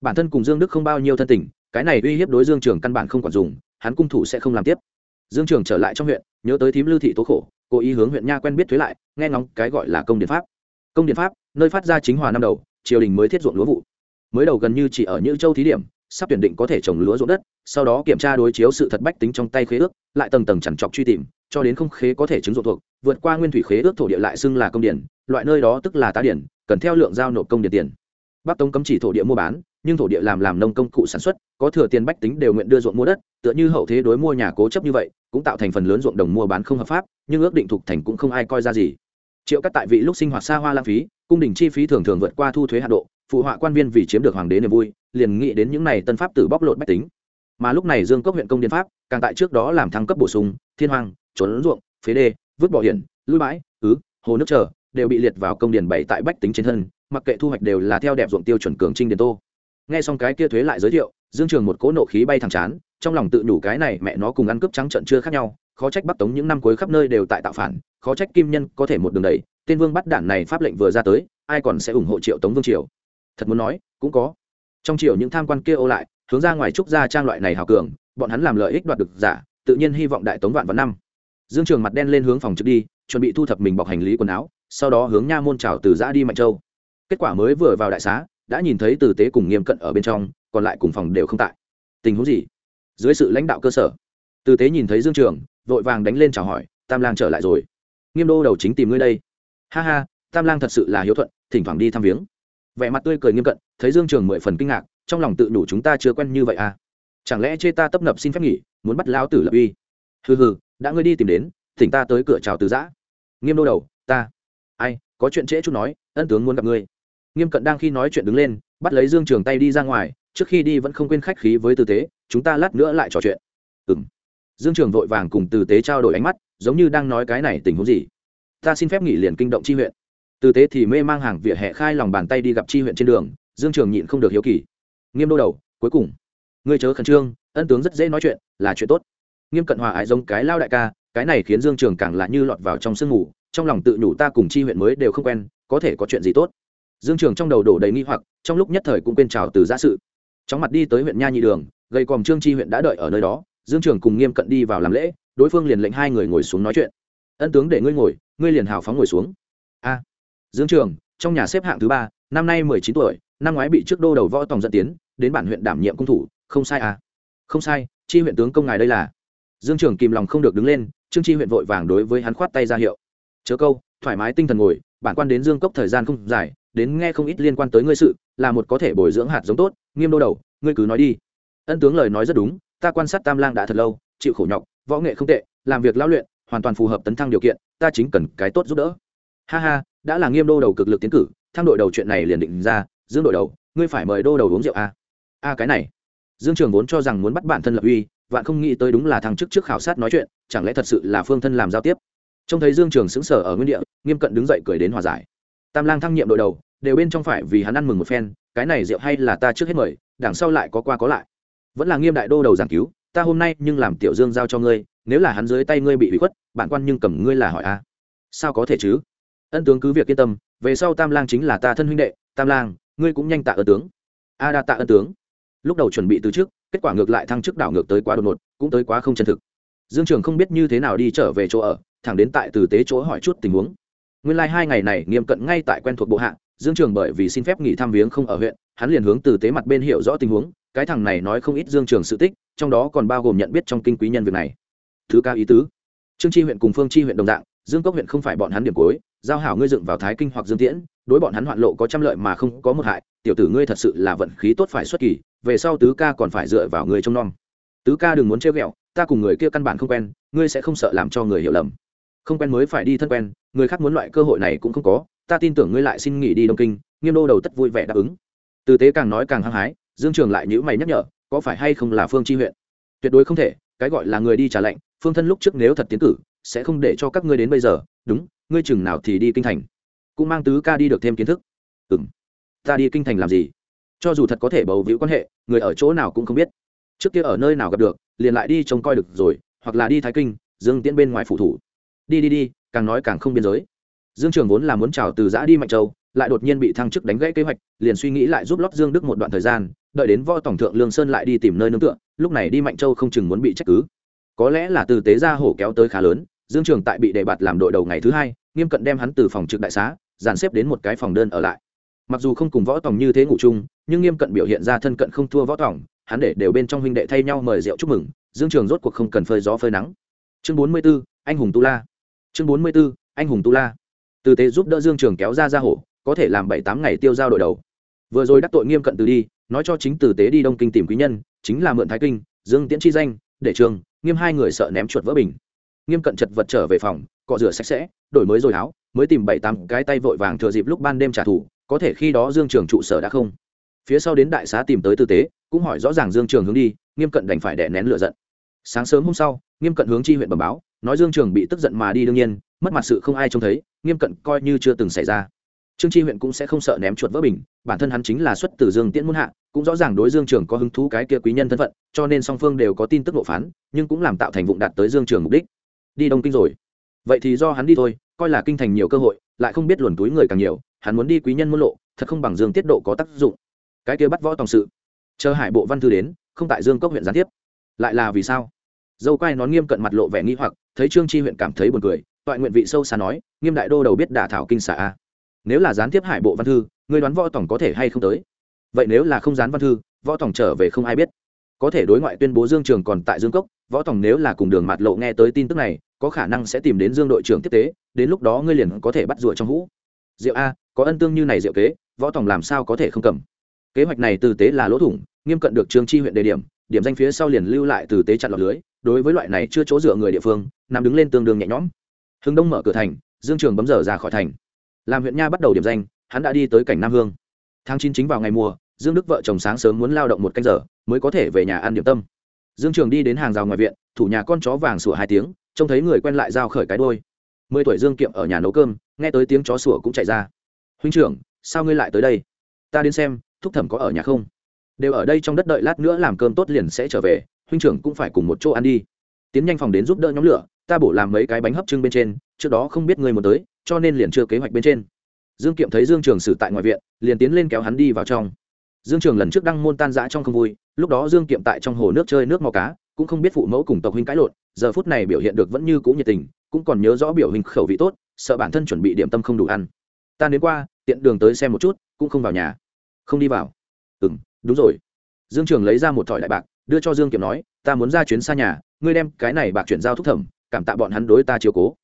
Bản thân cùng dương đức không bao nhiêu thân tình, cái này uy hiếp đối dương trường căn bản không còn dùng, hắn cung thủ sẽ không làm tiếp. Dương trường trở lại trong huyện, nhớ tới thím lưu thị tố khổ, cố ý hướng huyện nha quen biết thuế lại, nghe ngóng cái gọi là công điện pháp. Công điện pháp, nơi phát ra chính hòa năm đầu, triều đình mới thiết ruộng lúa vụ. Mới đầu gần như chỉ ở như châu thí điểm sắp tuyển định có thể trồng lúa ruộng đất, sau đó kiểm tra đối chiếu sự thật bách tính trong tay khế ước, lại tầng tầng chằn trọc truy tìm, cho đến không khế có thể chứng ruộng thuộc, vượt qua nguyên thủy khế ước thổ địa lại xưng là công điển, loại nơi đó tức là tá điển, cần theo lượng giao nộp công điển tiền. Bắc tống cấm chỉ thổ địa mua bán, nhưng thổ địa làm làm nông công cụ sản xuất, có thừa tiền bách tính đều nguyện đưa ruộng mua đất, tựa như hậu thế đối mua nhà cố chấp như vậy, cũng tạo thành phần lớn ruộng đồng mua bán không hợp pháp, nhưng ước định thuộc thành cũng không ai coi ra gì. Triệu các tại vị lúc sinh hoạt xa hoa lãng phí, cung đình chi phí thường thường vượt qua thu thuế hạ độ phụ họa quan viên vì chiếm được hoàng đế niềm vui, liền nghĩ đến những này tân pháp tử bóc lột bách tính. Mà lúc này dương cốc huyện công điện pháp, càng tại trước đó làm thăng cấp bổ sung, thiên hoàng trốn ruộng, phế đê, vứt bỏ hiển, lui bãi, ứ, hồ nước chờ, đều bị liệt vào công điền bảy tại bách tính trên thân, mặc kệ thu hoạch đều là theo đẹp ruộng tiêu chuẩn cường trinh điền tô. Nghe xong cái kia thuế lại giới thiệu, dương trường một cỗ nộ khí bay thẳng chán, trong lòng tự đủ cái này mẹ nó cùng ăn cướp trắng trận chưa khác nhau, khó trách bắc tống những năm cuối khắp nơi đều tại tạo phản, khó trách kim nhân có thể một đường đầy tên vương bắt đản này pháp lệnh vừa ra tới, ai còn sẽ ủng hộ triệu tống vương triều? Thật muốn nói, cũng có. Trong triều những tham quan kia ô lại, hướng ra ngoài trúc gia trang loại này hào cường, bọn hắn làm lợi ích đoạt được giả, tự nhiên hy vọng đại tống vạn vạn năm. Dương trường mặt đen lên hướng phòng trực đi, chuẩn bị thu thập mình bọc hành lý quần áo, sau đó hướng nha môn trào từ giã đi mạnh châu. Kết quả mới vừa vào đại xá, đã nhìn thấy từ tế cùng nghiêm cận ở bên trong, còn lại cùng phòng đều không tại. Tình huống gì? Dưới sự lãnh đạo cơ sở, từ tế nhìn thấy dương trường, vội vàng đánh lên chào hỏi, tam lang trở lại rồi. Nghiêm đô đầu chính tìm ngươi đây. Ha ha, tam lang thật sự là hiếu thuận, thỉnh thoảng đi thăm viếng vẻ mặt tươi cười nghiêm cận, thấy dương trường mười phần kinh ngạc, trong lòng tự đủ chúng ta chưa quen như vậy à. Chẳng lẽ chê ta tấp nập xin phép nghỉ, muốn bắt lão tử lập uy? Hừ hừ, đã ngươi đi tìm đến, thỉnh ta tới cửa chào từ giã. Nghiêm đô đầu, ta. Ai, có chuyện trễ chút nói, ân tướng muốn gặp ngươi. Nghiêm cận đang khi nói chuyện đứng lên, bắt lấy dương trường tay đi ra ngoài, trước khi đi vẫn không quên khách khí với tư tế, chúng ta lát nữa lại trò chuyện. Ừ m dương trường vội vàng cùng tư tế trao đổi ánh mắt, giống như đang nói cái này tình huống gì. Ta xin phép nghỉ liền kinh động chi huyện từ tế thì mê mang hàng vỉa hè khai lòng bàn tay đi gặp chi huyện trên đường, dương trường nhịn không được hiếu kỳ. Nghiêm đô đầu, cuối cùng. Ngươi chớ khẩn trương, ân tướng rất dễ nói chuyện, là chuyện tốt. Nghiêm cận hòa ái giống cái lao đại ca, cái này khiến dương trường càng lạ như lọt vào trong sương ngủ trong lòng tự nhủ ta cùng chi huyện mới đều không quen, có thể có chuyện gì tốt. Dương trường trong đầu đổ đầy nghi hoặc, trong lúc nhất thời cũng quên chào từ giã sự. Chóng mặt đi tới huyện nha nhị đường, gây còm trương chi huyện đã đợi ở nơi đó, dương trường cùng nghiêm cận đi vào làm lễ, đối phương liền lệnh hai người ngồi xuống nói chuyện. Ân tướng để ngươi ngồi, ngươi liền hào phóng ngồi xuống. A dương trường, trong nhà xếp hạng thứ ba, năm nay mười chín tuổi, năm ngoái bị trước đô đầu võ tòng dẫn tiến, đến bản huyện đảm nhiệm công thủ, không sai à? Không sai, chi huyện tướng công ngài đây là. Dương trường kìm lòng không được đứng lên, trương chi huyện vội vàng đối với hắn khoát tay ra hiệu. Chớ câu, thoải mái tinh thần ngồi, bản quan đến dương cốc thời gian không dài, đến nghe không ít liên quan tới ngươi sự, là một có thể bồi dưỡng hạt giống tốt, nghiêm đô đầu, ngươi cứ nói đi. Ân tướng lời nói rất đúng, ta quan sát tam lang đã thật lâu, chịu khổ nhọc, võ nghệ không tệ, làm việc lao luyện, hoàn toàn phù hợp tấn thăng điều kiện, ta chính cần cái tốt giúp đỡ ha ha, đã là nghiêm đô đầu cực lực tiến cử thăng đội đầu chuyện này liền định ra, dương đội đầu, ngươi phải mời đô đầu uống rượu a a cái này. Dương trường vốn cho rằng muốn bắt bản thân lập uy, vạn không nghĩ tới đúng là thằng chức trước khảo sát nói chuyện, chẳng lẽ thật sự là phương thân làm giao tiếp? Trông thấy dương trường sững sờ ở nguyên địa, nghiêm cận đứng dậy cười đến hòa giải. Tam lang thăng nhiệm đội đầu, đều bên trong phải vì hắn ăn mừng một phen, cái này rượu hay là ta trước hết mời, đằng sau lại có qua có lại. Vẫn là nghiêm đại đô đầu giảng cứu, ta hôm nay nhưng làm tiểu dương giao cho ngươi, nếu là hắn dưới tay ngươi bị bị khuất, bản quan nhưng cầm ngươi là hỏi a sao có thể chứ? Ân tướng cứ việc yên tâm, về sau tam lang chính là ta thân huynh đệ, tam lang, ngươi cũng nhanh tạ ân tướng. A đa tạ ân tướng. Lúc đầu chuẩn bị từ trước, kết quả ngược lại thăng chức đảo ngược tới quá đột ngột, cũng tới quá không chân thực. Dương trường không biết như thế nào đi trở về chỗ ở, thẳng đến tại từ tế chỗ hỏi chút tình huống. Nguyên lai、like、hai ngày này nghiêm cận ngay tại quen thuộc bộ hạ, dương trường bởi vì xin phép nghỉ thăm viếng không ở huyện, hắn liền hướng từ tế mặt bên hiểu rõ tình huống, cái thằng này nói không ít dương trường sự tích, trong đó còn bao gồm nhận biết trong kinh quý nhân việc này. Thứ ca ý tứ trương tri huyện cùng phương tri huyện đồng dạng, dương cốc huyện không phải bọn hắn điểm cuối, giao hảo ngươi dựng vào thái kinh hoặc dương tiễn, đối bọn hắn hoạn lộ có trăm lợi mà không có một hại, tiểu tử ngươi thật sự là vận khí tốt phải xuất kỳ, về sau tứ ca còn phải dựa vào người trông nom. Tứ ca đừng muốn trêu ghẹo, ta cùng người kia căn bản không quen, ngươi sẽ không sợ làm cho người hiểu lầm. Không quen mới phải đi thân quen, người khác muốn loại cơ hội này cũng không có, ta tin tưởng ngươi lại xin nghỉ đi đông kinh, nghiêm đô đầu tất vui vẻ đáp ứng. Từ tế càng nói càng hăng hái, dương trường lại nhữ mày nhắc nhở, có phải hay không là phương chi huyện? Tuyệt đối không thể, cái gọi là người đi trả lệnh phương thân lúc trước nếu thật tiến cử, sẽ không để cho các ngươi đến bây giờ. Đúng, ngươi chừng nào thì đi kinh thành. Cũng mang tứ ca đi được thêm kiến thức. Ừ m ta đi kinh thành làm gì? Cho dù thật có thể bầu víu quan hệ, người ở chỗ nào cũng không biết. Trước kia ở nơi nào gặp được, liền lại đi trông coi được rồi, hoặc là đi thái kinh, dương tiễn bên ngoài phủ thủ. Đi đi đi, càng nói càng không biên giới. Dương trường vốn là muốn chào từ giã đi mạnh châu, lại đột nhiên bị thăng chức đánh gãy kế hoạch, liền suy nghĩ lại giúp lót dương đức một đoạn thời gian, đợi đến võ tổng thượng lương sơn lại đi tìm nơi nương tựa, lúc này đi mạnh châu không chừng muốn bị trách cứ có lẽ là từ tế gia hổ kéo tới khá lớn dương trường tại bị đề bạt làm đội đầu ngày thứ hai nghiêm cận đem hắn từ phòng trực đại xá dàn xếp đến một cái phòng đơn ở lại. Mặc dù không cùng võ tòng như thế ngủ chung nhưng nghiêm cận biểu hiện ra thân cận không thua võ tòng hắn để đều bên trong huynh đệ thay nhau mời rượu chúc mừng dương trường rốt cuộc không cần phơi gió phơi nắng. Chương bốn mươi 44, anh hùng tu la. Chương bốn mươi 44, anh hùng tu la. Từ tế giúp đỡ dương trường kéo ra ra hổ có thể làm bảy tám ngày tiêu giao đội đầu. Vừa rồi đắc tội nghiêm cận từ đi nói cho chính tử tế đi đông kinh tìm quý nhân chính là mượn thái kinh dương tiễn chi danh để trường nghiêm hai người sợ ném chuột vỡ bình. Nghiêm cận chật vật trở về phòng, cọ rửa sạch sẽ, đổi mới rồi áo mới tìm bảy tám cái tay vội vàng thừa dịp lúc ban đêm trả thù, có thể khi đó dương trường trụ sở đã không. Phía sau đến đại xá tìm tới tư tế, cũng hỏi rõ ràng dương trường hướng đi, nghiêm cận đành phải đè nén lửa giận. Sáng sớm hôm sau, nghiêm cận hướng chi huyện bẩm báo, nói dương trường bị tức giận mà đi đương nhiên, mất mặt sự không ai trông thấy, nghiêm cận coi như chưa từng xảy ra. Trương chi huyện cũng sẽ không sợ ném chuột vỡ bình, bản thân hắn chính là xuất từ dương tiễn muôn hạ cũng rõ ràng đối dương trường có hứng thú cái kia quý nhân thân phận, cho nên song phương đều có tin tức nộp phán, nhưng cũng làm tạo thành vụng đạt tới dương trường mục đích. Đi đông kinh rồi. Vậy thì do hắn đi thôi, coi là kinh thành nhiều cơ hội, lại không biết luồn túi người càng nhiều, hắn muốn đi quý nhân muôn lộ, thật không bằng dương tiết độ có tác dụng. Cái kia bắt võ tòng sự. Chờ hải bộ văn thư đến, không tại dương cốc huyện gián tiếp. Lại là vì sao? Dâu quai nón nghiêm cận mặt lộ vẻ nghi hoặc, thấy trương chi huyện cảm thấy buồn cười, toại nguyện vị sâu xa nói, nghiêm đại đô đầu biết đả thảo kinh xả a. Nếu là gián tiếp hải bộ văn thư người đoán võ tổng có thể hay không tới? Vậy nếu là không gián văn thư, võ tổng trở về không ai biết. Có thể đối ngoại tuyên bố dương trường còn tại dương cốc, võ tổng nếu là cùng đường mạt lộ nghe tới tin tức này, có khả năng sẽ tìm đến dương đội trưởng tiếp tế, đến lúc đó ngươi liền có thể bắt rùa trong hũ. Diệu a, có ân tương như này diệu kế, võ tổng làm sao có thể không cầm? Kế hoạch này từ tế là lỗ thủng, nghiêm cận được trương chi huyện đề điểm điểm danh phía sau liền lưu lại từ tế chặn lọt lưới, đối với loại này chưa chỗ dựa người địa phương, nằm đứng lên tương đương nhẹ nhõm. Hưng đông mở cửa thành, dương trường bấm giờ ra khỏi thành. Làm huyện nha bắt đầu điểm danh, hắn đã đi tới cảnh nam hương. Tháng chín chính vào ngày mùa dương đức vợ chồng sáng sớm muốn lao động một canh giờ, mới có thể về nhà ăn điểm tâm. Dương trường đi đến hàng rào ngoài viện, thủ nhà con chó vàng sủa hai tiếng, trông thấy người quen lại giao khởi cái đôi mười tuổi dương kiệm ở nhà nấu cơm, nghe tới tiếng chó sủa cũng chạy ra. Huynh trưởng, sao ngươi lại tới đây? Ta đến xem, thúc thẩm có ở nhà không? Đều ở đây trong đất đợi lát nữa làm cơm tốt liền sẽ trở về, huynh trưởng cũng phải cùng một chỗ ăn đi. Tiến nhanh phòng đến giúp đỡ nhóm lửa, ta bổ làm mấy cái bánh hấp trưng bên trên, trước đó không biết người muốn tới, cho nên liền chưa kế hoạch bên trên. Dương kiệm thấy dương trường xử tại ngoài viện, liền tiến lên kéo hắn đi vào trong dương trường lần trước đăng môn tan giã trong không vui, lúc đó dương kiệm tại trong hồ nước chơi nước mò cá, cũng không biết phụ mẫu cùng tộc huynh cãi lộn, giờ phút này biểu hiện được vẫn như cũ nhiệt tình, cũng còn nhớ rõ biểu hình khẩu vị tốt, sợ bản thân chuẩn bị điểm tâm không đủ ăn. Ta đến qua, tiện đường tới xem một chút, cũng không vào nhà. Không đi vào. Ừ m đúng rồi. Dương trường lấy ra một thỏi đại bạc, đưa cho dương kiệm nói, ta muốn ra chuyến xa nhà, ngươi đem cái này bạc chuyển giao thúc thẩm, cảm tạ bọn hắn đối ta chiều cố.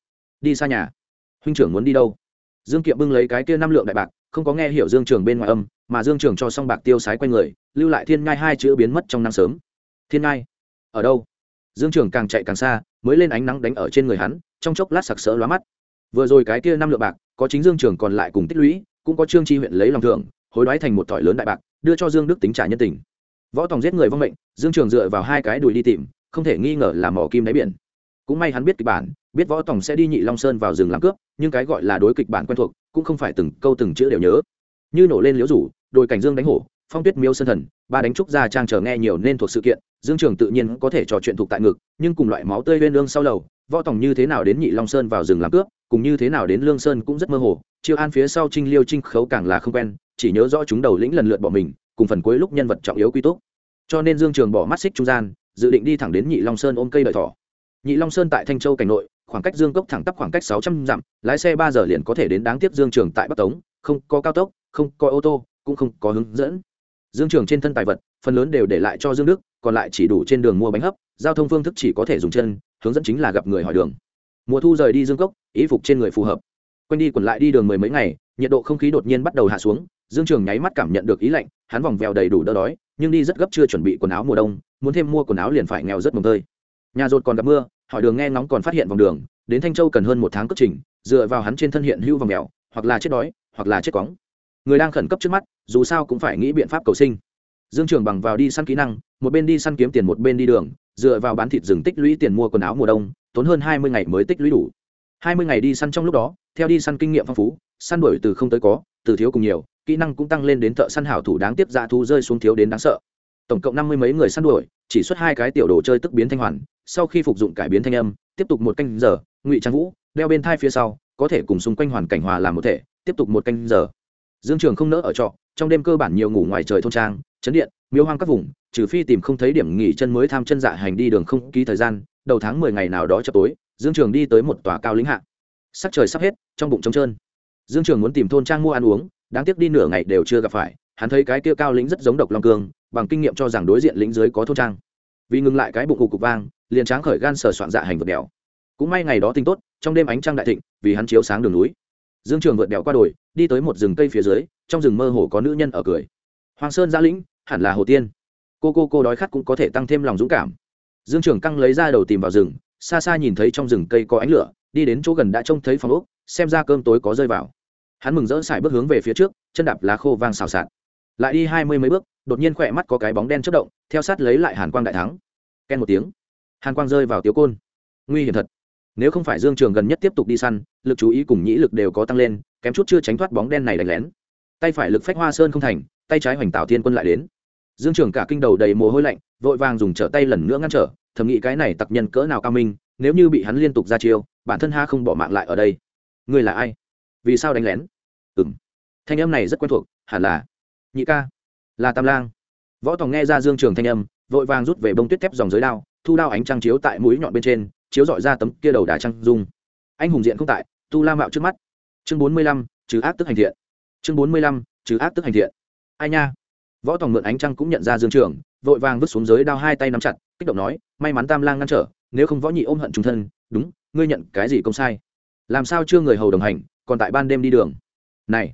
Đi xa nhà. Huynh trưởng muốn đi đâu? Dương kiệm bưng lấy cái kia năm lượng đại bạc không có nghe hiểu dương trường bên ngoài âm, mà dương trường cho xong bạc tiêu sái quanh người, lưu lại thiên ngai hai chữ biến mất trong năm sớm. Thiên ngai? Ở đâu? Dương trường càng chạy càng xa, mới lên ánh nắng đánh ở trên người hắn, trong chốc lát sặc sỡ lóa mắt. Vừa rồi cái kia năm lượng bạc, có chính dương trường còn lại cùng tích lũy, cũng có trương chi huyện lấy lòng thưởng, hối đoái thành một thỏi lớn đại bạc, đưa cho dương đức tính trả nhân tình. Võ tòng giết người vong mệnh, dương trường dựa vào hai cái đùi đi tìm, không thể nghi ngờ là mỏ kim đáy biển. Cũng may hắn biết kịch bản, biết võ tòng sẽ đi nhị long sơn vào rừng làm cướp, nhưng cái gọi là đối kịch bản quen thuộc cũng không phải từng câu từng chữ đều nhớ. Như nổ lên liễu rủ, đồi cảnh dương đánh hổ, phong tuyết miêu sơn thần, ba đánh trúc gia trang chờ nghe nhiều nên thuộc sự kiện, dương trường tự nhiên có thể trò chuyện thuộc tại ngực, nhưng cùng loại máu tươi lên lương sau lầu, võ tòng như thế nào đến nhị long sơn vào rừng làm cướp, cùng như thế nào đến lương sơn cũng rất mơ hồ, chiêu an phía sau trinh liêu trinh khấu càng là không quen, chỉ nhớ rõ chúng đầu lĩnh lần lượt bỏ mình, cùng phần cuối lúc nhân vật trọng yếu quy tốt cho nên dương trường bỏ mắt xích trung gian, dự định đi thẳng đến nhị long sơn ôm cây đợi thỏ. Nhị long sơn tại thanh châu cảnh nội khoảng cách dương cốc thẳng tắp khoảng cách sáu trăm dặm, lái xe ba giờ liền có thể đến đáng tiếc dương trường tại bắc tống, không có cao tốc, không có ô tô, cũng không có hướng dẫn. Dương trường trên thân tài vật, phần lớn đều để lại cho dương đức, còn lại chỉ đủ trên đường mua bánh hấp, giao thông phương thức chỉ có thể dùng chân, hướng dẫn chính là gặp người hỏi đường. Mùa thu rời đi dương cốc, ý phục trên người phù hợp. Quanh đi quẩn lại đi đường mười mấy ngày, nhiệt độ không khí đột nhiên bắt đầu hạ xuống, dương trường nháy mắt cảm nhận được ý lạnh, hắn vòng vèo đầy đủ đỡ đói, nhưng đi rất gấp chưa chuẩn bị quần áo mùa đông, muốn thêm mua quần áo liền phải nghèo rất mồm tơi. Nhà rột còn gặp mưa hỏi đường nghe ngóng còn phát hiện vòng đường, đến thanh châu cần hơn một tháng cất trình, dựa vào hắn trên thân hiện hưu vòng mèo, hoặc là chết đói, hoặc là chết cóng. Người đang khẩn cấp trước mắt, dù sao cũng phải nghĩ biện pháp cầu sinh. Dương trường bằng vào đi săn kỹ năng, một bên đi săn kiếm tiền một bên đi đường, dựa vào bán thịt rừng tích lũy tiền mua quần áo mùa đông, tốn hơn hai mươi ngày mới tích lũy đủ. Hai mươi ngày đi săn trong lúc đó, theo đi săn kinh nghiệm phong phú, săn đuổi từ không tới có, từ thiếu cùng nhiều, kỹ năng cũng tăng lên đến thợ săn hảo thủ đáng tiếp dạ thu rơi xuống thiếu đến đáng sợ tổng cộng năm mươi mấy người săn đuổi, chỉ xuất hai cái tiểu đồ chơi tức biến thanh hoàn, sau khi phục dụng cải biến thanh âm, tiếp tục một canh giờ, ngụy trang vũ, đeo bên thai phía sau, có thể cùng xung quanh hoàn cảnh hòa làm một thể, tiếp tục một canh giờ. Dương trường không nỡ ở trọ, trong đêm cơ bản nhiều ngủ ngoài trời thôn trang, chấn điện miếu hoang các vùng, trừ phi tìm không thấy điểm nghỉ chân mới tham chân dạ hành đi đường không ký thời gian, đầu tháng mười ngày nào đó chập tối, dương trường đi tới một tòa cao lĩnh hạ. Sắc trời sắp hết, trong bụng trống trơn. Dương trường muốn tìm thôn trang mua ăn uống, đáng tiếc đi nửa ngày đều chưa gặp phải, hắn thấy cái kia cao lĩnh rất giống độc long cương bằng kinh nghiệm cho rằng đối diện lĩnh dưới có thôn trang. Vì ngừng lại cái bụng cục cục vang, liền tráng khởi gan sờ soạn dạ hành vượt đèo. Cũng may ngày đó tinh tốt, trong đêm ánh trăng đại thịnh, vì hắn chiếu sáng đường núi. Dương trường vượt đèo qua đồi, đi tới một rừng cây phía dưới, trong rừng mơ hồ có nữ nhân ở cười. Hoàng sơn gia lĩnh, hẳn là hồ tiên. Cô cô cô đói khát cũng có thể tăng thêm lòng dũng cảm. Dương trường căng lấy ra đầu tìm vào rừng, xa xa nhìn thấy trong rừng cây có ánh lửa, đi đến chỗ gần đã trông thấy phòng ốc, xem ra cơm tối có rơi vào. Hắn mừng rỡ xài bước hướng về phía trước, chân đạp lá khô vang xào xạc. Lại đi hai mươi mấy bước đột nhiên khỏe mắt có cái bóng đen chất động, theo sát lấy lại hàn quang đại thắng. Ken một tiếng. Hàn quang rơi vào tiếu côn. Nguy hiểm thật. Nếu không phải dương trường gần nhất tiếp tục đi săn, lực chú ý cùng nhĩ lực đều có tăng lên, kém chút chưa tránh thoát bóng đen này đánh lén. Tay phải lực phách hoa sơn không thành, tay trái hoành tạo thiên quân lại đến. Dương trường cả kinh đầu đầy mồ hôi lạnh, vội vàng dùng trở tay lần nữa ngăn trở, thầm nghĩ cái này tặc nhân cỡ nào cao minh, nếu như bị hắn liên tục ra chiêu, bản thân ha không bỏ mạng lại ở đây. Ngươi là ai? Vì sao đánh lén? Ừng thanh âm này rất quen thuộc, hẳn là nhị ca là tam lang. Võ tòng nghe ra dương trường thanh âm, vội vàng rút về bông tuyết thép dòng dưới đao, thu đao ánh trăng chiếu tại mũi nhọn bên trên, chiếu dọi ra tấm kia đầu đà trăng dung. Anh hùng diện không tại, tu la mạo trước mắt. Chương bốn mươi lăm, trừ ác tức hành thiện. Chương bốn mươi lăm, trừ ác tức hành thiện. Ai nha? Võ tòng mượn ánh trăng cũng nhận ra dương trường, vội vàng vứt xuống dưới đao hai tay nắm chặt, kích động nói, may mắn tam lang ngăn trở, nếu không võ nhị ôm hận trung thân, đúng, ngươi nhận cái gì công sai? Làm sao chưa người hầu đồng hành, còn tại ban đêm đi đường? Này!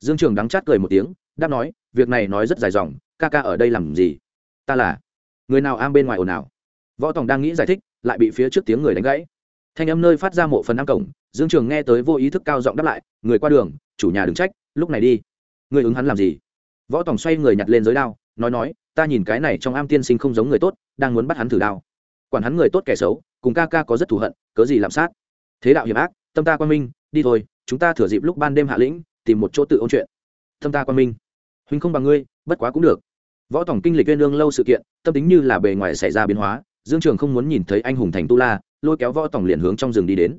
Dương trường đắng chát cười một tiếng, đáp nói việc này nói rất dài dòng, ca ca ở đây làm gì? Ta là người nào am bên ngoài ồn ào? Võ tòng đang nghĩ giải thích, lại bị phía trước tiếng người đánh gãy. Thanh âm nơi phát ra mộ phần năm cổng, dương trường nghe tới vô ý thức cao giọng đáp lại, người qua đường, chủ nhà đừng trách, lúc này đi. Người ứng hắn làm gì? Võ tòng xoay người nhặt lên giới đao, nói nói, ta nhìn cái này trong am tiên sinh không giống người tốt, đang muốn bắt hắn thử đao. Quản hắn người tốt kẻ xấu, cùng ca ca có rất thù hận, cớ gì làm sát? Thế đạo hiểm ác, tâm ta quan minh, đi thôi, chúng ta thừa dịp lúc ban đêm hạ lĩnh, tìm một chỗ tự ôn chuyện. Tâm ta quan minh huynh không bằng ngươi, bất quá cũng được. Võ tổng kinh lịch viên lương lâu sự kiện, tâm tính như là bề ngoài xảy ra biến hóa, dương trường không muốn nhìn thấy anh hùng thành tu la, lôi kéo võ tổng liền hướng trong rừng đi đến.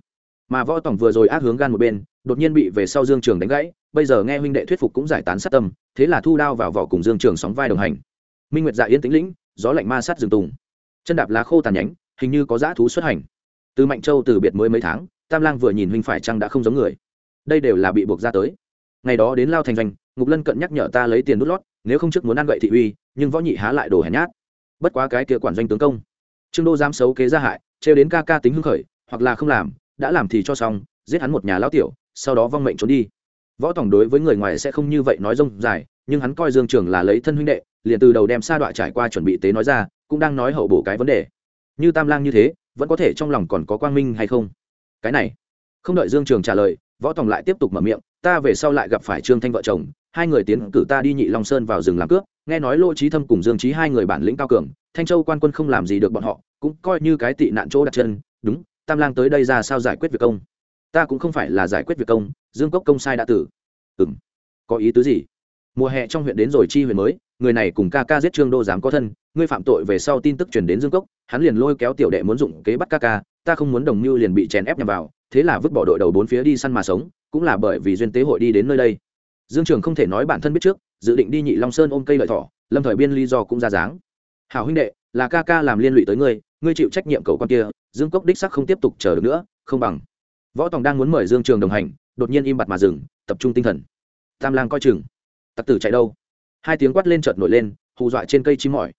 Mà võ tổng vừa rồi ác hướng gan một bên, đột nhiên bị về sau dương trường đánh gãy, bây giờ nghe huynh đệ thuyết phục cũng giải tán sát tâm, thế là thu đao vào vỏ cùng dương trường sóng vai đồng hành. Minh nguyệt dạ yên tĩnh lĩnh, gió lạnh ma sát rừng tùng. Chân đạp lá khô tàn nhánh, hình như có dã thú xuất hành. Từ mạnh châu từ biệt mới mấy tháng, tam lang vừa nhìn huynh phải chăng đã không giống người. Đây đều là bị buộc ra tới. Ngày đó đến lao thành doanh ngục lân cận nhắc nhở ta lấy tiền đút lót, nếu không trước muốn ăn gậy thị uy, nhưng võ nhị há lại đồ hèn nhát. Bất quá cái kia quản doanh tướng công. Trương đô dám xấu kế gia hại, trêu đến ca ca tính hưng khởi, hoặc là không làm, đã làm thì cho xong, giết hắn một nhà lão tiểu, sau đó vong mệnh trốn đi. Võ tổng đối với người ngoài sẽ không như vậy nói rông dài, nhưng hắn coi dương trường là lấy thân huynh đệ, liền từ đầu đem sa đoạn trải qua chuẩn bị tế nói ra, cũng đang nói hậu bổ cái vấn đề. Như tam lang như thế, vẫn có thể trong lòng còn có quang minh hay không? Cái này. Không đợi dương trường trả lời, võ tòng lại tiếp tục mở miệng ta về sau lại gặp phải trương thanh vợ chồng, hai người tiến cử ta đi nhị long sơn vào rừng làm cướp, nghe nói lỗ trí thâm cùng dương trí hai người bản lĩnh cao cường, thanh châu quan quân không làm gì được bọn họ, cũng coi như cái tị nạn chỗ đặt chân, đúng, tam lang tới đây ra sao giải quyết việc công? Ta cũng không phải là giải quyết việc công, dương cốc công sai đã tử. Ừ m có ý tứ gì? Mùa hè trong huyện đến rồi chi huyện mới, người này cùng ca ca giết trương đô giám có thân, ngươi phạm tội về sau tin tức truyền đến dương cốc, hắn liền lôi kéo tiểu đệ muốn dụng kế bắt ca ca, ta không muốn đồng mưu liền bị chèn ép nhằm vào thế là vứt bỏ đội đầu bốn phía đi săn mà sống, cũng là bởi vì duyên tế hội đi đến nơi đây. Dương trường không thể nói bản thân biết trước, dự định đi nhị long sơn ôm cây lợi thỏ, lâm thời biên lý do cũng ra dáng. Hảo huynh đệ, là ca ca làm liên lụy tới ngươi ngươi chịu trách nhiệm cầu con kia, dương cốc đích sắc không tiếp tục chờ được nữa, không bằng. Võ tòng đang muốn mời dương trường đồng hành, đột nhiên im bặt mà dừng, tập trung tinh thần. Tam lang coi chừng. Tặc tử chạy đâu? Hai tiếng quát lên chợt nổi lên, hù dọa trên cây chim mỏi.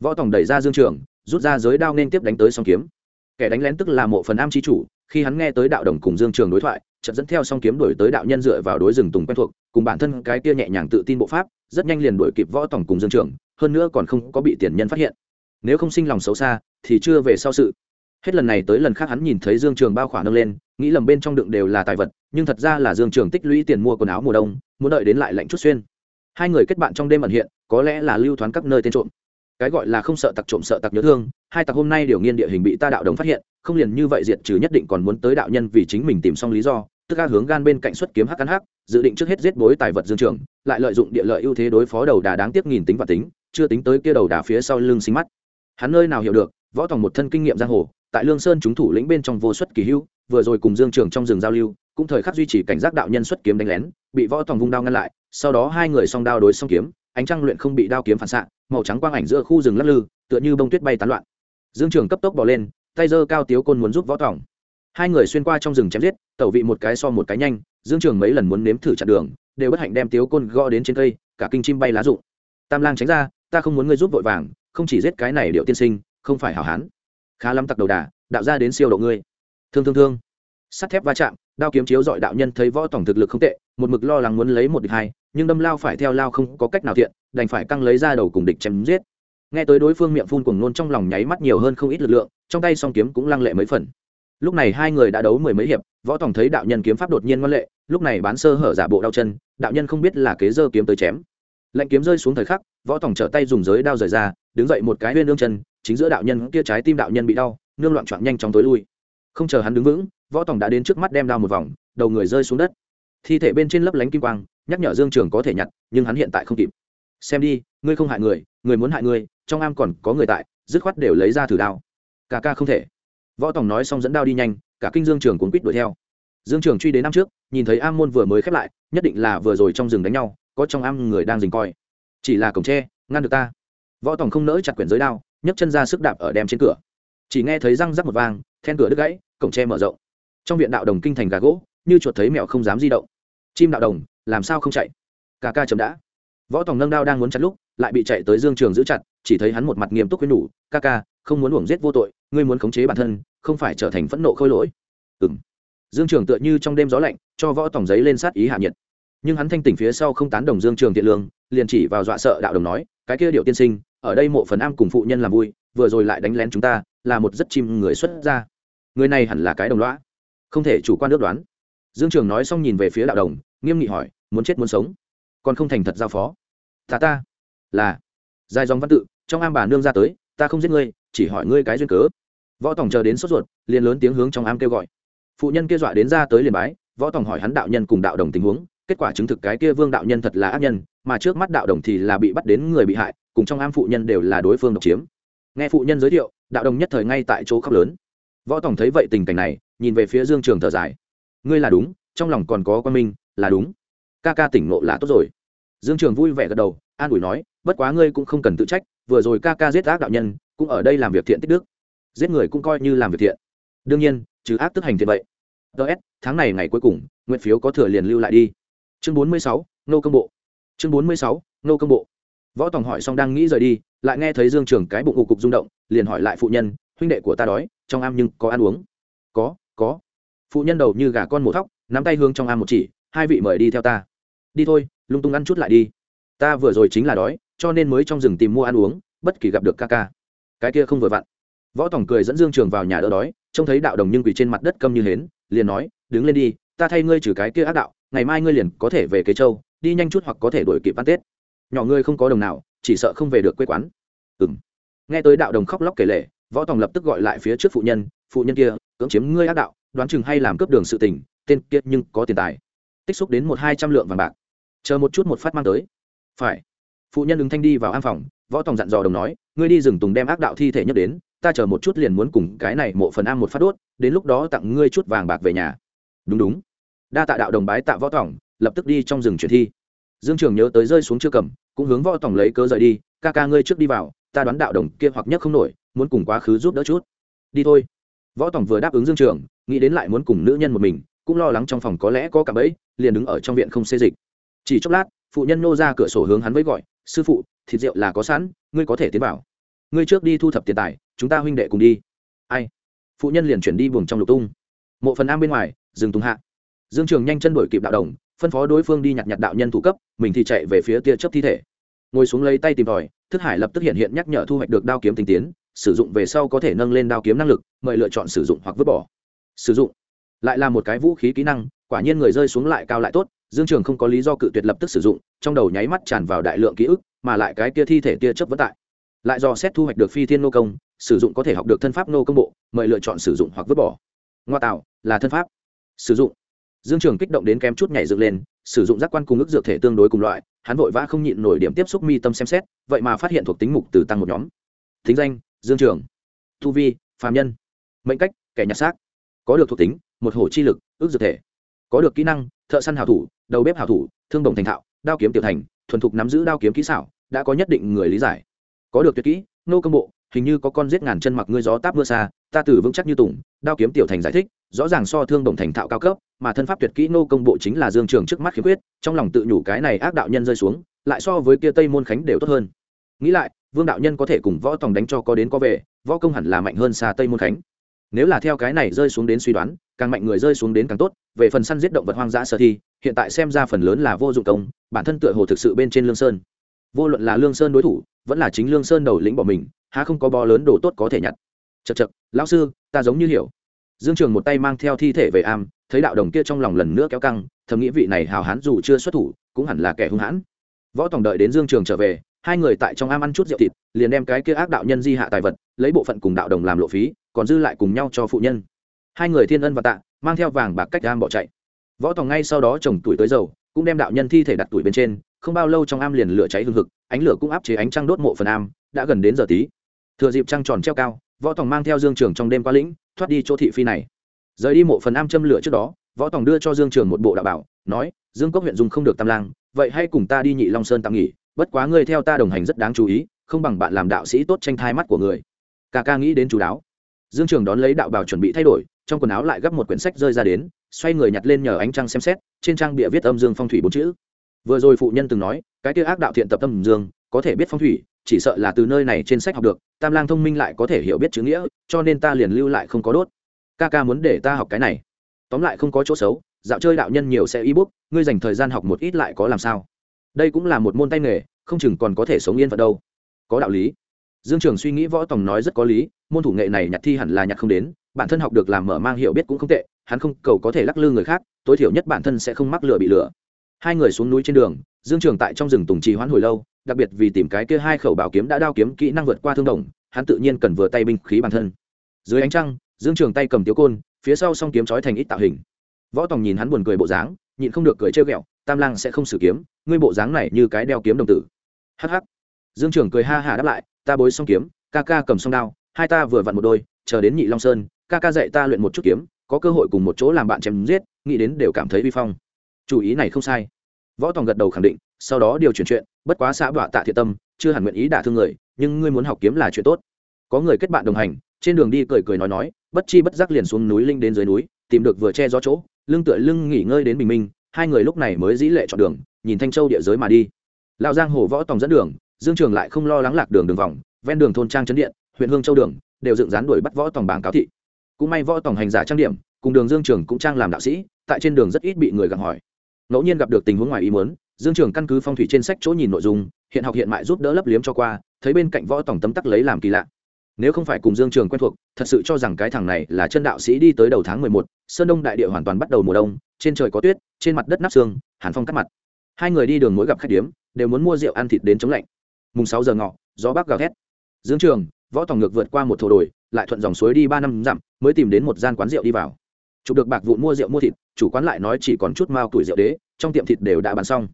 Võ tòng đẩy ra dương trường, rút ra giới đao nên tiếp đánh tới song kiếm. Kẻ đánh lén tức là mộ phần am chi chủ khi hắn nghe tới đạo đồng cùng dương trường đối thoại, chợt dẫn theo song kiếm đổi tới đạo nhân dựa vào đối rừng tùng quen thuộc, cùng bản thân cái kia nhẹ nhàng tự tin bộ pháp, rất nhanh liền đuổi kịp võ tổng cùng dương trường, hơn nữa còn không có bị tiền nhân phát hiện. Nếu không sinh lòng xấu xa, thì chưa về sau sự. Hết lần này tới lần khác hắn nhìn thấy dương trường bao khỏa nâng lên, nghĩ lầm bên trong đựng đều là tài vật, nhưng thật ra là dương trường tích lũy tiền mua quần áo mùa đông, muốn đợi đến lại lạnh chút xuyên. Hai người kết bạn trong đêm ẩn hiện, có lẽ là lưu thoáng các nơi tên trộm. Cái gọi là không sợ tặc trộm sợ tặc nhớ thương hai tặc hôm nay điều nghiên địa hình bị ta đạo đồng phát hiện, không liền như vậy diệt trừ nhất định còn muốn tới đạo nhân vì chính mình tìm xong lý do, tức ca hướng gan bên cạnh xuất kiếm hắc cắn hắc, dự định trước hết giết bối tài vật dương trường, lại lợi dụng địa lợi ưu thế đối phó đầu đà đáng tiếc nghìn tính và tính, chưa tính tới kia đầu đà phía sau lưng sinh mắt. Hắn nơi nào hiểu được, võ tòng một thân kinh nghiệm giang hồ, tại lương sơn chúng thủ lĩnh bên trong vô xuất kỳ hưu vừa rồi cùng dương trường trong rừng giao lưu, cũng thời khắc duy trì cảnh giác đạo nhân xuất kiếm đánh lén, bị võ tòng vung đao ngăn lại, sau đó hai người song đao đối song kiếm, ánh trăng luyện không bị đao kiếm phản xạ, màu trắng quang ảnh giữa khu rừng lắc lư, tựa như bông tuyết bay tán loạn dương trường cấp tốc bỏ lên, tay giơ cao tiếu côn muốn giúp võ tòng. Hai người xuyên qua trong rừng chém giết, tẩu vị một cái so một cái nhanh, dương trường mấy lần muốn nếm thử chặn đường, đều bất hạnh đem tiếu côn gõ đến trên cây, cả kinh chim bay lá rụng. Tam lang tránh ra, ta không muốn ngươi giúp vội vàng, không chỉ giết cái này điệu tiên sinh, không phải hảo hán. Khá lắm tặc đầu đà, đạo ra đến siêu độ ngươi. Thương thương thương. Sắt thép va chạm, đao kiếm chiếu dọi đạo nhân thấy võ tổng thực lực không tệ, một mực lo lắng muốn lấy một địch hai, nhưng đâm lao phải theo lao không có cách nào thiện, đành phải căng lấy ra đầu cùng địch chém giết nghe tới đối phương miệng phun cuồng nôn trong lòng nháy mắt nhiều hơn không ít lực lượng, trong tay song kiếm cũng lăng lệ mấy phần. Lúc này hai người đã đấu mười mấy hiệp, võ tổng thấy đạo nhân kiếm pháp đột nhiên ngoan lệ, lúc này bán sơ hở giả bộ đau chân, đạo nhân không biết là kế dơ kiếm tới chém. Lệnh kiếm rơi xuống thời khắc, võ tổng trở tay dùng giới đao rời ra, đứng dậy một cái huyên đương chân, chính giữa đạo nhân kia trái tim đạo nhân bị đau, nương loạn choạng nhanh chóng tối lui. Không chờ hắn đứng vững, võ tổng đã đến trước mắt đem đao một vòng, đầu người rơi xuống đất. Thi thể bên trên lấp lánh kim quang, nhắc nhở dương trường có thể nhặt, nhưng hắn hiện tại không kịp xem đi, ngươi không hại người người muốn hại ngươi, trong am còn có người tại, dứt khoát đều lấy ra thử đao. Cả ca không thể. Võ tổng nói xong dẫn đao đi nhanh, cả kinh dương trường cuốn quýt đuổi theo. Dương trường truy đến năm trước, nhìn thấy am môn vừa mới khép lại, nhất định là vừa rồi trong rừng đánh nhau, có trong am người đang dình coi. Chỉ là cổng tre, ngăn được ta. Võ tổng không nỡ chặt quyển giới đao, nhấc chân ra sức đạp ở đem trên cửa. Chỉ nghe thấy răng rắc một vang, then cửa đứt gãy, cổng tre mở rộng. Trong viện đạo đồng kinh thành gà gỗ, như chuột thấy mèo không dám di động. Chim đạo đồng, làm sao không chạy? Cả ca chấm đã võ tòng nâng đao đang muốn chặt lúc, lại bị chạy tới dương trường giữ chặt, chỉ thấy hắn một mặt nghiêm túc khuyên nhủ, ca ca, không muốn uổng giết vô tội, ngươi muốn khống chế bản thân, không phải trở thành phẫn nộ khôi lỗi. Ừng dương trường tựa như trong đêm gió lạnh, cho võ tòng giấy lên sát ý hạ nhiệt. Nhưng hắn thanh tỉnh phía sau không tán đồng dương trường thiện lương, liền chỉ vào dọa sợ đạo đồng nói, cái kia điệu tiên sinh, ở đây mộ phần am cùng phụ nhân làm vui, vừa rồi lại đánh lén chúng ta, là một rất chim người xuất ra người này hẳn là cái đồng loã không thể chủ quan ước đoán. Dương trường nói xong nhìn về phía đạo đồng, nghiêm nghị hỏi, muốn chết muốn sống, còn không thành thật giao phó? Ta ta. Là. Dài dòng văn tự, trong am bà nương ra tới, ta không giết ngươi, chỉ hỏi ngươi cái duyên cớ. Võ tòng chờ đến sốt ruột, liền lớn tiếng hướng trong am kêu gọi. Phụ nhân kia dọa đến ra tới liền bái, võ tòng hỏi hắn đạo nhân cùng đạo đồng tình huống, kết quả chứng thực cái kia vương đạo nhân thật là ác nhân, mà trước mắt đạo đồng thì là bị bắt đến người bị hại, cùng trong am phụ nhân đều là đối phương độc chiếm. Nghe phụ nhân giới thiệu, đạo đồng nhất thời ngay tại chỗ khóc lớn. Võ tòng thấy vậy tình cảnh này, nhìn về phía dương trường thở dài. Ngươi là đúng, trong lòng còn có quan minh, là đúng. Ca ca tỉnh nộ là tốt rồi dương trường vui vẻ gật đầu, an ủi nói, bất quá ngươi cũng không cần tự trách, vừa rồi ca ca giết ác đạo nhân, cũng ở đây làm việc thiện tích đức. Giết người cũng coi như làm việc thiện. Đương nhiên, trừ ác tức hành thiện vậy. Ts tháng này ngày cuối cùng, nguyện phiếu có thừa liền lưu lại đi. Chương bốn mươi sáu, nô công bộ. Chương bốn mươi sáu, nô công bộ. Võ tòng hỏi xong đang nghĩ rời đi, lại nghe thấy dương trường cái bụng ụ cục rung động, liền hỏi lại phụ nhân, huynh đệ của ta đói, trong am nhưng có ăn uống? Có có. Phụ nhân đầu như gà con mổ thóc, nắm tay hướng trong am một chỉ, hai vị mời đi theo ta. Đi thôi lung tung ăn chút lại đi. Ta vừa rồi chính là đói, cho nên mới trong rừng tìm mua ăn uống, bất kỳ gặp được ca ca. Cái kia không vừa vặn. Võ tòng cười dẫn dương trường vào nhà đỡ đói, trông thấy đạo đồng nhưng quỳ trên mặt đất câm như hến, liền nói, đứng lên đi, ta thay ngươi trừ cái kia ác đạo, ngày mai ngươi liền có thể về kế châu, đi nhanh chút hoặc có thể đổi kịp ăn tết. Nhỏ ngươi không có đồng nào, chỉ sợ không về được quê quán. Ừ m nghe tới đạo đồng khóc lóc kể lể, võ tòng lập tức gọi lại phía trước phụ nhân phụ nhân kia, cưỡng chiếm ngươi ác đạo, đoán chừng hay làm cướp đường sự tình, tên kia nhưng có tiền tài. Tích xúc đến một hai trăm lượng vàng bạc chờ một chút một phát mang tới. Phải. Phụ nhân ứng thanh đi vào am phòng, võ tòng dặn dò đồng nói, ngươi đi rừng tùng đem ác đạo thi thể nhất đến, ta chờ một chút liền muốn cùng cái này mộ phần am một phát đốt, đến lúc đó tặng ngươi chút vàng bạc về nhà. Đúng đúng. Đa tạ đạo đồng bái tạ võ tòng, lập tức đi trong rừng chuyển thi. Dương trường nhớ tới rơi xuống chưa cầm, cũng hướng võ tòng lấy cớ rời đi, ca ca ngươi trước đi vào, ta đoán đạo đồng kia hoặc nhất không nổi, muốn cùng quá khứ giúp đỡ chút. Đi thôi. Võ tòng vừa đáp ứng dương trường, nghĩ đến lại muốn cùng nữ nhân một mình, cũng lo lắng trong phòng có lẽ có cả bẫy, liền đứng ở trong viện không xê dịch chỉ chốc lát, phụ nhân nô ra cửa sổ hướng hắn với gọi, sư phụ, thịt rượu là có sẵn, ngươi có thể tiến vào. Ngươi trước đi thu thập tiền tài, chúng ta huynh đệ cùng đi. Ai? Phụ nhân liền chuyển đi buồng trong lục tung. Mộ phần am bên ngoài, dừng tung hạ. Dương trường nhanh chân đổi kịp đạo đồng, phân phó đối phương đi nhặt nhặt đạo nhân thủ cấp, mình thì chạy về phía tia chấp thi thể. Ngồi xuống lấy tay tìm tòi, thức hải lập tức hiện hiện nhắc nhở thu hoạch được đao kiếm tinh tiến, sử dụng về sau có thể nâng lên đao kiếm năng lực, mời lựa chọn sử dụng hoặc vứt bỏ. Sử dụng. Lại là một cái vũ khí kỹ năng, quả nhiên người rơi xuống lại cao lại tốt dương trường không có lý do cự tuyệt lập tức sử dụng, trong đầu nháy mắt tràn vào đại lượng ký ức, mà lại cái kia thi thể tia chớp vẫn tại. Lại do xét thu hoạch được phi thiên nô công, sử dụng có thể học được thân pháp nô công bộ, mời lựa chọn sử dụng hoặc vứt bỏ. Ngoa tạo, là thân pháp. Sử dụng. Dương trường kích động đến kém chút nhảy dựng lên, sử dụng giác quan cung ức dược thể tương đối cùng loại, hắn vội vã không nhịn nổi điểm tiếp xúc mi tâm xem xét, vậy mà phát hiện thuộc tính mục từ tăng một nhóm. Thính danh, dương trường. Thu vi, phàm nhân. Mệnh cách, kẻ nhặt xác. Có được thuộc tính, một hổ chi lực ước dược thể có được kỹ năng, thợ săn hảo thủ, đầu bếp hảo thủ, thương đồng thành thạo, đao kiếm tiểu thành, thuần thục nắm giữ đao kiếm kỹ xảo, đã có nhất định người lý giải. Có được tuyệt kỹ, nô công bộ, hình như có con giết ngàn chân mặc ngươi gió táp mưa xa, ta tử vững chắc như tùng, đao kiếm tiểu thành giải thích, rõ ràng so thương đồng thành thạo cao cấp, mà thân pháp tuyệt kỹ nô công bộ chính là dương trường trước mắt khiếm khuyết, trong lòng tự nhủ cái này ác đạo nhân rơi xuống, lại so với kia tây môn khánh đều tốt hơn. Nghĩ lại, vương đạo nhân có thể cùng võ tòng đánh cho có đến có về, võ công hẳn là mạnh hơn xa tây môn khánh nếu là theo cái này rơi xuống đến suy đoán, càng mạnh người rơi xuống đến càng tốt, về phần săn giết động vật hoang dã sở thi hiện tại xem ra phần lớn là vô dụng công, bản thân tựa hồ thực sự bên trên lương sơn. Vô luận là lương sơn đối thủ, vẫn là chính lương sơn đầu lĩnh bỏ mình, há không có bò lớn đồ tốt có thể nhặt. Chật chật lão sư, ta giống như hiểu. Dương trường một tay mang theo thi thể về am, thấy đạo đồng kia trong lòng lần nữa kéo căng, thầm nghĩ vị này hào hán dù chưa xuất thủ, cũng hẳn là kẻ hung hãn. Võ tòng đợi đến dương trường trở về hai người tại trong am ăn chút rượu thịt, liền đem cái kia ác đạo nhân di hạ tài vật, lấy bộ phận cùng đạo đồng làm lộ phí, còn dư lại cùng nhau cho phụ nhân. Hai người thiên ân và tạ, mang theo vàng bạc cách am bỏ chạy. Võ tòng ngay sau đó trồng tuổi tới dầu cũng đem đạo nhân thi thể đặt tuổi bên trên, không bao lâu trong am liền lửa cháy hương hực, ánh lửa cũng áp chế ánh trăng đốt mộ phần am, đã gần đến giờ tí. Thừa dịp trăng tròn treo cao, võ tòng mang theo dương trường trong đêm qua lĩnh, thoát đi chỗ thị phi này. Rời đi mộ phần am châm lửa trước đó, võ tòng đưa cho dương trường một bộ đạo bảo, nói, dương cốc huyện dùng không được tam lang, vậy hay cùng ta đi nhị long sơn tạm nghỉ bất quá ngươi theo ta đồng hành rất đáng chú ý, không bằng bạn làm đạo sĩ tốt tranh thai mắt của người. Ca ca nghĩ đến chú đáo. Dương trường đón lấy đạo bảo chuẩn bị thay đổi, trong quần áo lại gấp một quyển sách rơi ra đến, xoay người nhặt lên nhờ ánh trăng xem xét, trên trang bịa viết âm dương phong thủy bốn chữ. Vừa rồi phụ nhân từng nói, cái kia ác đạo thiện tập tâm dương, có thể biết phong thủy, chỉ sợ là từ nơi này trên sách học được, tam lang thông minh lại có thể hiểu biết chữ nghĩa, cho nên ta liền lưu lại không có đốt. Ca ca muốn để ta học cái này. Tóm lại không có chỗ xấu, dạo chơi đạo nhân nhiều sẽ y bút ngươi dành thời gian học một ít lại có làm sao? Đây cũng là một môn tay nghề, không chừng còn có thể sống yên phận đâu. Có đạo lý. Dương trường suy nghĩ võ tòng nói rất có lý, môn thủ nghệ này nhặt thi hẳn là nhặt không đến, bản thân học được làm mở mang hiểu biết cũng không tệ, hắn không cầu có thể lắc lư người khác, tối thiểu nhất bản thân sẽ không mắc lửa bị lửa hai người xuống núi trên đường, dương trường tại trong rừng tùng trì hoãn hồi lâu, đặc biệt vì tìm cái kia hai khẩu bảo kiếm đã đao kiếm kỹ năng vượt qua thương đồng, hắn tự nhiên cần vừa tay binh khí bản thân. Dưới ánh trăng, dương trường tay cầm tiếu côn, phía sau song kiếm trói thành ít tạo hình. Võ tòng nhìn hắn buồn cười bộ dáng, nhịn không được cười trêu ghẹo, tam lang sẽ không sử kiếm ngươi bộ dáng này như cái đeo kiếm đồng tử. Hh dương trưởng cười ha hả đáp lại, ta bối xong kiếm, ca ca cầm song đao, hai ta vừa vặn một đôi, chờ đến nhị long sơn, ca ca dạy ta luyện một chút kiếm, có cơ hội cùng một chỗ làm bạn chém giết, nghĩ đến đều cảm thấy vi phong. Chủ ý này không sai. Võ tòng gật đầu khẳng định, sau đó điều chuyển chuyện, bất quá xã bạ tạ thiệt tâm, chưa hẳn nguyện ý đả thương người, nhưng ngươi muốn học kiếm là chuyện tốt. Có người kết bạn đồng hành, trên đường đi cười cười nói nói, bất chi bất giác liền xuống núi linh đến dưới núi, tìm được vừa che gió chỗ, lưng tựa lưng nghỉ ngơi đến bình minh hai người lúc này mới dĩ lệ chọn đường, nhìn thanh châu địa giới mà đi. Lao giang hồ võ tòng dẫn đường, dương trường lại không lo lắng lạc đường đường vòng, ven đường thôn trang trấn điện, huyện hương châu đường, đều dựng dán đuổi bắt võ tòng bảng cáo thị. Cũng may võ tòng hành giả trang điểm, cùng đường dương trường cũng trang làm đạo sĩ, tại trên đường rất ít bị người gặng hỏi. Ngẫu nhiên gặp được tình huống ngoài ý muốn, dương trường căn cứ phong thủy trên sách chỗ nhìn nội dung, hiện học hiện mại giúp đỡ lấp liếm cho qua, thấy bên cạnh võ tòng tấm tắc lấy làm kỳ lạ nếu không phải cùng dương trường quen thuộc, thật sự cho rằng cái thằng này là chân đạo sĩ đi tới đầu tháng mười một, sơn đông đại địa hoàn toàn bắt đầu mùa đông, trên trời có tuyết, trên mặt đất nắp xương, hàn phong cắt mặt. Hai người đi đường mỗi gặp khách điếm, đều muốn mua rượu ăn thịt đến chống lạnh. Mùng sáu giờ ngọ, gió bắc gào thét. Dương trường, võ tòng ngược vượt qua một thổ đồi, lại thuận dòng suối đi ba năm dặm, mới tìm đến một gian quán rượu đi vào. Chụp được bạc vụn mua rượu mua thịt, chủ quán lại nói chỉ còn chút mao tuổi rượu đế, trong tiệm thịt đều đã bán xong.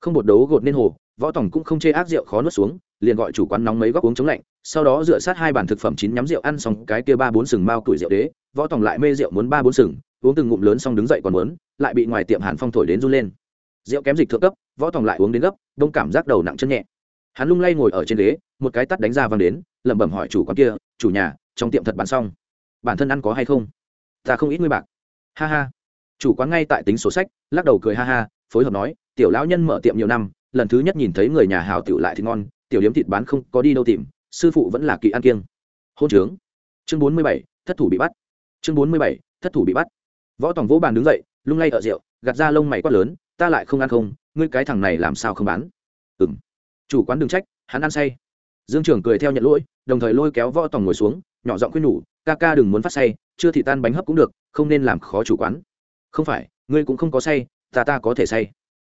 Không một đấu gột nên hồ, võ tòng cũng không chê ác rượu khó nuốt xuống liền gọi chủ quán nóng mấy góc uống chống lạnh, sau đó dựa sát hai bàn thực phẩm chín nhắm rượu ăn xong cái kia ba bốn sừng mao tuổi rượu đế, võ tòng lại mê rượu muốn ba bốn sừng, uống từng ngụm lớn xong đứng dậy còn muốn, lại bị ngoài tiệm hàn phong thổi đến run lên. Rượu kém dịch thượng cấp, võ tòng lại uống đến gấp, đông cảm giác đầu nặng chân nhẹ. Hắn lung lay ngồi ở trên ghế, một cái tắt đánh ra văng đến, lẩm bẩm hỏi chủ quán kia, chủ nhà, trong tiệm thật bán xong. Bản thân ăn có hay không? Ta không ít ngươi bạc. Ha ha. Chủ quán ngay tại tính sổ sách, lắc đầu cười ha ha, phối hợp nói, tiểu lão nhân mở tiệm nhiều năm, lần thứ nhất nhìn thấy người nhà hào tiểu lại thì ngon tiểu điếm thịt bán không có đi đâu tìm, sư phụ vẫn là kỳ ăn kiêng. Hôn trướng. Chương bốn mươi bảy, thất thủ bị bắt. Chương bốn mươi bảy, thất thủ bị bắt. Võ tòng vỗ bàn đứng dậy, lung lay ở rượu, gạt ra lông mày quát lớn, ta lại không ăn không, ngươi cái thằng này làm sao không bán? Ừ m chủ quán đừng trách, hắn ăn say. Dương trưởng cười theo nhận lỗi, đồng thời lôi kéo võ tòng ngồi xuống, nhỏ giọng khuyên nhủ, ca ca đừng muốn phát say, chưa thì tan bánh hấp cũng được, không nên làm khó chủ quán. Không phải, ngươi cũng không có say, ta ta có thể say.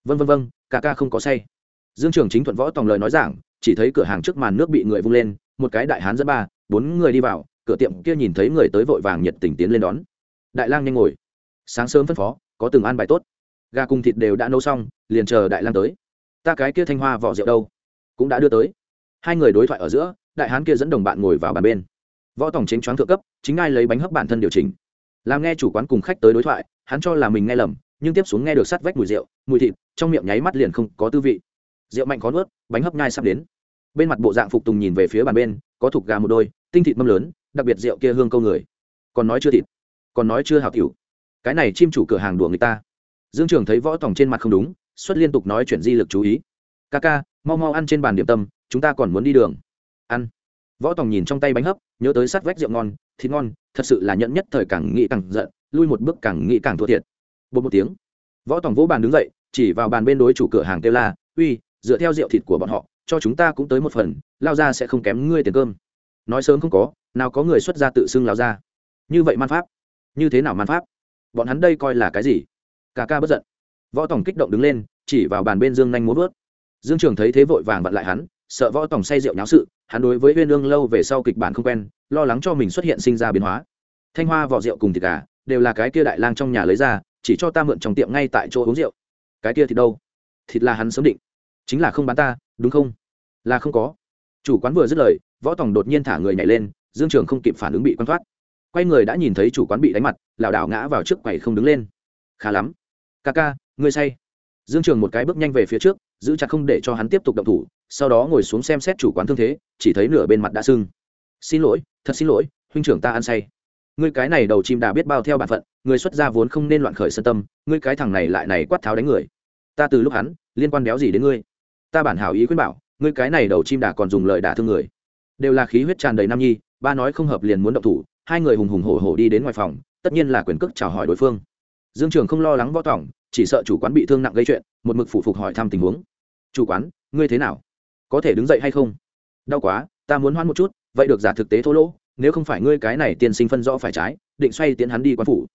Vân vân vân ca ca không có say. Dương trưởng chính thuận võ tòng lời nói giảng chỉ thấy cửa hàng trước màn nước bị người vung lên, một cái đại hán dẫn ba, bốn người đi vào, cửa tiệm kia nhìn thấy người tới vội vàng nhiệt tình tiến lên đón. Đại lang nhanh ngồi. Sáng sớm phân phó, có từng ăn bài tốt. Gà cùng thịt đều đã nấu xong, liền chờ đại lang tới. Ta cái kia thanh hoa vỏ rượu đâu? Cũng đã đưa tới. Hai người đối thoại ở giữa, đại hán kia dẫn đồng bạn ngồi vào bàn bên. Võ tổng chính choáng thượng cấp, chính ai lấy bánh hấp bản thân điều chỉnh. Làm nghe chủ quán cùng khách tới đối thoại, hắn cho là mình nghe lầm, nhưng tiếp xuống nghe được sắt vách mùi rượu, mùi thịt, trong miệng nháy mắt liền không có tư vị. Rượu mạnh khó nuốt, bánh hấp nhai sắp đến bên mặt bộ dạng phục tùng nhìn về phía bàn bên, có thục gà một đôi, tinh thịt mâm lớn, đặc biệt rượu kia hương câu người. Còn nói chưa thịt, còn nói chưa hảo tiểu. Cái này chim chủ cửa hàng đùa người ta. Dương trường thấy võ tòng trên mặt không đúng, xuất liên tục nói chuyện di lực chú ý. Ca ca, mau mau ăn trên bàn điểm tâm, chúng ta còn muốn đi đường. Ăn. Võ tòng nhìn trong tay bánh hấp, nhớ tới sát vách rượu ngon, thịt ngon, thật sự là nhận nhất thời càng nghĩ càng giận, lui một bước càng nghĩ càng thua thiệt. Bột một tiếng, võ tòng vỗ bàn đứng dậy, chỉ vào bàn bên đối chủ cửa hàng kêu la, uy, dựa theo rượu thịt của bọn họ cho chúng ta cũng tới một phần, lao ra sẽ không kém ngươi tiền cơm. Nói sớm không có, nào có người xuất ra tự xưng lao ra. Như vậy man pháp. Như thế nào man pháp? Bọn hắn đây coi là cái gì? Cả ca bất giận. Võ tòng kích động đứng lên, chỉ vào bàn bên dương nhanh muốn vớt. Dương trường thấy thế vội vàng vặn lại hắn, sợ võ tòng say rượu nháo sự, hắn đối với huyên ương lâu về sau kịch bản không quen, lo lắng cho mình xuất hiện sinh ra biến hóa. Thanh hoa, vỏ rượu cùng thịt gà, đều là cái kia đại lang trong nhà lấy ra, chỉ cho ta mượn trong tiệm ngay tại chỗ uống rượu. Cái kia thì đâu? Thịt là hắn sớm định, chính là không bán ta đúng không? Là không có. Chủ quán vừa dứt lời, võ tòng đột nhiên thả người nhảy lên, dương trường không kịp phản ứng bị quan thoát. Quay người đã nhìn thấy chủ quán bị đánh mặt, lảo đảo ngã vào trước quầy không đứng lên. Khá lắm. Ca ca, ngươi say. Dương trường một cái bước nhanh về phía trước, giữ chặt không để cho hắn tiếp tục động thủ, sau đó ngồi xuống xem xét chủ quán thương thế, chỉ thấy nửa bên mặt đã sưng. Xin lỗi, thật xin lỗi, huynh trưởng ta ăn say. Ngươi cái này đầu chim đà biết bao theo bản phận người xuất gia vốn không nên loạn khởi sân tâm, ngươi cái thằng này lại này quát tháo đánh người. Ta từ lúc hắn, liên quan béo gì đến ngươi? Ta bản hảo ý khuyên bảo, ngươi cái này đầu chim đà còn dùng lời đả thương người. Đều là khí huyết tràn đầy nam nhi, ba nói không hợp liền muốn động thủ, hai người hùng hùng hổ hổ đi đến ngoài phòng, tất nhiên là quyền cước chào hỏi đối phương. Dương trường không lo lắng võ tỏng chỉ sợ chủ quán bị thương nặng gây chuyện, một mực phụ phục hỏi thăm tình huống. Chủ quán, ngươi thế nào? Có thể đứng dậy hay không? Đau quá, ta muốn hoan một chút, vậy được giả thực tế thô lỗ, nếu không phải ngươi cái này tiên sinh phân rõ phải trái, định xoay tiến hắn đi quán phủ.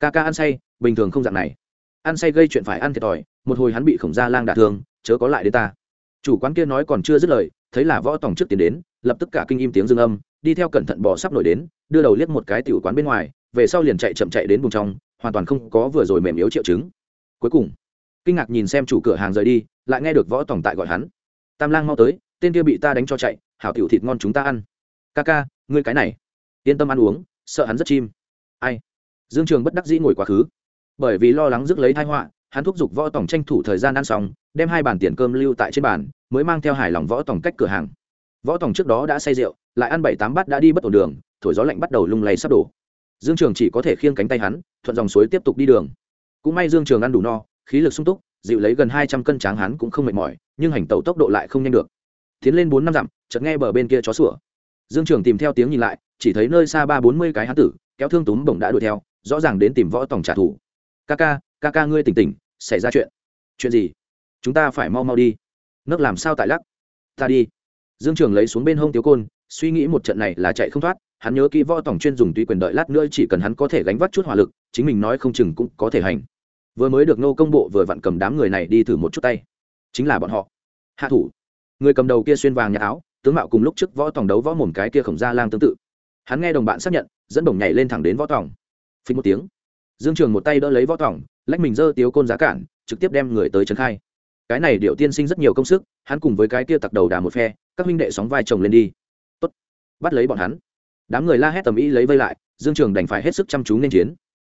Ca ca ăn say, bình thường không dạng này. Ăn say gây chuyện phải ăn thiệt thòi, một hồi hắn bị khổng gia lang đả thương, chớ có lại đến ta chủ quán kia nói còn chưa dứt lời, thấy là võ tòng trước tiến đến, lập tức cả kinh im tiếng dương âm, đi theo cẩn thận bò sắp nổi đến, đưa đầu liếc một cái tiểu quán bên ngoài, về sau liền chạy chậm chạy đến vùng trong, hoàn toàn không có vừa rồi mềm yếu triệu chứng. Cuối cùng, kinh ngạc nhìn xem chủ cửa hàng rời đi, lại nghe được võ tòng tại gọi hắn. Tam lang mau tới, tên kia bị ta đánh cho chạy, hảo tiểu thịt ngon chúng ta ăn. Ca ca, ngươi cái này. Yên tâm ăn uống, sợ hắn rất chim. Ai? Dương trường bất đắc dĩ ngồi quá khứ. Bởi vì lo lắng rước lấy thai họa, hắn thúc giục võ tổng tranh thủ thời gian ăn xong đem hai bàn tiền cơm lưu tại trên bàn, mới mang theo hài lòng võ tổng cách cửa hàng. Võ tổng trước đó đã say rượu, lại ăn bảy tám bát đã đi bất ổn đường, thổi gió lạnh bắt đầu lung lay sắp đổ. Dương trường chỉ có thể khiêng cánh tay hắn, thuận dòng suối tiếp tục đi đường. Cũng may dương trường ăn đủ no, khí lực sung túc, dịu lấy gần hai trăm cân tráng hắn cũng không mệt mỏi, nhưng hành tẩu tốc độ lại không nhanh được. Tiến lên bốn năm dặm, chợt nghe bờ bên kia chó sủa. Dương trường tìm theo tiếng nhìn lại, chỉ thấy nơi xa ba bốn mươi cái hán tử, kéo thương túm bổng đã đuổi theo, rõ ràng đến tìm võ tòng trả thù. Ca ca ca ca ngươi tỉnh tỉnh, xảy ra chuyện. Chuyện gì? Chúng ta phải mau mau đi. Nước làm sao tại lắc? Ta đi. Dương trường lấy xuống bên hông tiếu côn suy nghĩ một trận này là chạy không thoát hắn nhớ kỹ võ tổng chuyên dùng tùy quyền đợi lát nữa chỉ cần hắn có thể gánh vác chút hỏa lực chính mình nói không chừng cũng có thể hành. Vừa mới được nô công bộ vừa vặn cầm đám người này đi thử một chút tay. Chính là bọn họ. Hạ thủ. Người cầm đầu kia xuyên vàng nhà áo tướng mạo cùng lúc trước võ tổng đấu võ mồm cái kia khổng gia lang tương tự. Hắn nghe đồng bạn xác nhận dẫn đồng nhảy lên thẳng đến võ tổng. phí một tiếng. Dương trường một tay đỡ lấy võ tổng, lách mình giơ tiếu côn giá cản trực tiếp đem người tới trấn khai cái này điệu tiên sinh rất nhiều công sức, hắn cùng với cái kia tặc đầu đà một phe, các huynh đệ sóng vai chồng lên đi. Tốt. bắt lấy bọn hắn. Đám người la hét tầm ý lấy vây lại, dương trường đành phải hết sức chăm chú nên chiến.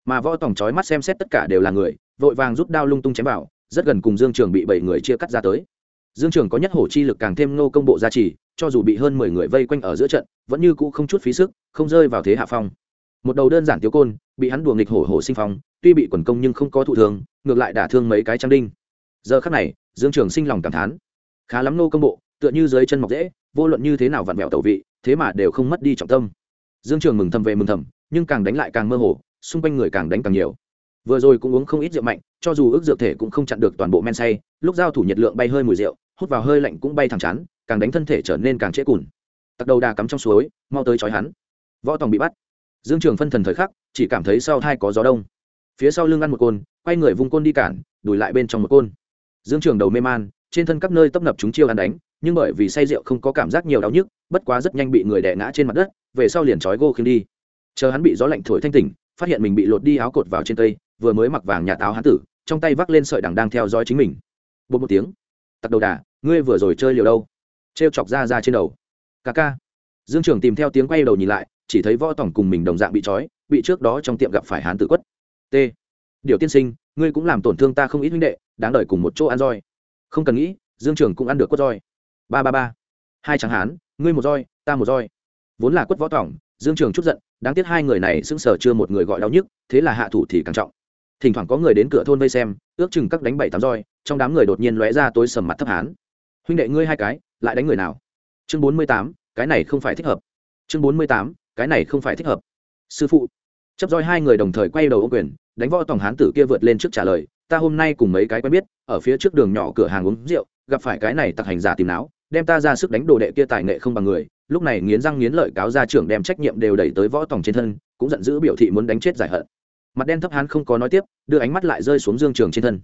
Mà võ tòng trói mắt xem xét tất cả đều là người, vội vàng rút đao lung tung chém vào, rất gần cùng dương trường bị bảy người chia cắt ra tới. Dương trường có nhất hổ chi lực càng thêm nô công bộ gia trì, cho dù bị hơn mười người vây quanh ở giữa trận, vẫn như cũ không chút phí sức, không rơi vào thế hạ phong. Một đầu đơn giản tiêu côn, bị hắn đùa nghịch hổ hổ sinh phong, tuy bị quần công nhưng không có thụ thương, ngược lại đả thương mấy cái trang đinh giờ khắc này, dương trường sinh lòng cảm thán. Khá lắm nô công bộ, tựa như dưới chân mọc dễ vô luận như thế nào vặn vẹo tẩu vị, thế mà đều không mất đi trọng tâm. Dương trường mừng thầm về mừng thầm, nhưng càng đánh lại càng mơ hồ, xung quanh người càng đánh càng nhiều. Vừa rồi cũng uống không ít rượu mạnh, cho dù ước dược thể cũng không chặn được toàn bộ men say, lúc giao thủ nhiệt lượng bay hơi mùi rượu, hút vào hơi lạnh cũng bay thẳng chán, càng đánh thân thể trở nên càng trễ cùn. Tặc đầu đà cắm trong suối, mau tới chói hắn. Võ tòng bị bắt. Dương trường phân thần thời khắc, chỉ cảm thấy sau thai có gió đông. Phía sau lưng ăn một côn, quay người vung côn đi cản, đùi lại bên trong một côn dương trường đầu mê man, trên thân các nơi tấp nập chúng chiêu ăn đánh, nhưng bởi vì say rượu không có cảm giác nhiều đau nhức, bất quá rất nhanh bị người đè ngã trên mặt đất, về sau liền trói gô khiêng đi. Chờ hắn bị gió lạnh thổi thanh tỉnh, phát hiện mình bị lột đi áo cột vào trên cây, vừa mới mặc vàng nhà táo hắn tử, trong tay vác lên sợi đằng đang theo dõi chính mình. Bột một tiếng, tặc đầu đà, ngươi vừa rồi chơi liều đâu? T chọc ra ra trên đầu. Ca ca. Dương trường tìm theo tiếng quay đầu nhìn lại, chỉ thấy võ tổng cùng mình đồng dạng bị trói, bị trước đó trong tiệm gặp phải hán tử quất. T. Điều tiên sinh, ngươi cũng làm tổn thương ta không ít huynh đệ đáng đợi cùng một chỗ ăn roi. Không cần nghĩ, dương trường cũng ăn được quất roi. Ba ba ba. Hai tráng hán, ngươi một roi, ta một roi. Vốn là quất võ tổng, dương trường chút giận, đáng tiếc hai người này sững sờ chưa một người gọi đau nhức, thế là hạ thủ thì càng trọng. Thỉnh thoảng có người đến cửa thôn vây xem, ước chừng các đánh bảy tám roi, trong đám người đột nhiên lóe ra tối sầm mặt thấp hán. Huynh đệ ngươi hai cái, lại đánh người nào? Chương bốn mươi tám, cái này không phải thích hợp. Chương bốn mươi tám, cái này không phải thích hợp. Sư phụ. Chấp roi hai người đồng thời quay đầu ô quyền, đánh võ tòng hán tử kia vượt lên trước trả lời ta hôm nay cùng mấy cái quen biết, ở phía trước đường nhỏ cửa hàng uống rượu, gặp phải cái này tặc hành giả tìm não đem ta ra sức đánh đồ đệ kia tài nghệ không bằng người, lúc này nghiến răng nghiến lợi cáo ra trưởng đem trách nhiệm đều đẩy tới võ tòng trên thân, cũng giận dữ biểu thị muốn đánh chết giải hận. Mặt đen thấp hán không có nói tiếp, đưa ánh mắt lại rơi xuống dương trường trên thân.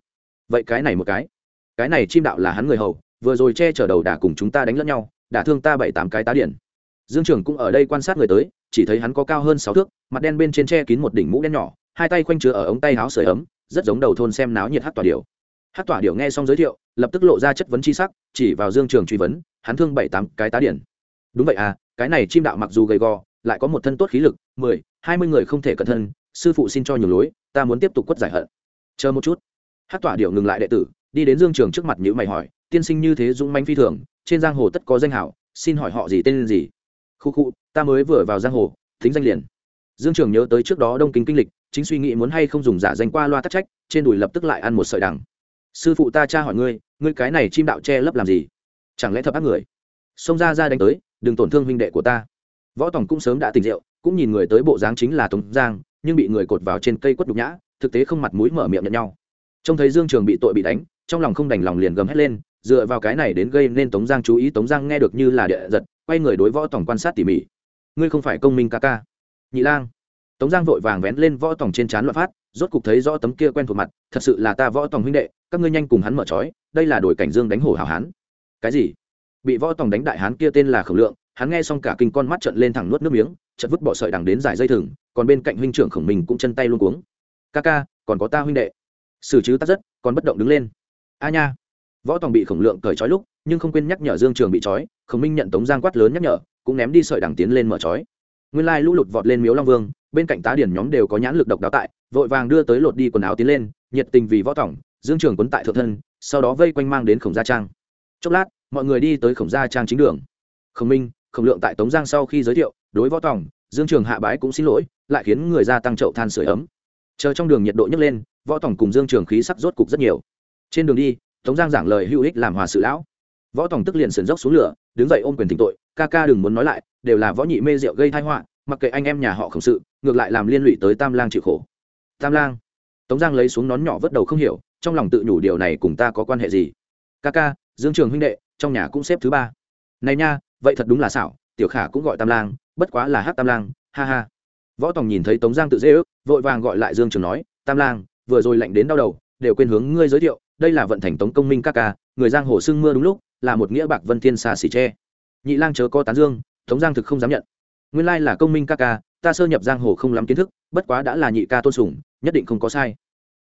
Vậy cái này một cái. Cái này chim đạo là hắn người hầu, vừa rồi che chở đầu đả cùng chúng ta đánh lẫn nhau, đả thương ta bảy tám cái tá điển. Dương trường cũng ở đây quan sát người tới, chỉ thấy hắn có cao hơn sáu thước, mặt đen bên trên che kín một đỉnh mũ đen nhỏ, hai tay khoanh chứa ở ống tay áo sưởi ấm rất giống đầu thôn xem náo nhiệt hát tỏa điệu hát tỏa điệu nghe xong giới thiệu, lập tức lộ ra chất vấn c h i sắc, chỉ vào dương trường truy vấn, hắn thương bảy tám cái tá điển. Đúng vậy à cái này chim đạo mặc dù gầy gò, lại có một thân tốt khí lực, mười, hai mươi người không thể cẩn thân sư phụ xin cho nhiều lối, ta muốn tiếp tục quất giải hận. Chờ một chút. Hát tỏa điệu ngừng lại đệ tử, đi đến dương trường trước mặt nhữ mày hỏi, tiên sinh như thế dũng manh phi thường, trên giang hồ tất có danh hảo, xin hỏi họ gì tên gì? Khu khu, ta mới vừa vào giang hồ, thính danh liền. Dương trường nhớ tới trước đó đông kính kinh lịch chính suy nghĩ muốn hay không dùng giả danh qua loa tắc trách, trên đùi lập tức lại ăn một sợi đằng. Sư phụ ta cha hỏi ngươi ngươi cái này chim đạo che lấp làm gì? Chẳng lẽ thập ác người? Xông ra ra đánh tới, đừng tổn thương huynh đệ của ta. Võ tòng cũng sớm đã tỉnh rượu, cũng nhìn người tới bộ dáng chính là tống giang, nhưng bị người cột vào trên cây quất đục nhã, thực tế không mặt mũi mở miệng nhận nhau. Trông thấy dương trường bị tội bị đánh, trong lòng không đành lòng liền gầm hét lên, dựa vào cái này đến gây nên tống giang chú ý, tống giang nghe được như là địa giật, quay người đối võ tòng quan sát tỉ mỉ. Ngươi không phải công minh ca ca. Nhị lang tống giang vội vàng vén lên võ tòng trên trán loạn phát, rốt cục thấy rõ tấm kia quen thuộc mặt, thật sự là ta võ tòng huynh đệ, các ngươi nhanh cùng hắn mở trói, đây là đổi cảnh dương đánh hổ hảo hán. Cái gì? Bị võ tòng đánh đại hán kia tên là khổng lượng, hắn nghe xong cả kinh con mắt trận lên thẳng nuốt nước miếng chật vứt bỏ sợi đằng đến giải dây thừng, còn bên cạnh huynh trưởng khổng minh cũng chân tay luôn cuống. Ca ca, còn có ta huynh đệ. Xử chứ tắt rất, còn bất động đứng lên. A nha. Võ tòng bị khổng lượng cởi trói lúc, nhưng không quên nhắc nhở dương trường bị trói, khổng minh nhận tống giang quát lớn nhắc nhở, cũng ném đi sợi đằng tiến lên mở trói. Nguyên lai lũ lụt vọt lên miếu long vương bên cạnh tá điển nhóm đều có nhãn lực độc đáo tại, vội vàng đưa tới lột đi quần áo tiến lên, nhiệt tình vì võ tổng, dương trường quấn tại thượng thân, sau đó vây quanh mang đến khổng gia trang. Chốc lát, mọi người đi tới khổng gia trang chính đường. Khổng minh, khổng lượng tại tống giang sau khi giới thiệu, đối võ tổng, dương trường hạ bái cũng xin lỗi, lại khiến người ra tăng chậu than sửa ấm. Chờ trong đường nhiệt độ nhấc lên, võ tổng cùng dương trường khí sắc rốt cục rất nhiều. Trên đường đi, tống giang giảng lời hữu ích làm hòa sự lão. Võ tòng tức liền sườn dốc xuống lửa, đứng dậy ôm quyền thỉnh tội, ca ca đừng muốn nói lại, đều là võ nhị mê rượu gây thai họa mặc kệ anh em nhà họ khổng sự, ngược lại làm liên lụy tới tam lang chịu khổ. Tam lang, tống giang lấy xuống nón nhỏ vớt đầu không hiểu, trong lòng tự nhủ điều này cùng ta có quan hệ gì? Ca ca, dương trường huynh đệ, trong nhà cũng xếp thứ ba. Này nha, vậy thật đúng là xảo, tiểu khả cũng gọi tam lang, bất quá là hát tam lang, ha ha. Võ tòng nhìn thấy tống giang tự dễ ước, vội vàng gọi lại dương trường nói, tam lang, vừa rồi lạnh đến đau đầu, đều quên hướng ngươi giới thiệu, đây là vận thành tống công minh ca ca, người giang hồ sưng mưa đúng lúc, là một nghĩa bạc vân thiên xa xỉ tre. Nhị lang chớ có tán dương, tống giang thực không dám nhận nguyên lai là công minh ca ca, ta sơ nhập giang hồ không lắm kiến thức, bất quá đã là nhị ca tôn sùng, nhất định không có sai.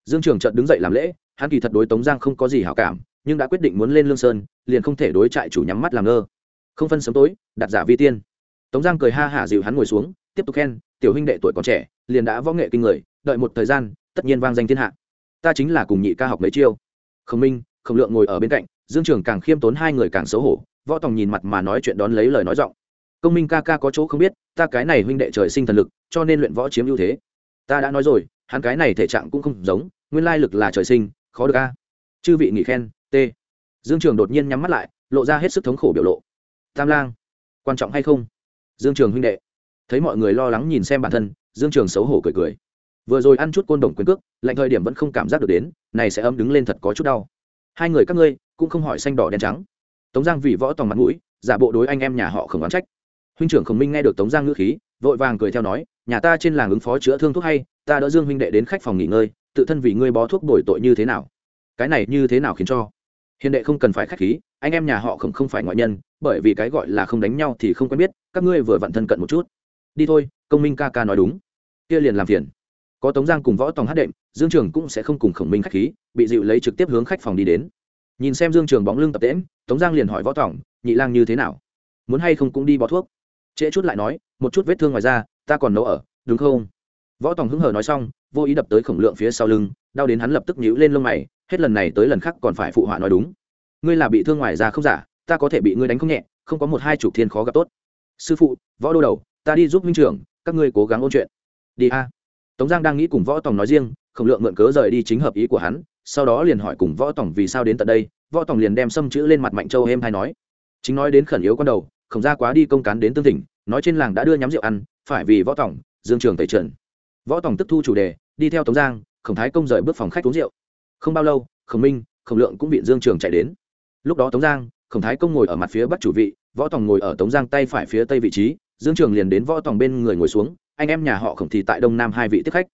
Dương trường trợt đứng dậy làm lễ, hắn kỳ thật đối tống giang không có gì hảo cảm, nhưng đã quyết định muốn lên lương sơn, liền không thể đối trại chủ nhắm mắt làm ngơ. Không phân sớm tối, đặt giả vi tiên. Tống giang cười ha hả dịu hắn ngồi xuống, tiếp tục khen, tiểu huynh đệ tuổi còn trẻ, liền đã võ nghệ kinh người, đợi một thời gian, tất nhiên vang danh thiên hạ. Ta chính là cùng nhị ca học mấy chiêu. Khổng minh khổng lượng ngồi ở bên cạnh, dương trường càng khiêm tốn hai người càng xấu hổ, võ tòng nhìn mặt mà nói chuyện đón lấy lời nói giọng công minh ca ca có chỗ không biết, ta cái này huynh đệ trời sinh thần lực, cho nên luyện võ chiếm ưu thế. Ta đã nói rồi, hắn cái này thể trạng cũng không giống, nguyên lai lực là trời sinh, khó được ca chư vị nghỉ khen, t. Dương trường đột nhiên nhắm mắt lại, lộ ra hết sức thống khổ biểu lộ. Tam lang, quan trọng hay không? Dương trường huynh đệ. Thấy mọi người lo lắng nhìn xem bản thân, dương trường xấu hổ cười cười. Vừa rồi ăn chút côn đồng quyền cước, lạnh thời điểm vẫn không cảm giác được đến, này sẽ ấm đứng lên thật có chút đau. Hai người các ngươi, cũng không hỏi xanh đỏ đen trắng. Tống giang vì võ tòng mặt mũi, giả bộ đối anh em nhà họ không oán trách huynh trưởng khổng minh nghe được tống giang ngữ khí, vội vàng cười theo nói, nhà ta trên làng ứng phó chữa thương thuốc hay, ta đỡ dương huynh đệ đến khách phòng nghỉ ngơi, tự thân vì ngươi bó thuốc đổi tội như thế nào? Cái này như thế nào khiến cho? Hiền đệ không cần phải khách khí, anh em nhà họ không không phải ngoại nhân, bởi vì cái gọi là không đánh nhau thì không quen biết, các ngươi vừa vặn thân cận một chút. Đi thôi, công minh ca ca nói đúng. Kia liền làm phiền. Có tống giang cùng võ tòng hát đệm, dương trường cũng sẽ không cùng khổng minh khách khí, bị dịu lấy trực tiếp hướng khách phòng đi đến. Nhìn xem dương trường bóng lưng tập tễm tống giang liền hỏi võ tòng, nhị lang như thế nào? Muốn hay không cũng đi bó thuốc? Trễ chút lại nói, một chút vết thương ngoài ra ta còn nấu ở, đúng không? Võ tòng hứng hờ nói xong, vô ý đập tới khổng lượng phía sau lưng, đau đến hắn lập tức nhíu lên lông mày, hết lần này tới lần khác còn phải phụ họa nói đúng. Ngươi là bị thương ngoài ra không giả, ta có thể bị ngươi đánh không nhẹ, không có một hai chục thiên khó gặp tốt. Sư phụ, võ đô đầu, ta đi giúp minh trưởng, các ngươi cố gắng ôn chuyện. Đi a. Tống giang đang nghĩ cùng võ tòng nói riêng, khổng lượng mượn cớ rời đi chính hợp ý của hắn, sau đó liền hỏi cùng võ tòng vì sao đến tận đây, võ tòng liền đem xâm chữ lên mặt mạnh châu êm hay nói. Chính nói đến khẩn yếu con đầu khổng ra quá đi công cán đến tương tỉnh nói trên làng đã đưa nhắm rượu ăn, phải vì võ tổng, dương trường tẩy trần. Võ tổng tức thu chủ đề, đi theo tống giang, khổng thái công rời bước phòng khách uống rượu. Không bao lâu, khổng minh, khổng lượng cũng bị dương trường chạy đến. Lúc đó tống giang, khổng thái công ngồi ở mặt phía bắc chủ vị, võ tòng ngồi ở tống giang tay phải phía tây vị trí, dương trường liền đến võ tòng bên người ngồi xuống, anh em nhà họ khổng thì tại đông nam hai vị tiếp khách.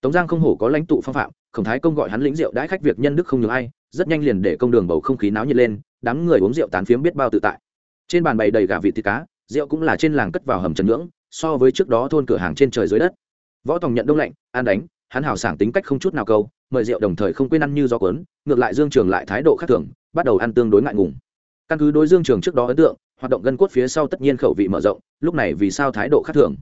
Tống giang không hổ có lãnh tụ phong phạm, khổng thái công gọi hắn lĩnh rượu đãi khách việc nhân đức không nhường ai, rất nhanh liền để công đường bầu không khí náo nhiệt lên, đám người uống rượu tán phiếm biết bao tự tại trên bàn bày đầy gà vịt thịt cá, rượu cũng là trên làng cất vào hầm trần ngưỡng so với trước đó thôn cửa hàng trên trời dưới đất. Võ tòng nhận đông lạnh, an đánh, hắn hào sảng tính cách không chút nào câu, mời rượu đồng thời không quên ăn như gió cuốn, ngược lại dương trường lại thái độ khác thường, bắt đầu ăn tương đối ngại ngùng. Căn cứ đối dương trường trước đó ấn tượng, hoạt động gân cốt phía sau tất nhiên khẩu vị mở rộng, lúc này vì sao thái độ khác thường?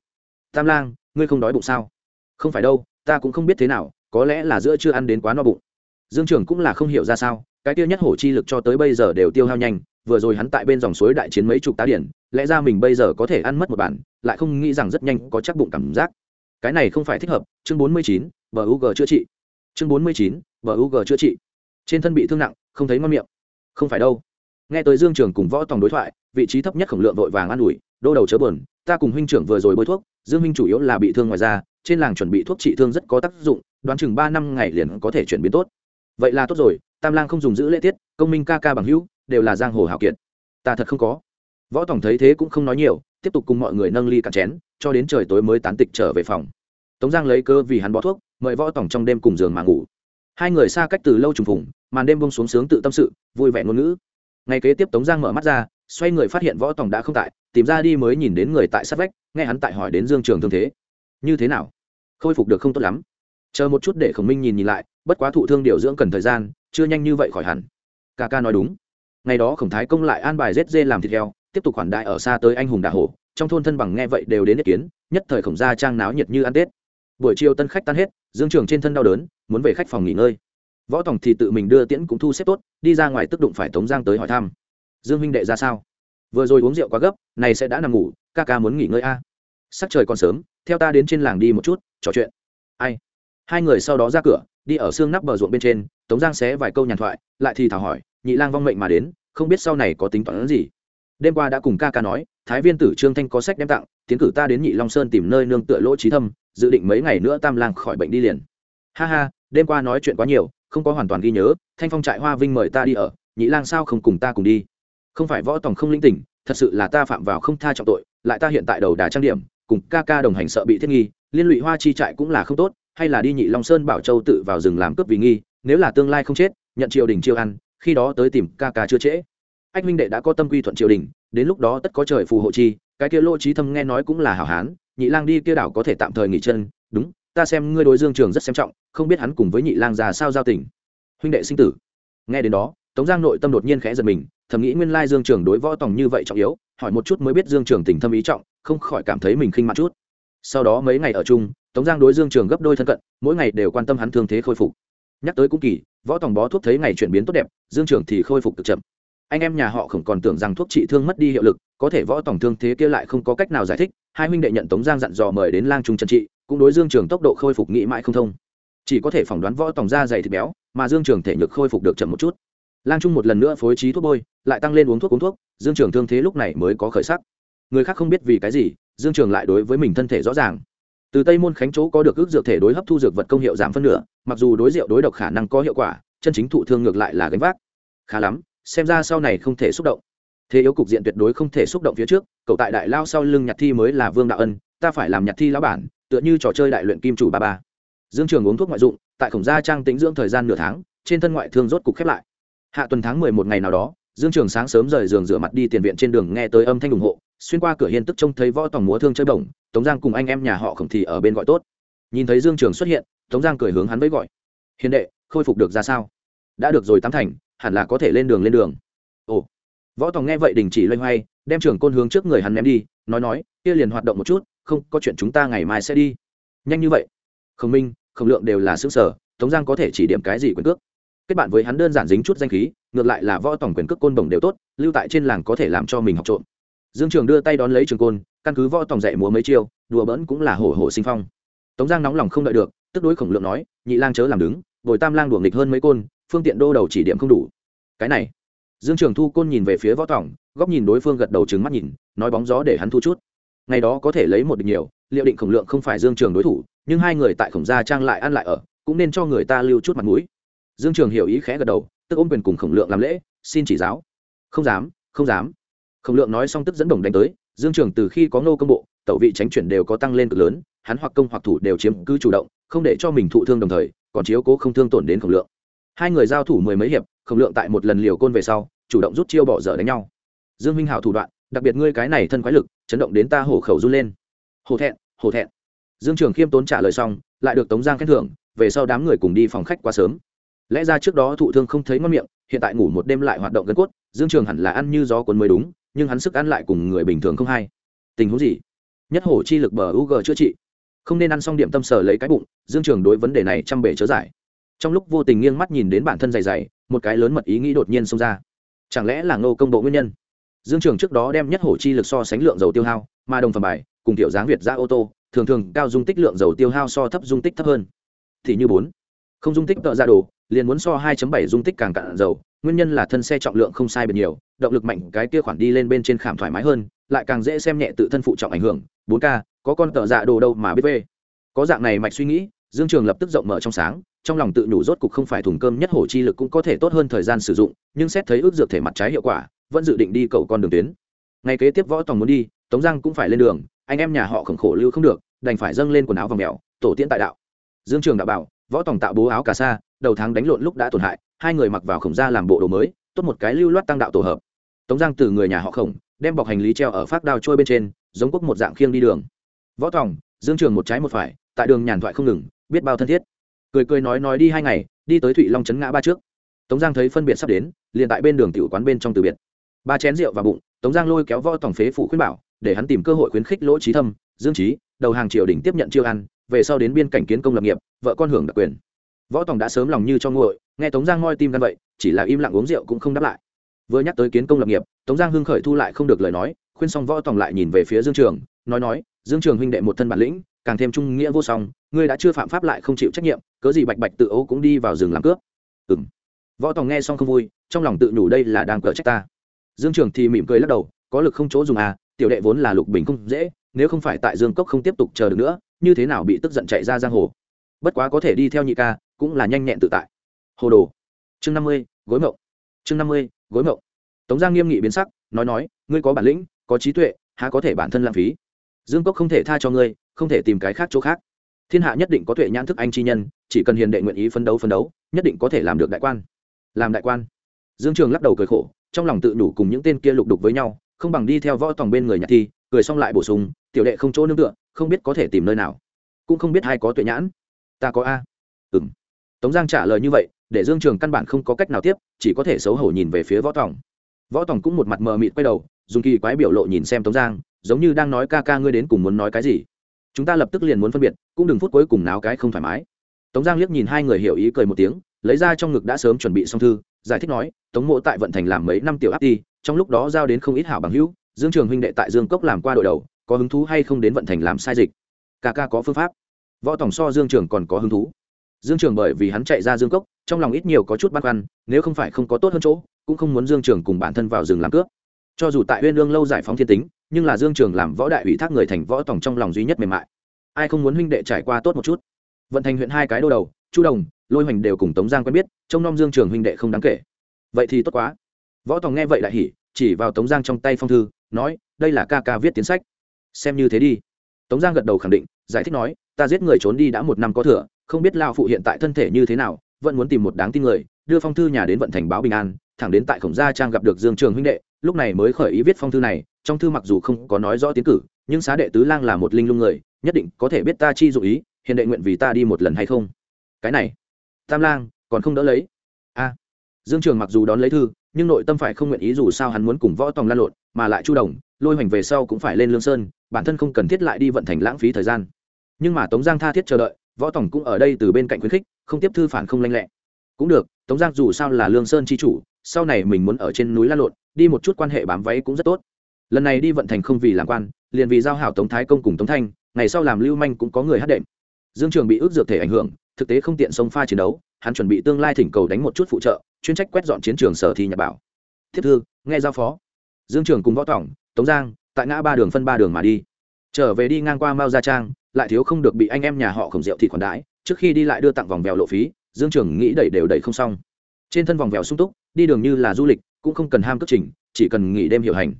Tam lang, ngươi không đói bụng sao? Không phải đâu, ta cũng không biết thế nào, có lẽ là giữa chưa ăn đến quá no bụng. Dương trường cũng là không hiểu ra sao, cái tiêu nhất hổ chi lực cho tới bây giờ đều tiêu hao nhanh vừa rồi hắn tại bên dòng suối đại chiến mấy chục tá điển, lẽ ra mình bây giờ có thể ăn mất một bản, lại không nghĩ rằng rất nhanh có chắc bụng cảm giác. Cái này không phải thích hợp, chương bốn mươi chín, bờ u g chữa trị. Chương bốn mươi chín, bờ u g chữa trị. Trên thân bị thương nặng, không thấy ngon miệng. Không phải đâu. Nghe tới dương trường cùng võ tòng đối thoại, vị trí thấp nhất khổng lượng vội vàng an ủi, đô đầu chớ bờn ta cùng huynh trưởng vừa rồi bôi thuốc, dương huynh chủ yếu là bị thương ngoài da, trên làng chuẩn bị thuốc trị thương rất có tác dụng, đoán chừng ba năm ngày liền có thể chuyển biến tốt. Vậy là tốt rồi, tam lang không dùng giữ lễ tiết, công minh ca ca bằng hữu đều là giang hồ hào kiệt. Ta thật không có. Võ tổng thấy thế cũng không nói nhiều, tiếp tục cùng mọi người nâng ly cạn chén, cho đến trời tối mới tán tịch trở về phòng. Tống giang lấy cơ vì hắn bó thuốc, mời võ tổng trong đêm cùng giường mà ngủ. Hai người xa cách từ lâu trùng phùng, màn đêm bông xuống sướng tự tâm sự, vui vẻ ngôn ngữ. Ngày kế tiếp tống giang mở mắt ra, xoay người phát hiện võ tổng đã không tại, tìm ra đi mới nhìn đến người tại sát vách, nghe hắn tại hỏi đến dương trường thương thế. Như thế nào? Khôi phục được không tốt lắm. Chờ một chút để khổng minh nhìn nhìn lại, bất quá thụ thương điều dưỡng cần thời gian, chưa nhanh như vậy khỏi hẳn. Ca ca nói đúng ngày đó khổng thái công lại an bài rết dê làm thịt heo, tiếp tục khoản đại ở xa tới anh hùng đà hổ. Trong thôn thân bằng nghe vậy đều đến ý kiến, nhất thời khổng gia trang náo nhiệt như ăn tết. Buổi chiều tân khách tan hết, dương trường trên thân đau đớn, muốn về khách phòng nghỉ ngơi. Võ tổng thì tự mình đưa tiễn cũng thu xếp tốt, đi ra ngoài tức đụng phải tống giang tới hỏi thăm. Dương huynh đệ ra sao? Vừa rồi uống rượu quá gấp, này sẽ đã nằm ngủ, ca ca muốn nghỉ ngơi a. Sắc trời còn sớm, theo ta đến trên làng đi một chút, trò chuyện. Ai? Hai người sau đó ra cửa, đi ở xương nắp bờ ruộng bên trên, tống giang xé vài câu nhàn thoại, lại thì thảo hỏi nhị lang vong mệnh mà đến, không biết sau này có tính toán gì. Đêm qua đã cùng ca ca nói, thái viên tử trương thanh có sách đem tặng, tiến cử ta đến nhị long sơn tìm nơi nương tựa lỗ trí thâm, dự định mấy ngày nữa tam lang khỏi bệnh đi liền. Ha ha, đêm qua nói chuyện quá nhiều, không có hoàn toàn ghi nhớ, thanh phong trại hoa vinh mời ta đi ở, nhị lang sao không cùng ta cùng đi? Không phải võ tòng không linh tỉnh, thật sự là ta phạm vào không tha trọng tội, lại ta hiện tại đầu đà trang điểm, cùng ca ca đồng hành sợ bị thiết nghi, liên lụy hoa chi trại cũng là không tốt, hay là đi nhị long sơn bảo châu tự vào rừng làm cướp vì nghi, nếu là tương lai không chết, nhận triều đình chiêu ăn khi đó tới tìm ca ca chưa trễ. Anh minh đệ đã có tâm quy thuận triều đình, đến lúc đó tất có trời phù hộ chi, cái kia lô trí thâm nghe nói cũng là hảo hán, nhị lang đi kia đảo có thể tạm thời nghỉ chân, đúng, ta xem ngươi đối dương trường rất xem trọng, không biết hắn cùng với nhị lang già sao giao tình. Huynh đệ sinh tử. Nghe đến đó, tống giang nội tâm đột nhiên khẽ giật mình, thầm nghĩ nguyên lai dương trường đối võ tòng như vậy trọng yếu, hỏi một chút mới biết dương trường tình thâm ý trọng, không khỏi cảm thấy mình khinh mặt chút. Sau đó mấy ngày ở chung, tống giang đối dương trường gấp đôi thân cận, mỗi ngày đều quan tâm hắn thương thế khôi phục nhắc tới cũng kỳ, võ tòng bó thuốc thấy ngày chuyển biến tốt đẹp, dương trường thì khôi phục cực chậm. Anh em nhà họ không còn tưởng rằng thuốc trị thương mất đi hiệu lực, có thể võ tòng thương thế kia lại không có cách nào giải thích, hai huynh đệ nhận tống giang dặn dò mời đến lang trung trần trị, cũng đối dương trường tốc độ khôi phục nghĩ mãi không thông. Chỉ có thể phỏng đoán võ tòng da dày thịt béo, mà dương trường thể nhược khôi phục được chậm một chút. Lang trung một lần nữa phối trí thuốc bôi, lại tăng lên uống thuốc uống thuốc, dương trường thương thế lúc này mới có khởi sắc. Người khác không biết vì cái gì, dương trường lại đối với mình thân thể rõ ràng từ tây môn khánh chỗ có được ước dược thể đối hấp thu dược vật công hiệu giảm phân nửa, mặc dù đối rượu đối độc khả năng có hiệu quả, chân chính thụ thương ngược lại là gánh vác. Khá lắm, xem ra sau này không thể xúc động. Thế yếu cục diện tuyệt đối không thể xúc động phía trước, cậu tại đại lao sau lưng nhặt thi mới là vương đạo ân, ta phải làm nhặt thi lão bản, tựa như trò chơi đại luyện kim chủ ba ba. Dương trường uống thuốc ngoại dụng, tại khổng gia trang tính dưỡng thời gian nửa tháng, trên thân ngoại thương rốt cục khép lại. Hạ tuần tháng mười một ngày nào đó, dương trường sáng sớm rời giường rửa mặt đi tiền viện trên đường nghe tới âm thanh ủng hộ xuyên qua cửa hiên tức trông thấy võ tòng múa thương chơi bổng, tống giang cùng anh em nhà họ khổng thì ở bên gọi tốt. Nhìn thấy dương trường xuất hiện, tống giang cười hướng hắn với gọi, hiền đệ, khôi phục được ra sao? Đã được rồi tám thành, hẳn là có thể lên đường lên đường. Ồ. Võ tòng nghe vậy đình chỉ loay hoay, đem trưởng côn hướng trước người hắn ném đi, nói nói, kia liền hoạt động một chút, không có chuyện chúng ta ngày mai sẽ đi. Nhanh như vậy. Khổng minh, khổng lượng đều là xứ sở tống giang có thể chỉ điểm cái gì quyền cước? Kết bạn với hắn đơn giản dính chút danh khí, ngược lại là võ tổng quyền cước côn bổng đều tốt, lưu tại trên làng có thể làm cho mình học trộm dương trường đưa tay đón lấy trường côn, căn cứ võ tổng dạy múa mấy chiêu, đùa bỡn cũng là hổ hổ sinh phong. Tống giang nóng lòng không đợi được, tức đối khổng lượng nói, nhị lang chớ làm đứng, bồi tam lang đuổi nghịch hơn mấy côn, phương tiện đô đầu chỉ điểm không đủ. Cái này, dương trường thu côn nhìn về phía võ tổng góc nhìn đối phương gật đầu trứng mắt nhìn, nói bóng gió để hắn thu chút. Ngày đó có thể lấy một địch nhiều, liệu định khổng lượng không phải dương trường đối thủ, nhưng hai người tại khổng gia trang lại ăn lại ở, cũng nên cho người ta lưu chút mặt mũi. Dương trường hiểu ý khẽ gật đầu, tức ôm quyền cùng khổng lượng làm lễ, xin chỉ giáo. Không dám không dám khổng lượng nói xong tức dẫn đồng đánh tới, dương trường từ khi có ngô công bộ, tẩu vị tránh chuyển đều có tăng lên cực lớn, hắn hoặc công hoặc thủ đều chiếm cứ chủ động, không để cho mình thụ thương đồng thời, còn chiếu cố không thương tổn đến khổng lượng. Hai người giao thủ mười mấy hiệp, khổng lượng tại một lần liều côn về sau, chủ động rút chiêu bỏ dở đánh nhau. Dương minh hảo thủ đoạn, đặc biệt ngươi cái này thân quái lực, chấn động đến ta hổ khẩu run lên. Hổ thẹn hổ thẹn. Dương trường khiêm tốn trả lời xong, lại được tống giang khen thưởng, về sau đám người cùng đi phòng khách quá sớm. Lẽ ra trước đó thụ thương không thấy ngon miệng, hiện tại ngủ một đêm lại hoạt động gân cốt, dương trường hẳn là ăn như gió cuốn mới đúng nhưng hắn sức ăn lại cùng người bình thường không hay. Tình huống gì? Nhất hổ chi lực bờ u g chữa trị. Không nên ăn xong điểm tâm sở lấy cái bụng, dương trường đối vấn đề này chăm bể chớ giải. Trong lúc vô tình nghiêng mắt nhìn đến bản thân dày dày, một cái lớn mật ý nghĩ đột nhiên xông ra. Chẳng lẽ là ngô công bộ nguyên nhân? Dương trường trước đó đem nhất hổ chi lực so sánh lượng dầu tiêu hao, mà đồng phẩm bài, cùng tiểu dáng việt ra ô tô, thường thường cao dung tích lượng dầu tiêu hao so thấp dung tích thấp hơn. Thì như bốn. Không dung tích tợ ra đồ, liền muốn so 2.7 dung tích càng cạn dầu nguyên nhân là thân xe trọng lượng không sai biệt nhiều động lực mạnh cái kia khoản đi lên bên trên khảm thoải mái hơn lại càng dễ xem nhẹ tự thân phụ trọng ảnh hưởng 4K, có con tợ dạ đồ đâu mà biết về. Có dạng này mạch suy nghĩ dương trường lập tức rộng mở trong sáng trong lòng tự nhủ rốt cục không phải thùng cơm nhất hổ chi lực cũng có thể tốt hơn thời gian sử dụng nhưng xét thấy ước dược thể mặt trái hiệu quả vẫn dự định đi cầu con đường tuyến. Ngày kế tiếp võ tòng muốn đi tống giang cũng phải lên đường anh em nhà họ khổng khổ lưu không được đành phải dâng lên quần áo vòng mèo tổ tiễn tại đạo. Dương trường đã bảo võ tòng tạo bố áo cà sa đầu tháng đánh lộn lúc đã tổn hại, hai người mặc vào khổng ra làm bộ đồ mới, tốt một cái lưu loát tăng đạo tổ hợp. Tống giang từ người nhà họ khổng, đem bọc hành lý treo ở phát đao trôi bên trên, giống quốc một dạng khiêng đi đường. Võ tòng, dương trường một trái một phải, tại đường nhàn thoại không ngừng, biết bao thân thiết. Cười cười nói nói đi hai ngày, đi tới thụy long trấn ngã ba trước. Tống giang thấy phân biệt sắp đến, liền tại bên đường tiểu quán bên trong từ biệt. Ba chén rượu và bụng, tống giang lôi kéo võ tòng phế phụ khuyên bảo, để hắn tìm cơ hội khuyến khích lỗ trí thâm, dương trí đầu hàng triều đình tiếp nhận chiêu ăn, về sau đến biên cảnh kiến công lập nghiệp, vợ con hưởng đặc quyền võ tòng đã sớm lòng như cho nguội, nghe tống giang ngoi tim gan vậy, chỉ là im lặng uống rượu cũng không đáp lại. Vừa nhắc tới kiến công lập nghiệp, tống giang hưng khởi thu lại không được lời nói, khuyên xong võ tòng lại nhìn về phía dương trường, nói nói, dương trường huynh đệ một thân bản lĩnh, càng thêm trung nghĩa vô song, ngươi đã chưa phạm pháp lại không chịu trách nhiệm, cớ gì bạch bạch tự ấu cũng đi vào rừng làm cướp? Ừng võ tòng nghe xong không vui, trong lòng tự nhủ đây là đang cờ trách ta. Dương trường thì mỉm cười lắc đầu, có lực không chỗ dùng à tiểu đệ vốn là lục bình không dễ, nếu không phải tại dương cốc không tiếp tục chờ được nữa, như thế nào bị tức giận chạy ra giang hồ? Bất quá có thể đi theo nhị ca cũng là nhanh nhẹn tự tại. Hồ đồ. Chương năm mươi, gối mộng. Chương năm mươi, gối mộng. Tống giang nghiêm nghị biến sắc, nói nói, ngươi có bản lĩnh, có trí tuệ, há có thể bản thân lãng phí? Dương cốc không thể tha cho ngươi, không thể tìm cái khác chỗ khác. Thiên hạ nhất định có tuệ nhãn thức anh chi nhân, chỉ cần hiền đệ nguyện ý phấn đấu phấn đấu, nhất định có thể làm được đại quan. Làm đại quan. Dương trường lắc đầu cười khổ, trong lòng tự đủ cùng những tên kia lục đục với nhau, không bằng đi theo võ tòng bên người nhạc thi, cười xong lại bổ sung, tiểu đệ không chỗ nương tựa, không biết có thể tìm nơi nào. Cũng không biết ai có tuệ nhãn. Ta có a. Ừng tống giang trả lời như vậy, để dương trường căn bản không có cách nào tiếp, chỉ có thể xấu hổ nhìn về phía võ tòng. Võ tòng cũng một mặt mờ mịt quay đầu, dùng kỳ quái biểu lộ nhìn xem tống giang, giống như đang nói ca ca ngươi đến cùng muốn nói cái gì. Chúng ta lập tức liền muốn phân biệt, cũng đừng phút cuối cùng náo cái không thoải mái. Tống giang liếc nhìn hai người hiểu ý cười một tiếng, lấy ra trong ngực đã sớm chuẩn bị xong thư, giải thích nói, tống mộ tại vận thành làm mấy năm tiểu áp ti, trong lúc đó giao đến không ít hảo bằng hữu, dương trường huynh đệ tại dương cốc làm qua đội đầu, có hứng thú hay không đến vận thành làm sai dịch? Ca ca có phương pháp. Võ tổng so dương trường còn có hứng thú dương trường bởi vì hắn chạy ra dương cốc, trong lòng ít nhiều có chút băn khoăn, nếu không phải không có tốt hơn chỗ, cũng không muốn dương trường cùng bản thân vào rừng làm cướp. Cho dù tại uyên lương lâu giải phóng thiên tính, nhưng là dương trường làm võ đại ủy thác người thành võ tổng trong lòng duy nhất mềm mại. Ai không muốn huynh đệ trải qua tốt một chút? Vận thành huyện hai cái đô đầu, chu đồng, lôi hoành đều cùng tống giang quen biết, trông nom dương trường huynh đệ không đáng kể. Vậy thì tốt quá. Võ tòng nghe vậy đại hỉ, chỉ vào tống giang trong tay phong thư, nói, đây là ca ca viết tiến sách. Xem như thế đi. Tống giang gật đầu khẳng định, giải thích nói, ta giết người trốn đi đã một năm có thừa không biết lao phụ hiện tại thân thể như thế nào, vẫn muốn tìm một đáng tin người, đưa phong thư nhà đến vận thành báo bình an, thẳng đến tại khổng gia trang gặp được dương trường huynh đệ, lúc này mới khởi ý viết phong thư này, trong thư mặc dù không có nói rõ tiến cử, nhưng xá đệ tứ lang là một linh lung người, nhất định có thể biết ta chi dụ ý hiện đệ nguyện vì ta đi một lần hay không? Cái này, tam lang, còn không đỡ lấy? A. Dương trường mặc dù đón lấy thư, nhưng nội tâm phải không nguyện ý dù sao hắn muốn cùng võ tòng lan lộn, mà lại chu đồng, lôi hoành về sau cũng phải lên lương sơn, bản thân không cần thiết lại đi vận thành lãng phí thời gian. Nhưng mà tống giang tha thiết chờ đợi võ tổng cũng ở đây từ bên cạnh khuyến khích, không tiếp thư phản không lanh lẹ. Cũng được, tống giang dù sao là lương sơn c h i chủ, sau này mình muốn ở trên núi La lộn, đi một chút quan hệ bám váy cũng rất tốt. Lần này đi vận thành không vì làm quan, liền vì giao hảo tống thái công cùng tống thanh, ngày sau làm lưu manh cũng có người hát đệm. Dương trường bị ước dược thể ảnh hưởng, thực tế không tiện sông pha chiến đấu, hắn chuẩn bị tương lai thỉnh cầu đánh một chút phụ trợ, chuyên trách quét dọn chiến trường sở thi nhật bảo. Thiết thư, nghe giao phó. Dương trường cùng võ tổng tống giang, tại ngã ba đường phân ba đường mà đi trở về đi ngang qua mao gia trang, lại thiếu không được bị anh em nhà họ khổng rượu thịt khoản đãi, trước khi đi lại đưa tặng vòng vèo lộ phí, dương trường nghĩ đẩy đều đẩy không xong. Trên thân vòng vèo sung túc, đi đường như là du lịch, cũng không cần ham cất trình, chỉ cần nghỉ đêm hiệu hành.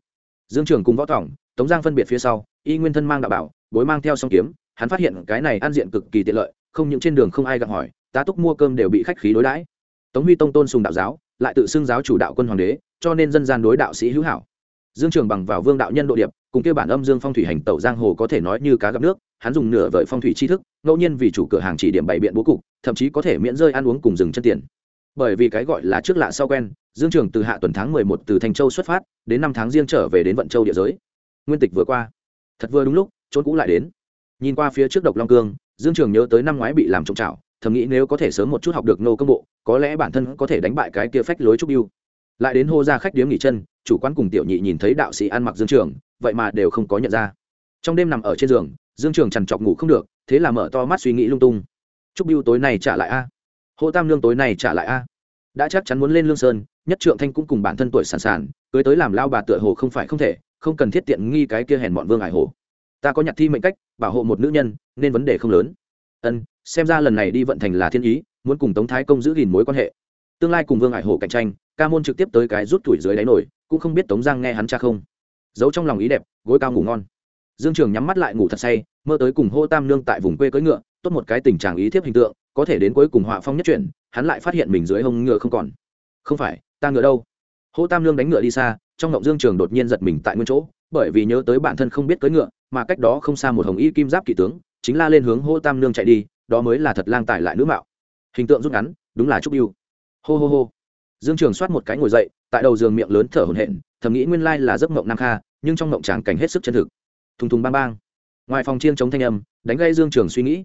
Dương trường cùng võ tổng, tống giang phân biệt phía sau, y nguyên thân mang đạo bảo, bối mang theo song kiếm, hắn phát hiện cái này ăn diện cực kỳ tiện lợi, không những trên đường không ai gặng hỏi, tá túc mua cơm đều bị khách khí đối đãi. Tống huy tông tôn sùng đạo giáo, lại tự xưng giáo chủ đạo quân hoàng đế, cho nên dân gian đối đạo sĩ hữu hảo. Dương trường bằng vào vương đạo nhân độ điệp cùng kia bản âm dương phong thủy hành tẩu giang hồ có thể nói như cá gặp nước, hắn dùng nửa vời phong thủy tri thức, ngẫu nhiên vì chủ cửa hàng chỉ điểm bày biện bố cục, thậm chí có thể miễn rơi ăn uống cùng dừng chân tiền. Bởi vì cái gọi là trước lạ sau quen, dương trường từ hạ tuần tháng mười một từ thanh châu xuất phát, đến năm tháng riêng trở về đến vận châu địa giới. Nguyên tịch vừa qua. Thật vừa đúng lúc trốn cũ lại đến. Nhìn qua phía trước độc long cương, dương trường nhớ tới năm ngoái bị làm trộm trào thầm nghĩ nếu có thể sớm một chút học được nô công bộ, có lẽ bản thân có thể đánh bại cái kia phách lối trúc yêu lại đến hô ra khách điếm nghỉ chân, chủ quán cùng tiểu nhị nhìn thấy đạo sĩ ăn mặc dương trường vậy mà đều không có nhận ra. Trong đêm nằm ở trên giường, dương trường trằn trọc ngủ không được, thế là mở to mắt suy nghĩ lung tung. Trúc biêu tối này trả lại a? Hộ tam lương tối này trả lại a? Đã chắc chắn muốn lên lương sơn, nhất trượng thanh cũng cùng bản thân tuổi sàn sàn, cưới tới làm lao bà tựa hồ không phải không thể, không cần thiết tiện nghi cái kia hèn bọn vương ải hồ. Ta có nhặt thi mệnh cách, bảo hộ một nữ nhân, nên vấn đề không lớn. Ân, xem ra lần này đi vận thành là thiên ý, muốn cùng tống thái công giữ gìn mối quan hệ. Tương lai cùng vương ải hồ cạnh tranh, ca môn trực tiếp tới cái rút tuổi dưới đáy nổi, cũng không biết tống giang nghe hắn cha không giấu trong lòng ý đẹp, gối cao ngủ ngon. Dương trường nhắm mắt lại ngủ thật say, mơ tới cùng hô tam nương tại vùng quê cưỡi ngựa, tốt một cái tình trạng ý thiếp hình tượng, có thể đến cuối cùng họa phong nhất chuyển hắn lại phát hiện mình dưới hông ngựa không còn. Không phải, ta ngựa đâu? Hô tam nương đánh ngựa đi xa, trong ngộng dương trường đột nhiên giật mình tại nguyên chỗ, bởi vì nhớ tới bản thân không biết cưỡi ngựa, mà cách đó không xa một hồng y kim giáp kỵ tướng, chính la lên hướng hô tam nương chạy đi, đó mới là thật lang tải lại nữ mạo. Hình tượng rút ngắn, đúng là trúc yêu. Hô hô hô. Dương trường soát một cái ngồi dậy, tại đầu giường miệng lớn thở hổn hển thầm nghĩ nguyên lai là giấc mộng nam kha, nhưng trong mộng tràng cảnh hết sức chân thực. Thùng thùng bang bang. Ngoài phòng chiên chống thanh âm, đánh gây dương trường suy nghĩ.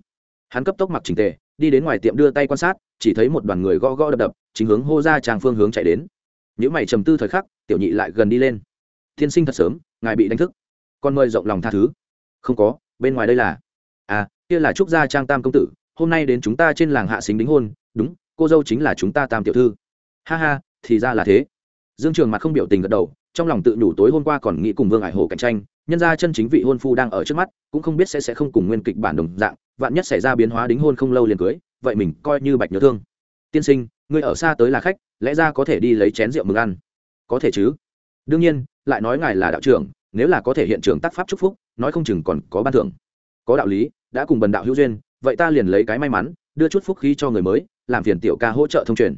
Hắn cấp tốc mặc trình tề, đi đến ngoài tiệm đưa tay quan sát, chỉ thấy một đoàn người gõ gõ đập đập, chính hướng hô ra tràng phương hướng chạy đến. Những mày trầm tư thời khắc, tiểu nhị lại gần đi lên. Thiên sinh thật sớm, ngài bị đánh thức. Con mời rộng lòng tha thứ. Không có, bên ngoài đây là. À kia là trúc gia trang tam công tử, hôm nay đến chúng ta trên làng hạ xính đính hôn, đúng, cô dâu chính là chúng ta tam tiểu thư. Ha ha, thì ra là thế. Dương trường mặt không biểu tình gật đầu trong lòng tự nhủ tối hôm qua còn nghĩ cùng vương ải hồ cạnh tranh, nhân ra chân chính vị hôn phu đang ở trước mắt, cũng không biết sẽ sẽ không cùng nguyên kịch bản đồng dạng, vạn nhất xảy ra biến hóa đính hôn không lâu liền cưới, vậy mình coi như bạch nhớ thương. Tiên sinh, ngươi ở xa tới là khách, lẽ ra có thể đi lấy chén rượu mừng ăn? Có thể chứ. Đương nhiên, lại nói ngài là đạo trưởng, nếu là có thể hiện trường tác pháp chúc phúc, nói không chừng còn có ban thưởng. Có đạo lý, đã cùng bần đạo hữu duyên, vậy ta liền lấy cái may mắn, đưa chút phúc khí cho người mới, làm phiền tiểu ca hỗ trợ thông truyền.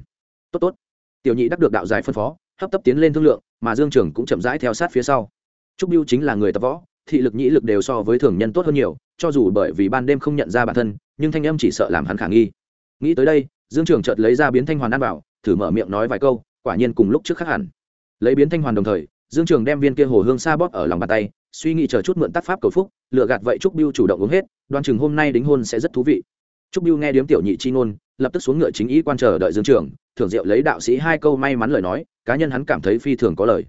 Tốt tốt. Tiểu nhị đắc được đạo giải phân phó hấp tấp tiến lên thương lượng, mà dương trường cũng chậm rãi theo sát phía sau. Trúc biêu chính là người tập võ, thị lực, nhĩ lực đều so với thường nhân tốt hơn nhiều, cho dù bởi vì ban đêm không nhận ra bản thân, nhưng thanh âm chỉ sợ làm hắn khả nghi. Nghĩ tới đây, dương trường chợt lấy ra biến thanh hoàn ăn vào, thử mở miệng nói vài câu, quả nhiên cùng lúc trước khác hẳn. Lấy biến thanh hoàn đồng thời, dương trường đem viên kia hồ hương sa bóp ở lòng bàn tay, suy nghĩ chờ chút mượn tác pháp cầu phúc, lựa gạt vậy trúc biêu chủ động uống hết, đoan chừng hôm nay đính hôn sẽ rất thú vị. Trúc biêu nghe điếm tiểu nhị chi ngôn, lập tức xuống ngựa chính ý quan chờ đợi dương trường, thưởng diệu lấy đạo sĩ hai câu may mắn lời nói cá nhân hắn cảm thấy phi thường có lời.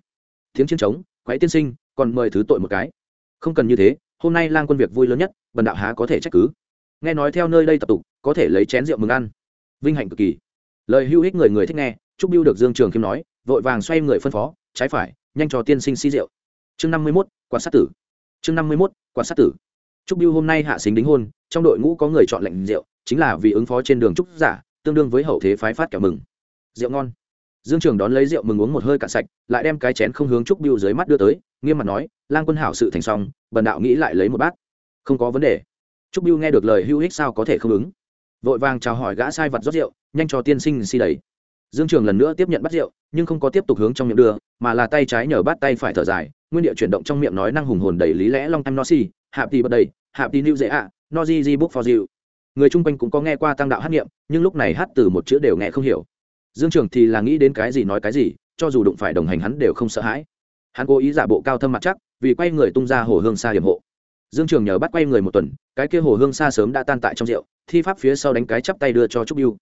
Tiếng chiến trống, quái tiên sinh, còn mời thứ tội một cái. Không cần như thế, hôm nay lang quân việc vui lớn nhất, bần đạo há có thể trách cứ. Nghe nói theo nơi đây tập tục, có thể lấy chén rượu mừng ăn. Vinh hạnh cực kỳ. Lời hữu ích người người thích nghe trúc biêu được dương trường kim nói, vội vàng xoay người phân phó, trái phải, nhanh cho tiên sinh si rượu. Chương năm mươi mốt quan sát tử. Chương năm mươi mốt quan sát tử. Trúc biêu hôm nay hạ xính đính hôn, trong đội ngũ có người chọn lệnh rượu, chính là vì ứng phó trên đường trúc giả, tương đương với hậu thế phái phát kẻo mừng. Rượu ngon dương trường đón lấy rượu mừng uống một hơi cạn sạch, lại đem cái chén không hướng trúc biêu dưới mắt đưa tới, nghiêm mặt nói, lang quân hảo sự thành xong, bần đạo nghĩ lại lấy một bát. Không có vấn đề. Trúc biêu nghe được lời hưu hích sao có thể không ứng. Vội vàng chào hỏi gã sai vật rót rượu, nhanh cho tiên sinh si đầy dương trường lần nữa tiếp nhận bắt rượu, nhưng không có tiếp tục hướng trong miệng đưa, mà là tay trái nhờ bắt tay phải thở dài, nguyên địa chuyển động trong miệng nói năng hùng hồn đầy lý lẽ long time no si hạp tì bật đầy hạp tì new dễ ạ, no di di book for you người chung quanh cũng có nghe qua tăng đạo hát niệm nhưng lúc này hát từ một chữ đều nghe không hiểu dương trường thì là nghĩ đến cái gì nói cái gì, cho dù đụng phải đồng hành hắn đều không sợ hãi. Hắn cố ý giả bộ cao thâm mặt chắc, vì quay người tung ra hồ hương xa hiểm hộ. Dương trường nhờ bắt quay người một tuần, cái kia hồ hương xa sớm đã tan tại trong rượu, thi pháp phía sau đánh cái chắp tay đưa cho trúc biêu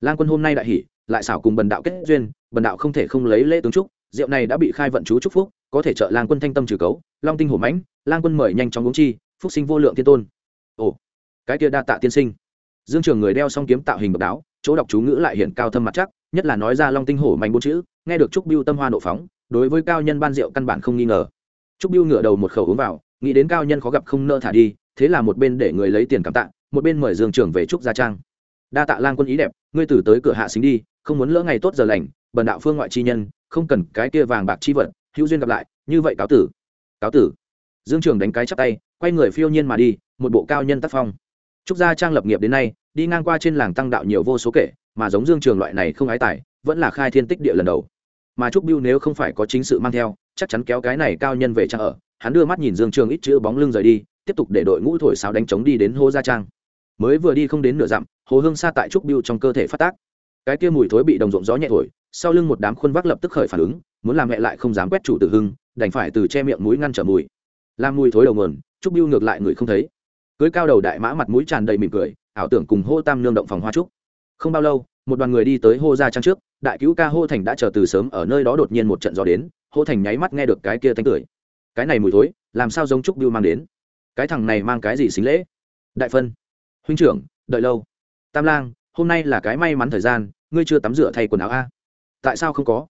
lan quân hôm nay đại hỉ, lại xảo cùng bần đạo kết duyên, bần đạo không thể không lấy lễ tướng trúc, rượu này đã bị khai vận chú trúc phúc, có thể trợ lang quân thanh tâm trừ cấu, long tinh hổ mãnh, lang quân mời nhanh chóng uống chi, phúc sinh vô lượng thiên tôn. Ồ, cái kia đa tạ tiên sinh. Dương trường người đeo song kiếm tạo hình độc đáo, chỗ đọc chú ngữ lại hiện cao thâm mặt chắc nhất là nói ra long tinh hổ mạnh bốn chữ, nghe được trúc biêu tâm hoa nộ phóng, đối với cao nhân ban rượu căn bản không nghi ngờ. Trúc biêu ngửa đầu một khẩu uống vào, nghĩ đến cao nhân khó gặp không nỡ thả đi, thế là một bên để người lấy tiền cảm tạ, một bên mời dương trưởng về trúc gia trang. Đa tạ lang quân ý đẹp, ngươi từ tới cửa hạ xính đi, không muốn lỡ ngày tốt giờ lành, bần đạo phương ngoại chi nhân, không cần cái kia vàng bạc chi vật, hữu duyên gặp lại, như vậy cáo tử. Cáo tử? Dương trường đánh cái chắp tay, quay người phiêu nhiên mà đi, một bộ cao nhân tác phong. Trúc gia trang lập nghiệp đến nay, đi ngang qua trên làng tăng đạo nhiều vô số kể mà giống dương trường loại này không ái tài, vẫn là khai thiên tích địa lần đầu. Mà trúc biêu nếu không phải có chính sự mang theo, chắc chắn kéo cái này cao nhân về trang ở. Hắn đưa mắt nhìn dương trường ít chữ bóng lưng rời đi, tiếp tục để đội ngũ thổi sáo đánh trống đi đến hô gia trang. Mới vừa đi không đến nửa dặm, hồ hương xa tại trúc biêu trong cơ thể phát tác. Cái kia mùi thối bị đồng ruộng gió nhẹ thổi, sau lưng một đám khuôn vác lập tức khởi phản ứng, muốn làm mẹ lại không dám quét chủ tử hưng, đành phải từ che miệng mũi ngăn trở mùi. Làm mùi thối đầu nguồn, trúc biêu ngược lại người không thấy. Cưới cao đầu đại mã mặt mũi tràn đầy mỉm cười, ảo tưởng cùng hô tam nương động phòng hoa trúc không bao lâu, một đoàn người đi tới hô gia trang trước, đại cứu ca hô thành đã chờ từ sớm ở nơi đó đột nhiên một trận gió đến, hô thành nháy mắt nghe được cái kia thanh cười. Cái này mùi thối, làm sao giống trúc biêu mang đến? Cái thằng này mang cái gì xính lễ? Đại phân. Huynh trưởng, đợi lâu. Tam lang, hôm nay là cái may mắn thời gian, ngươi chưa tắm rửa thay quần áo a? Tại sao không có?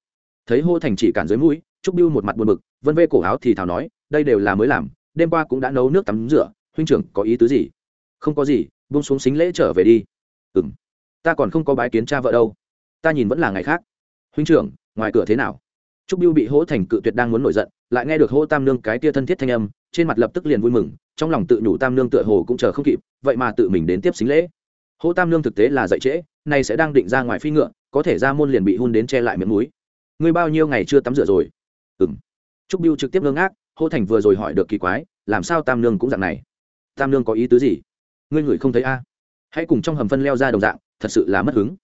Thấy hô thành chỉ cản dưới mũi, trúc biêu một mặt buồn bực, vân vê cổ áo thì thảo nói, đây đều là mới làm, đêm qua cũng đã nấu nước tắm rửa, huynh trưởng có ý tứ gì? Không có gì, buông xuống xính lễ trở về đi. Ừng ta còn không có bái kiến cha vợ đâu, ta nhìn vẫn là ngày khác. Huynh trưởng, ngoài cửa thế nào? Trúc biêu bị hỗ thành cự tuyệt đang muốn nổi giận, lại nghe được hỗ tam nương cái tia thân thiết thanh âm, trên mặt lập tức liền vui mừng, trong lòng tự nhủ tam nương tựa hồ cũng chờ không kịp, vậy mà tự mình đến tiếp xính lễ. Hỗ tam nương thực tế là dạy trễ, nay sẽ đang định ra ngoài phi ngựa, có thể ra môn liền bị hun đến che lại miệng núi. Ngươi bao nhiêu ngày chưa tắm rửa rồi? Ừng trúc biêu trực tiếp ngơ ngác, hỗ thành vừa rồi hỏi được kỳ quái, làm sao tam nương cũng dạng này? Tam nương có ý tứ gì? Ngươi ngửi không thấy a? Hãy cùng trong hầm phân leo ra đồng dạng thật sự là mất hứng.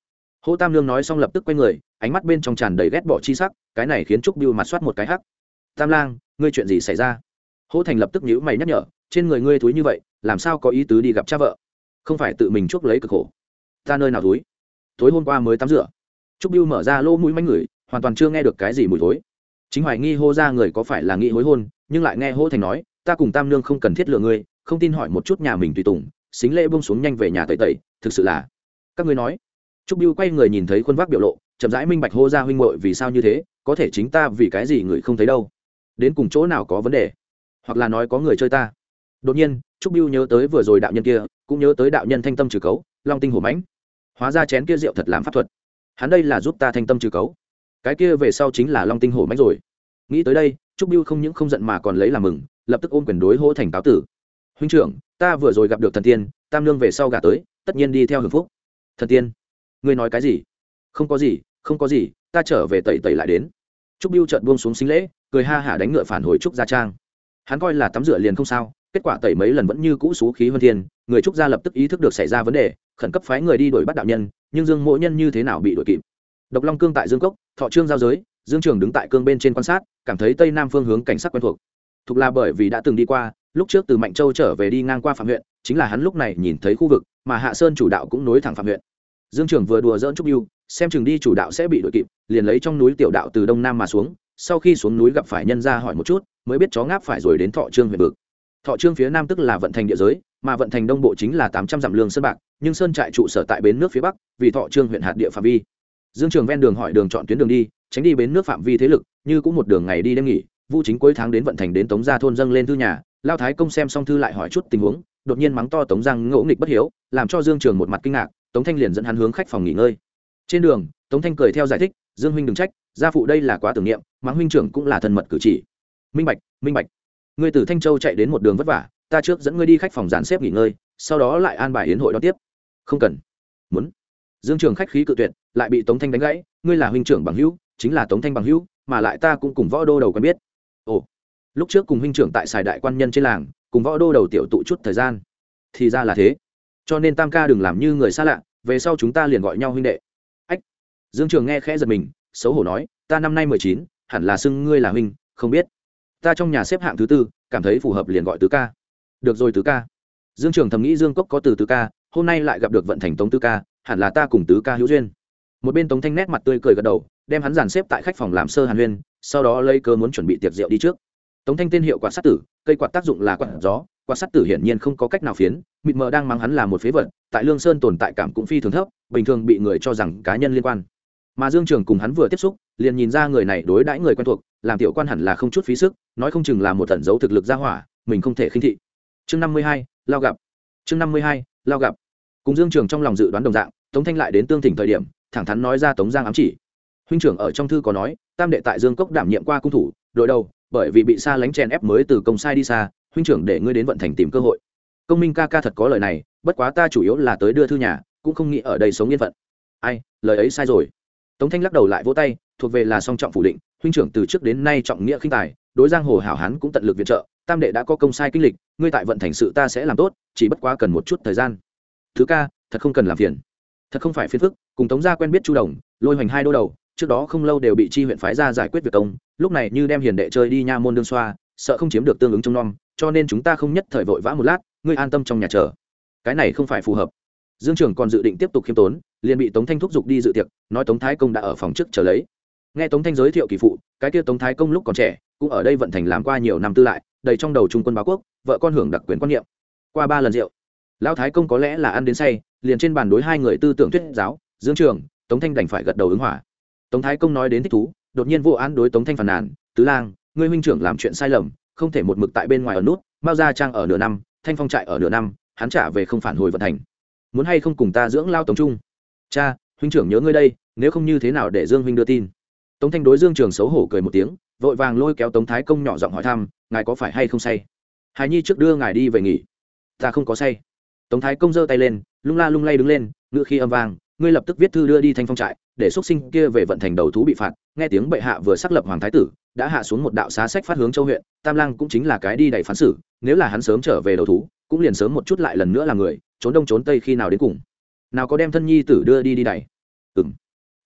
Hô tam nương nói xong lập tức quay người ánh mắt bên trong tràn đầy ghét bỏ chi sắc cái này khiến trúc biêu mặt soát một cái hắc. Tam lang ngươi chuyện gì xảy ra? Hô thành lập tức nhữ mày nhắc nhở trên người ngươi thúi như vậy làm sao có ý tứ đi gặp cha vợ? Không phải tự mình chuốc lấy cực khổ. Ta nơi nào thúi? Tối hôm qua mới tắm rửa. Trúc biêu mở ra lỗ mũi mánh người, hoàn toàn chưa nghe được cái gì mùi thối. Chính hoài nghi hô ra người có phải là nghĩ hối hôn nhưng lại nghe hô thành nói ta cùng tam nương không cần thiết lựa ngươi không tin hỏi một chút nhà mình tùy tùng xính lễ bông xuống nhanh về nhà tẩy tẩy thực sự là các ngươi nói. Trúc biêu quay người nhìn thấy khuôn vác biểu lộ, chậm rãi minh bạch hô ra huynh muội vì sao như thế, có thể chính ta vì cái gì người không thấy đâu. Đến cùng chỗ nào có vấn đề? Hoặc là nói có người chơi ta? Đột nhiên, trúc biêu nhớ tới vừa rồi đạo nhân kia, cũng nhớ tới đạo nhân thanh tâm trừ cấu, long tinh hổ mãnh. Hóa ra chén kia rượu thật làm pháp thuật. Hắn đây là giúp ta thanh tâm trừ cấu. Cái kia về sau chính là long tinh hổ mãnh rồi. Nghĩ tới đây, trúc biêu không những không giận mà còn lấy làm mừng, lập tức ôm quyền đối hô thành cáo tử. Huynh trưởng, ta vừa rồi gặp được thần tiên, tam lương về sau gà tới, tất nhiên đi theo hưởng phúc thần tiên, ngươi nói cái gì? Không có gì, không có gì, ta trở về tẩy tẩy lại đến. Trúc biêu trợn buông xuống xính lễ, cười ha hả đánh ngựa phản hồi trúc gia trang. Hắn coi là tắm rửa liền không sao, kết quả tẩy mấy lần vẫn như cũ xú khí hơn thiên, người trúc gia lập tức ý thức được xảy ra vấn đề, khẩn cấp phái người đi đuổi bắt đạo nhân, nhưng dương mỗi nhân như thế nào bị đuổi kịp? Độc long cương tại dương cốc, thọ trương giao giới, dương trường đứng tại cương bên trên quan sát, cảm thấy tây nam phương hướng cảnh sắc quen thuộc. Thuộc là bởi vì đã từng đi qua, lúc trước từ mạnh châu trở về đi ngang qua phạm huyện chính là hắn lúc này nhìn thấy khu vực, mà hạ sơn chủ đạo cũng nối thẳng phạm huyện. Dương trường vừa đùa dỡn trúc yêu xem chừng đi chủ đạo sẽ bị đội kịp, liền lấy trong núi tiểu đạo từ đông nam mà xuống, sau khi xuống núi gặp phải nhân ra hỏi một chút, mới biết chó ngáp phải rồi đến thọ trương huyện vực. Thọ trương phía nam tức là vận thành địa giới, mà vận thành đông bộ chính là tám trăm dặm lương sơn bạc, nhưng sơn trại trụ sở tại bến nước phía bắc, vì thọ trương huyện hạt địa phạm vi. Dương trường ven đường hỏi đường chọn tuyến đường đi, tránh đi bến nước phạm vi thế lực, như cũng một đường ngày đi đêm nghỉ, vu chính cuối tháng đến vận thành đến tống gia thôn dâng lên thư nhà, lao thái công xem xong thư lại hỏi chút tình huống đột nhiên mắng to tống giang ngỗ nghịch bất hiếu, làm cho dương trường một mặt kinh ngạc, tống thanh liền dẫn hắn hướng khách phòng nghỉ ngơi. Trên đường, tống thanh cười theo giải thích, dương huynh đừng trách, gia phụ đây là quá tưởng niệm, mắng huynh trưởng cũng là thân mật cử chỉ. Minh bạch minh bạch. Ngươi từ thanh châu chạy đến một đường vất vả, ta trước dẫn ngươi đi khách phòng dàn xếp nghỉ ngơi, sau đó lại an bài yến hội đón tiếp. Không cần. Muốn. Dương trường khách khí cự tuyệt, lại bị tống thanh đánh gãy, ngươi là huynh trưởng bằng hữu, chính là tống thanh bằng hữu, mà lại ta cũng cùng võ đô đầu quen biết. Ồ. Lúc trước cùng huynh trưởng tại sài đại quan nhân trên làng cùng võ đô đầu tiểu tụ chút thời gian. Thì ra là thế. Cho nên tam ca đừng làm như người xa lạ, về sau chúng ta liền gọi nhau huynh đệ. Ách. Dương trường nghe khẽ giật mình, xấu hổ nói, ta năm nay mười chín, hẳn là xưng ngươi là huynh, không biết. Ta trong nhà xếp hạng thứ tư, cảm thấy phù hợp liền gọi tứ ca. Được rồi tứ ca. Dương trường thầm nghĩ dương cốc có từ tứ ca, hôm nay lại gặp được vận thành tống tứ ca, hẳn là ta cùng tứ ca hữu duyên. Một bên tống thanh nét mặt tươi cười gật đầu, đem hắn dàn xếp tại khách phòng làm sơ hàn huyên, sau đó lấy cơ muốn chuẩn bị tiệc rượu đi trước tống thanh tên hiệu quạt sát tử, cây quạt tác dụng là quạt gió, quạt sát tử hiển nhiên không có cách nào phiến, mịt mờ đang mắng hắn là một phế vật, tại lương sơn tồn tại cảm cũng phi thường thấp, bình thường bị người cho rằng cá nhân liên quan. Mà dương trường cùng hắn vừa tiếp xúc, liền nhìn ra người này đối đãi người quen thuộc, làm tiểu quan hẳn là không chút phí sức, nói không chừng là một tẩn dấu thực lực ra hỏa, mình không thể khinh thị. Chương năm mươi hai, lao gặp. Chương năm mươi hai, lao gặp. Cùng dương trường trong lòng dự đoán đồng dạng, tống thanh lại đến tương thỉnh thời điểm, thẳng thắn nói ra tống giang ám chỉ. Huynh trưởng ở trong thư có nói, tam đệ tại dương cốc đảm nhiệm qua cung thủ, đội đầu bởi vì bị xa lánh chèn ép mới từ công sai đi xa, huynh trưởng để ngươi đến vận thành tìm cơ hội. Công minh ca ca thật có lời này, bất quá ta chủ yếu là tới đưa thư nhà, cũng không nghĩ ở đây sống yên phận. Ai, lời ấy sai rồi. Tống thanh lắc đầu lại vỗ tay, thuộc về là song trọng phủ định, huynh trưởng từ trước đến nay trọng nghĩa khinh tài, đối giang hồ hảo hán cũng tận lực viện trợ, tam đệ đã có công sai kinh lịch, ngươi tại vận thành sự ta sẽ làm tốt, chỉ bất quá cần một chút thời gian. Thứ ca, thật không cần làm phiền. Thật không phải phiền phức, cùng tống gia quen biết chu đồng, lôi hoành hai đô đầu trước đó không lâu đều bị chi huyện phái ra giải quyết việc công, lúc này như đem hiền đệ chơi đi nha môn đương xoa, sợ không chiếm được tương ứng trong nom, cho nên chúng ta không nhất thời vội vã một lát, ngươi an tâm trong nhà chờ. Cái này không phải phù hợp. Dương trưởng còn dự định tiếp tục khiêm tốn, liền bị tống thanh thúc giục đi dự tiệc, nói tống thái công đã ở phòng trước chờ lấy. Nghe tống thanh giới thiệu kỳ phụ, cái kia tống thái công lúc còn trẻ, cũng ở đây vận thành làm qua nhiều năm tư lại, đầy trong đầu trung quân báo quốc, vợ con hưởng đặc quyền quan niệm. Qua ba lần rượu, lão thái công có lẽ là ăn đến say, liền trên bàn đối hai người tư tưởng thuyết giáo, dương trường tống thanh đành phải gật đầu ứng hỏa tống thái công nói đến thích thú, đột nhiên vô án đối tống thanh phàn nàn, tứ lang, ngươi huynh trưởng làm chuyện sai lầm, không thể một mực tại bên ngoài ở nút, mao gia trang ở nửa năm, thanh phong trại ở nửa năm, hắn trả về không phản hồi vận thành muốn hay không cùng ta dưỡng lao tống trung? Cha, huynh trưởng nhớ ngươi đây, nếu không như thế nào để dương huynh đưa tin? Tống thanh đối dương trường xấu hổ cười một tiếng, vội vàng lôi kéo tống thái công nhỏ giọng hỏi thăm, ngài có phải hay không say? Hài nhi trước đưa ngài đi về nghỉ. Ta không có say. Tống thái công giơ tay lên, lung la lung lay đứng lên ngự khi âm vang, ngươi lập tức viết thư đưa đi thanh phong trại để xuất sinh kia về vận thành đầu thú bị phạt, nghe tiếng bệ hạ vừa xác lập hoàng thái tử, đã hạ xuống một đạo xá sách phát hướng châu huyện, tam lăng cũng chính là cái đi đầy phán xử, nếu là hắn sớm trở về đầu thú, cũng liền sớm một chút lại lần nữa là người, trốn đông trốn tây khi nào đến cùng. Nào có đem thân nhi tử đưa đi đi đầy ừng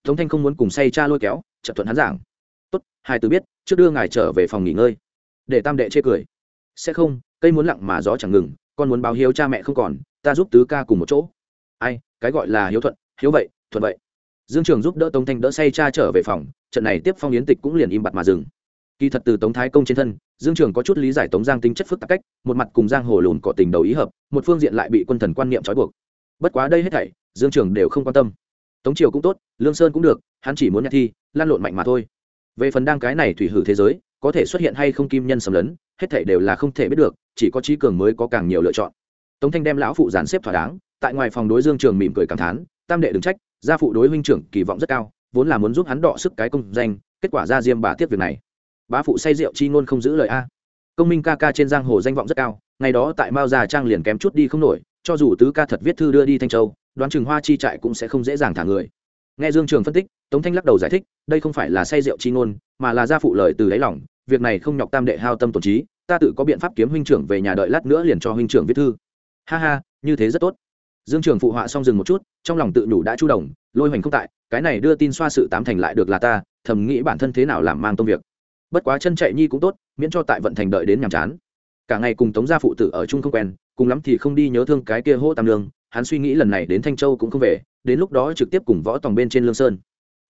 tống thanh không muốn cùng say cha lôi kéo, chợt thuận hắn giảng. Tốt, hai từ biết, trước đưa ngài trở về phòng nghỉ ngơi. Để tam đệ chê cười. Sẽ không, cây muốn lặng mà gió chẳng ngừng, con muốn báo hiếu cha mẹ không còn, ta giúp tứ ca cùng một chỗ. Ai, cái gọi là hiếu thuận, hiếu vậy, thuận vậy dương trường giúp đỡ tống thanh đỡ say cha trở về phòng, trận này tiếp phong yến tịch cũng liền im bặt mà dừng. Kỳ thật từ tống thái công trên thân, dương trường có chút lý giải tống giang tính chất phức tạp cách, một mặt cùng giang hồ lùn cọ tình đầu ý hợp, một phương diện lại bị quân thần quan niệm trói buộc. Bất quá đây hết thảy, dương trường đều không quan tâm. Tống triều cũng tốt, lương sơn cũng được, hắn chỉ muốn nhạc thi, lan lộn mạnh mà thôi. Về phần đang cái này thủy hử thế giới, có thể xuất hiện hay không kim nhân sầm lấn, hết thảy đều là không thể biết được, chỉ có trí cường mới có càng nhiều lựa chọn. Tống thanh đem lão phụ dàn xếp thỏa đáng, tại ngoài phòng đối dương trường mỉm cười cảm thán tam đệ đừng trách, gia phụ đối huynh trưởng kỳ vọng rất cao, vốn là muốn giúp hắn đọ sức cái công danh, kết quả ra diêm bà tiếp việc này. Bá phụ say rượu chi ngôn không giữ lời a. Công minh ca ca trên giang hồ danh vọng rất cao, ngày đó tại mao già trang liền kém chút đi không nổi, cho dù tứ ca thật viết thư đưa đi thanh châu, đoán chừng hoa chi trại cũng sẽ không dễ dàng thả người. Nghe dương trường phân tích, tống thanh lắc đầu giải thích, đây không phải là say rượu chi ngôn, mà là gia phụ lời từ đáy lòng, việc này không nhọc tam đệ hao tâm tổn trí, ta tự có biện pháp kiếm huynh trưởng về nhà đợi lát nữa liền cho huynh trưởng viết thư. Ha ha, như thế rất tốt dương trường phụ họa xong dừng một chút, trong lòng tự đủ đã chu đồng, lôi hoành không tại, cái này đưa tin xoa sự tám thành lại được là ta, thầm nghĩ bản thân thế nào làm mang công việc. Bất quá chân chạy nhi cũng tốt, miễn cho tại vận thành đợi đến nhàm chán. Cả ngày cùng tống gia phụ tử ở chung không quen, cùng lắm thì không đi nhớ thương cái kia hô tam lương, hắn suy nghĩ lần này đến thanh châu cũng không về, đến lúc đó trực tiếp cùng võ tòng bên trên lương sơn.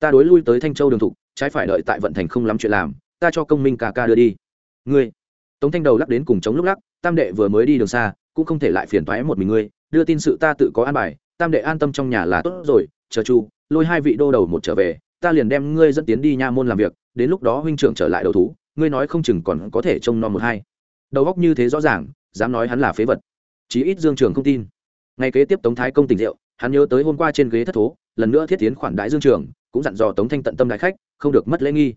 Ta đối lui tới thanh châu đường thục, trái phải đợi tại vận thành không lắm chuyện làm, ta cho công minh cả ca đưa đi. Ngươi. Tống thanh đầu lắc đến cùng chống lúc lắc, tam đệ vừa mới đi đường xa, cũng không thể lại phiền toái một mình ngươi đưa tin sự ta tự có an bài, tam đệ an tâm trong nhà là tốt rồi, chờ chu, lôi hai vị đô đầu một trở về, ta liền đem ngươi dẫn tiến đi nha môn làm việc, đến lúc đó huynh trưởng trở lại đầu thú, ngươi nói không chừng còn có thể trông non một hai. Đầu góc như thế rõ ràng, dám nói hắn là phế vật. Chí ít dương trường không tin. Ngay kế tiếp tống thái công tình rượu, hắn nhớ tới hôm qua trên ghế thất thố, lần nữa thiết tiến khoản đại dương trường, cũng dặn dò tống thanh tận tâm đại khách, không được mất lễ nghi.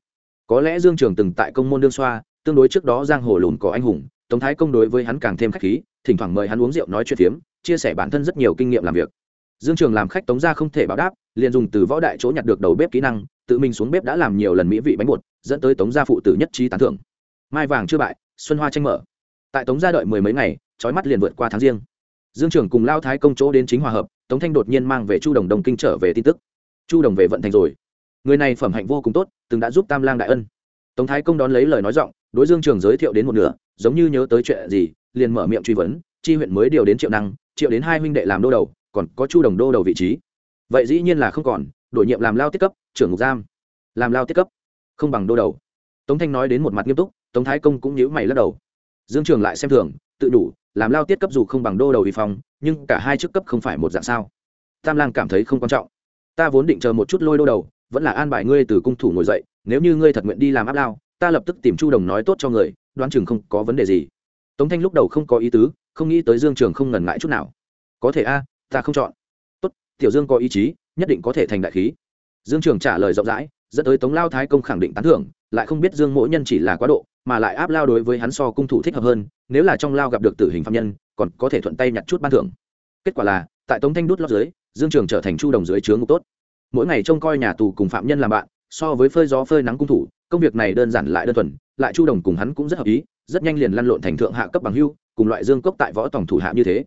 Có lẽ dương trường từng tại công môn đương xoa, tương đối trước đó giang hồ lùn có anh hùng, tống thái công đối với hắn càng thêm khách khí, thỉnh thoảng mời hắn uống rượu nói chuyện phiếm chia sẻ bản thân rất nhiều kinh nghiệm làm việc. Dương trường làm khách tống ra không thể báo đáp, liền dùng từ võ đại chỗ nhặt được đầu bếp kỹ năng, tự mình xuống bếp đã làm nhiều lần mỹ vị bánh bột, dẫn tới tống gia phụ tử nhất trí tán thưởng. Mai vàng chưa bại, xuân hoa tranh mở. Tại tống gia đợi mười mấy ngày trói mắt liền vượt qua tháng riêng. Dương trường cùng lao thái công chỗ đến chính hòa hợp, tống thanh đột nhiên mang về chu đồng đồng kinh trở về tin tức. Chu đồng về vận thành rồi. Người này phẩm hạnh vô cùng tốt, từng đã giúp tam lang đại ân. Tống thái công đón lấy lời nói giọng, đối dương trường giới thiệu đến một nửa, giống như nhớ tới chuyện gì, liền mở miệng truy vấn, chi huyện mới điều đến triệu năng triệu đến hai huynh đệ làm đô đầu, còn có chu đồng đô đầu vị trí. Vậy dĩ nhiên là không còn, đổi nhiệm làm lao tiết cấp, trưởng ngục giam. Làm lao tiết cấp, không bằng đô đầu. Tống thanh nói đến một mặt nghiêm túc, tống thái công cũng nhíu mày lắc đầu. Dương trường lại xem thường, tự đủ, làm lao tiết cấp dù không bằng đô đầu vì phòng nhưng cả hai chức cấp không phải một dạng sao? Tam lang cảm thấy không quan trọng. Ta vốn định chờ một chút lôi đô đầu, vẫn là an bài ngươi từ cung thủ ngồi dậy, nếu như ngươi thật nguyện đi làm áp lao, ta lập tức tìm chu đồng nói tốt cho người, đoán chừng không có vấn đề gì. Tống thanh lúc đầu không có ý tứ không nghĩ tới dương trường không ngần ngại chút nào. Có thể a, ta không chọn. Tốt, tiểu dương có ý chí, nhất định có thể thành đại khí. Dương trường trả lời rộng rãi, dẫn tới tống lao thái công khẳng định tán thưởng, lại không biết dương mỗi nhân chỉ là quá độ, mà lại áp lao đối với hắn so cung thủ thích hợp hơn, nếu là trong lao gặp được tử hình phạm nhân, còn có thể thuận tay nhặt chút ban thưởng. Kết quả là, tại tống thanh đút lót dưới, dương trường trở thành chu đồng dưới chướng ngục tốt. Mỗi ngày trông coi nhà tù cùng phạm nhân làm bạn so với phơi gió phơi nắng cung thủ, công việc này đơn giản lại đơn thuần, lại chu đồng cùng hắn cũng rất hợp ý, rất nhanh liền lăn lộn thành thượng hạ cấp bằng hưu, cùng loại dương cốc tại võ tổng thủ hạ như thế.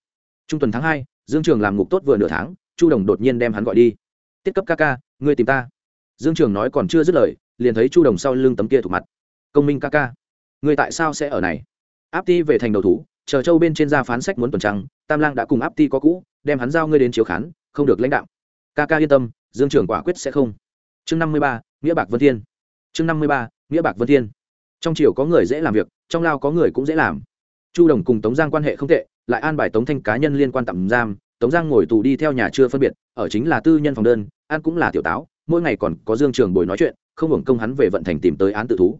Trung tuần tháng hai, dương trường làm ngục tốt vừa nửa tháng, chu đồng đột nhiên đem hắn gọi đi. Tiết cấp ca ca, ngươi tìm ta. Dương trường nói còn chưa dứt lời, liền thấy chu đồng sau lưng tấm kia thủ mặt. Công minh ca ca, ngươi tại sao sẽ ở này? Áp ti về thành đầu thú, chờ châu bên trên ra phán sách muốn tuần trăng, tam lang đã cùng áp ti có cũ, đem hắn giao ngươi đến chiếu khán, không được lãnh đạo. Ca ca yên tâm, dương trường quả quyết sẽ không chương năm mươi ba, nghĩa bạc vân thiên. Chương năm mươi ba, nghĩa bạc vân thiên. Trong triều có người dễ làm việc, trong lao có người cũng dễ làm. Chu đồng cùng tống giang quan hệ không tệ, lại an bài tống thanh cá nhân liên quan tạm giam. Tống giang ngồi tù đi theo nhà chưa phân biệt, ở chính là tư nhân phòng đơn, an cũng là tiểu táo, mỗi ngày còn có dương trường bồi nói chuyện, không hưởng công hắn về vận thành tìm tới án tự thú.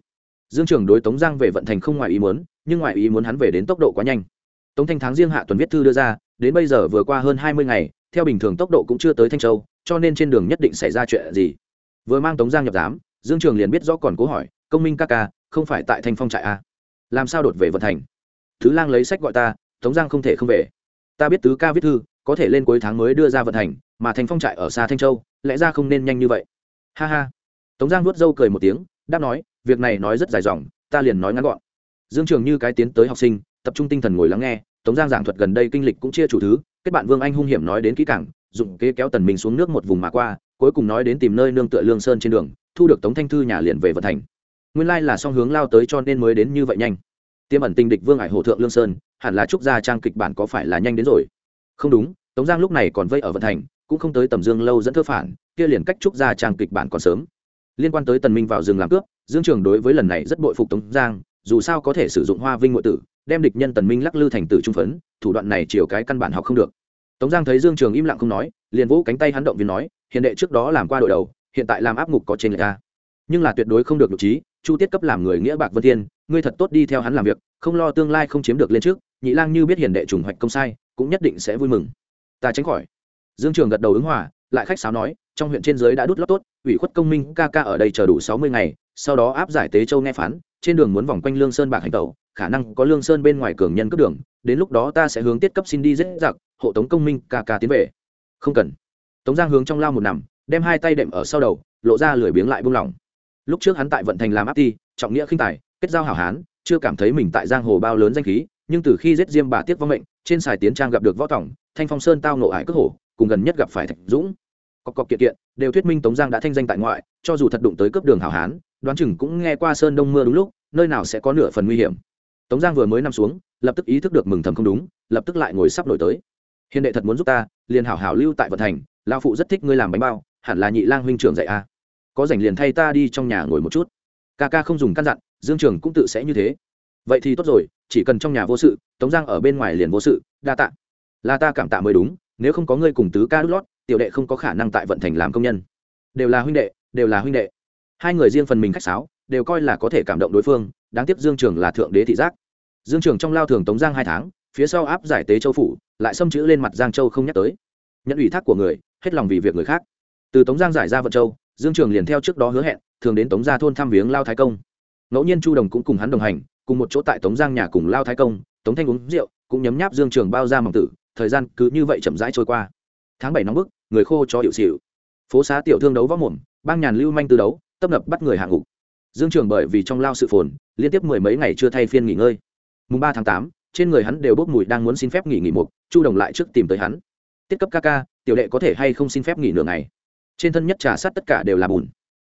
Dương trường đối tống giang về vận thành không ngoài ý muốn, nhưng ngoài ý muốn hắn về đến tốc độ quá nhanh. Tống thanh tháng riêng hạ tuần viết thư đưa ra, đến bây giờ vừa qua hơn hai mươi ngày, theo bình thường tốc độ cũng chưa tới thanh châu, cho nên trên đường nhất định xảy ra chuyện gì vừa mang tống giang nhập giám, dương trường liền biết rõ còn cố hỏi, công minh ca ca, không phải tại thanh phong trại a à? làm sao đột về vận thành? Thứ lang lấy sách gọi ta, tống giang không thể không về. Ta biết tứ ca viết thư, có thể lên cuối tháng mới đưa ra vận hành mà thành phong trại ở xa thanh châu, lẽ ra không nên nhanh như vậy. Ha ha. Tống giang nuốt dâu cười một tiếng, đáp nói, việc này nói rất dài dòng, ta liền nói ngắn gọn. Dương trường như cái tiến tới học sinh, tập trung tinh thần ngồi lắng nghe, tống giang giảng thuật gần đây kinh lịch cũng chia chủ thứ, kết bạn vương anh hung hiểm nói đến kỹ cảng dụng kế kéo tần mình xuống nước một vùng mà qua cuối cùng nói đến tìm nơi nương tựa lương sơn trên đường, thu được tống thanh thư nhà liền về vận thành. Nguyên lai là song hướng lao tới cho nên mới đến như vậy nhanh. Tiêm ẩn tình địch vương ải hồ thượng lương sơn, hẳn là trúc gia trang kịch bản có phải là nhanh đến rồi? Không đúng, tống giang lúc này còn vây ở vận thành, cũng không tới tầm dương lâu dẫn thơ phản, kia liền cách trúc gia trang kịch bản còn sớm. Liên quan tới tần minh vào rừng làm cướp, dương trường đối với lần này rất bội phục tống giang, dù sao có thể sử dụng hoa vinh ngụy tử, đem địch nhân tần minh lắc lư thành tử trung phấn, thủ đoạn này chiều cái căn bản học không được tống giang thấy dương trường im lặng không nói, liền vỗ cánh tay hắn động viên nói hiện đệ trước đó làm qua đội đầu, hiện tại làm áp ngục có trên lệch ta nhưng là tuyệt đối không được nhục trí, chu tiết cấp làm người nghĩa bạc vân thiên, ngươi thật tốt đi theo hắn làm việc, không lo tương lai không chiếm được lên trước, nhị lang như biết hiền đệ trùng hoạch công sai, cũng nhất định sẽ vui mừng. Ta tránh khỏi. Dương trường gật đầu ứng hòa, lại khách sáo nói, trong huyện trên dưới đã đút lót tốt, ủy khuất công minh ca ca ở đây chờ đủ sáu mươi ngày, sau đó áp giải tế châu nghe phán, trên đường muốn vòng quanh lương sơn bạc hành tẩu, khả năng có lương sơn bên ngoài cường nhân cướp đường, đến lúc đó ta sẽ hướng tiết cấp xin đi dễ giặc hộ tống công minh ca ca tiến về. Không cần. Tống giang hướng trong lao một nằm, đem hai tay đệm ở sau đầu, lộ ra lười biếng lại buông lỏng. Lúc trước hắn tại vận thành làm áp ti, trọng nghĩa khinh tài, kết giao hảo hán, chưa cảm thấy mình tại giang hồ bao lớn danh khí, nhưng từ khi giết diêm bà Tiết vong mệnh, trên sài tiến trang gặp được võ tổng thanh phong sơn tao nộ ải cước hổ, cùng gần nhất gặp phải thạch dũng. Cọc cọc kiện kiện, đều thuyết minh tống giang đã thanh danh tại ngoại, cho dù thật đụng tới cướp đường hảo hán, đoán chừng cũng nghe qua sơn đông mưa đúng lúc, nơi nào sẽ có nửa phần nguy hiểm. Tống giang vừa mới nằm xuống, lập tức ý thức được mừng thầm không đúng, lập tức lại ngồi sắp nổi tới hiền đệ thật muốn giúp ta, liền hảo hảo lưu tại vận thành lao phụ rất thích ngươi làm bánh bao, hẳn là nhị lang huynh trưởng dạy a. Có rảnh liền thay ta đi trong nhà ngồi một chút. Ca ca không dùng căn dặn, dương trường cũng tự sẽ như thế. Vậy thì tốt rồi, chỉ cần trong nhà vô sự, tống giang ở bên ngoài liền vô sự, đa tạ. Là ta cảm tạ mới đúng, nếu không có ngươi cùng tứ ca đút lót, tiểu đệ không có khả năng tại vận thành làm công nhân. Đều là huynh đệ, đều là huynh đệ. Hai người riêng phần mình khách sáo, đều coi là có thể cảm động đối phương, đáng tiếc dương trường là thượng đế thị giác. Dương trường trong lao thường tống giang hai tháng phía sau áp giải tế châu phủ, lại xâm chữ lên mặt giang châu không nhắc tới. Nhận ủy thác của người, hết lòng vì việc người khác. Từ tống giang giải ra vận châu, dương trường liền theo trước đó hứa hẹn, thường đến tống gia thôn thăm viếng lao thái công. Ngẫu nhiên chu đồng cũng cùng hắn đồng hành, cùng một chỗ tại tống giang nhà cùng lao thái công, tống thanh uống rượu, cũng nhấm nháp dương trường bao ra mỏng tử, thời gian cứ như vậy chậm rãi trôi qua. Tháng bảy nóng bức, người khô cho hiệu xịu. Phố xá tiểu thương đấu võ mồm, bang nhàn lưu manh tư đấu, tấp nập bắt người hạ ngục. Dương trường bởi vì trong lao sự phồn, liên tiếp mười mấy ngày chưa thay phiên nghỉ ngơi. Mùng ba tháng tám trên người hắn đều bốc mùi đang muốn xin phép nghỉ nghỉ mục, chu đồng lại trước tìm tới hắn. Tiết cấp ca ca, tiểu đệ có thể hay không xin phép nghỉ nửa ngày? Trên thân nhất trà sát tất cả đều là bùn.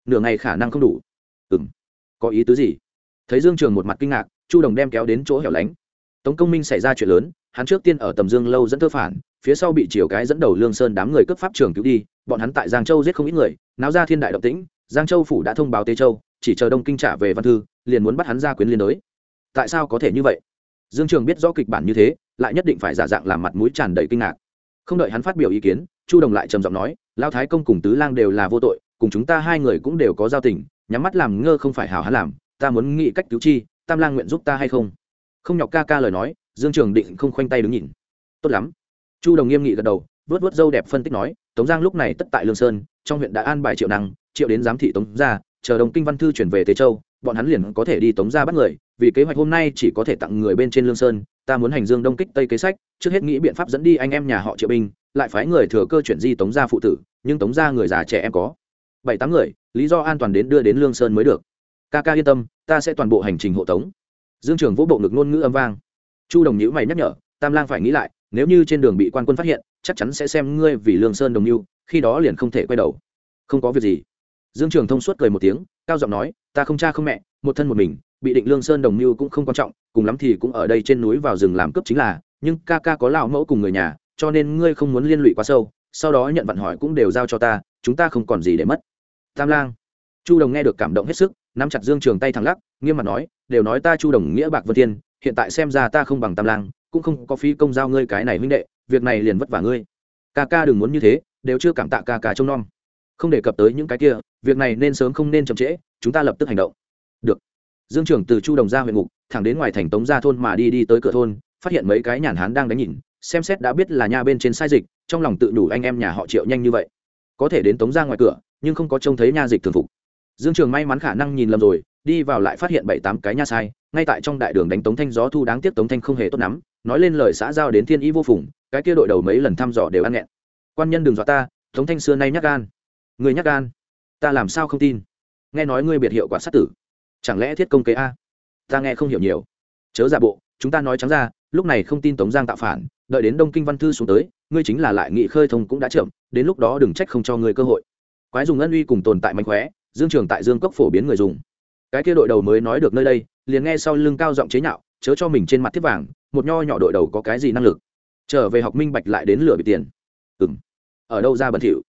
Nửa ngày khả năng không đủ. Ừ m có ý tứ gì? Thấy dương trường một mặt kinh ngạc, chu đồng đem kéo đến chỗ hẻo lánh. Tống công minh xảy ra chuyện lớn, hắn trước tiên ở tầm dương lâu dẫn thơ phản, phía sau bị chiều cái dẫn đầu lương sơn đám người cấp pháp trường cứu đi, bọn hắn tại giang châu giết không ít người, náo ra thiên đại động tĩnh, giang châu phủ đã thông báo Tế châu, chỉ chờ đông kinh trả về văn thư, liền muốn bắt hắn ra quyến liên đối. Tại sao có thể như vậy? Dương trường biết rõ kịch bản như thế lại nhất định phải giả dạng làm mặt mũi tràn đầy kinh ngạc. Không đợi hắn phát biểu ý kiến chu đồng lại trầm giọng nói lao thái công cùng tứ lang đều là vô tội cùng chúng ta hai người cũng đều có giao tình nhắm mắt làm ngơ không phải hào hắn làm ta muốn nghĩ cách cứu chi tam lang nguyện giúp ta hay không? Không nhọc ca ca lời nói dương trường định không khoanh tay đứng nhìn. Tốt lắm. Chu đồng nghiêm nghị gật đầu vớt vớt dâu đẹp phân tích nói tống giang lúc này tất tại lương sơn trong huyện đã an bài triệu năng triệu đến giám thị tống gia, chờ đồng kinh văn thư chuyển về tế châu bọn hắn liền có thể đi tống gia bắt người vì kế hoạch hôm nay chỉ có thể tặng người bên trên lương sơn, ta muốn hành dương đông kích tây kế sách, trước hết nghĩ biện pháp dẫn đi anh em nhà họ triệu binh lại phái người thừa cơ chuyển di tống gia phụ tử, nhưng tống gia người già trẻ em có bảy tám người, lý do an toàn đến đưa đến lương sơn mới được. Ca ca yên tâm, ta sẽ toàn bộ hành trình hộ tống. Dương trường vỗ bộ ngực ngôn ngữ âm vang. Chu đồng nhữ mày nhắc nhở, tam lang phải nghĩ lại, nếu như trên đường bị quan quân phát hiện, chắc chắn sẽ xem ngươi vì lương sơn đồng mưu khi đó liền không thể quay đầu. Không có việc gì. Dương trường thông suốt cười một tiếng, cao giọng nói, ta không cha không mẹ, một thân một mình bị định lương sơn đồng mưu cũng không quan trọng, cùng lắm thì cũng ở đây trên núi vào rừng làm cướp chính là, nhưng ca ca có lão mẫu cùng người nhà, cho nên ngươi không muốn liên lụy quá sâu, sau đó nhận vận hỏi cũng đều giao cho ta, chúng ta không còn gì để mất. Tam lang. Chu đồng nghe được cảm động hết sức, nắm chặt dương trường tay thẳng lắc, nghiêm mặt nói, đều nói ta chu đồng nghĩa bạc vân thiên, hiện tại xem ra ta không bằng tam lang, cũng không có phí công giao ngươi cái này huynh đệ, việc này liền vất vả ngươi. Ca ca đừng muốn như thế, đều chưa cảm tạ ca ca trông nom. Không đề cập tới những cái kia, việc này nên sớm không nên chậm trễ, chúng ta lập tức hành động dương trưởng từ chu đồng ra huyện ngục, thẳng đến ngoài thành tống gia thôn mà đi đi tới cửa thôn, phát hiện mấy cái nhàn hán đang đánh nhìn, xem xét đã biết là nha bên trên sai dịch, trong lòng tự đủ anh em nhà họ triệu nhanh như vậy. Có thể đến tống ra ngoài cửa, nhưng không có trông thấy nha dịch thường phục. Dương trường may mắn khả năng nhìn lầm rồi, đi vào lại phát hiện bảy tám cái nha sai, ngay tại trong đại đường đánh tống thanh gió thu đáng tiếc tống thanh không hề tốt lắm, nói lên lời xã giao đến thiên ý vô phùng, cái kia đội đầu mấy lần thăm dò đều ăn nghẹn. Quan nhân đừng dọa ta, tống thanh xưa nay nhắc gan. Người nhắc gan? Ta làm sao không tin? Nghe nói ngươi biệt hiệu quả sát tử chẳng lẽ thiết công kế a? Ta nghe không hiểu nhiều. Chớ giả bộ, chúng ta nói trắng ra, lúc này không tin tống giang tạo phản, đợi đến đông kinh văn thư xuống tới, ngươi chính là lại nghị khơi thông cũng đã chậm, đến lúc đó đừng trách không cho ngươi cơ hội. Quái dùng ân uy cùng tồn tại mạnh khóe, dương trường tại dương cốc phổ biến người dùng. Cái kia đội đầu mới nói được nơi đây, liền nghe sau lưng cao giọng chế nhạo, chớ cho mình trên mặt thiết vàng, một nho nhỏ đội đầu có cái gì năng lực. Trở về học minh bạch lại đến lửa bị tiền. Ừng ở đâu ra bẩn thỉu?